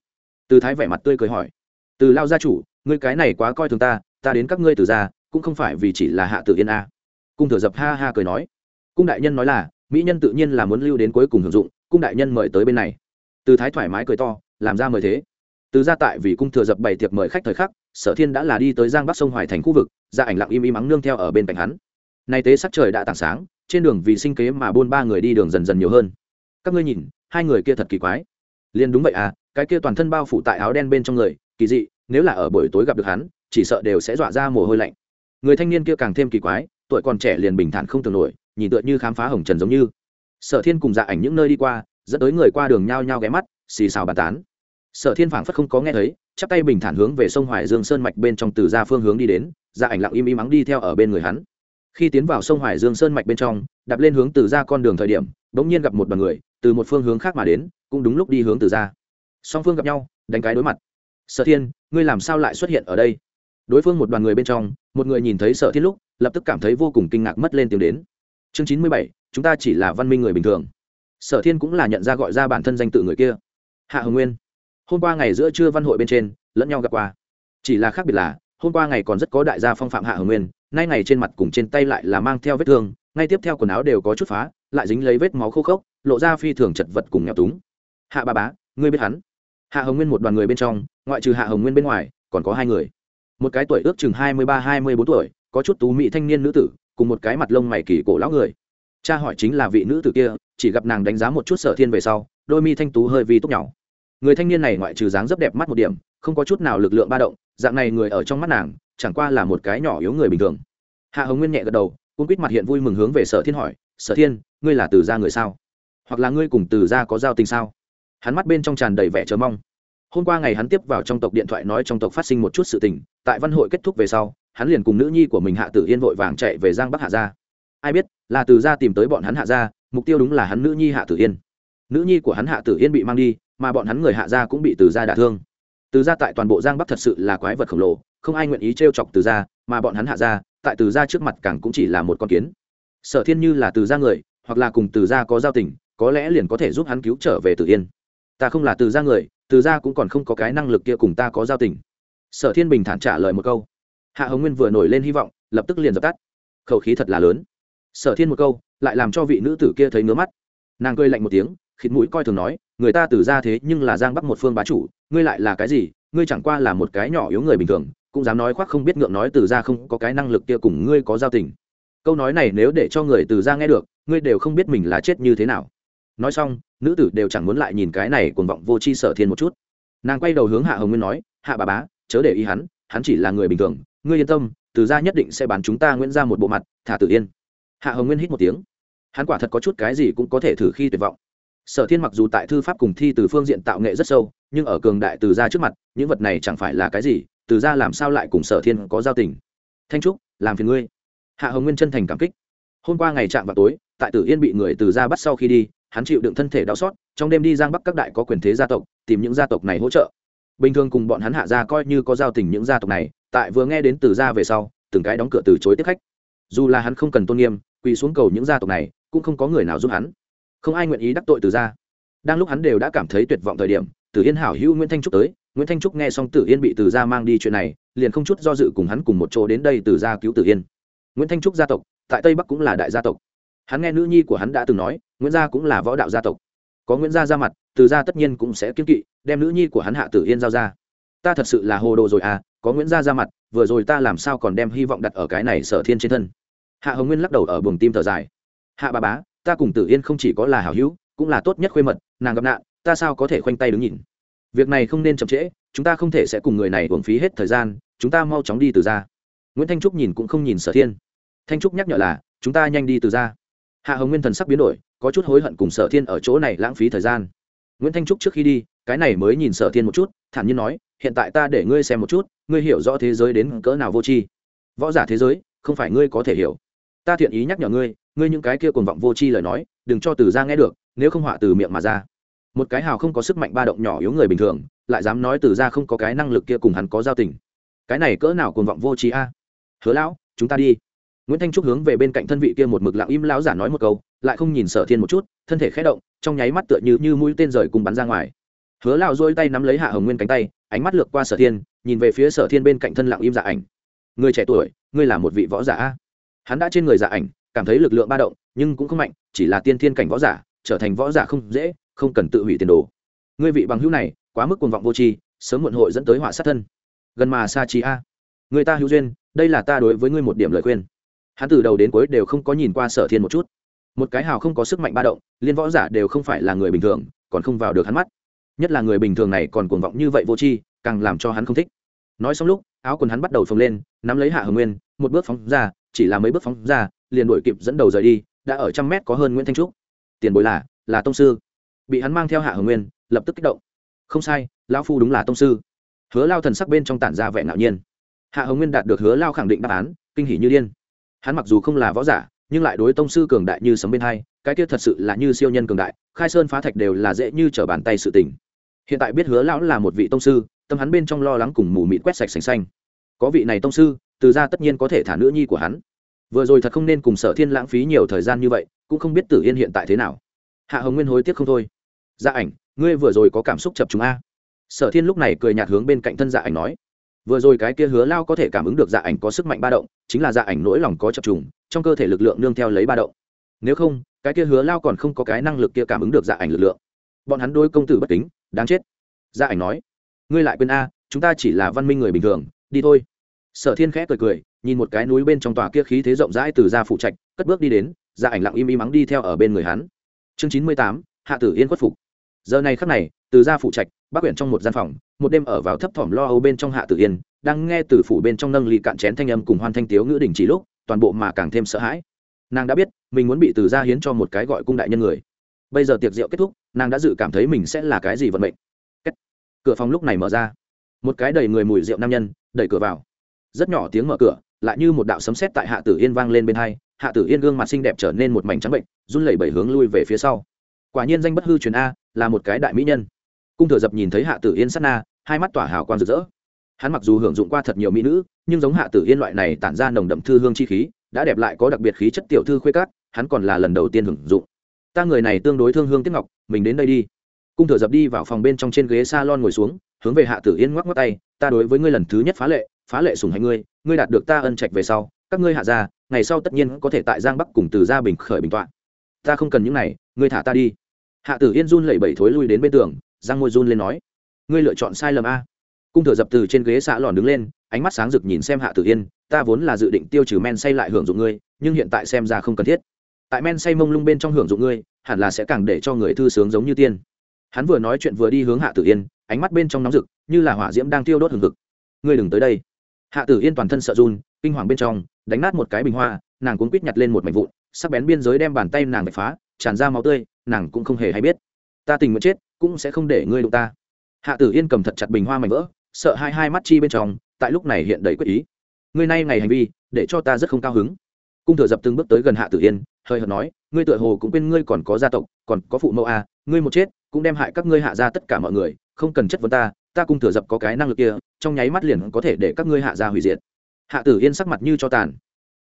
Từ thái vẻ mặt tươi cười hỏi. Từ lao gia chủ, ngươi cái này quá coi thường ta ta đến các ngươi từ ra cũng không phải vì chỉ là hạ tử yên a cung thừa dập ha ha cười nói. Cung đại nhân nói là, mỹ nhân tự nhiên là muốn lưu đến cuối cùng hưởng dụng, cung đại nhân mời tới bên này. Từ thái thoải mái cười to, làm ra mời thế. Từ gia tại vì cung thừa dập bày tiệc mời khách thời khắc, sở thiên đã là đi tới giang bắc sông hoài thành khu vực gia ảnh lặng im im ắng nương theo ở bên cạnh hắn. Nay tế sắc trời đã tảng sáng, trên đường vì sinh kế mà buôn ba người đi đường dần dần nhiều hơn. Các ngươi nhìn, hai người kia thật kỳ quái. Liền đúng vậy à cái kia toàn thân bao phủ tại áo đen bên trong người, kỳ dị, nếu là ở buổi tối gặp được hắn, chỉ sợ đều sẽ dọa ra mồ hôi lạnh. Người thanh niên kia càng thêm kỳ quái tuổi còn trẻ liền bình thản không tưởng nổi, nhìn tựa như khám phá hồng trần giống như. Sở thiên cùng dạ ảnh những nơi đi qua, dẫn tới người qua đường nhao nhao ghé mắt, xì xào bàn tán. Sở thiên phảng phất không có nghe thấy, chắp tay bình thản hướng về sông hoài dương sơn mạch bên trong từ ra phương hướng đi đến dạ ảnh lặng im im ắng đi theo ở bên người hắn. Khi tiến vào sông hoài dương sơn mạch bên trong, đạp lên hướng từ ra con đường thời điểm đ ỗ n g nhiên gặp một đoàn người, từ một phương hướng khác mà đến, cũng đúng lúc đi hướng từ ra. Song phương gặp nhau, đánh cái đối mặt. Sở thiên, ngươi làm sao lại xuất hiện ở đây? Đối phương một đoàn người bên trong, một người nhìn thấy sở thiên lúc lập tức cảm thấy vô cùng kinh ngạc mất lên tiếng đến. Chương chín mươi bảy, chúng ta chỉ là văn minh người bình thường. Sở thiên cũng là nhận ra gọi ra bản thân danh tự người kia. Hạ hồng nguyên, hôm qua ngày giữa trưa văn hội bên trên, lẫn nhau gặp qua. Chỉ là khác biệt là, hôm qua ngày còn rất có đại gia phong phạm hạ hồng nguyên, nay ngày trên mặt cùng trên tay lại là mang theo vết thương, ngay tiếp theo quần áo đều có chút phá, lại dính lấy vết máu khô khốc, lộ ra phi thường chật vật cùng nghèo túng. Hạ ba bá, ngươi biết hắn? Hạ hồng nguyên một đoàn người bên trong, ngoại trừ hạ hồng nguyên bên ngoài, còn có hai người một cái tuổi ước chừng hai mươi ba, hai mươi bốn tuổi, có chút tú mỹ thanh niên nữ tử, cùng một cái mặt lông mày kỳ cổ lão người. Cha hỏi chính là vị nữ tử kia, chỉ gặp nàng đánh giá một chút sở thiên về sau, đôi mi thanh tú hơi vi túc nhỏ người thanh niên này ngoại trừ dáng rất đẹp mắt một điểm, không có chút nào lực lượng ba động, dạng này người ở trong mắt nàng, chẳng qua là một cái nhỏ yếu người bình thường. Hạ hồng nguyên nhẹ gật đầu cung quýt mặt hiện vui mừng hướng về sở thiên hỏi, sở thiên, ngươi là từ gia người sao? Hoặc là ngươi cùng từ gia có giao tình sao? Hắn mắt bên trong tràn đầy vẻ chờ mong hôm qua ngày hắn tiếp vào trong tộc điện thoại nói trong tộc phát sinh một chút sự tình, tại văn hội kết thúc về sau, hắn liền cùng nữ nhi của mình hạ tử yên vội vàng chạy về giang bắc hạ gia. Ai biết, là từ gia tìm tới bọn hắn hạ gia, mục tiêu đúng là hắn nữ nhi hạ tử yên. Nữ nhi của hắn hạ tử yên bị mang đi, mà bọn hắn người hạ gia cũng bị từ gia đả thương. Từ gia tại toàn bộ giang bắc thật sự là quái vật khổng lồ, không ai nguyện ý trêu chọc từ gia, mà bọn hắn hạ gia, tại từ gia trước mặt càng cũng chỉ là một con kiến. Sở thiên như là từ gia người, hoặc là cùng từ gia có giao tình, có lẽ liền có thể giúp hắn cứu trở về tử yên. Ta không là từ gia người từ gia cũng còn không có cái năng lực kia cùng ta có giao tình. Sở thiên bình thản trả lời một câu. Hạ hồng nguyên vừa nổi lên hy vọng, lập tức liền dập tắt. Khẩu khí thật là lớn. Sở thiên một câu, lại làm cho vị nữ tử kia thấy ngứa mắt. Nàng cười lạnh một tiếng, khịt mũi coi thường nói, người ta từ ra thế nhưng là giang bắc một phương bá chủ, ngươi lại là cái gì? Ngươi chẳng qua là một cái nhỏ yếu người bình thường, cũng dám nói khoác không biết ngượng nói từ ra không có cái năng lực kia cùng ngươi có giao tình. Câu nói này nếu để cho người từ ra nghe được, ngươi đều không biết mình là chết như thế nào nói xong, nữ tử đều chẳng muốn lại nhìn cái này cuồng vọng vô c h i sở thiên một chút. Nàng quay đầu hướng hạ hồng nguyên nói, hạ bà bá, chớ để ý hắn hắn chỉ là người bình thường. Ngươi yên tâm, từ ra nhất định sẽ bán chúng ta nguyễn ra một bộ mặt, thả tử yên. Hạ hồng nguyên hít một tiếng. Hắn quả thật có chút cái gì cũng có thể thử khi tuyệt vọng. Sở thiên mặc dù tại thư pháp cùng thi từ phương diện tạo nghệ rất sâu, nhưng ở cường đại từ gia trước mặt, những vật này chẳng phải là cái gì, từ gia làm sao lại cùng sở thiên có giao tình? Thanh trúc, làm phiền ngươi. Hạ hồng nguyên chân thành cảm kích. Hôm qua ngày chạm vào tối, tại tử yên bị người từ gia bắt sau khi đi hắn chịu đựng thân thể đau xót, trong đêm đi giang bắc các đại có quyền thế gia tộc, tìm những gia tộc này hỗ trợ. Bình thường cùng bọn hắn hạ gia coi như có giao tình những gia tộc này, tại vừa nghe đến từ gia về sau, từng cái đóng cửa từ chối tiếp khách. Dù là hắn không cần tôn nghiêm, quỳ xuống cầu những gia tộc này, cũng không có người nào giúp hắn. Không ai nguyện ý đắc tội từ gia. đang lúc hắn đều đã cảm thấy tuyệt vọng thời điểm, tử yên hảo hữu nguyễn thanh trúc tới, nguyễn thanh trúc nghe xong tử yên bị từ gia mang đi chuyện này, liền không chút do dự cùng hắn cùng một chỗ đến đây từ gia cứu tử yên. Nguyễn thanh trúc gia tộc, tại tây bắc cũng là đại gia tộc hắn nghe nữ nhi của hắn đã từng nói, nguyễn gia cũng là võ đạo gia tộc. Có nguyễn gia ra mặt, từ gia tất nhiên cũng sẽ kiên kỵ, đem nữ nhi của hắn hạ tử yên giao ra. Ta thật sự là hồ đồ rồi à có nguyễn gia ra mặt, vừa rồi ta làm sao còn đem hy vọng đặt ở cái này sở thiên trên thân? Hạ hồng nguyên lắc đầu ở buồng tim thở dài. Hạ bà bá, ta cùng tử yên không chỉ có là hảo hữu, cũng là tốt nhất khuê mật, nàng gặp nạn, ta sao có thể khoanh tay đứng nhìn? Việc này không nên chậm trễ, chúng ta không thể sẽ cùng người này uổng phí hết thời gian, chúng ta mau chóng đi từ ra nguyễn thanh trúc nhìn cũng không nhìn sở thiên. Thanh trúc nhắc nhở là, chúng ta nhanh đi từ ra hạ hồng nguyên thần sắc biến đổi, có chút hối hận cùng sở thiên ở chỗ này lãng phí thời gian. Nguyễn thanh trúc trước khi đi, cái này mới nhìn sở thiên một chút, thản nhiên nói, hiện tại ta để ngươi xem một chút, ngươi hiểu rõ thế giới đến cỡ nào vô tri. Võ giả thế giới, không phải ngươi có thể hiểu. Ta thiện ý nhắc nhở ngươi ngươi những cái kia cuồng vọng vô tri lời nói, đừng cho từ ra nghe được, nếu không họa từ miệng mà ra. Một cái hào không có sức mạnh ba động nhỏ yếu người bình thường, lại dám nói từ ra không có cái năng lực kia cùng hắn có giao tình. Cái này cỡ nào cuồng vọng vô trí a? Hứa lão, chúng ta đi nguyễn thanh trúc hướng về bên cạnh thân vị kia một mực lặng im lão giả nói một câu, lại không nhìn sở thiên một chút, thân thể khẽ động, trong nháy mắt tựa như như mũi tên rời cùng bắn ra ngoài. Hứa lão dôi tay nắm lấy hạ hồng nguyên cánh tay, ánh mắt lược qua sở thiên, nhìn về phía sở thiên bên cạnh thân lặng im giả ảnh. Người trẻ tuổi, ngươi là một vị võ giả hắn đã trên người giả ảnh, cảm thấy lực lượng ba động, nhưng cũng không mạnh, chỉ là tiên thiên cảnh võ giả, trở thành võ giả không dễ, không cần tự hủy tiền đồ. Ngươi vị bằng hữu này, quá mức cuồng vọng vô tri, sớm muộn hội dẫn tới họa sát thân. Gần mà xa chi a. Người ta hữu duyên, đây là ta đối với ngươi một điểm lời khuyên hắn từ đầu đến cuối đều không có nhìn qua sở thiên một chút. Một cái hào không có sức mạnh ba động, liên võ giả đều không phải là người bình thường, còn không vào được hắn mắt. Nhất là người bình thường này còn cuồng vọng như vậy vô tri, càng làm cho hắn không thích. Nói xong lúc, áo quần hắn bắt đầu phồng lên, nắm lấy hạ hồng nguyên, một bước phóng ra, chỉ là mấy bước phóng ra, liền đuổi kịp dẫn đầu rời đi, đã ở trăm mét có hơn nguyễn thanh trúc. Tiền bối là là tông sư. Bị hắn mang theo hạ hồng nguyên, lập tức kích động. Không sai lao phu đúng là tông sư. Hứa lao thần sắc bên trong tản ra vẻ ngạo nhiên. Hạ hồng nguyên đạt được hứa lao khẳng định đáp án, kinh hỉ như điên hắn mặc dù không là võ giả, nhưng lại đối tông sư cường đại như sấm bên hai, cái kia thật sự là như siêu nhân cường đại, khai sơn phá thạch đều là dễ như trở bàn tay sự tình. Hiện tại biết hứa lão là một vị tông sư, tâm hắn bên trong lo lắng cùng mù mịt quét sạch sành xanh. Có vị này tông sư, từ ra tất nhiên có thể thả nữ nhi của hắn. Vừa rồi thật không nên cùng sở thiên lãng phí nhiều thời gian như vậy, cũng không biết tử yên hiện tại thế nào. Hạ hồng nguyên hối tiếc không thôi. Gia dạ ảnh, ngươi vừa rồi có cảm xúc chập chúng a? Sở thiên lúc này cười nhạt hướng bên cạnh thân dạ ảnh nói vừa rồi cái kia hứa lao có thể cảm ứng được dạ ảnh có sức mạnh ba động, chính là dạ ảnh nỗi lòng có chập trùng, trong cơ thể lực lượng nương theo lấy ba động. Nếu không, cái kia hứa lao còn không có cái năng lực kia cảm ứng được dạ ảnh lực lượng. Bọn hắn đôi công tử bất kính, đáng chết. Dạ ảnh nói, ngươi lại quên a, chúng ta chỉ là văn minh người bình thường, đi thôi. Sở thiên khẽ cười cười, nhìn một cái núi bên trong tòa kia khí thế rộng rãi từ ra phụ trạch, cất bước đi đến dạ ảnh lặng im im mắng đi theo ở bên người hắn. Chương chín mươi tám, hạ tử yên khuất phục giờ này khắc này, từ gia phụ trạch, bác quyển trong một gian phòng, một đêm ở vào thấp thỏm lo âu bên trong hạ tử yên, đang nghe từ phủ bên trong nâng ly cạn chén thanh âm cùng hoan thanh tiếu ngữ đình chỉ lúc, toàn bộ mà càng thêm sợ hãi. Nàng đã biết, mình muốn bị từ gia hiến cho một cái gọi cung đại nhân người. Bây giờ tiệc rượu kết thúc, nàng đã dự cảm thấy mình sẽ là cái gì vận mệnh. Cửa phòng lúc này mở ra. Một cái đầy người mùi rượu nam nhân, đẩy cửa vào. Rất nhỏ tiếng mở cửa, lại như một đạo sấm sét tại hạ tử yên vang lên bên hai, hạ tử yên gương mặt xinh đẹp trở nên một mảnh trắng bệnh, run lẩy bẩy hướng lui về phía sau. Quả nhiên danh bất hư truyền a là một cái đại mỹ nhân. Cung thừa dập nhìn thấy hạ tử yên sát na, hai mắt tỏa hào quang rực rỡ. Hắn mặc dù hưởng dụng qua thật nhiều mỹ nữ, nhưng giống hạ tử yên loại này tản ra nồng đậm thư hương chi khí, đã đẹp lại có đặc biệt khí chất tiểu thư khuê cát hắn còn là lần đầu tiên hưởng dụng. Ta người này tương đối thương hương tiết ngọc, mình đến đây đi. Cung thừa dập đi vào phòng bên trong trên ghế s a lon ngồi xuống, hướng về hạ tử yên ngoắc ngoắc tay, ta đối với ngươi lần thứ nhất phá lệ phá lệ sùng hạnh ngươi ngươi đạt được ta ân trạch về sau, các ngươi hạ ra ngày sau tất nhiên có thể tại giang bắc cùng từ gia bình khởi bình tọa. Ta không cần những này, ngươi thả ta đi hạ tử yên run lẩy bẩy thối lui đến bên tường giang Môi run lên nói, ngươi lựa chọn sai lầm a. Cung thừa dập từ trên ghế xạ lòn đứng lên, ánh mắt sáng rực nhìn xem hạ tử yên, ta vốn là dự định tiêu trừ men say lại hưởng dụng ngươi, nhưng hiện tại xem ra không cần thiết. Tại men say mông lung bên trong hưởng dụng ngươi, hẳn là sẽ càng để cho người thư sướng giống như tiên. Hắn vừa nói chuyện vừa đi hướng hạ tử yên, ánh mắt bên trong nóng rực, như là hỏa diễm đang tiêu đốt hừng hực. Ngươi đừng tới đây. Hạ tử yên toàn thân sợ run, kinh hoàng bên trong, đánh nát một cái bình hoa, nàng cuốn quýt nhặt lên một mảnh vụn, sắc bén biên giới đem bàn tay nàng đập phá, tràn ra máu tươi nàng cũng không hề hay biết. Ta tình nguyện chết cũng sẽ không để ngươi đụng ta. Hạ tử yên cầm thật chặt bình hoa mảnh vỡ sợ hai hai mắt chi bên trong tại lúc này hiện đầy quyết ý. Ngươi nay ngày hành vi để cho ta rất không cao hứng. Cung thừa dập từng bước tới gần hạ tử yên hơi hợt nói ngươi tựa hồ cũng quên ngươi còn có gia tộc còn có phụ mẫu a à, ngươi một chết cũng đem hại các ngươi hạ ra tất cả mọi người không cần chất vấn ta ta cung thừa dập có cái năng lực kia trong nháy mắt liền có thể để các ngươi hạ ra hủy diệt. Hạ tử yên sắc mặt như cho tàn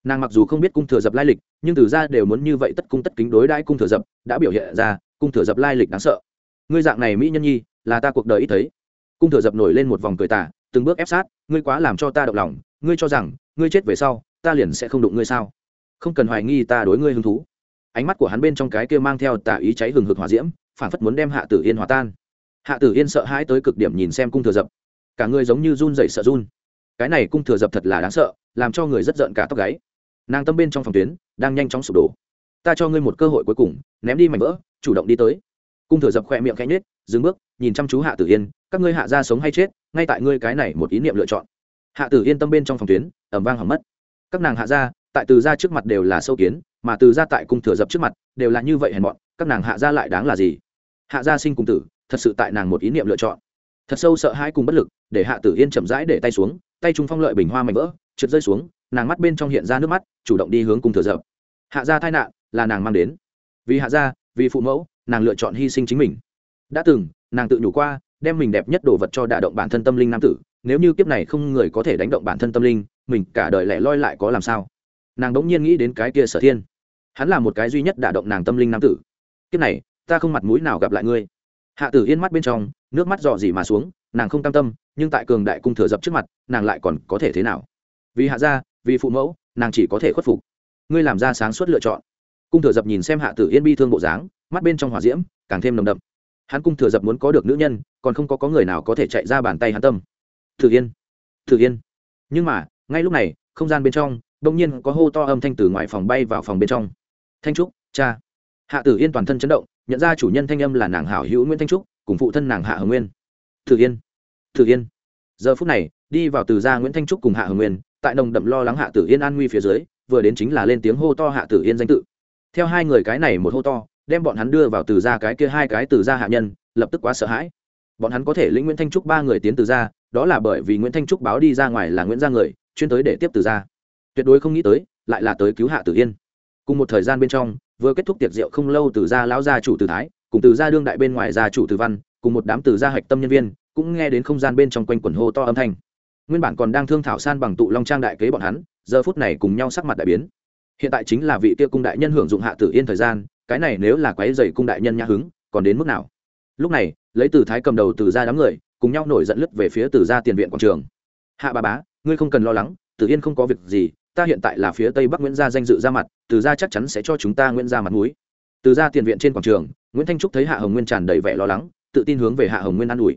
nàng mặc dù không biết cung thừa dập lai lịch, nhưng từ ra đều muốn như vậy tất cung tất kính đối đãi cung thừa dập, đã biểu hiện ra, cung thừa dập lai lịch đáng sợ. Ngươi dạng này mỹ nhân nhi, là ta cuộc đời ít thấy. Cung thừa dập nổi lên một vòng cười tả từng bước ép sát, ngươi quá làm cho ta động lòng, ngươi cho rằng, ngươi chết về sau, ta liền sẽ không đụng ngươi sao? Không cần hoài nghi ta đối ngươi hứng thú. Ánh mắt của hắn bên trong cái kia mang theo tà ý cháy hừng hực hỏa diễm phản phất muốn đem hạ tử yên hòa tan. Hạ tử yên sợ hãi tới cực điểm nhìn xem cung thừa dập. Cả người giống như run dậy sợ run. Cái này cung thừa dập thật là đáng sợ, làm cho người rất giận cả tóc gáy nàng tâm bên trong phòng tuyến đang nhanh chóng sụp đổ. Ta cho ngươi một cơ hội cuối cùng, ném đi mảnh vỡ, chủ động đi tới. Cung thừa dập khoe miệng khẽ nhết dừng bước, nhìn chăm chú hạ tử yên, các ngươi hạ ra sống hay chết, ngay tại ngươi cái này một ý niệm lựa chọn. Hạ tử yên tâm bên trong phòng tuyến ẩm vang hỏng mất. Các nàng hạ ra, tại từ ra trước mặt đều là sâu kiến, mà từ ra tại cung thừa dập trước mặt đều là như vậy hèn mọn, các nàng hạ ra lại đáng là gì? Hạ gia sinh cùng tử, thật sự tại nàng một ý niệm lựa chọn. Thật sâu sợ hãi cùng bất lực, để hạ tử yên chậm rãi để tay xuống, tay trung phong lợi bình hoa mạnh vỡ, trượt rơi xuống nàng mắt bên trong hiện ra nước mắt, chủ động đi hướng cung thừa dập. Hạ gia tai nạn là nàng mang đến. Vì hạ gia, vì phụ mẫu, nàng lựa chọn hy sinh chính mình. Đã từng, nàng tự nhủ qua, đem mình đẹp nhất đồ vật cho đả động bản thân tâm linh nam tử, nếu như kiếp này không người có thể đánh động bản thân tâm linh, mình cả đời lẻ loi lại có làm sao? Nàng đống nhiên nghĩ đến cái kia sở thiên. Hắn là một cái duy nhất đả động nàng tâm linh nam tử. Kiếp này, ta không mặt mũi nào gặp lại ngươi. Hạ tử yên mắt bên trong, nước mắt dò dỉ mà xuống, nàng không cam tâm, nhưng tại cường đại cung thừa dập trước mặt, nàng lại còn có thể thế nào? Vì hạ gia vì phụ mẫu, nàng chỉ có thể khuất phục. Ngươi làm ra sáng suốt lựa chọn. Cung thừa dập nhìn xem hạ tử yên bi thương bộ dáng, mắt bên trong hòa diễm, càng thêm nồng đậm. Hắn cung thừa dập muốn có được nữ nhân, còn không có có người nào có thể chạy ra bàn tay hắn tâm. Thử yên thử yên. Nhưng mà, ngay lúc này, không gian bên trong đông nhiên có hô to âm thanh từ ngoài phòng bay vào phòng bên trong. Thanh trúc, cha. Hạ tử yên toàn thân chấn động, nhận ra chủ nhân thanh âm là nàng hảo hữu nguyễn thanh trúc, cùng phụ thân nàng hạ hồng nguyên. Thử yên thử yên. Giờ phút này, đi vào từ gia nguyễn thanh trúc cùng hạ hồng nguyên tại nồng đậm lo lắng hạ tử yên an nguy phía dưới, vừa đến chính là lên tiếng hô to hạ tử yên danh tự. Theo hai người cái này một hô to, đem bọn hắn đưa vào từ gia cái kia hai cái từ gia hạ nhân, lập tức quá sợ hãi. Bọn hắn có thể lĩnh nguyễn thanh trúc ba người tiến từ gia, đó là bởi vì nguyễn thanh trúc báo đi ra ngoài là nguyễn gia người, chuyên tới để tiếp từ gia. Tuyệt đối không nghĩ tới, lại là tới cứu hạ tử yên. Cùng một thời gian bên trong, vừa kết thúc tiệc rượu không lâu từ gia lão gia chủ từ thái, cùng từ gia đương đại bên ngoài gia chủ từ văn, cùng một đám từ gia hạch tâm nhân viên, cũng nghe đến không gian bên trong quanh quần hô to âm thanh nguyên bản còn đang thương thảo san bằng tụ long trang đại kế bọn hắn, giờ phút này cùng nhau sắc mặt đại biến. Hiện tại chính là vị kia cung đại nhân hưởng dụng hạ tử yên thời gian, cái này nếu là quái dày cung đại nhân nhã hứng, còn đến mức nào? Lúc này, lấy từ thái cầm đầu từ ra đám người, cùng nhau nổi giận lướt về phía từ ra tiền viện quảng trường. Hạ bà bá, ngươi không cần lo lắng, tử yên không có việc gì, ta hiện tại là phía tây bắc nguyễn gia danh dự ra mặt, từ ra chắc chắn sẽ cho chúng ta nguyễn gia mặt mũi. Từ ra tiền viện trên quảng trường, nguyễn thanh trúc thấy hạ hồng nguyên tràn đầy vẻ lo lắng, tự tin hướng về hạ hồng nguyên an ủi.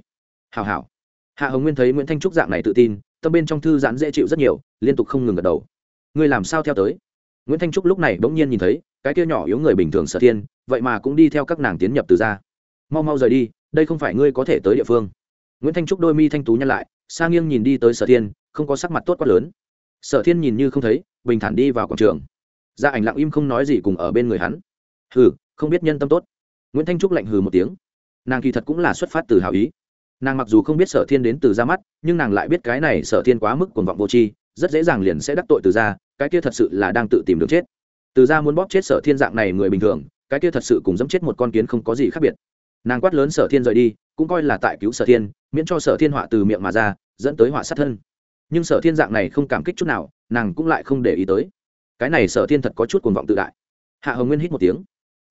Hào hào hạ hồng nguyên thấy nguyễn thanh trúc dạng này tự tin, tâm bên trong thư giãn dễ chịu rất nhiều, liên tục không ngừng gật đầu. Ngươi làm sao theo tới? Nguyễn thanh trúc lúc này bỗng nhiên nhìn thấy, cái kia nhỏ yếu người bình thường sở thiên, vậy mà cũng đi theo các nàng tiến nhập từ ra mau mau rời đi, đây không phải ngươi có thể tới địa phương. Nguyễn thanh trúc đôi mi thanh tú nhăn lại sa nghiêng nhìn đi tới sở thiên, không có sắc mặt tốt quá lớn. Sở thiên nhìn như không thấy, bình thản đi vào quảng trường. Gia ảnh lặng im không nói gì cùng ở bên người hắn. Hừ, không biết nhân tâm tốt. Nguyễn thanh trúc lạnh hừ một tiếng. Nàng kỳ thật cũng là xuất phát từ hào ý nàng mặc dù không biết sở thiên đến từ ra mắt, nhưng nàng lại biết cái này sở thiên quá mức cuồng vọng vô tri, rất dễ dàng liền sẽ đắc tội từ ra cái kia thật sự là đang tự tìm đường chết. Từ ra muốn bóp chết sở thiên dạng này người bình thường, cái kia thật sự cùng dẫm chết một con kiến không có gì khác biệt. Nàng quát lớn sở thiên rời đi, cũng coi là tại cứu sở thiên, miễn cho sở thiên họa từ miệng mà ra, dẫn tới họa sát thân. Nhưng sở thiên dạng này không cảm kích chút nào, nàng cũng lại không để ý tới. Cái này sở thiên thật có chút cuồng vọng tự đại. Hạ hồng nguyên hít một tiếng.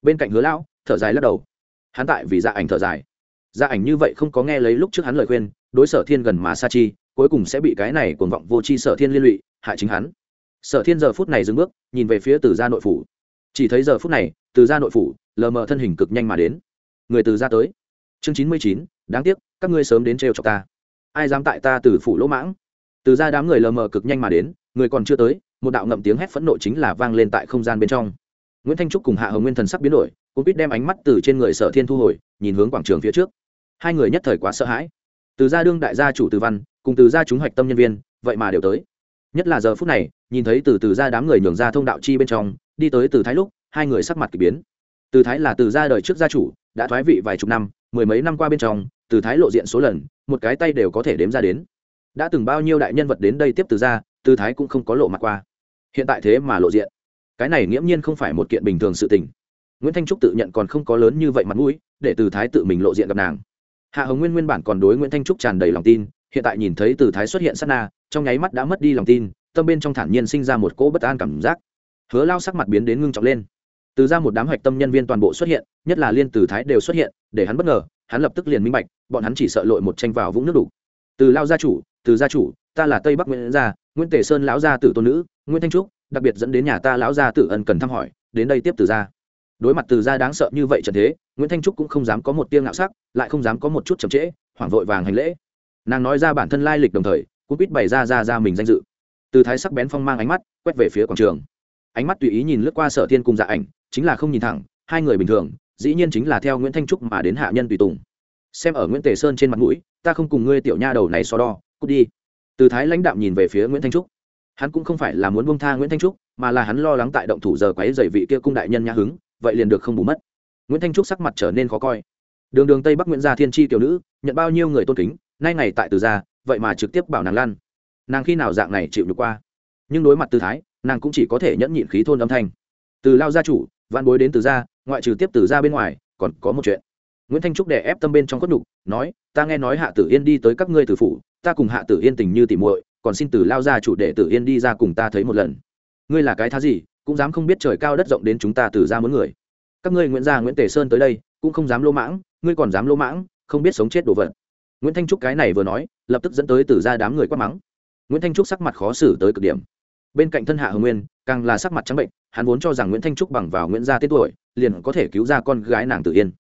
Bên cạnh hứa lão, thở dài lắc đầu. Hắn tại vì dạ ảnh thở dài dạ ảnh như vậy không có nghe lấy lúc trước hắn lời khuyên, đối sở thiên gần mà sa chi, cuối cùng sẽ bị cái này cuồng vọng vô tri sở thiên liên lụy, hại chính hắn. Sở thiên giờ phút này dừng bước, nhìn về phía từ gia nội phủ. Chỉ thấy giờ phút này, từ gia nội phủ, lờ mờ thân hình cực nhanh mà đến. Người từ gia tới. Chương chín mươi chín, đáng tiếc, các ngươi sớm đến trêu cho ta. Ai dám tại ta từ phủ lỗ mãng? Từ gia đám người lờ mờ cực nhanh mà đến, người còn chưa tới, một đạo ngậm tiếng hét phẫn nộ chính là vang lên tại không gian bên trong. Nguyễn thanh trúc cùng hạ hồng nguyên thần sắc biến đổi cũng biết đem ánh mắt từ trên người sở thiên thu hồi, nhìn hướng quảng trường phía trước hai người nhất thời quá sợ hãi. Từ gia đương đại gia chủ từ văn, cùng từ gia chúng hoạch tâm nhân viên, vậy mà đều tới. Nhất là giờ phút này, nhìn thấy từ từ gia đám người nhường ra thông đạo chi bên trong, đi tới từ thái lúc, hai người sắc mặt k ỳ biến. Từ thái là từ gia đời trước gia chủ, đã thoái vị vài chục năm, mười mấy năm qua bên trong, từ thái lộ diện số lần, một cái tay đều có thể đếm ra đến. Đã từng bao nhiêu đại nhân vật đến đây tiếp từ gia, từ thái cũng không có lộ mặt qua. Hiện tại thế mà lộ diện. Cái này nghiễm nhiên không phải một kiện bình thường sự tình. Nguyễn thanh trúc tự nhận còn không có lớn như vậy mặt mũi, để từ thái tự mình lộ diện gặp nàng hạ hồng nguyên nguyên bản còn đối nguyễn thanh trúc tràn đầy lòng tin, hiện tại nhìn thấy từ thái xuất hiện sát na, trong nháy mắt đã mất đi lòng tin, tâm bên trong thản nhiên sinh ra một cỗ bất an cảm giác. Hứa lao sắc mặt biến đến ngưng trọng lên. Từ ra một đám hạch tâm nhân viên toàn bộ xuất hiện, nhất là liên từ thái đều xuất hiện, để hắn bất ngờ, hắn lập tức liền minh bạch, bọn hắn chỉ sợ lội một tranh vào vũng nước đủ. Từ lao gia chủ, từ gia chủ, ta là tây bắc nguyễn gia, nguyễn tề sơn lão gia tử tôn nữ, nguyễn thanh trúc, đặc biệt dẫn đến nhà ta lão gia tử ân cần thăm hỏi, đến đây tiếp từ gia đối mặt từ gia đáng sợ như vậy trận thế nguyễn thanh trúc cũng không dám có một tiêu ngạo sắc, lại không dám có một chút chậm trễ, hoảng vội vàng hành lễ. Nàng nói ra bản thân lai lịch đồng thời cũng biết bày ra ra ra mình danh dự. Từ thái sắc bén phong mang ánh mắt, quét về phía quảng trường. Ánh mắt tùy ý nhìn lướt qua sở thiên cùng dạ ảnh, chính là không nhìn thẳng, hai người bình thường, dĩ nhiên chính là theo nguyễn thanh trúc mà đến hạ nhân tùy tùng. Xem ở nguyễn tề sơn trên mặt mũi, ta không cùng ngươi tiểu nha đầu này so đo, cút đi. Từ thái lãnh đạm nhìn về phía nguyễn thanh trúc. Hắn cũng không phải là muốn bông tha nguyễn thanh trúc, mà là hắn lo lắng tại động thủ giờ quấy dày vị kia cung đại nhân nhã hứng, vậy liền được không bù mất nguyễn thanh trúc sắc mặt trở nên khó coi. Đường đường tây bắc nguyễn gia thiên tri tiểu nữ, nhận bao nhiêu người tôn kính, nay ngày tại từ gia, vậy mà trực tiếp bảo nàng lan. Nàng khi nào dạng này chịu được qua? Nhưng đối mặt từ thái, nàng cũng chỉ có thể nhẫn nhịn khí thôn âm thanh. Từ lao gia chủ văn bối đến từ gia, ngoại trừ tiếp từ gia bên ngoài, còn có một chuyện. Nguyễn thanh trúc đè ép tâm bên trong cốt đục nói, ta nghe nói hạ tử yên đi tới các ngươi tử phủ, ta cùng hạ tử yên tình như tỉ muội, còn xin từ lao gia chủ để tử yên đi ra cùng ta thấy một lần. Ngươi là cái thá gì, cũng dám không biết trời cao đất rộng đến chúng ta từ ra muốn người các ngươi nguyễn gia nguyễn tề sơn tới đây, cũng không dám lô mãng, ngươi còn dám lô mãng, không biết sống chết đồ vật. Nguyễn thanh trúc cái này vừa nói, lập tức dẫn tới từ ra đám người quát mắng. Nguyễn thanh trúc sắc mặt khó xử tới cực điểm. Bên cạnh thân hạ hồng nguyên, càng là sắc mặt trắng bệnh, hắn vốn cho rằng nguyễn thanh trúc bằng vào nguyễn gia tên tuổi, liền có thể cứu ra con gái nàng tự yên.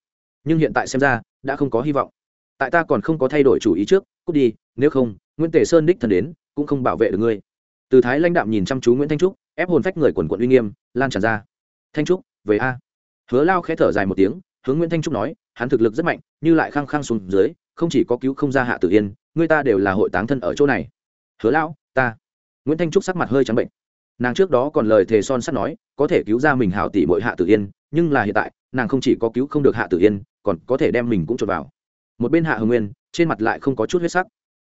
Nhưng hiện tại xem ra, đã không có hy vọng. Tại ta còn không có thay đổi chủ ý trước, cút đi, nếu không, nguyễn tề sơn đích thần đến, cũng không bảo vệ được ngươi. Từ thái lãnh đạm nhìn chăm chú nguyễn thanh trúc, ép hồn phách người quần quận uy nghiêm, lan tràn ra. Thanh trúc, về a hứa lao khẽ thở dài một tiếng, hướng nguyễn thanh trúc nói, hắn thực lực rất mạnh, như lại khăng khăng xuống dưới, không chỉ có cứu không ra hạ tử yên, người ta đều là hội táng thân ở chỗ này. Hứa lão ta. Nguyễn thanh trúc sắc mặt hơi trắng bệnh. Nàng trước đó còn lời thề son sắt nói, có thể cứu ra mình hào tỷ bội hạ tử yên, nhưng là hiện tại, nàng không chỉ có cứu không được hạ tử yên, còn có thể đem mình cũng chôn vào. Một bên hạ hồng nguyên, trên mặt lại không có chút huyết sắc.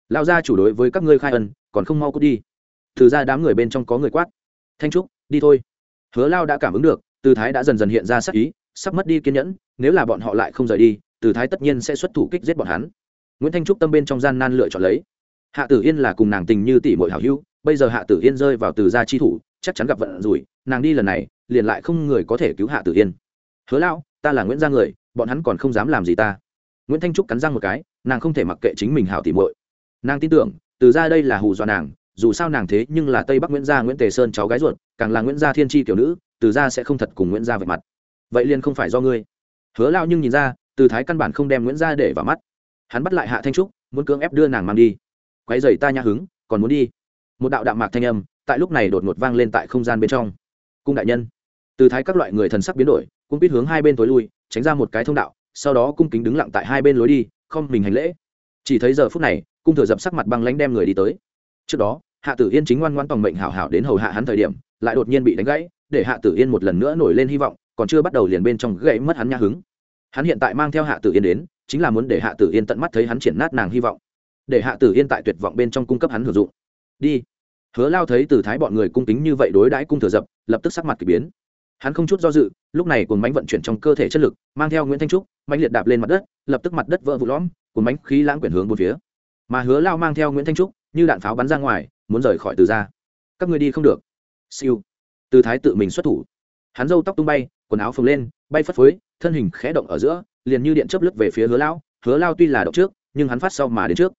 Lao ra chủ đối với các ngươi khai ân, còn không mau cút đi. Thử ra đám người bên trong có người quát. Thanh trúc, đi thôi. Hứa lao đã cảm ứng được từ thái đã dần dần hiện ra sắc ý, sắp mất đi kiên nhẫn, nếu là bọn họ lại không rời đi, từ thái tất nhiên sẽ xuất thủ kích giết bọn hắn. Nguyễn thanh trúc tâm bên trong gian nan lựa chọn lấy. Hạ tử yên là cùng nàng tình như tỷ mội hảo hữu, bây giờ hạ tử yên rơi vào từ gia chi thủ, chắc chắn gặp vận rủi, nàng đi lần này, liền lại không người có thể cứu hạ tử yên. Hứa lão, ta là nguyễn gia người, bọn hắn còn không dám làm gì ta. Nguyễn thanh trúc cắn răng một cái, nàng không thể mặc kệ chính mình hảo tỉ mội nàng tin tưởng, từ ra đây là hù dọa nàng, dù sao nàng thế nhưng là tây bắc nguyễn gia nguyễn tề sơn cháu gái ruột, càng là nguyễn gia thiên tri tiểu nữ từ gia sẽ không thật cùng nguyễn gia vạch mặt. Vậy liền không phải do ngươi. Hứa lao nhưng nhìn ra, từ thái căn bản không đem nguyễn gia để vào mắt. Hắn bắt lại hạ thanh trúc, muốn cưỡng ép đưa nàng mang đi. Quay dày ta nhã hứng, còn muốn đi. Một đạo đạo mạc thanh âm, tại lúc này đột ngột vang lên tại không gian bên trong. Cung đại nhân. Từ thái các loại người thần sắc biến đổi cung biết hướng hai bên tối lui, tránh ra một cái thông đạo, sau đó cung kính đứng lặng tại hai bên lối đi, không mình hành lễ. Chỉ thấy giờ phút này, cung thừa dập sắc mặt băng lãnh đem người đi tới. Trước đó, hạ tử yên chính ngoan ngoan tòng mệnh hảo hảo đến hầu hạ hắn thời điểm, lại đột nhiên bị đánh gãy để hạ tử yên một lần nữa nổi lên hy vọng, còn chưa bắt đầu liền bên trong gãy mất hắn nhã hứng. Hắn hiện tại mang theo hạ tử yên đến, chính là muốn để hạ tử yên tận mắt thấy hắn triển nát nàng hy vọng. Để hạ tử yên tại tuyệt vọng bên trong cung cấp hắn hưởng dụng. Đi. Hứa lao thấy từ thái bọn người cung kính như vậy đối đãi cung thừa dập, lập tức sắc mặt k ỳ biến. Hắn không chút do dự, lúc này cồn bánh vận chuyển trong cơ thể chất lực, mang theo nguyễn thanh trúc bánh liệt đạp lên mặt đất, lập tức mặt đất vỡ vụ lõm cồn bánh khí lãng quyển hướng bốn phía. Mà hứa lao mang theo nguyễn thanh trúc, như đạn pháo bắn ra ngoài, muốn rời khỏi từ ra các người đi không được. Siêu từ thái tự mình xuất thủ. Hắn râu tóc tung bay, quần áo phồng lên, bay phất phới, thân hình khẽ động ở giữa, liền như điện chớp lướt về phía hứa lao hứa lao tuy là động trước, nhưng hắn phát sau mà đến trước.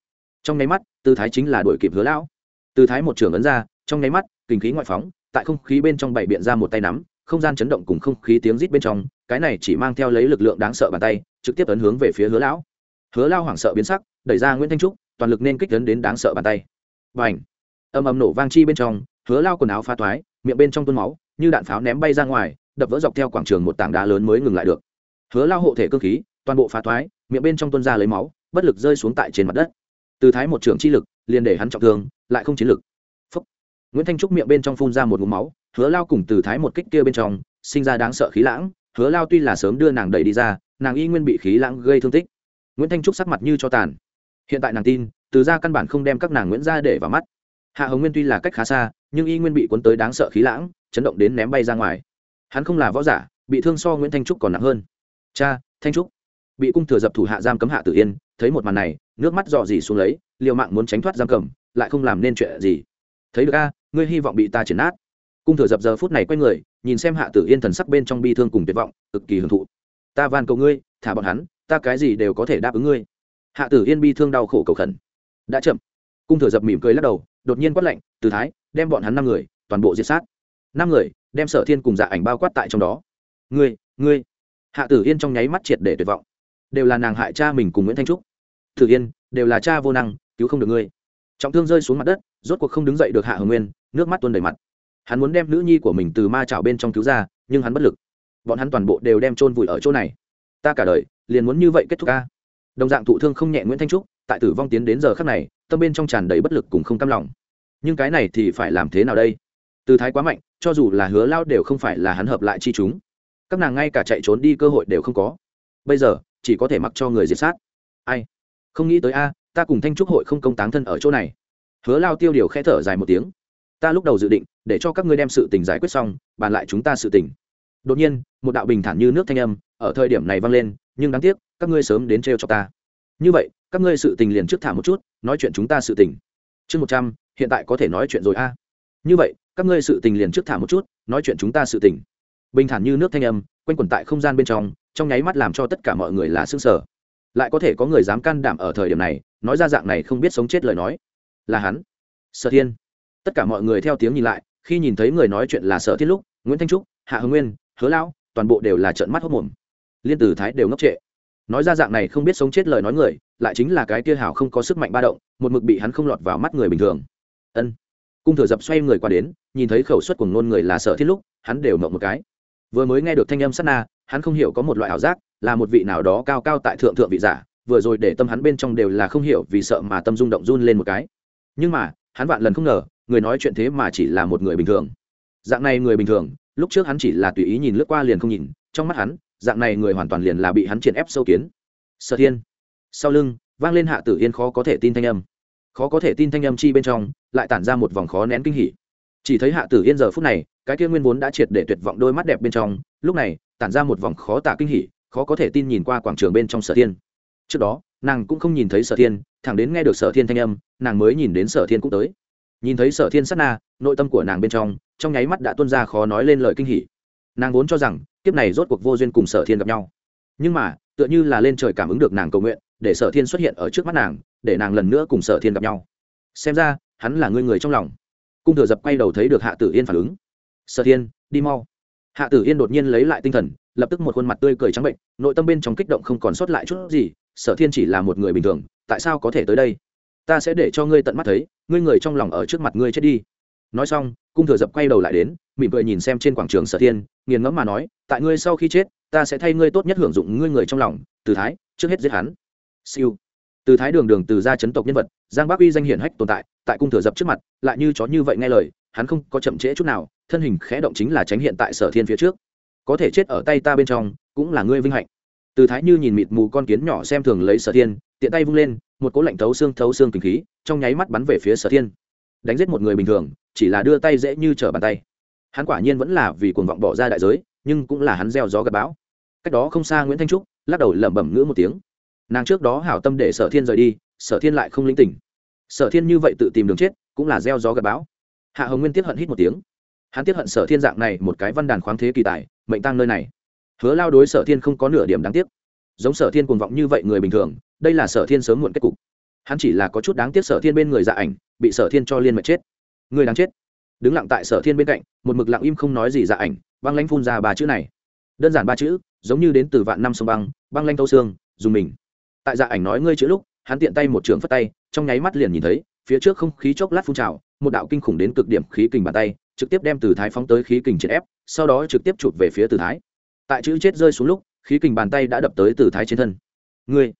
Trong nháy mắt, từ thái chính là đuổi kịp hứa lão. Từ thái một trường ấn ra, trong nháy mắt, kinh khí ngoại phóng, tại không khí bên trong bảy biện ra một tay nắm, không gian chấn động cùng không khí tiếng rít bên trong, cái này chỉ mang theo lấy lực lượng đáng sợ bàn tay, trực tiếp ấn hướng về phía hứa lão. Hứa lao hoảng sợ biến sắc, đẩy ra nguyễn thanh trúc, toàn lực nên kích ấn đến đáng sợ bàn tay. Và ảnh âm âm nổ vang chi bên trong, hứa lao quần áo pha toái miệng bên trong tuôn máu như đạn pháo ném bay ra ngoài đập vỡ dọc theo quảng trường một tảng đá lớn mới ngừng lại được. Hứa lao hộ thể cơ khí toàn bộ phá thoái, miệng bên trong tuôn ra lấy máu bất lực rơi xuống tại trên mặt đất. Từ thái một trưởng chi lực liền để hắn trọng thương lại không chiến lực. Phúc. nguyễn thanh trúc miệng bên trong phun ra một ngụm máu hứa lao cùng từ thái một kích kia bên trong sinh ra đáng sợ khí lãng. Hứa lao tuy là sớm đưa nàng đẩy đi ra nàng y nguyên bị khí lãng gây thương tích. Nguyễn thanh trúc sắc mặt như cho tàn. Hiện tại nàng tin từ ra căn bản không đem các nàng nguyễn ra để vào mắt. Hạ hồng nguyên tuy là cách khá xa nhưng y nguyên bị cuốn tới đáng sợ khí lãng, chấn động đến ném bay ra ngoài. Hắn không là võ giả, bị thương so nguyễn thanh trúc còn nặng hơn. Cha, thanh trúc. Bị cung thừa dập thủ hạ giam cấm hạ tử yên, thấy một màn này, nước mắt dò dỉ xuống lấy, liều mạng muốn tránh thoát giam cầm, lại không làm nên chuyện gì. Thấy được a, ngươi hy vọng bị ta triển nát. Cung thừa dập giờ phút này quay người, nhìn xem hạ tử yên thần sắc bên trong bi thương cùng tuyệt vọng, cực kỳ hưởng thụ. Ta van cầu ngươi, thả bọn hắn, ta cái gì đều có thể đáp ứng ngươi. Hạ tử yên bi thương đau khổ cầu khẩn. Đã chậm cung thừa dập mỉm cười lắc đầu, đột nhiên quát lạnh, từ thái, đem bọn hắn năm người, toàn bộ diệt sát. Năm người, đem sở thiên cùng dạ ảnh bao quát tại trong đó. Ngươi ngươi. Hạ tử yên trong nháy mắt triệt để tuyệt vọng. Đều là nàng hại cha mình cùng nguyễn thanh trúc. Tử yên, đều là cha vô năng, cứu không được ngươi. Trọng thương rơi xuống mặt đất, rốt cuộc không đứng dậy được hạ hồng nguyên, nước mắt tuôn đầy mặt. Hắn muốn đem nữ nhi của mình từ ma trào bên trong cứu ra, nhưng hắn bất lực. Bọn hắn toàn bộ đều đem chôn vùi ở chỗ này. Ta cả đời liền muốn như vậy kết thúc ca đồng dạng thụ thương không nhẹ nguyễn thanh trúc tại tử vong tiến đến giờ khắc này, tâm bên trong tràn đầy bất lực cùng không cam lòng. Nhưng cái này thì phải làm thế nào đây? Từ thái quá mạnh, cho dù là hứa lao đều không phải là hắn hợp lại chi chúng. Các nàng ngay cả chạy trốn đi cơ hội đều không có. Bây giờ, chỉ có thể mặc cho người diệt sát. Ai? Không nghĩ tới a, ta cùng thanh trúc hội không công táng thân ở chỗ này. Hứa lao tiêu điều khẽ thở dài một tiếng. Ta lúc đầu dự định, để cho các ngươi đem sự tình giải quyết xong, bàn lại chúng ta sự tình. Đột nhiên, một đạo bình thản như nước thanh âm, ở thời điểm này vang lên, nhưng đáng tiếc, các ngươi sớm đến trêu cho ta. Như vậy các ngươi sự tình liền trước thả một chút, nói chuyện chúng ta sự tình. Chương một trăm, hiện tại có thể nói chuyện rồi a. Như vậy, các ngươi sự tình liền trước thả một chút, nói chuyện chúng ta sự tình. Bình thản như nước thanh âm, quanh quẩn tại không gian bên trong trong nháy mắt làm cho tất cả mọi người là xương sở lại có thể có người dám can đảm ở thời điểm này, nói ra dạng này không biết sống chết lời nói. Là hắn. Sở thiên. Tất cả mọi người theo tiếng nhìn lại, khi nhìn thấy người nói chuyện là sở thiên lúc, nguyễn thanh trúc, hạ hưng nguyên, hứa lão, toàn bộ đều là trợn mắt hốc mồm. Liên tử thái đều ngốc trệ nói ra dạng này không biết sống chết lời nói người, lại chính là cái kia hảo không có sức mạnh ba động, một mực bị hắn không lọt vào mắt người bình thường. Ân. Cung thừa dập xoay người qua đến, nhìn thấy khẩu suất của ngôn người là sợ thiết lúc, hắn đều mộng một cái. Vừa mới nghe được thanh âm sát na, hắn không hiểu có một loại ảo giác, là một vị nào đó cao cao tại thượng thượng vị giả, vừa rồi để tâm hắn bên trong đều là không hiểu vì sợ mà tâm rung động run lên một cái. Nhưng mà, hắn vạn lần không ngờ, người nói chuyện thế mà chỉ là một người bình thường. Dạng này người bình thường, lúc trước hắn chỉ là tùy ý nhìn lướt qua liền không nhìn, trong mắt hắn dạng này người hoàn toàn liền là bị hắn triển ép sâu kiến. Sở thiên, sau lưng, vang lên hạ tử yên khó có thể tin thanh âm. Khó có thể tin thanh âm chi bên trong, lại tản ra một vòng khó nén kinh hỉ. Chỉ thấy hạ tử yên giờ phút này, cái kia nguyên vốn đã triệt để tuyệt vọng đôi mắt đẹp bên trong, lúc này, tản ra một vòng khó tả kinh hỉ, khó có thể tin nhìn qua quảng trường bên trong sở thiên. Trước đó, nàng cũng không nhìn thấy sở thiên, thẳng đến nghe được sở thiên thanh âm, nàng mới nhìn đến sở thiên cũng tới. Nhìn thấy sở thiên sát na, nội tâm của nàng bên trong trong nháy mắt đã tuân ra khó nói lên lời kinh hỉ nàng vốn cho rằng kiếp này rốt cuộc vô duyên cùng sở thiên gặp nhau. Nhưng mà, tựa như là lên trời cảm ứng được nàng cầu nguyện, để sở thiên xuất hiện ở trước mắt nàng, để nàng lần nữa cùng sở thiên gặp nhau. Xem ra, hắn là người người trong lòng. Cung thừa dập quay đầu thấy được hạ tử yên phản ứng. Sở thiên, đi mau. Hạ tử yên đột nhiên lấy lại tinh thần, lập tức một khuôn mặt tươi cười trắng bệnh, nội tâm bên trong kích động không còn sót lại chút gì, sở thiên chỉ là một người bình thường, tại sao có thể tới đây? Ta sẽ để cho ngươi tận mắt thấy, ngươi người trong lòng ở trước mặt ngươi chết đi nói xong, cung thừa dập quay đầu lại đến, mỉm cười nhìn xem trên quảng trường sở thiên, nghiền ngẫm mà nói, tại ngươi sau khi chết, ta sẽ thay ngươi tốt nhất hưởng dụng ngươi người trong lòng, từ thái, trước hết giết hắn. Siêu. Từ thái đường đường từ gia chấn tộc nhân vật, giang bắc uy danh hiển hách tồn tại tại cung thừa dập trước mặt, lại như chó như vậy nghe lời, hắn không có chậm trễ chút nào, thân hình khẽ động chính là tránh hiện tại sở thiên phía trước. Có thể chết ở tay ta bên trong, cũng là ngươi vinh hạnh. Từ thái như nhìn mịt mù con kiến nhỏ xem thường lấy sở thiên, tiện tay vung lên, một cỗ lạnh thấu xương thấu xương kinh khí, trong nháy mắt bắn về phía sở thiên. Đánh giết một người bình thường chỉ là đưa tay dễ như trở bàn tay. Hắn quả nhiên vẫn là vì cuồng vọng bỏ ra đại giới, nhưng cũng là hắn gieo gió gặp bão. Cách đó không xa nguyễn thanh trúc, lắc đầu lẩm bẩm ngữ một tiếng. Nàng trước đó hảo tâm để sở thiên rời đi, sở thiên lại không linh tỉnh. Sở thiên như vậy tự tìm đường chết, cũng là gieo gió gặp bão. Hạ hồng nguyên tiếp hận hít một tiếng. Hắn tiếp hận sở thiên dạng này một cái văn đàn khoáng thế kỳ tài, mệnh tăng nơi này. Hứa lao đối sở thiên không có nửa điểm đáng tiếc. Giống sở thiên cuồng vọng như vậy người bình thường, đây là sở thiên sớm muộn kết cục. Hắn chỉ là có chút đáng tiếc sở thiên bên người dạ ảnh, bị sở thiên cho liên mệnh chết người đáng chết. Đứng lặng tại sở thiên bên cạnh, một mực lặng im không nói gì dạ ảnh, băng lanh phun ra ba chữ này. Đơn giản ba chữ, giống như đến từ vạn năm sông băng băng lanh thâu xương, dùng mình. Tại dạ ảnh nói ngươi chữ lúc, hắn tiện tay một trường phất tay, trong nháy mắt liền nhìn thấy, phía trước không khí chốc lát phun trào, một đạo kinh khủng đến cực điểm khí kình bàn tay, trực tiếp đem từ thái phóng tới khí kình triệt ép, sau đó trực tiếp chụp về phía từ thái. Tại chữ chết rơi xuống lúc, khí kình bàn tay đã đập tới từ thái trên thân. Ngươi!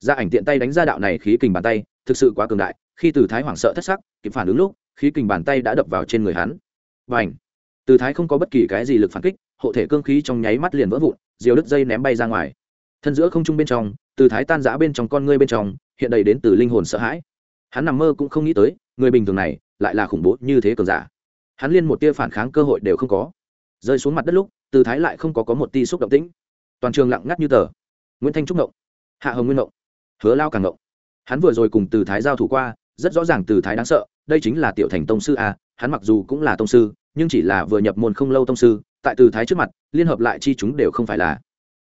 Gia ảnh tiện tay đánh ra đạo này khí kình bàn tay, thực sự quá cường đại, khi từ thái hoảng sợ thất sắc, kịp phản ứng lúc khí kình bàn tay đã đập vào trên người hắn. Và ảnh từ thái không có bất kỳ cái gì lực phản kích, hộ thể cương khí trong nháy mắt liền vỡ vụn, diều đứt dây ném bay ra ngoài. Thân giữa không trung bên trong, từ thái tan giã bên trong con ngươi bên trong, hiện đầy đến từ linh hồn sợ hãi. Hắn nằm mơ cũng không nghĩ tới, người bình thường này lại là khủng bố như thế cường giả. Hắn liên một tia phản kháng cơ hội đều không có. Rơi xuống mặt đất lúc, từ thái lại không có có một ti xúc động tĩnh. Toàn trường lặng ngắt như tờ. Nguyễn thanh trúc ngộng, hạ hồng nguyên ngộng, hứa lao càng ngộng. Hắn vừa rồi cùng từ thái giao thủ qua rất rõ ràng từ thái đáng sợ, đây chính là tiểu thành tông sư a, hắn mặc dù cũng là tông sư, nhưng chỉ là vừa nhập môn không lâu tông sư, tại từ thái trước mặt, liên hợp lại chi chúng đều không phải là.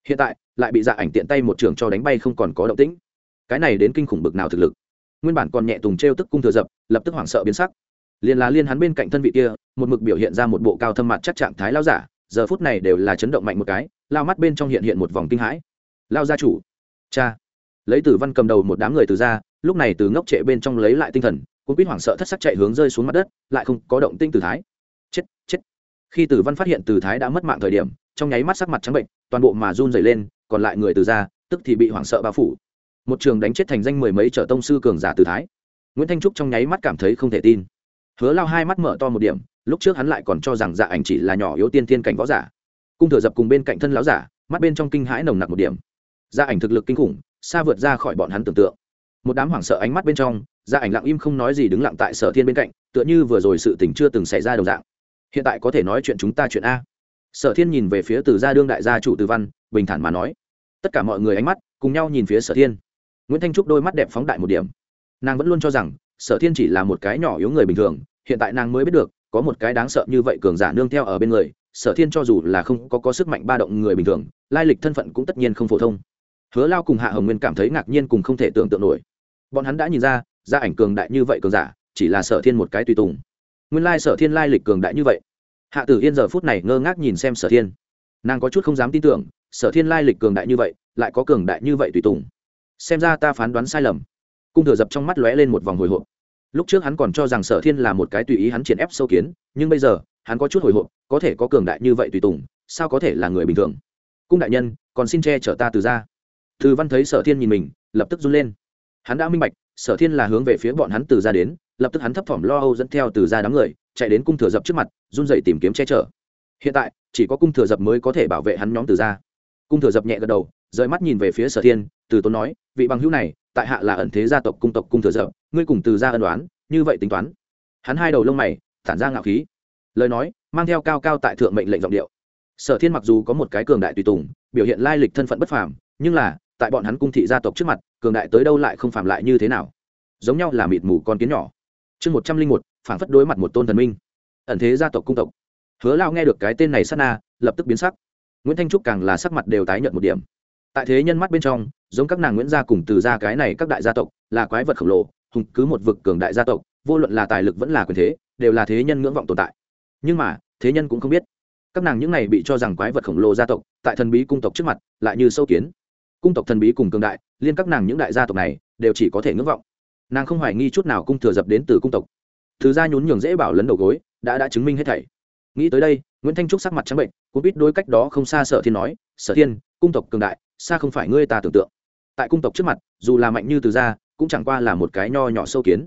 Hiện tại, lại bị dạ ảnh tiện tay một trường cho đánh bay không còn có động tĩnh. Cái này đến kinh khủng bực nào thực lực. Nguyên bản còn nhẹ tùng t r e o tức cung thừa dập, lập tức hoảng sợ biến sắc. Liền là liên hắn bên cạnh thân vị kia, một mực biểu hiện ra một bộ cao thâm mặt chắc trạng thái lao giả, giờ phút này đều là chấn động mạnh một cái, lao mắt bên trong hiện hiện một vòng kinh hãi. Lao gia chủ, cha. Lấy tử văn cầm đầu một đám người từ ra lúc này từ ngốc trệ bên trong lấy lại tinh thần cũng biết hoảng sợ thất sắc chạy hướng rơi xuống mặt đất, lại không có động tinh từ thái. Chết chết. Khi tử văn phát hiện từ thái đã mất mạng thời điểm, trong nháy mắt sắc mặt trắng bệnh, toàn bộ mà run dày lên, còn lại người từ ra, tức thì bị hoảng sợ bao phủ. Một trường đánh chết thành danh mười mấy trở tông sư cường giả từ thái. Nguyễn thanh trúc trong nháy mắt cảm thấy không thể tin. Hứa lao hai mắt mở to một điểm, lúc trước hắn lại còn cho rằng dạ ảnh chỉ là nhỏ yếu tiên thiên cảnh võ giả. Cung thừa dập cùng bên cạnh thân lão giả, mắt bên trong kinh hãi nồng nặc một điểm. Dạ ảnh thực lực kinh khủng, xa vượt ra khỏi bọn hắn tưởng tượng một đám hoảng sợ ánh mắt bên trong gia ảnh lặng im không nói gì đứng lặng tại sở thiên bên cạnh tựa như vừa rồi sự tình chưa từng xảy ra đồng dạng. Hiện tại có thể nói chuyện chúng ta chuyện a. Sở thiên nhìn về phía từ gia đương đại gia chủ từ văn bình thản mà nói. Tất cả mọi người ánh mắt cùng nhau nhìn phía sở thiên. Nguyễn thanh trúc đôi mắt đẹp phóng đại một điểm. Nàng vẫn luôn cho rằng sở thiên chỉ là một cái nhỏ yếu người bình thường hiện tại nàng mới biết được có một cái đáng sợ như vậy cường giả nương theo ở bên người sở thiên cho dù là không có, có sức mạnh ba động người bình thường lai lịch thân phận cũng tất nhiên không phổ thông hứa lao cùng hạ hồng nguyên cảm thấy ngạc nhiên cùng không thể tưởng tượng nổi. Bọn hắn đã nhìn ra, gia ảnh cường đại như vậy cường giả, chỉ là sở thiên một cái tùy tùng. Nguyên lai sở thiên lai lịch cường đại như vậy. Hạ tử yên giờ phút này ngơ ngác nhìn xem sở thiên. Nàng có chút không dám tin tưởng, sở thiên lai lịch cường đại như vậy, lại có cường đại như vậy tùy tùng. Xem ra ta phán đoán sai lầm. Cung thừa dập trong mắt lóe lên một vòng hồi hộp. Lúc trước hắn còn cho rằng sở thiên là một cái tùy ý hắn triển ép sâu kiến, nhưng bây giờ, hắn có chút hồi hộp, có thể có cường đại như vậy tùy tùng, sao có thể là người bình thường? Cung đại nhân, còn xin che chở ta từ ra thư văn thấy sở thiên nhìn mình, lập tức run lên. Hắn đã minh bạch, sở thiên là hướng về phía bọn hắn từ ra đến, lập tức hắn thấp thỏm lo âu dẫn theo từ ra đám người, chạy đến cung thừa dập trước mặt, run dậy tìm kiếm che chở. Hiện tại, chỉ có cung thừa dập mới có thể bảo vệ hắn nhóm từ ra. Cung thừa dập nhẹ gật đầu, rời mắt nhìn về phía sở thiên, từ tốn nói, vị bằng hữu này, tại hạ là ẩn thế gia tộc cung tộc cung thừa dập, ngươi cùng từ ra ân đoán như vậy tính toán. Hắn hai đầu lông mày, thản ra ngạo khí. Lời nói, mang theo cao cao tại thượng mệnh lệnh giọng điệu. Sở thiên mặc dù có một cái cường đại tùy tùng, biểu hiện lai lịch thân phận bất phàm, nhưng là tại bọn hắn cung thị gia tộc trước mặt, cường đại tới đâu lại không phạm lại như thế nào. Giống nhau là mịt mù con kiến nhỏ. Chương một trăm linh một, phản phất đối mặt một tôn thần minh. Ẩn thế gia tộc cung tộc. Hứa lao nghe được cái tên này sát na, lập tức biến sắc. Nguyễn thanh trúc càng là sắc mặt đều tái nhận một điểm. Tại thế nhân mắt bên trong, giống các nàng nguyễn gia cùng từ gia cái này các đại gia tộc, là quái vật khổng lồ, hùng cứ một vực cường đại gia tộc, vô luận là tài lực vẫn là quyền thế, đều là thế nhân ngưỡng vọng tồn tại. Nhưng mà, thế nhân cũng không biết. Các nàng những này bị cho rằng quái vật khổng lồ gia tộc, tại thần bí cung tộc trước mặt, lại như sâu kiến cung tộc thần bí cùng cường đại, liên các nàng những đại gia tộc này đều chỉ có thể ngưỡng vọng. Nàng không hoài nghi chút nào cung thừa dập đến từ cung tộc. Thứ gia nhún nhường dễ bảo lấn đầu gối, đã đã chứng minh hết thảy. Nghĩ tới đây, nguyễn thanh trúc sắc mặt trắng bệnh, cũng biết đôi cách đó không xa sở thiên nói, sở thiên, cung tộc cường đại, xa không phải ngươi ta tưởng tượng. Tại cung tộc trước mặt, dù là mạnh như từ gia, cũng chẳng qua là một cái nho nhỏ sâu kiến.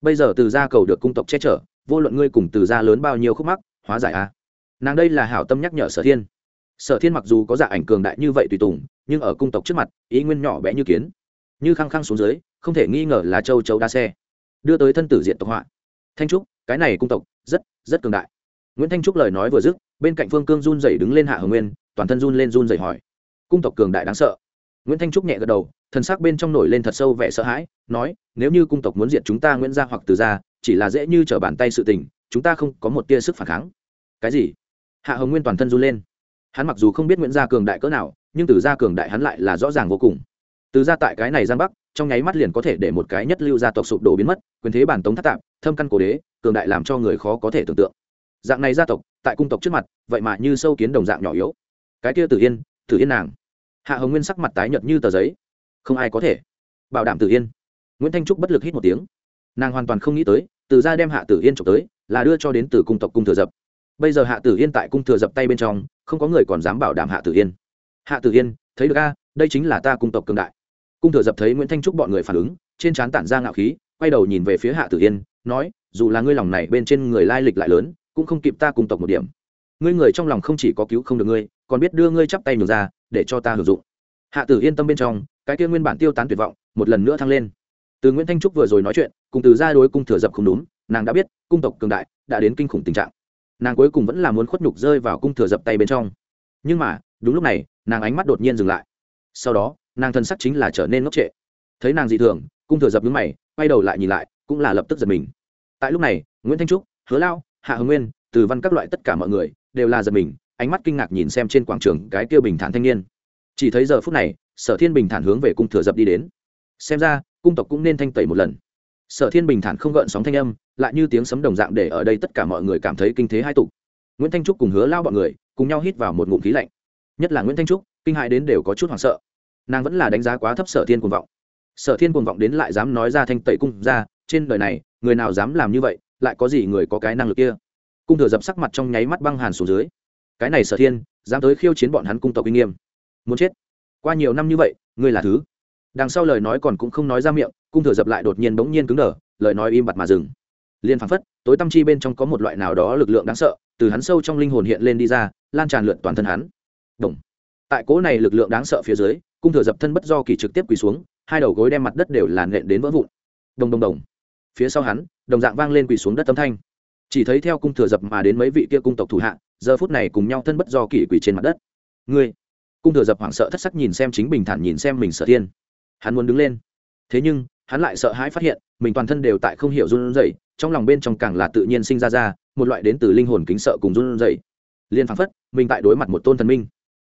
Bây giờ từ gia cầu được cung tộc che chở, vô luận ngươi cùng từ gia lớn bao nhiêu khúc mắc, hóa giải a. À. nàng đây là hảo tâm nhắc nhở sở thiên. Sở thiên mặc dù có dạ ảnh cường đại như vậy tùy tùng nhưng ở cung tộc trước mặt, ý nguyên nhỏ bé như kiến. Như khăng khăng xuống dưới, không thể nghi ngờ là châu chấu đa xe. Đưa tới thân tử diện tộc họa. Thanh trúc, cái này cung tộc, rất rất cường đại. Nguyễn thanh trúc lời nói vừa dứt, bên cạnh phương cương run dày đứng lên hạ hồng nguyên, toàn thân run lên run dày hỏi. Cung tộc cường đại đáng sợ. Nguyễn thanh trúc nhẹ gật đầu, thần sắc bên trong nổi lên thật sâu vẻ sợ hãi, nói, nếu như cung tộc muốn diệt chúng ta nguyễn gia hoặc từ gia, chỉ là dễ như trở bàn tay sự tình, chúng ta không có một tia sức phản kháng. Cái gì? Hạ hồng nguyên toàn thân run lên hắn mặc dù không biết nguyễn gia cường đại cỡ nào, nhưng từ gia cường đại hắn lại là rõ ràng vô cùng. Từ gia tại cái này giang bắc, trong nháy mắt liền có thể để một cái nhất lưu gia tộc sụp đổ biến mất, quyền thế bản tống thất tạp thâm căn cổ đế, cường đại làm cho người khó có thể tưởng tượng. Dạng này gia tộc, tại cung tộc trước mặt, vậy mà như sâu kiến đồng dạng nhỏ yếu. Cái kia tử yên tử yên nàng. Hạ hồng nguyên sắc mặt tái nhợt như tờ giấy. Không ai có thể. Bảo đảm tử yên. Nguyễn thanh trúc bất lực hít một tiếng. Nàng hoàn toàn không nghĩ tới, từ ra đem hạ tử yên trộm tới, là đưa cho đến từ cung tộc cung thừa dập bây giờ hạ tử yên tại cung thừa dập tay bên trong, không có người còn dám bảo đảm hạ tử yên. Hạ tử yên, thấy được a, đây chính là ta cung tộc cường đại. Cung thừa dập thấy nguyễn thanh trúc bọn người phản ứng, trên trán tản ra ngạo khí, quay đầu nhìn về phía hạ tử yên, nói, dù là ngươi lòng này bên trên người lai lịch lại lớn, cũng không kịp ta cung tộc một điểm. Ngươi người trong lòng không chỉ có cứu không được ngươi, còn biết đưa ngươi chắp tay nhường ra, để cho ta hưởng dụng. Hạ tử yên tâm bên trong, cái kia nguyên bản tiêu tán tuyệt vọng, một lần nữa thăng lên. Từ nguyễn thanh trúc vừa rồi nói chuyện, cùng từ ra đối cung thừa dập không đúng, nàng đã biết, cung tộc cường đại, đã đến kinh khủng tình trạng nàng cuối cùng vẫn là muốn khuất nhục rơi vào cung thừa dập tay bên trong. Nhưng mà, đúng lúc này, nàng ánh mắt đột nhiên dừng lại. Sau đó, nàng thân sắc chính là trở nên ngốc trệ. Thấy nàng dị thường, cung thừa dập nhướng mày, quay đầu lại nhìn lại, cũng là lập tức giật mình. Tại lúc này, nguyễn thanh trúc, hứa lao, hạ hồng nguyên, từ văn các loại tất cả mọi người đều là giật mình, ánh mắt kinh ngạc nhìn xem trên quảng trường cái kia bình thản thanh niên. Chỉ thấy giờ phút này, sở thiên bình thản hướng về cung thừa dập đi đến. Xem ra, cung tộc cũng nên thanh tẩy một lần sở thiên bình thản không gợn sóng thanh âm, lại như tiếng sấm đồng dạng để ở đây tất cả mọi người cảm thấy kinh thế hai tục nguyễn thanh trúc cùng hứa lao bọn người cùng nhau hít vào một ngụm khí lạnh. Nhất là nguyễn thanh trúc, kinh hại đến đều có chút hoảng sợ. Nàng vẫn là đánh giá quá thấp sở thiên cuồng vọng. Sở thiên cuồng vọng đến lại dám nói ra thanh tẩy cung ra, trên đời này, người nào dám làm như vậy, lại có gì người có cái năng lực kia? Cung thừa dập sắc mặt trong nháy mắt băng hàn xuống dưới. Cái này sở thiên, dám tới khiêu chiến bọn hắn cung tộc uy nghiêm. Muốn chết. Qua nhiều năm như vậy, ngươi là thứ. Đằng sau lời nói còn cũng không nói ra miệng cung thừa dập lại đột nhiên bỗng nhiên cứng đờ, lời nói im bặt mà dừng. Liền phảng phất, tối tâm chi bên trong có một loại nào đó lực lượng đáng sợ, từ hắn sâu trong linh hồn hiện lên đi ra, lan tràn lượn toàn thân hắn. Đồng. tại cố này lực lượng đáng sợ phía dưới, cung thừa dập thân bất do kỳ trực tiếp quỳ xuống, hai đầu gối đem mặt đất đều làn nện đến vỡ vụn. Đồng đồng đồng. Phía sau hắn, đồng dạng vang lên quỳ xuống đất tâm thanh. Chỉ thấy theo cung thừa dập mà đến mấy vị kia cung tộc thủ hạ, giờ phút này cùng nhau thân bất do kỳ quỳ trên mặt đất. Ngươi. Cung thừa dập hoảng sợ thất sắc nhìn xem chính bình thản nhìn xem mình sở thiên. Hắn muốn đứng lên. Thế nhưng hắn lại sợ hãi phát hiện, mình toàn thân đều tại không hiểu run rẩy, trong lòng bên trong càng là tự nhiên sinh ra ra một loại đến từ linh hồn kính sợ cùng run rẩy. Liền phảng phất, mình tại đối mặt một tôn thần minh.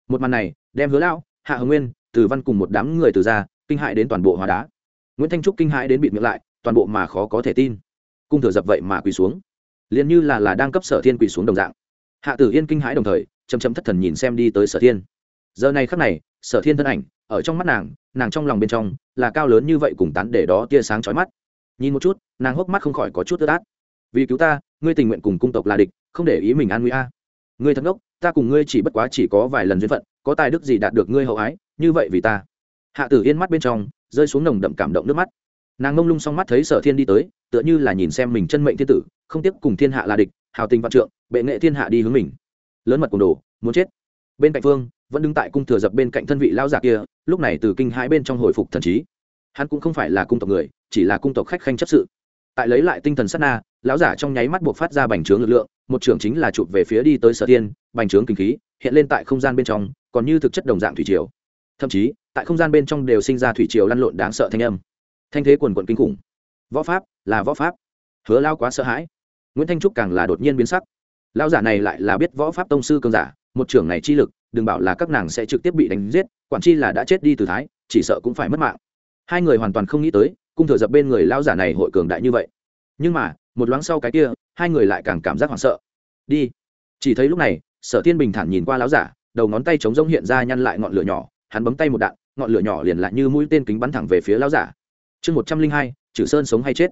Một màn này, đem hứa lão, hạ hồng nguyên, từ văn cùng một đám người từ ra, kinh hại đến toàn bộ hóa đá. Nguyễn thanh trúc kinh hãi đến bịt miệng lại, toàn bộ mà khó có thể tin. Cung thừa dập vậy mà quỳ xuống. Liền như là là đang cấp sở thiên quỳ xuống đồng dạng. Hạ tử yên kinh hãi đồng thời chầm chầm thất thần nhìn xem đi tới sở thiên. Giờ này khắc này, sở thiên thân ảnh ở trong mắt nàng nàng trong lòng bên trong là cao lớn như vậy cùng tán để đó tia sáng chói mắt. Nhìn một chút, nàng hốc mắt không khỏi có chút tơ tát vì cứu ta, ngươi tình nguyện cùng cung tộc là địch, không để ý mình an nguy a. Ngươi thật ngốc, ta cùng ngươi chỉ bất quá chỉ có vài lần duyên phận, có tài đức gì đạt được ngươi hậu ái, như vậy vì ta. Hạ tử yên mắt bên trong, rơi xuống nồng đậm cảm động nước mắt. Nàng ngông lung xong mắt thấy sở thiên đi tới, tựa như là nhìn xem mình chân mệnh thiên tử, không tiếp cùng thiên hạ là địch, hào tình vạn trượng, bệ nghệ thiên hạ đi hướng mình. Lớn mật cùng đồ, muốn chết. Bên cạnh phương vẫn đứng tại cung thừa dập bên cạnh thân vị lao giả kia, lúc này từ kinh hai bên trong hồi phục thần trí. Hắn cũng không phải là cung tộc người, chỉ là cung tộc khách khanh chấp sự. Tại lấy lại tinh thần sát na, lão giả trong nháy mắt buộc phát ra bành trướng lực lượng, một trưởng chính là chụp về phía đi tới sở thiên bành trướng kinh khí, hiện lên tại không gian bên trong, còn như thực chất đồng dạng thủy triều. Thậm chí, tại không gian bên trong đều sinh ra thủy triều lăn lộn đáng sợ thanh âm. Thanh thế quần quận kinh khủng. Võ pháp, là võ pháp. Hứa lao quá sợ hãi. Nguyễn thanh trúc càng là đột nhiên biến sắc. Lao giả này lại là biết võ pháp tông sư cường giả, một trưởng này chi lực đừng bảo là các nàng sẽ trực tiếp bị đánh giết, quản chi là đã chết đi từ thái, chỉ sợ cũng phải mất mạng. Hai người hoàn toàn không nghĩ tới, cung thừa dập bên người lao giả này hội cường đại như vậy. Nhưng mà, một loáng sau cái kia, hai người lại càng cảm giác hoảng sợ. Đi. Chỉ thấy lúc này, sở thiên bình thản nhìn qua lão giả, đầu ngón tay chống rông hiện ra nhăn lại ngọn lửa nhỏ, hắn bấm tay một đạn, ngọn lửa nhỏ liền lại như mũi tên kính bắn thẳng về phía lão giả. Chương một trăm linh hai trừ sơn sống hay chết.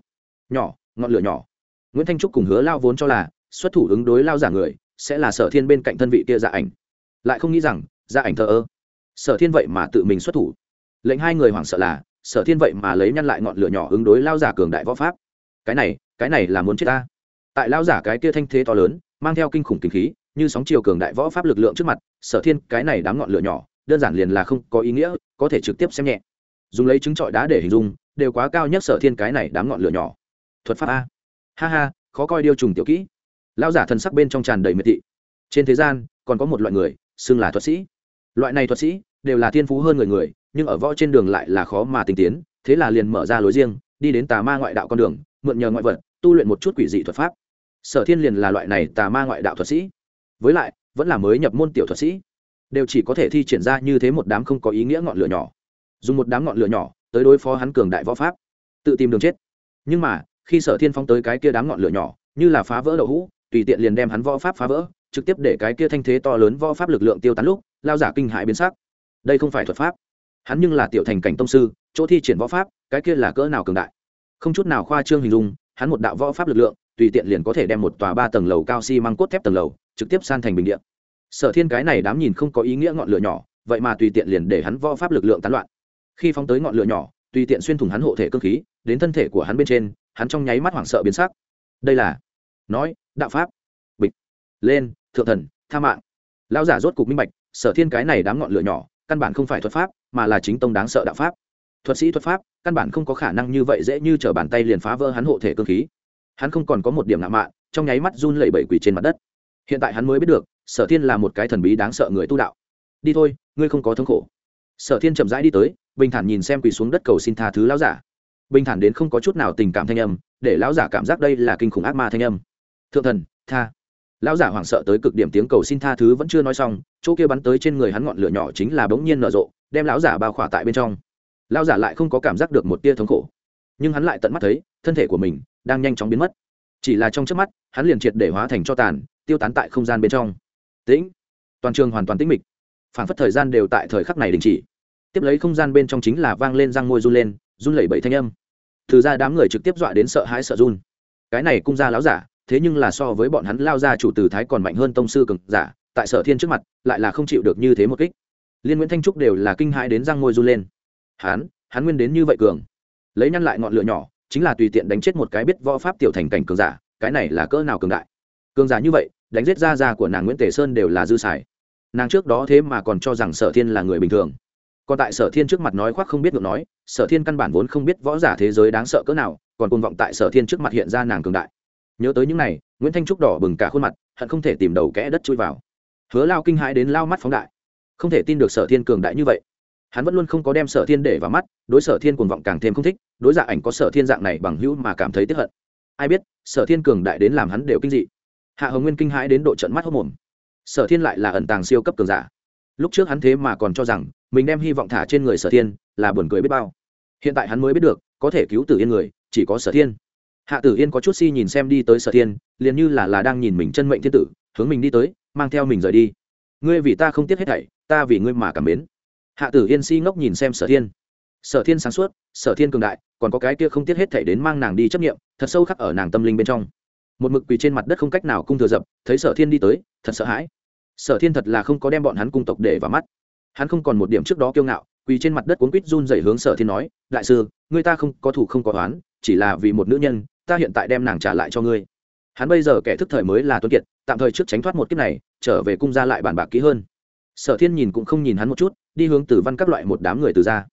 Nhỏ, ngọn lửa nhỏ. Nguyễn thanh trúc cùng hứa lao vốn cho là, xuất thủ ứng đối lao giả người, sẽ là sở thiên bên cạnh thân vị kia dạ ảnh lại không nghĩ rằng gia ảnh thờ ơ. Sở thiên vậy mà tự mình xuất thủ. Lệnh hai người hoảng sợ là, sở thiên vậy mà lấy nhăn lại ngọn lửa nhỏ ứng đối lao giả cường đại võ pháp. Cái này cái này là muốn chết ta. Tại lao giả cái kia thanh thế to lớn, mang theo kinh khủng kinh khí, như sóng chiều cường đại võ pháp lực lượng trước mặt, sở thiên, cái này đám ngọn lửa nhỏ, đơn giản liền là không có ý nghĩa, có thể trực tiếp xem nhẹ. Dùng lấy trứng trọi đá để hình dung, đều quá cao nhất sở thiên cái này đám ngọn lửa nhỏ. Thuật pháp a. Ha ha, khó coi điêu trùng tiểu kỹ. Lao giả thần sắc bên trong tràn đầy miệt thị. Trên thế gian, còn có một loại người xưng là thuật sĩ. Loại này thuật sĩ đều là thiên phú hơn người người, nhưng ở võ trên đường lại là khó mà tinh tiến, thế là liền mở ra lối riêng, đi đến tà ma ngoại đạo con đường, mượn nhờ ngoại vật, tu luyện một chút quỷ dị thuật pháp. Sở thiên liền là loại này tà ma ngoại đạo thuật sĩ. Với lại, vẫn là mới nhập môn tiểu thuật sĩ. Đều chỉ có thể thi triển ra như thế một đám không có ý nghĩa ngọn lửa nhỏ. Dùng một đám ngọn lửa nhỏ tới đối phó hắn cường đại võ pháp, tự tìm đường chết. Nhưng mà, khi sở thiên phong tới cái kia đám ngọn lửa nhỏ, như là phá vỡ đậu hũ, tùy tiện liền đem hắn võ pháp phá vỡ trực tiếp để cái kia thanh thế to lớn võ pháp lực lượng tiêu tán lúc, lao giả kinh hại biến sắc. Đây không phải thuật pháp. Hắn nhưng là tiểu thành cảnh tông sư, chỗ thi triển võ pháp, cái kia là cỡ nào cường đại. Không chút nào khoa trương hình dung, hắn một đạo võ pháp lực lượng, tùy tiện liền có thể đem một tòa ba tầng lầu cao xi、si、măng cốt thép tầng lầu, trực tiếp san thành bình điện sở thiên cái này đám nhìn không có ý nghĩa ngọn lửa nhỏ, vậy mà tùy tiện liền để hắn võ pháp lực lượng tán loạn. Khi phóng tới ngọn lửa nhỏ, tùy tiện xuyên thủng hắn hộ thể cơ khí, đến thân thể của hắn bên trên, hắn trong nháy mắt hoảng sợ biến sắc. Đây là, nói, đạo pháp. Bịch. Lên thượng thần, tha mạng. Lão giả rốt cục minh bạch, sở thiên cái này đám ngọn lửa nhỏ, căn bản không phải thuật pháp, mà là chính tông đáng sợ đạo pháp. Thuật sĩ thuật pháp, căn bản không có khả năng như vậy dễ như t r ở bàn tay liền phá vỡ hắn hộ thể cơ khí. Hắn không còn có một điểm nạ mạ trong nháy mắt run lẩy bẩy quỳ trên mặt đất. Hiện tại hắn mới biết được, sở thiên là một cái thần bí đáng sợ người tu đạo. Đi thôi, ngươi không có thống khổ. Sở thiên chậm rãi đi tới, bình thản nhìn xem quỳ xuống đất cầu xin tha thứ lão giả. Bình thản đến không có chút nào tình cảm thanh âm, để lão giả cảm giác đây là kinh khủng ác ma thanh âm. Thượng thần, tha lão giả hoảng sợ tới cực điểm tiếng cầu xin tha thứ vẫn chưa nói xong, chỗ kia bắn tới trên người hắn ngọn lửa nhỏ chính là bỗng nhiên nở rộ, đem lão giả bao khỏa tại bên trong. Lão giả lại không có cảm giác được một tia thống khổ. Nhưng hắn lại tận mắt thấy, thân thể của mình đang nhanh chóng biến mất. Chỉ là trong trước mắt, hắn liền triệt để hóa thành cho tàn, tiêu tán tại không gian bên trong. Tĩnh! Toàn trường hoàn toàn tĩnh mịch. Phản phất thời gian đều tại thời khắc này đình chỉ. Tiếp lấy không gian bên trong chính là vang lên răng môi run lên, run lẩy bẩy thanh âm. Từ ra đám người trực tiếp dọa đến sợ hãi sợ run. Cái này cung ra láo giả thế nhưng là so với bọn hắn lao ra chủ từ thái còn mạnh hơn tông sư cường giả, tại sở thiên trước mặt, lại là không chịu được như thế một kích. Liên nguyễn thanh trúc đều là kinh hãi đến răng môi run lên. Hắn hắn nguyên đến như vậy cường. Lấy nhăn lại ngọn lửa nhỏ, chính là tùy tiện đánh chết một cái biết võ pháp tiểu thành cảnh cường giả, cái này là cỡ nào cường đại. Cường giả như vậy, đánh giết ra ra của nàng nguyễn tề sơn đều là dư xài. Nàng trước đó thế mà còn cho rằng sở thiên là người bình thường. Còn tại sở thiên trước mặt nói khoác không biết ngược nói, sở thiên căn bản vốn không biết võ giả thế giới đáng sợ cỡ nào, còn côn vọng tại sở thiên trước mặt hiện ra nàng cường đại nhớ tới những này, nguyễn thanh trúc đỏ bừng cả khuôn mặt, hận không thể tìm đầu kẽ đất chui vào. Hứa lao kinh hãi đến lao mắt phóng đại. Không thể tin được sở thiên cường đại như vậy. Hắn vẫn luôn không có đem sở thiên để vào mắt, đối sở thiên cuồng vọng càng thêm không thích, đối dạ ảnh có sở thiên dạng này bằng hữu mà cảm thấy tiếp hận. Ai biết, sở thiên cường đại đến làm hắn đều kinh dị. Hạ hồng nguyên kinh hãi đến độ trận mắt hốc mồm. Sở thiên lại là ẩn tàng siêu cấp cường giả. Lúc trước hắn thế mà còn cho rằng, mình đem hy vọng thả trên người sở thiên là buồn cười biết bao. Hiện tại hắn mới biết được, có thể cứu tử yên người, chỉ có sở thiên hạ tử yên có chút si nhìn xem đi tới sở thiên, liền như là là đang nhìn mình chân mệnh thiên tử, hướng mình đi tới, mang theo mình rời đi. Ngươi vì ta không tiếc hết thảy, ta vì ngươi mà cảm mến. Hạ tử yên si ngốc nhìn xem sở thiên. Sở thiên sáng suốt, sở thiên cường đại, còn có cái kia không tiếc hết thảy đến mang nàng đi chấp nghiệm thật sâu khắc ở nàng tâm linh bên trong. Một mực quỳ trên mặt đất không cách nào cung thừa dập, thấy sở thiên đi tới, thật sợ hãi. Sở thiên thật là không có đem bọn hắn cung tộc để vào mắt. Hắn không còn một điểm trước đó kiêu ngạo, quỳ trên mặt đất cuốn quýt run dày hướng sở thiên nói, đại sư, người ta không có thủ không có toán chỉ là vì một nữ nhân ta hiện tại đem nàng trả lại cho ngươi. Hắn bây giờ kẻ thức thời mới là tuấn kiệt, tạm thời trước tránh thoát một kiếp này, trở về cung ra lại bàn bạc kỹ hơn. Sở thiên nhìn cũng không nhìn hắn một chút, đi hướng tử văn các loại một đám người từ ra.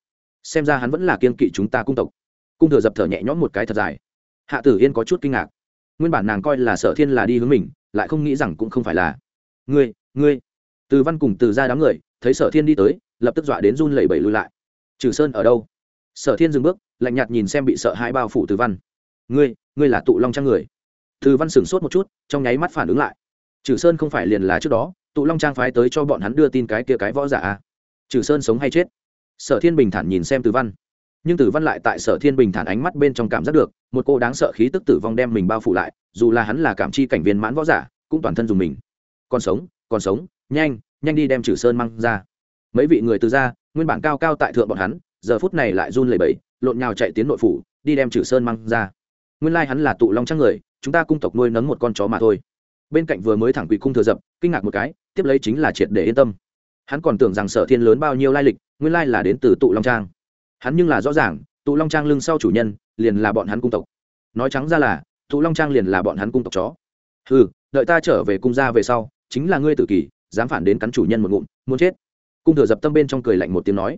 Xem ra hắn vẫn là kiên kỵ chúng ta cung tộc. Cung thừa dập thở nhẹ nhõm một cái thật dài. Hạ tử yên có chút kinh ngạc. Nguyên bản nàng coi là sở thiên là đi hướng mình, lại không nghĩ rằng cũng không phải là. Ngươi ngươi. Từ văn cùng từ ra đám người, thấy sở thiên đi tới, lập tức dọa đến run lẩy bẩy lui lại. Trừ sơn ở đâu? Sở thiên dừng bước, lạnh nhạt nhìn xem bị sợ hãi bao phủ từ văn. Ngươi ngươi là tụ long trang người. Từ văn sửng sốt một chút, trong nháy mắt phản ứng lại. Trừ sơn không phải liền là trước đó, tụ long trang phái tới cho bọn hắn đưa tin cái kia cái võ giả à? trừ sơn sống hay chết? Sở thiên bình thản nhìn xem từ văn. Nhưng tử văn lại tại sở thiên bình thản ánh mắt bên trong cảm giác được, một cô đáng sợ khí tức tử vong đem mình bao phủ lại, dù là hắn là cảm chi cảnh viên mãn võ giả, cũng toàn thân dùng mình. Còn sống còn sống, nhanh nhanh đi đem trừ sơn mang ra. Mấy vị người từ ra, nguyên bản cao cao tại thượng bọn hắn, giờ phút này lại run lẩy bẩy, lộn nhào chạy tiến nội phủ, đi đem trừ sơn mang ra nguyên lai hắn là tụ long trăng người, chúng ta cung tộc nuôi nấng một con chó mà thôi. Bên cạnh vừa mới thẳng quỳ cung thừa dập, kinh ngạc một cái, tiếp lấy chính là triệt để yên tâm. Hắn còn tưởng rằng sở thiên lớn bao nhiêu lai lịch, nguyên lai là đến từ tụ long trang. Hắn nhưng là rõ ràng, tụ long trang lưng sau chủ nhân, liền là bọn hắn cung tộc. Nói trắng ra là, tụ long trang liền là bọn hắn cung tộc chó. Ừ đợi ta trở về cung gia về sau, chính là ngươi tử kỳ, dám phản đến cắn chủ nhân một ngụm, muốn chết. Cung thừa dập tâm bên trong cười lạnh một tiếng nói.